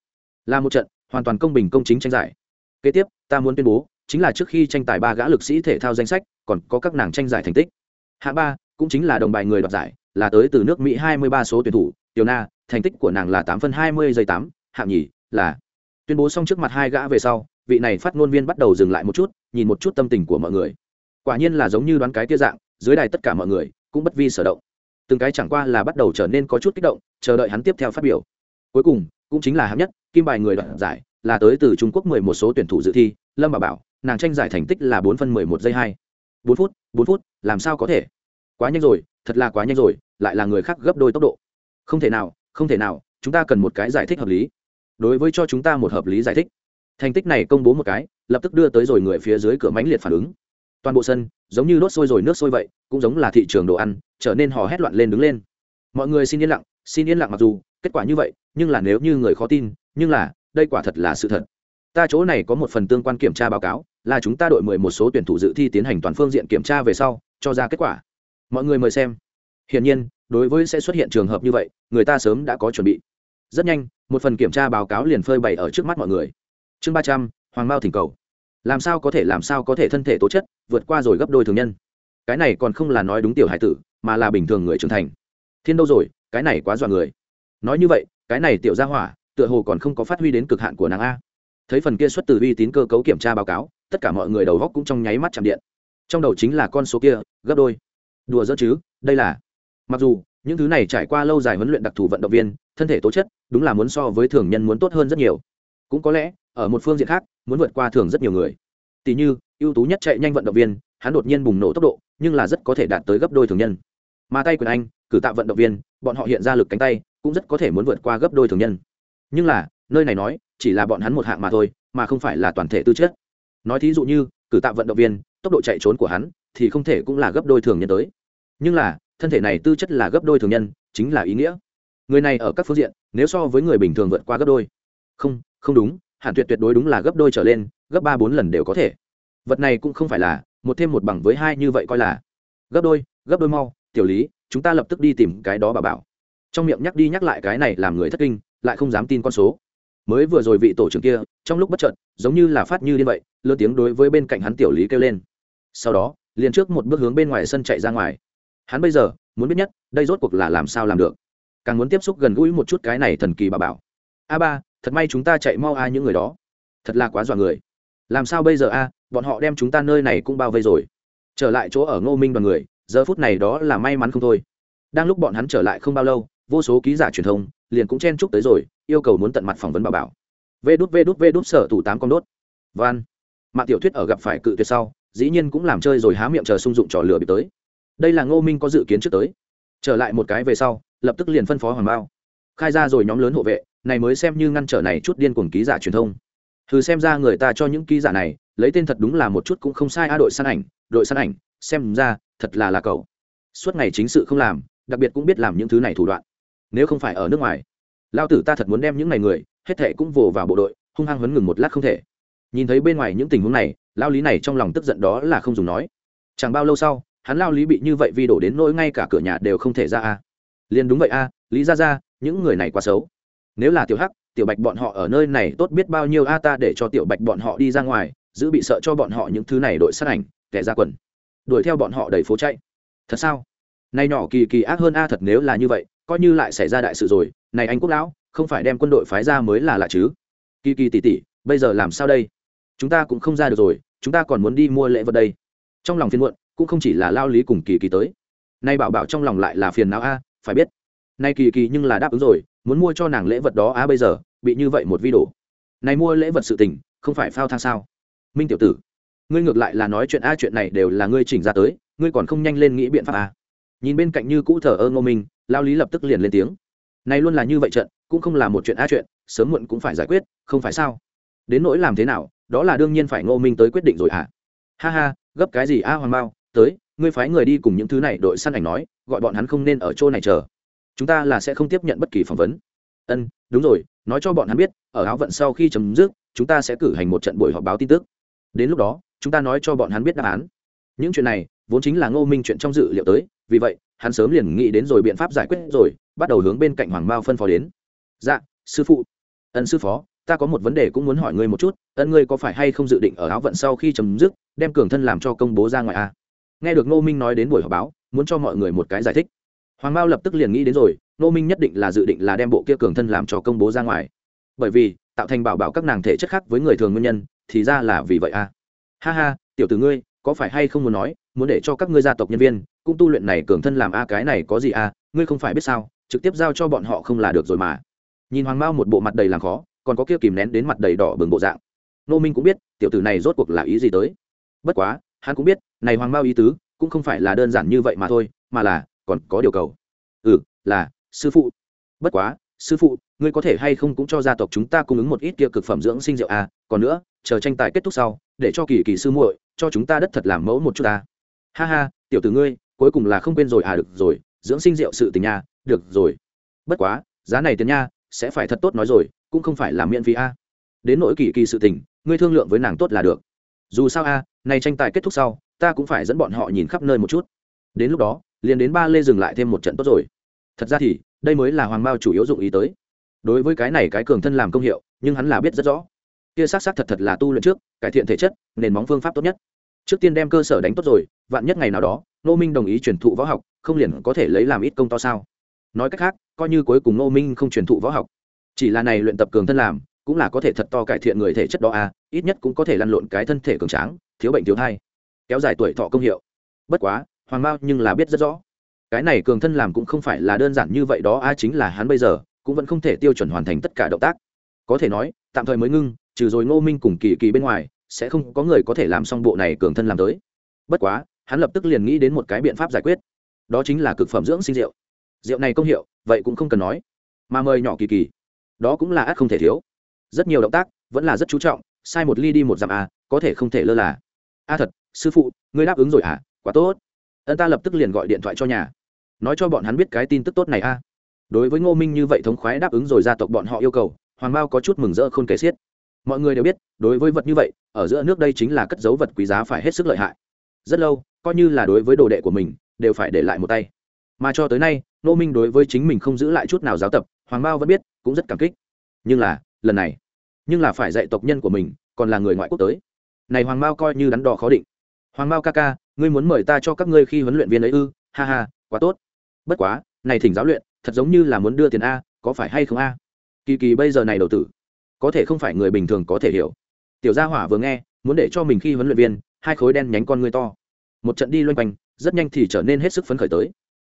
Là một trận hoàn toàn công bình công chính tranh giải. Kế tiếp, ta muốn tuyên bố, chính là trước khi tranh tài ba gã lực sĩ thể thao danh sách, còn có các nàng tranh giải thành tích. Hạng ba, cũng chính là đồng bài người đoạt giải, là tới từ nước mỹ hai mươi ba số tuyển thủ, tiểu na, thành tích của nàng là tám phân hai mươi giây tám, hạng nhì là tuyên bố xong trước mặt hai gã về sau, vị này phát ngôn viên bắt đầu dừng lại một chút, nhìn một chút tâm tình của mọi người. Quả nhiên là giống như đoán cái tia dạng, dưới đài tất cả mọi người cũng bất vi sở động. Từng cái chẳng qua là bắt đầu trở nên có chút kích động, chờ đợi hắn tiếp theo phát biểu. Cuối cùng, cũng chính là hạng nhất, kim bài người đoạt giải, là tới từ trung quốc mười một số tuyển thủ dự thi, lâm bà bảo, nàng tranh giải thành tích là bốn phân mười một giây hai. Bốn phút bốn phút, làm sao có thể? Quá nhanh rồi, thật là quá nhanh rồi, lại là người khác gấp đôi tốc độ. Không thể nào, không thể nào, chúng ta cần một cái giải thích hợp lý đối với cho chúng ta một hợp lý giải thích. Thành tích này công bố một cái, lập tức đưa tới rồi người phía dưới cửa mánh liệt phản ứng. Toàn bộ sân, giống như đốt sôi rồi nước sôi vậy, cũng giống là thị trường đồ ăn, trở nên hò hét loạn lên đứng lên. Mọi người xin yên lặng, xin yên lặng mặc dù, kết quả như vậy, nhưng là nếu như người khó tin, nhưng là, đây quả thật là sự thật. Ta chỗ này có một phần tương quan kiểm tra báo cáo, là chúng ta đội mười một số tuyển thủ dự thi tiến hành toàn phương diện kiểm tra về sau, cho ra kết quả. Mọi người mời xem. Hiển nhiên, đối với sẽ xuất hiện trường hợp như vậy, người ta sớm đã có chuẩn bị. Rất nhanh một phần kiểm tra báo cáo liền phơi bày ở trước mắt mọi người. Chương ba trăm, hoàng mao thỉnh cầu. Làm sao có thể, làm sao có thể thân thể tố chất, vượt qua rồi gấp đôi thường nhân? Cái này còn không là nói đúng tiểu hải tử, mà là bình thường người trưởng thành. Thiên đâu rồi, cái này quá dọa người. Nói như vậy, cái này tiểu gia hỏa, tựa hồ còn không có phát huy đến cực hạn của nàng a. Thấy phần kia xuất từ uy tín cơ cấu kiểm tra báo cáo, tất cả mọi người đầu góc cũng trong nháy mắt chạm điện. Trong đầu chính là con số kia, gấp đôi. Đùa dỡ chứ, đây là. Mặc dù, những thứ này trải qua lâu dài huấn luyện đặc thù vận động viên thân thể tố chất, đúng là muốn so với thường nhân muốn tốt hơn rất nhiều. Cũng có lẽ, ở một phương diện khác, muốn vượt qua thường rất nhiều người. Tỷ như, ưu tú nhất chạy nhanh vận động viên, hắn đột nhiên bùng nổ tốc độ, nhưng là rất có thể đạt tới gấp đôi thường nhân. Mà tay quyền anh, cử tạo vận động viên, bọn họ hiện ra lực cánh tay, cũng rất có thể muốn vượt qua gấp đôi thường nhân. Nhưng là, nơi này nói, chỉ là bọn hắn một hạng mà thôi, mà không phải là toàn thể tư chất. Nói thí dụ như, cử tạo vận động viên, tốc độ chạy trốn của hắn, thì không thể cũng là gấp đôi thường nhân tới. Nhưng là, thân thể này tư chất là gấp đôi thường nhân, chính là ý nghĩa người này ở các phương diện, nếu so với người bình thường vượt qua gấp đôi. Không không đúng, hẳn tuyệt tuyệt đối đúng là gấp đôi trở lên, gấp ba bốn lần đều có thể. Vật này cũng không phải là, một thêm một bằng với hai như vậy coi là. Gấp đôi gấp đôi mau, tiểu lý, chúng ta lập tức đi tìm cái đó bà bảo. Trong miệng nhắc đi nhắc lại cái này làm người thất kinh, lại không dám tin con số. Mới vừa rồi vị tổ trưởng kia, trong lúc bất chợt, giống như là phát như điên vậy lơ tiếng đối với bên cạnh hắn tiểu lý kêu lên. Sau đó, liền trước một bước hướng bên ngoài sân chạy ra ngoài. Hắn bây giờ, muốn biết nhất, đây rốt cuộc là làm sao làm được càng muốn tiếp xúc gần gũi một chút cái này thần kỳ bà bảo. A ba, thật may chúng ta chạy mau a những người đó. Thật là quá dọa người. Làm sao bây giờ a, bọn họ đem chúng ta nơi này cũng bao vây rồi. Trở lại chỗ ở ngô minh đoàn người, giờ phút này đó là may mắn không thôi. Đang lúc bọn hắn trở lại không bao lâu, vô số ký giả truyền thông liền cũng chen chúc tới rồi, yêu cầu muốn tận mặt phỏng vấn bà bảo. Vê đút vê đút vê đút, sở tủ tám con đốt. Van. Mạng tiểu thuyết ở gặp phải cự tuyệt sau, dĩ nhiên cũng làm chơi rồi há miệng chờ sung dụng trò lửa bị tới. Đây là ngô minh có dự kiến trước tới. Trở lại một cái về sau lập tức liền phân phó hoàng bao khai ra rồi nhóm lớn hộ vệ, này mới xem như ngăn trở này chút điên cuồng ký giả truyền thông. Thử xem ra người ta cho những ký giả này, lấy tên thật đúng là một chút cũng không sai a đội săn ảnh, đội săn ảnh, xem ra, thật là là cậu. Suốt ngày chính sự không làm, đặc biệt cũng biết làm những thứ này thủ đoạn. Nếu không phải ở nước ngoài, lao tử ta thật muốn đem những này người, hết thệ cũng vồ vào bộ đội, hung hăng huấn ngừng một lát không thể. Nhìn thấy bên ngoài những tình huống này, lao lý này trong lòng tức giận đó là không dùng nói. Chẳng bao lâu sau, hắn lao lý bị như vậy vi đổ đến nỗi ngay cả cửa nhà đều không thể ra a liền đúng vậy a, lý ra ra những người này quá xấu. Nếu là tiểu hắc, tiểu bạch bọn họ ở nơi này tốt biết bao nhiêu a, ta để cho tiểu bạch bọn họ đi ra ngoài, giữ bị sợ cho bọn họ những thứ này đội sát ảnh, kẻ ra quần. Đuổi theo bọn họ đầy phố chạy. Thật sao? Nay nhỏ kỳ kỳ ác hơn a, thật nếu là như vậy, coi như lại xảy ra đại sự rồi, này anh quốc lão, không phải đem quân đội phái ra mới là lạ chứ. Kỳ kỳ tỉ tỉ bây giờ làm sao đây? Chúng ta cũng không ra được rồi, chúng ta còn muốn đi mua lễ vật đây. Trong lòng phiên muộn, cũng không chỉ là lao lý cùng kỳ kỳ tới. Nay bảo bảo trong lòng lại là phiền não a phải biết, nay kỳ kỳ nhưng là đáp ứng rồi, muốn mua cho nàng lễ vật đó á bây giờ, bị như vậy một vi đồ này mua lễ vật sự tình, không phải phao thang sao? Minh tiểu tử, ngươi ngược lại là nói chuyện a chuyện này đều là ngươi chỉnh ra tới, ngươi còn không nhanh lên nghĩ biện pháp a nhìn bên cạnh như cũ thờ ơ ngô minh, lao lý lập tức liền lên tiếng. Này luôn là như vậy trận, cũng không là một chuyện a chuyện, sớm muộn cũng phải giải quyết, không phải sao? Đến nỗi làm thế nào, đó là đương nhiên phải ngô minh tới quyết định rồi à ha ha, gấp cái gì a hoàng mao tới ngươi phái người đi cùng những thứ này đội săn ảnh nói, gọi bọn hắn không nên ở chỗ này chờ. Chúng ta là sẽ không tiếp nhận bất kỳ phỏng vấn. Ân, đúng rồi, nói cho bọn hắn biết, ở áo vận sau khi chấm dứt, chúng ta sẽ cử hành một trận buổi họp báo tin tức. Đến lúc đó, chúng ta nói cho bọn hắn biết đáp án. Những chuyện này, vốn chính là ngô minh chuyện trong dự liệu tới, vì vậy, hắn sớm liền nghĩ đến rồi biện pháp giải quyết rồi, bắt đầu hướng bên cạnh hoàng mao phân phó đến. Dạ sư phụ. Ân sư phó, ta có một vấn đề cũng muốn hỏi ngươi một chút, ân ngươi có phải hay không dự định ở áo vận sau khi chấm dứt, đem cường thân làm cho công bố ra ngoài a à? Nghe được ngô minh nói đến buổi họp báo, muốn cho mọi người một cái giải thích hoàng mao lập tức liền nghĩ đến rồi, ngô minh nhất định là dự định là đem bộ kia cường thân làm cho công bố ra ngoài bởi vì, tạo thành bảo bảo các nàng thể chất khác với người thường nguyên nhân, thì ra là vì vậy à? ha ha, tiểu tử ngươi, có phải hay không muốn nói, muốn để cho các ngươi gia tộc nhân viên, cũng tu luyện này cường thân làm a, cái này có gì à? ngươi không phải biết sao, trực tiếp giao cho bọn họ không là được rồi mà nhìn hoàng mao một bộ mặt đầy làm khó, còn có kia kìm nén đến mặt đầy đỏ bừng bộ dạng nô minh cũng biết, tiểu tử này rốt cuộc là ý gì tới bất quá hắn cũng biết, này hoàng mao ý tứ, cũng không phải là đơn giản như vậy mà thôi, mà là, còn có điều cầu. Ừ là, sư phụ. Bất quá, sư phụ, ngươi có thể hay không cũng cho gia tộc chúng ta cung ứng một ít kia cực phẩm dưỡng sinh rượu à? Còn nữa, chờ tranh tài kết thúc sau, để cho kỳ kỳ sư muội, cho chúng ta đất thật làm mẫu một chút ta. Ha ha, tiểu tử ngươi, cuối cùng là không quên rồi à? Được rồi, dưỡng sinh rượu sự tình nha, được rồi. Bất quá, giá này tiền nha, sẽ phải thật tốt nói rồi, cũng không phải là miễn phí a đến nỗi kỳ kỳ sự tình, ngươi thương lượng với nàng tốt là được dù sao a nay tranh tài kết thúc sau, ta cũng phải dẫn bọn họ nhìn khắp nơi một chút. Đến lúc đó, liền đến ba lê dừng lại thêm một trận tốt rồi. Thật ra thì, đây mới là hoàng mao chủ yếu dụng ý tới. Đối với cái này cái cường thân làm công hiệu, nhưng hắn là biết rất rõ. Kia xác xác thật thật là tu luyện trước, cải thiện thể chất, nền móng phương pháp tốt nhất. Trước tiên đem cơ sở đánh tốt rồi, vạn nhất ngày nào đó nô minh đồng ý truyền thụ võ học, không liền có thể lấy làm ít công to sao? Nói cách khác, coi như cuối cùng nô minh không truyền thụ võ học, chỉ là này luyện tập cường thân làm cũng là có thể thật to cải thiện người thể chất đó à ít nhất cũng có thể lăn lộn cái thân thể cường tráng, thiếu bệnh thiếu thai. Kéo dài tuổi thọ công hiệu. Bất quá, hoàng mao nhưng là biết rất rõ. Cái này cường thân làm cũng không phải là đơn giản như vậy đó, a, chính là hắn bây giờ cũng vẫn không thể tiêu chuẩn hoàn thành tất cả động tác. Có thể nói, tạm thời mới ngưng, trừ rồi ngô minh cùng kỳ kỳ bên ngoài, sẽ không có người có thể làm xong bộ này cường thân làm tới. Bất quá, hắn lập tức liền nghĩ đến một cái biện pháp giải quyết. Đó chính là cực phẩm dưỡng sinh rượu. Rượu này công hiệu, vậy cũng không cần nói. Mà mời nhỏ kỳ kỳ. Đó cũng là ắt không thể thiếu rất nhiều động tác vẫn là rất chú trọng, sai một ly đi một dặm à có thể không thể lơ là. A thật, sư phụ, ngươi đáp ứng rồi à quá tốt. Ân ta lập tức liền gọi điện thoại cho nhà. Nói cho bọn hắn biết cái tin tức tốt này a đối với ngô minh như vậy thống khoái đáp ứng rồi gia tộc bọn họ yêu cầu, hoàng mao có chút mừng rỡ không kể xiết. Mọi người đều biết, đối với vật như vậy, ở giữa nước đây chính là cất dấu vật quý giá phải hết sức lợi hại. Rất lâu, coi như là đối với đồ đệ của mình, đều phải để lại một tay. Mà cho tới nay, ngô minh đối với chính mình không giữ lại chút nào giáo tập, hoàng mao vẫn biết, cũng rất cảm kích. Nhưng là lần này. Nhưng là phải dạy tộc nhân của mình, còn là người ngoại quốc tới. Này hoàng mao coi như đắn đo khó định. Hoàng mao ca ca, ngươi muốn mời ta cho các ngươi khi huấn luyện viên ấy ư? Ha ha, quá tốt. Bất quá, này thỉnh giáo luyện, thật giống như là muốn đưa tiền a, có phải hay không a? Kỳ kỳ bây giờ này đầu tử, có thể không phải người bình thường có thể hiểu. Tiểu gia hỏa vừa nghe, muốn để cho mình khi huấn luyện viên, hai khối đen nhánh con ngươi to. Một trận đi loanh quanh, rất nhanh thì trở nên hết sức phấn khởi tới.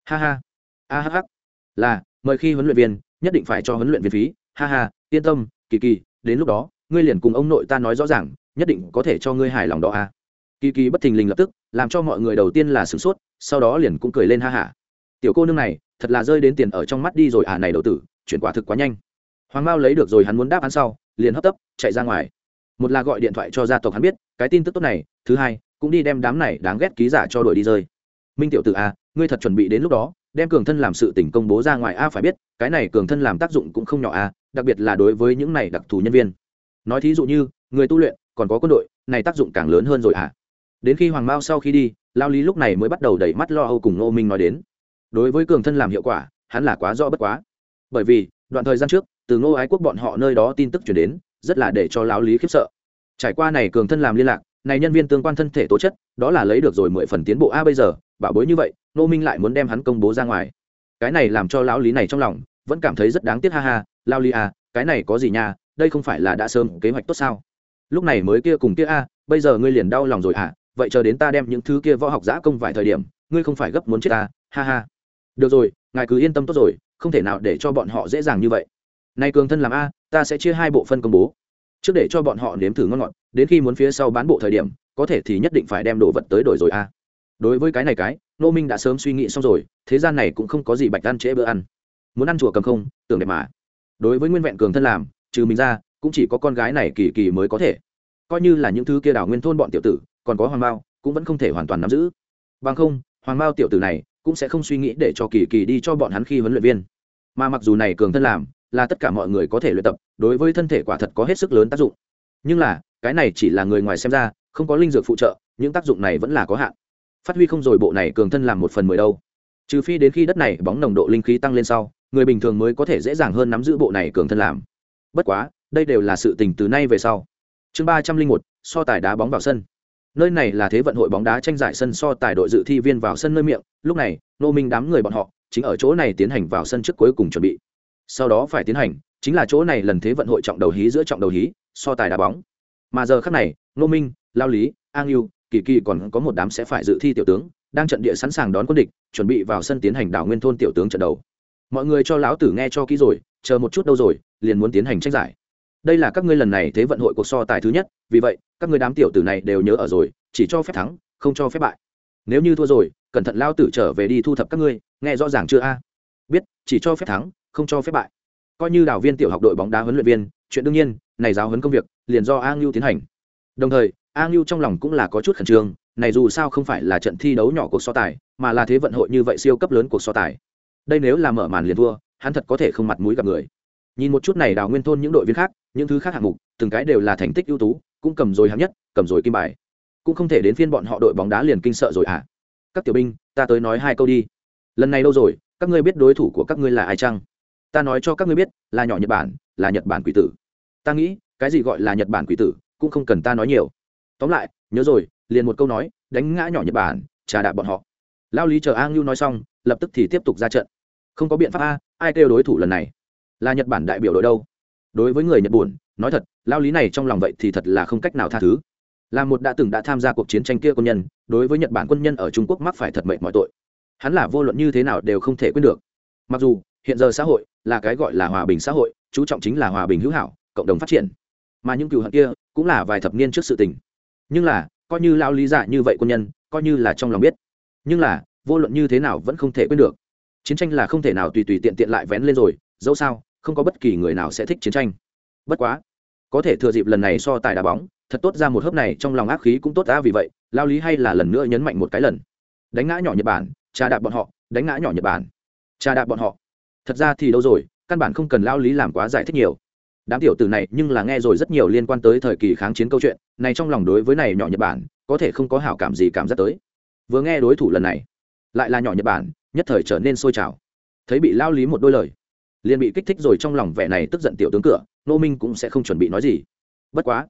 Ha ha. A ha h là, mời khi huấn luyện viên, nhất định phải cho huấn luyện viên phí ha ha, yên tâm, kỳ kỳ, đến lúc đó, ngươi liền cùng ông nội ta nói rõ ràng, nhất định có thể cho ngươi hài lòng đó a kỳ kỳ bất thình lình lập tức, làm cho mọi người đầu tiên là sửng sốt, sau đó liền cũng cười lên ha hả tiểu cô nương này, thật là rơi đến tiền ở trong mắt đi rồi à này đầu tử, chuyển quả thực quá nhanh. Hoàng mao lấy được rồi hắn muốn đáp án sau, liền hấp tấp, chạy ra ngoài. Một là gọi điện thoại cho gia tộc hắn biết, cái tin tức tốt này, thứ hai, cũng đi đem đám này đáng ghét ký giả cho đuổi đi rơi. Minh tiểu tử a ngươi thật chuẩn bị đến lúc đó, đem cường thân làm sự tỉnh công bố ra ngoài a phải biết, cái này cường thân làm tác dụng cũng không nhỏ a đặc biệt là đối với những này đặc thù nhân viên. Nói thí dụ như, người tu luyện, còn có quân đội, này tác dụng càng lớn hơn rồi à đến khi hoàng mao sau khi đi, lao lý lúc này mới bắt đầu đẩy mắt lo âu cùng ngô minh nói đến. Đối với cường thân làm hiệu quả, hắn là quá rõ bất quá. Bởi vì, đoạn thời gian trước, từ ngô ái quốc bọn họ nơi đó tin tức chuyển đến, rất là để cho lão lý khiếp sợ. Trải qua này cường thân làm liên lạc, này nhân viên tương quan thân thể tố chất, đó là lấy được rồi mười phần tiến bộ. A bây giờ, bảo bối như vậy nô minh lại muốn đem hắn công bố ra ngoài. Cái này làm cho lão lý này trong lòng vẫn cảm thấy rất đáng tiếc, ha ha, lao li à cái này có gì nha, đây không phải là đã sớm kế hoạch tốt sao? Lúc này mới kia cùng kia a, bây giờ ngươi liền đau lòng rồi à vậy chờ đến ta đem những thứ kia võ học giã công vài thời điểm, ngươi không phải gấp muốn chết ta, ha ha. Được rồi, ngài cứ yên tâm tốt rồi, không thể nào để cho bọn họ dễ dàng như vậy. Nay cường thân làm a, ta sẽ chia hai bộ phân công bố. Trước để cho bọn họ nếm thử ngon ngọt, đến khi muốn phía sau bán bộ thời điểm, có thể thì nhất định phải đem đồ vật tới đổi rồi a. Đối với cái này cái nô minh đã sớm suy nghĩ xong rồi, thế gian này cũng không có gì bạch ăn trễ bữa ăn muốn ăn chùa cầm không, tưởng đẹp mà. Đối với nguyên vẹn cường thân làm, trừ mình ra, cũng chỉ có con gái này kỳ kỳ mới có thể. Coi như là những thứ kia đảo nguyên thôn bọn tiểu tử, còn có hoàng mao, cũng vẫn không thể hoàn toàn nắm giữ. Bằng không, hoàng mao tiểu tử này cũng sẽ không suy nghĩ để cho kỳ kỳ đi cho bọn hắn khi huấn luyện viên. Mà mặc dù này cường thân làm, là tất cả mọi người có thể luyện tập, đối với thân thể quả thật có hết sức lớn tác dụng. Nhưng là, cái này chỉ là người ngoài xem ra, không có linh dược phụ trợ, những tác dụng này vẫn là có hạn. Phát huy không rồi bộ này cường thân làm một phần mười đâu. Trừ phi đến khi đất này bóng nồng độ linh khí tăng lên sau người bình thường mới có thể dễ dàng hơn nắm giữ bộ này cường thân làm. Bất quá, đây đều là sự tình từ nay về sau. Chương ba trăm linh một, so tài đá bóng vào sân. Nơi này là thế vận hội bóng đá tranh giải sân so tài đội dự thi viên vào sân nơi miệng, lúc này nô minh đám người bọn họ chính ở chỗ này tiến hành vào sân trước cuối cùng chuẩn bị. Sau đó phải tiến hành, chính là chỗ này lần thế vận hội trọng đầu hí giữa trọng đầu hí, so tài đá bóng. Mà giờ khác này nô minh, lao lý, an yêu kỳ kỳ còn có một đám sẽ phải dự thi tiểu tướng, đang trận địa sẵn sàng đón quân địch, chuẩn bị vào sân tiến hành đảo nguyên thôn tiểu tướng trận đầu mọi người cho lão tử nghe cho kỹ rồi, chờ một chút đâu rồi, liền muốn tiến hành tranh giải. Đây là các ngươi lần này thế vận hội cuộc so tài thứ nhất, vì vậy, các ngươi đám tiểu tử này đều nhớ ở rồi, chỉ cho phép thắng, không cho phép bại. Nếu như thua rồi, cẩn thận lao tử trở về đi thu thập các ngươi, nghe rõ ràng chưa a? Biết, chỉ cho phép thắng, không cho phép bại. Coi như đào viên tiểu học đội bóng đá huấn luyện viên, chuyện đương nhiên, này giáo huấn công việc, liền do a ngưu tiến hành. Đồng thời, a ngưu trong lòng cũng là có chút khẩn trương, này dù sao không phải là trận thi đấu nhỏ cuộc so tài, mà là thế vận hội như vậy siêu cấp lớn cuộc so tài đây nếu là mở màn liền thua, hắn thật có thể không mặt mũi gặp người. Nhìn một chút này đào nguyên thôn những đội viên khác, những thứ khác hạng mục, từng cái đều là thành tích ưu tú, cũng cầm rồi hạng nhất, cầm rồi kim bài. Cũng không thể đến phiên bọn họ đội bóng đá liền kinh sợ rồi à? Các tiểu binh, ta tới nói hai câu đi. Lần này đâu rồi, các ngươi biết đối thủ của các ngươi là ai chăng? Ta nói cho các ngươi biết, là nhỏ nhật bản, là nhật bản quỷ tử. Ta nghĩ, cái gì gọi là nhật bản quỷ tử, cũng không cần ta nói nhiều. Tóm lại, nhớ rồi, liền một câu nói, đánh ngã nhỏ nhật bản, trà đạp bọn họ. Lao lý chờ a ngưu nói xong, lập tức thì tiếp tục ra trận không có biện pháp a, ai kêu đối thủ lần này? Là nhật bản đại biểu đội đâu? Đối với người nhật bản, nói thật, lao lý này trong lòng vậy thì thật là không cách nào tha thứ. Là một đã từng đã tham gia cuộc chiến tranh kia quân nhân, đối với nhật bản quân nhân ở trung quốc mắc phải thật mệnh mọi tội. Hắn là vô luận như thế nào đều không thể quên được. Mặc dù, hiện giờ xã hội là cái gọi là hòa bình xã hội, chú trọng chính là hòa bình hữu hảo, cộng đồng phát triển. Mà những cựu hận kia cũng là vài thập niên trước sự tình. Nhưng là, coi như lao lý giả như vậy quân nhân, coi như là trong lòng biết. Nhưng là, vô luận như thế nào vẫn không thể quên được chiến tranh là không thể nào tùy tùy tiện tiện lại vén lên rồi, dẫu sao, không có bất kỳ người nào sẽ thích chiến tranh. Bất quá, có thể thừa dịp lần này so tài đá bóng, thật tốt ra một hớp này trong lòng ác khí cũng tốt ra vì vậy, lao lý hay là lần nữa nhấn mạnh một cái lần. Đánh ngã nhỏ nhật bản, trà đạp bọn họ, đánh ngã nhỏ nhật bản. Trà đạp bọn họ. Thật ra thì đâu rồi, căn bản không cần lao lý làm quá giải thích nhiều. Đám tiểu từ này nhưng là nghe rồi rất nhiều liên quan tới thời kỳ kháng chiến câu chuyện, này trong lòng đối với này nhỏ nhật bản, có thể không có hảo cảm gì cảm giác tới. Vừa nghe đối thủ lần này, lại là nhỏ nhật bản nhất thời trở nên sôi trào. Thấy bị lao lý một đôi lời, liền bị kích thích rồi trong lòng vẻ này tức giận tiểu tướng cửa nô minh cũng sẽ không chuẩn bị nói gì. Bất quá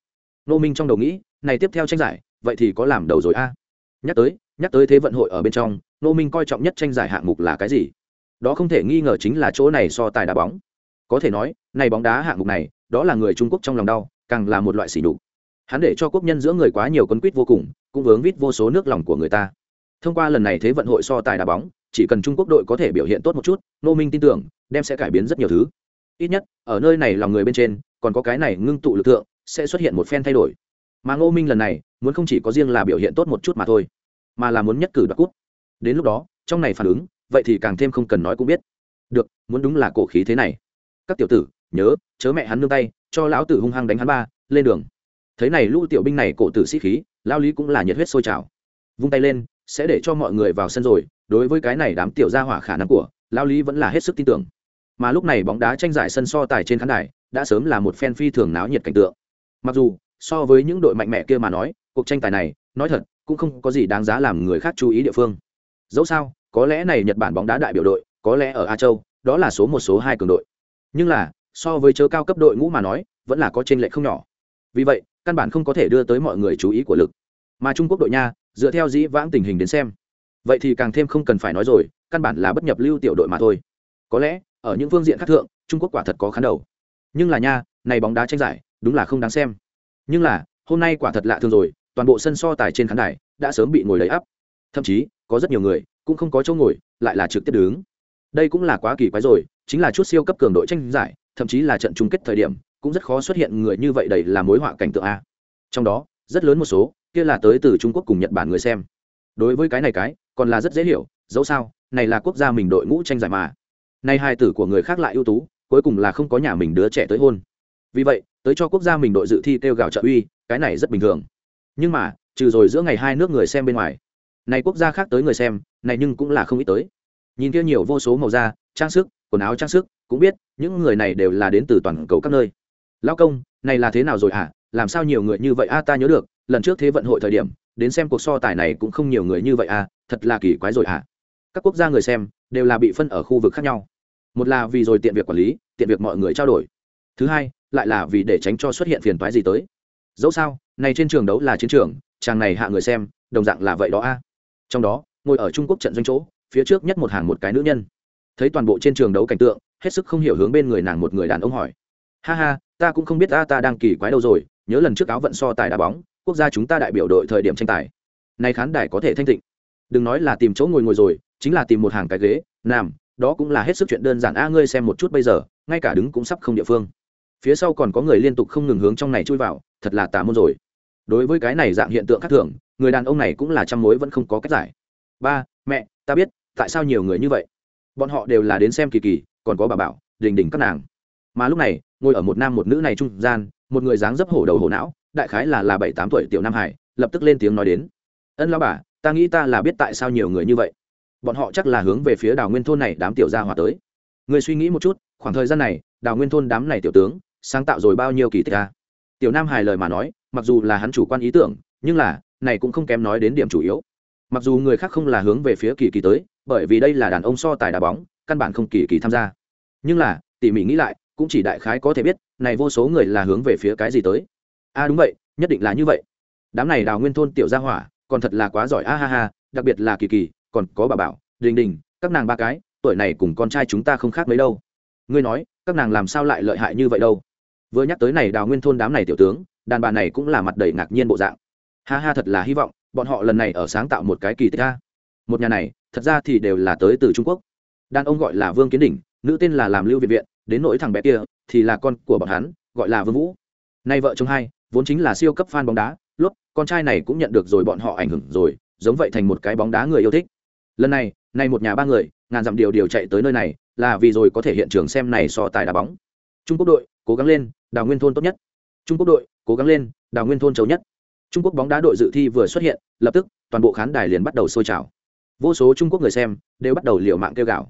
nô minh trong đầu nghĩ, này tiếp theo tranh giải, vậy thì có làm đầu rồi a? Nhắc tới nhắc tới thế vận hội ở bên trong nô minh coi trọng nhất tranh giải hạng mục là cái gì? Đó không thể nghi ngờ chính là chỗ này so tài đá bóng. Có thể nói, này bóng đá hạng mục này, đó là người trung quốc trong lòng đau, càng là một loại xỉ đục hắn để cho quốc nhân giữa người quá nhiều con quýt vô cùng, cũng vướng vít vô số nước lòng của người ta. Thông qua lần này thế vận hội so tài đá bóng chỉ cần trung quốc đội có thể biểu hiện tốt một chút nô minh tin tưởng, đem sẽ cải biến rất nhiều thứ. Ít nhất, ở nơi này lòng người bên trên, còn có cái này ngưng tụ lực lượng, sẽ xuất hiện một phen thay đổi. Mà ngô minh lần này, muốn không chỉ có riêng là biểu hiện tốt một chút mà thôi, mà là muốn nhất cử đoạt cút đến lúc đó, trong này phản ứng, vậy thì càng thêm không cần nói cũng biết. Được, muốn đúng là cổ khí thế này. Các tiểu tử, nhớ, chớ mẹ hắn nương tay, cho lão tử hung hăng đánh hắn ba, lên đường. Thế này lũ tiểu binh này cổ tử sĩ khí lao lý cũng là nhiệt huyết sôi trào. Vung tay lên, sẽ để cho mọi người vào sân rồi đối với cái này đám tiểu gia hỏa khả năng của, lao lý vẫn là hết sức tin tưởng. Mà lúc này bóng đá tranh giải sân so tài trên khán đài, đã sớm là một phen phi thường náo nhiệt cảnh tượng. Mặc dù, so với những đội mạnh mẽ kia mà nói, cuộc tranh tài này, nói thật, cũng không có gì đáng giá làm người khác chú ý địa phương. Dẫu sao, có lẽ này nhật bản bóng đá đại biểu đội, có lẽ ở a châu, đó là số một, số hai cường đội. Nhưng là, so với chớ cao cấp đội ngũ mà nói, vẫn là có trên lệ không nhỏ. Vì vậy, căn bản không có thể đưa tới mọi người chú ý của lực. Mà trung quốc đội nha, dựa theo dĩ vãng tình hình đến xem vậy thì càng thêm không cần phải nói rồi, căn bản là bất nhập lưu tiểu đội mà thôi. Có lẽ, ở những phương diện khác thượng, trung quốc quả thật có khán đầu. Nhưng là nha, này bóng đá tranh giải, đúng là không đáng xem. Nhưng là, hôm nay quả thật lạ thường rồi, toàn bộ sân so tài trên khán đài, đã sớm bị ngồi đầy ắp. Thậm chí, có rất nhiều người, cũng không có chỗ ngồi, lại là trực tiếp đứng. Đây cũng là quá kỳ quái rồi, chính là chút siêu cấp cường đội tranh giải, thậm chí là trận chung kết thời điểm, cũng rất khó xuất hiện người như vậy đầy là mối họa cảnh tượng a. Trong đó, rất lớn một số, kia là tới từ trung quốc cùng nhật bản người xem. Đối với cái này cái còn là rất dễ hiểu, dẫu sao, này là quốc gia mình đội ngũ tranh giải mà. Nay hai tử của người khác lại ưu tú, cuối cùng là không có nhà mình đứa trẻ tới hôn. Vì vậy, tới cho quốc gia mình đội dự thi kêu gào trợ uy, cái này rất bình thường. Nhưng mà, trừ rồi giữa ngày hai nước người xem bên ngoài. Này quốc gia khác tới người xem, này nhưng cũng là không ít tới. Nhìn kia nhiều vô số màu da, trang sức, quần áo trang sức, cũng biết, những người này đều là đến từ toàn cầu các nơi. Lao công, này là thế nào rồi hả? Làm sao nhiều người như vậy? A ta nhớ được, lần trước thế vận hội thời điểm, đến xem cuộc so tài này cũng không nhiều người như vậy à thật là kỳ quái rồi hả? Các quốc gia người xem đều là bị phân ở khu vực khác nhau. Một là vì rồi tiện việc quản lý, tiện việc mọi người trao đổi. Thứ hai, lại là vì để tránh cho xuất hiện phiền toái gì tới. Dẫu sao, này trên trường đấu là chiến trường, chàng này hạ người xem, đồng dạng là vậy đó a. Trong đó, ngồi ở trung quốc trận doanh chỗ, phía trước nhất một hàng một cái nữ nhân. Thấy toàn bộ trên trường đấu cảnh tượng, hết sức không hiểu hướng bên người nàng một người đàn ông hỏi. Ha ha, ta cũng không biết ta ta đang kỳ quái đâu rồi, nhớ lần trước áo vận so tài đá bóng, quốc gia chúng ta đại biểu đội thời điểm tranh tài. Nay khán đài có thể thanh tịnh đừng nói là tìm chỗ ngồi ngồi rồi, chính là tìm một hàng cái ghế, nằm, đó cũng là hết sức chuyện đơn giản. A, ngươi xem một chút bây giờ, ngay cả đứng cũng sắp không địa phương. Phía sau còn có người liên tục không ngừng hướng trong này chui vào, thật là tà môn rồi. Đối với cái này dạng hiện tượng khác thường, người đàn ông này cũng là trăm mối vẫn không có cách giải. Ba, mẹ, ta biết, tại sao nhiều người như vậy? Bọn họ đều là đến xem kỳ kỳ, còn có bà bảo, đình đình các nàng. Mà lúc này, ngồi ở một nam một nữ này trung gian, một người dáng dấp hổ đầu hổ não, đại khái là là bảy tám tuổi tiểu nam hải, lập tức lên tiếng nói đến. Ân lao bà ta nghĩ ta là biết tại sao nhiều người như vậy. Bọn họ chắc là hướng về phía đào nguyên thôn này đám tiểu gia hòa tới. Người suy nghĩ một chút, khoảng thời gian này, đào nguyên thôn đám này tiểu tướng, sáng tạo rồi bao nhiêu kỳ tích ta tiểu nam hài lời mà nói, mặc dù là hắn chủ quan ý tưởng, nhưng là, này cũng không kém nói đến điểm chủ yếu. Mặc dù người khác không là hướng về phía kỳ kỳ tới, bởi vì đây là đàn ông so tài đá bóng, căn bản không kỳ kỳ tham gia. Nhưng là, tỉ mỉ nghĩ lại, cũng chỉ đại khái có thể biết, này vô số người là hướng về phía cái gì tới. A đúng vậy, nhất định là như vậy. Đám này đào nguyên thôn tiểu gia hỏa còn thật là quá giỏi, a ha ha, đặc biệt là kỳ kỳ, còn có bà bảo, đình đình, các nàng ba cái, tuổi này cùng con trai chúng ta không khác mấy đâu. Ngươi nói, các nàng làm sao lại lợi hại như vậy đâu? Vừa nhắc tới này đào nguyên thôn đám này tiểu tướng, đàn bà này cũng là mặt đầy ngạc nhiên bộ dạng. Ha ha, thật là hy vọng, bọn họ lần này ở sáng tạo một cái kỳ tích a. Một nhà này, thật ra thì đều là tới từ trung quốc. Đàn ông gọi là vương kiến đỉnh, nữ tên là làm lưu viện viện, đến nỗi thằng bé kia, thì là con của bọn hắn, gọi là vương vũ. Nay vợ chồng hai, vốn chính là siêu cấp fan bóng đá con trai này cũng nhận được rồi, bọn họ ảnh hưởng rồi, giống vậy thành một cái bóng đá người yêu thích. Lần này nay một nhà ba người, ngàn dặm điều điều chạy tới nơi này, là vì rồi có thể hiện trường xem này so tài đá bóng. Trung quốc đội, cố gắng lên, đào nguyên thôn tốt nhất. Trung quốc đội, cố gắng lên, đào nguyên thôn châu nhất. Trung quốc bóng đá đội dự thi vừa xuất hiện, lập tức, toàn bộ khán đài liền bắt đầu sôi trào. Vô số trung quốc người xem, đều bắt đầu liều mạng kêu gào.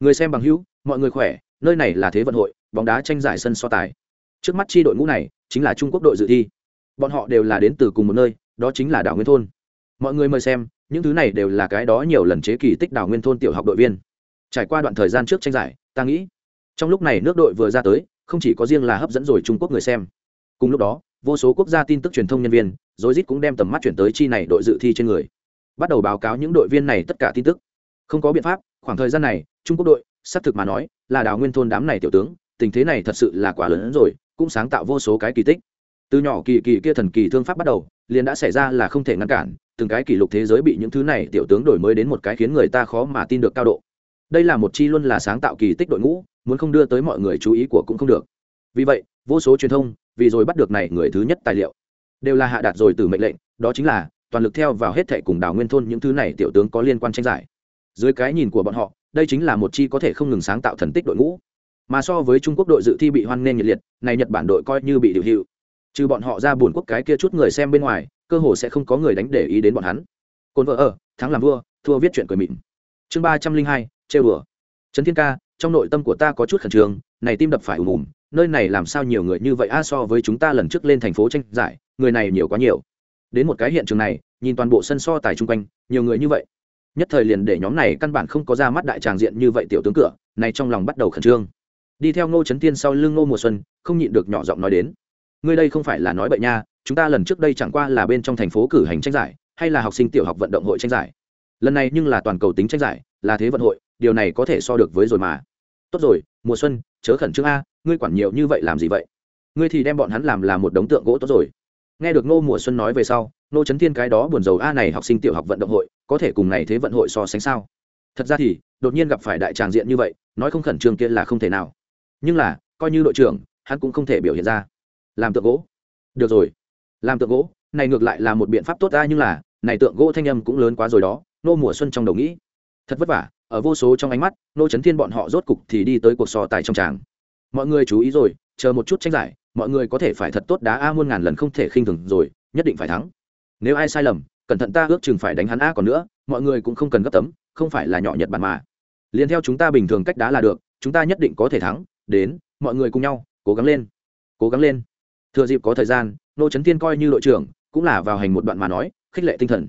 Người xem bằng hữu, mọi người khỏe, nơi này là thế vận hội, bóng đá tranh giải sân so tài. Trước mắt chi đội ngũ này, chính là trung quốc đội dự thi bọn họ đều là đến từ cùng một nơi, đó chính là đảo nguyên thôn. Mọi người mời xem, những thứ này đều là cái đó nhiều lần chế kỳ tích đảo nguyên thôn tiểu học đội viên. Trải qua đoạn thời gian trước tranh giải, ta nghĩ, trong lúc này nước đội vừa ra tới, không chỉ có riêng là hấp dẫn rồi trung quốc người xem. Cùng lúc đó, vô số quốc gia tin tức truyền thông nhân viên rồi rít cũng đem tầm mắt chuyển tới chi này đội dự thi trên người. Bắt đầu báo cáo những đội viên này tất cả tin tức. Không có biện pháp, khoảng thời gian này, trung quốc đội, xác thực mà nói, là đào nguyên thôn đám này tiểu tướng, tình thế này thật sự là quá lớn hơn rồi, cũng sáng tạo vô số cái kỳ tích từ nhỏ kỳ kỳ kia thần kỳ thương pháp bắt đầu, liền đã xảy ra là không thể ngăn cản, từng cái kỷ lục thế giới bị những thứ này tiểu tướng đổi mới đến một cái khiến người ta khó mà tin được cao độ. Đây là một chi luôn là sáng tạo kỳ tích đội ngũ, muốn không đưa tới mọi người chú ý của cũng không được. Vì vậy, vô số truyền thông, vì rồi bắt được này người thứ nhất tài liệu, đều là hạ đạt rồi từ mệnh lệnh, đó chính là, toàn lực theo vào hết thệ cùng đào nguyên thôn những thứ này tiểu tướng có liên quan tranh giải. Dưới cái nhìn của bọn họ, đây chính là một chi có thể không ngừng sáng tạo thần tích đội ngũ. Mà so với trung quốc đội dự thi bị hoan nghênh nhiệt liệt, này nhật bản đội coi như bị điều hiệu trừ bọn họ ra buồn quốc cái kia chút người xem bên ngoài, cơ hồ sẽ không có người đánh để ý đến bọn hắn. Cồn vợ ở, thắng làm vua, thua viết chuyện cười mịn. Chương ba trăm linh hai, trêu đùa. Trấn thiên ca, trong nội tâm của ta có chút khẩn trương, này tim đập phải ùm ùm, nơi này làm sao nhiều người như vậy a, so với chúng ta lần trước lên thành phố tranh giải, người này nhiều quá nhiều. Đến một cái hiện trường này, nhìn toàn bộ sân so tài chung quanh, nhiều người như vậy. Nhất thời liền để nhóm này căn bản không có ra mắt đại tràng diện như vậy tiểu tướng cửa, này trong lòng bắt đầu khẩn trương. Đi theo ngô trấn tiên sau lưng ngô mùa xuân, không nhịn được nhỏ giọng nói đến ngươi đây không phải là nói bậy nha, chúng ta lần trước đây chẳng qua là bên trong thành phố cử hành tranh giải, hay là học sinh tiểu học vận động hội tranh giải. Lần này nhưng là toàn cầu tính tranh giải, là thế vận hội, điều này có thể so được với rồi mà. Tốt rồi, mùa xuân, chớ khẩn trương a, ngươi quản nhiều như vậy làm gì vậy? Ngươi thì đem bọn hắn làm là một đống tượng gỗ tốt rồi. Nghe được ngô mùa xuân nói về sau nô trấn thiên cái đó buồn rầu, a này học sinh tiểu học vận động hội, có thể cùng này thế vận hội so sánh sao? Thật ra thì, đột nhiên gặp phải đại tràng diện như vậy, nói không khẩn trương kia là không thể nào. Nhưng là, coi như đội trưởng, hắn cũng không thể biểu hiện ra làm tượng gỗ. Được rồi. Làm tượng gỗ, này ngược lại là một biện pháp tốt ta nhưng là, này tượng gỗ thanh âm cũng lớn quá rồi đó, nô mùa xuân trong đầu nghĩ. Thật vất vả, ở vô số trong ánh mắt, nô trấn thiên bọn họ rốt cục thì đi tới cuộc so tài trong tràng. Mọi người chú ý rồi, chờ một chút tranh giải, mọi người có thể phải thật tốt đá a muôn ngàn lần không thể khinh thường rồi, nhất định phải thắng. Nếu ai sai lầm, cẩn thận ta ước chừng phải đánh hắn a còn nữa, mọi người cũng không cần gấp tấm, không phải là nhỏ nhật bản mà. Liền theo chúng ta bình thường cách đá là được, chúng ta nhất định có thể thắng, đến, mọi người cùng nhau, cố gắng lên. Cố gắng lên thừa dịp có thời gian, nô trấn thiên coi như đội trưởng, cũng là vào hành một đoạn mà nói, khích lệ tinh thần.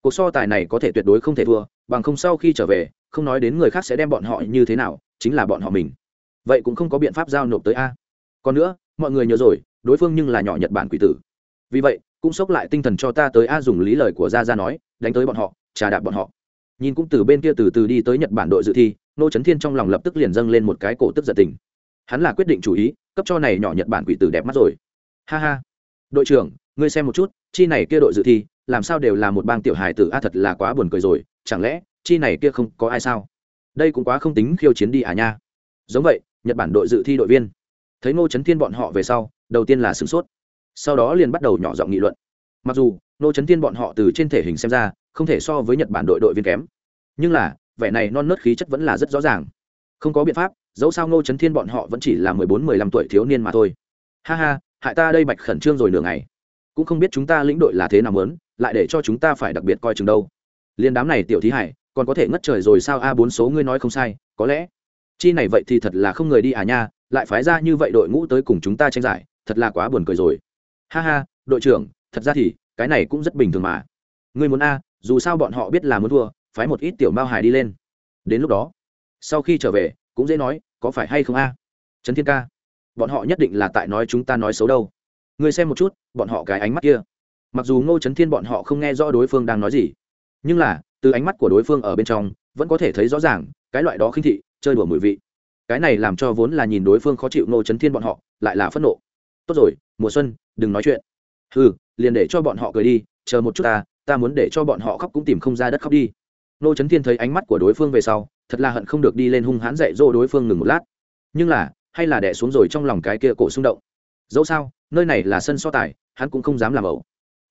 Cuộc so tài này có thể tuyệt đối không thể thua, bằng không sau khi trở về, không nói đến người khác sẽ đem bọn họ như thế nào, chính là bọn họ mình. Vậy cũng không có biện pháp giao nộp tới a. Còn nữa, mọi người nhớ rồi, đối phương nhưng là nhỏ nhật bản quỷ tử. Vì vậy, cũng sốc lại tinh thần cho ta tới a dùng lý lời của gia gia nói, đánh tới bọn họ, trà đạp bọn họ. Nhìn cũng từ bên kia từ từ đi tới nhật bản đội dự thi, nô trấn thiên trong lòng lập tức liền dâng lên một cái cổ tức giật tình. Hắn là quyết định chủ ý, cấp cho này nhỏ nhật bản quỷ tử đẹp mắt rồi ha ha. Đội trưởng, ngươi xem một chút, chi này kia đội dự thi, làm sao đều là một bang tiểu hài tử, a, thật là quá buồn cười rồi. Chẳng lẽ, chi này kia không có ai sao? Đây cũng quá không tính khiêu chiến đi à nha. Giống vậy, nhật bản đội dự thi đội viên. Thấy ngô trấn thiên bọn họ về sau, đầu tiên là sửng sốt. Sau đó liền bắt đầu nhỏ giọng nghị luận. Mặc dù, ngô trấn thiên bọn họ từ trên thể hình xem ra, không thể so với nhật bản đội đội viên kém. Nhưng là, vẻ này non nớt khí chất vẫn là rất rõ ràng. Không có biện pháp, dẫu sao ngô trấn thiên bọn họ vẫn chỉ là mười bốn, mười lăm tuổi thiếu niên mà thôi. Ha ha hại ta đây bạch khẩn trương rồi nửa ngày. Cũng không biết chúng ta lĩnh đội là thế nào lớn lại để cho chúng ta phải đặc biệt coi chừng đâu. Liên đám này tiểu thí hải, còn có thể ngất trời rồi sao? A bốn số ngươi nói không sai, có lẽ. Chi này vậy thì thật là không người đi à nha, lại phái ra như vậy đội ngũ tới cùng chúng ta tranh giải, thật là quá buồn cười rồi. Ha ha, đội trưởng, thật ra thì, cái này cũng rất bình thường mà. Ngươi muốn a, dù sao bọn họ biết là muốn thua, phái một ít tiểu mao hải đi lên. Đến lúc đó, sau khi trở về, cũng dễ nói, có phải hay không a? Trấn thiên ca bọn họ nhất định là tại nói chúng ta nói xấu đâu. Ngươi xem một chút, bọn họ cái ánh mắt kia. Mặc dù ngô trấn thiên bọn họ không nghe rõ đối phương đang nói gì, nhưng là, từ ánh mắt của đối phương ở bên trong, vẫn có thể thấy rõ ràng, cái loại đó khinh thị, chơi đùa mùi vị. Cái này làm cho vốn là nhìn đối phương khó chịu ngô trấn thiên bọn họ, lại là phẫn nộ. Tốt rồi, mùa xuân, đừng nói chuyện. Ừ liền để cho bọn họ cười đi, chờ một chút ta ta muốn để cho bọn họ khóc cũng tìm không ra đất khóc đi. Ngô trấn thiên thấy ánh mắt của đối phương về sau, thật là hận không được đi lên hung hãn dạy dỗ đối phương ngừng một lát. Nhưng là hay là đẻ xuống rồi trong lòng cái kia cổ xung động. Dẫu sao nơi này là sân so tài hắn cũng không dám làm ẩu.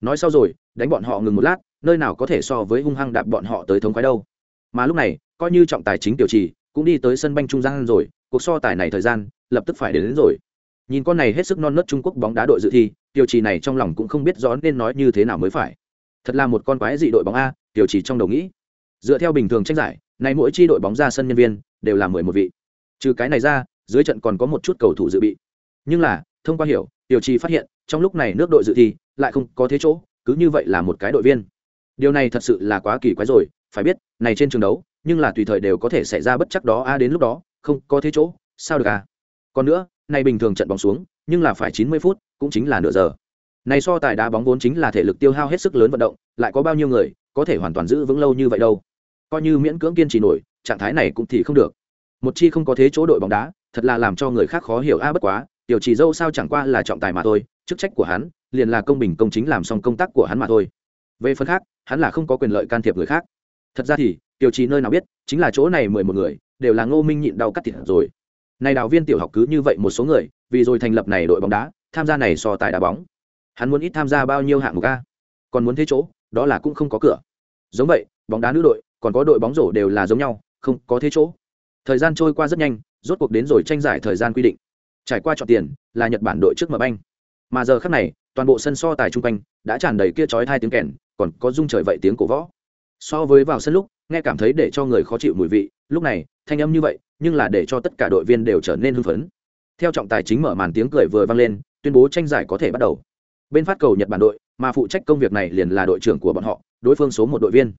Nói sau rồi đánh bọn họ ngừng một lát nơi nào có thể so với hung hăng đạp bọn họ tới thống khoái đâu. Mà lúc này coi như trọng tài chính tiểu trì cũng đi tới sân banh trung gian rồi cuộc so tài này thời gian lập tức phải đến, đến rồi. Nhìn con này hết sức non nớt trung quốc bóng đá đội dự thi tiểu trì này trong lòng cũng không biết rõ nên nói như thế nào mới phải. Thật là một con quái dị đội bóng a tiểu trì trong đầu nghĩ. Dựa theo bình thường tranh giải này mỗi chi đội bóng ra sân nhân viên đều là mười một vị. Trừ cái này ra dưới trận còn có một chút cầu thủ dự bị. Nhưng là, thông qua hiểu, tiểu trì phát hiện, trong lúc này nước đội dự thi lại không có thế chỗ, cứ như vậy là một cái đội viên. Điều này thật sự là quá kỳ quái rồi, phải biết, này trên trường đấu, nhưng là tùy thời đều có thể xảy ra bất chắc đó, a, đến lúc đó, không có thế chỗ, sao được à? Còn nữa, này bình thường trận bóng xuống, nhưng là phải chín mươi phút, cũng chính là nửa giờ. Này so tài đá bóng vốn chính là thể lực tiêu hao hết sức lớn vận động, lại có bao nhiêu người, có thể hoàn toàn giữ vững lâu như vậy đâu? Coi như miễn cưỡng kiên trì nổi, trạng thái này cũng thì không được. Một chi không có thế chỗ đội bóng đá thật là làm cho người khác khó hiểu. A, bất quá, tiểu chỉ dâu sao chẳng qua là trọng tài mà thôi, chức trách của hắn, liền là công bình công chính làm xong công tác của hắn mà thôi. Về phần khác, hắn là không có quyền lợi can thiệp người khác. Thật ra thì, tiểu trì nơi nào biết, chính là chỗ này mười một người, đều là ngô minh nhịn đau cắt thịt rồi. Này đào viên tiểu học cứ như vậy một số người, vì rồi thành lập này đội bóng đá, tham gia này so tài đá bóng. Hắn muốn ít tham gia bao nhiêu hạng mục a? Còn muốn thế chỗ, đó là cũng không có cửa. Giống vậy, bóng đá nữ đội, còn có đội bóng rổ đều là giống nhau, không có thế chỗ thời gian trôi qua rất nhanh, rốt cuộc đến rồi tranh giải thời gian quy định. Trải qua chọn tiền, là nhật bản đội trước mở banh. Mà giờ khác này, toàn bộ sân so tài chung quanh đã tràn đầy kia chói hai tiếng kèn, còn có rung trời vậy tiếng cổ võ. So với vào sân lúc, nghe cảm thấy để cho người khó chịu mùi vị, lúc này, thanh âm như vậy, nhưng là để cho tất cả đội viên đều trở nên hưng phấn. Theo trọng tài chính mở màn tiếng cười vừa vang lên, tuyên bố tranh giải có thể bắt đầu. Bên phát cầu nhật bản đội, mà phụ trách công việc này liền là đội trưởng của bọn họ, đối phương số một đội viên.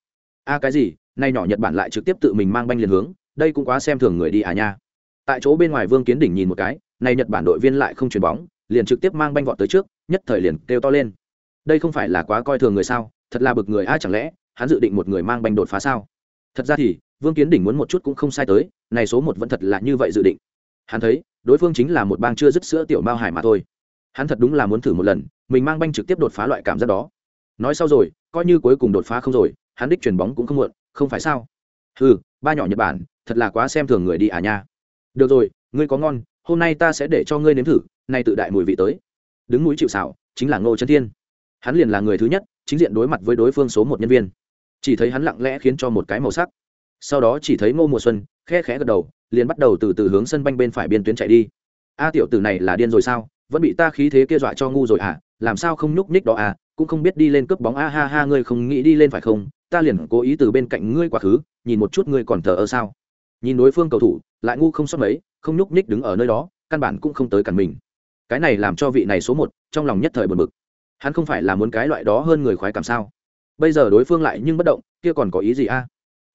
A cái gì, nay nhỏ nhật bản lại trực tiếp tự mình mang banh liền hướng đây cũng quá xem thường người đi à nha. Tại chỗ bên ngoài vương kiến đỉnh nhìn một cái, này nhật bản đội viên lại không chuyền bóng, liền trực tiếp mang banh vọt tới trước, nhất thời liền kêu to lên. Đây không phải là quá coi thường người sao? Thật là bực người ai chẳng lẽ hắn dự định một người mang banh đột phá sao? Thật ra thì, vương kiến đỉnh muốn một chút cũng không sai tới, này số một vẫn thật là như vậy dự định. Hắn thấy, đối phương chính là một bang chưa dứt sữa tiểu mao hải mà thôi. Hắn thật đúng là muốn thử một lần, mình mang banh trực tiếp đột phá loại cảm giác đó. Nói sau rồi, coi như cuối cùng đột phá không rồi, hắn đích chuyền bóng cũng không muộn, không phải sao? Ừ ba nhỏ nhật bản thật là quá xem thường người đi à nha. Được rồi, ngươi có ngon, hôm nay ta sẽ để cho ngươi nếm thử, nay tự đại mùi vị tới. Đứng mũi chịu xảo chính là ngô trấn thiên. Hắn liền là người thứ nhất, chính diện đối mặt với đối phương số một nhân viên. Chỉ thấy hắn lặng lẽ khiến cho một cái màu sắc. Sau đó chỉ thấy ngô mùa xuân, khe khẽ gật đầu, liền bắt đầu từ từ hướng sân banh bên phải biên tuyến chạy đi. A tiểu tử này là điên rồi sao? Vẫn bị ta khí thế kia dọa cho ngu rồi à làm sao không nhúc nhích đó à? Cũng không biết đi lên cướp bóng, a ha ha, ngươi không nghĩ đi lên phải không? Ta liền cố ý từ bên cạnh ngươi quá khứ, nhìn một chút ngươi còn thờ ơ sao? Nhìn đối phương cầu thủ, lại ngu không sót mấy, không nhúc nhích đứng ở nơi đó, căn bản cũng không tới cản mình. Cái này làm cho vị này số một, trong lòng nhất thời buồn bực. Hắn không phải là muốn cái loại đó hơn người khoái cảm sao? Bây giờ đối phương lại nhưng bất động, kia còn có ý gì a?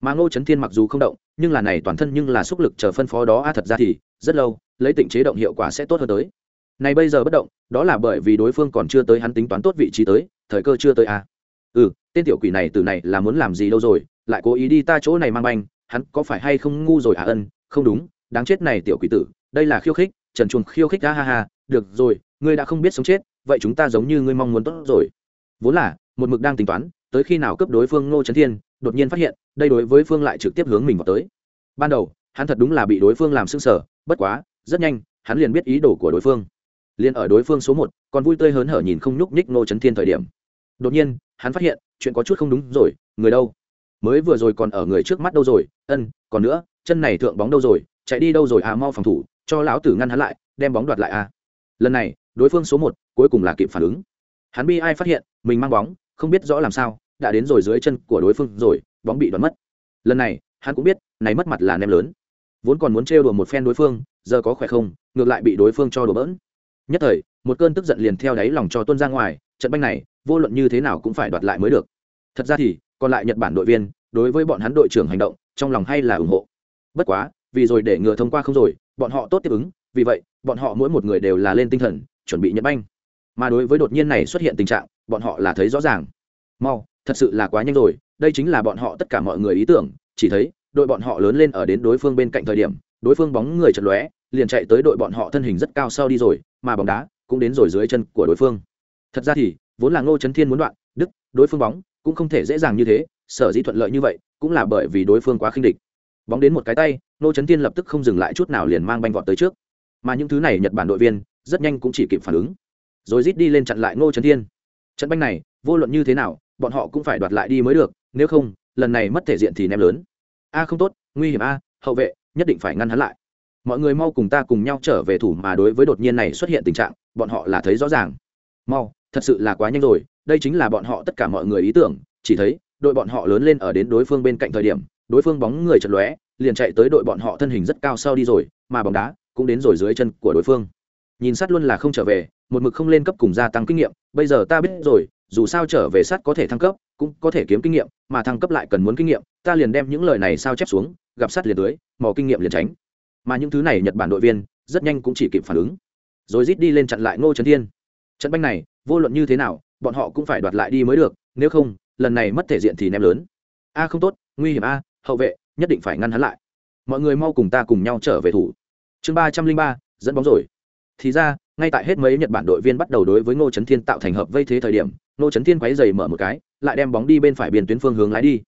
Mà ngô trấn thiên mặc dù không động, nhưng là này toàn thân nhưng là sức lực chờ phân phó đó a, thật ra thì, rất lâu, lấy tịnh chế động hiệu quả sẽ tốt hơn tới. Này bây giờ bất động, đó là bởi vì đối phương còn chưa tới hắn tính toán tốt vị trí tới, thời cơ chưa tới a. Ừ tên tiểu quỷ này từ này là muốn làm gì đâu rồi, lại cố ý đi ta chỗ này mang banh hắn có phải hay không ngu rồi à ân? Không đúng, đáng chết này tiểu quỷ tử, đây là khiêu khích, trần chuồng khiêu khích, ha ha ha, được rồi, ngươi đã không biết sống chết, vậy chúng ta giống như ngươi mong muốn tốt rồi. Vốn là, một mực đang tính toán, tới khi nào cấp đối phương ngô trấn thiên, đột nhiên phát hiện, đây đối với phương lại trực tiếp hướng mình vào tới. Ban đầu, hắn thật đúng là bị đối phương làm sưng sở bất quá, rất nhanh, hắn liền biết ý đồ của đối phương. Liền ở đối phương số một, còn vui tươi hớn hở nhìn không nhúc nhích ngô trấn thiên thời điểm. Đột nhiên, hắn phát hiện, chuyện có chút không đúng rồi, người đâu? Mới vừa rồi còn ở người trước mắt đâu rồi, ân, còn nữa, chân này thượng bóng đâu rồi, chạy đi đâu rồi à mau phòng thủ, cho lão tử ngăn hắn lại, đem bóng đoạt lại à. Lần này, đối phương số một, cuối cùng là kịp phản ứng. Hắn bi ai phát hiện, mình mang bóng, không biết rõ làm sao, đã đến rồi dưới chân của đối phương rồi, bóng bị đoạt mất. Lần này, hắn cũng biết, này mất mặt là nem lớn. Vốn còn muốn trêu đùa một phen đối phương, giờ có khỏe không, ngược lại bị đối phương cho đùa bỡn. Nhất thời, một cơn tức giận liền theo đáy lòng cho tuân ra ngoài, trận banh này, vô luận như thế nào cũng phải đoạt lại mới được. Thật ra thì còn lại nhật bản đội viên, đối với bọn hắn đội trưởng hành động, trong lòng hay là ủng hộ. Bất quá, vì rồi để ngừa thông qua không rồi, bọn họ tốt tiếp ứng, vì vậy, bọn họ mỗi một người đều là lên tinh thần, chuẩn bị nhật banh. Mà đối với đột nhiên này xuất hiện tình trạng, bọn họ là thấy rõ ràng. Mau, thật sự là quá nhanh rồi, đây chính là bọn họ tất cả mọi người ý tưởng, chỉ thấy, đội bọn họ lớn lên ở đến đối phương bên cạnh thời điểm, đối phương bóng người chật lóe, liền chạy tới đội bọn họ thân hình rất cao sau đi rồi, mà bóng đá cũng đến rồi dưới chân của đối phương. Thật ra thì, vốn là ngô trấn thiên muốn đoạn đức đối phương bóng cũng không thể dễ dàng như thế, sở dĩ thuận lợi như vậy, cũng là bởi vì đối phương quá khinh địch. Bóng đến một cái tay ngô trấn thiên lập tức không dừng lại chút nào liền mang banh vọt tới trước. Mà những thứ này nhật bản đội viên, rất nhanh cũng chỉ kịp phản ứng. Rồi rít đi lên chặn lại ngô trấn thiên. Trận banh này, vô luận như thế nào, bọn họ cũng phải đoạt lại đi mới được, nếu không, lần này mất thể diện thì ném lớn. A, không tốt, nguy hiểm a, hậu vệ, nhất định phải ngăn hắn lại. Mọi người mau cùng ta cùng nhau trở về thủ mà đối với đột nhiên này xuất hiện tình trạng, bọn họ là thấy rõ ràng. Mau, thật sự là quá nhanh rồi đây chính là bọn họ tất cả mọi người ý tưởng, chỉ thấy, đội bọn họ lớn lên ở đến đối phương bên cạnh thời điểm, đối phương bóng người chật lóe, liền chạy tới đội bọn họ thân hình rất cao sau đi rồi, mà bóng đá cũng đến rồi dưới chân của đối phương. Nhìn sát luôn là không trở về, một mực không lên cấp cùng gia tăng kinh nghiệm, bây giờ ta biết rồi, dù sao trở về sát có thể thăng cấp, cũng có thể kiếm kinh nghiệm, mà thăng cấp lại cần muốn kinh nghiệm, ta liền đem những lời này sao chép xuống, gặp sát liền tưới mò kinh nghiệm liền tránh. Mà những thứ này nhật bản đội viên, rất nhanh cũng chỉ kịp phản ứng. Rồi rít đi lên chặn lại ngô trấn thiên. Trận banh này, vô luận như thế nào bọn họ cũng phải đoạt lại đi mới được, nếu không, lần này mất thể diện thì ném lớn. A, không tốt, nguy hiểm a, hậu vệ, nhất định phải ngăn hắn lại. Mọi người mau cùng ta cùng nhau trở về thủ. Chương ba trăm linh ba, dẫn bóng rồi. Thì ra, ngay tại hết mấy nhật bản đội viên bắt đầu đối với ngô trấn thiên tạo thành hợp vây thế thời điểm, ngô trấn thiên quáy dày mở một cái, lại đem bóng đi bên phải biên tuyến phương hướng lái đi.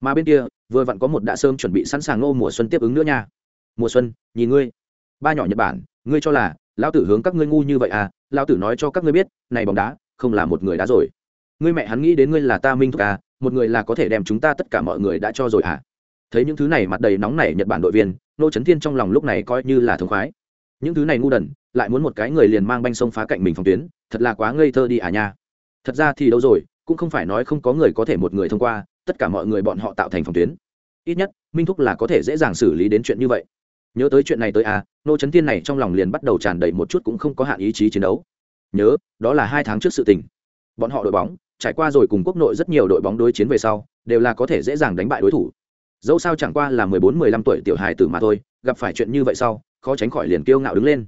Mà bên kia, vừa vặn có một đạ sơm chuẩn bị sẵn sàng ngô mùa xuân tiếp ứng nữa nha. Mùa xuân, nhìn ngươi. Ba nhỏ nhật bản, ngươi cho là, lão tử hướng các ngươi ngu như vậy à? Lão tử nói cho các ngươi biết, này bóng đá không là một người đã rồi. Ngươi mẹ hắn nghĩ đến ngươi là ta minh thúc à một người là có thể đem chúng ta tất cả mọi người đã cho rồi à? Thấy những thứ này mặt đầy nóng nảy nhật bản đội viên, nô trấn thiên trong lòng lúc này coi như là thống khoái. Những thứ này ngu đần, lại muốn một cái người liền mang banh sông phá cạnh mình phòng tuyến, thật là quá ngây thơ đi à nha. Thật ra thì đâu rồi, cũng không phải nói không có người có thể một người thông qua, tất cả mọi người bọn họ tạo thành phòng tuyến. Ít nhất, minh thúc là có thể dễ dàng xử lý đến chuyện như vậy. Nhớ tới chuyện này tới à nô trấn thiên này trong lòng liền bắt đầu tràn đầy một chút cũng không có hạn ý chí chiến đấu nhớ, đó là hai tháng trước sự tình. Bọn họ đội bóng, trải qua rồi cùng quốc nội rất nhiều đội bóng đối chiến về sau, đều là có thể dễ dàng đánh bại đối thủ. Dẫu sao chẳng qua là mười bốn mười lăm tuổi tiểu hài tử mà thôi, gặp phải chuyện như vậy sau, khó tránh khỏi liền kiêu ngạo đứng lên.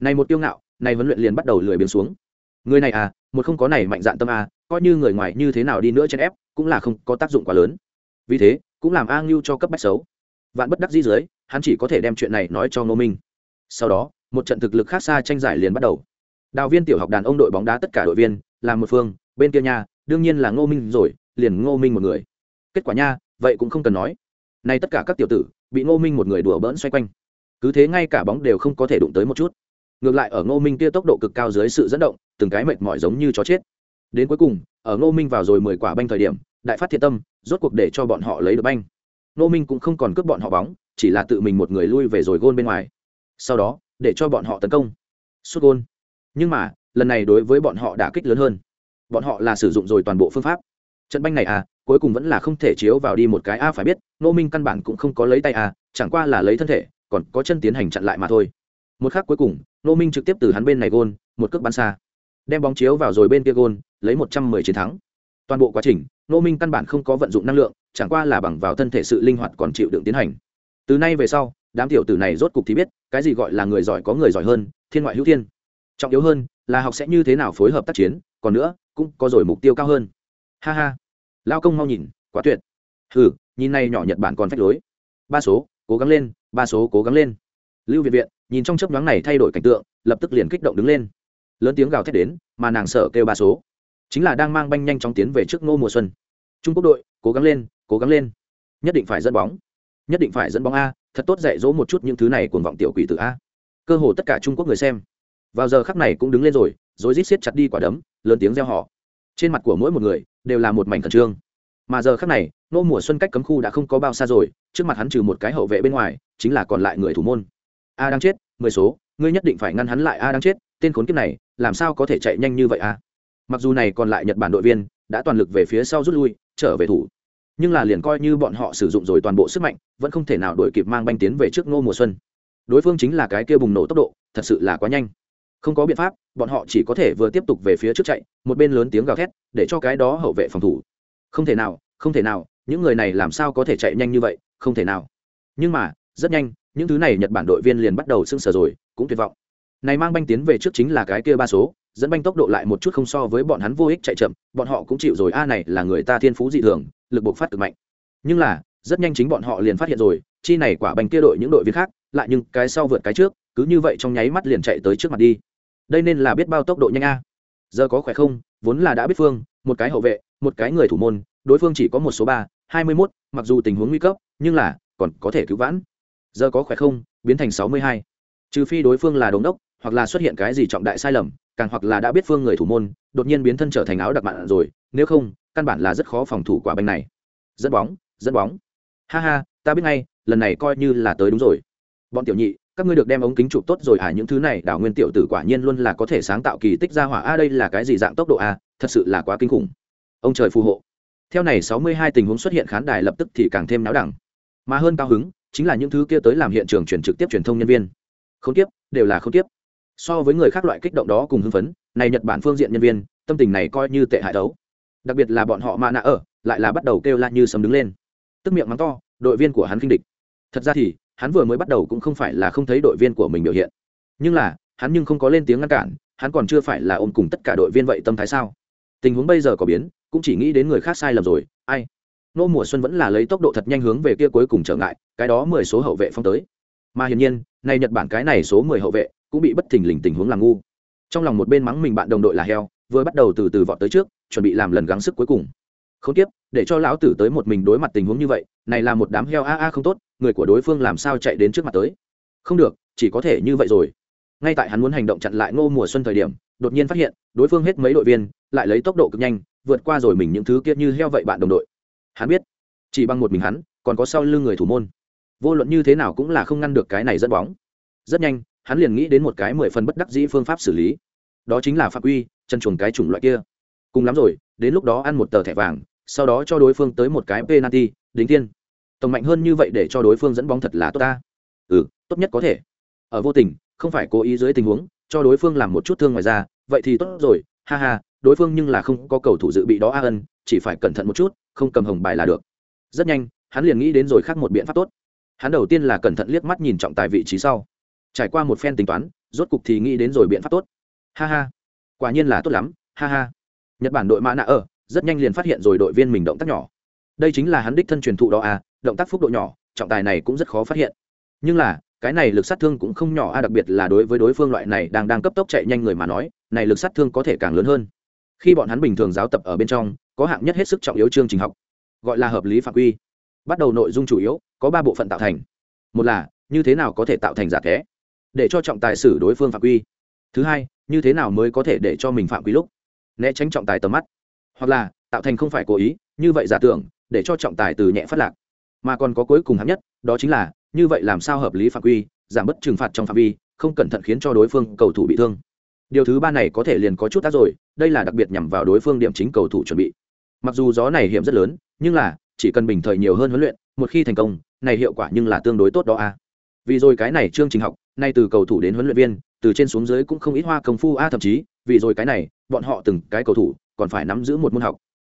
Này một kiêu ngạo, này huấn luyện liền bắt đầu lười biếng xuống. Người này à một không có này mạnh dạn tâm à coi như người ngoài như thế nào đi nữa chen ép, cũng là không có tác dụng quá lớn. Vì thế, cũng làm a ngưu cho cấp bách xấu. Vạn bất đắc di dưới, hắn chỉ có thể đem chuyện này nói cho ngô minh. Sau đó, một trận thực lực khác xa tranh giải liền bắt đầu đào viên tiểu học đàn ông đội bóng đá tất cả đội viên, là một phương, bên kia nha, đương nhiên là ngô minh rồi, liền ngô minh một người. Kết quả nha, vậy cũng không cần nói. Nay tất cả các tiểu tử, bị ngô minh một người đùa bỡn xoay quanh. Cứ thế ngay cả bóng đều không có thể đụng tới một chút. Ngược lại ở ngô minh kia tốc độ cực cao dưới sự dẫn động, từng cái mệt mỏi giống như chó chết. Đến cuối cùng, ở ngô minh vào rồi mười quả banh thời điểm, đại phát thiện tâm, rốt cuộc để cho bọn họ lấy được banh. Ngô minh cũng không còn cướp bọn họ bóng, chỉ là tự mình một người lui về rồi gôn bên ngoài. Sau đó, để cho bọn họ tấn công. Suốt gôn nhưng mà, lần này đối với bọn họ đã kích lớn hơn. Bọn họ là sử dụng rồi toàn bộ phương pháp. Trận banh này à cuối cùng vẫn là không thể chiếu vào đi một cái. A, phải biết nô minh căn bản cũng không có lấy tay a, chẳng qua là lấy thân thể, còn có chân tiến hành chặn lại mà thôi. Một khác cuối cùng nô minh trực tiếp từ hắn bên này gôn, một cước bắn xa. Đem bóng chiếu vào rồi bên kia gôn, lấy một trăm mười chiến thắng. Toàn bộ quá trình nô minh căn bản không có vận dụng năng lượng, chẳng qua là bằng vào thân thể sự linh hoạt còn chịu đựng tiến hành. Từ nay về sau, đám tiểu tử này rốt cục thì biết, cái gì gọi là người giỏi có người giỏi hơn, thiên ngoại hữu thiên trọng yếu hơn, là học sẽ như thế nào phối hợp tác chiến, còn nữa, cũng có rồi mục tiêu cao hơn. Ha ha. Lao công mau nhìn, quá tuyệt. Hừ, nhìn này nhỏ nhật bản còn phách lối. Ba số, cố gắng lên, ba số cố gắng lên. Lưu viện viện, nhìn trong chấp nhoáng này thay đổi cảnh tượng, lập tức liền kích động đứng lên. Lớn tiếng gào thét đến, mà nàng sợ kêu ba số. Chính là đang mang banh nhanh chóng tiến về trước ngô mùa xuân. Trung quốc đội, cố gắng lên, cố gắng lên. Nhất định phải dẫn bóng. Nhất định phải dẫn bóng a, thật tốt dạy dỗ một chút những thứ này cuồng vọng tiểu quỷ tử a. Cơ hồ tất cả trung quốc người xem vào giờ khắc này cũng đứng lên rồi rồi rít siết chặt đi quả đấm, lớn tiếng reo họ trên mặt của mỗi một người đều là một mảnh khẩn trương. Mà giờ khắc này, nô mùa xuân cách cấm khu đã không có bao xa rồi, trước mặt hắn trừ một cái hậu vệ bên ngoài, chính là còn lại người thủ môn. A đang chết, mười số, ngươi nhất định phải ngăn hắn lại a đang chết, tên khốn kiếp này, làm sao có thể chạy nhanh như vậy a? Mặc dù này còn lại nhật bản đội viên đã toàn lực về phía sau rút lui, trở về thủ. Nhưng là liền coi như bọn họ sử dụng rồi toàn bộ sức mạnh, vẫn không thể nào đổi kịp mang banh tiến về trước ngô mùa xuân. Đối phương chính là cái kia bùng nổ tốc độ, thật sự là quá nhanh không có biện pháp, bọn họ chỉ có thể vừa tiếp tục về phía trước chạy, một bên lớn tiếng gào thét, để cho cái đó hậu vệ phòng thủ. Không thể nào, không thể nào, những người này làm sao có thể chạy nhanh như vậy, không thể nào. Nhưng mà, rất nhanh, những thứ này nhật bản đội viên liền bắt đầu sưng sờ rồi, cũng tuyệt vọng. Này mang banh tiến về trước chính là cái kia ba số, dẫn banh tốc độ lại một chút không so với bọn hắn vô ích chạy chậm, bọn họ cũng chịu rồi, a này là người ta thiên phú dị thường, lực bộc phát cực mạnh. Nhưng là, rất nhanh chính bọn họ liền phát hiện rồi, chi này quả banh kia đội những đội viên khác, lại nhưng cái sau vượt cái trước, cứ như vậy trong nháy mắt liền chạy tới trước mặt đi đây nên là biết bao tốc độ nhanh a. Giờ có khỏe không? Vốn là đã biết phương, một cái hậu vệ, một cái người thủ môn, đối phương chỉ có một số ba, hai mươi mốt, mặc dù tình huống nguy cấp, nhưng là còn có thể cứu vãn. Giờ có khỏe không? Biến thành sáu mươi hai. Trừ phi đối phương là đống đốc, hoặc là xuất hiện cái gì trọng đại sai lầm, càng hoặc là đã biết phương người thủ môn, đột nhiên biến thân trở thành áo đặc mạn rồi, nếu không, căn bản là rất khó phòng thủ quả banh này. Dẫn bóng dẫn bóng. Ha ha, ta biết ngay, lần này coi như là tới đúng rồi. Bọn tiểu nhị các ngươi được đem ống kính chụp tốt rồi à những thứ này, đảo nguyên tiểu tử quả nhiên luôn là có thể sáng tạo kỳ tích ra hỏa. A, đây là cái gì dạng tốc độ a? Thật sự là quá kinh khủng. Ông trời phù hộ. Theo này sáu mươi hai tình huống xuất hiện khán đài lập tức thì càng thêm náo đẳng. Mà hơn cao hứng, chính là những thứ kia tới làm hiện trường chuyển trực tiếp truyền thông nhân viên. Không tiếp đều là không tiếp so với người khác loại kích động đó cùng hưng phấn, này nhật bản phương diện nhân viên, tâm tình này coi như tệ hại đấu. Đặc biệt là bọn họ mà nạ ở, lại là bắt đầu kêu la như sấm đứng lên. Tức miệng mắng to, đội viên của hắn kinh địch. Thật ra thì hắn vừa mới bắt đầu cũng không phải là không thấy đội viên của mình biểu hiện. Nhưng là, hắn nhưng không có lên tiếng ngăn cản, hắn còn chưa phải là ôm cùng tất cả đội viên vậy tâm thái sao? Tình huống bây giờ có biến, cũng chỉ nghĩ đến người khác sai lầm rồi, ai? Nô mùa xuân vẫn là lấy tốc độ thật nhanh hướng về kia cuối cùng trở ngại, cái đó mười số hậu vệ phong tới. Mà hiển nhiên, nay nhật bản cái này số mười hậu vệ cũng bị bất thình lình tình huống làm ngu. Trong lòng một bên mắng mình bạn đồng đội là heo, vừa bắt đầu từ từ vọt tới trước, chuẩn bị làm lần gắng sức cuối cùng. Không tiếp, để cho lão tử tới một mình đối mặt tình huống như vậy, này là một đám heo a a không tốt người của đối phương làm sao chạy đến trước mặt tới. Không được, chỉ có thể như vậy rồi. Ngay tại hắn muốn hành động chặn lại ngô mùa xuân thời điểm, đột nhiên phát hiện, đối phương hết mấy đội viên, lại lấy tốc độ cực nhanh, vượt qua rồi mình những thứ kia như heo vậy bạn đồng đội. Hắn biết, chỉ bằng một mình hắn, còn có sau lưng người thủ môn. Vô luận như thế nào cũng là không ngăn được cái này dẫn bóng. Rất nhanh, hắn liền nghĩ đến một cái mười phần bất đắc dĩ phương pháp xử lý. Đó chính là phạm uy, chân chuồng cái chủng loại kia. Cùng lắm rồi, đến lúc đó ăn một tờ thẻ vàng, sau đó cho đối phương tới một cái penalty, đính tiên tổng mạnh hơn như vậy để cho đối phương dẫn bóng thật là tốt ta. Ừ tốt nhất có thể. Ở vô tình, không phải cố ý dưới tình huống, cho đối phương làm một chút thương ngoài ra vậy thì tốt rồi, ha ha, đối phương nhưng là không có cầu thủ dự bị đó a ân, chỉ phải cẩn thận một chút, không cầm hồng bài là được. Rất nhanh, hắn liền nghĩ đến rồi khác một biện pháp tốt. Hắn đầu tiên là cẩn thận liếc mắt nhìn trọng tài vị trí sau. Trải qua một phen tính toán, rốt cục thì nghĩ đến rồi biện pháp tốt. Ha ha, quả nhiên là tốt lắm, ha ha. Nhật bản đội mã nạ ở, rất nhanh liền phát hiện rồi đội viên mình động tác nhỏ. Đây chính là hắn đích thân truyền thụ đó à động tác phúc độ nhỏ, trọng tài này cũng rất khó phát hiện. Nhưng là, cái này lực sát thương cũng không nhỏ, a, đặc biệt là đối với đối phương loại này đang đang cấp tốc chạy nhanh người mà nói, này lực sát thương có thể càng lớn hơn. Khi bọn hắn bình thường giáo tập ở bên trong, có hạng nhất hết sức trọng yếu chương trình học, gọi là hợp lý phạm quy. Bắt đầu nội dung chủ yếu, có ba bộ phận tạo thành. Một là, như thế nào có thể tạo thành giả thế để cho trọng tài xử đối phương phạm quy. Thứ hai, như thế nào mới có thể để cho mình phạm quy lúc? Né tránh trọng tài tầm mắt. Hoặc là, tạo thành không phải cố ý, như vậy giả tưởng, để cho trọng tài từ nhẹ phát lạc mà còn có cuối cùng hạng nhất, đó chính là, như vậy làm sao hợp lý phạm quy, giảm bớt trừng phạt trong phạm vi, không cẩn thận khiến cho đối phương cầu thủ bị thương. Điều thứ ba này có thể liền có chút tác rồi, đây là đặc biệt nhằm vào đối phương điểm chính cầu thủ chuẩn bị. Mặc dù gió này hiểm rất lớn, nhưng là, chỉ cần bình thời nhiều hơn huấn luyện, một khi thành công, này hiệu quả nhưng là tương đối tốt đó a. Vì rồi cái này chương trình học, nay từ cầu thủ đến huấn luyện viên, từ trên xuống dưới cũng không ít hoa công phu a, thậm chí, vì rồi cái này, bọn họ từng cái cầu thủ còn phải nắm giữ một môn học.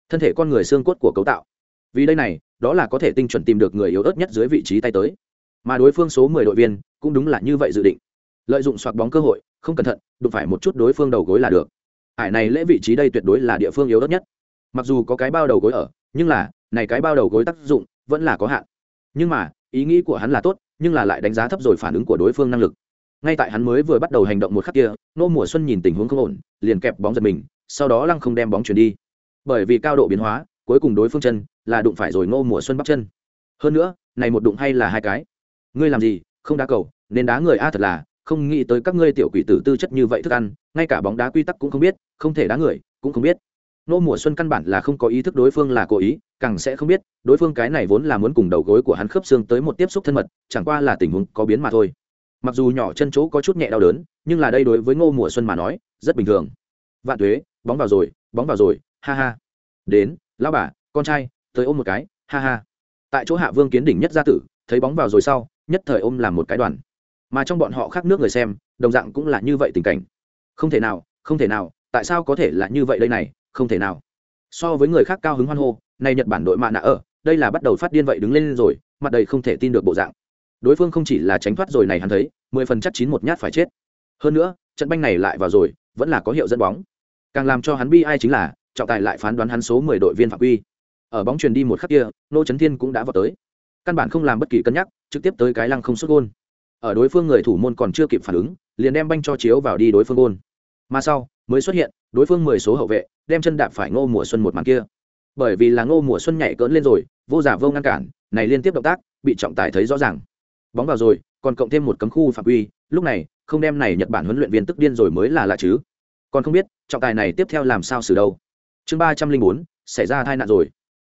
Thân thể con người xương cốt của cấu tạo. Vì đây này đó là có thể tinh chuẩn tìm được người yếu ớt nhất dưới vị trí tay tới. Mà đối phương số mười đội viên cũng đúng là như vậy dự định. Lợi dụng soạt bóng cơ hội, không cẩn thận, đụng phải một chút đối phương đầu gối là được. Ải này lễ vị trí đây tuyệt đối là địa phương yếu ớt nhất. Mặc dù có cái bao đầu gối ở, nhưng là, này cái bao đầu gối tác dụng vẫn là có hạn. Nhưng mà, ý nghĩ của hắn là tốt, nhưng là lại đánh giá thấp rồi phản ứng của đối phương năng lực. Ngay tại hắn mới vừa bắt đầu hành động một khắc kia, nô mùa xuân nhìn tình huống không ổn, liền kẹp bóng giật mình, sau đó lăng không đem bóng chuyển đi. Bởi vì cao độ biến hóa cuối cùng đối phương chân là đụng phải rồi ngô mùa xuân bắp chân. Hơn nữa, này một đụng hay là hai cái? Ngươi làm gì? Không đá cầu, nên đá người a thật là, không nghĩ tới các ngươi tiểu quỷ tử tư chất như vậy thức ăn, ngay cả bóng đá quy tắc cũng không biết, không thể đá người, cũng không biết. Nô mùa xuân căn bản là không có ý thức đối phương là cố ý, càng sẽ không biết, đối phương cái này vốn là muốn cùng đầu gối của hắn khớp xương tới một tiếp xúc thân mật, chẳng qua là tình huống có biến mà thôi. Mặc dù nhỏ chân chỗ có chút nhẹ đau đớn, nhưng là đây đối với ngô mùa xuân mà nói, rất bình thường. Vạn tuế, bóng vào rồi, bóng vào rồi, ha ha. Đến lão bà, con trai, tới ôm một cái, ha ha. Tại chỗ hạ vương kiến đỉnh nhất gia tử, thấy bóng vào rồi sau, nhất thời ôm làm một cái đoàn. Mà trong bọn họ khác nước người xem, đồng dạng cũng là như vậy tình cảnh. Không thể nào, không thể nào, tại sao có thể là như vậy đây này, không thể nào. So với người khác cao hứng hoan hô, nay nhật bản đội mạ nạ ở, đây là bắt đầu phát điên vậy đứng lên rồi, mặt đầy không thể tin được bộ dạng. Đối phương không chỉ là tránh thoát rồi này hắn thấy, mười phần chắc chín một nhát phải chết. Hơn nữa, trận banh này lại vào rồi, vẫn là có hiệu dẫn bóng. Càng làm cho hắn bi ai chính là trọng tài lại phán đoán hắn số mười đội viên phạm quy. Ở bóng truyền đi một khắc kia, nô chấn thiên cũng đã vào tới. Căn bản không làm bất kỳ cân nhắc, trực tiếp tới cái lăng không xuất gôn. Ở đối phương người thủ môn còn chưa kịp phản ứng, liền đem banh cho chiếu vào đi đối phương gôn. Mà sau, mới xuất hiện, đối phương mười số hậu vệ, đem chân đạp phải ngô mùa xuân một màn kia. Bởi vì là ngô mùa xuân nhảy cỡn lên rồi, vô giả vô ngăn cản, này liên tiếp động tác, bị trọng tài thấy rõ ràng. Bóng vào rồi, còn cộng thêm một cấm khu phạm quy, lúc này, không đem này nhật bản huấn luyện viên tức điên rồi mới là lạ chứ. Còn không biết, trọng tài này tiếp theo làm sao xử đâu chương ba trăm linh bốn, xảy ra tai nạn rồi.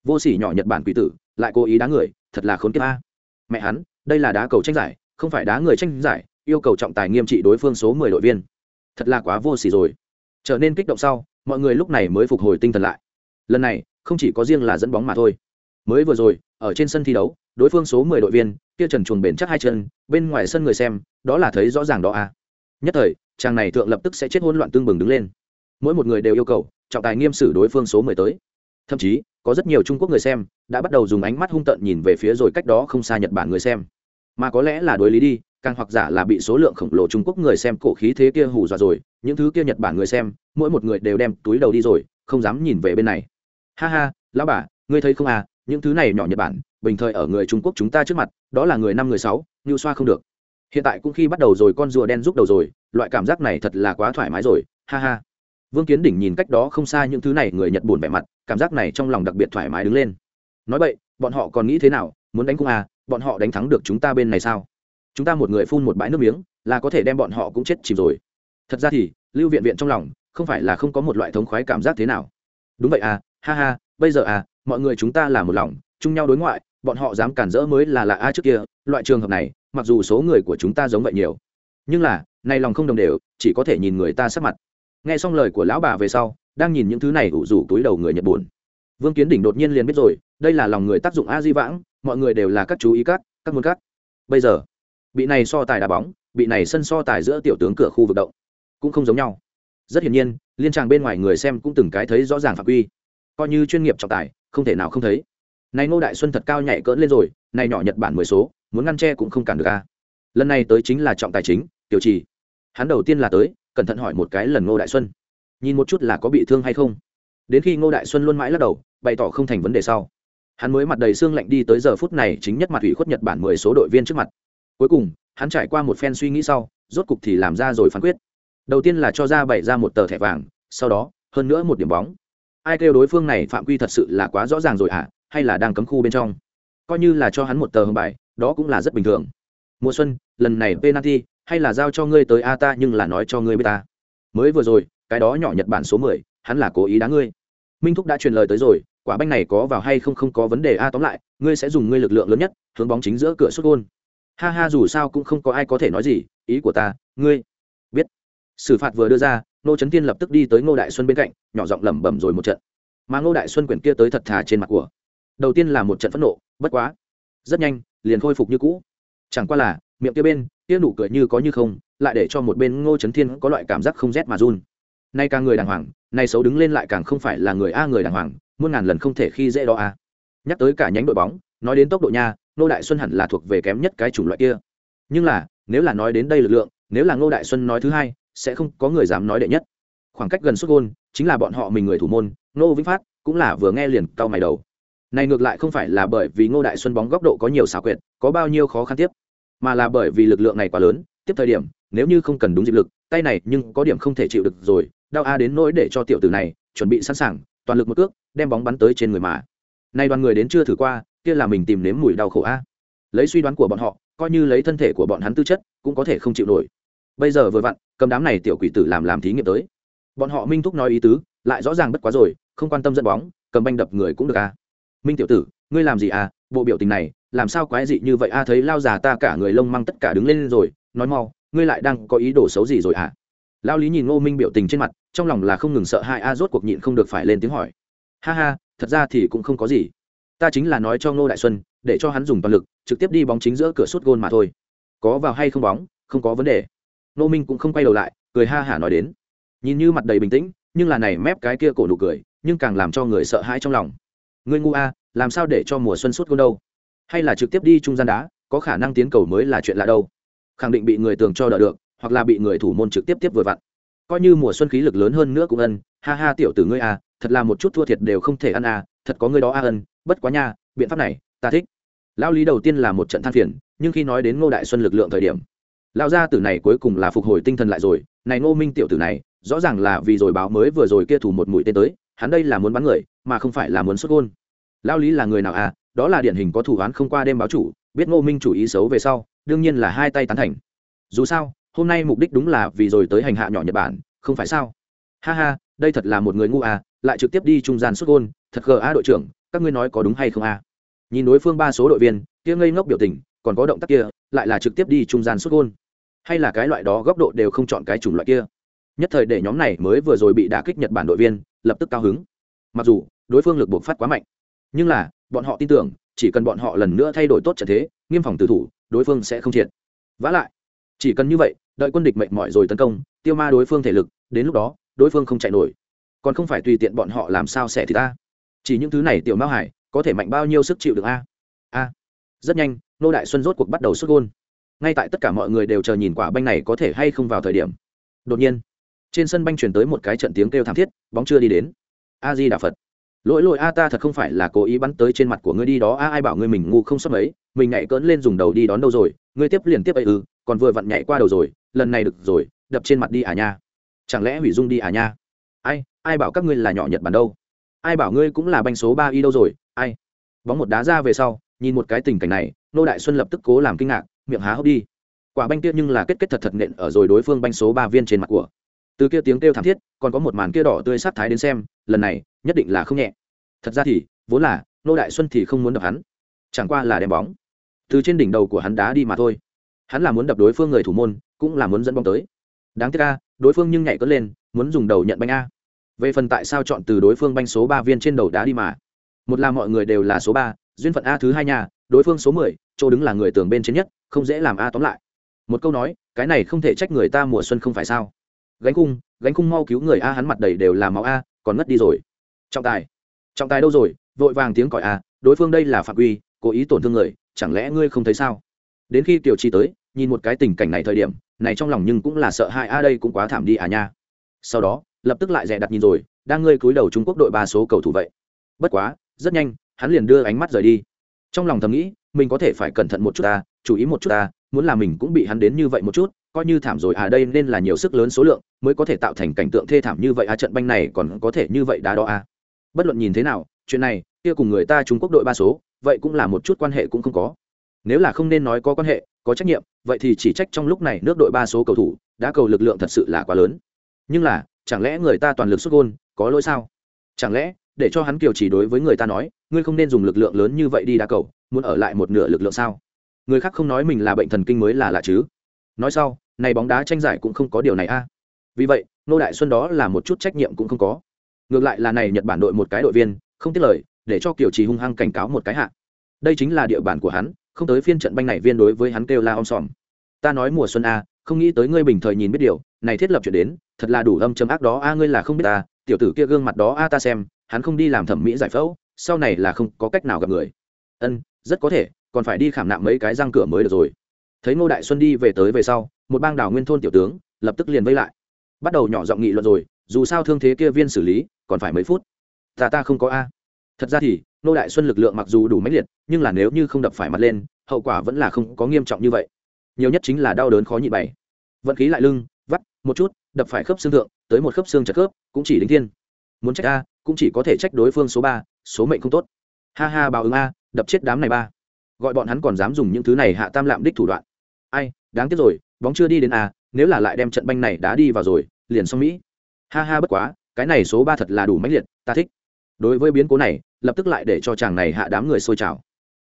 Vô sỉ nhỏ nhật bản quỷ tử, lại cố ý đá người, thật là khốn kiếp a. Mẹ hắn, đây là đá cầu tranh giải, không phải đá người tranh giải, yêu cầu trọng tài nghiêm trị đối phương số mười đội viên. Thật là quá vô sỉ rồi. Trở nên kích động sau, mọi người lúc này mới phục hồi tinh thần lại. Lần này, không chỉ có riêng là dẫn bóng mà thôi. Mới vừa rồi, ở trên sân thi đấu, đối phương số mười đội viên, kia trần chuồng bền chắc hai chân, bên ngoài sân người xem, đó là thấy rõ ràng đó à nhất thời, chàng này thượng lập tức sẽ chết hôn loạn tương bừng đứng lên. Mỗi một người đều yêu cầu trọng tài nghiêm xử đối phương số mười tới. Thậm chí, có rất nhiều trung quốc người xem đã bắt đầu dùng ánh mắt hung tợn nhìn về phía rồi cách đó không xa nhật bản người xem. Mà có lẽ là đối lý đi, càng hoặc giả là bị số lượng khổng lồ trung quốc người xem cổ khí thế kia hù dọa rồi, những thứ kia nhật bản người xem, mỗi một người đều đem túi đầu đi rồi, không dám nhìn về bên này. Ha ha, lão bà, ngươi thấy không à những thứ này nhỏ nhật bản, bình thời ở người trung quốc chúng ta trước mặt, đó là người năm, người sáu như xoa không được. Hiện tại cũng khi bắt đầu rồi con rùa đen rút đầu rồi, loại cảm giác này thật là quá thoải mái rồi, ha ha vương kiến đỉnh nhìn cách đó không xa những thứ này người nhật buồn vẻ mặt, cảm giác này trong lòng đặc biệt thoải mái đứng lên. Nói vậy bọn họ còn nghĩ thế nào, muốn đánh cung à bọn họ đánh thắng được chúng ta bên này sao? Chúng ta một người phun một bãi nước miếng, là có thể đem bọn họ cũng chết chìm rồi. Thật ra thì, lưu viện viện trong lòng, không phải là không có một loại thống khoái cảm giác thế nào. Đúng vậy à ha ha, bây giờ à mọi người chúng ta là một lòng, chung nhau đối ngoại, bọn họ dám cản rỡ mới là lạ a trước kia, loại trường hợp này, mặc dù số người của chúng ta giống vậy nhiều. Nhưng là nay lòng không đồng đều, chỉ có thể nhìn người ta sắc mặt nghe xong lời của lão bà về sau, đang nhìn những thứ này ủ rủ túi đầu người nhật buồn. Vương kiến đỉnh đột nhiên liền biết rồi, đây là lòng người tác dụng a di vãng, mọi người đều là các chú ý các các môn các. Bây giờ, bị này so tài đá bóng, bị này sân so tài giữa tiểu tướng cửa khu vực động, cũng không giống nhau. Rất hiển nhiên, liên tràng bên ngoài người xem cũng từng cái thấy rõ ràng phạm quy. Coi như chuyên nghiệp trọng tài, không thể nào không thấy. Này ngô đại xuân thật cao nhảy cỡn lên rồi, này nhỏ nhật bản mười số, muốn ngăn che cũng không cản được a. Lần này tới chính là trọng tài chính, tiểu trì. Hắn đầu tiên là tới cẩn thận hỏi một cái lần ngô đại xuân. Nhìn một chút là có bị thương hay không. Đến khi ngô đại xuân luôn mãi lắc đầu, bày tỏ không thành vấn đề sau. Hắn mới mặt đầy xương lạnh đi tới giờ phút này chính nhất mặt ủy khuất nhật bản mười số đội viên trước mặt. Cuối cùng, hắn trải qua một phen suy nghĩ sau, rốt cục thì làm ra rồi phán quyết. Đầu tiên là cho ra bày ra một tờ thẻ vàng, sau đó, hơn nữa một điểm bóng. Ai kêu đối phương này phạm quy thật sự là quá rõ ràng rồi à hay là đang cấm khu bên trong? Coi như là cho hắn một tờ hồng bài, đó cũng là rất bình thường. Mùa xuân, lần này penalty hay là giao cho ngươi tới a ta nhưng là nói cho ngươi biết ta. Mới vừa rồi, cái đó nhỏ nhật bản số mười, hắn là cố ý đá ngươi. Minh thúc đã truyền lời tới rồi, quả banh này có vào hay không không có vấn đề a tóm lại, ngươi sẽ dùng ngươi lực lượng lớn nhất, hướng bóng chính giữa cửa xuất gôn. Ha ha, dù sao cũng không có ai có thể nói gì, ý của ta, ngươi. Biết. Xử phạt vừa đưa ra nô trấn tiên lập tức đi tới ngô đại xuân bên cạnh, nhỏ giọng lẩm bẩm rồi một trận. Mà ngô đại xuân quyển kia tới thật thà trên mặt của. Đầu tiên là một trận phẫn nộ, bất quá. Rất nhanh, liền khôi phục như cũ. Chẳng qua là, miệng kia bên kia nụ cười như có như không, lại để cho một bên ngô trấn thiên có loại cảm giác không rét mà run. Nay càng người đàng hoàng, nay xấu đứng lên lại càng không phải là người a người đàng hoàng, muôn ngàn lần không thể khi dễ đó a. Nhắc tới cả nhánh đội bóng, nói đến tốc độ nha, ngô đại xuân hẳn là thuộc về kém nhất cái chủng loại kia. Nhưng là, nếu là nói đến đây lực lượng, nếu là ngô đại xuân nói thứ hai, sẽ không có người dám nói đệ nhất. Khoảng cách gần xuất gôn, chính là bọn họ mình người thủ môn, ngô vĩnh phát cũng là vừa nghe liền cau mày đầu. Này ngược lại không phải là bởi vì ngô đại xuân bóng góc độ có nhiều xảo quyệt, có bao nhiêu khó khăn tiếp mà là bởi vì lực lượng này quá lớn, tiếp thời điểm, nếu như không cần đúng dịp lực, tay này nhưng có điểm không thể chịu được rồi, đau a đến nỗi để cho tiểu tử này chuẩn bị sẵn sàng, toàn lực một cước, đem bóng bắn tới trên người mà. Nay đoàn người đến chưa thử qua, kia là mình tìm nếm mùi đau khổ a. Lấy suy đoán của bọn họ, coi như lấy thân thể của bọn hắn tư chất, cũng có thể không chịu nổi. Bây giờ vừa vặn, cầm đám này tiểu quỷ tử làm làm thí nghiệm tới. Bọn họ minh thúc nói ý tứ, lại rõ ràng bất quá rồi, không quan tâm dẫn bóng, cầm banh đập người cũng được a. Minh tiểu tử, ngươi làm gì à? Bộ biểu tình này làm sao quái dị như vậy? A thấy lao già ta cả người lông măng tất cả đứng lên rồi, nói mau, ngươi lại đang có ý đồ xấu gì rồi à lao lý nhìn ngô minh biểu tình trên mặt, trong lòng là không ngừng sợ hai a à, rốt cuộc nhịn không được phải lên tiếng hỏi. Ha ha, thật ra thì cũng không có gì. Ta chính là nói cho ngô đại xuân, để cho hắn dùng toàn lực, trực tiếp đi bóng chính giữa cửa suốt gôn mà thôi. Có vào hay không bóng, không có vấn đề. Ngô minh cũng không quay đầu lại, cười ha hả nói đến. Nhìn như mặt đầy bình tĩnh, nhưng là này mép cái kia cổ nụ cười, nhưng càng làm cho người sợ hãi trong lòng. Ngươi ngu a làm sao để cho mùa xuân suốt gôn đâu? Hay là trực tiếp đi trung gian đá có khả năng tiến cầu mới là chuyện lạ đâu. Khẳng định bị người tường cho đỡ được hoặc là bị người thủ môn trực tiếp tiếp vừa vặn. Coi như mùa xuân khí lực lớn hơn nữa cũng ân ha ha tiểu tử ngươi à, thật là một chút thua thiệt đều không thể ăn à, thật có ngươi đó a ân bất quá nha biện pháp này ta thích. Lao lý đầu tiên là một trận than phiền nhưng khi nói đến ngô đại xuân lực lượng thời điểm lao gia tử này cuối cùng là phục hồi tinh thần lại rồi này ngô minh tiểu tử này rõ ràng là vì rồi báo mới vừa rồi kia thủ một mũi tên tới hắn đây là muốn bắn người mà không phải là muốn xuất gôn. Lao lý là người nào à đó là điển hình có thủ án không qua đêm báo chủ, biết ngô minh chủ ý xấu về sau, đương nhiên là hai tay tán thành. Dù sao, hôm nay mục đích đúng là vì rồi tới hành hạ nhỏ nhật bản, không phải sao? Ha ha, đây thật là một người ngu à lại trực tiếp đi trung gian xuất gôn, thật gờ a đội trưởng, các ngươi nói có đúng hay không a nhìn đối phương ba số đội viên, kia ngây ngốc biểu tình, còn có động tác kia, lại là trực tiếp đi trung gian xuất gôn. Hay là cái loại đó góc độ đều không chọn cái chủng loại kia. Nhất thời để nhóm này mới vừa rồi bị đả kích nhật bản đội viên, lập tức cao hứng. Mặc dù, đối phương lực buộc phát quá mạnh, nhưng là bọn họ tin tưởng, chỉ cần bọn họ lần nữa thay đổi tốt trận thế, nghiêm phòng tử thủ, đối phương sẽ không triệt vả lại. Chỉ cần như vậy, đợi quân địch mệt mỏi rồi tấn công, tiêu ma đối phương thể lực, đến lúc đó, đối phương không chạy nổi. Còn không phải tùy tiện bọn họ làm sao sẽ thì ta. Chỉ những thứ này tiểu mao hải, có thể mạnh bao nhiêu sức chịu được a? A. Rất nhanh nô đại xuân rốt cuộc bắt đầu xuất gôn. Ngay tại tất cả mọi người đều chờ nhìn quả banh này có thể hay không vào thời điểm. Đột nhiên, trên sân banh chuyển tới một cái trận tiếng kêu thảm thiết, bóng chưa đi đến. A di đà phật lỗi lỗi a, ta thật không phải là cố ý bắn tới trên mặt của ngươi đi đó. A, ai bảo ngươi mình ngu không sắp ấy mình nhảy cỡn lên dùng đầu đi đón đâu rồi? Ngươi tiếp liền tiếp ấy ư còn vừa vặn nhảy qua đầu rồi. Lần này được rồi, đập trên mặt đi à nha. Chẳng lẽ hủy dung đi à nha? Ai ai bảo các ngươi là nhỏ nhật bản đâu? Ai bảo ngươi cũng là banh số ba y đâu rồi? Ai? Bóng một đá ra về sau, nhìn một cái tình cảnh này, nô đại xuân lập tức cố làm kinh ngạc, miệng há hốc đi. Quả banh kia nhưng là kết kết thật thật nện ở rồi đối phương banh số ba viên trên mặt của. Từ kia tiếng kêu thảm thiết, còn có một màn kia đỏ tươi sát thái đến xem, lần này nhất định là không nhẹ. Thật ra thì, vốn là, nô đại xuân thì không muốn đập hắn. Chẳng qua là đem bóng. Từ trên đỉnh đầu của hắn đá đi mà thôi. Hắn là muốn đập đối phương người thủ môn, cũng là muốn dẫn bóng tới. Đáng tiếc a, đối phương nhưng nhảy cất lên, muốn dùng đầu nhận banh a. Về phần tại sao chọn từ đối phương banh số ba viên trên đầu đá đi mà? Một là mọi người đều là số ba, duyên phận a thứ hai nhà đối phương số mười, chỗ đứng là người tường bên trên nhất, không dễ làm a tóm lại. Một câu nói, cái này không thể trách người ta mùa xuân không phải sao? Gánh cung gánh cung mau cứu người a, hắn mặt đầy đều là máu a, còn ngất đi rồi trọng tài. Trọng tài đâu rồi? Vội vàng tiếng còi a đối phương đây là phạm quy, cố ý tổn thương người, chẳng lẽ ngươi không thấy sao? Đến khi tiểu chi tới, nhìn một cái tình cảnh này thời điểm, này trong lòng nhưng cũng là sợ hãi a đây cũng quá thảm đi à nha. Sau đó, lập tức lại dè đặt nhìn rồi, đang ngươi cúi đầu trung quốc đội ba số cầu thủ vậy. Bất quá, rất nhanh, hắn liền đưa ánh mắt rời đi. Trong lòng thầm nghĩ, mình có thể phải cẩn thận một chút ta chú ý một chút ta muốn là mình cũng bị hắn đến như vậy một chút, coi như thảm rồi à đây nên là nhiều sức lớn số lượng, mới có thể tạo thành cảnh tượng thê thảm như vậy à trận banh này còn có thể như vậy đá đó à bất luận nhìn thế nào, chuyện này, kia cùng người ta trung quốc đội ba số, vậy cũng là một chút quan hệ cũng không có. Nếu là không nên nói có quan hệ, có trách nhiệm, vậy thì chỉ trách trong lúc này nước đội ba số cầu thủ, đã cầu lực lượng thật sự là quá lớn. Nhưng là, chẳng lẽ người ta toàn lực xuất gôn, có lỗi sao? Chẳng lẽ, để cho hắn kiều chỉ đối với người ta nói, ngươi không nên dùng lực lượng lớn như vậy đi đá cầu, muốn ở lại một nửa lực lượng sao? Người khác không nói mình là bệnh thần kinh mới là lạ chứ. Nói sau, này bóng đá tranh giải cũng không có điều này a. Vì vậy nô đại xuân đó là một chút trách nhiệm cũng không có ngược lại là này nhật bản đội một cái đội viên, không tiết lời, để cho kiều trì hung hăng cảnh cáo một cái hạ. Đây chính là địa bàn của hắn, không tới phiên trận banh này viên đối với hắn kêu la om sòm. Ta nói mùa xuân a không nghĩ tới ngươi bình thời nhìn biết điều, này thiết lập chuyện đến, thật là đủ âm chấm ác đó a ngươi là không biết ta tiểu tử kia gương mặt đó a ta xem, hắn không đi làm thẩm mỹ giải phẫu, sau này là không có cách nào gặp người. Ân, rất có thể, còn phải đi khảm nạm mấy cái răng cửa mới được rồi. Thấy ngô đại xuân đi về tới về sau, một bang đảo nguyên thôn tiểu tướng, lập tức liền vây lại. Bắt đầu nhỏ giọng nghị luận rồi, dù sao thương thế kia viên xử lý còn phải mấy phút. Ta ta không có a. Thật ra thì nô đại xuân lực lượng mặc dù đủ mãnh liệt, nhưng là nếu như không đập phải mặt lên, hậu quả vẫn là không có nghiêm trọng như vậy. Nhiều nhất chính là đau đớn khó nhị bày. Vận khí lại lưng, vắt, một chút, đập phải khớp xương thượng, tới một khớp xương chật khớp, cũng chỉ đính thiên. Muốn trách a, cũng chỉ có thể trách đối phương số ba, số mệnh không tốt. Ha ha, báo ứng a, đập chết đám này ba. Gọi bọn hắn còn dám dùng những thứ này hạ tam lạm đích thủ đoạn. Ai, đáng tiếc rồi, bóng chưa đi đến a, nếu là lại đem trận banh này đá đi vào rồi, liền xong mỹ. Ha ha, bất quá cái này số ba thật là đủ mãnh liệt, ta thích. Đối với biến cố này, lập tức lại để cho chàng này hạ đám người sôi trào.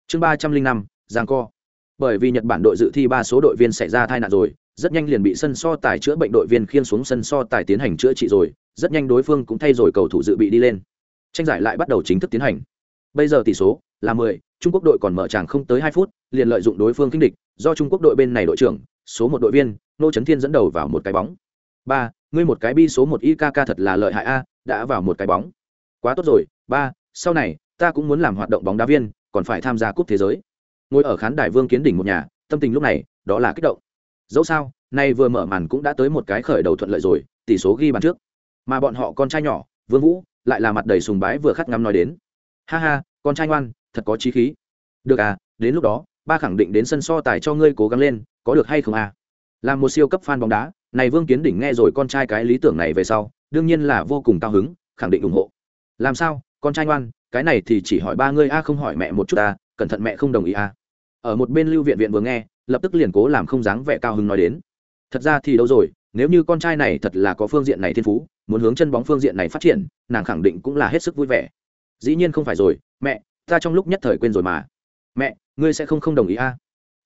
Chương ba trăm linh năm, giang co. Bởi vì nhật bản đội dự thi ba số đội viên xảy ra tai nạn rồi, rất nhanh liền bị sân so tài chữa bệnh đội viên khiên xuống sân so tài tiến hành chữa trị rồi, rất nhanh đối phương cũng thay rồi cầu thủ dự bị đi lên. Tranh giải lại bắt đầu chính thức tiến hành. Bây giờ tỷ số là mười, trung quốc đội còn mở tràng không tới hai phút, liền lợi dụng đối phương kinh địch, do trung quốc đội bên này đội trưởng, số một đội viên nô trấn thiên dẫn đầu vào một cái bóng. Ba ngươi một cái bi số một ikk thật là lợi hại a, đã vào một cái bóng. Quá tốt rồi, ba, sau này, ta cũng muốn làm hoạt động bóng đá viên, còn phải tham gia cúp thế giới. Ngồi ở khán đài vương kiến đỉnh một nhà, tâm tình lúc này, đó là kích động. Dẫu sao, nay vừa mở màn cũng đã tới một cái khởi đầu thuận lợi rồi, tỷ số ghi bàn trước. Mà bọn họ con trai nhỏ, vương vũ, lại là mặt đầy sùng bái vừa khát ngắm nói đến. Ha ha, con trai ngoan, thật có chí khí. Được à đến lúc đó, ba khẳng định đến sân so tài cho ngươi cố gắng lên, có được hay không à? Làm một siêu cấp fan bóng đá này vương kiến đỉnh nghe rồi con trai cái lý tưởng này về sau, đương nhiên là vô cùng cao hứng, khẳng định ủng hộ. Làm sao? Con trai ngoan, cái này thì chỉ hỏi ba ngươi a, không hỏi mẹ một chút ta cẩn thận mẹ không đồng ý a. Ở một bên lưu viện viện vừa nghe, lập tức liền cố làm không dáng vẻ cao hứng nói đến. Thật ra thì đâu rồi, nếu như con trai này thật là có phương diện này thiên phú, muốn hướng chân bóng phương diện này phát triển, nàng khẳng định cũng là hết sức vui vẻ. Dĩ nhiên không phải rồi, mẹ, ta trong lúc nhất thời quên rồi mà. Mẹ, ngươi sẽ không không đồng ý a.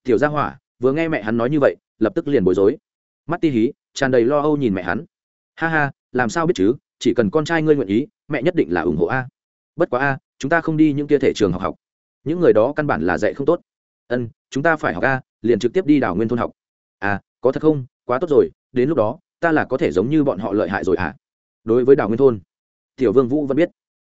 Tiểu gia hỏa, vừa nghe mẹ hắn nói như vậy, lập tức liền bối rối mắt ti hí, tràn đầy lo âu nhìn mẹ hắn. Ha ha, làm sao biết chứ, chỉ cần con trai ngươi nguyện ý, mẹ nhất định là ủng hộ a. Bất quá a, chúng ta không đi những kia thể trường học học. Những người đó căn bản là dạy không tốt. Ân, chúng ta phải học a, liền trực tiếp đi đảo nguyên thôn học. À có thật không? Quá tốt rồi, đến lúc đó, ta là có thể giống như bọn họ lợi hại rồi à đối với đảo nguyên thôn, tiểu vương vũ vẫn biết.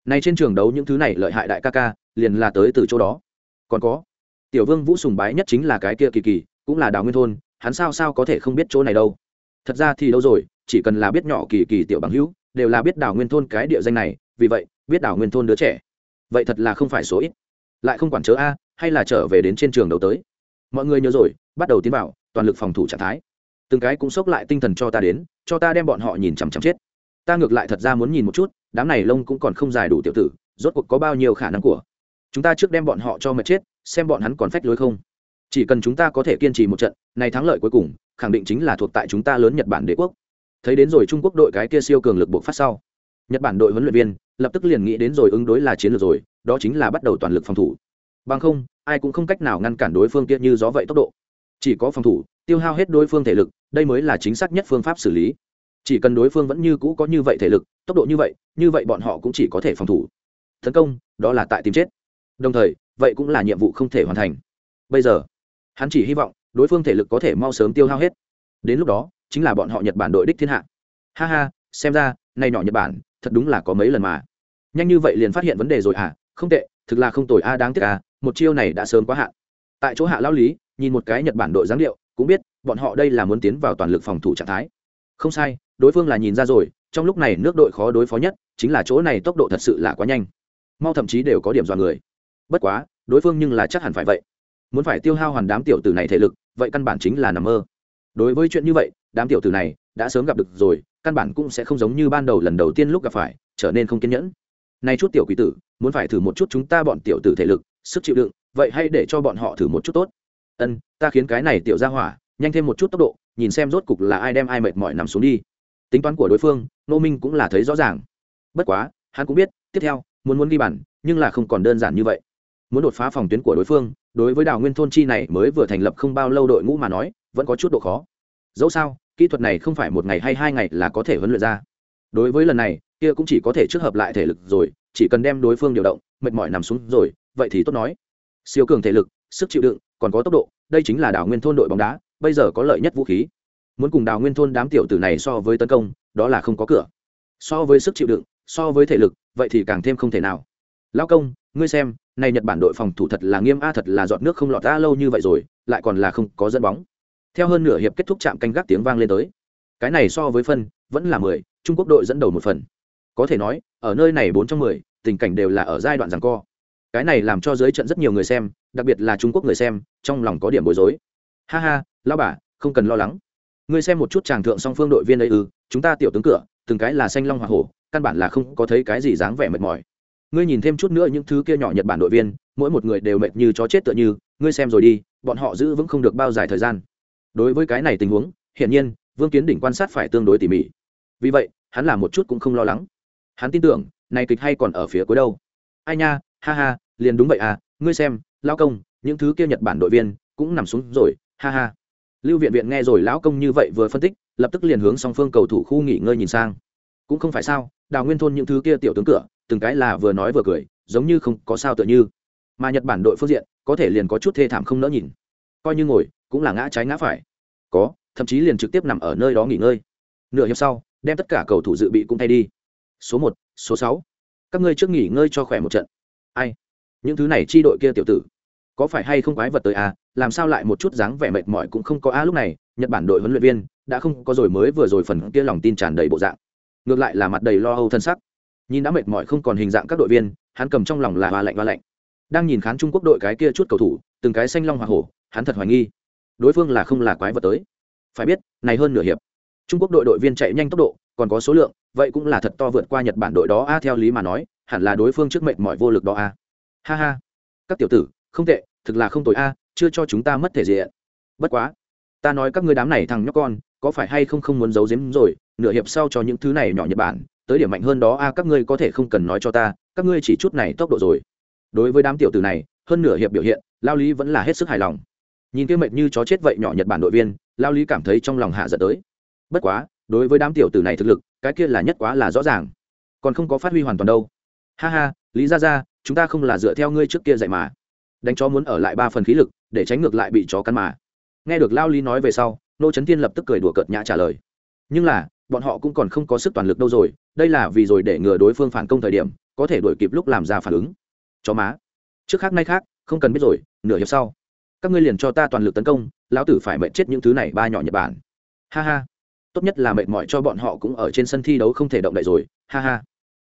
Nay trên trường đấu những thứ này lợi hại đại ca ca, liền là tới từ chỗ đó. Còn có, tiểu vương vũ sùng bái nhất chính là cái kia kỳ kỳ, cũng là đảo nguyên thôn hắn sao sao có thể không biết chỗ này đâu? Thật ra thì đâu rồi, chỉ cần là biết nhỏ kỳ kỳ tiểu bằng hữu, đều là biết đảo nguyên thôn cái địa danh này, vì vậy, biết đảo nguyên thôn đứa trẻ. Vậy thật là không phải số ít. Lại không quản chớ a, hay là trở về đến trên trường đầu tới. Mọi người nhớ rồi, bắt đầu tiến vào, toàn lực phòng thủ trạng thái. Từng cái cũng sốc lại tinh thần cho ta đến, cho ta đem bọn họ nhìn chằm chằm chết. Ta ngược lại thật ra muốn nhìn một chút, đám này lông cũng còn không dài đủ tiểu tử, rốt cuộc có bao nhiêu khả năng của. Chúng ta trước đem bọn họ cho mệt chết, xem bọn hắn còn phách lối không chỉ cần chúng ta có thể kiên trì một trận này thắng lợi cuối cùng, khẳng định chính là thuộc tại chúng ta lớn nhật bản đế quốc. Thấy đến rồi trung quốc đội cái kia siêu cường lực buộc phát sau, nhật bản đội huấn luyện viên lập tức liền nghĩ đến rồi ứng đối là chiến lược rồi, đó chính là bắt đầu toàn lực phòng thủ. Bằng không, ai cũng không cách nào ngăn cản đối phương kia như gió vậy tốc độ. Chỉ có phòng thủ, tiêu hao hết đối phương thể lực, đây mới là chính xác nhất phương pháp xử lý. Chỉ cần đối phương vẫn như cũ có như vậy thể lực, tốc độ như vậy như vậy bọn họ cũng chỉ có thể phòng thủ. Tấn công, đó là tại tìm chết. Đồng thời, vậy cũng là nhiệm vụ không thể hoàn thành. Bây giờ hắn chỉ hy vọng đối phương thể lực có thể mau sớm tiêu hao hết. Đến lúc đó, chính là bọn họ nhật bản đội đích thiên hạ. Ha ha, xem ra, nay nhỏ nhật bản, thật đúng là có mấy lần mà. Nhanh như vậy liền phát hiện vấn đề rồi à? Không tệ, thực là không tồi a, đáng tiếc à một chiêu này đã sớm quá hạn. Tại chỗ hạ lao lý, nhìn một cái nhật bản đội giáng điệu, cũng biết, bọn họ đây là muốn tiến vào toàn lực phòng thủ trạng thái. Không sai, đối phương là nhìn ra rồi, trong lúc này nước đội khó đối phó nhất, chính là chỗ này tốc độ thật sự là quá nhanh. Mau thậm chí đều có điểm dọa người. Bất quá, đối phương nhưng là chắc hẳn phải vậy muốn phải tiêu hao hoàn đám tiểu tử này thể lực, vậy căn bản chính là nằm mơ. Đối với chuyện như vậy, đám tiểu tử này đã sớm gặp được rồi, căn bản cũng sẽ không giống như ban đầu lần đầu tiên lúc gặp phải, trở nên không kiên nhẫn. Nay chút tiểu quỷ tử, muốn phải thử một chút chúng ta bọn tiểu tử thể lực, sức chịu đựng, vậy hay để cho bọn họ thử một chút tốt. Ân, ta khiến cái này tiểu ra hỏa, nhanh thêm một chút tốc độ, nhìn xem rốt cục là ai đem ai mệt mỏi nằm xuống đi. Tính toán của đối phương nô minh cũng là thấy rõ ràng. Bất quá, hắn cũng biết, tiếp theo, muốn muốn ghi bàn, nhưng là không còn đơn giản như vậy. Muốn đột phá phòng tuyến của đối phương đối với đào nguyên thôn chi này mới vừa thành lập không bao lâu đội ngũ mà nói, vẫn có chút độ khó. Dẫu sao, kỹ thuật này không phải một ngày hay hai ngày là có thể huấn luyện ra. Đối với lần này, kia cũng chỉ có thể trước hợp lại thể lực rồi, chỉ cần đem đối phương điều động, mệt mỏi nằm xuống rồi, vậy thì tốt nói. Siêu cường thể lực, sức chịu đựng, còn có tốc độ, đây chính là đào nguyên thôn đội bóng đá, bây giờ có lợi nhất vũ khí. Muốn cùng đào nguyên thôn đám tiểu tử này so với tấn công, đó là không có cửa. So với sức chịu đựng, so với thể lực, vậy thì càng thêm không thể nào. Lao công, ngươi xem này nhật bản đội phòng thủ thật là nghiêm a, thật là giọt nước không lọt ra lâu như vậy rồi, lại còn là không có dẫn bóng. Theo hơn nửa hiệp kết thúc chạm canh gác tiếng vang lên tới. Cái này so với phân, vẫn là mười, trung quốc đội dẫn đầu một phần. Có thể nói, ở nơi này bốn trong mười, tình cảnh đều là ở giai đoạn giằng co. Cái này làm cho dưới trận rất nhiều người xem, đặc biệt là trung quốc người xem, trong lòng có điểm bối rối. Ha ha, lão bà, không cần lo lắng. Ngươi xem một chút chàng thượng song phương đội viên ấy ư, chúng ta tiểu tướng cửa, từng cái là xanh long hỏa hổ, căn bản là không có thấy cái gì dáng vẻ mệt mỏi ngươi nhìn thêm chút nữa những thứ kia nhỏ nhật bản đội viên, mỗi một người đều mệt như chó chết tựa như, ngươi xem rồi đi, bọn họ giữ vững không được bao dài thời gian. Đối với cái này tình huống, hiển nhiên, vương kiến đỉnh quan sát phải tương đối tỉ mỉ. Vì vậy, hắn làm một chút cũng không lo lắng. Hắn tin tưởng, này kịch hay còn ở phía cuối đâu. Ai nha, ha ha, liền đúng vậy à ngươi xem lao công, những thứ kia nhật bản đội viên cũng nằm xuống rồi, ha ha. Lưu viện viện nghe rồi lão công như vậy vừa phân tích, lập tức liền hướng song phương cầu thủ khu nghỉ ngơi nhìn sang. Cũng không phải sao, đào nguyên thôn những thứ kia tiểu tướng cửa từng cái là vừa nói vừa cười, giống như không có sao tựa như. Mà nhật bản đội phương diện, có thể liền có chút thê thảm không nỡ nhìn. Coi như ngồi, cũng là ngã trái ngã phải. Có, thậm chí liền trực tiếp nằm ở nơi đó nghỉ ngơi. Nửa hiệp sau, đem tất cả cầu thủ dự bị cũng thay đi. Số một, số sáu. Các ngươi trước nghỉ ngơi cho khỏe một trận. Ai? Những thứ này chi đội kia tiểu tử. Có phải hay không quái vật tới à? Làm sao lại một chút dáng vẻ mệt mỏi cũng không có a? Lúc này, nhật bản đội huấn luyện viên đã không có rồi mới vừa rồi phần kia lòng tin tràn đầy bộ dạng. Ngược lại là mặt đầy lo âu thân sắc nhìn đã mệt mỏi không còn hình dạng các đội viên, hắn cầm trong lòng là hoa lạnh hoa lạnh. Đang nhìn khán trung quốc đội cái kia chút cầu thủ, từng cái xanh long hoa hổ, hắn thật hoài nghi. Đối phương là không là quái vật tới. Phải biết, này hơn nửa hiệp. Trung quốc đội đội viên chạy nhanh tốc độ, còn có số lượng, vậy cũng là thật to vượt qua nhật bản đội đó a, theo lý mà nói, hẳn là đối phương trước mệt mỏi vô lực đó a. Ha ha. Các tiểu tử, không tệ, thực là không tội a, chưa cho chúng ta mất thể diện. Bất quá, ta nói các ngươi đám này thằng nhóc con, có phải hay không không muốn giấu giếm rồi, nửa hiệp sau cho những thứ này nhỏ nhật bản tới điểm mạnh hơn đó, a, các ngươi có thể không cần nói cho ta, các ngươi chỉ chút này tốc độ rồi. Đối với đám tiểu tử này, hơn nửa hiệp biểu hiện, lao lý vẫn là hết sức hài lòng. Nhìn kia mệt như chó chết vậy nhỏ nhật bản đội viên, lao lý cảm thấy trong lòng hạ giận tới. Bất quá, đối với đám tiểu tử này thực lực, cái kia là nhất quá là rõ ràng. Còn không có phát huy hoàn toàn đâu. Ha ha, lý ra ra chúng ta không là dựa theo ngươi trước kia dạy mà. Đánh chó muốn ở lại ba phần khí lực, để tránh ngược lại bị chó cắn mà. Nghe được lao lý nói về sau, nô trấn tiên lập tức cười đùa cợt nhã trả lời. Nhưng là, bọn họ cũng còn không có sức toàn lực đâu rồi đây là vì rồi để ngừa đối phương phản công thời điểm, có thể đuổi kịp lúc làm ra phản ứng. Chó má. Trước khác nay khác, không cần biết rồi, nửa hiệp sau. Các ngươi liền cho ta toàn lực tấn công, lão tử phải mệnh chết những thứ này, ba nhỏ nhật bản. Ha ha. Tốt nhất là mệt mỏi cho bọn họ cũng ở trên sân thi đấu không thể động đậy rồi, ha ha.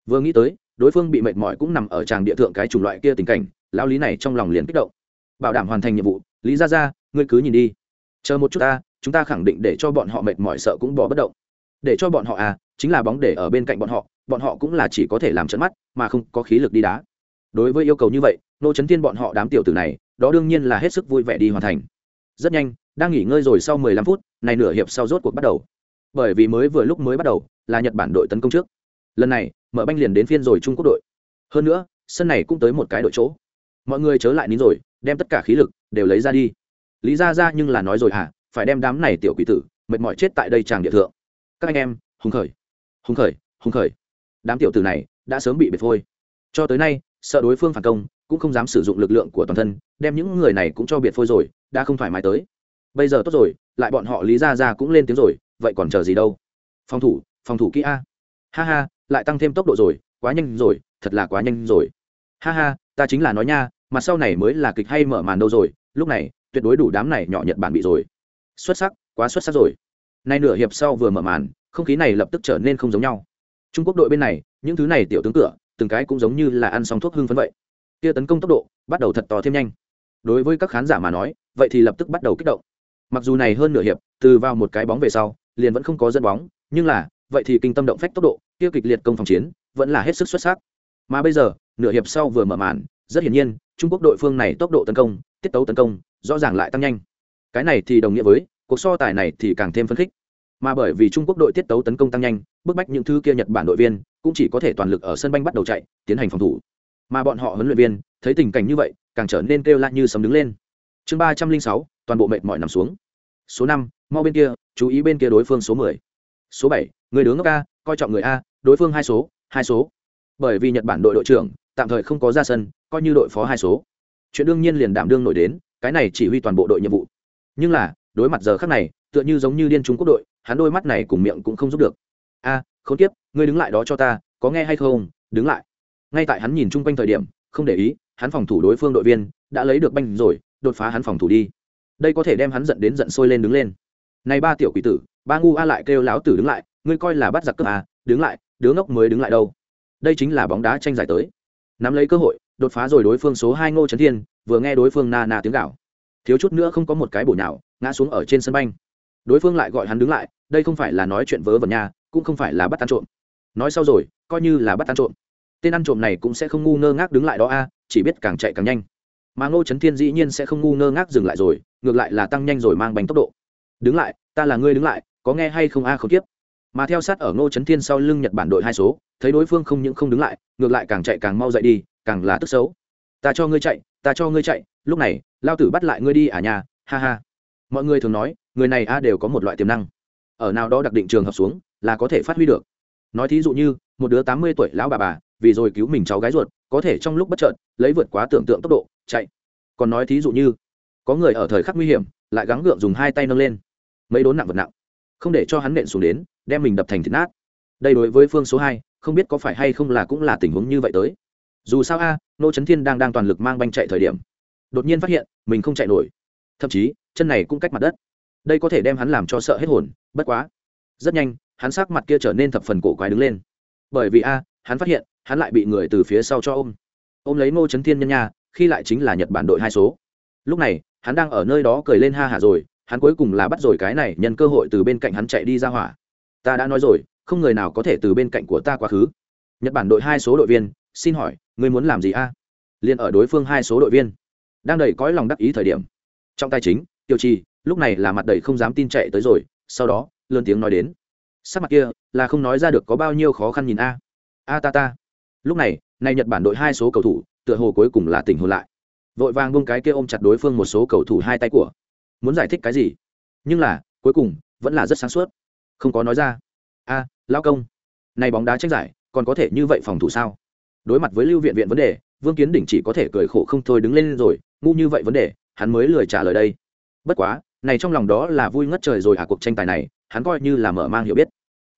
Vừa nghĩ tới, đối phương bị mệt mỏi cũng nằm ở tràng địa thượng cái chủng loại kia tình cảnh, lão lý này trong lòng liền kích động. Bảo đảm hoàn thành nhiệm vụ, lý ra ra ngươi cứ nhìn đi. Chờ một chút ta, chúng ta khẳng định để cho bọn họ mệt mỏi sợ cũng bỏ bất động. Để cho bọn họ à chính là bóng để ở bên cạnh bọn họ bọn họ cũng là chỉ có thể làm trận mắt, mà không có khí lực đi đá. Đối với yêu cầu như vậy, nô chấn thiên bọn họ đám tiểu tử này, đó đương nhiên là hết sức vui vẻ đi hoàn thành. Rất nhanh, đang nghỉ ngơi rồi sau 15 phút, này nửa hiệp sau rốt cuộc bắt đầu. Bởi vì mới vừa lúc mới bắt đầu, là nhật bản đội tấn công trước. Lần này, mở banh liền đến phiên rồi trung quốc đội. Hơn nữa, sân này cũng tới một cái đội chỗ. Mọi người chớ lại nín rồi, đem tất cả khí lực đều lấy ra đi. Lý ra ra nhưng là nói rồi hả, phải đem đám này tiểu quỷ tử, mệt mỏi chết tại đây tràng địa thượng. Các anh em, hùng khởi hùng khởi hùng khởi. Đám tiểu tử này đã sớm bị bệt phôi. Cho tới nay, sợ đối phương phản công, cũng không dám sử dụng lực lượng của toàn thân, đem những người này cũng cho biệt phôi rồi, đã không thoải mái tới. Bây giờ tốt rồi, lại bọn họ lý ra ra cũng lên tiếng rồi, vậy còn chờ gì đâu? Phòng thủ phòng thủ kỹ a. Ha ha, lại tăng thêm tốc độ rồi, quá nhanh rồi, thật là quá nhanh rồi. Ha ha, ta chính là nói nha, mà sau này mới là kịch hay mở màn đâu rồi, lúc này, tuyệt đối đủ đám này nhỏ nhật bản bị rồi. Xuất sắc, quá xuất sắc rồi. Nay nửa hiệp sau vừa mở màn không khí này lập tức trở nên không giống nhau. Trung quốc đội bên này, những thứ này tiểu tướng cửa, từng cái cũng giống như là ăn xong thuốc hưng phấn vậy. Kia tấn công tốc độ, bắt đầu thật to thêm nhanh. Đối với các khán giả mà nói, vậy thì lập tức bắt đầu kích động. Mặc dù này hơn nửa hiệp, từ vào một cái bóng về sau, liền vẫn không có dẫn bóng, nhưng là, vậy thì kinh tâm động phách tốc độ, kia kịch liệt công phòng chiến, vẫn là hết sức xuất sắc. Mà bây giờ, nửa hiệp sau vừa mở màn, rất hiển nhiên, trung quốc đội phương này tốc độ tấn công, tiết tấu tấn công, rõ ràng lại tăng nhanh. Cái này thì đồng nghĩa với, cuộc so tài này thì càng thêm phấn khích mà bởi vì trung quốc đội tiết tấu tấn công tăng nhanh bức bách những thứ kia nhật bản đội viên cũng chỉ có thể toàn lực ở sân banh bắt đầu chạy tiến hành phòng thủ mà bọn họ huấn luyện viên thấy tình cảnh như vậy càng trở nên kêu la như sấm đứng lên chương ba trăm linh sáu toàn bộ mệt mỏi nằm xuống số năm mau bên kia chú ý bên kia đối phương số mười số bảy người đứng ngốc a coi trọng người a đối phương hai số hai số bởi vì nhật bản đội đội trưởng tạm thời không có ra sân coi như đội phó hai số chuyện đương nhiên liền đảm đương nổi đến cái này chỉ huy toàn bộ đội nhiệm vụ nhưng là đối mặt giờ khác này tựa như giống như điên trung quốc đội hắn đôi mắt này cùng miệng cũng không giúp được. A à, không tiếp ngươi đứng lại đó cho ta có nghe hay không? Đứng lại. Ngay tại hắn nhìn chung quanh thời điểm không để ý hắn phòng thủ đối phương đội viên đã lấy được banh rồi đột phá hắn phòng thủ đi. Đây có thể đem hắn giận đến giận sôi lên đứng lên. Này ba tiểu quỷ tử ba ngu a lại kêu láo tử đứng lại ngươi coi là bắt giặc cướp à đứng lại đứa ngốc mới đứng lại đâu? Đây chính là bóng đá tranh giải tới. Nắm lấy cơ hội đột phá rồi đối phương số hai ngô trấn thiên vừa nghe đối phương na na tiếng gạo thiếu chút nữa không có một cái bổ nào ngã xuống ở trên sân banh. Đối phương lại gọi hắn đứng lại đây không phải là nói chuyện vớ vẩn nha, cũng không phải là bắt ăn trộm. Nói sau rồi coi như là bắt ăn trộm. Tên ăn trộm này cũng sẽ không ngu ngơ ngác đứng lại đó a chỉ biết càng chạy càng nhanh. Mà ngô trấn thiên dĩ nhiên sẽ không ngu ngơ ngác dừng lại rồi ngược lại là tăng nhanh rồi mang bánh tốc độ. Đứng lại ta là ngươi đứng lại có nghe hay không a không tiếp. Mà theo sát ở ngô trấn thiên sau lưng nhật bản đội hai số thấy đối phương không những không đứng lại ngược lại càng chạy càng mau dậy đi càng là tức xấu. Ta cho ngươi chạy ta cho ngươi chạy lúc này lao tử bắt lại ngươi đi à nhà ha ha. Mọi người thường nói người này a đều có một loại tiềm năng ở nào đó đặc định trường hợp xuống, là có thể phát huy được. Nói thí dụ như, một đứa tám mươi tuổi lão bà bà, vì rồi cứu mình cháu gái ruột, có thể trong lúc bất chợt, lấy vượt quá tưởng tượng tốc độ, chạy. Còn nói thí dụ như, có người ở thời khắc nguy hiểm, lại gắng gượng dùng hai tay nâng lên. Mấy đốn nặng vật nặng. Không để cho hắn nện xuống đến, đem mình đập thành thịt nát. Đây đối với phương số hai, không biết có phải hay không là cũng là tình huống như vậy tới. Dù sao a, nô trấn thiên đang đang toàn lực mang banh chạy thời điểm. Đột nhiên phát hiện, mình không chạy nổi. Thậm chí, chân này cũng cách mặt đất đây có thể đem hắn làm cho sợ hết hồn, bất quá. Rất nhanh, hắn sắc mặt kia trở nên thập phần cổ quái đứng lên. Bởi vì a, hắn phát hiện, hắn lại bị người từ phía sau cho ôm. Ôm lấy ngô trấn thiên nhân nha, khi lại chính là nhật bản đội hai số. Lúc này, hắn đang ở nơi đó cười lên ha hả rồi, hắn cuối cùng là bắt rồi cái này nhân cơ hội từ bên cạnh hắn chạy đi ra hỏa. Ta đã nói rồi, không người nào có thể từ bên cạnh của ta quá khứ. Nhật bản đội hai số đội viên, xin hỏi, ngươi muốn làm gì a? Liền ở đối phương hai số đội viên, đang đầy cõi lòng đắc ý thời điểm. Trong tài chính tiêu trì lúc này là mặt đầy không dám tin chạy tới rồi, sau đó, lớn tiếng nói đến. Sắc mặt kia, là không nói ra được có bao nhiêu khó khăn nhìn a. A ta ta. Lúc này này nhật bản đội hai số cầu thủ, tựa hồ cuối cùng là tỉnh hồn lại. Vội vàng bông cái kia ôm chặt đối phương một số cầu thủ hai tay của. Muốn giải thích cái gì? Nhưng là, cuối cùng, vẫn là rất sáng suốt. Không có nói ra. A lao công. Này bóng đá tranh giải, còn có thể như vậy phòng thủ sao? Đối mặt với lưu viện viện vấn đề, vương kiến đỉnh chỉ có thể cười khổ không thôi đứng lên rồi, ngu như vậy vấn đề, hắn mới lười trả lời đây. Bất quá này trong lòng đó là vui ngất trời rồi à cuộc tranh tài này, hắn coi như là mở mang hiểu biết.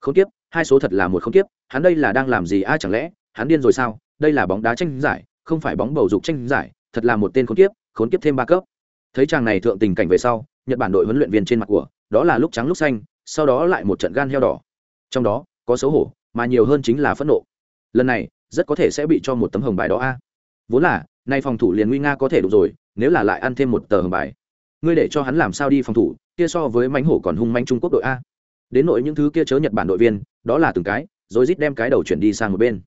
Không tiếp, hai số thật là một không tiếp, hắn đây là đang làm gì ai chẳng lẽ, hắn điên rồi sao? Đây là bóng đá tranh giải, không phải bóng bầu dục tranh giải, thật là một tên khốn kiếp khốn kiếp thêm ba cấp. Thấy chàng này thượng tình cảnh về sau, nhật bản đội huấn luyện viên trên mặt của, đó là lúc trắng lúc xanh, sau đó lại một trận gan heo đỏ. Trong đó, có xấu hổ, mà nhiều hơn chính là phẫn nộ. Lần này, rất có thể sẽ bị cho một tấm hồng bài đó a. Vốn là, nay phòng thủ liền nguy nga có thể đủ rồi, nếu là lại ăn thêm một tờ hồng bài ngươi để cho hắn làm sao đi phòng thủ, kia so với mánh hổ còn hung manh trung quốc đội a. Đến nội những thứ kia chớ nhật bản đội viên, đó là từng cái, rồi rít đem cái đầu chuyển đi sang một bên.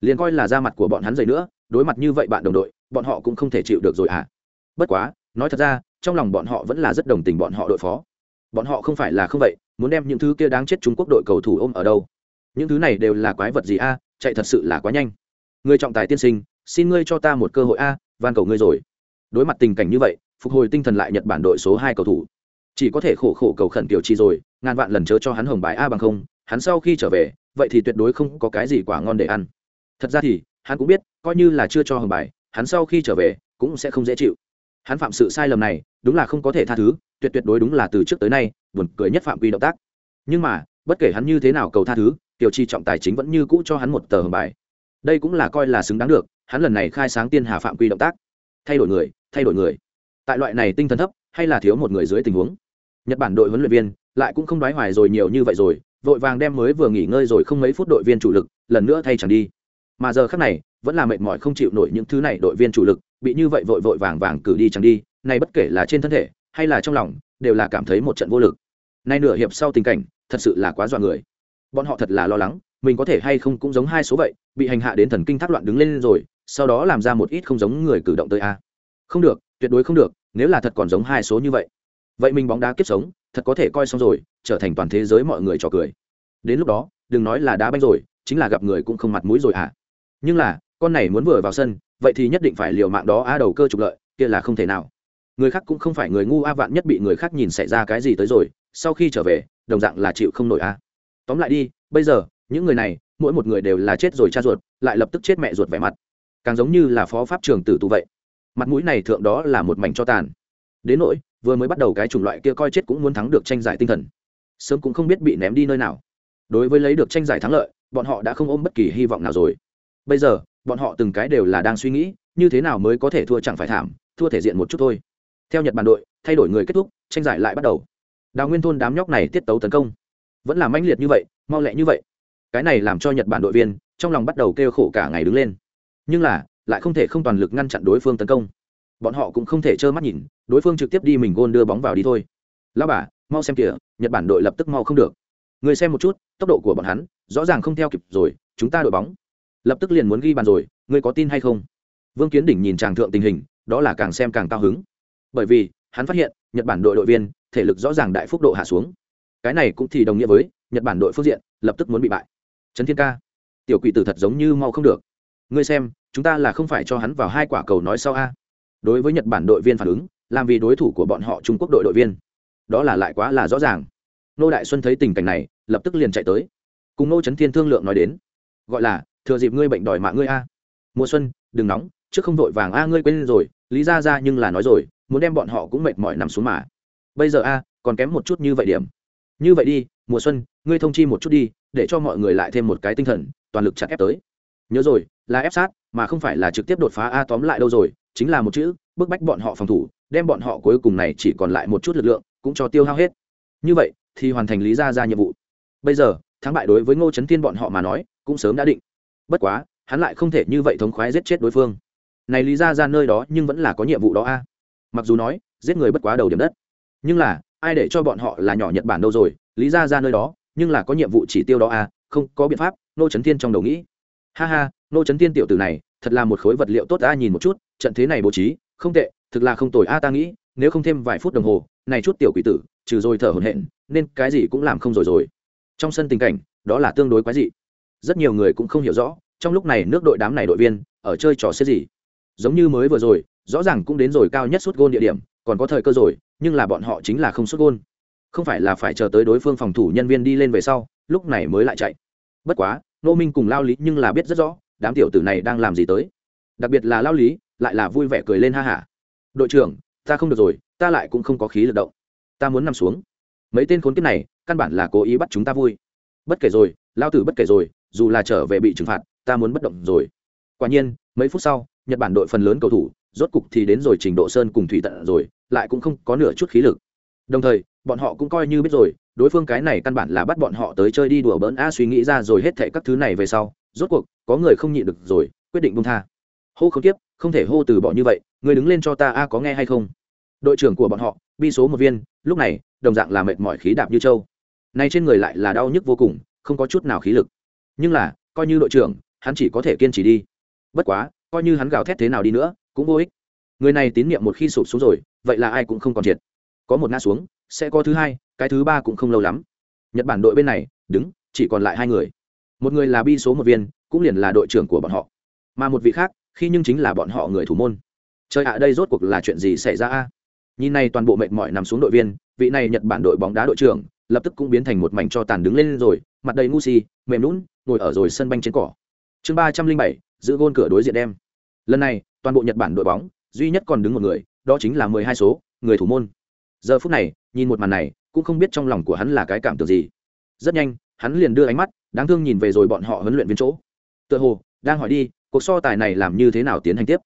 Liền coi là da mặt của bọn hắn dày nữa, đối mặt như vậy bạn đồng đội, bọn họ cũng không thể chịu được rồi à. Bất quá, nói thật ra, trong lòng bọn họ vẫn là rất đồng tình bọn họ đội phó. Bọn họ không phải là không vậy, muốn đem những thứ kia đáng chết trung quốc đội cầu thủ ôm ở đâu. Những thứ này đều là quái vật gì a, chạy thật sự là quá nhanh. Người trọng tài tiên sinh, xin ngươi cho ta một cơ hội a, van cầu ngươi rồi. Đối mặt tình cảnh như vậy phục hồi tinh thần lại nhật bản đội số hai cầu thủ. Chỉ có thể khổ khổ cầu khẩn kiểu chi rồi, ngàn vạn lần chớ cho hắn hồng bài a bằng không, hắn sau khi trở về, vậy thì tuyệt đối không có cái gì quả ngon để ăn. Thật ra thì, hắn cũng biết, coi như là chưa cho hồng bài, hắn sau khi trở về, cũng sẽ không dễ chịu. Hắn phạm sự sai lầm này, đúng là không có thể tha thứ, tuyệt tuyệt đối đúng là từ trước tới nay, buồn cười nhất phạm quy động tác. Nhưng mà, bất kể hắn như thế nào cầu tha thứ, tiểu chi trọng tài chính vẫn như cũ cho hắn một tờ hồng bài. Đây cũng là coi là xứng đáng được, hắn lần này khai sáng tiên hà phạm quy động tác. Thay đổi người, thay đổi người tại loại này tinh thần thấp, hay là thiếu một người dưới tình huống? Nhật bản đội huấn luyện viên lại cũng không đoái hoài rồi nhiều như vậy rồi, vội vàng đem mới vừa nghỉ ngơi rồi không mấy phút đội viên chủ lực lần nữa thay chẳng đi. Mà giờ khác này, vẫn là mệt mỏi không chịu nổi những thứ này đội viên chủ lực, bị như vậy vội vội vàng vàng cử đi chẳng đi này bất kể là trên thân thể, hay là trong lòng, đều là cảm thấy một trận vô lực. Nay nửa hiệp sau tình cảnh, thật sự là quá dọa người. Bọn họ thật là lo lắng, mình có thể hay không cũng giống hai số vậy, bị hành hạ đến thần kinh thác loạn đứng lên rồi, sau đó làm ra một ít không giống người cử động tới a. Không được tuyệt đối không được, nếu là thật còn giống hai số như vậy. Vậy mình bóng đá kiếp sống, thật có thể coi xong rồi, trở thành toàn thế giới mọi người trò cười. Đến lúc đó, đừng nói là đá banh rồi, chính là gặp người cũng không mặt mũi rồi à. Nhưng là, con này muốn vừa vào sân, vậy thì nhất định phải liều mạng đó a đầu cơ trục lợi, kia là không thể nào. Người khác cũng không phải người ngu a vạn nhất bị người khác nhìn xảy ra cái gì tới rồi, sau khi trở về, đồng dạng là chịu không nổi a. Tóm lại đi, bây giờ, những người này, mỗi một người đều là chết rồi cha ruột, lại lập tức chết mẹ ruột vẻ mặt. Càng giống như là phó pháp trường tử tù vậy mặt mũi này thượng đó là một mảnh cho tàn. Đến nỗi, vừa mới bắt đầu cái chủng loại kia coi chết cũng muốn thắng được tranh giải tinh thần. Sớm cũng không biết bị ném đi nơi nào. Đối với lấy được tranh giải thắng lợi, bọn họ đã không ôm bất kỳ hy vọng nào rồi. Bây giờ, bọn họ từng cái đều là đang suy nghĩ, như thế nào mới có thể thua chẳng phải thảm, thua thể diện một chút thôi. Theo nhật bản đội, thay đổi người kết thúc, tranh giải lại bắt đầu. Đào nguyên thôn đám nhóc này tiết tấu tấn công. Vẫn là mãnh liệt như vậy, mau lẹ như vậy. Cái này làm cho nhật bản đội viên, trong lòng bắt đầu kêu khổ cả ngày đứng lên. Nhưng là lại không thể không toàn lực ngăn chặn đối phương tấn công. Bọn họ cũng không thể trơ mắt nhìn, đối phương trực tiếp đi mình gôn đưa bóng vào đi thôi. Lao bà, mau xem kìa, nhật bản đội lập tức mau không được. Người xem một chút, tốc độ của bọn hắn, rõ ràng không theo kịp rồi, chúng ta đội bóng. Lập tức liền muốn ghi bàn rồi người có tin hay không? Vương kiến đỉnh nhìn tràng thượng tình hình, đó là càng xem càng cao hứng. Bởi vì, hắn phát hiện, nhật bản đội đội viên, thể lực rõ ràng đại phúc độ hạ xuống. Cái này cũng thì đồng nghĩa với, nhật bản đội phương diện, lập tức muốn bị bại. Trấn thiên ca, tiểu quỷ tử thật giống như mau không được. Ngươi xem chúng ta là không phải cho hắn vào hai quả cầu nói sau a. Đối với nhật bản đội viên phản ứng, làm vì đối thủ của bọn họ trung quốc đội đội viên. Đó là lại quá là rõ ràng. Nô đại xuân thấy tình cảnh này, lập tức liền chạy tới. Cùng nô trấn thiên thương lượng nói đến. Gọi là, thừa dịp ngươi bệnh đòi mạng ngươi a. Mùa xuân, đừng nóng, trước không vội vàng a, ngươi quên rồi, lý ra ra nhưng là nói rồi, muốn đem bọn họ cũng mệt mỏi nằm xuống mà. Bây giờ a, còn kém một chút như vậy điểm. Như vậy đi, mùa xuân, ngươi thông chi một chút đi, để cho mọi người lại thêm một cái tinh thần, toàn lực chặt ép tới. Nhớ rồi, là ép sát mà không phải là trực tiếp đột phá a tóm lại đâu rồi, chính là một chữ, bức bách bọn họ phòng thủ, đem bọn họ cuối cùng này chỉ còn lại một chút lực lượng, cũng cho tiêu hao hết. Như vậy, thì hoàn thành lý ra ra nhiệm vụ. Bây giờ, thắng bại đối với ngô trấn tiên bọn họ mà nói, cũng sớm đã định. Bất quá, hắn lại không thể như vậy thống khoái giết chết đối phương. Này lý ra ra nơi đó nhưng vẫn là có nhiệm vụ đó a. Mặc dù nói, giết người bất quá đầu điểm đất. Nhưng là, ai để cho bọn họ là nhỏ nhật bản đâu rồi? Lý ra ra nơi đó, nhưng là có nhiệm vụ chỉ tiêu đó a, không có biện pháp, ngô trấn thiên trong đầu nghĩ. Ha ha nô trấn tiên tiểu tử này, thật là một khối vật liệu tốt ta nhìn một chút, trận thế này bố trí, không tệ, thực là không tồi a, ta nghĩ, nếu không thêm vài phút đồng hồ, này chút tiểu quỷ tử, trừ rồi thở hổn hển, nên cái gì cũng làm không rồi rồi. Trong sân tình cảnh, đó là tương đối quái dị. Rất nhiều người cũng không hiểu rõ, trong lúc này nước đội đám này đội viên, ở chơi trò xếp gì. Giống như mới vừa rồi, rõ ràng cũng đến rồi cao nhất suốt gôn địa điểm, còn có thời cơ rồi, nhưng là bọn họ chính là không suốt gôn. Không phải là phải chờ tới đối phương phòng thủ nhân viên đi lên về sau, lúc này mới lại chạy. Bất quá nô minh cùng lao lý nhưng là biết rất rõ đám tiểu tử này đang làm gì tới? Đặc biệt là lao lý, lại là vui vẻ cười lên ha hả. Đội trưởng, ta không được rồi, ta lại cũng không có khí lực động. Ta muốn nằm xuống. Mấy tên khốn kiếp này, căn bản là cố ý bắt chúng ta vui. Bất kể rồi, lao tử bất kể rồi, dù là trở về bị trừng phạt, ta muốn bất động rồi. Quả nhiên, mấy phút sau, nhật bản đội phần lớn cầu thủ, rốt cục thì đến rồi trình độ sơn cùng thủy tận rồi, lại cũng không có nửa chút khí lực. Đồng thời, bọn họ cũng coi như biết rồi, đối phương cái này căn bản là bắt bọn họ tới chơi đi đùa bỡn a, suy nghĩ ra rồi hết thệ các thứ này về sau rốt cuộc, có người không nhịn được rồi, quyết định bung tha. Hô không tiếp không thể hô từ bỏ như vậy, người đứng lên cho ta a, có nghe hay không? Đội trưởng của bọn họ, bi số một viên, lúc này, đồng dạng là mệt mỏi khí đạp như trâu. Nay trên người lại là đau nhức vô cùng, không có chút nào khí lực. Nhưng là, coi như đội trưởng, hắn chỉ có thể kiên trì đi. Bất quá, coi như hắn gào thét thế nào đi nữa, cũng vô ích. Người này tín nhiệm một khi sụp xuống rồi, vậy là ai cũng không còn triệt có một ngã xuống, sẽ có thứ hai, cái thứ ba cũng không lâu lắm. Nhật bản đội bên này, đứng, chỉ còn lại hai người một người là bi số một viên, cũng liền là đội trưởng của bọn họ. Mà một vị khác, khi nhưng chính là bọn họ người thủ môn. Chơi ạ, đây rốt cuộc là chuyện gì xảy ra a? Nhìn này toàn bộ mệt mỏi nằm xuống đội viên, vị này nhật bản đội bóng đá đội trưởng, lập tức cũng biến thành một mảnh cho tàn đứng lên rồi, mặt đầy ngu si, mềm lún ngồi ở rồi sân banh trên cỏ. Chương ba trăm linh bảy, giữ gôn cửa đối diện đem. Lần này, toàn bộ nhật bản đội bóng, duy nhất còn đứng một người, đó chính là mười hai số, người thủ môn. Giờ phút này, nhìn một màn này, cũng không biết trong lòng của hắn là cái cảm tưởng gì. Rất nhanh, hắn liền đưa ánh mắt đáng thương nhìn về rồi bọn họ huấn luyện viên chỗ. Tựa hồ, đang hỏi đi, cuộc so tài này làm như thế nào tiến hành tiếp?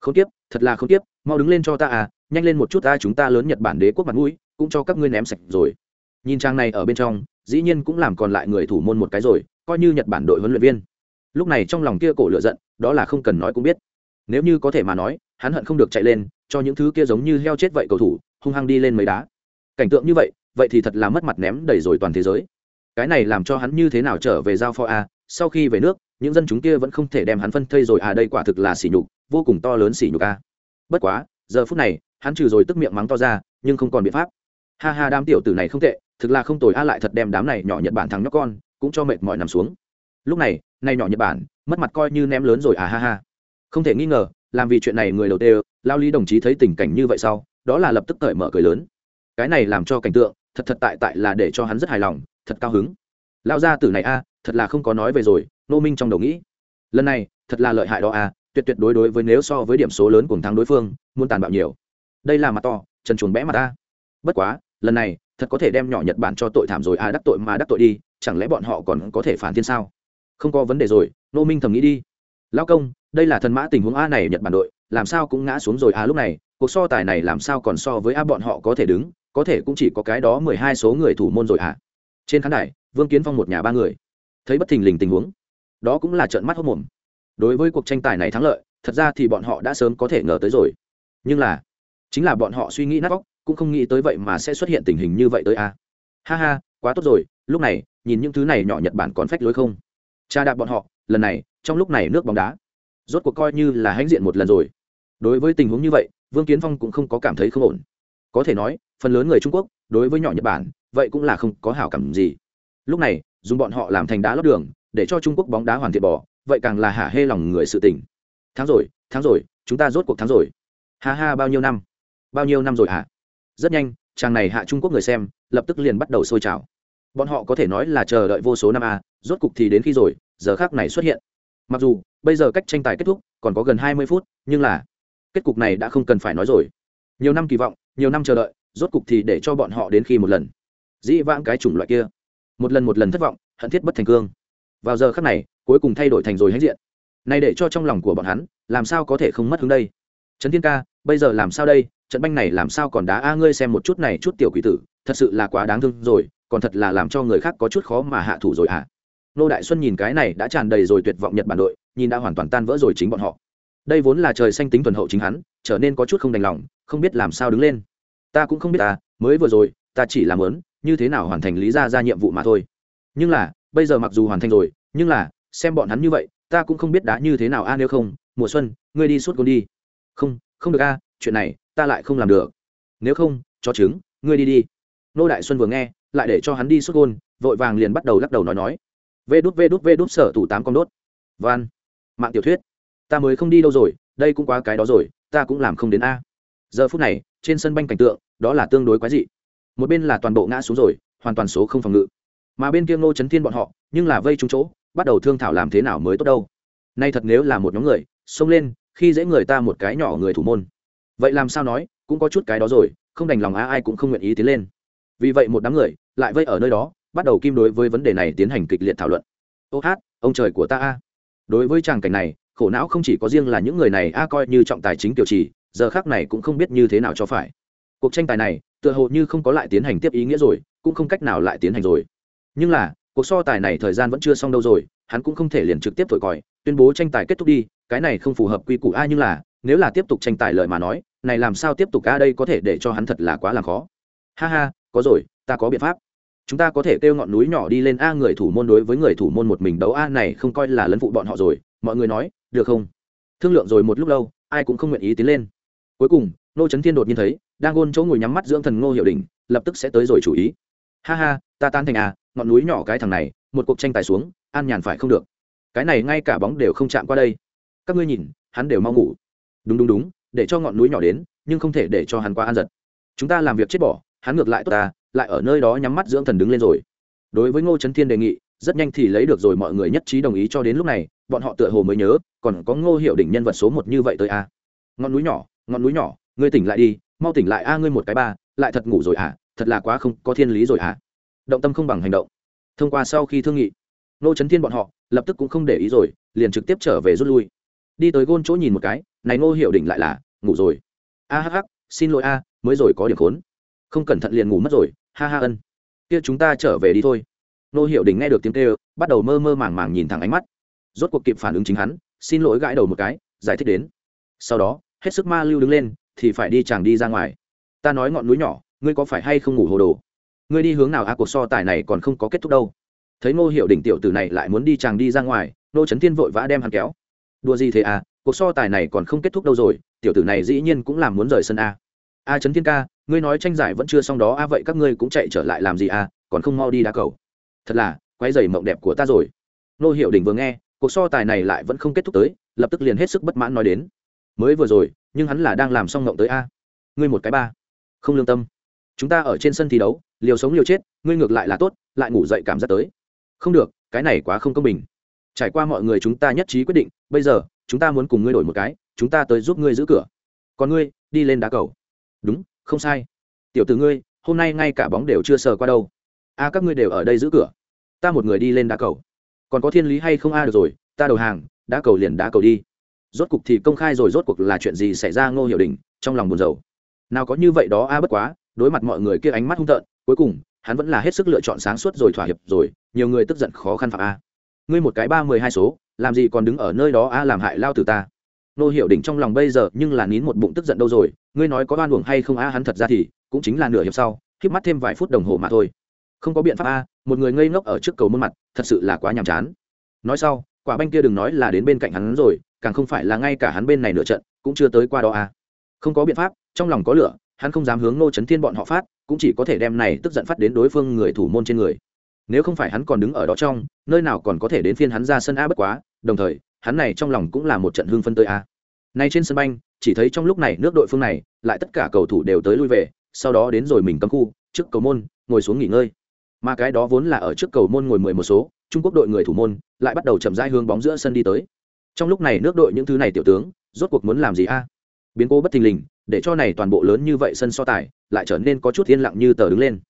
Không tiếp thật là không tiếp mau đứng lên cho ta à nhanh lên một chút ta, chúng ta lớn nhật bản đế quốc mặt mũi, cũng cho các ngươi ném sạch rồi. Nhìn trang này ở bên trong, dĩ nhiên cũng làm còn lại người thủ môn một cái rồi, coi như nhật bản đội huấn luyện viên. Lúc này trong lòng kia cổ lựa giận, đó là không cần nói cũng biết. Nếu như có thể mà nói, hắn hận không được chạy lên, cho những thứ kia giống như heo chết vậy cầu thủ, hung hăng đi lên mấy đá. Cảnh tượng như vậy vậy thì thật là mất mặt ném đầy rồi toàn thế giới cái này làm cho hắn như thế nào trở về giao phó a? Sau khi về nước, những dân chúng kia vẫn không thể đem hắn phân thây rồi. À đây quả thực là sỉ nhục, vô cùng to lớn sỉ nhục a. Bất quá, giờ phút này, hắn trừ rồi tức miệng mắng to ra, nhưng không còn biện pháp. Ha ha, đám tiểu tử này không tệ, thực là không tồi. A lại thật đem đám này nhỏ nhật bản thằng nhóc con, cũng cho mệt mỏi nằm xuống. Lúc này nay nhỏ nhật bản, mất mặt coi như ném lớn rồi. À ha ha. Không thể nghi ngờ, làm vì chuyện này người đầu tiên, lao lý đồng chí thấy tình cảnh như vậy sau, đó là lập tức cởi mở cười lớn. Cái này làm cho cảnh tượng, thật thật tại tại là để cho hắn rất hài lòng thật cao hứng. Lao gia tử này a, thật là không có nói về rồi nô minh trong đầu nghĩ. Lần này, thật là lợi hại đó a, tuyệt tuyệt đối đối với nếu so với điểm số lớn cùng thắng đối phương, muốn tàn bạo nhiều. Đây là mặt to, trần chuồn bẽ mặt ta bất quá, lần này, thật có thể đem nhỏ nhật bản cho tội thảm rồi a, đắc tội mà đắc tội đi, chẳng lẽ bọn họ còn có thể phản thiên sao? Không có vấn đề rồi nô minh thầm nghĩ đi. Lao công, đây là thần mã tình huống a này nhật bản đội, làm sao cũng ngã xuống rồi a lúc này, cuộc so tài này làm sao còn so với a bọn họ có thể đứng, có thể cũng chỉ có cái đó mười hai số người thủ môn rồi à trên khán đài, vương kiến phong một nhà ba người. Thấy bất thình lình tình huống, đó cũng là trợn mắt hốc mồm. Đối với cuộc tranh tài này thắng lợi, thật ra thì bọn họ đã sớm có thể ngờ tới rồi. Nhưng là, chính là bọn họ suy nghĩ nát vóc cũng không nghĩ tới vậy mà sẽ xuất hiện tình hình như vậy tới a. Ha ha, quá tốt rồi, lúc này, nhìn những thứ này nhỏ nhật bản còn phách lối không? Cha đạp bọn họ, lần này, trong lúc này nước bóng đá. Rốt cuộc coi như là hãnh diện một lần rồi. Đối với tình huống như vậy, vương kiến phong cũng không có cảm thấy không ổn. Có thể nói, phần lớn người trung quốc, đối với nhỏ nhật bản vậy cũng là không có hảo cảm gì. Lúc này, dùng bọn họ làm thành đá lót đường, để cho trung quốc bóng đá hoàn thiện bỏ vậy càng là hả hê lòng người sự tỉnh tháng rồi tháng rồi, chúng ta rốt cuộc tháng rồi. Ha ha, bao nhiêu năm? Bao nhiêu năm rồi hả? Rất nhanh, chàng này hạ trung quốc người xem, lập tức liền bắt đầu sôi trào. Bọn họ có thể nói là chờ đợi vô số năm a, rốt cục thì đến khi rồi, giờ khác này xuất hiện. Mặc dù, bây giờ cách tranh tài kết thúc còn có gần hai mươi phút, nhưng là kết cục này đã không cần phải nói rồi. Nhiều năm kỳ vọng, nhiều năm chờ đợi, rốt cục thì để cho bọn họ đến khi một lần dĩ vãng cái chủng loại kia. Một lần một lần thất vọng, hận thiết bất thành cương. Vào giờ khắc này, cuối cùng thay đổi thành rồi hãnh diện. Này để cho trong lòng của bọn hắn, làm sao có thể không mất hướng đây? Trấn thiên ca, bây giờ làm sao đây? Trận banh này làm sao còn đá? A, ngươi xem một chút này, chút tiểu quỷ tử, thật sự là quá đáng thương rồi, còn thật là làm cho người khác có chút khó mà hạ thủ rồi ạ à. nô đại xuân nhìn cái này đã tràn đầy rồi tuyệt vọng nhật bản đội, nhìn đã hoàn toàn tan vỡ rồi chính bọn họ. Đây vốn là trời xanh tính thuần hậu chính hắn, trở nên có chút không đành lòng, không biết làm sao đứng lên. Ta cũng không biết ta mới vừa rồi, ta chỉ làm lớn như thế nào hoàn thành lý ra ra nhiệm vụ mà thôi. Nhưng là, bây giờ mặc dù hoàn thành rồi, nhưng là, xem bọn hắn như vậy, ta cũng không biết đã như thế nào a, nếu không, mùa xuân, ngươi đi suốt gôn đi. Không không được a, chuyện này, ta lại không làm được. Nếu không, cho chứng ngươi đi đi. Nô đại xuân vừa nghe, lại để cho hắn đi suốt gôn, vội vàng liền bắt đầu lắc đầu nói nói. Vê đút vê đút vê đút sở tủ tám con đốt. Van mạng tiểu thuyết. Ta mới không đi đâu rồi, đây cũng quá cái đó rồi, ta cũng làm không đến a. Giờ phút này, trên sân banh cảnh tượng, đó là tương đối quái dị một bên là toàn bộ ngã xuống rồi, hoàn toàn số không phòng ngự. Mà bên kia ngô trấn thiên bọn họ, nhưng là vây trúng chỗ, bắt đầu thương thảo làm thế nào mới tốt đâu. Nay thật nếu là một nhóm người, xông lên, khi dễ người ta một cái nhỏ người thủ môn. Vậy làm sao nói, cũng có chút cái đó rồi, không đành lòng á, ai cũng không nguyện ý tiến lên. Vì vậy một đám người, lại vây ở nơi đó, bắt đầu kim đối với vấn đề này tiến hành kịch liệt thảo luận. Ô hát, ông trời của ta a. Đối với tràng cảnh này, khổ não không chỉ có riêng là những người này a, coi như trọng tài chính tiểu trì, giờ khác này cũng không biết như thế nào cho phải. Cuộc tranh tài này tựa hồ như không có lại tiến hành tiếp ý nghĩa rồi, cũng không cách nào lại tiến hành rồi. Nhưng là, cuộc so tài này thời gian vẫn chưa xong đâu rồi, hắn cũng không thể liền trực tiếp thổi còi, tuyên bố tranh tài kết thúc đi, cái này không phù hợp quy củ ai nhưng là, nếu là tiếp tục tranh tài lời mà nói, này làm sao tiếp tục a đây có thể để cho hắn thật là quá là khó. Ha ha, có rồi, ta có biện pháp. Chúng ta có thể kêu ngọn núi nhỏ đi lên a, người thủ môn đối với người thủ môn một mình đấu a này không coi là lấn phụ bọn họ rồi, mọi người nói, được không? Thương lượng rồi một lúc lâu, ai cũng không nguyện ý tiến lên. Cuối cùng nô trấn thiên đột nhiên thấy, đang ôn chỗ ngồi nhắm mắt dưỡng thần ngô hiệu đình lập tức sẽ tới rồi chủ ý. Ha ha, ta tan thành à ngọn núi nhỏ cái thằng này, một cuộc tranh tài xuống, an nhàn phải không được. Cái này ngay cả bóng đều không chạm qua đây. Các ngươi nhìn, hắn đều mau ngủ. Đúng đúng đúng, để cho ngọn núi nhỏ đến, nhưng không thể để cho hắn qua an giật. Chúng ta làm việc chết bỏ, hắn ngược lại tốt ta, lại ở nơi đó nhắm mắt dưỡng thần đứng lên rồi. Đối với ngô trấn thiên đề nghị, rất nhanh thì lấy được rồi mọi người nhất trí đồng ý cho đến lúc này, bọn họ tựa hồ mới nhớ, còn có ngô hiệu đỉnh nhân vật số một như vậy tới a ngọn núi nhỏ, ngọn núi nhỏ ngươi tỉnh lại đi, mau tỉnh lại a, ngươi một cái ba, lại thật ngủ rồi à thật là quá không có thiên lý rồi à động tâm không bằng hành động. Thông qua sau khi thương nghị, nô trấn thiên bọn họ lập tức cũng không để ý rồi, liền trực tiếp trở về rút lui. Đi tới gôn chỗ nhìn một cái, này ngô hiệu đỉnh lại là, ngủ rồi. A hh xin lỗi a, mới rồi có điểm khốn. Không cẩn thận liền ngủ mất rồi, ha ha ân. Kia chúng ta trở về đi thôi. Nô hiệu Đỉnh nghe được tiếng kêu, bắt đầu mơ mơ màng màng nhìn thẳng ánh mắt. Rốt cuộc kịp phản ứng chính hắn, xin lỗi gãi đầu một cái, giải thích đến. Sau đó, hết sức ma lưu đứng lên thì phải đi chàng đi ra ngoài. Ta nói ngọn núi nhỏ, ngươi có phải hay không ngủ hồ đồ? Ngươi đi hướng nào a, cuộc so tài này còn không có kết thúc đâu. Thấy ngô hiệu đỉnh tiểu tử này lại muốn đi chàng đi ra ngoài, nô trấn thiên vội vã đem hắn kéo. Đùa gì thế à cuộc so tài này còn không kết thúc đâu rồi, tiểu tử này dĩ nhiên cũng làm muốn rời sân a. A trấn thiên ca, ngươi nói tranh giải vẫn chưa xong đó a, vậy các ngươi cũng chạy trở lại làm gì à? còn không mau đi đá cầu. Thật là quay dày mộng đẹp của ta rồi. Nô hiệu đỉnh vừa nghe, cuộc so tài này lại vẫn không kết thúc tới, lập tức liền hết sức bất mãn nói đến. Mới vừa rồi nhưng hắn là đang làm xong ngộng tới a. Ngươi một cái ba. Không lương tâm. Chúng ta ở trên sân thi đấu, liều sống liều chết, ngươi ngược lại là tốt, lại ngủ dậy cảm giác tới. Không được, cái này quá không công bình. Trải qua mọi người chúng ta nhất trí quyết định, bây giờ, chúng ta muốn cùng ngươi đổi một cái, chúng ta tới giúp ngươi giữ cửa. Còn ngươi, đi lên đá cầu. Đúng, không sai. Tiểu tử ngươi, hôm nay ngay cả bóng đều chưa sờ qua đâu. A, các ngươi đều ở đây giữ cửa. Ta một người đi lên đá cầu. Còn có thiên lý hay không? A, được rồi, ta đầu hàng, đá cầu liền đá cầu đi rốt cục thì công khai rồi rốt cuộc là chuyện gì xảy ra ngô hiểu đình, trong lòng buồn rầu. Nào có như vậy đó a, bất quá, đối mặt mọi người kia ánh mắt hung tợn, cuối cùng, hắn vẫn là hết sức lựa chọn sáng suốt rồi thỏa hiệp rồi, nhiều người tức giận khó khăn phạm a. Ngươi một cái ba mười hai số, làm gì còn đứng ở nơi đó a, làm hại lao từ ta. Nô hiệu đỉnh trong lòng bây giờ nhưng là nín một bụng tức giận đâu rồi, ngươi nói có oan uổng hay không a, hắn thật ra thì cũng chính là nửa hiệp sau khiếp mắt thêm vài phút đồng hồ mà thôi. Không có biện pháp a, một người ngây ngốc ở trước cầu môn mặt, thật sự là quá nhàm chán. Nói sau quả banh kia đừng nói là đến bên cạnh hắn rồi, càng không phải là ngay cả hắn bên này nửa trận, cũng chưa tới qua đó à? không có biện pháp, trong lòng có lửa, hắn không dám hướng nô chấn thiên bọn họ phát, cũng chỉ có thể đem này tức giận phát đến đối phương người thủ môn trên người. Nếu không phải hắn còn đứng ở đó trong, nơi nào còn có thể đến phiên hắn ra sân a bất quá, đồng thời, hắn này trong lòng cũng là một trận hưng phân tới a. Nay trên sân banh, chỉ thấy trong lúc này nước đội phương này, lại tất cả cầu thủ đều tới lui về, sau đó đến rồi mình cấm khu, trước cầu môn, ngồi xuống nghỉ ngơi. Mà cái đó vốn là ở trước cầu môn ngồi mười một số trung quốc đội người thủ môn lại bắt đầu chậm rãi hướng bóng giữa sân đi tới. Trong lúc này nước đội những thứ này tiểu tướng, rốt cuộc muốn làm gì a? Biến cố bất thình lình, để cho này toàn bộ lớn như vậy sân so tài lại trở nên có chút yên lặng như tờ đứng lên.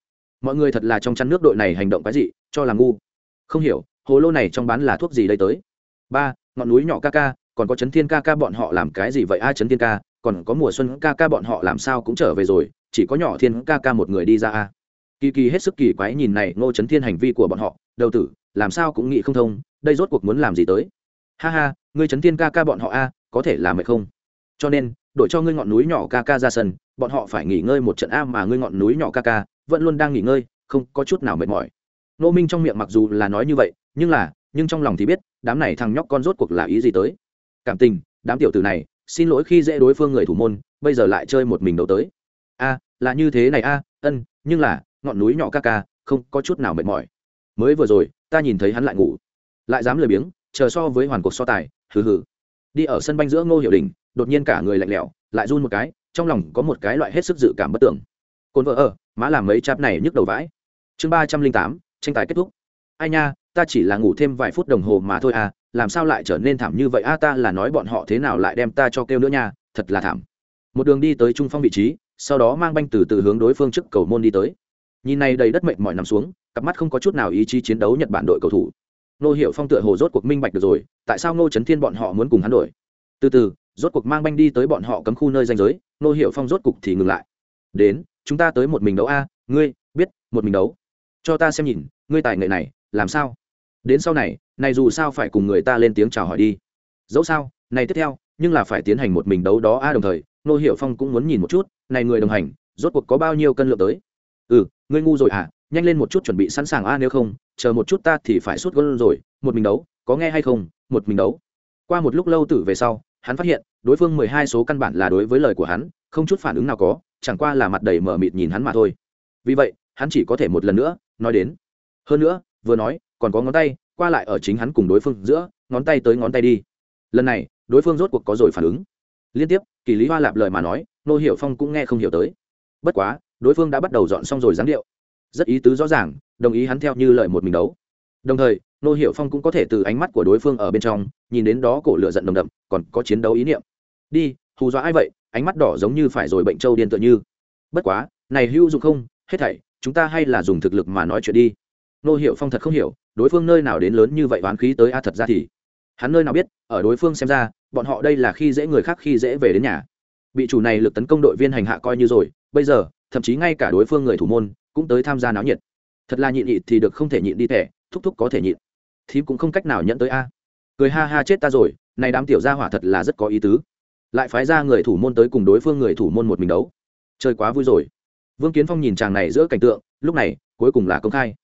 Mọi người thật là trong chăn nước đội này hành động cái gì cho làm ngu. Không hiểu, hồ lô này trong bán là thuốc gì đây tới? Ba, ngọn núi nhỏ ca ca, còn có chấn thiên ca ca bọn họ làm cái gì vậy? A, chấn thiên ca, còn có mùa xuân ca ca bọn họ làm sao cũng trở về rồi, chỉ có nhỏ thiên ca ca một người đi ra a. Kỳ kỳ hết sức kỳ quái nhìn này ngô chấn thiên hành vi của bọn họ, đầu tử làm sao cũng nghĩ không thông, đây rốt cuộc muốn làm gì tới? Ha ha, ngươi trấn thiên ca ca bọn họ a, có thể làm hay không? Cho nên, đổi cho ngươi ngọn núi nhỏ ca ca ra sân, bọn họ phải nghỉ ngơi một trận a mà ngươi ngọn núi nhỏ ca ca, vẫn luôn đang nghỉ ngơi, không có chút nào mệt mỏi. Nô minh trong miệng mặc dù là nói như vậy, nhưng là, nhưng trong lòng thì biết, đám này thằng nhóc con rốt cuộc là ý gì tới. Cảm tình, đám tiểu tử này, xin lỗi khi dễ đối phương người thủ môn, bây giờ lại chơi một mình đầu tới. A, là như thế này a, ân, nhưng là, ngọn núi nhỏ ca ca, không có chút nào mệt mỏi mới vừa rồi, ta nhìn thấy hắn lại ngủ. Lại dám lười biếng, chờ so với hoàn cuộc so tài, hừ hừ. Đi ở sân banh giữa ngô hiệu đình, đột nhiên cả người lạnh lẽo, lại run một cái, trong lòng có một cái loại hết sức dự cảm bất tưởng. Cồn vợ ở, má làm mấy cháp này nhức đầu vãi. Chương ba trăm linh tám, tranh tài kết thúc. Ai nha, ta chỉ là ngủ thêm vài phút đồng hồ mà thôi à làm sao lại trở nên thảm như vậy? A, ta là nói bọn họ thế nào lại đem ta cho kêu nữa nha, thật là thảm. Một đường đi tới trung phong vị trí, sau đó mang banh từ từ hướng đối phương trước cầu môn đi tới nhìn này đầy đất mệnh mọi nằm xuống, cặp mắt không có chút nào ý chí chiến đấu nhật bản đội cầu thủ. Nô Hiểu phong tựa hồ rốt cuộc minh bạch được rồi, tại sao ngô trấn thiên bọn họ muốn cùng hắn đổi? Từ từ, rốt cuộc mang banh đi tới bọn họ cấm khu nơi danh giới nô Hiểu phong rốt cục thì ngừng lại. Đến, chúng ta tới một mình đấu a, ngươi, biết, một mình đấu. Cho ta xem nhìn, ngươi tài nghệ này, làm sao? Đến sau này này dù sao phải cùng người ta lên tiếng chào hỏi đi. Dẫu sao, này tiếp theo, nhưng là phải tiến hành một mình đấu đó a đồng thời nô Hiểu phong cũng muốn nhìn một chút, này người đồng hành, rốt cuộc có bao nhiêu cân lượng tới? Ừ ngươi ngu rồi à nhanh lên một chút chuẩn bị sẵn sàng a, nếu không, chờ một chút ta thì phải suốt gôn rồi. Một mình đấu, có nghe hay không? Một mình đấu. Qua một lúc lâu tử về sau, hắn phát hiện, đối phương mười hai số căn bản là đối với lời của hắn, không chút phản ứng nào có, chẳng qua là mặt đầy mở mịt nhìn hắn mà thôi. Vì vậy, hắn chỉ có thể một lần nữa, nói đến. Hơn nữa, vừa nói, còn có ngón tay, qua lại ở chính hắn cùng đối phương giữa, ngón tay tới ngón tay đi. Lần này, đối phương rốt cuộc có rồi phản ứng. Liên tiếp, kỳ lý hoa lạp lời mà nói, nô hiểu phong cũng nghe không hiểu tới. Bất quá đối phương đã bắt đầu dọn xong rồi dáng điệu. Rất ý tứ rõ ràng, đồng ý hắn theo như lời một mình đấu. Đồng thời, nô Hiệu phong cũng có thể từ ánh mắt của đối phương ở bên trong, nhìn đến đó cổ lửa giận đồng đậm, còn có chiến đấu ý niệm. Đi, hù dọa ai vậy? Ánh mắt đỏ giống như phải rồi bệnh trâu điên tựa như. Bất quá, này hữu dụng không? Hết thảy, chúng ta hay là dùng thực lực mà nói chuyện đi. Nô hiệu phong thật không hiểu, đối phương nơi nào đến lớn như vậy oán khí tới a, thật ra thì. Hắn nơi nào biết, ở đối phương xem ra, bọn họ đây là khi dễ người khác khi dễ về đến nhà. Bị chủ này lực tấn công đội viên hành hạ coi như rồi, bây giờ thậm chí ngay cả đối phương người thủ môn cũng tới tham gia náo nhiệt. Thật là nhịn nhịn thì được không thể nhịn đi thẻ thúc thúc có thể nhịn. Thì cũng không cách nào nhận tới a. Cười ha ha chết ta rồi, này đám tiểu gia hỏa thật là rất có ý tứ. Lại phái ra người thủ môn tới cùng đối phương người thủ môn một mình đấu. Chơi quá vui rồi. Vương kiến phong nhìn chàng này giữa cảnh tượng, lúc này, cuối cùng là công khai.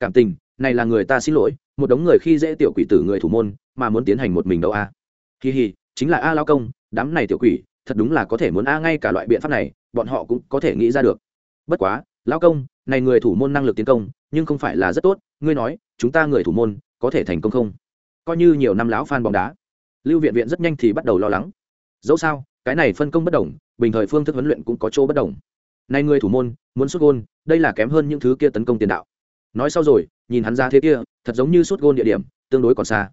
Cảm tình, này là người ta xin lỗi, một đống người khi dễ tiểu quỷ tử người thủ môn, mà muốn tiến hành một mình đấu a. Kỳ hì chính là a lao công, đám này tiểu quỷ thật đúng là có thể muốn a ngay cả loại biện pháp này, bọn họ cũng có thể nghĩ ra được. Bất quá, lão công, này người thủ môn năng lực tiến công, nhưng không phải là rất tốt, ngươi nói, chúng ta người thủ môn, có thể thành công không? Coi như nhiều năm lão fan bóng đá. Lưu viện viện rất nhanh thì bắt đầu lo lắng. Dẫu sao, cái này phân công bất đồng, bình thời phương thức huấn luyện cũng có chỗ bất đồng. Nay người thủ môn, muốn xuất gôn, đây là kém hơn những thứ kia tấn công tiền đạo. Nói sau rồi, nhìn hắn ra thế kia, thật giống như xuất gôn địa điểm, tương đối còn xa.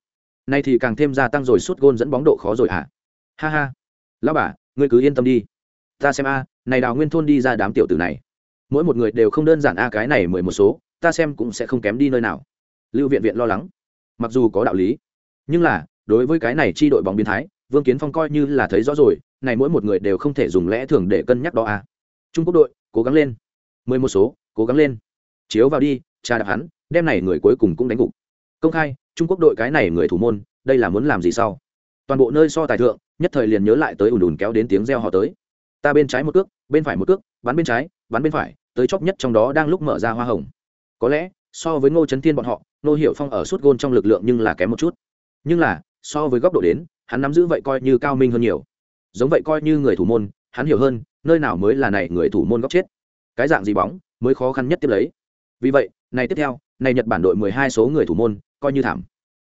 Nay thì càng thêm gia tăng rồi xuất gôn dẫn bóng độ khó rồi hả? À? ha ha. Lão bà ngươi cứ yên tâm đi. Ta xem a, này đào nguyên thôn đi ra đám tiểu tử này. Mỗi một người đều không đơn giản a, cái này mười một số, ta xem cũng sẽ không kém đi nơi nào. Lưu viện viện lo lắng. Mặc dù có đạo lý, nhưng là, đối với cái này chi đội bóng biến thái, vương kiến phong coi như là thấy rõ rồi, này mỗi một người đều không thể dùng lẽ thường để cân nhắc đó a. Trung quốc đội, cố gắng lên. Mười một số, cố gắng lên. Chiếu vào đi cha đạp hắn, đem này người cuối cùng cũng đánh gục. Công khai, trung quốc đội cái này người thủ môn, đây là muốn làm gì sau? Toàn bộ nơi so tài thượng, nhất thời liền nhớ lại tới ùn ùn kéo đến tiếng reo họ tới. Ta bên trái một cước, bên phải một cước, bắn bên trái, bắn bên phải, tới chóp nhất trong đó đang lúc mở ra hoa hồng. Có lẽ, so với ngô trấn thiên bọn họ, ngô hiệu phong ở suốt gôn trong lực lượng nhưng là kém một chút. Nhưng là, so với góc độ đến, hắn nắm giữ vậy coi như cao minh hơn nhiều. Giống vậy coi như người thủ môn, hắn hiểu hơn, nơi nào mới là này người thủ môn góc chết. Cái dạng gì bóng, mới khó khăn nhất tiếp lấy. Vì vậy, này tiếp theo, này nhật bản đội mười hai số người thủ môn, coi như thảm.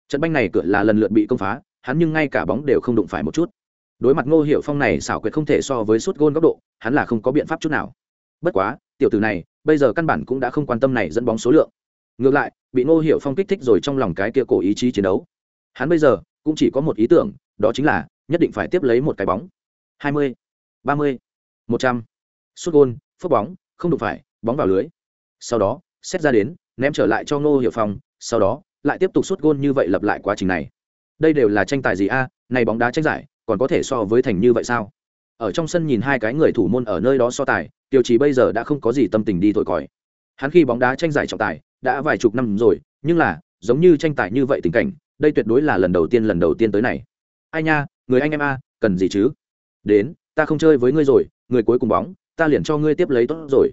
Trận banh này cửa là lần lượt bị công phá hắn nhưng ngay cả bóng đều không đụng phải một chút. Đối mặt ngô hiệu phong này xảo quyệt không thể so với suốt gôn góc độ, hắn là không có biện pháp chút nào. Bất quá, tiểu tử này, bây giờ căn bản cũng đã không quan tâm này dẫn bóng số lượng. Ngược lại, bị ngô hiệu phong kích thích rồi trong lòng cái kia cổ ý chí chiến đấu. Hắn bây giờ cũng chỉ có một ý tưởng, đó chính là nhất định phải tiếp lấy một cái bóng. Hai mươi, ba mươi, một trăm. Suốt gôn phước bóng, không đụng phải, bóng vào lưới. Sau đó, xét ra đến, ném trở lại cho ngô hiệu phong, sau đó, lại tiếp tục suốt gôn như vậy lặp lại quá trình này đây đều là tranh tài gì a, này bóng đá tranh giải, còn có thể so với thành như vậy sao? Ở trong sân nhìn hai cái người thủ môn ở nơi đó so tài, tiêu chí bây giờ đã không có gì tâm tình đi thổi còi. Hắn khi bóng đá tranh giải trọng tài, đã vài chục năm rồi, nhưng là, giống như tranh tài như vậy tình cảnh, đây tuyệt đối là lần đầu tiên lần đầu tiên tới này. Ai nha, người anh em a, cần gì chứ? Đến, ta không chơi với ngươi rồi, người cuối cùng bóng, ta liền cho ngươi tiếp lấy tốt rồi.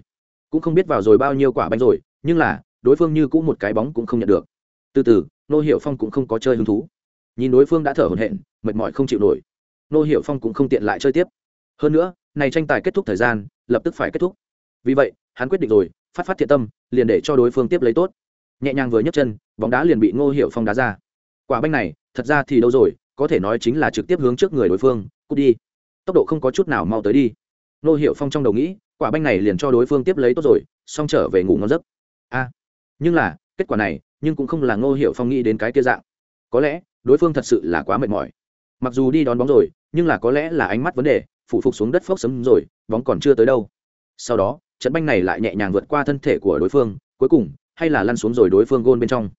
Cũng không biết vào rồi bao nhiêu quả bánh rồi, nhưng là, đối phương như cũng một cái bóng cũng không nhận được. Từ từ, nô hiệu phong cũng không có chơi hứng thú nhìn đối phương đã thở hổn hển, mệt mỏi không chịu nổi. Nô hiệu phong cũng không tiện lại chơi tiếp. Hơn nữa, này tranh tài kết thúc thời gian, lập tức phải kết thúc. Vì vậy, hắn quyết định rồi, phát phát thiện tâm, liền để cho đối phương tiếp lấy tốt. Nhẹ nhàng vừa nhấc chân, bóng đá liền bị ngô hiệu phong đá ra. Quả banh này, thật ra thì đâu rồi, có thể nói chính là trực tiếp hướng trước người đối phương, cút đi. Tốc độ không có chút nào mau tới đi. Ngô hiệu phong trong đầu nghĩ, quả banh này liền cho đối phương tiếp lấy tốt rồi, xong trở về ngủ ngon giấc. A nhưng là, kết quả này, nhưng cũng không là ngô hiệu phong nghĩ đến cái kia dạng. Có lẽ đối phương thật sự là quá mệt mỏi. Mặc dù đi đón bóng rồi, nhưng là có lẽ là ánh mắt vấn đề phụ phục xuống đất phốc sấm rồi, bóng còn chưa tới đâu. Sau đó, trận banh này lại nhẹ nhàng vượt qua thân thể của đối phương, cuối cùng, hay là lăn xuống rồi đối phương gôn bên trong.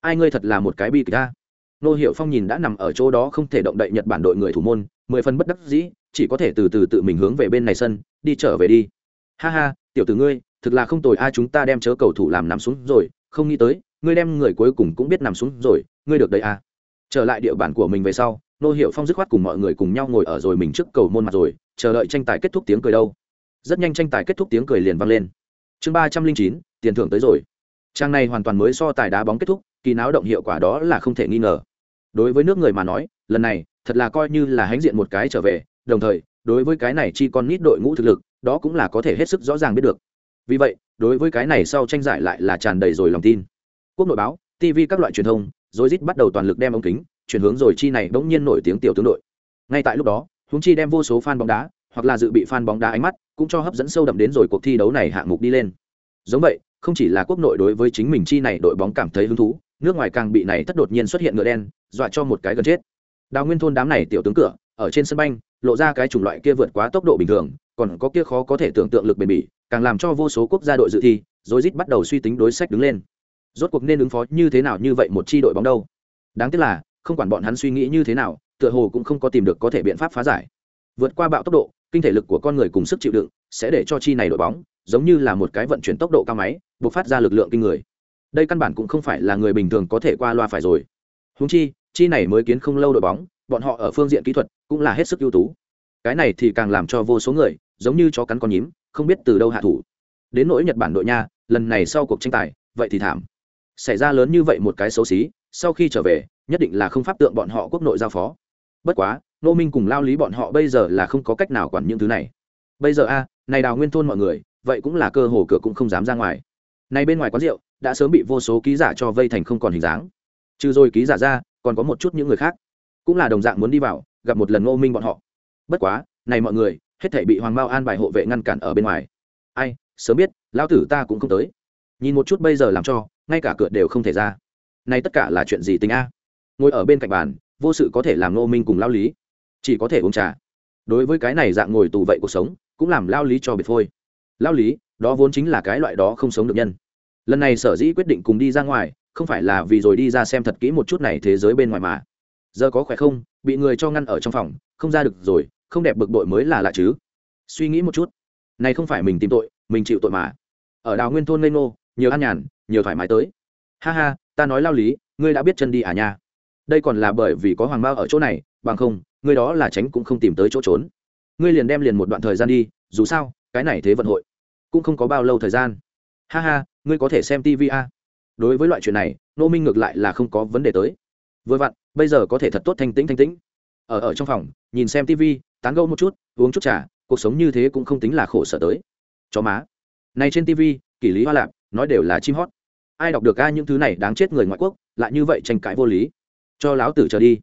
Ai ngươi thật là một cái bi kịch ta nô hiệu phong nhìn đã nằm ở chỗ đó không thể động đậy nhật bản đội người thủ môn, mười phần bất đắc dĩ, chỉ có thể từ từ tự mình hướng về bên này sân, đi trở về đi. Ha ha, tiểu tử ngươi, thực là không tồi a, chúng ta đem chớ cầu thủ làm nằm xuống rồi, không nghĩ tới, ngươi đem người cuối cùng cũng biết nằm xuống rồi, ngươi được đấy à trở lại địa bàn của mình về sau, nô hiệu phong dứt khoát cùng mọi người cùng nhau ngồi ở rồi mình trước cầu môn mặt rồi, chờ đợi tranh tài kết thúc tiếng cười đâu. Rất nhanh tranh tài kết thúc tiếng cười liền vang lên. Chương ba trăm linh chín, tiền thưởng tới rồi. Trang này hoàn toàn mới so tài đá bóng kết thúc, kỳ náo động hiệu quả đó là không thể nghi ngờ. Đối với nước người mà nói, lần này, thật là coi như là hãnh diện một cái trở về, đồng thời, đối với cái này chi con nít đội ngũ thực lực, đó cũng là có thể hết sức rõ ràng biết được. Vì vậy, đối với cái này sau tranh giải lại là tràn đầy rồi lòng tin. Quốc nội báo tv các loại truyền thông rồi rít bắt đầu toàn lực đem ống kính, chuyển hướng rồi chi này bỗng nhiên nổi tiếng tiểu tướng đội. Ngay tại lúc đó húng chi đem vô số fan bóng đá, hoặc là dự bị fan bóng đá ánh mắt, cũng cho hấp dẫn sâu đậm đến rồi cuộc thi đấu này hạng mục đi lên. Giống vậy, không chỉ là quốc nội đối với chính mình chi này đội bóng cảm thấy hứng thú, nước ngoài càng bị này tất đột nhiên xuất hiện ngựa đen, dọa cho một cái gần chết. Đào nguyên thôn đám này tiểu tướng cửa, ở trên sân banh, lộ ra cái chủng loại kia vượt quá tốc độ bình thường, còn có kia khó có thể tưởng tượng lực bền bỉ, càng làm cho vô số quốc gia đội dự thi, rồi rít bắt đầu suy tính đối sách đứng lên rốt cuộc nên ứng phó như thế nào như vậy một chi đội bóng đâu? Đáng tiếc là, không quản bọn hắn suy nghĩ như thế nào, tựa hồ cũng không có tìm được có thể biện pháp phá giải. Vượt qua bạo tốc độ, kinh thể lực của con người cùng sức chịu đựng sẽ để cho chi này đội bóng, giống như là một cái vận chuyển tốc độ cao máy, buộc phát ra lực lượng kinh người. Đây căn bản cũng không phải là người bình thường có thể qua loa phải rồi. Húng chi chi này mới kiến không lâu đội bóng, bọn họ ở phương diện kỹ thuật cũng là hết sức ưu tú. Cái này thì càng làm cho vô số người, giống như chó cắn con nhím, không biết từ đâu hạ thủ. Đến nỗi nhật bản đội nha, lần này sau cuộc tranh tài, vậy thì thảm xảy ra lớn như vậy một cái xấu xí, sau khi trở về, nhất định là không pháp tượng bọn họ quốc nội giao phó. Bất quá nô minh cùng lao lý bọn họ bây giờ là không có cách nào quản những thứ này. Bây giờ a, này đào nguyên thôn mọi người, vậy cũng là cơ hồ cửa cũng không dám ra ngoài. Này bên ngoài quán rượu, đã sớm bị vô số ký giả cho vây thành không còn hình dáng. Trừ rồi ký giả ra, còn có một chút những người khác. Cũng là đồng dạng muốn đi vào, gặp một lần ngô minh bọn họ. Bất quá, này mọi người, hết thể bị hoàng mao an bài hộ vệ ngăn cản ở bên ngoài. Ai, sớm biết lao tử ta cũng không tới. Nhìn một chút bây giờ làm cho ngay cả cửa đều không thể ra. Nay tất cả là chuyện gì tính a? Ngồi ở bên cạnh bàn, vô sự có thể làm nô minh cùng lao lý. Chỉ có thể uống trà. Đối với cái này dạng ngồi tù vậy cuộc sống, cũng làm lao lý cho biệt phôi. Lao lý, đó vốn chính là cái loại đó không sống được nhân. Lần này sở dĩ quyết định cùng đi ra ngoài, không phải là vì rồi đi ra xem thật kỹ một chút này thế giới bên ngoài mà. Giờ có khỏe không? Bị người cho ngăn ở trong phòng, không ra được rồi, không đẹp bực bội mới là lạ chứ. Suy nghĩ một chút. Này không phải mình tìm tội, mình chịu tội mà. Ở đào nguyên thôn lê ngô, nhiều an nhàn nhiều thoải mái tới. Ha ha, ta nói lao lý, ngươi đã biết chân đi à nha. Đây còn là bởi vì có hoàng mao ở chỗ này, bằng không, ngươi đó là tránh cũng không tìm tới chỗ trốn. Ngươi liền đem liền một đoạn thời gian đi, dù sao, cái này thế vận hội cũng không có bao lâu thời gian. Ha ha, ngươi có thể xem tv a. Đối với loại chuyện này, nô minh ngược lại là không có vấn đề tới. Vừa vặn, bây giờ có thể thật tốt thanh tĩnh thanh tĩnh. Ở ở trong phòng, nhìn xem tv tán gâu một chút, uống chút trà, cuộc sống như thế cũng không tính là khổ sở tới. Chó má. Này trên tv kỷ lý hoa lạp nói đều là chim hót ai đọc được a những thứ này đáng chết người ngoại quốc, lại như vậy tranh cãi vô lý. Cho láo tử trở đi.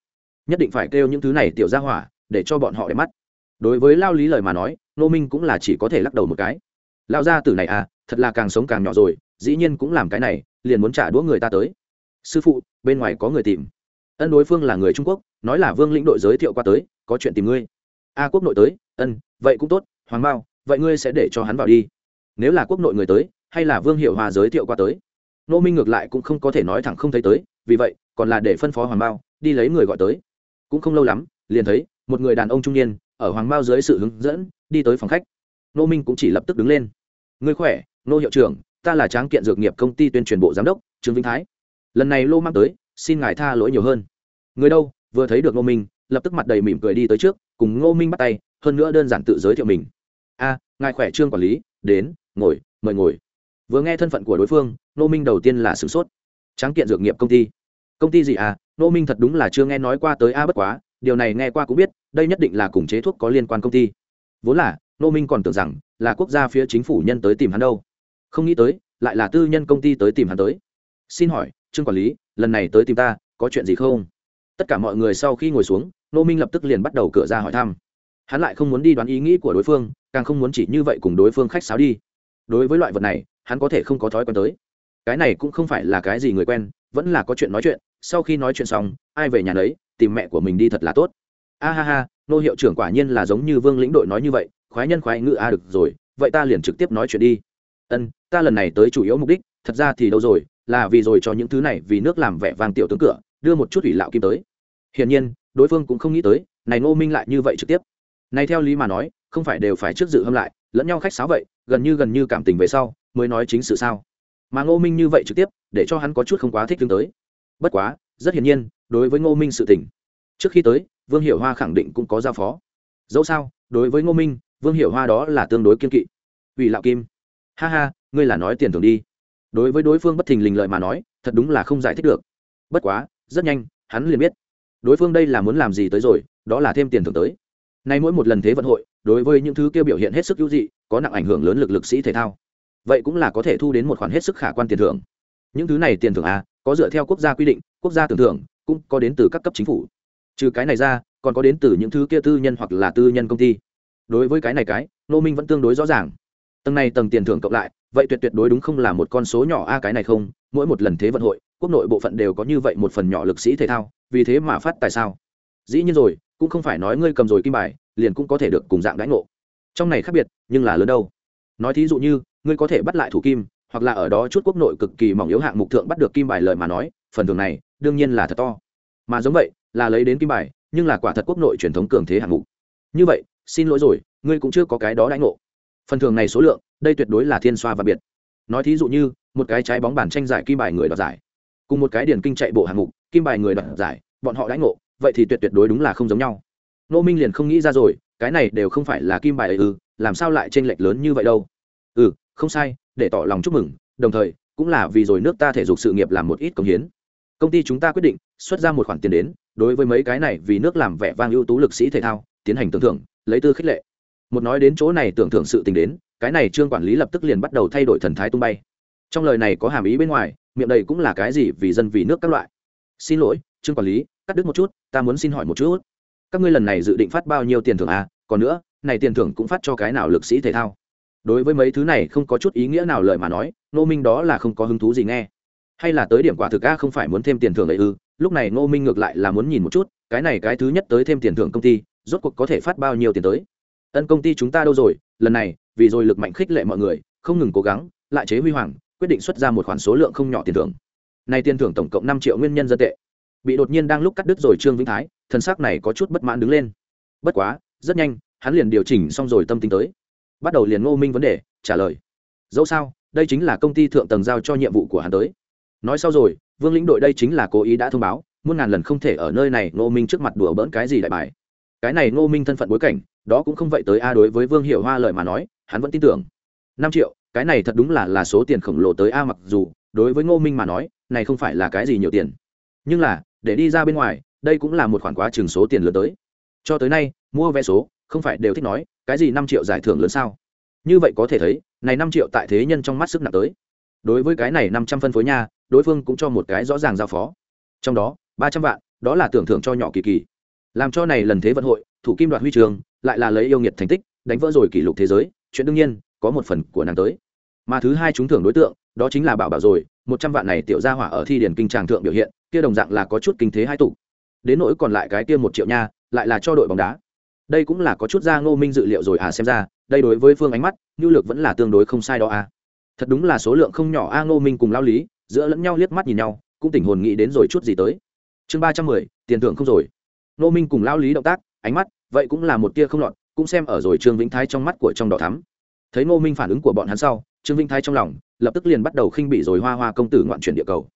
Nhất định phải kêu những thứ này tiểu ra hỏa, để cho bọn họ để mắt. Đối với lao lý lời mà nói nô minh cũng là chỉ có thể lắc đầu một cái. Lao gia tử này à thật là càng sống càng nhỏ rồi, dĩ nhiên cũng làm cái này, liền muốn trả đũa người ta tới. Sư phụ, bên ngoài có người tìm. Ân đối phương là người trung quốc, nói là vương lĩnh đội giới thiệu qua tới, có chuyện tìm ngươi. A quốc nội tới, ân, vậy cũng tốt, hoàng bao vậy ngươi sẽ để cho hắn vào đi. Nếu là quốc nội người tới, hay là vương hiệu hòa giới thiệu qua tới nô minh ngược lại cũng không có thể nói thẳng không thấy tới, vì vậy, còn là để phân phó hoàng bao đi lấy người gọi tới. Cũng không lâu lắm, liền thấy, một người đàn ông trung niên, ở hoàng bao dưới sự hướng dẫn, đi tới phòng khách. Nô minh cũng chỉ lập tức đứng lên. Ngươi khỏe, nô hiệu trưởng, ta là tráng kiện dược nghiệp công ty tuyên truyền bộ giám đốc, trương vĩnh thái. Lần này lô mang tới, xin ngài tha lỗi nhiều hơn. Người đâu? Vừa thấy được Nô minh, lập tức mặt đầy mỉm cười đi tới trước, cùng ngô minh bắt tay, hơn nữa đơn giản tự giới thiệu mình. A, ngài khỏe trương quản lý, đến, ngồi, mời ngồi vừa nghe thân phận của đối phương, nô minh đầu tiên là sửng sốt. Tráng kiện dược nghiệp công ty. Công ty gì à? Nô minh thật đúng là chưa nghe nói qua tới a bất quá, điều này nghe qua cũng biết, đây nhất định là cùng chế thuốc có liên quan công ty. Vốn là, nô minh còn tưởng rằng là quốc gia phía chính phủ nhân tới tìm hắn đâu. Không nghĩ tới, lại là tư nhân công ty tới tìm hắn tới. Xin hỏi, trương quản lý, lần này tới tìm ta, có chuyện gì không? Tất cả mọi người sau khi ngồi xuống, nô minh lập tức liền bắt đầu cửa ra hỏi thăm. Hắn lại không muốn đi đoán ý nghĩ của đối phương, càng không muốn chỉ như vậy cùng đối phương khách sáo đi. Đối với loại vật này hắn có thể không có thói quen tới. Cái này cũng không phải là cái gì người quen, vẫn là có chuyện nói chuyện, sau khi nói chuyện xong, ai về nhà đấy tìm mẹ của mình đi thật là tốt. A ha ha, nô hiệu trưởng quả nhiên là giống như vương lĩnh đội nói như vậy, khoái nhân khoái ngự a được rồi, vậy ta liền trực tiếp nói chuyện đi. Ân, ta lần này tới chủ yếu mục đích, thật ra thì đâu rồi, là vì rồi cho những thứ này vì nước làm vẻ vang tiểu tướng cửa, đưa một chút ủy lạo kim tới. Hiển nhiên, đối phương cũng không nghĩ tới, này ngô minh lại như vậy trực tiếp. Này theo lý mà nói, không phải đều phải trước dự hâm lại, lẫn nhau khách sáo vậy, gần như gần như cảm tình về sau mới nói chính sự sao? Mà ngô minh như vậy trực tiếp, để cho hắn có chút không quá thích tương tới. Bất quá, rất hiển nhiên, đối với ngô minh sự tình, trước khi tới, vương hiểu hoa khẳng định cũng có giao phó. Dẫu sao, đối với ngô minh, vương hiểu hoa đó là tương đối kiên kỵ. Ủy lạo kim, ha ha, ngươi là nói tiền thưởng đi. Đối với đối phương bất thình lình lợi mà nói, thật đúng là không giải thích được. Bất quá, rất nhanh, hắn liền biết. Đối phương đây là muốn làm gì tới rồi, đó là thêm tiền thưởng tới. Nay mỗi một lần thế vận hội, đối với những thứ kia biểu hiện hết sức hữu dị, có nặng ảnh hưởng lớn lực lực sĩ thể thao vậy cũng là có thể thu đến một khoản hết sức khả quan tiền thưởng. Những thứ này tiền thưởng a, có dựa theo quốc gia quy định, quốc gia tưởng thưởng, cũng có đến từ các cấp chính phủ. Trừ cái này ra, còn có đến từ những thứ kia tư nhân hoặc là tư nhân công ty. Đối với cái này cái nô minh vẫn tương đối rõ ràng. Tầng này tầng tiền thưởng cộng lại, vậy tuyệt tuyệt đối đúng không là một con số nhỏ a cái này không? Mỗi một lần thế vận hội, quốc nội bộ phận đều có như vậy một phần nhỏ lực sĩ thể thao, vì thế mà phát tại sao? Dĩ nhiên rồi, cũng không phải nói ngươi cầm rồi kim bài, liền cũng có thể được cùng dạng đãi ngộ. Trong này khác biệt, nhưng là lớn đâu. Nói thí dụ như ngươi có thể bắt lại thủ kim, hoặc là ở đó chút quốc nội cực kỳ mỏng yếu hạng mục thượng bắt được kim bài lời mà nói, phần thưởng này, đương nhiên là thật to. Mà giống vậy, là lấy đến kim bài, nhưng là quả thật quốc nội truyền thống cường thế hạng mục. Như vậy, xin lỗi rồi, ngươi cũng chưa có cái đó đãi ngộ. Phần thưởng này số lượng, đây tuyệt đối là thiên xoa và biệt. Nói thí dụ như, một cái trái bóng bàn tranh giải kim bài người đoạt giải, cùng một cái điển kinh chạy bộ hạng mục, kim bài người đoạt giải, bọn họ đãi ngộ, vậy thì tuyệt tuyệt đối đúng là không giống nhau. Nô minh liền không nghĩ ra rồi, cái này đều không phải là kim bài ấy ư, làm sao lại tranh lệch lớn như vậy đâu? Ừ không sai, để tỏ lòng chúc mừng, đồng thời, cũng là vì rồi nước ta thể dục sự nghiệp làm một ít công hiến. Công ty chúng ta quyết định, xuất ra một khoản tiền đến, đối với mấy cái này vì nước làm vẻ vang ưu tú lực sĩ thể thao, tiến hành tưởng thưởng, lấy tư khích lệ. Một nói đến chỗ này tưởng thưởng sự tình đến, cái này trương quản lý lập tức liền bắt đầu thay đổi thần thái tung bay. Trong lời này có hàm ý bên ngoài, miệng đầy cũng là cái gì vì dân vì nước các loại. Xin lỗi, trương quản lý, cắt đứt một chút, ta muốn xin hỏi một chút. Các ngươi lần này dự định phát bao nhiêu tiền thưởng à? Còn nữa, này tiền thưởng cũng phát cho cái nào lực sĩ thể thao? Đối với mấy thứ này không có chút ý nghĩa nào lời mà nói nô minh đó là không có hứng thú gì nghe. Hay là tới điểm quả thực a không phải muốn thêm tiền thưởng ấy ư, lúc này nô minh ngược lại là muốn nhìn một chút, cái này cái thứ nhất tới thêm tiền thưởng công ty, rốt cuộc có thể phát bao nhiêu tiền tới. Ân công ty chúng ta đâu rồi, lần này, vì rồi lực mạnh khích lệ mọi người, không ngừng cố gắng, lại chế huy hoàng, quyết định xuất ra một khoản số lượng không nhỏ tiền thưởng. Này tiền thưởng tổng cộng năm triệu nguyên nhân dân tệ. Bị đột nhiên đang lúc cắt đứt rồi trương vĩnh thái, thân xác này có chút bất mãn đứng lên. Bất quá, rất nhanh, hắn liền điều chỉnh xong rồi tâm tính tới bắt đầu liền ngô minh vấn đề, trả lời. Dẫu sao, đây chính là công ty thượng tầng giao cho nhiệm vụ của hắn tới. Nói sau rồi, vương lĩnh đội đây chính là cố ý đã thông báo, muôn ngàn lần không thể ở nơi này ngô minh trước mặt đùa bỡn cái gì đại bài. Cái này ngô minh thân phận bối cảnh, đó cũng không vậy tới a đối với vương hiệu hoa lời mà nói, hắn vẫn tin tưởng. Năm triệu, cái này thật đúng là là số tiền khổng lồ tới a mặc dù, đối với ngô minh mà nói, này không phải là cái gì nhiều tiền. Nhưng là, để đi ra bên ngoài, đây cũng là một khoản quá chừng số tiền lớn tới. Cho tới nay, mua vé số, không phải đều thích nói cái gì năm triệu giải thưởng lớn sao? Như vậy có thể thấy, này năm triệu tại thế nhân trong mắt sức nặng tới. Đối với cái này năm trăm phân phối nha, đối phương cũng cho một cái rõ ràng giao phó. Trong đó, ba trăm vạn, đó là tưởng thưởng cho nhỏ kỳ kỳ. Làm cho này lần thế vận hội, thủ kim đoạt huy trường, lại là lấy yêu nghiệt thành tích, đánh vỡ rồi kỷ lục thế giới, chuyện đương nhiên, có một phần của nàng tới. Mà thứ hai trúng thưởng đối tượng, đó chính là bảo bảo rồi, một trăm vạn này tiểu gia hỏa ở thi điển kinh tràng thượng biểu hiện, kia đồng dạng là có chút kinh thế hai tụ. Đến nỗi còn lại cái kia một triệu nha, lại là cho đội bóng đá đây cũng là có chút ra ngô minh dự liệu rồi à xem ra, đây đối với phương ánh mắt, nhu lược vẫn là tương đối không sai đó à. Thật đúng là số lượng không nhỏ a, ngô minh cùng lao lý, giữa lẫn nhau liếc mắt nhìn nhau, cũng tỉnh hồn nghĩ đến rồi chút gì tới. Chương ba trăm mười, tiền thưởng không rồi. Ngô minh cùng lao lý động tác, ánh mắt, vậy cũng là một tia không lọt, cũng xem ở rồi trương vĩnh thái trong mắt của trong đỏ thắm. Thấy ngô minh phản ứng của bọn hắn sau, trương vĩnh thái trong lòng, lập tức liền bắt đầu khinh bị rồi hoa hoa công tử ngoạn chuyển địa cầu.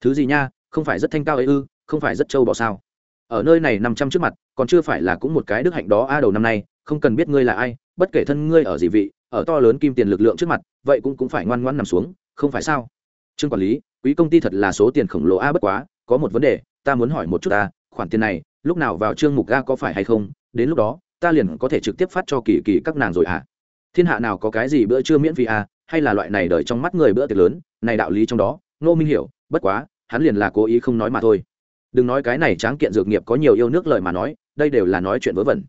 Thứ gì nha, không phải rất thanh cao ấy ư, không phải rất trâu bỏ sao ở nơi này nằm trăm trước mặt, còn chưa phải là cũng một cái đức hạnh đó. A, đầu năm nay, không cần biết ngươi là ai, bất kể thân ngươi ở gì vị, ở to lớn kim tiền lực lượng trước mặt, vậy cũng cũng phải ngoan ngoãn nằm xuống, không phải sao? Trương quản lý, quý công ty thật là số tiền khổng lồ a, bất quá, có một vấn đề, ta muốn hỏi một chút ta khoản tiền này, lúc nào vào trương mục ga có phải hay không? Đến lúc đó, ta liền có thể trực tiếp phát cho kỳ kỳ các nàng rồi à thiên hạ nào có cái gì bữa trưa miễn phí à hay là loại này đợi trong mắt người bữa tiệc lớn, này đạo lý trong đó nô minh hiểu, bất quá, hắn liền là cố ý không nói mà thôi đừng nói cái này tráng kiện dược nghiệp có nhiều yêu nước lời mà nói, đây đều là nói chuyện vớ vẩn.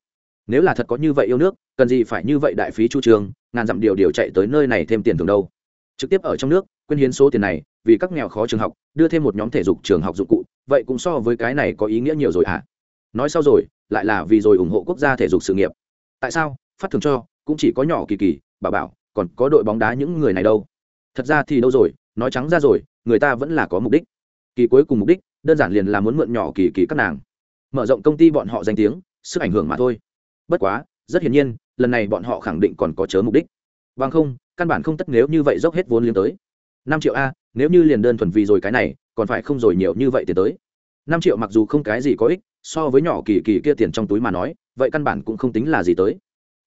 Nếu là thật có như vậy yêu nước, cần gì phải như vậy đại phí chu trường, ngàn dặm điều điều chạy tới nơi này thêm tiền thường đâu. Trực tiếp ở trong nước quyên hiến số tiền này, vì các nghèo khó trường học, đưa thêm một nhóm thể dục trường học dụng cụ, vậy cũng so với cái này có ý nghĩa nhiều rồi hả? À? nói sau rồi, lại là vì rồi ủng hộ quốc gia thể dục sự nghiệp. Tại sao? Phát thường cho, cũng chỉ có nhỏ kỳ kỳ bà bảo, còn có đội bóng đá những người này đâu. Thật ra thì đâu rồi, nói trắng ra rồi, người ta vẫn là có mục đích. Kỳ cuối cùng mục đích đơn giản liền là muốn mượn nhỏ kỳ kỳ các nàng. Mở rộng công ty bọn họ danh tiếng, sức ảnh hưởng mà thôi. Bất quá, rất hiển nhiên, lần này bọn họ khẳng định còn có chớ mục đích. Vâng không, căn bản không tất nếu như vậy dốc hết vốn liếng tới. Năm triệu a, nếu như liền đơn thuần vì rồi cái này, còn phải không rồi nhiều như vậy tiền tới. Năm triệu mặc dù không cái gì có ích, so với nhỏ kỳ kỳ kia tiền trong túi mà nói, vậy căn bản cũng không tính là gì tới.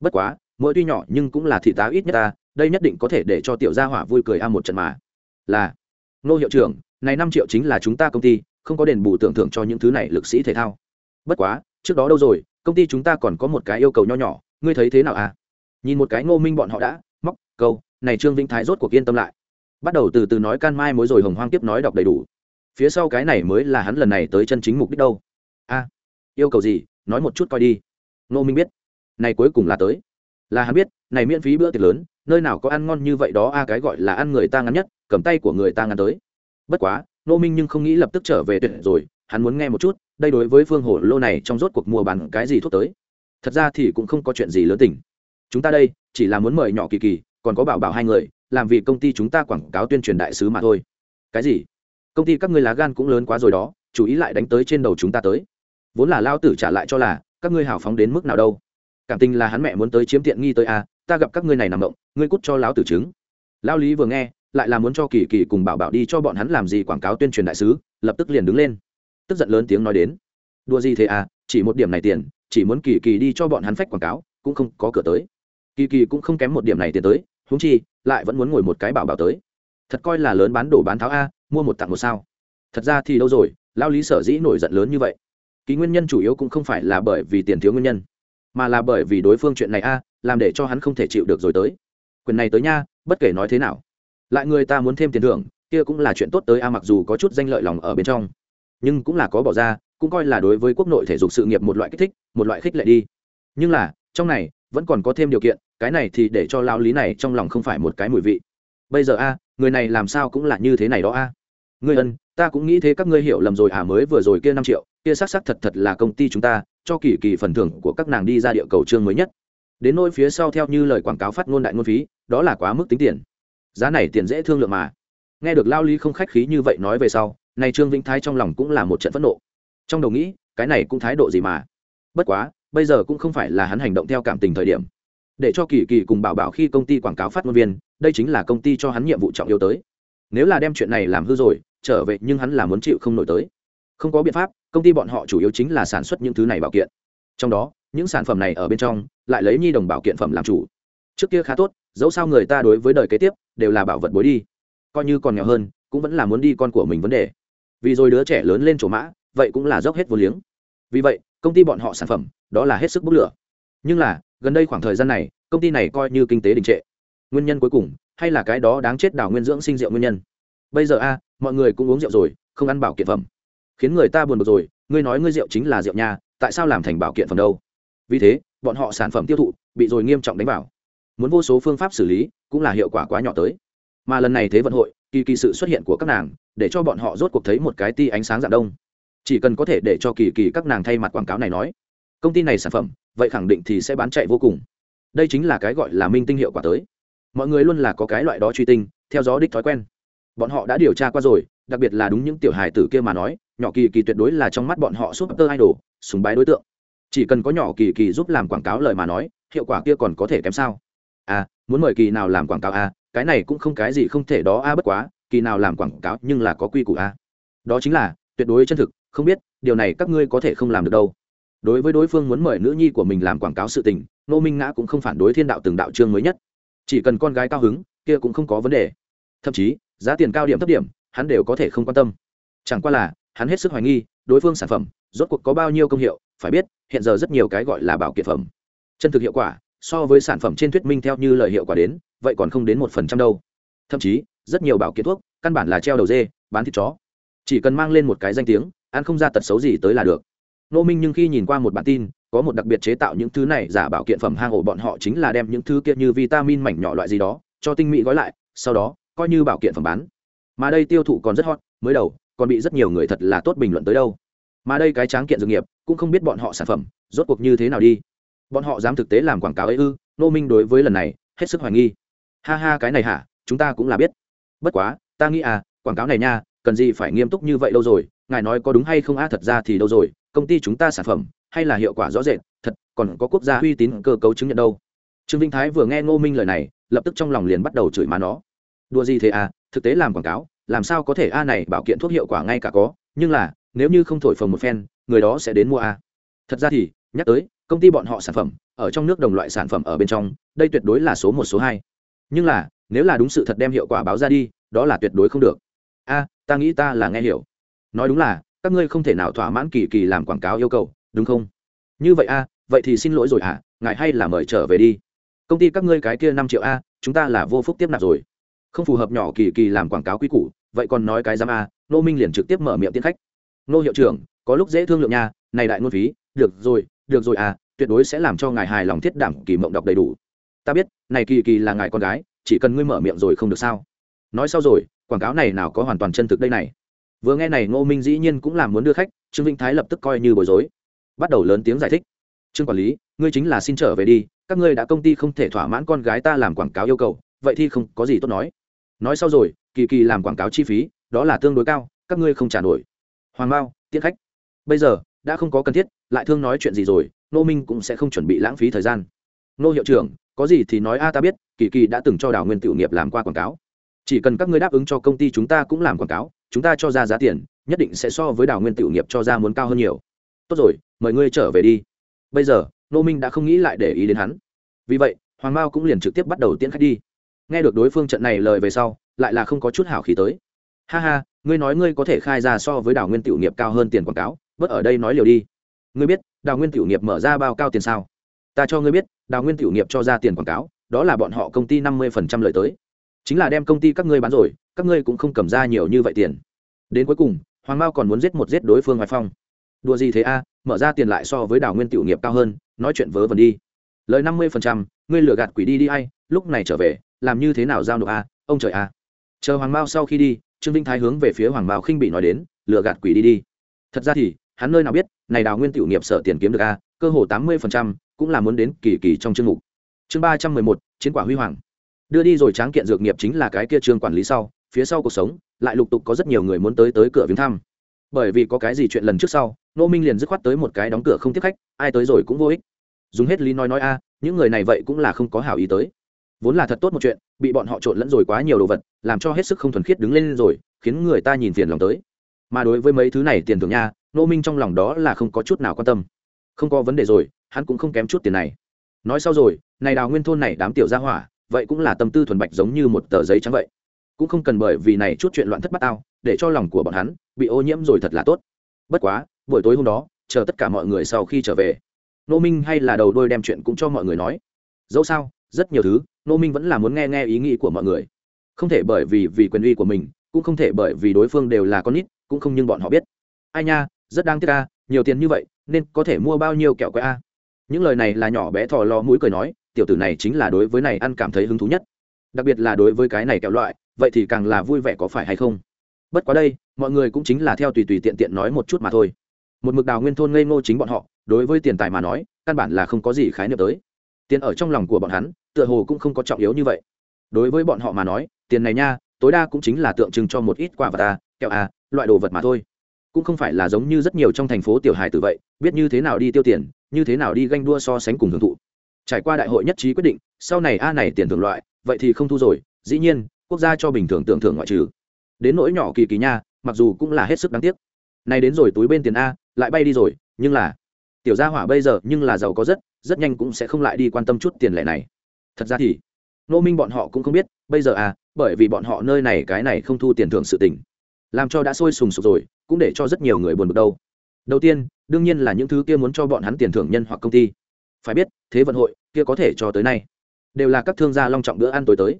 Bất quá, mỗi tuy nhỏ nhưng cũng là thị tá ít nhất ta đây nhất định có thể để cho tiểu gia hỏa vui cười a một trận mà. Là, nô hiệu trưởng, này năm triệu chính là chúng ta công ty không có đền bù tưởng thưởng cho những thứ này lực sĩ thể thao. Bất quá, trước đó đâu rồi, công ty chúng ta còn có một cái yêu cầu nho nhỏ, ngươi thấy thế nào à? Nhìn một cái ngô minh bọn họ đã, móc, câu, này trương vĩnh thái rốt cuộc yên tâm lại. Bắt đầu từ từ nói can mai mối rồi hồng hoang tiếp nói đọc đầy đủ. Phía sau cái này mới là hắn lần này tới chân chính mục đích đâu. A, yêu cầu gì, nói một chút coi đi. Ngô minh biết. Này cuối cùng là tới. Là hắn biết, này miễn phí bữa tiệc lớn, nơi nào có ăn ngon như vậy đó, a, cái gọi là ăn người ta ngắn nhất, cầm tay của người ta ngắn tới. Bất quá nô minh nhưng không nghĩ lập tức trở về tuyệt rồi hắn muốn nghe một chút đây đối với phương Hổ lô này trong rốt cuộc mua bán cái gì thuốc tới. Thật ra thì cũng không có chuyện gì lớn tình. Chúng ta đây chỉ là muốn mời nhỏ kỳ kỳ còn có bảo bảo hai người làm vì công ty chúng ta quảng cáo tuyên truyền đại sứ mà thôi. Cái gì? Công ty các ngươi lá gan cũng lớn quá rồi đó chú ý lại đánh tới trên đầu chúng ta tới. Vốn là lao tử trả lại cho là các ngươi hào phóng đến mức nào đâu. Cảm tình là hắn mẹ muốn tới chiếm tiện nghi tới a à, ta gặp các ngươi này nằm động ngươi cút cho lão tử chứng lao lý vừa nghe lại là muốn cho kỳ kỳ cùng bảo bảo đi cho bọn hắn làm gì quảng cáo tuyên truyền đại sứ, lập tức liền đứng lên. Tức giận lớn tiếng nói đến. Đua gì thế à chỉ một điểm này tiền, chỉ muốn kỳ kỳ đi cho bọn hắn phách quảng cáo, cũng không có cửa tới. Kỳ kỳ cũng không kém một điểm này tiền tới húng chi, lại vẫn muốn ngồi một cái bảo bảo tới. Thật coi là lớn bán đồ bán tháo a, mua một tặng một sao. Thật ra thì đâu rồi lao lý sở dĩ nổi giận lớn như vậy? Kỳ nguyên nhân chủ yếu cũng không phải là bởi vì tiền thiếu nguyên nhân, mà là bởi vì đối phương chuyện này a, làm để cho hắn không thể chịu được rồi tới. Quyền này tới nha, bất kể nói thế nào lại người ta muốn thêm tiền thưởng, kia cũng là chuyện tốt tới a, mặc dù có chút danh lợi lòng ở bên trong, nhưng cũng là có bỏ ra, cũng coi là đối với quốc nội thể dục sự nghiệp một loại kích thích, một loại khích lệ đi. Nhưng là, trong này, vẫn còn có thêm điều kiện, cái này thì để cho lao lý này trong lòng không phải một cái mùi vị. Bây giờ a, người này làm sao cũng là như thế này đó a. Ngươi ân, ta cũng nghĩ thế các ngươi hiểu lầm rồi à mới vừa rồi kia năm triệu, kia xác xác thật thật là công ty chúng ta, cho kỳ kỳ phần thưởng của các nàng đi ra địa cầu trương mới nhất. Đến nỗi phía sau theo như lời quảng cáo phát ngôn đại ngôn phí, đó là quá mức tính tiền giá này tiền dễ thương lượng mà. Nghe được lao lý không khách khí như vậy nói về sau, này trương vĩnh thái trong lòng cũng là một trận phẫn nộ. Trong đầu nghĩ, cái này cũng thái độ gì mà. Bất quá, bây giờ cũng không phải là hắn hành động theo cảm tình thời điểm. Để cho kỳ kỳ cùng bảo bảo khi công ty quảng cáo phát ngôn viên, đây chính là công ty cho hắn nhiệm vụ trọng yếu tới. Nếu là đem chuyện này làm hư rồi, trở về nhưng hắn là muốn chịu không nổi tới. Không có biện pháp, công ty bọn họ chủ yếu chính là sản xuất những thứ này bảo kiện. Trong đó, những sản phẩm này ở bên trong, lại lấy nhi đồng bảo kiện phẩm làm chủ. Trước kia khá tốt dẫu sao người ta đối với đời kế tiếp đều là bảo vật bối đi. Coi như còn nghèo hơn, cũng vẫn là muốn đi con của mình vấn đề. Vì rồi đứa trẻ lớn lên chỗ mã, vậy cũng là dốc hết vô liếng. Vì vậy, công ty bọn họ sản phẩm, đó là hết sức bốc lửa. Nhưng là, gần đây khoảng thời gian này, công ty này coi như kinh tế đình trệ. Nguyên nhân cuối cùng, hay là cái đó đáng chết đào nguyên dưỡng sinh rượu nguyên nhân? Bây giờ a, mọi người cũng uống rượu rồi, không ăn bảo kiện phẩm. Khiến người ta buồn bực rồi, ngươi nói ngươi rượu chính là rượu nhà tại sao làm thành bảo kiện phẩm đâu? Vì thế, bọn họ sản phẩm tiêu thụ, bị rồi nghiêm trọng đánh vào muốn vô số phương pháp xử lý, cũng là hiệu quả quá nhỏ tới. Mà lần này thế vận hội, kỳ kỳ sự xuất hiện của các nàng, để cho bọn họ rốt cuộc thấy một cái ti ánh sáng dạng đông. Chỉ cần có thể để cho kỳ kỳ các nàng thay mặt quảng cáo này nói, công ty này sản phẩm, vậy khẳng định thì sẽ bán chạy vô cùng. Đây chính là cái gọi là minh tinh hiệu quả tới. Mọi người luôn là có cái loại đó truy tinh, theo gió đích thói quen. Bọn họ đã điều tra qua rồi, đặc biệt là đúng những tiểu hài tử kia mà nói, nhỏ kỳ kỳ tuyệt đối là trong mắt bọn họ super idol, sùng bái đối tượng. Chỉ cần có nhỏ kỳ kỳ giúp làm quảng cáo lời mà nói, hiệu quả kia còn có thể kém sao? À muốn mời kỳ nào làm quảng cáo à cái này cũng không cái gì không thể đó a à bất quá, kỳ nào làm quảng cáo nhưng là có quy củ a à. đó chính là, tuyệt đối chân thực, không biết, điều này các ngươi có thể không làm được đâu. Đối với đối phương muốn mời nữ nhi của mình làm quảng cáo sự tình nô minh ngã cũng không phản đối thiên đạo từng đạo chương mới nhất. Chỉ cần con gái cao hứng, kia cũng không có vấn đề. Thậm chí, giá tiền cao điểm thấp điểm, hắn đều có thể không quan tâm. Chẳng qua là, hắn hết sức hoài nghi, đối phương sản phẩm, rốt cuộc có bao nhiêu công hiệu, phải biết, hiện giờ rất nhiều cái gọi là bảo kiện phẩm. Chân thực hiệu quả so với sản phẩm trên thuyết minh theo như lời hiệu quả đến, vậy còn không đến một phần trăm đâu. Thậm chí, rất nhiều bảo kiện thuốc, căn bản là treo đầu dê, bán thịt chó. Chỉ cần mang lên một cái danh tiếng, ăn không ra tật xấu gì tới là được. Nô minh nhưng khi nhìn qua một bản tin, có một đặc biệt chế tạo những thứ này giả bảo kiện phẩm hang ổ bọn họ chính là đem những thứ kiện như vitamin mảnh nhỏ loại gì đó, cho tinh mỹ gói lại, sau đó, coi như bảo kiện phẩm bán. Mà đây tiêu thụ còn rất hot, mới đầu, còn bị rất nhiều người thật là tốt bình luận tới đâu. Mà đây cái tráng kiện dược nghiệp, cũng không biết bọn họ sản phẩm, rốt cuộc như thế nào đi bọn họ dám thực tế làm quảng cáo ấy ư? Nô minh đối với lần này, hết sức hoài nghi. Ha ha, cái này hả? Chúng ta cũng là biết. Bất quá, ta nghĩ à quảng cáo này nha, cần gì phải nghiêm túc như vậy đâu rồi? Ngài nói có đúng hay không a thật ra thì đâu rồi? Công ty chúng ta sản phẩm, hay là hiệu quả rõ rệt? Thật, còn có quốc gia uy tín cơ cấu chứng nhận đâu? Trương vinh thái vừa nghe ngô minh lời này, lập tức trong lòng liền bắt đầu chửi má nó. Đùa gì thế à thực tế làm quảng cáo, làm sao có thể a này bảo kiện thuốc hiệu quả ngay cả có? Nhưng là, nếu như không thổi phồng một phen, người đó sẽ đến mua a thật ra thì, nhắc tới công ty bọn họ sản phẩm, ở trong nước đồng loại sản phẩm ở bên trong, đây tuyệt đối là số một, số hai. Nhưng là, nếu là đúng sự thật đem hiệu quả báo ra đi, đó là tuyệt đối không được. A, ta nghĩ ta là nghe hiểu. Nói đúng là, các ngươi không thể nào thỏa mãn kỳ kỳ làm quảng cáo yêu cầu, đúng không? Như vậy a, vậy thì xin lỗi rồi hả ngài hay là mời trở về đi. Công ty các ngươi cái kia năm triệu a, chúng ta là vô phúc tiếp nạp rồi. Không phù hợp nhỏ kỳ kỳ làm quảng cáo quy củ, vậy còn nói cái giám a, nô minh liền trực tiếp mở miệng tiến khách. Nô hiệu trưởng, có lúc dễ thương lượng nha, này đại ngôn phí, được rồi được rồi à tuyệt đối sẽ làm cho ngài hài lòng thiết đảm kỳ mộng đọc đầy đủ. Ta biết, này kỳ kỳ là ngài con gái, chỉ cần ngươi mở miệng rồi không được sao? Nói sau rồi, quảng cáo này nào có hoàn toàn chân thực đây này. Vừa nghe này ngô minh dĩ nhiên cũng làm muốn đưa khách, trương vĩnh thái lập tức coi như bối rối. Bắt đầu lớn tiếng giải thích. Trương quản lý, ngươi chính là xin trở về đi, các ngươi đã công ty không thể thỏa mãn con gái ta làm quảng cáo yêu cầu, vậy thì không có gì tốt nói. Nói sau rồi, kỳ kỳ làm quảng cáo chi phí, đó là tương đối cao, các ngươi không trả nổi. Hoàng Mao tiết khách. Bây giờ, đã không có cần thiết, lại thương nói chuyện gì rồi nô minh cũng sẽ không chuẩn bị lãng phí thời gian. Nô hiệu trưởng, có gì thì nói a ta biết, kỳ kỳ đã từng cho đào nguyên tiểu nghiệp làm qua quảng cáo. Chỉ cần các ngươi đáp ứng cho công ty chúng ta cũng làm quảng cáo, chúng ta cho ra giá tiền, nhất định sẽ so với đào nguyên tiểu nghiệp cho ra muốn cao hơn nhiều. Tốt rồi, mời ngươi trở về đi. Bây giờ nô minh đã không nghĩ lại để ý đến hắn. Vì vậy, hoàng mao cũng liền trực tiếp bắt đầu tiễn khách đi. Nghe được đối phương trận này lời về sau, lại là không có chút hảo khí tới. Ha ha, ngươi nói ngươi có thể khai ra so với đào nguyên tiểu nghiệp cao hơn tiền quảng cáo, bớt ở đây nói liều đi. Ngươi biết đào nguyên tiểu nghiệp mở ra bao cao tiền sao? Ta cho ngươi biết, đào nguyên tiểu nghiệp cho ra tiền quảng cáo, đó là bọn họ công ty năm mươi phần trăm lợi tới. Chính là đem công ty các ngươi bán rồi, các ngươi cũng không cầm ra nhiều như vậy tiền. Đến cuối cùng, hoàng mao còn muốn giết một giết đối phương hoài phong. Đùa gì thế a, mở ra tiền lại so với đào nguyên tiểu nghiệp cao hơn, nói chuyện vớ vẩn đi. Lời năm mươi phần trăm, ngươi lừa gạt quỷ đi đi a lúc này trở về, làm như thế nào giao nộp a, ông trời a. Chờ hoàng mao sau khi đi, trương vinh thái hướng về phía hoàng mao khinh bị nói đến, lừa gạt quỷ đi đi. Thật ra thì, hắn nơi nào biết này đào nguyên tiểu nghiệp sở tiền kiếm được a, cơ hồ tám mươi phần trăm, cũng là muốn đến kỳ kỳ trong chương mục. Chương ba trăm mười một, chiến quả huy hoàng. Đưa đi rồi tráng kiện dược nghiệp chính là cái kia trường quản lý sau, phía sau cuộc sống, lại lục tục có rất nhiều người muốn tới tới cửa viếng thăm. Bởi vì có cái gì chuyện lần trước sau nô minh liền dứt khoát tới một cái đóng cửa không tiếp khách, ai tới rồi cũng vô ích. Dùng hết lý nói nói a, những người này vậy cũng là không có hảo ý tới. Vốn là thật tốt một chuyện, bị bọn họ trộn lẫn rồi quá nhiều đồ vật, làm cho hết sức không thuần khiết đứng lên rồi, khiến người ta nhìn phiền lòng tới. Mà đối với mấy thứ này tiền thưởng nha nô minh trong lòng đó là không có chút nào quan tâm. Không có vấn đề rồi, hắn cũng không kém chút tiền này. Nói sau rồi, này đào nguyên thôn này đám tiểu gia hỏa, vậy cũng là tâm tư thuần bạch giống như một tờ giấy trắng vậy. Cũng không cần bởi vì này chút chuyện loạn thất bát ao để cho lòng của bọn hắn bị ô nhiễm rồi thật là tốt. Bất quá, buổi tối hôm đó, chờ tất cả mọi người sau khi trở về nô minh hay là đầu đôi đem chuyện cũng cho mọi người nói. Dẫu sao, rất nhiều thứ nô minh vẫn là muốn nghe nghe ý nghĩ của mọi người. Không thể bởi vì vì quyền uy của mình, cũng không thể bởi vì đối phương đều là con nít, cũng không nhưng bọn họ biết. Ai nha rất đáng tiếc a, nhiều tiền như vậy, nên có thể mua bao nhiêu kẹo quẹ a? Những lời này là nhỏ bé thò lo mũi cười nói, tiểu tử này chính là đối với này ăn cảm thấy hứng thú nhất. Đặc biệt là đối với cái này kẹo loại, vậy thì càng là vui vẻ có phải hay không? Bất quá đây, mọi người cũng chính là theo tùy tùy tiện tiện nói một chút mà thôi. Một mực đào nguyên thôn ngây ngô chính bọn họ, đối với tiền tài mà nói, căn bản là không có gì khái niệm tới. Tiền ở trong lòng của bọn hắn, tựa hồ cũng không có trọng yếu như vậy. Đối với bọn họ mà nói, tiền này nha, tối đa cũng chính là tượng trưng cho một ít quả vật à kẹo à loại đồ vật mà thôi cũng không phải là giống như rất nhiều trong thành phố tiểu hài tử vậy, biết như thế nào đi tiêu tiền, như thế nào đi ganh đua so sánh cùng hưởng thụ. Trải qua đại hội nhất trí quyết định, sau này a này tiền thưởng loại, vậy thì không thu rồi, dĩ nhiên, quốc gia cho bình thường tưởng thưởng ngoại trừ. Đến nỗi nhỏ kỳ kỳ nha, mặc dù cũng là hết sức đáng tiếc. Này đến rồi túi bên tiền a, lại bay đi rồi, nhưng là, tiểu gia hỏa bây giờ nhưng là giàu có rất rất nhanh cũng sẽ không lại đi quan tâm chút tiền lệ này. Thật ra thì nô minh bọn họ cũng không biết, bây giờ à bởi vì bọn họ nơi này cái này không thu tiền thưởng sự tình làm cho đã sôi sùng sục rồi, cũng để cho rất nhiều người buồn bực đâu. Đầu tiên, đương nhiên là những thứ kia muốn cho bọn hắn tiền thưởng nhân hoặc công ty. Phải biết, thế vận hội, kia có thể cho tới nay, đều là các thương gia long trọng bữa ăn tối tới.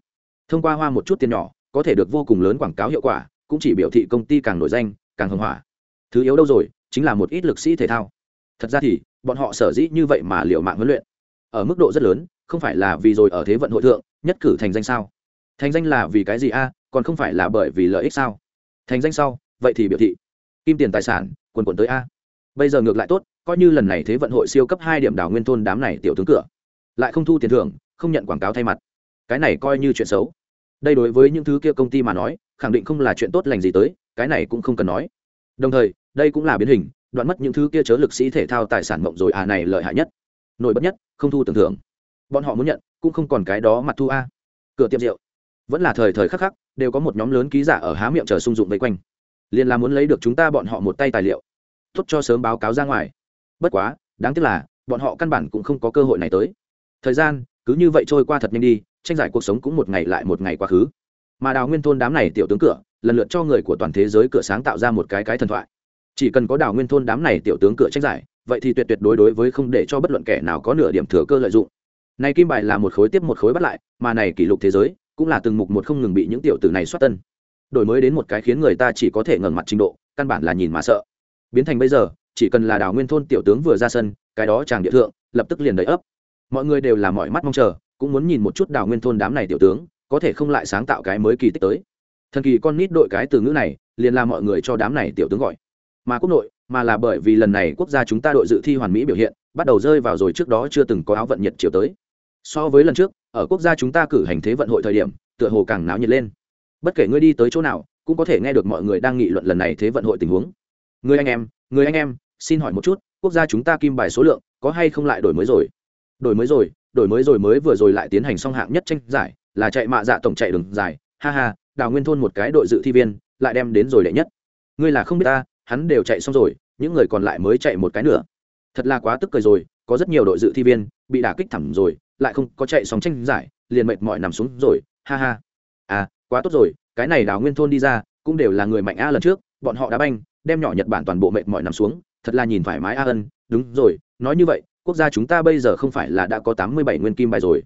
Thông qua hoa một chút tiền nhỏ, có thể được vô cùng lớn quảng cáo hiệu quả, cũng chỉ biểu thị công ty càng nổi danh, càng hưng hỏa. Thứ yếu đâu rồi, chính là một ít lực sĩ thể thao. Thật ra thì, bọn họ sở dĩ như vậy mà liệu mạng huấn luyện, ở mức độ rất lớn, không phải là vì rồi ở thế vận hội thượng, nhất cử thành danh sao? Thành danh là vì cái gì a? Còn không phải là bởi vì lợi ích sao? Thành danh sau, vậy thì biểu thị, kim tiền tài sản, quần quần tới a. Bây giờ ngược lại tốt, coi như lần này thế vận hội siêu cấp hai điểm đảo nguyên thôn đám này tiểu tướng cửa, lại không thu tiền thưởng, không nhận quảng cáo thay mặt. Cái này coi như chuyện xấu. Đây đối với những thứ kia công ty mà nói, khẳng định không là chuyện tốt lành gì tới, cái này cũng không cần nói. Đồng thời, đây cũng là biến hình, đoạn mất những thứ kia chớ lực sĩ thể thao tài sản mộng rồi à này lợi hại nhất. Nổi bất nhất, không thu tưởng thưởng. Bọn họ muốn nhận, cũng không còn cái đó mặt thu a. Cửa tiệm rượu. Vẫn là thời thời khắc khắc đều có một nhóm lớn ký giả ở há miệng chờ sung dụng vây quanh. Liền là muốn lấy được chúng ta bọn họ một tay tài liệu, tốt cho sớm báo cáo ra ngoài. Bất quá, đáng tiếc là, bọn họ căn bản cũng không có cơ hội này tới. Thời gian, cứ như vậy trôi qua thật nhanh đi, tranh giải cuộc sống cũng một ngày lại một ngày quá khứ. Mà đào nguyên thôn đám này tiểu tướng cửa, lần lượt cho người của toàn thế giới cửa sáng tạo ra một cái cái thần thoại. Chỉ cần có đào nguyên thôn đám này tiểu tướng cửa tranh giải, vậy thì tuyệt tuyệt đối đối với không để cho bất luận kẻ nào có nửa điểm thừa cơ lợi dụng. Này kim bài là một khối tiếp một khối bắt lại, mà này kỷ lục thế giới cũng là từng mục một không ngừng bị những tiểu tử này xoát tân. Đổi mới đến một cái khiến người ta chỉ có thể ngẩng mặt trình độ, căn bản là nhìn mà sợ. Biến thành bây giờ, chỉ cần là đào nguyên thôn tiểu tướng vừa ra sân, cái đó chàng địa thượng, lập tức liền đầy ấp. Mọi người đều là mọi mắt mong chờ, cũng muốn nhìn một chút đào nguyên thôn đám này tiểu tướng, có thể không lại sáng tạo cái mới kỳ tích tới. Thần kỳ con nít đội cái từ ngữ này, liền làm mọi người cho đám này tiểu tướng gọi. Mà quốc nội, mà là bởi vì lần này quốc gia chúng ta đội dự thi hoàn mỹ biểu hiện, bắt đầu rơi vào rồi trước đó chưa từng có áo vận nhiệt chiều tới. So với lần trước ở quốc gia chúng ta cử hành thế vận hội thời điểm, tựa hồ càng náo nhiệt lên. Bất kể ngươi đi tới chỗ nào, cũng có thể nghe được mọi người đang nghị luận lần này thế vận hội tình huống. Người anh em, người anh em, xin hỏi một chút, quốc gia chúng ta kim bài số lượng có hay không lại đổi mới rồi? Đổi mới rồi, đổi mới rồi mới vừa rồi lại tiến hành xong hạng nhất tranh giải, là chạy mạ dạ tổng chạy đường dài ha ha, đào nguyên thôn một cái đội dự thi viên, lại đem đến rồi đệ nhất. Ngươi là không biết ta, hắn đều chạy xong rồi, những người còn lại mới chạy một cái nữa. Thật là quá tức cười rồi, có rất nhiều đội dự thi viên bị đả kích thẳng rồi lại không có chạy sóng tranh giải, liền mệt mỏi nằm xuống rồi, ha ha. À quá tốt rồi, cái này đào nguyên thôn đi ra, cũng đều là người mạnh a lần trước, bọn họ đá banh, đem nhỏ nhật bản toàn bộ mệt mỏi nằm xuống, thật là nhìn thoải mái a ân, đúng rồi, nói như vậy, quốc gia chúng ta bây giờ không phải là đã có tám mươi bảy nguyên kim bài rồi.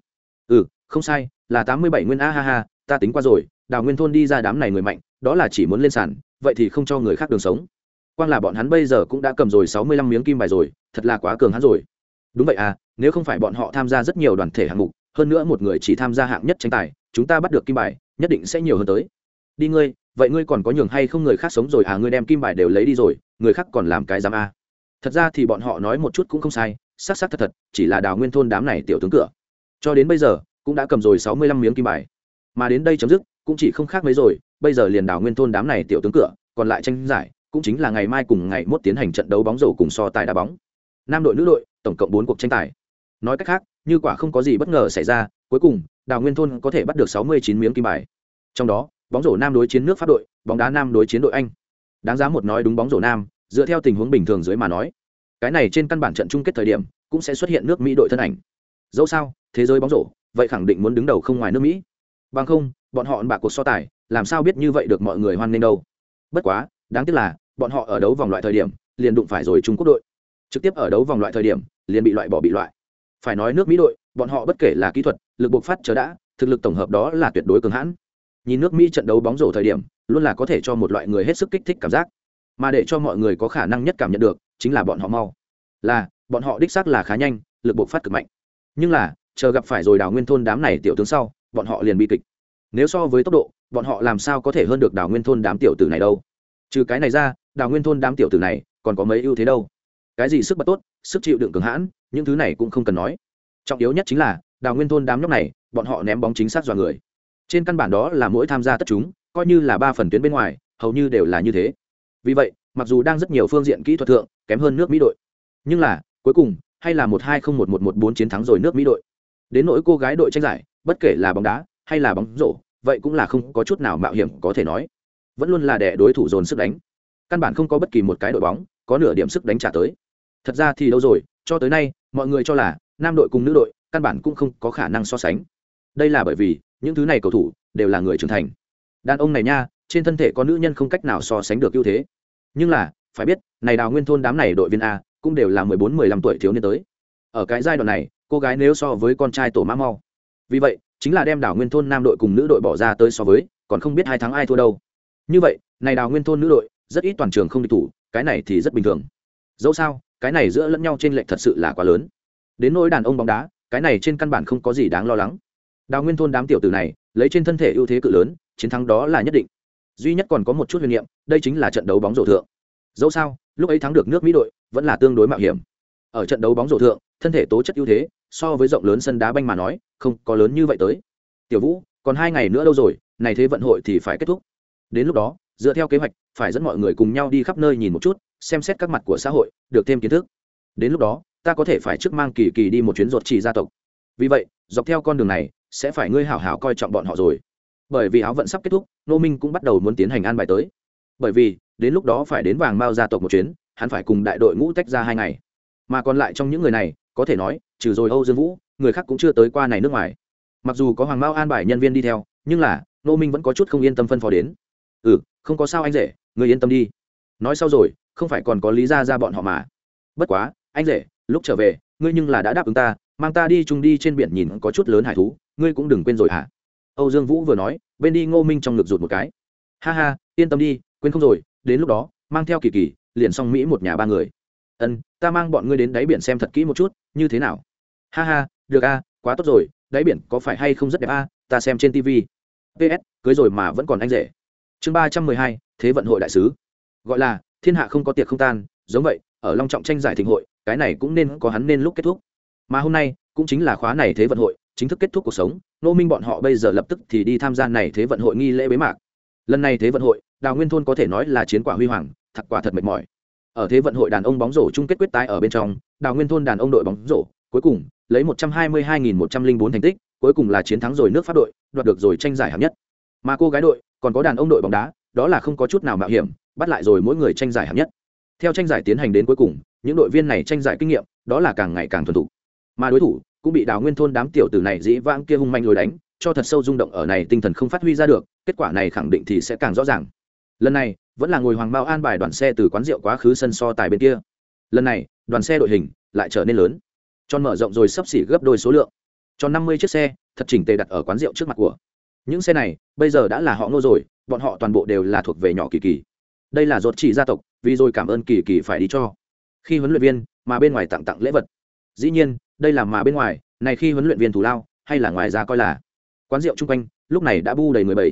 Ừ không sai, là tám mươi bảy nguyên a, ha ha, ta tính qua rồi, đào nguyên thôn đi ra đám này người mạnh, đó là chỉ muốn lên sàn, vậy thì không cho người khác đường sống. Quan là bọn hắn bây giờ cũng đã cầm rồi sáu mươi lăm miếng kim bài rồi, thật là quá cường hắn rồi đúng vậy à nếu không phải bọn họ tham gia rất nhiều đoàn thể hạng mục, hơn nữa một người chỉ tham gia hạng nhất tranh tài, chúng ta bắt được kim bài, nhất định sẽ nhiều hơn tới. Đi ngươi, vậy ngươi còn có nhường hay không người khác sống rồi à ngươi đem kim bài đều lấy đi rồi, người khác còn làm cái giám a. Thật ra thì bọn họ nói một chút cũng không sai s á c s á c thật thật, chỉ là đào nguyên thôn đám này tiểu tướng cửa. Cho đến bây giờ, cũng đã cầm rồi sáu mươi lăm miếng kim bài. Mà đến đây chấm dứt, cũng chỉ không khác mấy rồi, bây giờ liền đào nguyên thôn đám này tiểu tướng cửa, còn lại tranh giải, cũng chính là ngày mai cùng ngày mốt tiến hành trận đấu bóng rổ cùng so tài đá bóng. Nam đội nữ đội tổng cộng bốn cuộc tranh tài. Nói cách khác, như quả không có gì bất ngờ xảy ra, cuối cùng, đào nguyên thôn có thể bắt được sáu mươi chín miếng kim bài. Trong đó, bóng rổ nam đối chiến nước pháp đội, bóng đá nam đối chiến đội anh. Đáng giá một nói đúng bóng rổ nam, dựa theo tình huống bình thường dưới mà nói, cái này trên căn bản trận chung kết thời điểm, cũng sẽ xuất hiện nước mỹ đội thân ảnh. Dẫu sao, thế giới bóng rổ, vậy khẳng định muốn đứng đầu không ngoài nước mỹ. Bằng không, bọn họ bạc cuộc so tài, làm sao biết như vậy được mọi người hoan nghênh đâu. Bất quá, đáng tiếc là, bọn họ ở đấu vòng loại thời điểm, liền đụng phải rồi trung quốc đội trực tiếp ở đấu vòng loại thời điểm, liền bị loại bỏ bị loại. Phải nói nước mỹ đội, bọn họ bất kể là kỹ thuật, lực buộc phát chờ đã, thực lực tổng hợp đó là tuyệt đối cường hãn. Nhìn nước mỹ trận đấu bóng rổ thời điểm, luôn là có thể cho một loại người hết sức kích thích cảm giác. Mà để cho mọi người có khả năng nhất cảm nhận được, chính là bọn họ mau. Là, bọn họ đích xác là khá nhanh, lực buộc phát cực mạnh. Nhưng là, chờ gặp phải rồi đào nguyên thôn đám này tiểu tướng sau, bọn họ liền bi kịch. Nếu so với tốc độ, bọn họ làm sao có thể hơn được đào nguyên thôn đám tiểu tử này đâu? Trừ cái này ra đào nguyên thôn đám tiểu tử này, còn có mấy ưu thế đâu? Cái gì sức bật tốt, sức chịu đựng cường hãn, những thứ này cũng không cần nói. Trọng yếu nhất chính là, đào nguyên thôn đám nhóc này, bọn họ ném bóng chính xác dọa người. Trên căn bản đó là mỗi tham gia tất chúng, coi như là ba phần tuyến bên ngoài, hầu như đều là như thế. Vì vậy, mặc dù đang rất nhiều phương diện kỹ thuật thượng, kém hơn nước mỹ đội, nhưng là, cuối cùng, hay là một hai không một một một bốn chiến thắng rồi nước mỹ đội. Đến nỗi cô gái đội tranh giải, bất kể là bóng đá, hay là bóng rổ, vậy cũng là không có chút nào mạo hiểm có thể nói. Vẫn luôn là để đối thủ dồn sức đánh. Căn bản không có bất kỳ một cái đội bóng có nửa điểm sức đánh trả tới thật ra thì đâu rồi, cho tới nay, mọi người cho là nam đội cùng nữ đội căn bản cũng không có khả năng so sánh. Đây là bởi vì những thứ này cầu thủ đều là người trưởng thành. Đàn ông này nha, trên thân thể có nữ nhân không cách nào so sánh được ưu thế. Nhưng là, phải biết, này đào nguyên thôn đám này đội viên a cũng đều là mười bốn, mười lăm tuổi thiếu niên tới. Ở cái giai đoạn này, cô gái nếu so với con trai tổ mã mau. Vì vậy, chính là đem đảo nguyên thôn nam đội cùng nữ đội bỏ ra tới so với, còn không biết hai tháng ai thua đâu. Như vậy, này đào nguyên thôn nữ đội rất ít toàn trường không địch thủ, cái này thì rất bình thường. Dẫu sao cái này giữa lẫn nhau trên lệch thật sự là quá lớn. Đến nỗi đàn ông bóng đá, cái này trên căn bản không có gì đáng lo lắng. Đào nguyên thôn đám tiểu tử này, lấy trên thân thể ưu thế cự lớn, chiến thắng đó là nhất định. Duy nhất còn có một chút huyền niệm, đây chính là trận đấu bóng rổ thượng. Dẫu sao, lúc ấy thắng được nước mỹ đội, vẫn là tương đối mạo hiểm. Ở trận đấu bóng rổ thượng, thân thể tố chất ưu thế, so với rộng lớn sân đá banh mà nói, không có lớn như vậy tới. Tiểu vũ, còn hai ngày nữa đâu rồi, này thế vận hội thì phải kết thúc. Đến lúc đó, dựa theo kế hoạch, phải dẫn mọi người cùng nhau đi khắp nơi nhìn một chút xem xét các mặt của xã hội, được thêm kiến thức. Đến lúc đó, ta có thể phải trước mang kỳ kỳ đi một chuyến ruột chỉ gia tộc. Vì vậy, dọc theo con đường này, sẽ phải ngươi hảo hảo coi trọng bọn họ rồi. Bởi vì áo vận sắp kết thúc, nô minh cũng bắt đầu muốn tiến hành an bài tới. Bởi vì, đến lúc đó phải đến vàng mao gia tộc một chuyến, hắn phải cùng đại đội ngũ tách ra hai ngày. Mà còn lại trong những người này, có thể nói, trừ rồi âu dương vũ, người khác cũng chưa tới qua này nước ngoài. Mặc dù có hoàng mao an bài nhân viên đi theo, nhưng là, nô minh vẫn có chút không yên tâm phân phó đến. Ừ không có sao anh rể người yên tâm đi. Nói sau rồi không phải còn có lý ra ra bọn họ mà. Bất quá, anh rể, lúc trở về, ngươi nhưng là đã đáp ứng ta, mang ta đi chung đi trên biển nhìn có chút lớn hải thú, ngươi cũng đừng quên rồi hả? Âu dương vũ vừa nói, bên đi ngô minh trong ngực rụt một cái. Ha ha, yên tâm đi, quên không rồi, đến lúc đó, mang theo kỳ kỳ, liền xong mỹ một nhà ba người. Ân, ta mang bọn ngươi đến đáy biển xem thật kỹ một chút, như thế nào? Ha ha, được a, quá tốt rồi, đáy biển có phải hay không rất đẹp a, ta xem trên tv ps cưới rồi mà vẫn còn anh rể. Chương ba trăm mười hai, thế vận hội đại sứ. Gọi là thiên hạ không có tiệc không tan, giống vậy, ở long trọng tranh giải thịnh hội, cái này cũng nên có hắn nên lúc kết thúc. Mà hôm nay, cũng chính là khóa này thế vận hội, chính thức kết thúc cuộc sống nô minh bọn họ bây giờ lập tức thì đi tham gia này thế vận hội nghi lễ bế mạc. Lần này thế vận hội, đào nguyên thôn có thể nói là chiến quả huy hoàng, thật quả thật mệt mỏi. Ở thế vận hội đàn ông bóng rổ chung kết quyết tái ở bên trong, đào nguyên thôn đàn ông đội bóng rổ, cuối cùng, lấy một trăm hai mươi hai nghìn một trăm linh bốn thành tích, cuối cùng là chiến thắng rồi nước pháp đội, đoạt được rồi tranh giải hạng nhất. Mà cô gái đội, còn có đàn ông đội bóng đá, đó là không có chút nào mạo hiểm bắt lại rồi mỗi người tranh giải hạng nhất. Theo tranh giải tiến hành đến cuối cùng, những đội viên này tranh giải kinh nghiệm, đó là càng ngày càng thuần thục. Mà đối thủ cũng bị đào nguyên thôn đám tiểu tử này dĩ vãng kia hung manh lối đánh, cho thật sâu rung động ở này tinh thần không phát huy ra được, kết quả này khẳng định thì sẽ càng rõ ràng. Lần này, vẫn là ngồi hoàng bao an bài đoàn xe từ quán rượu quá khứ sân so tài bên kia. Lần này, đoàn xe đội hình lại trở nên lớn. Tròn mở rộng rồi sắp xỉ gấp đôi số lượng. Tròn năm mươi chiếc xe, thật chỉnh tề đặt ở quán rượu trước mặt của. Những xe này, bây giờ đã là họ ngô rồi, bọn họ toàn bộ đều là thuộc về nhỏ kỳ kỳ đây là ruột chỉ gia tộc, vì rồi cảm ơn kỳ kỳ phải đi cho. Khi huấn luyện viên, mà bên ngoài tặng tặng lễ vật. Dĩ nhiên, đây là mà bên ngoài, này khi huấn luyện viên thủ lao, hay là ngoài ra coi là. Quán rượu chung quanh, lúc này đã bu đầy người bảy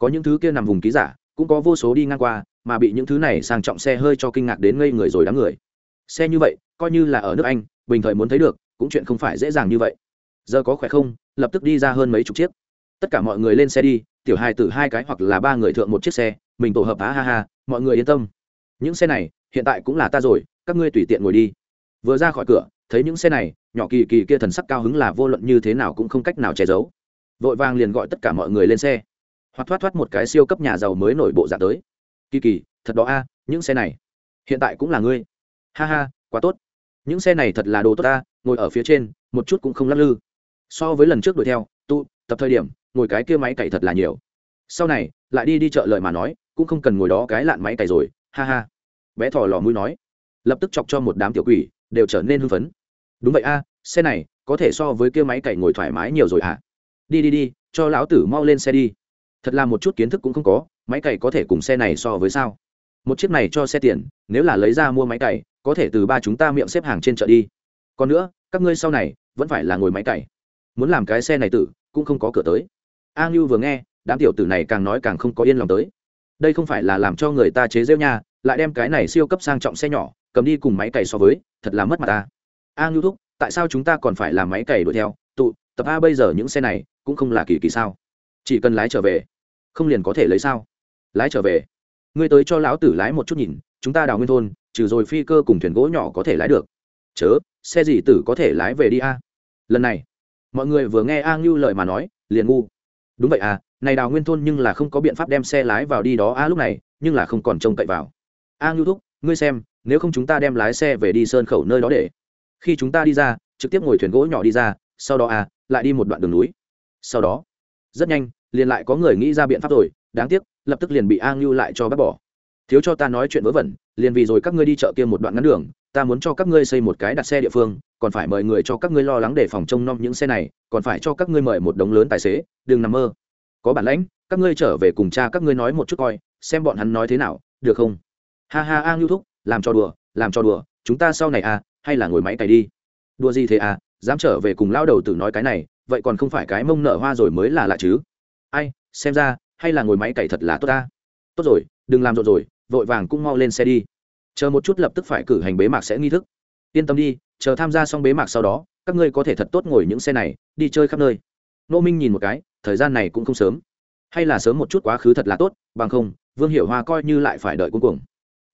có những thứ kia nằm vùng ký giả, cũng có vô số đi ngang qua, mà bị những thứ này sang trọng xe hơi cho kinh ngạc đến ngây người rồi đám người. Xe như vậy, coi như là ở nước anh, bình thời muốn thấy được, cũng chuyện không phải dễ dàng như vậy. Giờ có khỏe không? Lập tức đi ra hơn mấy chục chiếc tất cả mọi người lên xe đi, tiểu hai từ hai cái hoặc là ba người thượng một chiếc xe, mình tổ hợp á ha ha, mọi người yên tâm. Những xe này, hiện tại cũng là ta rồi, các ngươi tùy tiện ngồi đi. Vừa ra khỏi cửa, thấy những xe này, nhỏ kỳ kỳ kia thần sắc cao hứng là vô luận như thế nào cũng không cách nào che giấu. Vội vàng liền gọi tất cả mọi người lên xe. Hoặc thoát thoát một cái siêu cấp nhà giàu mới nổi bộ dạng tới. Kỳ kỳ, thật đó a, những xe này, hiện tại cũng là ngươi. Ha ha, quá tốt. Những xe này thật là đồ tốt ta, ngồi ở phía trên, một chút cũng không lắc lư. So với lần trước đuổi theo tụ tập thời điểm ngồi cái kia máy cày thật là nhiều. Sau này, lại đi đi chợ lợi mà nói, cũng không cần ngồi đó cái lạn máy cày rồi, ha ha. Bé thỏ lò mũi nói. Lập tức chọc cho một đám tiểu quỷ, đều trở nên hưng phấn. Đúng vậy a, xe này có thể so với kia máy cày ngồi thoải mái nhiều rồi hả? Đi đi đi, cho lão tử mau lên xe đi. Thật là một chút kiến thức cũng không có, máy cày có thể cùng xe này so với sao? Một chiếc này cho xe tiền, nếu là lấy ra mua máy cày, có thể từ ba chúng ta miệng xếp hàng trên chợ đi. Còn nữa, các ngươi sau này vẫn phải là ngồi máy cày. Muốn làm cái xe này tử, cũng không có cửa tới a ngưu vừa nghe, đám tiểu tử này càng nói càng không có yên lòng tới. Đây không phải là làm cho người ta chế rêu nha, lại đem cái này siêu cấp sang trọng xe nhỏ, cầm đi cùng máy cày so với, thật là mất mặt ta. A ngưu thúc, tại sao chúng ta còn phải làm máy cày đuổi theo? Tụ, tập a bây giờ những xe này, cũng không là kỳ kỳ sao? Chỉ cần lái trở về, không liền có thể lấy sao? Lái trở về. Ngươi tới cho lão tử lái một chút nhìn, chúng ta đào nguyên thôn, trừ rồi phi cơ cùng thuyền gỗ nhỏ có thể lái được. Chớ, xe gì tử có thể lái về đi a? Lần này, mọi người vừa nghe a ngưu lời mà nói, liền ngu đúng vậy à này đào nguyên thôn nhưng là không có biện pháp đem xe lái vào đi đó. A lúc này, nhưng là không còn trông cậy vào. A ngưu thúc, ngươi xem, nếu không chúng ta đem lái xe về đi sơn khẩu nơi đó để. Khi chúng ta đi ra, trực tiếp ngồi thuyền gỗ nhỏ đi ra, sau đó à lại đi một đoạn đường núi. Sau đó, rất nhanh, liền lại có người nghĩ ra biện pháp rồi. Đáng tiếc, lập tức liền bị a ngưu lại cho bác bỏ. Thiếu cho ta nói chuyện vớ vẩn, liền vì rồi các ngươi đi chợ kia một đoạn ngắn đường ta muốn cho các ngươi xây một cái đặt xe địa phương, còn phải mời người cho các ngươi lo lắng để phòng trông nom những xe này, còn phải cho các ngươi mời một đống lớn tài xế, đừng nằm mơ. Có bản lãnh, các ngươi trở về cùng cha các ngươi nói một chút coi, xem bọn hắn nói thế nào, được không? Ha ha a ngưu thúc, làm cho đùa, làm cho đùa, chúng ta sau này à hay là ngồi máy cày đi. Đùa gì thế à dám trở về cùng lao đầu tử nói cái này, vậy còn không phải cái mông nở hoa rồi mới là lạ chứ. Ai, xem ra, hay là ngồi máy cày thật là tốt ta. Tốt rồi, đừng làm rộn rồi, vội vàng cũng mau lên xe đi chờ một chút lập tức phải cử hành bế mạc sẽ nghi thức. Yên tâm đi, chờ tham gia xong bế mạc sau đó, các ngươi có thể thật tốt ngồi những xe này, đi chơi khắp nơi. Nô minh nhìn một cái, thời gian này cũng không sớm. Hay là sớm một chút quá khứ thật là tốt, bằng không, vương hiệu hoa coi như lại phải đợi cuối cùng.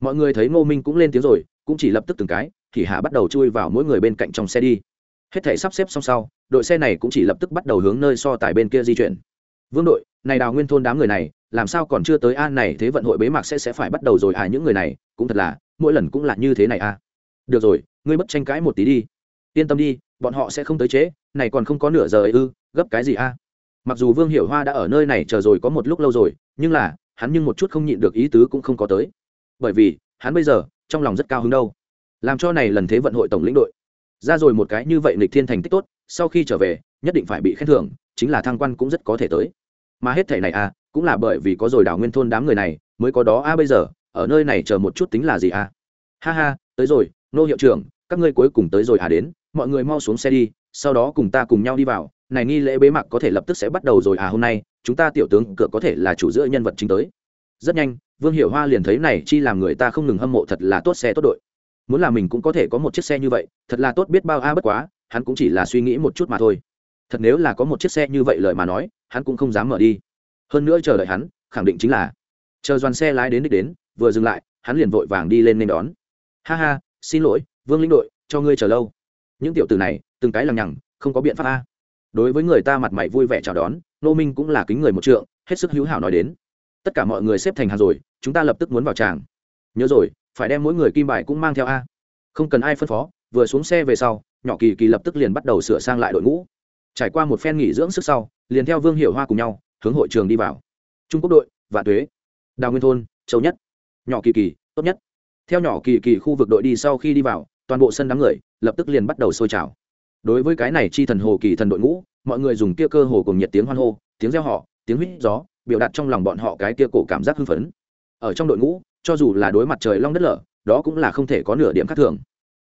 Mọi người thấy ngô minh cũng lên tiếng rồi, cũng chỉ lập tức từng cái, thì hạ bắt đầu chui vào mỗi người bên cạnh trong xe đi. Hết thể sắp xếp xong sau, đội xe này cũng chỉ lập tức bắt đầu hướng nơi so tài bên kia di chuyển. Vương đội, này đào nguyên thôn đám người này làm sao còn chưa tới a, này thế vận hội bế mạc sẽ sẽ phải bắt đầu rồi à những người này, cũng thật là, mỗi lần cũng là như thế này a được rồi, ngươi bất tranh cãi một tí đi. Yên tâm đi, bọn họ sẽ không tới chế này còn không có nửa giờ ấy ư, gấp cái gì a. Mặc dù vương hiểu hoa đã ở nơi này chờ rồi có một lúc lâu rồi, nhưng là, hắn nhưng một chút không nhịn được ý tứ cũng không có tới. Bởi vì, hắn bây giờ, trong lòng rất cao hứng đâu. Làm cho này lần thế vận hội tổng lĩnh đội. Ra rồi một cái như vậy lịch thiên thành tích tốt, sau khi trở về, nhất định phải bị khen thưởng, chính là thăng quan cũng rất có thể tới mà hết thể này à cũng là bởi vì có rồi đảo nguyên thôn đám người này mới có đó a à bây giờ, ở nơi này chờ một chút tính là gì à? Ha ha, tới rồi, nô hiệu trưởng, các ngươi cuối cùng tới rồi à đến, mọi người mau xuống xe đi, sau đó cùng ta cùng nhau đi vào, này nghi lễ bế mạc có thể lập tức sẽ bắt đầu rồi à hôm nay, chúng ta tiểu tướng cửa có thể là chủ giữa nhân vật chính tới. Rất nhanh, vương hiểu hoa liền thấy này, chi làm người ta không ngừng hâm mộ thật là tốt xe tốt đội. Muốn là mình cũng có thể có một chiếc xe như vậy, thật là tốt biết bao a bất quá, hắn cũng chỉ là suy nghĩ một chút mà thôi. Thật nếu là có một chiếc xe như vậy lời mà nói hắn cũng không dám mở đi. Hơn nữa chờ đợi hắn, khẳng định chính là. Chờ đoàn xe lái đến đích đến, vừa dừng lại, hắn liền vội vàng đi lên nên đón. Ha ha, xin lỗi, vương lĩnh đội, cho ngươi chờ lâu. Những tiểu tử này, từng cái lằng nhằng, không có biện pháp a. Đối với người ta mặt mày vui vẻ chào đón, nô minh cũng là kính người một trượng, hết sức hữu hảo nói đến. Tất cả mọi người xếp thành hàng rồi, chúng ta lập tức muốn vào tràng. Nhớ rồi, phải đem mỗi người kim bài cũng mang theo a. Không cần ai phân phó, vừa xuống xe về sau, nhỏ kỳ kỳ lập tức liền bắt đầu sửa sang lại đội ngũ. Trải qua một phen nghỉ dưỡng sức sau liền theo vương hiệu hoa cùng nhau, hướng hội trường đi vào. Trung quốc đội và tuế, đào nguyên thôn, châu nhất, nhỏ kỳ kỳ, tốt nhất. Theo nhỏ kỳ kỳ khu vực đội đi sau khi đi vào, toàn bộ sân đám người lập tức liền bắt đầu sôi trào. Đối với cái này chi thần hồ kỳ thần đội ngũ, mọi người dùng kia cơ hồ cùng nhiệt tiếng hoan hô, tiếng reo họ tiếng huýt gió, biểu đạt trong lòng bọn họ cái kia cổ cảm giác hưng phấn. Ở trong đội ngũ, cho dù là đối mặt trời long đất lở, đó cũng là không thể có nửa điểm khác thường.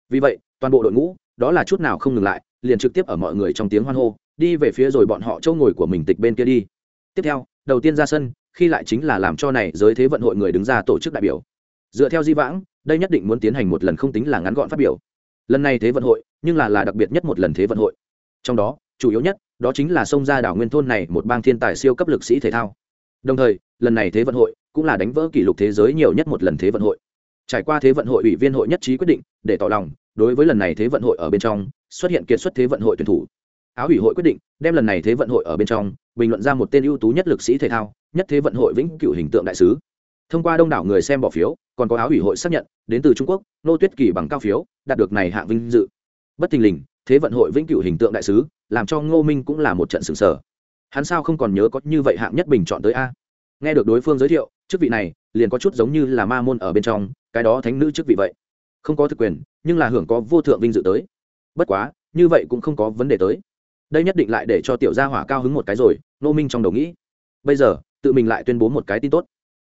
Vì vậy, toàn bộ đội ngũ, đó là chút nào không ngừng lại, liền trực tiếp ở mọi người trong tiếng hoan hô đi về phía rồi bọn họ châu ngồi của mình tịch bên kia đi. Tiếp theo, đầu tiên ra sân, khi lại chính là làm cho này giới thế vận hội người đứng ra tổ chức đại biểu. Dựa theo di vãng, đây nhất định muốn tiến hành một lần không tính là ngắn gọn phát biểu. Lần này thế vận hội, nhưng là là đặc biệt nhất một lần thế vận hội. Trong đó, chủ yếu nhất, đó chính là sông ra đảo nguyên thôn này một bang thiên tài siêu cấp lực sĩ thể thao. Đồng thời, lần này thế vận hội cũng là đánh vỡ kỷ lục thế giới nhiều nhất một lần thế vận hội. Trải qua thế vận hội ủy viên hội nhất trí quyết định, để tỏ lòng, đối với lần này thế vận hội ở bên trong, xuất hiện kiệt xuất thế vận hội tuyển thủ áo ủy hội quyết định, đem lần này thế vận hội ở bên trong, bình luận ra một tên ưu tú nhất lực sĩ thể thao, nhất thế vận hội vĩnh cựu hình tượng đại sứ. Thông qua đông đảo người xem bỏ phiếu, còn có áo ủy hội xác nhận, đến từ trung quốc, nô tuyết kỳ bằng cao phiếu, đạt được này hạng vinh dự. Bất thình lình, thế vận hội vĩnh cửu hình tượng đại sứ, làm cho ngô minh cũng là một trận sừng sờ. Hắn sao không còn nhớ có như vậy hạng nhất bình chọn tới a? Nghe được đối phương giới thiệu, chức vị này liền có chút giống như là ma môn ở bên trong, cái đó thánh nữ chức vị vậy. Không có thực quyền, nhưng là hưởng có vô thượng vinh dự tới. Bất quá, như vậy cũng không có vấn đề tới đây nhất định lại để cho tiểu gia hỏa cao hứng một cái rồi nô minh trong đầu nghĩ. Bây giờ, tự mình lại tuyên bố một cái tin tốt.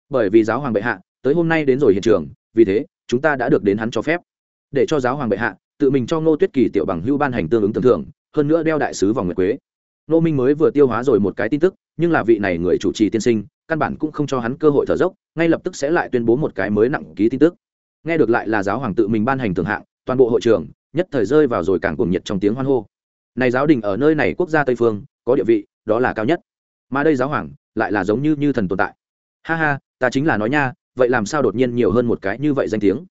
Bởi vì giáo hoàng bệ hạ, tới hôm nay đến rồi hiện trường, vì thế, chúng ta đã được đến hắn cho phép. Để cho giáo hoàng bệ hạ, tự mình cho ngô tuyết kỳ tiểu bằng hưu ban hành tương ứng tưởng thưởng, hơn nữa đeo đại sứ vòng nguyệt quế. Nô minh mới vừa tiêu hóa rồi một cái tin tức, nhưng là vị này người chủ trì tiên sinh, căn bản cũng không cho hắn cơ hội thở dốc, ngay lập tức sẽ lại tuyên bố một cái mới nặng ký tin tức. Nghe được lại là giáo hoàng tự mình ban hành thưởng hạng, toàn bộ hội trường, nhất thời rơi vào rồi càng cuồng nhiệt trong tiếng hoan hô này giáo đình ở nơi này quốc gia tây phương, có địa vị, đó là cao nhất. Mà đây giáo hoàng, lại là giống như như thần tồn tại. Ha ha, ta chính là nói nha, vậy làm sao đột nhiên nhiều hơn một cái như vậy danh tiếng?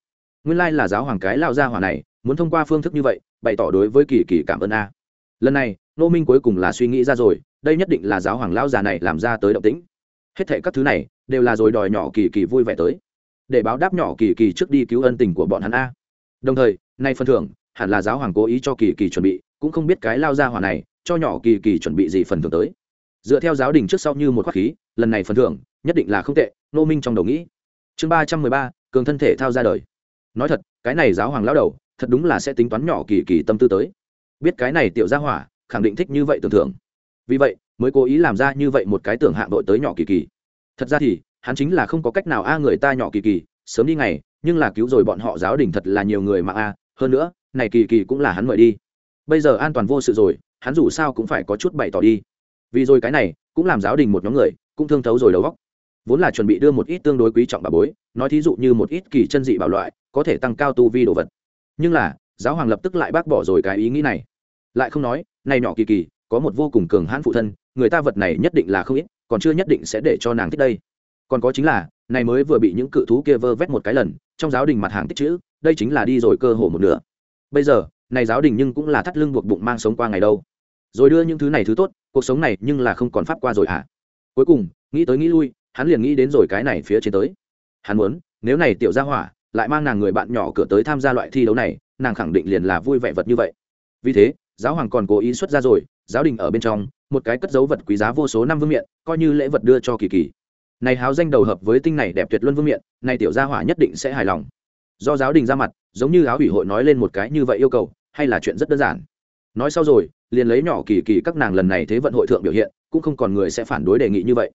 Nguyên lai là giáo hoàng cái lao ra hỏa này, muốn thông qua phương thức như vậy, bày tỏ đối với kỳ kỳ cảm ơn a. Lần này nô minh cuối cùng là suy nghĩ ra rồi, đây nhất định là giáo hoàng lao già này làm ra tới động tĩnh. Hết thệ các thứ này, đều là rồi đòi nhỏ kỳ kỳ vui vẻ tới. Để báo đáp nhỏ kỳ kỳ trước đi cứu ân tình của bọn hắn a. Đồng thời, nay phần thưởng, hẳn là giáo hoàng cố ý cho kỳ kỳ chuẩn bị cũng không biết cái lao ra hỏa này, cho nhỏ kỳ kỳ chuẩn bị gì phần thưởng tới. Dựa theo giáo đình trước sau như một khoác khí, lần này phần thưởng nhất định là không tệ nô minh trong đầu nghĩ. Chương ba trăm mười ba, cường thân thể thao ra đời. Nói thật, cái này giáo hoàng lao đầu, thật đúng là sẽ tính toán nhỏ kỳ kỳ tâm tư tới. Biết cái này tiểu gia hỏa, khẳng định thích như vậy tưởng thưởng. Vì vậy, mới cố ý làm ra như vậy một cái tưởng hạng đội tới nhỏ kỳ kỳ. Thật ra thì, hắn chính là không có cách nào a người ta nhỏ kỳ kỳ, sớm đi ngày, nhưng là cứu rồi bọn họ giáo đình thật là nhiều người mạng a. Hơn nữa, này kỳ kỳ cũng là hắn mời đi bây giờ an toàn vô sự rồi, hắn dù sao cũng phải có chút bày tỏ đi. Vì rồi cái này, cũng làm giáo đình một nhóm người, cũng thương thấu rồi đầu góc vốn là chuẩn bị đưa một ít tương đối quý trọng bà bối, nói thí dụ như một ít kỳ chân dị bảo loại, có thể tăng cao tu vi đồ vật. Nhưng là, giáo hoàng lập tức lại bác bỏ rồi cái ý nghĩ này. Lại không nói, này nhỏ kỳ kỳ, có một vô cùng cường hãn phụ thân, người ta vật này nhất định là không ít, còn chưa nhất định sẽ để cho nàng thích đây. Còn có chính là, này mới vừa bị những cự thú kia vơ vét một cái lần, trong giáo đình mặt hàng tích chữ, đây chính là đi rồi cơ hồ một nửa. Bây giờ này giáo đình nhưng cũng là thắt lưng buộc bụng mang sống qua ngày đâu. Rồi đưa những thứ này thứ tốt, cuộc sống này nhưng là không còn pháp qua rồi hả? Cuối cùng, nghĩ tới nghĩ lui, hắn liền nghĩ đến rồi cái này phía trên tới. Hắn muốn, nếu này tiểu gia hỏa lại mang nàng người bạn nhỏ cửa tới tham gia loại thi đấu này, nàng khẳng định liền là vui vẻ vật như vậy. Vì thế, giáo hoàng còn cố ý xuất ra rồi, giáo đình ở bên trong, một cái cất dấu vật quý giá vô số năm vương miện, coi như lễ vật đưa cho kỳ kỳ. Này háo danh đầu hợp với tinh này đẹp tuyệt luân vương miện, này tiểu gia hỏa nhất định sẽ hài lòng do giáo đình ra mặt, giống như áo ủy hội nói lên một cái như vậy yêu cầu, hay là chuyện rất đơn giản. Nói sau rồi, liền lấy nhỏ kỳ kỳ các nàng lần này thế vận hội thượng biểu hiện, cũng không còn người sẽ phản đối đề nghị như vậy.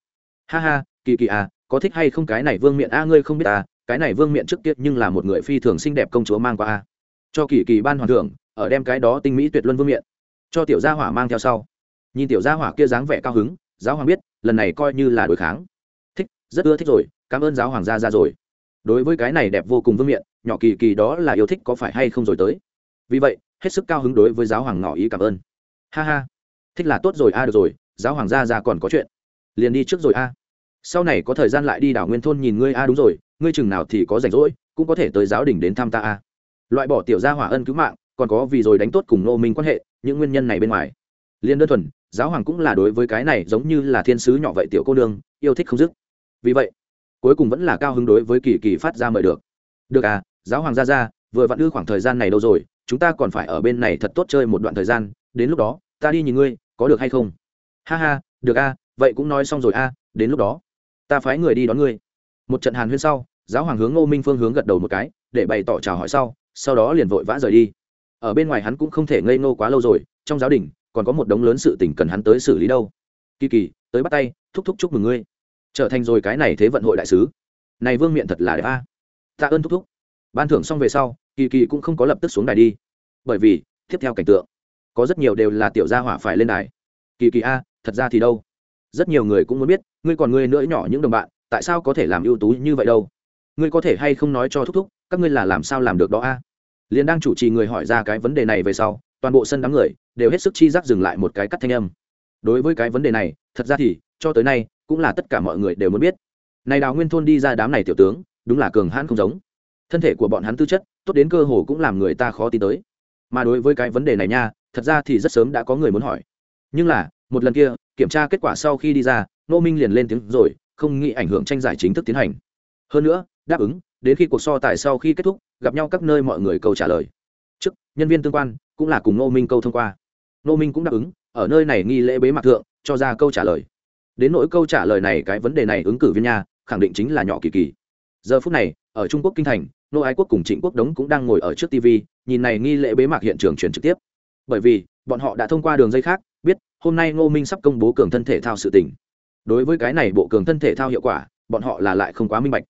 Ha ha, kỳ kỳ à có thích hay không cái này vương miện a, ngươi không biết à cái này vương miện trước tiết nhưng là một người phi thường xinh đẹp công chúa mang qua a. Cho kỳ kỳ ban hoàn thưởng, ở đem cái đó tinh mỹ tuyệt luân vương miện. Cho tiểu gia hỏa mang theo sau. Nhìn tiểu gia hỏa kia dáng vẻ cao hứng, giáo hoàng biết, lần này coi như là đối kháng. Thích, rất ưa thích rồi, cảm ơn giáo hoàng gia ra rồi. Đối với cái này đẹp vô cùng vương miện nhỏ kỳ kỳ đó là yêu thích có phải hay không rồi tới. Vì vậy, hết sức cao hứng đối với giáo hoàng ngỏ ý cảm ơn. Ha ha. Thích là tốt rồi, a, được rồi, giáo hoàng gia ra còn có chuyện. Liền đi trước rồi, a. Sau này có thời gian lại đi đảo nguyên thôn nhìn ngươi, a, đúng rồi, ngươi chừng nào thì có rảnh rỗi, cũng có thể tới giáo đình đến thăm ta, a. Loại bỏ tiểu gia hỏa ân cứu mạng, còn có vì rồi đánh tốt cùng nô minh quan hệ, những nguyên nhân này bên ngoài. Liên đơn thuần, giáo hoàng cũng là đối với cái này giống như là thiên sứ nhỏ vậy tiểu cô nương, yêu thích không dứt. Vì vậy, cuối cùng vẫn là cao hứng đối với kỳ kỳ phát ra mời được. Được à giáo hoàng gia gia, vừa vặn ư khoảng thời gian này đâu rồi, chúng ta còn phải ở bên này thật tốt chơi một đoạn thời gian, đến lúc đó, ta đi nhìn ngươi, có được hay không? Ha ha, được a, vậy cũng nói xong rồi a, đến lúc đó, ta phái người đi đón ngươi. Một trận hàn huyên sau, giáo hoàng hướng ngô minh phương hướng gật đầu một cái, để bày tỏ chào hỏi sau sau đó liền vội vã rời đi. Ở bên ngoài hắn cũng không thể ngây ngô quá lâu rồi, trong giáo đình, còn có một đống lớn sự tình cần hắn tới xử lý đâu. Kỳ kỳ, tới bắt tay, thúc thúc chúc mừng ngươi. Trở thành rồi cái này thế vận hội đại sứ. Này vương miện thật là đẹp a. Tạ ơn thúc thúc ban thưởng xong về sau, kỳ kỳ cũng không có lập tức xuống đài đi. Bởi vì, tiếp theo cảnh tượng, có rất nhiều đều là tiểu gia hỏa phải lên đài. Kỳ kỳ a, thật ra thì đâu? Rất nhiều người cũng muốn biết, ngươi còn ngươi nữa nhỏ những đồng bạn, tại sao có thể làm ưu tú như vậy đâu? Ngươi có thể hay không nói cho thúc thúc, các ngươi là làm sao làm được đó a? Liền đang chủ trì người hỏi ra cái vấn đề này về sau, toàn bộ sân đám người đều hết sức chi giác dừng lại một cái cắt thanh âm. Đối với cái vấn đề này, thật ra thì, cho tới nay, cũng là tất cả mọi người đều muốn biết. Này đào nguyên thôn đi ra đám này tiểu tướng, đúng là cường hãn không giống thân thể của bọn hắn tư chất, tốt đến cơ hồ cũng làm người ta khó tin tới. Mà đối với cái vấn đề này nha, thật ra thì rất sớm đã có người muốn hỏi. Nhưng là, một lần kia, kiểm tra kết quả sau khi đi ra nô minh liền lên tiếng rồi, không nghĩ ảnh hưởng tranh giải chính thức tiến hành. Hơn nữa, đáp ứng, đến khi cuộc so tài sau khi kết thúc, gặp nhau các nơi mọi người câu trả lời. Trước, nhân viên tương quan, cũng là cùng nô minh câu thông qua. Nô minh cũng đáp ứng, ở nơi này nghi lễ bế mạc thượng, cho ra câu trả lời. Đến nỗi câu trả lời này cái vấn đề này ứng cử viên nha, khẳng định chính là nhỏ kỳ kỳ giờ phút này, ở trung quốc kinh thành, nô ái quốc cùng trịnh quốc đống cũng đang ngồi ở trước tv nhìn này nghi lễ bế mạc hiện trường truyền trực tiếp. Bởi vì, bọn họ đã thông qua đường dây khác, biết, hôm nay ngô minh sắp công bố cường thân thể thao sự tình. Đối với cái này bộ cường thân thể thao hiệu quả, bọn họ là lại không quá minh bạch.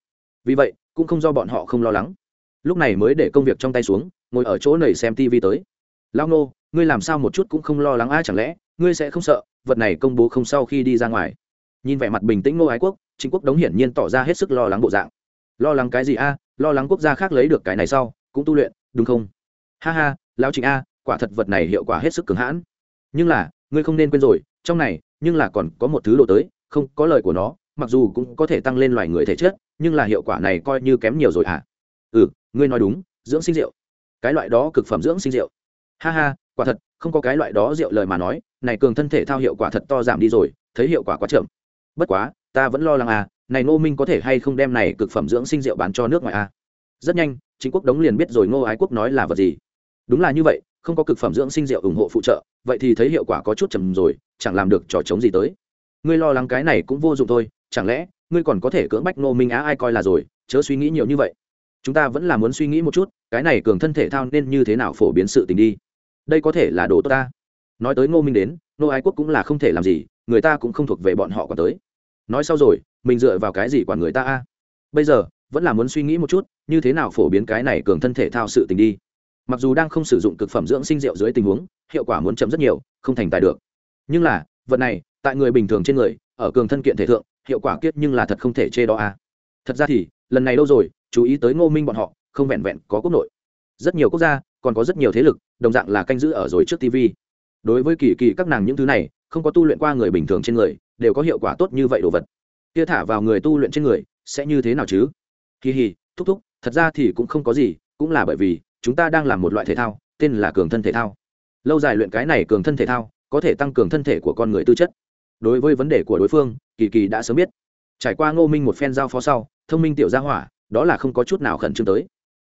Vì vậy, cũng không do bọn họ không lo lắng. Lúc này mới để công việc trong tay xuống, ngồi ở chỗ nầy xem tv tới. Lao nô ngươi làm sao một chút cũng không lo lắng ai chẳng lẽ, ngươi sẽ không sợ, vật này công bố không sau khi đi ra ngoài? Nhìn vẻ mặt bình tĩnh Ngô ái quốc chính quốc đống hiển nhiên tỏ ra hết sức lo lắng bộ dạng lo lắng cái gì a? Lo lắng quốc gia khác lấy được cái này sau, cũng tu luyện, đúng không? Ha ha, lão trịnh a, quả thật vật này hiệu quả hết sức cường hãn. Nhưng là, ngươi không nên quên rồi, trong này, nhưng là còn có một thứ lộ tới, không có lời của nó, mặc dù cũng có thể tăng lên loài người thể chất, nhưng là hiệu quả này coi như kém nhiều rồi à? Ừ ngươi nói đúng, dưỡng sinh rượu. Cái loại đó cực phẩm dưỡng sinh rượu. Ha ha, quả thật, không có cái loại đó rượu lời mà nói, này cường thân thể thao hiệu quả thật to giảm đi rồi, thấy hiệu quả quá chậm. Bất quá, ta vẫn lo lắng à này ngô minh có thể hay không đem này cực phẩm dưỡng sinh rượu bán cho nước ngoài à? Rất nhanh, chính quốc đống liền biết rồi ngô ái quốc nói là vật gì. Đúng là như vậy, không có cực phẩm dưỡng sinh rượu ủng hộ phụ trợ, vậy thì thấy hiệu quả có chút chầm rồi, chẳng làm được trò chống gì tới. Ngươi lo lắng cái này cũng vô dụng thôi, chẳng lẽ, ngươi còn có thể cưỡng bách ngô minh á ai coi là rồi, chớ suy nghĩ nhiều như vậy. Chúng ta vẫn là muốn suy nghĩ một chút, cái này cường thân thể thao nên như thế nào phổ biến sự tình đi. Đây có thể là đồ tốt ta. Nói tới ngô minh đến, Ngô ái quốc cũng là không thể làm gì, người ta cũng không thuộc về bọn họ còn tới nói sau rồi, mình dựa vào cái gì quản người ta a? Bây giờ, vẫn là muốn suy nghĩ một chút, như thế nào phổ biến cái này cường thân thể thao sự tình đi. Mặc dù đang không sử dụng cực phẩm dưỡng sinh rượu dưới tình huống, hiệu quả muốn chấm rất nhiều, không thành tài được. Nhưng là, vật này, tại người bình thường trên người, ở cường thân kiện thể thượng, hiệu quả kiết nhưng là thật không thể chê đó a. Thật ra thì, lần này đâu rồi, chú ý tới ngô minh bọn họ, không vẹn vẹn có quốc nội. Rất nhiều quốc gia, còn có rất nhiều thế lực, đồng dạng là canh giữ ở rồi trước tv đối với kỳ kỳ các nàng những thứ này, không có tu luyện qua người bình thường trên người đều có hiệu quả tốt như vậy đồ vật. Kia thả vào người tu luyện trên người, sẽ như thế nào chứ? Kỳ hì, thúc thúc, thật ra thì cũng không có gì, cũng là bởi vì, chúng ta đang làm một loại thể thao, tên là cường thân thể thao. Lâu dài luyện cái này cường thân thể thao, có thể tăng cường thân thể của con người tư chất. Đối với vấn đề của đối phương, kỳ kỳ đã sớm biết. Trải qua ngô minh một phen giao phó sau, thông minh tiểu gia hỏa, đó là không có chút nào khẩn trương tới.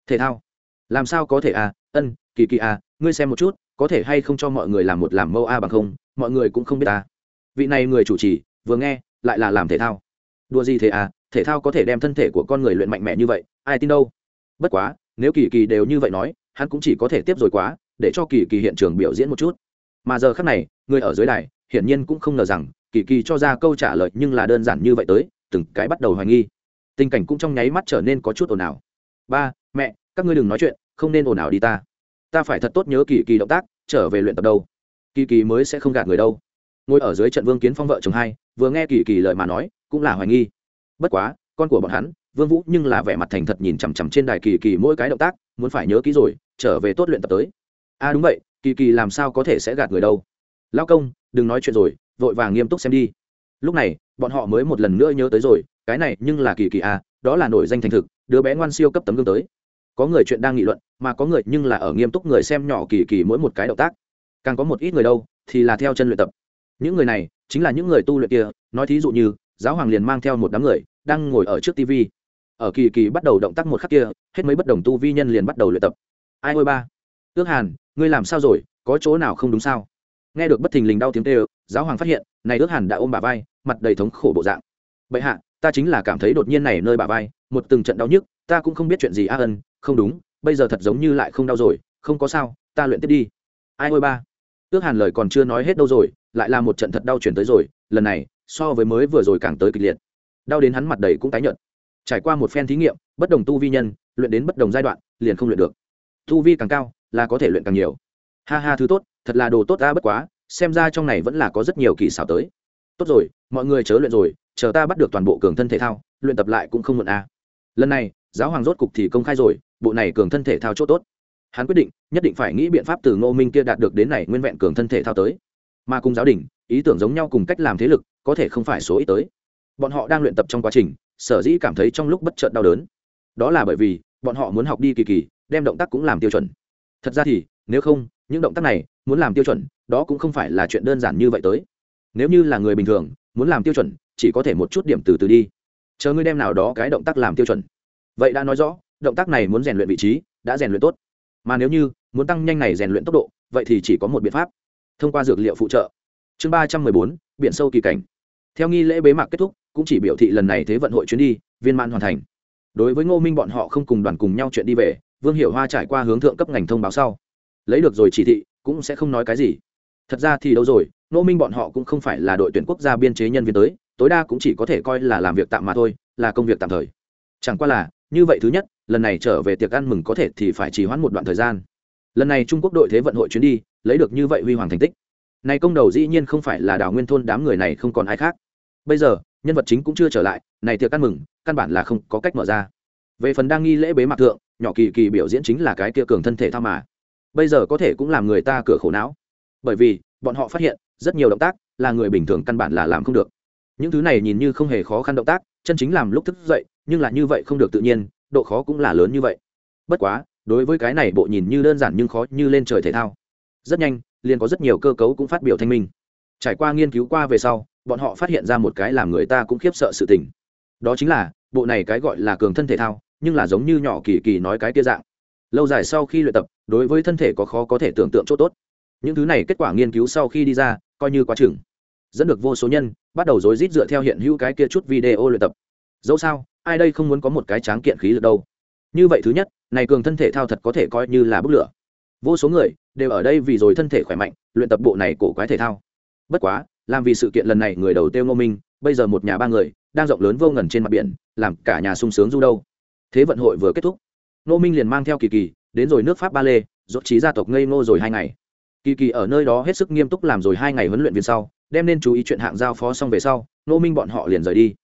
Thể thao? Làm sao có thể à? Ân, kỳ kỳ à ngươi xem một chút, có thể hay không cho mọi người làm một làm mâu a bằng không, mọi người cũng không biết ta vị này người chủ trì, vừa nghe, lại là làm thể thao. Đua gì thế à thể thao có thể đem thân thể của con người luyện mạnh mẽ như vậy, ai tin đâu. Bất quá, nếu kỳ kỳ đều như vậy nói, hắn cũng chỉ có thể tiếp rồi quá, để cho kỳ kỳ hiện trường biểu diễn một chút. Mà giờ khác này, người ở dưới đài, hiển nhiên cũng không ngờ rằng, kỳ kỳ cho ra câu trả lời nhưng là đơn giản như vậy tới, từng cái bắt đầu hoài nghi. Tình cảnh cũng trong nháy mắt trở nên có chút ồn ào. Ba, mẹ, các ngươi đừng nói chuyện, không nên ồn ào đi ta. Ta phải thật tốt nhớ kỳ kỳ động tác, trở về luyện tập đâu. Kỳ kỳ mới sẽ không gạt người đâu ngồi ở dưới trận vương kiến phong vợ chồng hai, vừa nghe kỳ kỳ lời mà nói, cũng là hoài nghi. Bất quá, con của bọn hắn, vương vũ nhưng là vẻ mặt thành thật nhìn chằm chằm trên đài kỳ kỳ mỗi cái động tác, muốn phải nhớ kỹ rồi, trở về tốt luyện tập tới. A à đúng vậy, kỳ kỳ làm sao có thể sẽ gạt người đâu. Lao công, đừng nói chuyện rồi, vội vàng nghiêm túc xem đi. Lúc này, bọn họ mới một lần nữa nhớ tới rồi, cái này nhưng là kỳ kỳ à đó là nổi danh thành thực, đứa bé ngoan siêu cấp tấm gương tới. Có người chuyện đang nghị luận, mà có người nhưng là ở nghiêm túc người xem nhỏ kỳ kỳ mỗi một cái động tác. Càng có một ít người đâu, thì là theo chân luyện tập những người này chính là những người tu luyện kia, nói thí dụ như, giáo hoàng liền mang theo một đám người đang ngồi ở trước tv ở kỳ kỳ bắt đầu động tác một khắc kia, hết mấy bất đồng tu vi nhân liền bắt đầu luyện tập. Ai ôi ba? Ước hàn, ngươi làm sao rồi? Có chỗ nào không đúng sao? Nghe được bất thình lình đau tiếng tê giáo hoàng phát hiện, này ước hàn đã ôm bà vai, mặt đầy thống khổ bộ dạng. Bệ hạ, ta chính là cảm thấy đột nhiên này nơi bà vai, một từng trận đau nhức, ta cũng không biết chuyện gì a ân, không đúng, bây giờ thật giống như lại không đau rồi, không có sao, ta luyện tiếp đi. Ai ôi ba? Ước hàn lời còn chưa nói hết đâu rồi lại là một trận thật đau chuyển tới rồi, lần này, so với mới vừa rồi càng tới kịch liệt. Đau đến hắn mặt đầy cũng tái nhợt. Trải qua một phen thí nghiệm, bất đồng tu vi nhân, luyện đến bất đồng giai đoạn, liền không luyện được. Tu vi càng cao, là có thể luyện càng nhiều. Ha ha, thứ tốt, thật là đồ tốt ta bất quá, xem ra trong này vẫn là có rất nhiều kỳ xảo tới. Tốt rồi, mọi người chớ luyện rồi, chờ ta bắt được toàn bộ cường thân thể thao, luyện tập lại cũng không muộn a à. lần này, giáo hoàng rốt cục thì công khai rồi, bộ này cường thân thể thao chỗ tốt. Hắn quyết định, nhất định phải nghĩ biện pháp từ ngô minh kia đạt được đến này nguyên vẹn cường thân thể thao tới mà cùng giáo đình, ý tưởng giống nhau cùng cách làm thế lực, có thể không phải số ít tới. Bọn họ đang luyện tập trong quá trình, sở dĩ cảm thấy trong lúc bất chợt đau đớn. Đó là bởi vì, bọn họ muốn học đi kỳ kỳ, đem động tác cũng làm tiêu chuẩn. Thật ra thì, nếu không, những động tác này, muốn làm tiêu chuẩn, đó cũng không phải là chuyện đơn giản như vậy tới. Nếu như là người bình thường, muốn làm tiêu chuẩn, chỉ có thể một chút điểm từ từ đi. Chờ ngươi đem nào đó cái động tác làm tiêu chuẩn. Vậy đã nói rõ, động tác này muốn rèn luyện vị trí, đã rèn luyện tốt. Mà nếu như, muốn tăng nhanh này rèn luyện tốc độ, vậy thì chỉ có một biện pháp thông qua dược liệu phụ trợ. Chương ba trăm mười bốn, biển sâu kỳ cảnh. Theo nghi lễ bế mạc kết thúc, cũng chỉ biểu thị lần này thế vận hội chuyến đi, viên mãn hoàn thành. Đối với ngô minh bọn họ không cùng đoàn cùng nhau chuyện đi về, vương hiểu hoa trải qua hướng thượng cấp ngành thông báo sau. Lấy được rồi chỉ thị, cũng sẽ không nói cái gì. Thật ra thì đâu rồi, ngô minh bọn họ cũng không phải là đội tuyển quốc gia biên chế nhân viên tới, tối đa cũng chỉ có thể coi là làm việc tạm mà thôi, là công việc tạm thời. Chẳng qua là, như vậy thứ nhất, lần này trở về tiệc ăn mừng có thể thì phải trì hoãn một đoạn thời gian. Lần này trung quốc đội thế vận hội chuyến đi lấy được như vậy huy hoàng thành tích. Này công đầu dĩ nhiên không phải là đào nguyên thôn đám người này không còn ai khác. Bây giờ, nhân vật chính cũng chưa trở lại, này tiệc ăn mừng, căn bản là không có cách mở ra. Về phần đang nghi lễ bế mạc thượng, nhỏ kỳ kỳ biểu diễn chính là cái kia cường thân thể thao mà. Bây giờ có thể cũng làm người ta cửa khổ não. Bởi vì, bọn họ phát hiện, rất nhiều động tác là người bình thường căn bản là làm không được. Những thứ này nhìn như không hề khó khăn động tác, chân chính làm lúc thức dậy, nhưng là như vậy không được tự nhiên, độ khó cũng là lớn như vậy. Bất quá, đối với cái này bộ nhìn như đơn giản nhưng khó như lên trời thể thao rất nhanh, liền có rất nhiều cơ cấu cũng phát biểu thanh minh. Trải qua nghiên cứu qua về sau, bọn họ phát hiện ra một cái làm người ta cũng khiếp sợ sự tình. Đó chính là, bộ này cái gọi là cường thân thể thao, nhưng là giống như nhỏ kỳ kỳ nói cái kia dạng. Lâu dài sau khi luyện tập, đối với thân thể có khó có thể tưởng tượng chỗ tốt. Những thứ này kết quả nghiên cứu sau khi đi ra, coi như quá chừng. Dẫn được vô số nhân, bắt đầu rối rít dựa theo hiện hữu cái kia chút video luyện tập. Dẫu sao, ai đây không muốn có một cái tráng kiện khí lực đâu. Như vậy thứ nhất, này cường thân thể thao thật có thể coi như là bức lửa. Vô số người đều ở đây vì rồi thân thể khỏe mạnh, luyện tập bộ này cổ quái thể thao. Bất quá, làm vì sự kiện lần này người đầu tiêu ngô minh, bây giờ một nhà ba người, đang rộng lớn vô ngần trên mặt biển, làm cả nhà sung sướng du đâu. Thế vận hội vừa kết thúc, ngô minh liền mang theo kỳ kỳ, đến rồi nước pháp ba lê dốt trí gia tộc ngây ngô rồi hai ngày. Kỳ kỳ ở nơi đó hết sức nghiêm túc làm rồi hai ngày huấn luyện viên sau, đem nên chú ý chuyện hạng giao phó xong về sau, ngô minh bọn họ liền rời đi.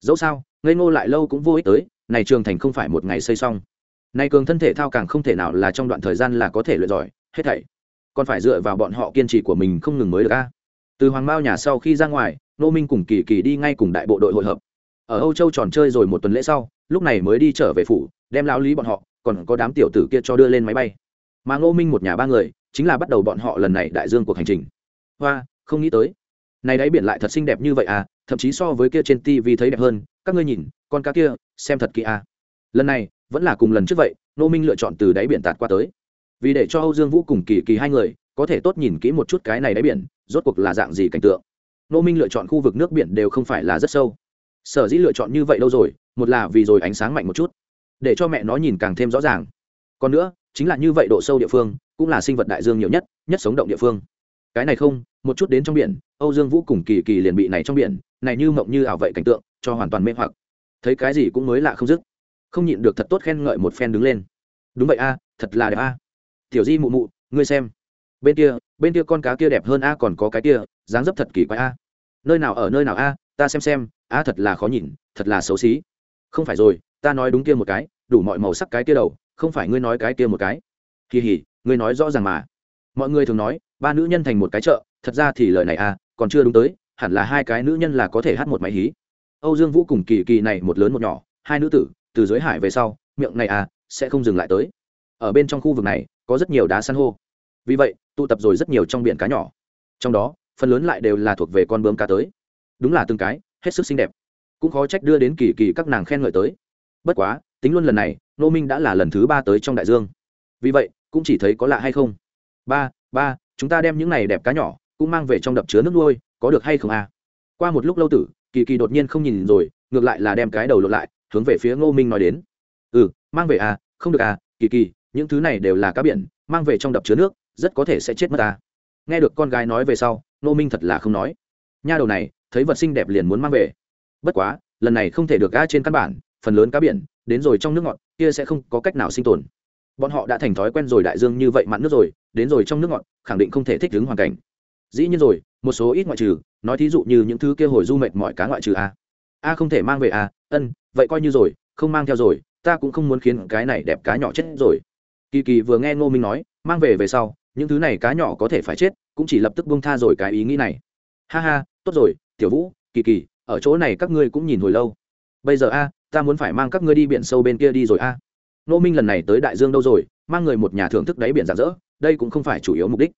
Dẫu sao, ngây ngô lại lâu cũng vô ích tới, này trường thành không phải một ngày xây xong. Này cường thân thể thao càng không thể nào là trong đoạn thời gian là có thể luyện giỏi hết thảy. Còn phải dựa vào bọn họ kiên trì của mình không ngừng mới được a. Từ hoàng mao nhà sau khi ra ngoài, nô minh cùng kỳ kỳ đi ngay cùng đại bộ đội hội hợp. Ở âu châu tròn chơi rồi một tuần lễ sau, lúc này mới đi trở về phủ, đem lao lý bọn họ, còn có đám tiểu tử kia cho đưa lên máy bay. Mà ngô minh một nhà ba người, chính là bắt đầu bọn họ lần này đại dương cuộc hành trình. Hoa, không nghĩ tới. Này đáy biển lại thật xinh đẹp như vậy à thậm chí so với kia trên tv thấy đẹp hơn. Các ngươi nhìn, con cá kia, xem thật kỹ à. Lần này, vẫn là cùng lần trước vậy nô minh lựa chọn từ đáy biển tạt qua tới vì để cho âu dương vũ cùng kỳ kỳ hai người có thể tốt nhìn kỹ một chút cái này đáy biển, rốt cuộc là dạng gì cảnh tượng? Nô minh lựa chọn khu vực nước biển đều không phải là rất sâu. Sở dĩ lựa chọn như vậy lâu rồi, một là vì rồi ánh sáng mạnh một chút, để cho mẹ nó nhìn càng thêm rõ ràng. Còn nữa, chính là như vậy độ sâu địa phương, cũng là sinh vật đại dương nhiều nhất nhất sống động địa phương. Cái này không, một chút đến trong biển, âu dương vũ cùng kỳ kỳ liền bị này trong biển, này như mộng như ảo vậy cảnh tượng, cho hoàn toàn mê hoặc. Thấy cái gì cũng mới lạ không dứt. Không nhịn được thật tốt khen ngợi một phen đứng lên. Đúng vậy a, thật là đẹp a tiểu di mụ mụ, ngươi xem. Bên kia bên kia con cá kia đẹp hơn a, còn có cái kia, dáng dấp thật kỳ quái a. Nơi nào ở, nơi nào a, ta xem xem, a thật là khó nhìn, thật là xấu xí. Không phải rồi, ta nói đúng kia một cái, đủ mọi màu sắc cái kia đầu, không phải ngươi nói cái kia một cái. Kỳ hỉ ngươi nói rõ ràng mà. Mọi người thường nói, ba nữ nhân thành một cái chợ, thật ra thì lời này a, còn chưa đúng tới, hẳn là hai cái nữ nhân là có thể hát một máy hí. Âu dương vũ cùng kỳ kỳ này một lớn một nhỏ, hai nữ tử, từ dưới hải về sau, miệng này à sẽ không dừng lại tới. Ở bên trong khu vực này có rất nhiều đá san hô. Vì vậy, tụ tập rồi rất nhiều trong biển cá nhỏ. Trong đó, phần lớn lại đều là thuộc về con bướm cá tới. Đúng là từng cái, hết sức xinh đẹp. Cũng khó trách đưa đến kỳ kỳ các nàng khen ngợi tới. Bất quá, tính luôn lần này, nô minh đã là lần thứ ba tới trong đại dương. Vì vậy, cũng chỉ thấy có lạ hay không. Ba ba, chúng ta đem những này đẹp cá nhỏ, cũng mang về trong đập chứa nước nuôi, có được hay không à? Qua một lúc lâu tử, kỳ kỳ đột nhiên không nhìn rồi, ngược lại là đem cái đầu lộn lại, hướng về phía ngô minh nói đến. Ừ mang về à không được à kỳ kỳ những thứ này đều là cá biển, mang về trong đập chứa nước, rất có thể sẽ chết mất à nghe được con gái nói về sau, ngô minh thật là không nói. Nha đầu này, thấy vật sinh đẹp liền muốn mang về. Bất quá, lần này không thể được ga trên căn bản, phần lớn cá biển, đến rồi trong nước ngọt, kia sẽ không có cách nào sinh tồn. Bọn họ đã thành thói quen rồi đại dương như vậy mặn nước rồi, đến rồi trong nước ngọt, khẳng định không thể thích ứng hoàn cảnh. Dĩ nhiên rồi, một số ít ngoại trừ, nói thí dụ như những thứ kia hồi du mệt mọi cá ngoại trừ a. A không thể mang về a, ân, vậy coi như rồi, không mang theo rồi, ta cũng không muốn khiến cái này đẹp cá nhỏ chết rồi kỳ kỳ vừa nghe ngô minh nói, mang về về sau, những thứ này cá nhỏ có thể phải chết, cũng chỉ lập tức bông tha rồi cái ý nghĩ này. Ha ha, tốt rồi, tiểu vũ, kỳ kỳ, ở chỗ này các ngươi cũng nhìn hồi lâu. Bây giờ a, ta muốn phải mang các ngươi đi biển sâu bên kia đi rồi a. Ngô minh lần này tới đại dương đâu rồi, mang người một nhà thưởng thức đáy biển rạng rỡ, đây cũng không phải chủ yếu mục đích.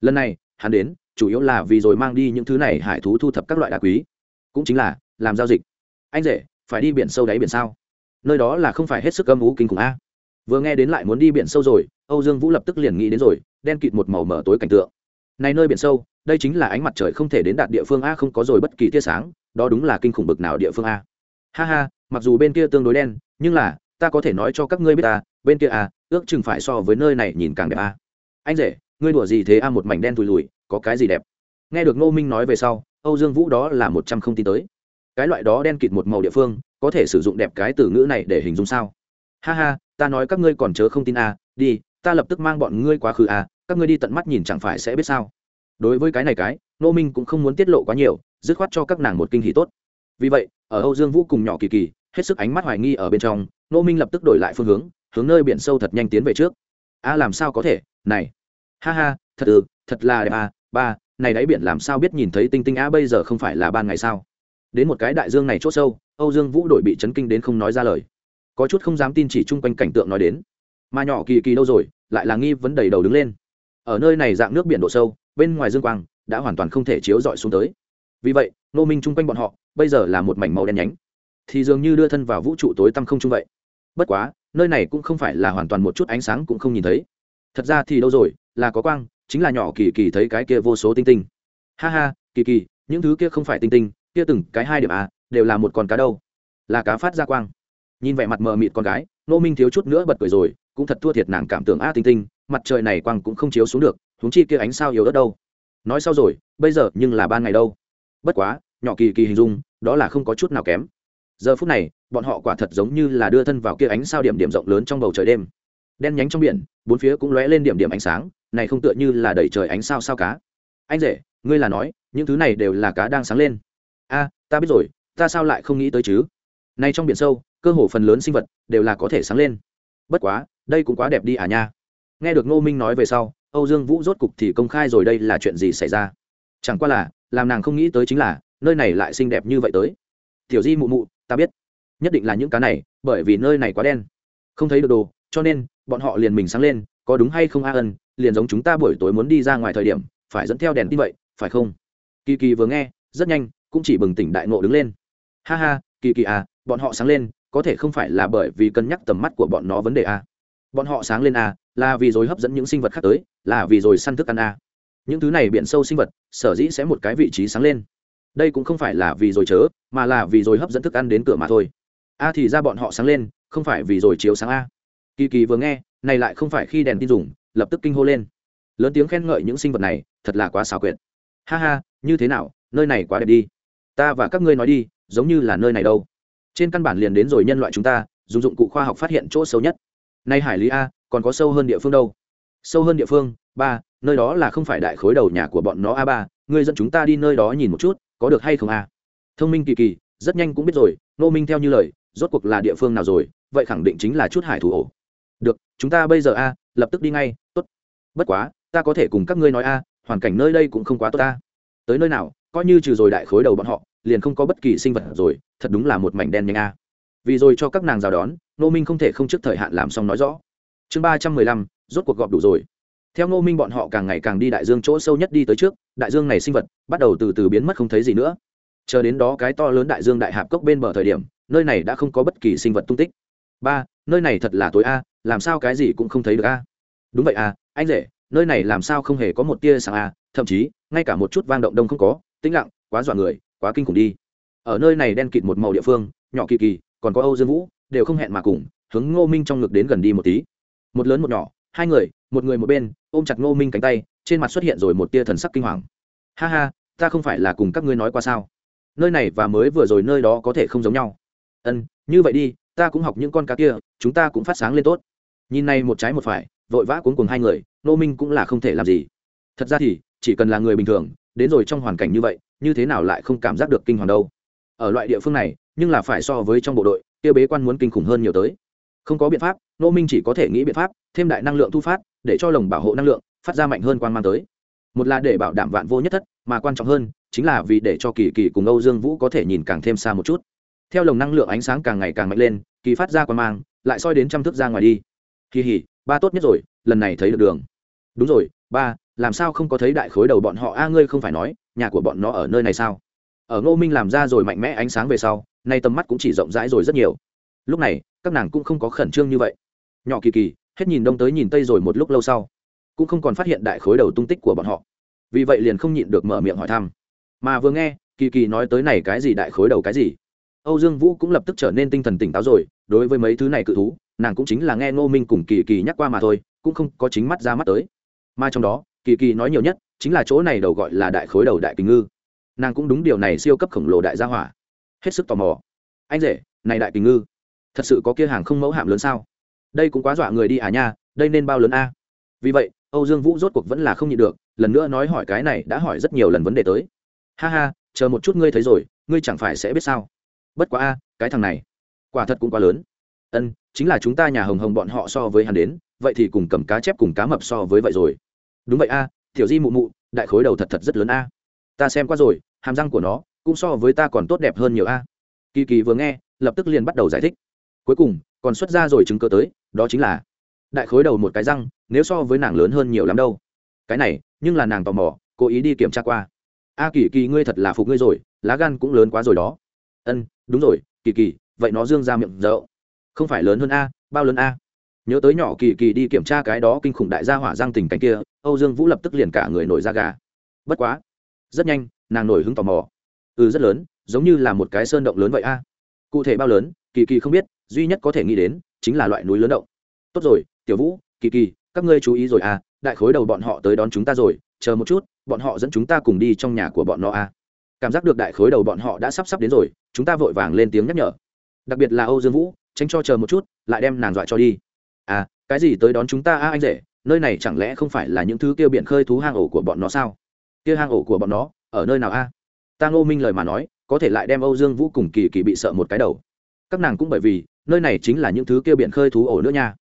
Lần này, hắn đến, chủ yếu là vì rồi mang đi những thứ này hải thú thu thập các loại đá quý. Cũng chính là, làm giao dịch. Anh rể, phải đi biển sâu đáy biển sao? Nơi đó là không phải hết sức âm ú kinh khủng a vừa nghe đến lại muốn đi biển sâu rồi, âu dương vũ lập tức liền nghĩ đến rồi, đen kịt một màu mở tối cảnh tượng. Này nơi biển sâu, đây chính là ánh mặt trời không thể đến đạt địa phương a, không có rồi bất kỳ tia sáng, đó đúng là kinh khủng bực nào địa phương a. Ha ha, mặc dù bên kia tương đối đen, nhưng là, ta có thể nói cho các ngươi biết ta bên kia a, ước chừng phải so với nơi này nhìn càng đẹp a. Anh rể, ngươi đùa gì thế a, một mảnh đen thùi lùi, có cái gì đẹp? Nghe được ngô minh nói về sau, âu dương vũ đó là một trăm không tin tới. Cái loại đó đen kịt một màu địa phương, có thể sử dụng đẹp cái từ ngữ này để hình dung sao? Ha ha ta nói các ngươi còn chớ không tin à, đi ta lập tức mang bọn ngươi quá khứ à, các ngươi đi tận mắt nhìn chẳng phải sẽ biết sao. Đối với cái này cái nô minh cũng không muốn tiết lộ quá nhiều dứt khoát cho các nàng một kinh hỷ tốt. Vì vậy ở âu dương vũ cùng nhỏ kỳ kỳ hết sức ánh mắt hoài nghi ở bên trong nô minh lập tức đổi lại phương hướng hướng nơi biển sâu thật nhanh tiến về trước. A à, làm sao có thể? Này. Ha ha thật ừ thật là đẹp à ba này đáy biển làm sao biết nhìn thấy tinh tinh a bây giờ không phải là ban ngày sao? Đến một cái đại dương này c h ỗ sâu âu dương vũ đổi bị chấn kinh đến không nói ra lời có chút không dám tin chỉ chung quanh cảnh tượng nói đến. Mà nhỏ kỳ kỳ đâu rồi, lại là nghi vấn đầy đầu đứng lên. Ở nơi này dạng nước biển độ sâu, bên ngoài dương quang đã hoàn toàn không thể chiếu rọi xuống tới. Vì vậy, nô minh chung quanh bọn họ, bây giờ là một mảnh màu đen nhánh. Thì dường như đưa thân vào vũ trụ tối tăm không chung vậy. Bất quá, nơi này cũng không phải là hoàn toàn một chút ánh sáng cũng không nhìn thấy. Thật ra thì đâu rồi, là có quang, chính là nhỏ kỳ kỳ thấy cái kia vô số tinh tinh. Ha ha, kỳ kỳ, những thứ kia không phải tinh tinh, kia từng cái hai điểm à đều là một con cá đâu. Là cá phát ra quang nhìn vẻ mặt mờ mịt con gái nô minh thiếu chút nữa bật cười rồi, cũng thật thua thiệt nàng cảm tưởng a tinh tinh, mặt trời này quang cũng không chiếu xuống được, huống chi kia ánh sao yếu ớt đâu. Nói sau rồi, bây giờ nhưng là ban ngày đâu. Bất quá, nhỏ kỳ kỳ hình dung, đó là không có chút nào kém. Giờ phút này, bọn họ quả thật giống như là đưa thân vào kia ánh sao điểm điểm rộng lớn trong bầu trời đêm. Đen nhánh trong biển, bốn phía cũng lóe lên điểm điểm ánh sáng, này không tựa như là đẩy trời ánh sao sao cá. Anh rể, ngươi là nói, những thứ này đều là cá đang sáng lên. A, ta biết rồi, ta sao lại không nghĩ tới chứ? Nay trong biển sâu cơ hồ phần lớn sinh vật đều là có thể sáng lên. Bất quá, đây cũng quá đẹp đi à nha. Nghe được ngô minh nói về sau, âu dương vũ rốt cục thì công khai rồi đây là chuyện gì xảy ra. Chẳng qua là, làm nàng không nghĩ tới chính là, nơi này lại xinh đẹp như vậy tới. Tiểu di mụ mụ, ta biết. Nhất định là những cá này, bởi vì nơi này quá đen. Không thấy được đồ, cho nên, bọn họ liền mình sáng lên, có đúng hay không a ân, liền giống chúng ta buổi tối muốn đi ra ngoài thời điểm, phải dẫn theo đèn tin vậy, phải không? Kỳ kỳ vừa nghe, rất nhanh, cũng chỉ bừng tỉnh đại ngộ đứng lên. Ha ha, kỳ kỳ à bọn họ sáng lên có thể không phải là bởi vì cân nhắc tầm mắt của bọn nó vấn đề a, bọn họ sáng lên a là vì rồi hấp dẫn những sinh vật khác tới là vì rồi săn thức ăn a, những thứ này biển sâu sinh vật sở dĩ sẽ một cái vị trí sáng lên. Đây cũng không phải là vì rồi chớ mà là vì rồi hấp dẫn thức ăn đến cửa mà thôi. A thì ra bọn họ sáng lên không phải vì rồi chiếu sáng a. Kỳ kỳ vừa nghe này lại không phải khi đèn tin dùng lập tức kinh hô lên. Lớn tiếng khen ngợi những sinh vật này thật là quá xảo quyệt. Ha ha như thế nào nơi này quá đẹp đi. Ta và các ngươi nói đi giống như là nơi này đâu trên căn bản liền đến rồi nhân loại chúng ta, dùng dụng cụ khoa học phát hiện chỗ sâu nhất. Nay hải lý a, còn có sâu hơn địa phương đâu? Sâu hơn địa phương? Ba, nơi đó là không phải đại khối đầu nhà của bọn nó a ba, ngươi dẫn chúng ta đi nơi đó nhìn một chút, có được hay không a? Thông minh kỳ kỳ, rất nhanh cũng biết rồi nô minh theo như lời, rốt cuộc là địa phương nào rồi, vậy khẳng định chính là chút hải thủ ổ. Được, chúng ta bây giờ a, lập tức đi ngay, tốt. Bất quá, ta có thể cùng các ngươi nói a, hoàn cảnh nơi đây cũng không quá tốt ta tới nơi nào, coi như trừ rồi đại khối đầu bọn họ liền không có bất kỳ sinh vật rồi, thật đúng là một mảnh đen nhanh a. Vì rồi cho các nàng rào đón nô minh không thể không trước thời hạn làm xong nói rõ. Chương ba trăm mười lăm, rốt cuộc gọp đủ rồi. Theo ngô minh bọn họ càng ngày càng đi đại dương chỗ sâu nhất đi tới trước, đại dương này sinh vật bắt đầu từ từ biến mất không thấy gì nữa. Chờ đến đó cái to lớn đại dương đại hạp cốc bên bờ thời điểm, nơi này đã không có bất kỳ sinh vật tung tích. Ba, nơi này thật là tối a, làm sao cái gì cũng không thấy được a. Đúng vậy a, anh rể, nơi này làm sao không hề có một tia sáng a, thậm chí, ngay cả một chút vang động đông không có, tĩnh lặng, quá dọa người quá kinh khủng đi. Ở nơi này đen kịt một màu địa phương, nhỏ kỳ kỳ, còn có âu dương vũ, đều không hẹn mà cùng, hướng ngô minh trong ngực đến gần đi một tí. Một lớn một nhỏ, hai người, một người một bên, ôm chặt ngô minh cánh tay, trên mặt xuất hiện rồi một tia thần sắc kinh hoàng. Ha ha, ta không phải là cùng các ngươi nói qua sao? Nơi này và mới vừa rồi nơi đó có thể không giống nhau. Ân, như vậy đi, ta cũng học những con cá kia, chúng ta cũng phát sáng lên tốt. Nhìn này một trái một phải, vội vã cuốn cùng hai người nô minh cũng là không thể làm gì. Thật ra thì, chỉ cần là người bình thường, đến rồi trong hoàn cảnh như vậy như thế nào lại không cảm giác được kinh hoàng đâu. Ở loại địa phương này, nhưng là phải so với trong bộ đội, kia bế quan muốn kinh khủng hơn nhiều tới. Không có biện pháp nô minh chỉ có thể nghĩ biện pháp, thêm đại năng lượng thu phát, để cho lồng bảo hộ năng lượng, phát ra mạnh hơn quan mang tới. Một là để bảo đảm vạn vô nhất thất, mà quan trọng hơn, chính là vì để cho kỳ kỳ cùng âu dương vũ có thể nhìn càng thêm xa một chút. Theo lồng năng lượng ánh sáng càng ngày càng mạnh lên, kỳ phát ra quan mang, lại soi đến trăm thước ra ngoài đi. Kỳ hỉ, ba tốt nhất rồi, lần này thấy được đường. Đúng rồi, ba, làm sao không có thấy đại khối đầu bọn họ? A, ngươi không phải nói nhà của bọn nó ở nơi này sao? Ở ngô minh làm ra rồi mạnh mẽ ánh sáng về sau, nay tầm mắt cũng chỉ rộng rãi rồi rất nhiều. Lúc này, các nàng cũng không có khẩn trương như vậy. Nhỏ kỳ kỳ, hết nhìn đông tới nhìn tây rồi một lúc lâu sau, cũng không còn phát hiện đại khối đầu tung tích của bọn họ. Vì vậy liền không nhịn được mở miệng hỏi thăm. Mà vừa nghe, kỳ kỳ nói tới này cái gì đại khối đầu cái gì? Âu dương vũ cũng lập tức trở nên tinh thần tỉnh táo rồi, đối với mấy thứ này cự thú, nàng cũng chính là nghe ngô minh cùng kỳ kỳ nhắc qua mà thôi, cũng không có chính mắt ra mắt tới. Mà trong đó, kỳ kỳ nói nhiều nhất chính là chỗ này đầu gọi là đại khối đầu đại kình ngư. Nàng cũng đúng điều này siêu cấp khổng lồ đại gia hỏa. Hết sức tò mò. Anh rể, này đại kình ngư, thật sự có kia hàng không mẫu hạm lớn sao? Đây cũng quá dọa người đi à nha, đây nên bao lớn a? Vì vậy, âu dương vũ rốt cuộc vẫn là không nhịn được, lần nữa nói hỏi cái này đã hỏi rất nhiều lần vấn đề tới. Ha ha, chờ một chút ngươi thấy rồi, ngươi chẳng phải sẽ biết sao? Bất quá a, cái thằng này, quả thật cũng quá lớn. Ân, chính là chúng ta nhà hồng hồng bọn họ so với hắn đến, vậy thì cùng cầm cá chép cùng cá mập so với vậy rồi. Đúng vậy a tiểu di mụ mụ, đại khối đầu thật thật rất lớn a. Ta xem qua rồi, hàm răng của nó cũng so với ta còn tốt đẹp hơn nhiều a. Kỳ kỳ vừa nghe, lập tức liền bắt đầu giải thích. Cuối cùng, còn xuất ra rồi chứng cơ tới, đó chính là đại khối đầu một cái răng, nếu so với nàng lớn hơn nhiều lắm đâu. Cái này, nhưng là nàng tò mò, cố ý đi kiểm tra qua. A kỳ kỳ, ngươi thật là phục ngươi rồi, lá gan cũng lớn quá rồi đó. Ân, đúng rồi, kỳ kỳ, vậy nó dương ra miệng rậu không phải lớn hơn a, bao lớn a? Nhớ tới nhỏ kỳ kỳ đi kiểm tra cái đó kinh khủng đại gia hỏa giang tình cảnh kia, âu dương vũ lập tức liền cả người nổi da gà. Bất quá, rất nhanh, nàng nổi hứng tò mò. Ừ rất lớn, giống như là một cái sơn động lớn vậy a. Cụ thể bao lớn, kỳ kỳ không biết, duy nhất có thể nghĩ đến, chính là loại núi lớn động. Tốt rồi, tiểu vũ, kỳ kỳ, các ngươi chú ý rồi à đại khối đầu bọn họ tới đón chúng ta rồi, chờ một chút, bọn họ dẫn chúng ta cùng đi trong nhà của bọn nó à cảm giác được đại khối đầu bọn họ đã sắp sắp đến rồi, chúng ta vội vàng lên tiếng nhắc nhở. Đặc biệt là âu dương vũ, tránh cho chờ một chút, lại đem nàng dọa cho đi à cái gì tới đón chúng ta a à, anh rể nơi này chẳng lẽ không phải là những thứ kia biển khơi thú hang ổ của bọn nó sao? Kia hang ổ của bọn nó ở nơi nào a? À? ta ngô minh lời mà nói có thể lại đem âu dương vũ cùng kỳ kỳ bị sợ một cái đầu. Các nàng cũng bởi vì nơi này chính là những thứ kia biển khơi thú ổ nữa nha.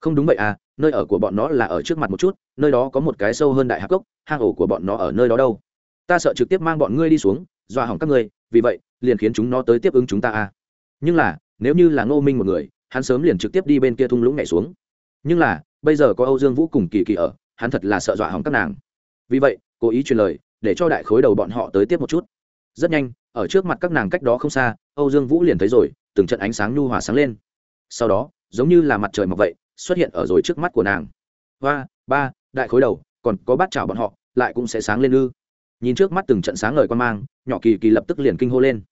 Không đúng vậy à nơi ở của bọn nó là ở trước mặt một chút nơi đó có một cái sâu hơn đại hạc cốc hang ổ của bọn nó ở nơi đó đâu? Ta sợ trực tiếp mang bọn ngươi đi xuống dọa hỏng các ngươi vì vậy liền khiến chúng nó tới tiếp ứng chúng ta à nhưng là nếu như là ngô minh một người hắn sớm liền trực tiếp đi bên kia thung lũng nhảy xuống. Nhưng là, bây giờ có âu dương vũ cùng kỳ kỳ ở, hắn thật là sợ dọa hỏng các nàng. Vì vậy, cố ý truyền lời, để cho đại khối đầu bọn họ tới tiếp một chút. Rất nhanh, ở trước mặt các nàng cách đó không xa, âu dương vũ liền thấy rồi, từng trận ánh sáng nhu hòa sáng lên. Sau đó, giống như là mặt trời mọc vậy, xuất hiện ở rồi trước mắt của nàng. Và ba, đại khối đầu, còn có bát chảo bọn họ, lại cũng sẽ sáng lên ư. Nhìn trước mắt từng trận sáng ngời quan mang, nhỏ kỳ kỳ lập tức liền kinh hô lên.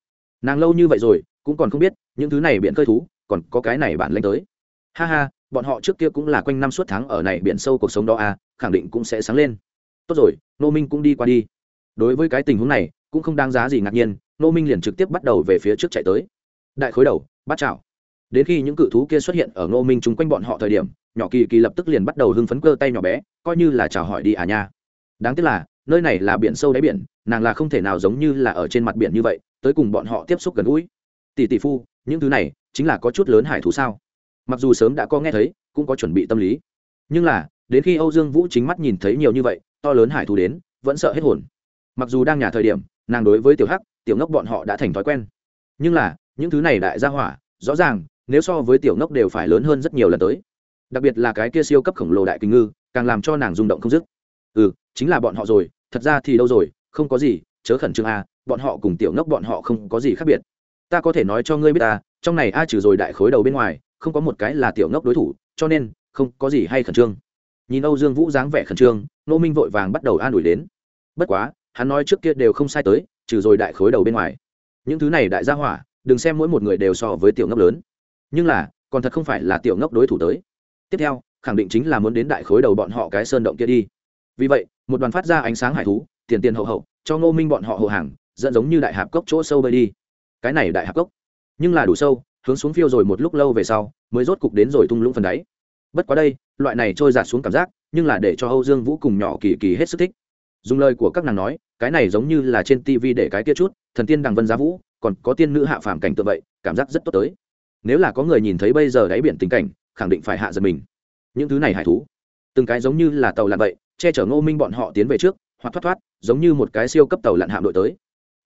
Nàng lâu như vậy rồi, cũng còn không biết, những thứ này biển cơ thú còn có cái này bản lanh tới. Ha ha, bọn họ trước kia cũng là quanh năm suốt tháng ở này biển sâu cuộc sống đó à khẳng định cũng sẽ sáng lên. Tốt rồi, nô minh cũng đi qua đi. Đối với cái tình huống này, cũng không đáng giá gì ngạc nhiên, nô minh liền trực tiếp bắt đầu về phía trước chạy tới. Đại khối đầu, bắt chảo. Đến khi những cự thú kia xuất hiện ở ngô minh chung quanh bọn họ thời điểm, nhỏ kỳ kỳ lập tức liền bắt đầu hưng phấn cơ tay nhỏ bé, coi như là chào hỏi đi à nha. Đáng tiếc là, nơi này là biển sâu đáy biển, nàng là không thể nào giống như là ở trên mặt biển như vậy, tới cùng bọn họ tiếp xúc gần gũi. Tỷ tỷ phu, những thứ này chính là có chút lớn hải thú sao? Mặc dù sớm đã có nghe thấy, cũng có chuẩn bị tâm lý. Nhưng là, đến khi âu dương vũ chính mắt nhìn thấy nhiều như vậy, to lớn hải thú đến, vẫn sợ hết hồn. Mặc dù đang nhà thời điểm, nàng đối với tiểu hắc, tiểu ngốc bọn họ đã thành thói quen. Nhưng là, những thứ này đại gia hỏa, rõ ràng, nếu so với tiểu ngốc đều phải lớn hơn rất nhiều lần tới. Đặc biệt là cái kia siêu cấp khổng lồ đại kinh ngư, càng làm cho nàng rung động không dứt. Ừ chính là bọn họ rồi, thật ra thì đâu rồi, không có gì, chớ khẩn trương à? bọn họ cùng tiểu ngốc bọn họ không có gì khác biệt. Ta có thể nói cho ngươi biết ta trong này a trừ rồi đại khối đầu bên ngoài, không có một cái là tiểu ngốc đối thủ, cho nên, không có gì hay khẩn trương. Nhìn âu dương vũ dáng vẻ khẩn trương nô minh vội vàng bắt đầu an ủi đến. Bất quá, hắn nói trước kia đều không sai tới, trừ rồi đại khối đầu bên ngoài. Những thứ này đại gia hỏa, đừng xem mỗi một người đều so với tiểu ngốc lớn. Nhưng là, còn thật không phải là tiểu ngốc đối thủ tới. Tiếp theo, khẳng định chính là muốn đến đại khối đầu bọn họ cái sơn động kia đi. Vì vậy, một đoàn phát ra ánh sáng hải thú, tiền tiền hậu hậu, cho ngô minh bọn họ hộ hàng, dẫn giống như đại hạp cốc chỗ sâu bơi đi. Cái này đại hạp cốc nhưng là đủ sâu, hướng xuống phiêu rồi một lúc lâu về sau, mới rốt cục đến rồi tung lũng phần đáy. Bất quá đây, loại này trôi giạt xuống cảm giác, nhưng là để cho âu dương vũ cùng nhỏ kỳ kỳ hết sức thích. Dùng lời của các nàng nói, cái này giống như là trên tv để cái kia chút, thần tiên đằng vân giá vũ, còn có tiên nữ hạ phàm cảnh tự vậy, cảm giác rất tốt tới. Nếu là có người nhìn thấy bây giờ đáy biển tình cảnh, khẳng định phải hạ giật mình. Những thứ này hải thú, từng cái giống như là tàu lặn vậy, che chở ngô minh bọn họ tiến về trước, hoặc thoát thoát, giống như một cái siêu cấp tàu lặn hạm đội tới.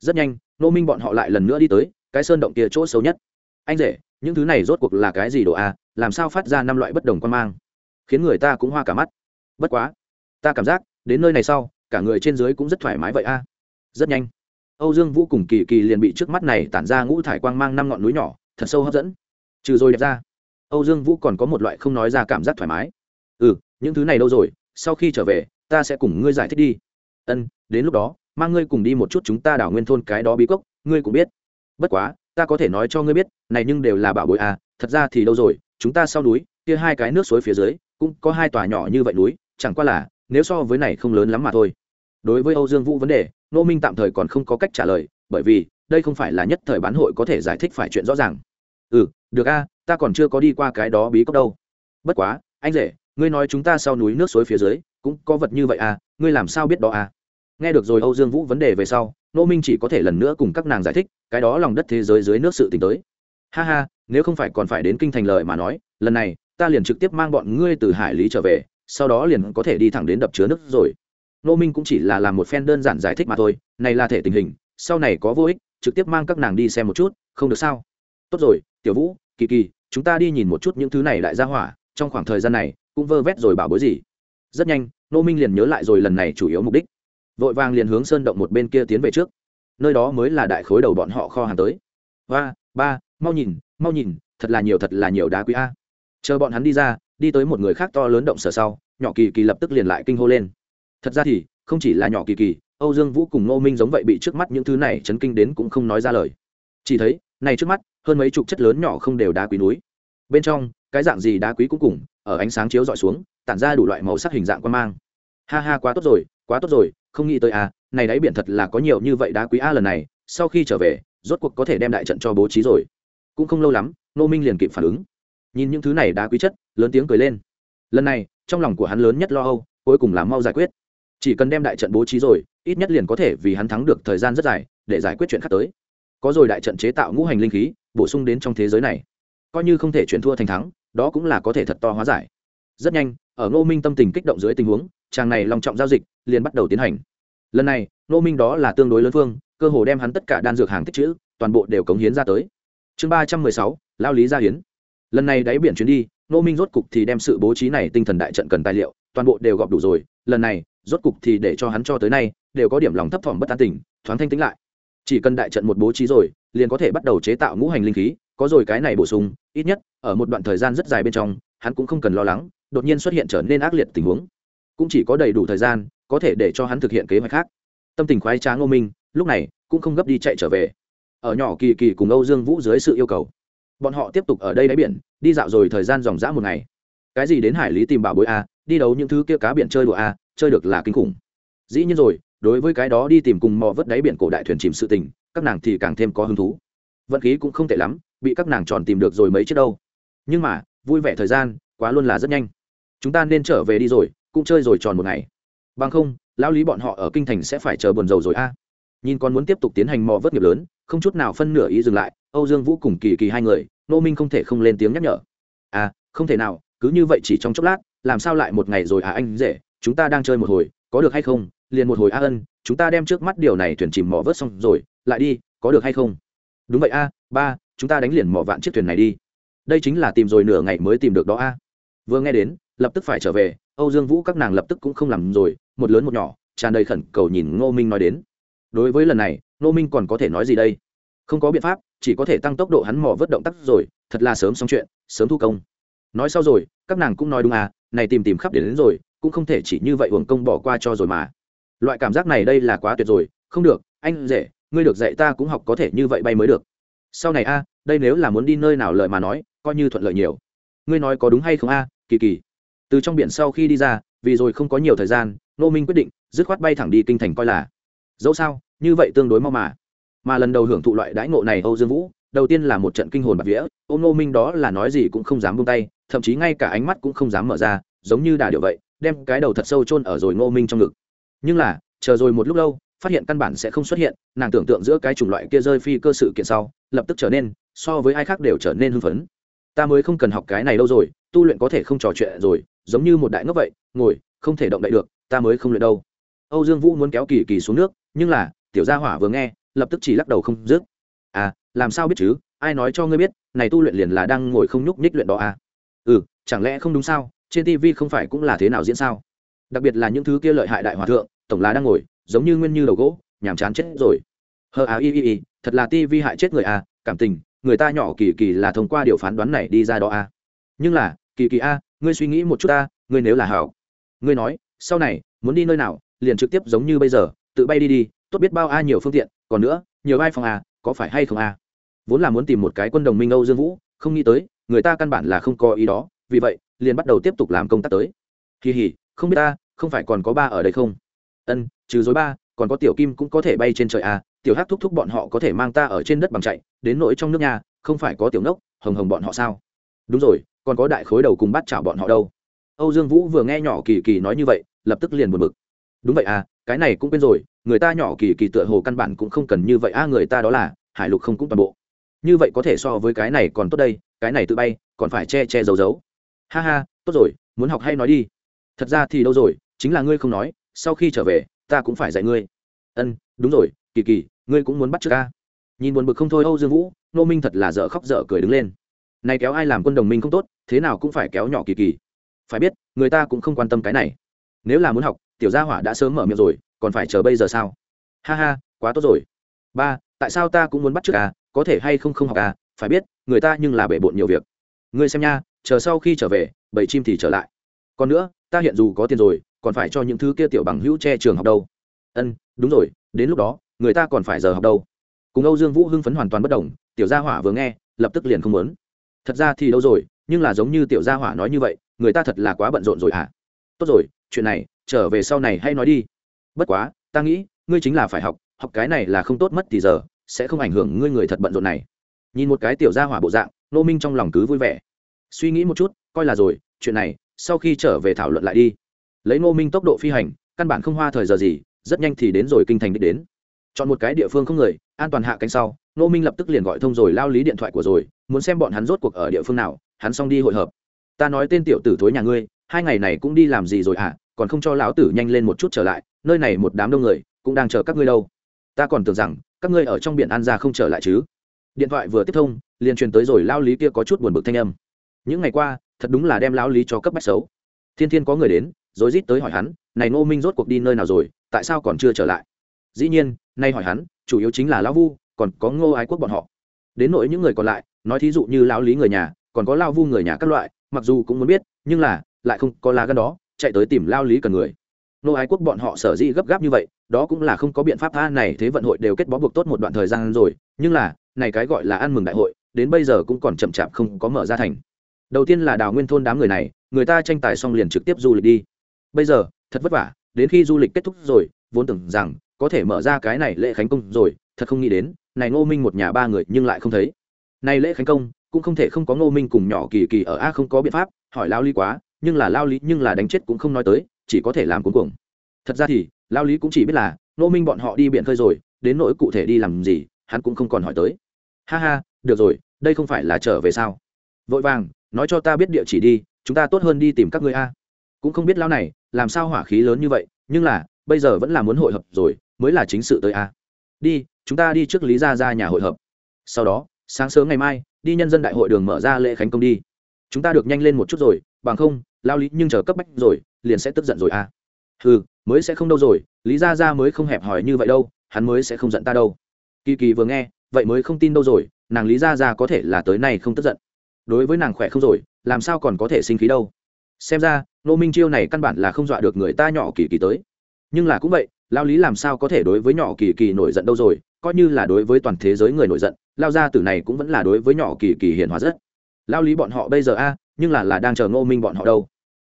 Rất nhanh, ngô minh bọn họ lại lần nữa đi tới cái sơn động kia chỗ xấu nhất. Anh rể, những thứ này rốt cuộc là cái gì đồ a làm sao phát ra năm loại bất đồng quan mang? Khiến người ta cũng hoa cả mắt. Bất quá, ta cảm giác, đến nơi này sau, cả người trên dưới cũng rất thoải mái vậy a. Rất nhanh. Âu dương vũ cùng kỳ kỳ liền bị trước mắt này tản ra ngũ thải quang mang năm ngọn núi nhỏ, thật sâu hấp dẫn. Trừ rồi đẹp ra, âu dương vũ còn có một loại không nói ra cảm giác thoải mái. Ừ những thứ này đâu rồi? Sau khi trở về, ta sẽ cùng ngươi giải thích đi. Ân, đến lúc đó, mang ngươi cùng đi một chút chúng ta đảo nguyên thôn cái đó bí cốc, ngươi cũng biết bất quá, ta có thể nói cho ngươi biết, này nhưng đều là bảo bối à thật ra thì đâu rồi, chúng ta sau núi, kia hai cái nước suối phía dưới, cũng có hai tòa nhỏ như vậy núi, chẳng qua là, nếu so với này không lớn lắm mà thôi. Đối với âu dương vũ vấn đề nô minh tạm thời còn không có cách trả lời, bởi vì, đây không phải là nhất thời bán hội có thể giải thích phải chuyện rõ ràng. Ừ được a, ta còn chưa có đi qua cái đó bí cốc đâu. Bất quá, anh rể, ngươi nói chúng ta sau núi nước suối phía dưới, cũng có vật như vậy à ngươi làm sao biết đó à? Nghe được rồi âu dương vũ vấn đề về sau nô minh chỉ có thể lần nữa cùng các nàng giải thích, cái đó lòng đất thế giới dưới nước sự t tới. Ha ha, nếu không phải còn phải đến kinh thành lời mà nói, lần này, ta liền trực tiếp mang bọn ngươi từ hải lý trở về, sau đó liền có thể đi thẳng đến đập chứa nước rồi. Nô minh cũng chỉ là làm một phen đơn giản giải thích mà thôi, này là thể tình hình, sau này có vô ích, trực tiếp mang các nàng đi xem một chút, không được sao? Tốt rồi, tiểu vũ, kỳ kỳ, chúng ta đi nhìn một chút những thứ này đại gia hỏa, trong khoảng thời gian này, cũng vơ vét rồi bảo bối gì. Rất nhanh nô minh liền nhớ lại rồi lần này chủ yếu mục đích vội vàng liền hướng sơn động một bên kia tiến về trước. Nơi đó mới là đại khối đầu bọn họ kho hàng tới. Ba ba, mau nhìn mau nhìn, thật là nhiều, thật là nhiều đá quý a. Chờ bọn hắn đi ra, đi tới một người khác to lớn động sở sau, nhỏ kỳ kỳ lập tức liền lại kinh hô lên. Thật ra thì, không chỉ là nhỏ kỳ kỳ, âu dương vũ cùng ngô minh giống vậy bị trước mắt những thứ này chấn kinh đến cũng không nói ra lời. Chỉ thấy, này trước mắt, hơn mấy chục chất lớn nhỏ không đều đá quý núi. Bên trong, cái dạng gì đá quý cũng cùng, ở ánh sáng chiếu dọi xuống, tản ra đủ loại màu sắc hình dạng quan mang. Ha ha, quá tốt rồi, quá tốt rồi không nghĩ tới à này đáy biển thật là có nhiều như vậy đá quý a lần này, sau khi trở về, rốt cuộc có thể đem đại trận cho bố trí rồi. Cũng không lâu lắm nô minh liền kịp phản ứng. Nhìn những thứ này đá quý chất, lớn tiếng cười lên. Lần này, trong lòng của hắn lớn nhất lo âu, cuối cùng là mau giải quyết. Chỉ cần đem đại trận bố trí rồi, ít nhất liền có thể vì hắn thắng được thời gian rất dài, để giải quyết chuyện khác tới. Có rồi đại trận chế tạo ngũ hành linh khí, bổ sung đến trong thế giới này. Coi như không thể chuyển thua thành thắng, đó cũng là có thể thật to hóa giải. Rất nhanh, ở ngô minh tâm tình kích động dưới tình huống chàng này lòng trọng giao dịch, liền bắt đầu tiến hành. Lần này nô minh đó là tương đối lớn phương, cơ hồ đem hắn tất cả đan dược hàng tích chữ toàn bộ đều cống hiến ra tới. Chương ba trăm mười sáu lao lý gia hiến. Lần này đáy biển chuyến đi nô minh rốt cục thì đem sự bố trí này tinh thần đại trận cần tài liệu, toàn bộ đều gọp đủ rồi, lần này, rốt cục thì để cho hắn cho tới nay, đều có điểm lòng thấp thỏm bất an tình, thoáng thanh tính lại. Chỉ cần đại trận một bố trí rồi, liền có thể bắt đầu chế tạo ngũ hành linh khí, có rồi cái này bổ sung, ít nhất, ở một đoạn thời gian rất dài bên trong, hắn cũng không cần lo lắng, đột nhiên xuất hiện trở nên ác liệt tình huống cũng chỉ có đầy đủ thời gian, có thể để cho hắn thực hiện kế hoạch khác. Tâm tình khoái trá ngô minh, lúc này cũng không gấp đi chạy trở về. Ở nhỏ kỳ kỳ cùng âu dương vũ dưới sự yêu cầu, bọn họ tiếp tục ở đây đáy biển, đi dạo rồi thời gian dòng dã một ngày. Cái gì đến hải lý tìm bảo bối a đi đấu những thứ kia cá biển chơi đùa a chơi được là kinh khủng. Dĩ nhiên rồi, đối với cái đó đi tìm cùng mò vớt đáy biển cổ đại thuyền chìm sự tình, các nàng thì càng thêm có hứng thú. Vận khí cũng không tệ lắm, bị các nàng tròn tìm được rồi mấy chiếc đâu. Nhưng mà, vui vẻ thời gian, quá luôn là rất nhanh. Chúng ta nên trở về đi rồi cũng chơi rồi tròn một ngày. Bằng không, lão lý bọn họ ở kinh thành sẽ phải chờ buồn rầu rồi a. Nhìn còn muốn tiếp tục tiến hành mò vớt nghiệp lớn, không chút nào phân nửa ý dừng lại, âu dương vũ cùng kỳ kỳ hai người nô minh không thể không lên tiếng nhắc nhở. À không thể nào, cứ như vậy chỉ trong chốc lát, làm sao lại một ngày rồi à anh dễ chúng ta đang chơi một hồi, có được hay không? Liền một hồi a ân, chúng ta đem trước mắt điều này thuyền chìm mò vớt xong rồi, lại đi, có được hay không? Đúng vậy a, ba, chúng ta đánh liền mò vạn chiếc thuyền này đi. Đây chính là tìm rồi nửa ngày mới tìm được đó a. Vừa nghe đến, lập tức phải trở về âu dương vũ các nàng lập tức cũng không làm rồi một lớn một nhỏ tràn đầy khẩn cầu nhìn ngô minh nói đến. Đối với lần này Ngô minh còn có thể nói gì đây? Không có biện pháp chỉ có thể tăng tốc độ hắn mò vớt động tác rồi thật là sớm xong chuyện sớm thu công. Nói sau rồi các nàng cũng nói đúng à này tìm tìm khắp đến, đến rồi cũng không thể chỉ như vậy uổng công bỏ qua cho rồi mà. Loại cảm giác này đây là quá tuyệt rồi không được anh rể ngươi được dạy ta cũng học có thể như vậy bay mới được. Sau này a đây nếu là muốn đi nơi nào lợi mà nói coi như thuận lợi nhiều. Ngươi nói có đúng hay không a kỳ kỳ từ trong biển sau khi đi ra, vì rồi không có nhiều thời gian nô minh quyết định dứt khoát bay thẳng đi kinh thành coi là. Dẫu sao, như vậy tương đối mau mà. Mà lần đầu hưởng thụ loại đãi ngộ này âu dương vũ, đầu tiên là một trận kinh hồn bạc vía ô nô minh đó là nói gì cũng không dám buông tay, thậm chí ngay cả ánh mắt cũng không dám mở ra, giống như đà điệu vậy, đem cái đầu thật sâu chôn ở rồi ngô minh trong ngực. Nhưng là, chờ rồi một lúc lâu, phát hiện căn bản sẽ không xuất hiện, nàng tưởng tượng giữa cái chủng loại kia rơi phi cơ sự kiện sau, lập tức trở nên, so với ai khác đều trở nên hưng phấn. Ta mới không cần học cái này đâu rồi, tu luyện có thể không trò chuyện rồi giống như một đại ngốc vậy, ngồi, không thể động đậy được, ta mới không luyện đâu. Âu dương vũ muốn kéo kỳ kỳ xuống nước, nhưng là, tiểu gia hỏa vừa nghe, lập tức chỉ lắc đầu không dứt. À làm sao biết chứ, ai nói cho ngươi biết, này tu luyện liền là đang ngồi không nhúc nhích luyện đó à? Ừ chẳng lẽ không đúng sao, trên tv không phải cũng là thế nào diễn sao? Đặc biệt là những thứ kia lợi hại đại hòa thượng, tổng là đang ngồi, giống như nguyên như đầu gỗ, nhàm chán chết rồi. Hờ à y y y, thật là tv hại chết người à cảm tình, người ta nhỏ kỳ kỳ là thông qua điều phán đoán này đi ra đó à. Nhưng là, kỳ kỳ a ngươi suy nghĩ một chút ta, ngươi nếu là hảo. Ngươi nói, sau này, muốn đi nơi nào, liền trực tiếp giống như bây giờ, tự bay đi đi, tốt biết bao a nhiều phương tiện, còn nữa, nhiều ai phòng a có phải hay không a vốn là muốn tìm một cái quân đồng minh âu dương vũ, không nghĩ tới, người ta căn bản là không có ý đó, vì vậy, liền bắt đầu tiếp tục làm công tác tới. Kỳ hỉ, không biết ta, không phải còn có ba ở đây không? Ân, trừ dối ba, còn có tiểu kim cũng có thể bay trên trời a tiểu hát thúc thúc bọn họ có thể mang ta ở trên đất bằng chạy, đến nỗi trong nước nhà, không phải có tiểu nốc, hồng hồng bọn họ sao? Đúng rồi còn có đại khối đầu cùng bắt chảo bọn họ đâu. Âu dương vũ vừa nghe nhỏ kỳ kỳ nói như vậy lập tức liền buồn bực. Đúng vậy à cái này cũng quên rồi người ta nhỏ kỳ kỳ tựa hồ căn bản cũng không cần như vậy a à, người ta đó là hải lục không cũng toàn bộ. Như vậy có thể so với cái này còn tốt đây cái này tự bay còn phải che che giấu giấu. Ha ha tốt rồi muốn học hay nói đi. Thật ra thì đâu rồi chính là ngươi không nói sau khi trở về ta cũng phải dạy ngươi. Ân đúng rồi kỳ kỳ ngươi cũng muốn bắt chước ca nhìn buồn bực không thôi âu dương vũ nô minh thật là dở khóc dở cười đứng lên. Này kéo ai làm quân đồng minh không tốt thế nào cũng phải kéo nhỏ kỳ kỳ. Phải biết, người ta cũng không quan tâm cái này. Nếu là muốn học, tiểu gia hỏa đã sớm mở miệng rồi, còn phải chờ bây giờ sao? Ha ha, quá tốt rồi. Ba, tại sao ta cũng muốn bắt trước à? Có thể hay không không học à? Phải biết, người ta nhưng là bể bộn nhiều việc. Ngươi xem nha, chờ sau khi trở về, bảy chim thì trở lại. Còn nữa, ta hiện dù có tiền rồi, còn phải cho những thứ kia tiểu bằng hữu che trường học đâu. Ân, đúng rồi, đến lúc đó, người ta còn phải giờ học đâu. Cùng âu dương vũ hưng phấn hoàn toàn bất đồng tiểu gia hỏa vừa nghe, lập tức liền không muốn. Thật ra thì đâu rồi nhưng là giống như tiểu gia hỏa nói như vậy, người ta thật là quá bận rộn rồi hả? À? tốt rồi, chuyện này, trở về sau này hay nói đi. Bất quá, ta nghĩ, ngươi chính là phải học học cái này là không tốt mất thì giờ, sẽ không ảnh hưởng ngươi người thật bận rộn này. Nhìn một cái tiểu gia hỏa bộ dạng, nô minh trong lòng cứ vui vẻ. Suy nghĩ một chút, coi là rồi, chuyện này, sau khi trở về thảo luận lại đi. Lấy nô minh tốc độ phi hành, căn bản không hoa thời giờ gì, rất nhanh thì đến rồi kinh thành đích đến. Chọn một cái địa phương không người, an toàn hạ cánh sau, nô minh lập tức liền gọi thông rồi lao lý điện thoại của rồi, muốn xem bọn hắn rốt cuộc ở địa phương nào hắn xong đi hội hợp. Ta nói tên tiểu tử thối nhà ngươi, hai ngày này cũng đi làm gì rồi hả? Còn không cho lão tử nhanh lên một chút trở lại, nơi này một đám đông người, cũng đang chờ các ngươi đâu. Ta còn tưởng rằng, các ngươi ở trong biển an ra không trở lại chứ. Điện thoại vừa tiếp thông, liền truyền tới rồi lao lý kia có chút buồn bực thanh âm. Những ngày qua, thật đúng là đem lão lý cho cấp bách xấu. Thiên thiên có người đến, rồi rít tới hỏi hắn, này ngô minh rốt cuộc đi nơi nào rồi? Tại sao còn chưa trở lại? Dĩ nhiên, nay hỏi hắn, chủ yếu chính là lão vu, còn có ngô ái quốc bọn họ. Đến nỗi những người còn lại, nói thí dụ như lão lý người nhà còn có lao vu người nhà các loại, mặc dù cũng muốn biết, nhưng là, lại không có lá gân đó, chạy tới tìm lao lý cần người. Nô ái quốc bọn họ sở dĩ gấp gáp như vậy, đó cũng là không có biện pháp tha này thế vận hội đều kết bó buộc tốt một đoạn thời gian rồi, nhưng là, này cái gọi là ăn mừng đại hội, đến bây giờ cũng còn chậm chạp không có mở ra thành. Đầu tiên là đào nguyên thôn đám người này, người ta tranh tài xong liền trực tiếp du lịch đi. Bây giờ, thật vất vả, đến khi du lịch kết thúc rồi, vốn tưởng rằng, có thể mở ra cái này lễ khánh công rồi, thật không nghĩ đến, này ngô minh một nhà ba người nhưng lại không thấy. Này lễ khánh công cũng không thể không có ngô minh cùng nhỏ kỳ kỳ ở a không có biện pháp, hỏi lao lý quá, nhưng là lao lý nhưng là đánh chết cũng không nói tới, chỉ có thể làm cuối cùng thật ra thì, lao lý cũng chỉ biết là, ngô minh bọn họ đi biển khơi rồi, đến nỗi cụ thể đi làm gì, hắn cũng không còn hỏi tới. Ha ha, được rồi, đây không phải là trở về sao? Vội vàng, nói cho ta biết địa chỉ đi, chúng ta tốt hơn đi tìm các người a. Cũng không biết lao này, làm sao hỏa khí lớn như vậy, nhưng là, bây giờ vẫn là muốn hội hợp rồi, mới là chính sự tới a. Đi, chúng ta đi trước lý ra ra nhà hội hợp. Sau đó, sáng sớm ngày mai đi nhân dân đại hội đường mở ra lễ khánh công đi. Chúng ta được nhanh lên một chút rồi, bằng không, lao lý nhưng chờ cấp bách rồi, liền sẽ tức giận rồi à. Ừ mới sẽ không đâu rồi, lý ra ra mới không hẹp hòi như vậy đâu, hắn mới sẽ không giận ta đâu. Kỳ kỳ vừa nghe, vậy mới không tin đâu rồi, nàng lý ra ra có thể là tới nay không tức giận. Đối với nàng khỏe không rồi, làm sao còn có thể sinh khí đâu. Xem ra nô minh chiêu này căn bản là không dọa được người ta nhỏ kỳ kỳ tới. Nhưng là cũng vậy lao lý làm sao có thể đối với nhỏ kỳ kỳ nổi giận đâu rồi, coi như là đối với toàn thế giới người nổi giận, lao gia tử này cũng vẫn là đối với nhỏ kỳ kỳ hiền hòa rất. Lao lý bọn họ bây giờ a, nhưng là là đang chờ ngô minh bọn họ đâu.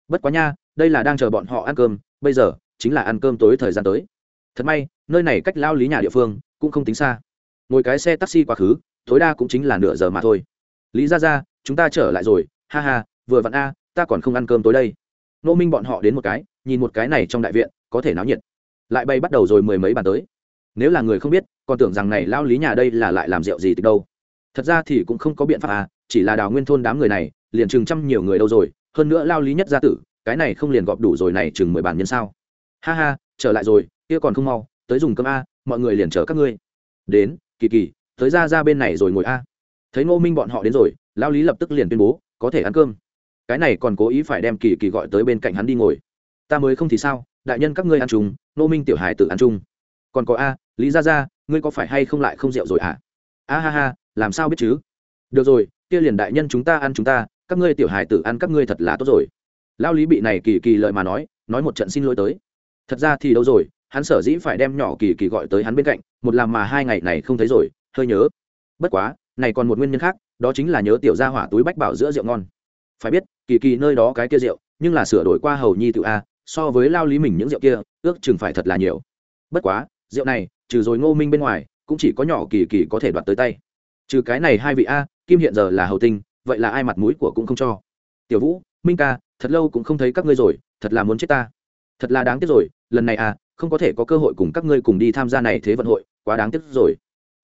Bất quá nha, đây là đang chờ bọn họ ăn cơm, bây giờ chính là ăn cơm tối thời gian tới. Thật may, nơi này cách lao lý nhà địa phương cũng không tính xa. Ngồi cái xe taxi quá khứ, tối đa cũng chính là nửa giờ mà thôi. Lý ra ra chúng ta trở lại rồi, ha ha, vừa vặn a, ta còn không ăn cơm tối đây. Nô minh bọn họ đến một cái, nhìn một cái này trong đại viện, có thể náo nhiệt lại bay bắt đầu rồi mười mấy bàn tới. Nếu là người không biết, còn tưởng rằng này lao lý nhà đây là lại làm rượu gì từ đâu. Thật ra thì cũng không có biện pháp à chỉ là đào nguyên thôn đám người này, liền chừng trăm nhiều người đâu rồi, hơn nữa lao lý nhất gia tử, cái này không liền gọp đủ rồi này chừng mười bàn nhân sao. Ha ha, trở lại rồi, kia còn không mau, tới dùng cơm a, mọi người liền chờ các ngươi. Đến, kỳ kỳ, tới ra ra bên này rồi ngồi a. Thấy ngô minh bọn họ đến rồi, lao lý lập tức liền tuyên bố, có thể ăn cơm. Cái này còn cố ý phải đem kỳ kỳ gọi tới bên cạnh hắn đi ngồi. Ta mới không thì sao? Đại nhân các ngươi ăn chung, nô minh tiểu hải tự ăn chung. Còn có a, lý ra ra ngươi có phải hay không lại không rượu rồi à a ha ha, làm sao biết chứ? Được rồi, kia liền đại nhân chúng ta ăn chúng ta, các ngươi tiểu hải tử ăn các ngươi thật là tốt rồi. Lao lý bị này kỳ kỳ lợi mà nói nói một trận xin lỗi tới. Thật ra thì đâu rồi, hắn sở dĩ phải đem nhỏ kỳ kỳ gọi tới hắn bên cạnh, một làm mà hai ngày này không thấy rồi, hơi nhớ. Bất quá, này còn một nguyên nhân khác, đó chính là nhớ tiểu gia hỏa túi bách bảo giữa rượu ngon. Phải biết, kỳ kỳ nơi đó cái kia rượu, nhưng là sửa đổi qua hầu nhi tự a so với lao lý mình những rượu kia, ước chừng phải thật là nhiều. Bất quá, rượu này, trừ rồi ngô minh bên ngoài, cũng chỉ có nhỏ kỳ kỳ có thể đoạt tới tay. Trừ cái này hai vị a, kim hiện giờ là hầu tinh, vậy là ai mặt mũi của cũng không cho. Tiểu vũ, minh ca, thật lâu cũng không thấy các ngươi rồi, thật là muốn chết ta. Thật là đáng tiếc rồi, lần này à không có thể có cơ hội cùng các ngươi cùng đi tham gia này thế vận hội, quá đáng tiếc rồi.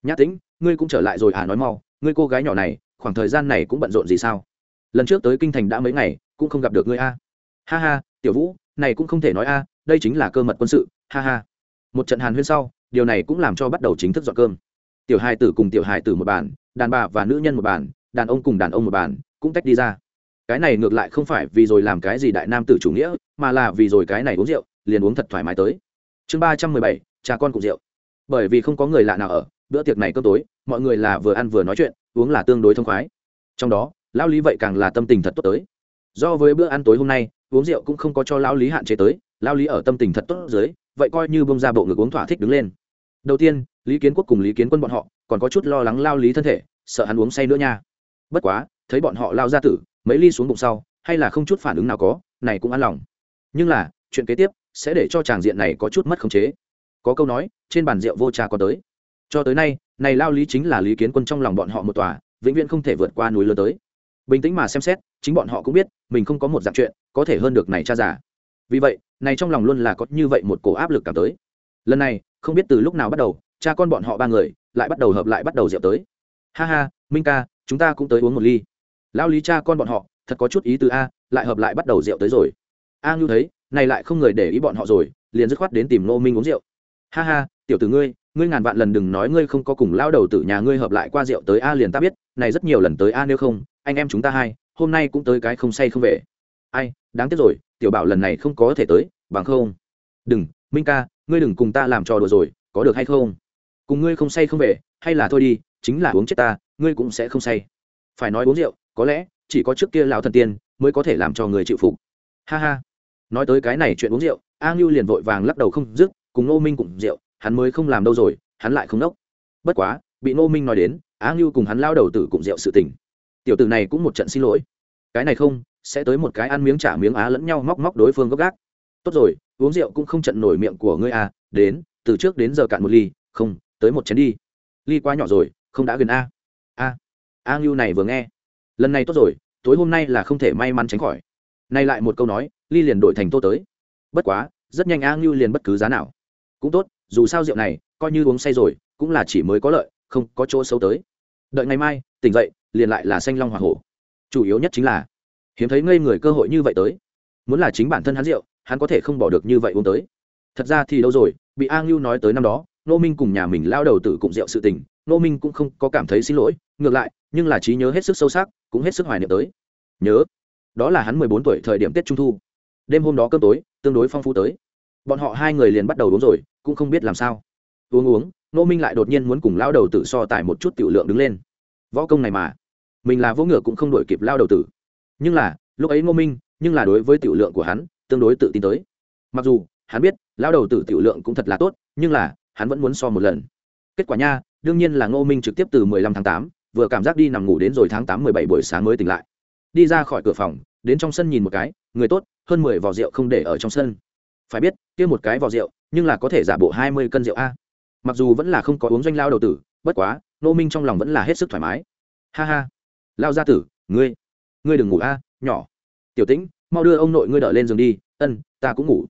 Nhã tĩnh, ngươi cũng trở lại rồi à nói mau, ngươi cô gái nhỏ này, khoảng thời gian này cũng bận rộn gì sao? Lần trước tới kinh thành đã mấy ngày, cũng không gặp được ngươi a. Ha ha, tiểu vũ này cũng không thể nói a, đây chính là cơ mật quân sự, ha ha. Một trận hàn huyên sau, điều này cũng làm cho bắt đầu chính thức dọn cơm. Tiểu hài tử cùng tiểu hài tử một bàn, đàn bà và nữ nhân một bàn, đàn ông cùng đàn ông một bàn, cũng tách đi ra. Cái này ngược lại không phải vì rồi làm cái gì đại nam tử chủ nghĩa, mà là vì rồi cái này uống rượu, liền uống thật thoải mái tới. Chương ba trăm mười bảy cha con cùng rượu. Bởi vì không có người lạ nào ở, bữa tiệc này cơm tối, mọi người là vừa ăn vừa nói chuyện, uống là tương đối thông khoái. Trong đó, lão lý vậy càng là tâm tình thật tốt tới. Do với bữa ăn tối hôm nay uống rượu cũng không có cho lão lý hạn chế tới, lão lý ở tâm tình thật tốt dưới, vậy coi như bông ra bộ ngực uống thỏa thích đứng lên. Đầu tiên, lý kiến quốc cùng lý kiến quân bọn họ còn có chút lo lắng lao lý thân thể, sợ hắn uống say nữa nha. Bất quá, thấy bọn họ lao ra tử, mấy ly xuống bụng sau, hay là không chút phản ứng nào có, này cũng an lòng. Nhưng là, chuyện kế tiếp sẽ để cho tràng diện này có chút mất khống chế. Có câu nói, trên bàn rượu vô trà có tới. Cho tới nay, này lao lý chính là lý kiến quân trong lòng bọn họ một tòa, vĩnh viễn không thể vượt qua núi lớn tới bình tĩnh mà xem xét, chính bọn họ cũng biết, mình không có một dạng chuyện có thể hơn được này cha giả vì vậy, này trong lòng luôn là có như vậy một cổ áp lực cảm tới. Lần này, không biết từ lúc nào bắt đầu, cha con bọn họ ba người lại bắt đầu hợp lại bắt đầu rượu tới. Ha ha, minh ca, chúng ta cũng tới uống một ly. Lao lý cha con bọn họ, thật có chút ý từ a, lại hợp lại bắt đầu rượu tới rồi. A ngưu thấy, này lại không người để ý bọn họ rồi, liền dứt khoát đến tìm nô minh uống rượu. Ha ha, tiểu tử ngươi ngươi ngàn vạn lần đừng nói ngươi không có cùng lao đầu tử nhà ngươi hợp lại qua rượu tới a liền ta biết, này rất nhiều lần tới a nếu không anh em chúng ta hai, hôm nay cũng tới cái không say không về. Ai, đáng tiếc rồi, tiểu bảo lần này không có thể tới, bằng không. Đừng, minh ca, ngươi đừng cùng ta làm trò đùa rồi, có được hay không? Cùng ngươi không say không về, hay là thôi đi, chính là uống chết ta, ngươi cũng sẽ không say. Phải nói uống rượu, có lẽ, chỉ có trước kia lão thần tiên mới có thể làm cho người chịu phục. Ha ha. Nói tới cái này chuyện uống rượu, a ngưu liền vội vàng lắc đầu không dứt, cùng nô minh cùng rượu, hắn mới không làm đâu rồi, hắn lại không đốc. Bất quá, bị nô minh nói đến, a ngưu cùng hắn lao đầu tử cùng rượu sự tình tiểu tử này cũng một trận xin lỗi. Cái này không, sẽ tới một cái ăn miếng trả miếng á lẫn nhau móc móc đối phương gốc gác tốt rồi, uống rượu cũng không trận nổi miệng của ngươi à đến, từ trước đến giờ cạn một ly, không, tới một chén đi. Ly quá nhỏ rồi, không đã gần a. A a ngưu này vừa nghe. Lần này tốt rồi, tối hôm nay là không thể may mắn tránh khỏi. Nay lại một câu nói, ly liền đổi thành tô tới. Bất quá, rất nhanh a ngưu liền bất cứ giá nào. Cũng tốt, dù sao rượu này, coi như uống say rồi, cũng là chỉ mới có lợi, không có chỗ xấu tới. Đợi ngày mai, tỉnh dậy liền lại là xanh long hoa hổ. Chủ yếu nhất chính là, hiếm thấy ngây người cơ hội như vậy tới. Muốn là chính bản thân hắn rượu, hắn có thể không bỏ được như vậy uống tới. Thật ra thì đâu rồi, bị a ngưu nói tới năm đó nô minh cùng nhà mình lao đầu tử cùng rượu sự tình nô minh cũng không có cảm thấy xin lỗi, ngược lại, nhưng là trí nhớ hết sức sâu sắc, cũng hết sức hoài niệm tới. Nhớ, đó là hắn mười bốn tuổi thời điểm tết trung thu. Đêm hôm đó cơm tối, tương đối phong phú tới. Bọn họ hai người liền bắt đầu uống rồi, cũng không biết làm sao. Uống uống nô minh lại đột nhiên muốn cùng lao đầu tử so tài một chút tiểu lượng đứng lên. Võ công này mà mình là vỗ ngựa cũng không đổi kịp lao đầu tử. Nhưng là lúc ấy ngô minh nhưng là đối với tiểu lượng của hắn tương đối tự tin tới. Mặc dù hắn biết lao đầu tử tiểu lượng cũng thật là tốt nhưng là hắn vẫn muốn so một lần. Kết quả nha đương nhiên là ngô minh trực tiếp từ 15 tháng 8, vừa cảm giác đi nằm ngủ đến rồi tháng 8 17 buổi sáng mới tỉnh lại. Đi ra khỏi cửa phòng đến trong sân nhìn một cái người tốt hơn 10 vò rượu không để ở trong sân. Phải biết kia một cái vò rượu nhưng là có thể giả bộ 20 cân rượu a. Mặc dù vẫn là không có uống doanh lao đầu tử bất quá ngô minh trong lòng vẫn là hết sức thoải mái. Ha ha lao gia tử ngươi ngươi đừng ngủ a nhỏ. Tiểu tĩnh mau đưa ông nội ngươi đỡ lên giường đi. Ân ta cũng ngủ.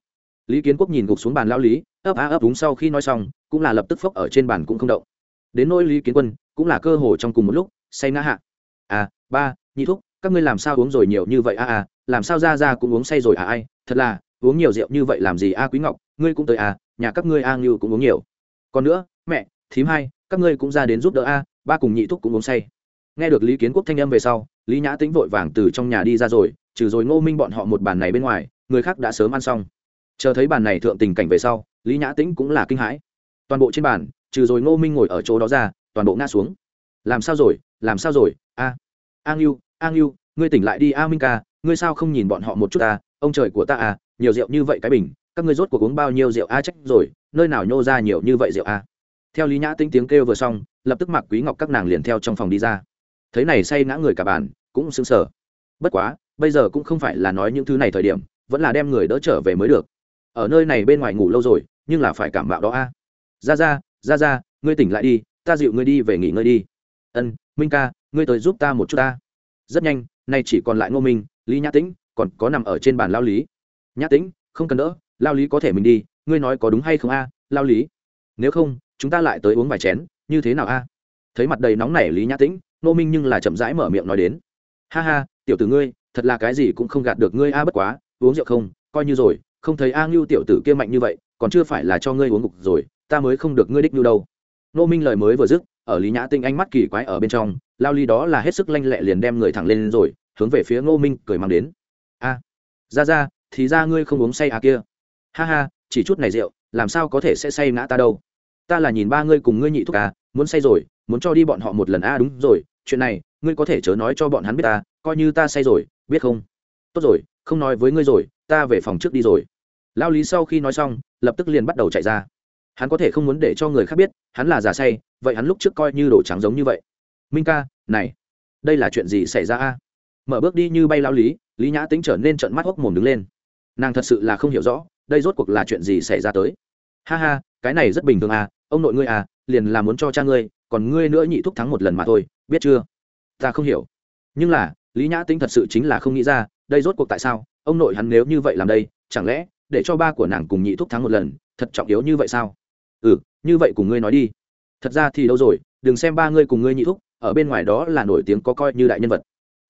Lý kiến quốc nhìn gục xuống bàn lao lý ấp á ấp đúng sau khi nói xong cũng là lập tức phốc ở trên bàn cũng không động. Đến nỗi lý kiến quân cũng là cơ hồ trong cùng một lúc say ngã hạ. À ba nhị thúc các ngươi làm sao uống rồi nhiều như vậy a à, à? Làm sao ra ra cũng uống say rồi à ai? Thật là uống nhiều rượu như vậy làm gì a quý ngọc? Ngươi cũng tới à? Nhà các ngươi a ngưu cũng uống nhiều. Còn nữa mẹ thím hai các ngươi cũng ra đến giúp đỡ a ba cùng nhị thúc cũng uống say nghe được lý kiến quốc thanh âm về sau, lý nhã tĩnh vội vàng từ trong nhà đi ra rồi, trừ rồi ngô minh bọn họ một bàn này bên ngoài, người khác đã sớm ăn xong. Chờ thấy bàn này thượng tình cảnh về sau, lý nhã tĩnh cũng là kinh hãi. Toàn bộ trên bàn, trừ rồi ngô minh ngồi ở chỗ đó ra, toàn bộ ngã xuống. Làm sao rồi, làm sao rồi, a à. a ngưu a ngưu ngươi tỉnh lại đi a minh ca, ngươi sao không nhìn bọn họ một chút ta, ông trời của ta à nhiều rượu như vậy cái bình, các ngươi rốt cuộc uống bao nhiêu rượu a trách rồi, nơi nào nhô ra nhiều như vậy rượu a. Theo lý nhã tĩnh tiếng kêu vừa xong, lập tức mặc quý ngọc các nàng liền theo trong phòng đi ra thấy này say ngã người cả bàn, cũng sững sờ. Bất quá, bây giờ cũng không phải là nói những thứ này thời điểm, vẫn là đem người đỡ trở về mới được. Ở nơi này bên ngoài ngủ lâu rồi, nhưng là phải cảm bạo đó a. Ra ra ra ra ngươi tỉnh lại đi, ta dịu ngươi đi về nghỉ ngơi đi. Ân, minh ca, ngươi tới giúp ta một chút ta. Rất nhanh, nay chỉ còn lại ngô minh, lý nhã tĩnh, còn có nằm ở trên bàn lao lý. Nhã tĩnh, không cần đỡ, lao lý có thể mình đi, ngươi nói có đúng hay không a, lao lý? Nếu không, chúng ta lại tới uống vài chén, như thế nào a? Thấy mặt đầy nóng nảy lý nhã tĩnh ngô minh nhưng là chậm rãi mở miệng nói đến. Ha ha, tiểu tử ngươi, thật là cái gì cũng không gạt được ngươi a, bất quá, uống rượu không, coi như rồi, không thấy a ngưu tiểu tử kia mạnh như vậy, còn chưa phải là cho ngươi uống ngục rồi, ta mới không được ngươi đích ngưu đâu. Nô minh lời mới vừa dứt, ở lý nhã tinh ánh mắt kỳ quái ở bên trong, lao ly đó là hết sức lanh lẹ liền đem người thẳng lên rồi, hướng về phía ngô minh cười mang đến. A, ra ra, thì ra ngươi không uống say à kia. Ha ha, chỉ chút này rượu, làm sao có thể sẽ say ngã ta đâu. Ta là nhìn ba ngươi cùng ngươi nhị thúc à muốn say rồi, muốn cho đi bọn họ một lần a đúng rồi chuyện này, ngươi có thể chớ nói cho bọn hắn biết ta, coi như ta say rồi, biết không? Tốt rồi, không nói với ngươi rồi, ta về phòng trước đi rồi. Lao lý sau khi nói xong, lập tức liền bắt đầu chạy ra. Hắn có thể không muốn để cho người khác biết, hắn là giả say, vậy hắn lúc trước coi như đồ trắng giống như vậy. Minh ca, này, đây là chuyện gì xảy ra a? Mở bước đi như bay lao lý lý nhã tính trở nên trận mắt hốc mồm đứng lên. Nàng thật sự là không hiểu rõ, đây rốt cuộc là chuyện gì xảy ra tới. Ha ha, cái này rất bình thường à ông nội ngươi à liền là muốn cho cha ngươi còn ngươi nữa nhị thúc thắng một lần mà thôi, biết chưa? Ta không hiểu. Nhưng là, lý nhã tính thật sự chính là không nghĩ ra, đây rốt cuộc tại sao? Ông nội hắn nếu như vậy làm đây, chẳng lẽ để cho ba của nàng cùng nhị thúc thắng một lần, thật trọng yếu như vậy sao? Ừ như vậy cùng ngươi nói đi. Thật ra thì đâu rồi, đừng xem ba ngươi cùng ngươi nhị thúc, ở bên ngoài đó là nổi tiếng có coi như đại nhân vật.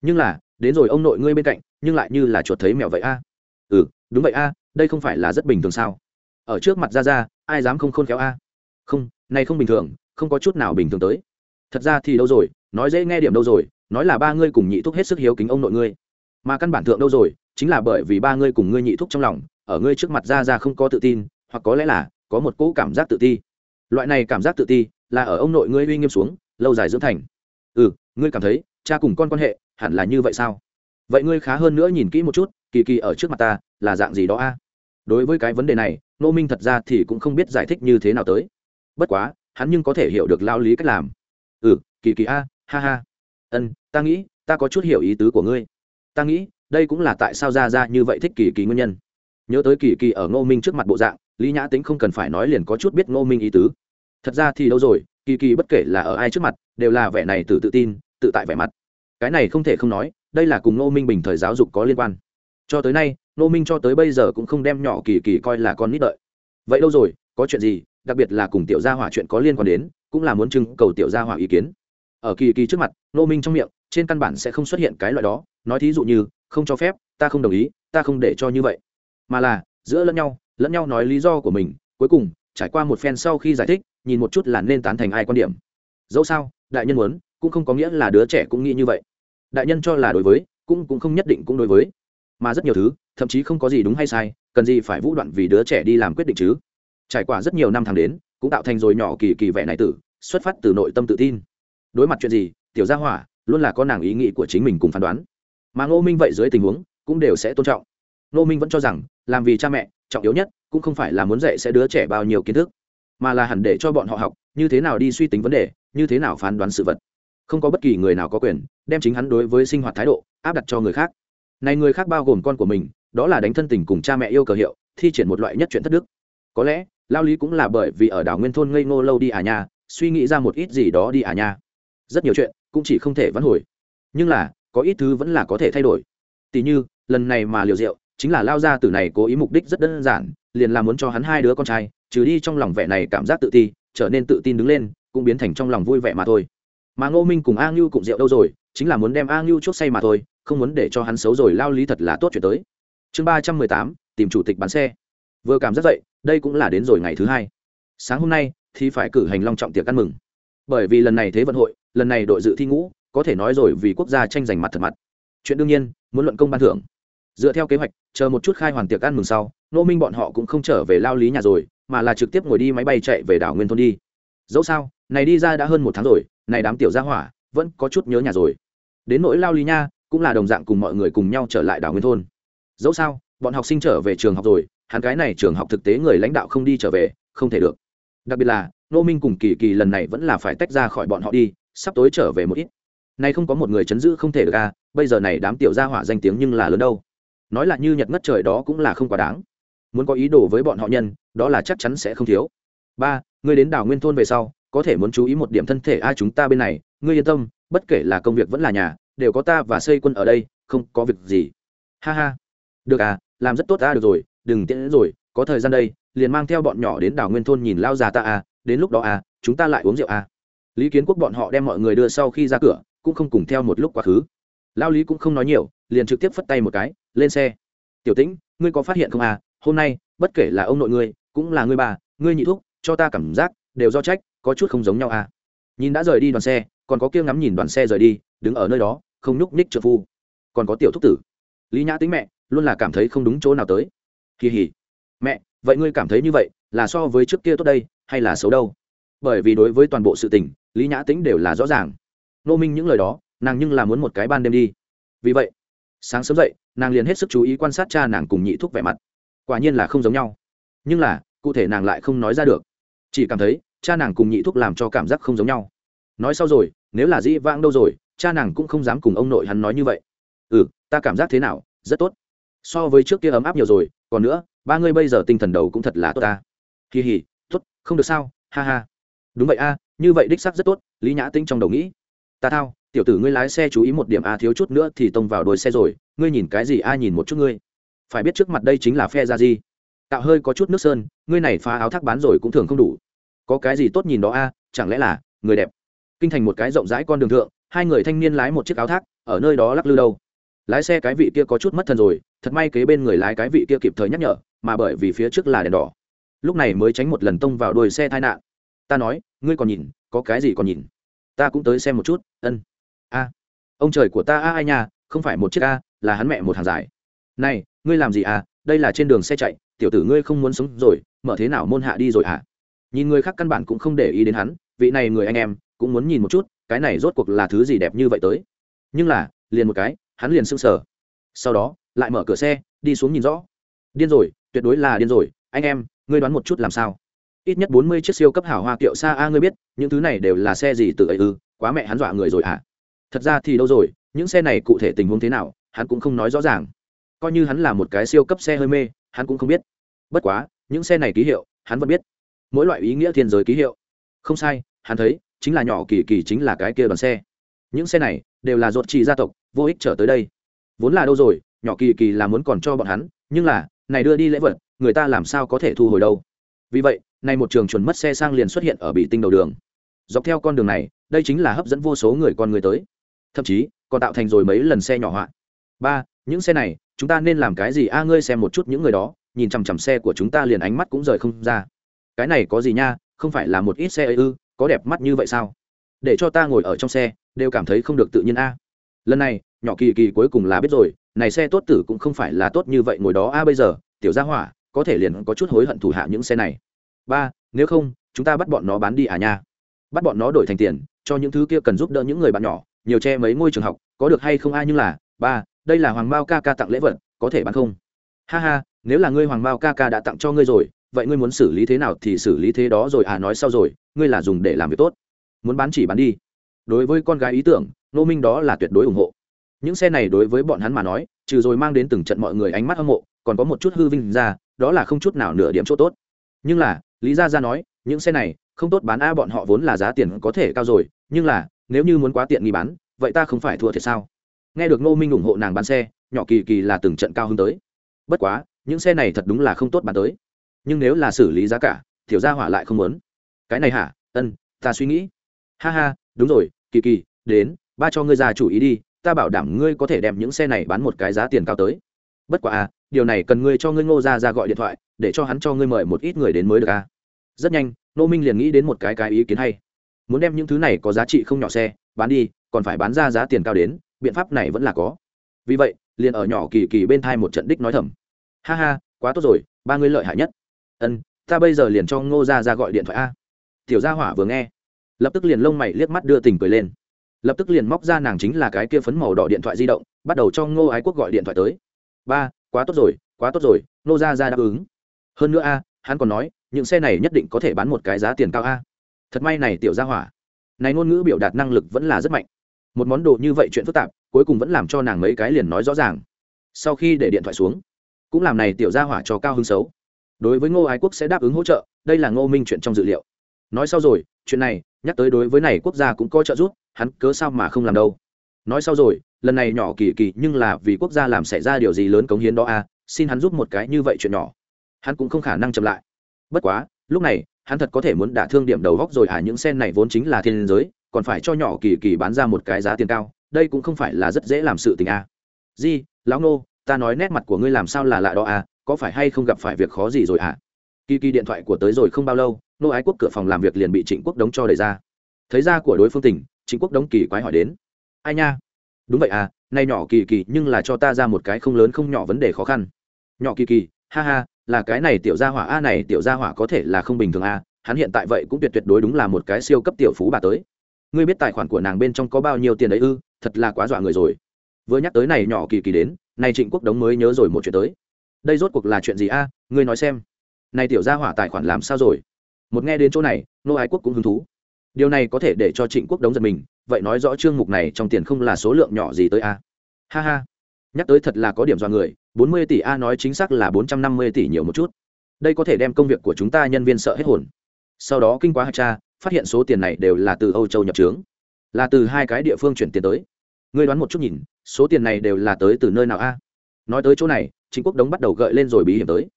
Nhưng là, đến rồi ông nội ngươi bên cạnh, nhưng lại như là chuột thấy mèo vậy a. Ừ đúng vậy a, đây không phải là rất bình thường sao? Ở trước mặt ra ra ai dám không khôn khéo a? Không, này không bình thường không có chút nào bình thường tới. Thật ra thì đâu rồi, nói dễ nghe điểm đâu rồi, nói là ba ngươi cùng nhị thúc hết sức hiếu kính ông nội ngươi. Mà căn bản thượng đâu rồi, chính là bởi vì ba ngươi cùng ngươi nhị thúc trong lòng, ở ngươi trước mặt ra ra không có tự tin, hoặc có lẽ là có một cỗ cảm giác tự ti. Loại này cảm giác tự ti là ở ông nội ngươi uy nghiêm xuống, lâu dài dưỡng thành. Ừ ngươi cảm thấy, cha cùng con quan hệ hẳn là như vậy sao? Vậy ngươi khá hơn nữa nhìn kỹ một chút, kỳ kỳ ở trước mặt ta là dạng gì đó a? Đối với cái vấn đề này nô minh thật ra thì cũng không biết giải thích như thế nào tới. Bất quá hắn nhưng có thể hiểu được lao lý cách làm. Ừ kỳ kỳ a, ha ha. Ân, ta nghĩ, ta có chút hiểu ý tứ của ngươi. Ta nghĩ, đây cũng là tại sao ra ra như vậy thích kỳ kỳ nguyên nhân. Nhớ tới kỳ kỳ ở ngô minh trước mặt bộ dạng, lý nhã tính không cần phải nói liền có chút biết ngô minh ý tứ. Thật ra thì đâu rồi, kỳ kỳ bất kể là ở ai trước mặt, đều là vẻ này từ tự tin, tự tại vẻ mặt. Cái này không thể không nói, đây là cùng ngô minh bình thời giáo dục có liên quan. Cho tới nay, ngô minh cho tới bây giờ cũng không đem nhỏ kỳ kỳ coi là con nít đợi. Vậy đâu rồi, có chuyện gì đặc biệt là cùng tiểu gia hỏa chuyện có liên quan đến, cũng là muốn trưng cầu tiểu gia hỏa ý kiến. Ở kỳ kỳ trước mặt nô minh trong miệng, trên căn bản sẽ không xuất hiện cái loại đó, nói thí dụ như, không cho phép, ta không đồng ý, ta không để cho như vậy. Mà là, giữa lẫn nhau lẫn nhau nói lý do của mình, cuối cùng, trải qua một phen sau khi giải thích, nhìn một chút là nên tán thành ai quan điểm. Dẫu sao, đại nhân muốn, cũng không có nghĩa là đứa trẻ cũng nghĩ như vậy. Đại nhân cho là đối với, cũng cũng không nhất định cũng đối với. Mà rất nhiều thứ, thậm chí không có gì đúng hay sai, cần gì phải vũ đoạn vì đứa trẻ đi làm quyết định chứ? Trải qua rất nhiều năm tháng đến, cũng tạo thành rồi nhỏ kỳ kỳ vẻ này tử, xuất phát từ nội tâm tự tin. Đối mặt chuyện gì, tiểu gia hỏa luôn là có nàng ý nghĩ của chính mình cùng phán đoán. Mà ngô minh vậy dưới tình huống, cũng đều sẽ tôn trọng. Ngô minh vẫn cho rằng, làm vì cha mẹ, trọng yếu nhất cũng không phải là muốn dạy sẽ đứa trẻ bao nhiêu kiến thức, mà là hẳn để cho bọn họ học, như thế nào đi suy tính vấn đề, như thế nào phán đoán sự vật. Không có bất kỳ người nào có quyền đem chính hắn đối với sinh hoạt thái độ áp đặt cho người khác. Này người khác bao gồm con của mình, đó là đánh thân tình cùng cha mẹ yêu cờ hiệu, thi triển một loại nhất chuyện thất đức. Có lẽ lao lý cũng là bởi vì ở đảo nguyên thôn ngây ngô lâu đi à nha, suy nghĩ ra một ít gì đó đi à nha. Rất nhiều chuyện cũng chỉ không thể vãn hồi. Nhưng là, có ít thứ vẫn là có thể thay đổi. Tỉ như, lần này mà liều rượu, chính là lao ra từ này cố ý mục đích rất đơn giản, liền là muốn cho hắn hai đứa con trai, trừ đi trong lòng vẻ này cảm giác tự ti, trở nên tự tin đứng lên, cũng biến thành trong lòng vui vẻ mà thôi. Mà ngô minh cùng a ngưu cũng rượu đâu rồi, chính là muốn đem a ngưu chốt say mà thôi, không muốn để cho hắn xấu rồi, lao lý thật là tốt chuyện tới. Chương ba trăm mười tám, tìm chủ tịch bán xe. Vừa cảm giác dậy đây cũng là đến rồi ngày thứ hai. Sáng hôm nay, thì phải cử hành long trọng tiệc ăn mừng. Bởi vì lần này thế vận hội, lần này đội dự thi ngũ, có thể nói rồi vì quốc gia tranh giành mặt thật mặt. Chuyện đương nhiên, muốn luận công ban thưởng. Dựa theo kế hoạch, chờ một chút khai hoàn tiệc ăn mừng sau, nô minh bọn họ cũng không trở về lao lý nhà rồi, mà là trực tiếp ngồi đi máy bay chạy về đảo nguyên thôn đi. Dẫu sao, này đi ra đã hơn một tháng rồi, này đám tiểu gia hỏa vẫn có chút nhớ nhà rồi. Đến nỗi lao lý nha, cũng là đồng dạng cùng mọi người cùng nhau trở lại đảo nguyên thôn. Dẫu sao, bọn học sinh trở về trường học rồi hắn cái này trường học thực tế người lãnh đạo không đi trở về, không thể được. Đặc biệt là nô minh cùng kỳ kỳ lần này vẫn là phải tách ra khỏi bọn họ đi, sắp tối trở về một ít. Nay không có một người chấn giữ không thể được à bây giờ này đám tiểu gia hỏa danh tiếng nhưng là lớn đâu. Nói là như nhật ngất trời đó cũng là không quá đáng. Muốn có ý đồ với bọn họ nhân, đó là chắc chắn sẽ không thiếu. Ba, ngươi đến đảo nguyên thôn về sau, có thể muốn chú ý một điểm thân thể ai chúng ta bên này, ngươi yên tâm, bất kể là công việc vẫn là nhà, đều có ta và xây quân ở đây, không có việc gì. Ha ha. Được à làm rất tốt ta, được rồi đừng tiễn rồi, có thời gian đây, liền mang theo bọn nhỏ đến đảo nguyên thôn nhìn lao già ta à đến lúc đó à chúng ta lại uống rượu à. Lý kiến quốc bọn họ đem mọi người đưa sau khi ra cửa, cũng không cùng theo một lúc quá khứ. Lao lý cũng không nói nhiều, liền trực tiếp phất tay một cái, lên xe. Tiểu tĩnh, ngươi có phát hiện không à hôm nay, bất kể là ông nội ngươi, cũng là ngươi bà, ngươi nhị thúc, cho ta cảm giác, đều do trách, có chút không giống nhau à. Nhìn đã rời đi đoàn xe, còn có kia ngắm nhìn đoàn xe rời đi, đứng ở nơi đó, không nhúc nhích trợ phu. Còn có tiểu thúc tử. Lý nhã tính mẹ, luôn là cảm thấy không đúng chỗ nào tới kỳ hỉ. Mẹ, vậy ngươi cảm thấy như vậy là so với trước kia tốt đây, hay là xấu đâu? Bởi vì đối với toàn bộ sự tình, lý nhã tính đều là rõ ràng. Nô minh những lời đó, nàng nhưng là muốn một cái ban đêm đi. Vì vậy, sáng sớm dậy, nàng liền hết sức chú ý quan sát cha nàng cùng nhị thúc vẻ mặt. Quả nhiên là không giống nhau. Nhưng là, cụ thể nàng lại không nói ra được. Chỉ cảm thấy, cha nàng cùng nhị thúc làm cho cảm giác không giống nhau. Nói sau rồi, nếu là dĩ vãng đâu rồi, cha nàng cũng không dám cùng ông nội hắn nói như vậy. Ừ ta cảm giác thế nào? Rất tốt so với trước kia ấm áp nhiều rồi, còn nữa, ba ngươi bây giờ tinh thần đầu cũng thật là tốt ta. Kỳ hỉ tốt, không được sao, ha ha. Đúng vậy a, như vậy đích sắc rất tốt, lý nhã tinh trong đầu nghĩ. Ta thao, tiểu tử ngươi lái xe chú ý một điểm a, thiếu chút nữa thì tông vào đôi xe rồi, ngươi nhìn cái gì a, nhìn một chút ngươi. Phải biết trước mặt đây chính là phe ra gì tạo hơi có chút nước sơn, ngươi này phá áo thác bán rồi cũng thường không đủ. Có cái gì tốt nhìn đó a, chẳng lẽ là, người đẹp. Kinh thành một cái rộng rãi con đường thượng, hai người thanh niên lái một chiếc áo thác, ở nơi đó lắc lư đâu. Lái xe cái vị kia có chút mất thần rồi thật may kế bên người lái cái vị kia kịp thời nhắc nhở, mà bởi vì phía trước là đèn đỏ. Lúc này mới tránh một lần tông vào đuôi xe tai nạn. Ta nói, ngươi còn nhìn, có cái gì còn nhìn? Ta cũng tới xem một chút, ân. A. Ông trời của ta, a, ai nha, không phải một chiếc a, là hắn mẹ một hàng dài. Này, ngươi làm gì à đây là trên đường xe chạy, tiểu tử ngươi không muốn sống rồi, mở thế nào môn hạ đi rồi hả? Nhìn người khác căn bản cũng không để ý đến hắn, vị này người anh em, cũng muốn nhìn một chút, cái này rốt cuộc là thứ gì đẹp như vậy tới. Nhưng là, liền một cái, hắn liền sưng sờ. Sau đó lại mở cửa xe, đi xuống nhìn rõ. Điên rồi, tuyệt đối là điên rồi, anh em, ngươi đoán một chút làm sao? Ít nhất bốn mươi chiếc siêu cấp hảo hoa kiệu xa a, ngươi biết, những thứ này đều là xe gì từ ấy ư? Quá mẹ hắn dọa người rồi hả? Thật ra thì đâu rồi, những xe này cụ thể tình huống thế nào, hắn cũng không nói rõ ràng. Coi như hắn là một cái siêu cấp xe hơi mê, hắn cũng không biết. Bất quá, những xe này ký hiệu, hắn vẫn biết. Mỗi loại ý nghĩa thiên giới ký hiệu. Không sai, hắn thấy, chính là nhỏ kỳ kỳ chính là cái kia đoàn xe. Những xe này, đều là ruột trì gia tộc, vô ích trở tới đây. Vốn là đâu rồi nhỏ kỳ kỳ là muốn còn cho bọn hắn, nhưng là, này đưa đi lễ vật, người ta làm sao có thể thu hồi đâu. Vì vậy nay một trường chuẩn mất xe sang liền xuất hiện ở bị tinh đầu đường. Dọc theo con đường này, đây chính là hấp dẫn vô số người con người tới. Thậm chí, còn tạo thành rồi mấy lần xe nhỏ hoạn ba, những xe này, chúng ta nên làm cái gì? A, ngươi xem một chút những người đó, nhìn chằm chằm xe của chúng ta liền ánh mắt cũng rời không ra. Cái này có gì nha? Không phải là một ít xe ấy ư, có đẹp mắt như vậy sao? Để cho ta ngồi ở trong xe, đều cảm thấy không được tự nhiên a. Lần này, nhỏ kỳ kỳ cuối cùng là biết rồi này xe tốt tử cũng không phải là tốt như vậy ngồi đó, a, bây giờ, tiểu gia hỏa, có thể liền có chút hối hận thủ hạ những xe này. Ba, nếu không, chúng ta bắt bọn nó bán đi à nha. Bắt bọn nó đổi thành tiền, cho những thứ kia cần giúp đỡ những người bạn nhỏ, nhiều che mấy ngôi trường học, có được hay không ai nhưng là, ba, đây là hoàng mao ca ca tặng lễ vật, có thể bán không? Ha ha, nếu là ngươi hoàng mao ca ca đã tặng cho ngươi rồi, vậy ngươi muốn xử lý thế nào thì xử lý thế đó rồi à nói sau rồi, ngươi là dùng để làm việc tốt. Muốn bán chỉ bán đi. Đối với con gái ý tưởng nô minh đó là tuyệt đối ủng hộ những xe này đối với bọn hắn mà nói, trừ rồi mang đến từng trận mọi người ánh mắt hâm mộ, còn có một chút hư vinh ra, đó là không chút nào nửa điểm chỗ tốt. Nhưng là, lý gia gia nói, những xe này, không tốt bán a bọn họ vốn là giá tiền có thể cao rồi, nhưng là, nếu như muốn quá tiện nghi bán, vậy ta không phải thua thiệt sao? Nghe được Ngô minh ủng hộ nàng bán xe, nhỏ kỳ kỳ là từng trận cao hơn tới. Bất quá, những xe này thật đúng là không tốt bán tới. Nhưng nếu là xử lý giá cả thiểu gia hỏa lại không muốn. Cái này hả? Ân, ta suy nghĩ. Ha ha, đúng rồi, kỳ kỳ, đến, ba cho ngươi ra chủ ý đi ta bảo đảm ngươi có thể đem những xe này bán một cái giá tiền cao tới. Bất quá à điều này cần ngươi cho ngươi ngô ra ra gọi điện thoại, để cho hắn cho ngươi mời một ít người đến mới được à. Rất nhanh, nô minh liền nghĩ đến một cái cái ý kiến hay. Muốn đem những thứ này có giá trị không nhỏ xe, bán đi, còn phải bán ra giá tiền cao đến, biện pháp này vẫn là có. Vì vậy, liền ở nhỏ kỳ kỳ bên thai một trận đích nói thầm. Ha ha, quá tốt rồi, ba ngươi lợi hại nhất. Ân, ta bây giờ liền cho ngô ra ra gọi điện thoại a. Tiểu gia hỏa vừa nghe, lập tức liền lông mày liếc mắt đưa tình cười lên lập tức liền móc ra nàng chính là cái kia phấn màu đỏ điện thoại di động, bắt đầu cho ngô ái quốc gọi điện thoại tới. Ba, quá tốt rồi, quá tốt rồi, ngô ra ra đáp ứng. Hơn nữa a, hắn còn nói, những xe này nhất định có thể bán một cái giá tiền cao a. Thật may này tiểu gia hỏa, này ngôn ngữ biểu đạt năng lực vẫn là rất mạnh. Một món đồ như vậy chuyện phức tạp, cuối cùng vẫn làm cho nàng mấy cái liền nói rõ ràng. Sau khi để điện thoại xuống, cũng làm này tiểu gia hỏa cho cao hứng xấu. Đối với ngô ái quốc sẽ đáp ứng hỗ trợ, đây là ngô minh chuyện trong dự liệu. Nói sau rồi, chuyện này, nhắc tới đối với này quốc gia cũng có trợ giúp hắn cớ sao mà không làm đâu? Nói sau rồi, lần này nhỏ kỳ kỳ nhưng là vì quốc gia làm xảy ra điều gì lớn cống hiến đó a xin hắn giúp một cái như vậy chuyện nhỏ. Hắn cũng không khả năng chậm lại. Bất quá, lúc này, hắn thật có thể muốn đả thương điểm đầu góc rồi à những sen này vốn chính là thiên giới, còn phải cho nhỏ kỳ kỳ bán ra một cái giá tiền cao, đây cũng không phải là rất dễ làm sự tình a di, lão nô, ta nói nét mặt của ngươi làm sao là lạ đó à có phải hay không gặp phải việc khó gì rồi à? Kỳ kỳ điện thoại của tới rồi không bao lâu, nô ái quốc cửa phòng làm việc liền bị trịnh quốc đống cho đẩy ra. Thấy ra của đối phương tỉnh trịnh quốc đống kỳ quái hỏi đến. Ai nha? Đúng vậy à nay nhỏ kỳ kỳ nhưng là cho ta ra một cái không lớn không nhỏ vấn đề khó khăn. Nhỏ kỳ kỳ, ha ha, là cái này tiểu gia hỏa a này tiểu gia hỏa có thể là không bình thường a, hắn hiện tại vậy cũng tuyệt tuyệt đối đúng là một cái siêu cấp tiểu phú bà tới. Ngươi biết tài khoản của nàng bên trong có bao nhiêu tiền đấy ư, thật là quá dọa người rồi. Vừa nhắc tới này nhỏ kỳ kỳ đến này trịnh quốc đống mới nhớ rồi một chuyện tới. Đây rốt cuộc là chuyện gì a, ngươi nói xem. Này tiểu gia hỏa tài khoản làm sao rồi? Một nghe đến chỗ này, nô ái quốc cũng hứng thú điều này có thể để cho trịnh quốc đống giật mình, vậy nói rõ chương mục này trong tiền không là số lượng nhỏ gì tới a? Ha ha. Nhắc tới thật là có điểm do người, bốn mươi tỷ a nói chính xác là bốn trăm năm mươi tỷ nhiều một chút. Đây có thể đem công việc của chúng ta nhân viên sợ hết hồn. Sau đó kinh quá hạt cha phát hiện số tiền này đều là từ âu châu nhập trướng. Là từ hai cái địa phương chuyển tiền tới. Ngươi đoán một chút nhìn, số tiền này đều là tới từ nơi nào a? Nói tới chỗ này chính quốc đống bắt đầu gợi lên rồi bí hiểm tới.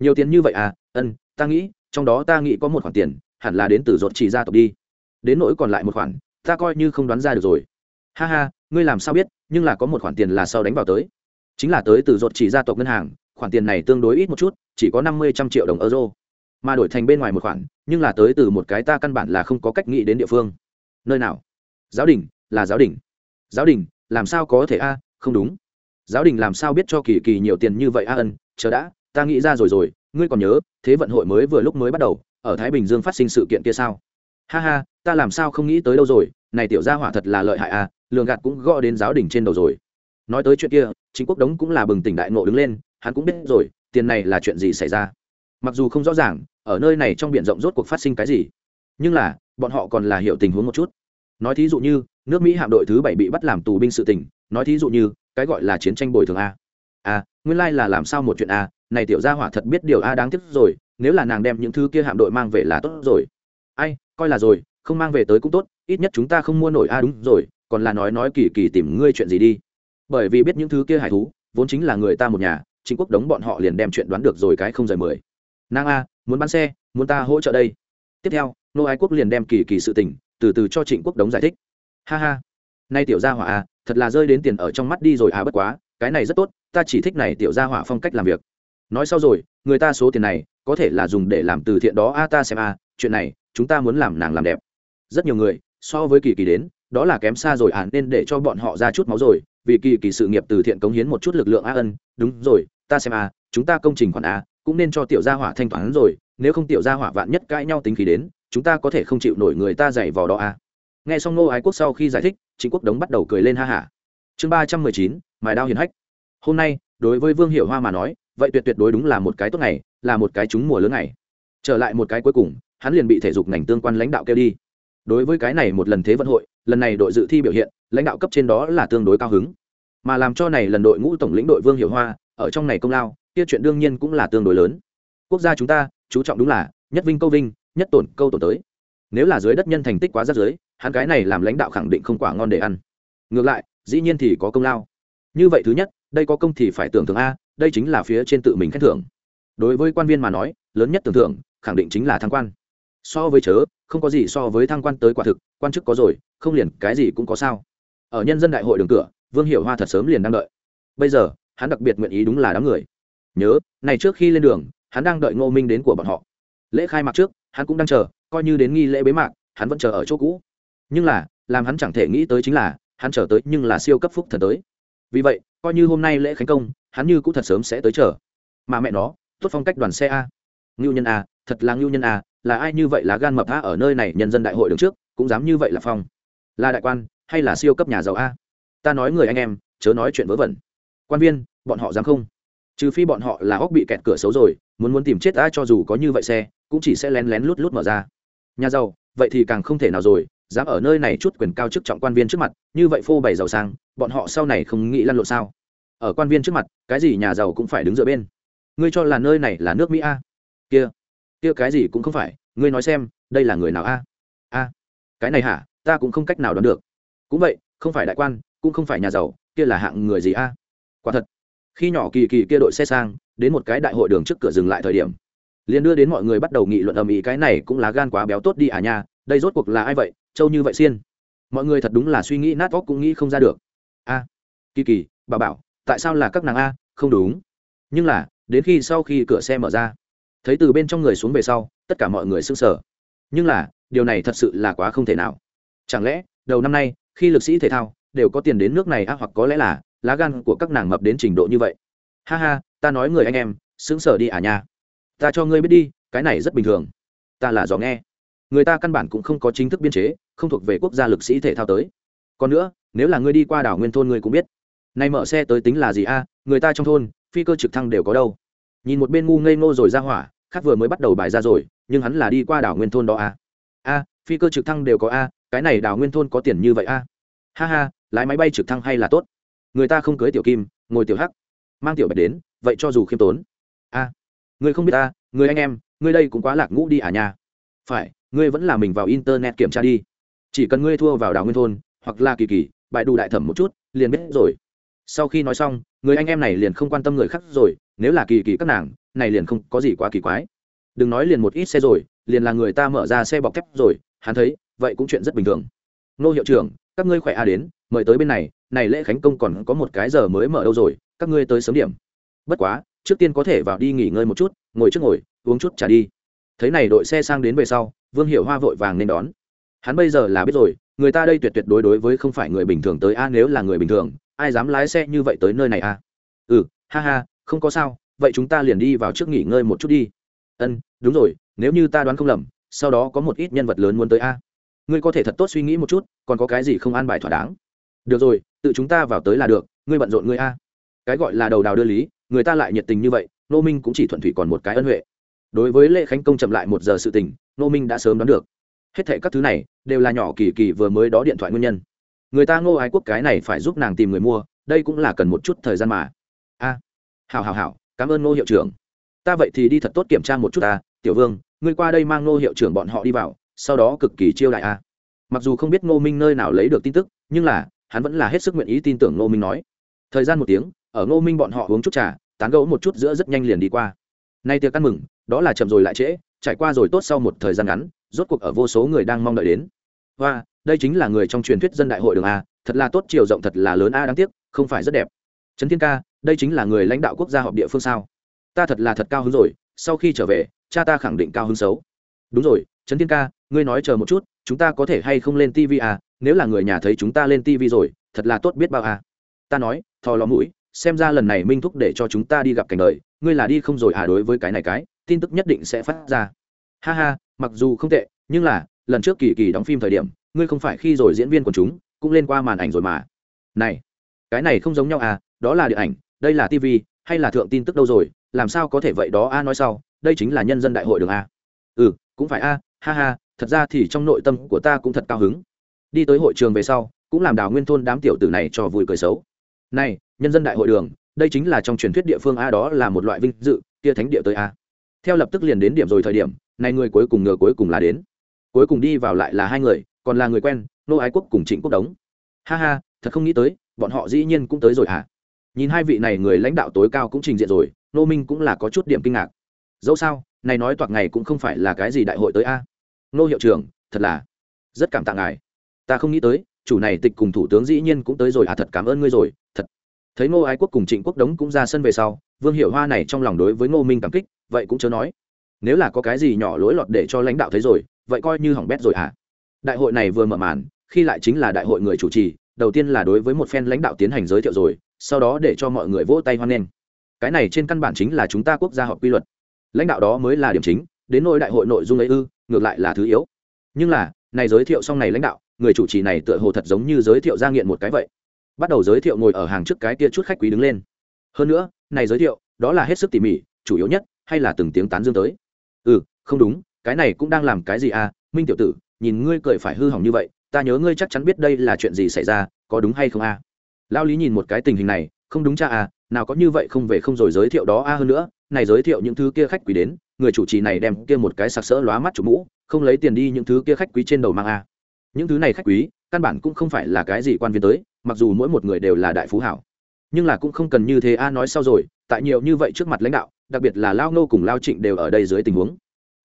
Nhiều tiền như vậy à? Ân, ta nghĩ, trong đó ta nghĩ có một khoản tiền, hẳn là đến từ ruột chỉ gia tộc đi đến nỗi còn lại một khoản, ta coi như không đoán ra được rồi. Ha ha, ngươi làm sao biết, nhưng là có một khoản tiền là sau đánh vào tới. Chính là tới từ ruột chỉ gia tộc ngân hàng, khoản tiền này tương đối ít một chút, chỉ có năm mươi trăm triệu đồng euro. Mà đổi thành bên ngoài một khoản, nhưng là tới từ một cái ta căn bản là không có cách nghĩ đến địa phương. Nơi nào? Giáo đình, là giáo đình. Giáo đình, làm sao có thể a? Không đúng. Giáo đình làm sao biết cho kỳ kỳ nhiều tiền như vậy a ân, chờ đã, ta nghĩ ra rồi rồi, ngươi còn nhớ, thế vận hội mới vừa lúc mới bắt đầu, ở thái bình dương phát sinh sự kiện kia sao? Ha ha ta làm sao không nghĩ tới đâu rồi này tiểu gia hỏa thật là lợi hại à, lường gạt cũng gõ đến giáo đình trên đầu rồi. Nói tới chuyện kia chính quốc đống cũng là bừng tỉnh đại nộ đứng lên hắn cũng biết rồi tiền này là chuyện gì xảy ra. Mặc dù không rõ ràng ở nơi này trong biển rộng rốt cuộc phát sinh cái gì nhưng là bọn họ còn là hiểu tình huống một chút. Nói thí dụ như nước mỹ hạm đội thứ bảy bị bắt làm tù binh sự tình nói thí dụ như cái gọi là chiến tranh bồi thường a. A nguyên lai、like、là làm sao một chuyện a này tiểu gia hỏa thật biết điều a đáng tiếc rồi nếu là nàng đem những thứ kia hạm đội mang về là tốt rồi. Ai coi là rồi, không mang về tới cũng tốt, ít nhất chúng ta không mua nổi. A đúng rồi, còn là nói nói kỳ kỳ tìm ngươi chuyện gì đi. Bởi vì biết những thứ kia hải thú, vốn chính là người ta một nhà, chính quốc đống bọn họ liền đem chuyện đoán được rồi cái không rời mười. Nàng a, muốn bán xe, muốn ta hỗ trợ đây. Tiếp theo, nô ái quốc liền đem kỳ kỳ sự tình, từ từ cho trịnh quốc đống giải thích. Ha ha. Nay tiểu gia hỏa a, thật là rơi đến tiền ở trong mắt đi rồi. À bất quá, cái này rất tốt, ta chỉ thích này tiểu gia hỏa phong cách làm việc. Nói sau rồi, người ta số tiền này, có thể là dùng để làm từ thiện đó. A ta xem a, chuyện này chúng ta muốn làm nàng làm đẹp. Rất nhiều người, so với kỳ kỳ đến, đó là kém xa rồi à nên để cho bọn họ ra chút máu rồi, vì kỳ kỳ sự nghiệp từ thiện cống hiến một chút lực lượng a ân. Đúng rồi, ta xem a chúng ta công trình khoản a, cũng nên cho tiểu gia hỏa thanh toán rồi, nếu không tiểu gia hỏa vạn nhất cãi nhau tính khí đến, chúng ta có thể không chịu nổi người ta dạy vò đó à. nghe xong nô ái quốc sau khi giải thích chính quốc đống bắt đầu cười lên ha hả. Chương ba trăm mười chín, mài đao hiền hách. Hôm nay, đối với vương hiệu hoa mà nói, vậy tuyệt tuyệt đối đúng là một cái tốt ngày, là một cái trúng mùa lớn ngày. Trở lại một cái cuối cùng hắn liền bị thể dục ngành tương quan lãnh đạo kêu đi. Đối với cái này một lần thế vận hội, lần này đội dự thi biểu hiện, lãnh đạo cấp trên đó là tương đối cao hứng. Mà làm cho này lần đội ngũ tổng lĩnh đội vương hiểu hoa, ở trong này công lao, kia chuyện đương nhiên cũng là tương đối lớn. Quốc gia chúng ta, chú trọng đúng là nhất vinh câu vinh, nhất tổn câu tổn tới. Nếu là dưới đất nhân thành tích quá rất dưới hắn cái này làm lãnh đạo khẳng định không quả ngon để ăn. Ngược lại, dĩ nhiên thì có công lao. Như vậy thứ nhất, đây có công thì phải tưởng thưởng a, đây chính là phía trên tự mình khen thưởng. Đối với quan viên mà nói, lớn nhất tưởng thưởng khẳng định chính là thăng quan so với chớ, không có gì so với thăng quan tới quả thực, quan chức có rồi, không liền cái gì cũng có sao. Ở nhân dân đại hội đường cửa, vương hiểu hoa thật sớm liền đang đợi. Bây giờ, hắn đặc biệt nguyện ý đúng là đám người. Nhớ, này trước khi lên đường, hắn đang đợi ngô minh đến của bọn họ. Lễ khai mạc trước, hắn cũng đang chờ, coi như đến nghi lễ bế mạc, hắn vẫn chờ ở chỗ cũ. Nhưng là, làm hắn chẳng thể nghĩ tới chính là, hắn chờ tới nhưng là siêu cấp phúc thần tới. Vì vậy, coi như hôm nay lễ khánh công, hắn như cũng thật sớm sẽ tới chờ. Mà mẹ nó, tốt phong cách đoàn xe a. Ngưu nhân a, thật là ngưu nhân a là ai như vậy là gan mập a ở nơi này nhân dân đại hội đứng trước, cũng dám như vậy là phong. Là đại quan, hay là siêu cấp nhà giàu a? Ta nói người anh em, chớ nói chuyện vớ vẩn. Quan viên, bọn họ dám không? Trừ phi bọn họ là óc bị kẹt cửa xấu rồi, muốn muốn tìm chết ai cho dù có như vậy xe, cũng chỉ sẽ lén lén lút lút mở ra. Nhà giàu, vậy thì càng không thể nào rồi, dám ở nơi này chút quyền cao chức trọng quan viên trước mặt, như vậy phô bày giàu sang, bọn họ sau này không nghĩ lăn lộn sao? Ở quan viên trước mặt, cái gì nhà giàu cũng phải đứng dựa bên. Ngươi cho là nơi này là nước mỹ a? Kia kia cái gì cũng không phải, ngươi nói xem, đây là người nào a? A, cái này hả? Ta cũng không cách nào đoán được. Cũng vậy, không phải đại quan, cũng không phải nhà giàu, kia là hạng người gì a? Quả thật, khi nhỏ kỳ kỳ kia đội xe sang, đến một cái đại hội đường trước cửa dừng lại thời điểm, liền đưa đến mọi người bắt đầu nghị luận ầm ĩ, cái này cũng là gan quá béo tốt đi à nha, đây rốt cuộc là ai vậy châu như vậy xiên. Mọi người thật đúng là suy nghĩ nát óc cũng nghĩ không ra được. A, kỳ kỳ, bà bảo, tại sao là các nàng a? Không đúng. Nhưng là, đến khi sau khi cửa xe mở ra thấy từ bên trong người xuống về sau, tất cả mọi người sững sờ. Nhưng là, điều này thật sự là quá không thể nào. Chẳng lẽ, đầu năm nay, khi lực sĩ thể thao, đều có tiền đến nước này a hoặc có lẽ là, lá gan của các nàng mập đến trình độ như vậy. Ha ha, ta nói người anh em, sững sờ đi à nha. Ta cho ngươi biết đi, cái này rất bình thường. Ta là gió nghe. Người ta căn bản cũng không có chính thức biên chế, không thuộc về quốc gia lực sĩ thể thao tới. Còn nữa, nếu là ngươi đi qua đảo nguyên thôn ngươi cũng biết. Nay mở xe tới tính là gì a, người ta trong thôn, phi cơ trực thăng đều có đâu. Nhìn một bên ngu ngây ngô rồi ra hỏa khác vừa mới bắt đầu bài ra rồi, nhưng hắn là đi qua đảo nguyên thôn đó a a, phi cơ trực thăng đều có a, cái này đảo nguyên thôn có tiền như vậy a? Ha ha, lái máy bay trực thăng hay là tốt? Người ta không cưới tiểu kim, ngồi tiểu hắc. Mang tiểu bạch đến, vậy cho dù khiêm tốn. A, người không biết ta người anh em, người đây cũng quá lạc ngũ đi à nhà phải ngươi vẫn là mình vào internet kiểm tra đi. Chỉ cần ngươi thua vào đảo nguyên thôn, hoặc là kỳ kỳ bại đủ đại thẩm một chút, liền biết rồi. Sau khi nói xong, người anh em này liền không quan tâm người khác rồi nếu là kỳ kỳ các nàng, này liền không có gì quá kỳ quái. Đừng nói liền một ít xe rồi, liền là người ta mở ra xe bọc thép rồi, hắn thấy, vậy cũng chuyện rất bình thường. Nô hiệu trưởng, các ngươi khỏe a đến, mời tới bên này này lễ khánh công còn có một cái giờ mới mở đâu rồi, các ngươi tới sớm điểm. Bất quá, trước tiên có thể vào đi nghỉ ngơi một chút, ngồi trước ngồi, uống chút trả đi. Thấy này đội xe sang đến về sau, vương hiệu hoa vội vàng nên đón. Hắn bây giờ là biết rồi, người ta đây tuyệt tuyệt đối đối với không phải người bình thường tới, a, nếu là người bình thường, ai dám lái xe như vậy tới nơi này, a? Ừ ha ha không có sao vậy chúng ta liền đi vào trước nghỉ ngơi một chút đi. Ân đúng rồi nếu như ta đoán không lầm sau đó có một ít nhân vật lớn muốn tới a. Ngươi có thể thật tốt suy nghĩ một chút còn có cái gì không an bài thỏa đáng? Được rồi tự chúng ta vào tới là được ngươi bận rộn ngươi a. Cái gọi là đầu đào đưa lý người ta lại nhiệt tình như vậy nô minh cũng chỉ thuận thủy còn một cái ân huệ. Đối với lễ khánh công chậm lại một giờ sự tình nô minh đã sớm đoán được. Hết thệ các thứ này đều là nhỏ kỳ kỳ vừa mới đó điện thoại nguyên nhân. Người ta ngô ái quốc cái này phải giúp nàng tìm người mua đây cũng là cần một chút thời gian mà. A. à, hào hào hào cảm ơn ngô hiệu trưởng. Ta vậy thì đi thật tốt kiểm tra một chút ta, tiểu vương, ngươi qua đây mang ngô hiệu trưởng bọn họ đi vào, sau đó cực kỳ chiêu đại a. Mặc dù không biết ngô minh nơi nào lấy được tin tức, nhưng là, hắn vẫn là hết sức nguyện ý tin tưởng ngô minh nói. Thời gian một tiếng, ở ngô minh bọn họ uống chút trà, tán gẫu một chút giữa rất nhanh liền đi qua. Nay tiệc ăn mừng, đó là chậm rồi lại trễ, trải qua rồi tốt sau một thời gian ngắn, rốt cuộc ở vô số người đang mong đợi đến. Và đây chính là người trong truyền thuyết dân đại hội đường a, thật là tốt, chiều rộng thật là lớn a, đáng tiếc, không phải rất đẹp. Trấn thiên ca đây chính là người lãnh đạo quốc gia họp địa phương sao? Ta thật là thật cao hứng rồi, sau khi trở về, cha ta khẳng định cao hứng xấu. Đúng rồi, trấn thiên ca, ngươi nói chờ một chút, chúng ta có thể hay không lên tv à? Nếu là người nhà thấy chúng ta lên tv rồi, thật là tốt biết bao à? Ta nói, thò lò mũi, xem ra lần này minh thúc để cho chúng ta đi gặp cảnh đời, ngươi là đi không rồi à đối với cái này cái, tin tức nhất định sẽ phát ra. Ha ha, mặc dù không tệ, nhưng là, lần trước kỳ kỳ đóng phim thời điểm, ngươi không phải khi rồi diễn viên của chúng, cũng lên qua màn ảnh rồi mà. Này, cái này không giống nhau à đó là điện ảnh đây là tv hay là thượng tin tức đâu rồi, làm sao có thể vậy đó a, nói sau, đây chính là nhân dân đại hội đường a. Ừ cũng phải a, ha ha, thật ra thì trong nội tâm của ta cũng thật cao hứng. Đi tới hội trường về sau, cũng làm đào nguyên thôn đám tiểu tử này cho vui cười xấu. Này, nhân dân đại hội đường, đây chính là trong truyền thuyết địa phương a, đó là một loại vinh dự kia thánh địa tới a. Theo lập tức liền đến điểm rồi thời điểm, này người cuối cùng ngờ cuối cùng là đến. Cuối cùng đi vào lại là hai người, còn là người quen, nô ái quốc cùng trịnh quốc đống. Ha ha, thật không nghĩ tới, bọn họ dĩ nhiên cũng tới rồi hả? Nhìn hai vị này người lãnh đạo tối cao cũng trình diện rồi nô minh cũng là có chút điểm kinh ngạc. Dẫu sao, này nói toạc ngày cũng không phải là cái gì đại hội tới a. Nô hiệu trưởng, thật là rất cảm tạ ngài. Ta không nghĩ tới, chủ này tịch cùng thủ tướng dĩ nhiên cũng tới rồi. À thật cảm ơn ngươi rồi, thật. Thấy ngô ái quốc cùng trịnh quốc đống cũng ra sân về sau, vương hiệu hoa này trong lòng đối với ngô minh cảm kích, vậy cũng chớ nói. Nếu là có cái gì nhỏ lỗi lọt để cho lãnh đạo thấy rồi, vậy coi như hỏng bét rồi à. Đại hội này vừa mở màn, khi lại chính là đại hội người chủ trì, đầu tiên là đối với một phen lãnh đạo tiến hành giới thiệu rồi sau đó để cho mọi người vỗ tay hoan nghênh. Cái này trên căn bản chính là chúng ta quốc gia họp quy luật. Lãnh đạo đó mới là điểm chính, đến nỗi đại hội nội dung ấy ư, ngược lại là thứ yếu. Nhưng là, này giới thiệu xong này lãnh đạo, người chủ trì này tựa hồ thật giống như giới thiệu ra nghiện một cái vậy. Bắt đầu giới thiệu ngồi ở hàng trước cái kia chút khách quý đứng lên. Hơn nữa, này giới thiệu, đó là hết sức tỉ mỉ, chủ yếu nhất, hay là từng tiếng tán dương tới. Ừ không đúng, cái này cũng đang làm cái gì à minh tiểu tử, nhìn ngươi cười phải hư hỏng như vậy, ta nhớ ngươi chắc chắn biết đây là chuyện gì xảy ra, có đúng hay không a à? Lao lý nhìn một cái tình hình này, không đúng cha à nào có như vậy không về không rồi giới thiệu đó a à hơn nữa, này giới thiệu những thứ kia khách quý đến, người chủ trì này đem kia một cái sặc sỡ lóa mắt chủ mũ, không lấy tiền đi những thứ kia khách quý trên đầu mang a. Những thứ này khách quý, căn bản cũng không phải là cái gì quan viên tới, mặc dù mỗi một người đều là đại phú hảo. Nhưng là cũng không cần như thế a, nói sau rồi, tại nhiều như vậy trước mặt lãnh đạo, đặc biệt là lao nô cùng lao trịnh đều ở đây dưới tình huống.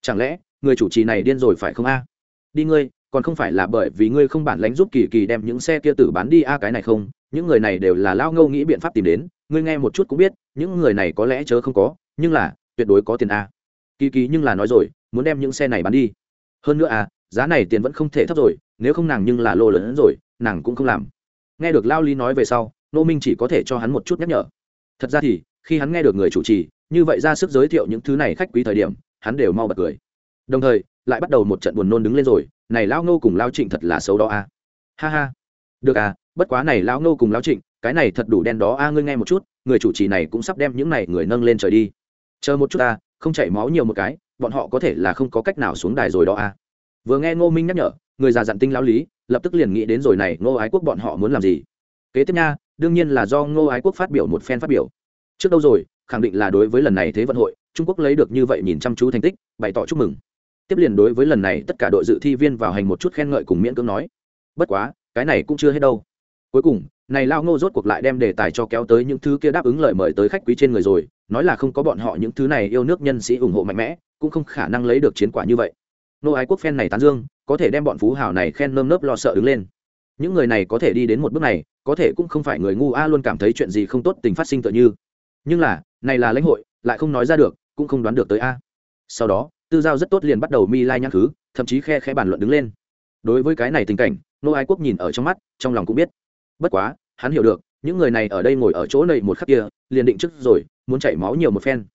Chẳng lẽ, người chủ trì này điên rồi phải không a? Đi ngươi, còn không phải là bởi vì ngươi không bản lãnh giúp kỳ kỳ đem những xe kia tử bán đi a, cái này không những người này đều là lao ngâu nghĩ biện pháp tìm đến, ngươi nghe một chút cũng biết, những người này có lẽ chớ không có, nhưng là, tuyệt đối có tiền a. Kỳ kỳ nhưng là nói rồi, muốn đem những xe này bán đi. Hơn nữa à giá này tiền vẫn không thể thấp rồi, nếu không nàng nhưng là lô lớn hơn rồi, nàng cũng không làm. Nghe được lao lý nói về sau, nô minh chỉ có thể cho hắn một chút nhắc nhở. Thật ra thì, khi hắn nghe được người chủ trì, như vậy ra sức giới thiệu những thứ này khách quý thời điểm, hắn đều mau bật cười. Đồng thời, lại bắt đầu một trận buồn nôn đứng lên rồi, này lao ngô cùng lao trịnh thật là xấu đó à? ha ha. Được à bất quá này lão ngô cùng lão trịnh, cái này thật đủ đen đó. A, ngươi nghe một chút, người chủ trì này cũng sắp đem những này người nâng lên trời đi. Chờ một chút ta, không chảy máu nhiều một cái, bọn họ có thể là không có cách nào xuống đài rồi đó a. Vừa nghe ngô minh nhắc nhở, người già dặn tinh lão lý, lập tức liền nghĩ đến rồi này, ngô ái quốc bọn họ muốn làm gì. Kế tiếp nha, đương nhiên là do ngô ái quốc phát biểu một phen phát biểu. Trước đâu rồi, khẳng định là đối với lần này thế vận hội, trung quốc lấy được như vậy nhìn chăm chú thành tích, bày tỏ chúc mừng. Tiếp liền đối với lần này tất cả đội dự thi viên vào hành một chút khen ngợi cùng miễn cưỡng nói. Bất quá, cái này cũng chưa hết đâu cuối cùng này lao ngô rốt cuộc lại đem đề tài cho kéo tới những thứ kia đáp ứng lời mời tới khách quý trên người rồi nói là không có bọn họ những thứ này yêu nước nhân sĩ ủng hộ mạnh mẽ cũng không khả năng lấy được chiến quả như vậy. Nô ái quốc phen này tán dương có thể đem bọn phú hào này khen nơm nớp lo sợ đứng lên. Những người này có thể đi đến một bước này có thể cũng không phải người ngu a luôn cảm thấy chuyện gì không tốt tình phát sinh tựa như. Nhưng là này là lãnh hội lại không nói ra được cũng không đoán được tới a. Sau đó tư giao rất tốt liền bắt đầu mi lai nhắc thứ, thậm chí khe khẽ bàn luận đứng lên. Đối với cái này tình cảnh nô ái quốc nhìn ở trong mắt trong lòng cũng biết bất quá, hắn hiểu được, những người này ở đây ngồi ở chỗ này một khắc kia, liền định trước rồi, muốn chảy máu nhiều một phen.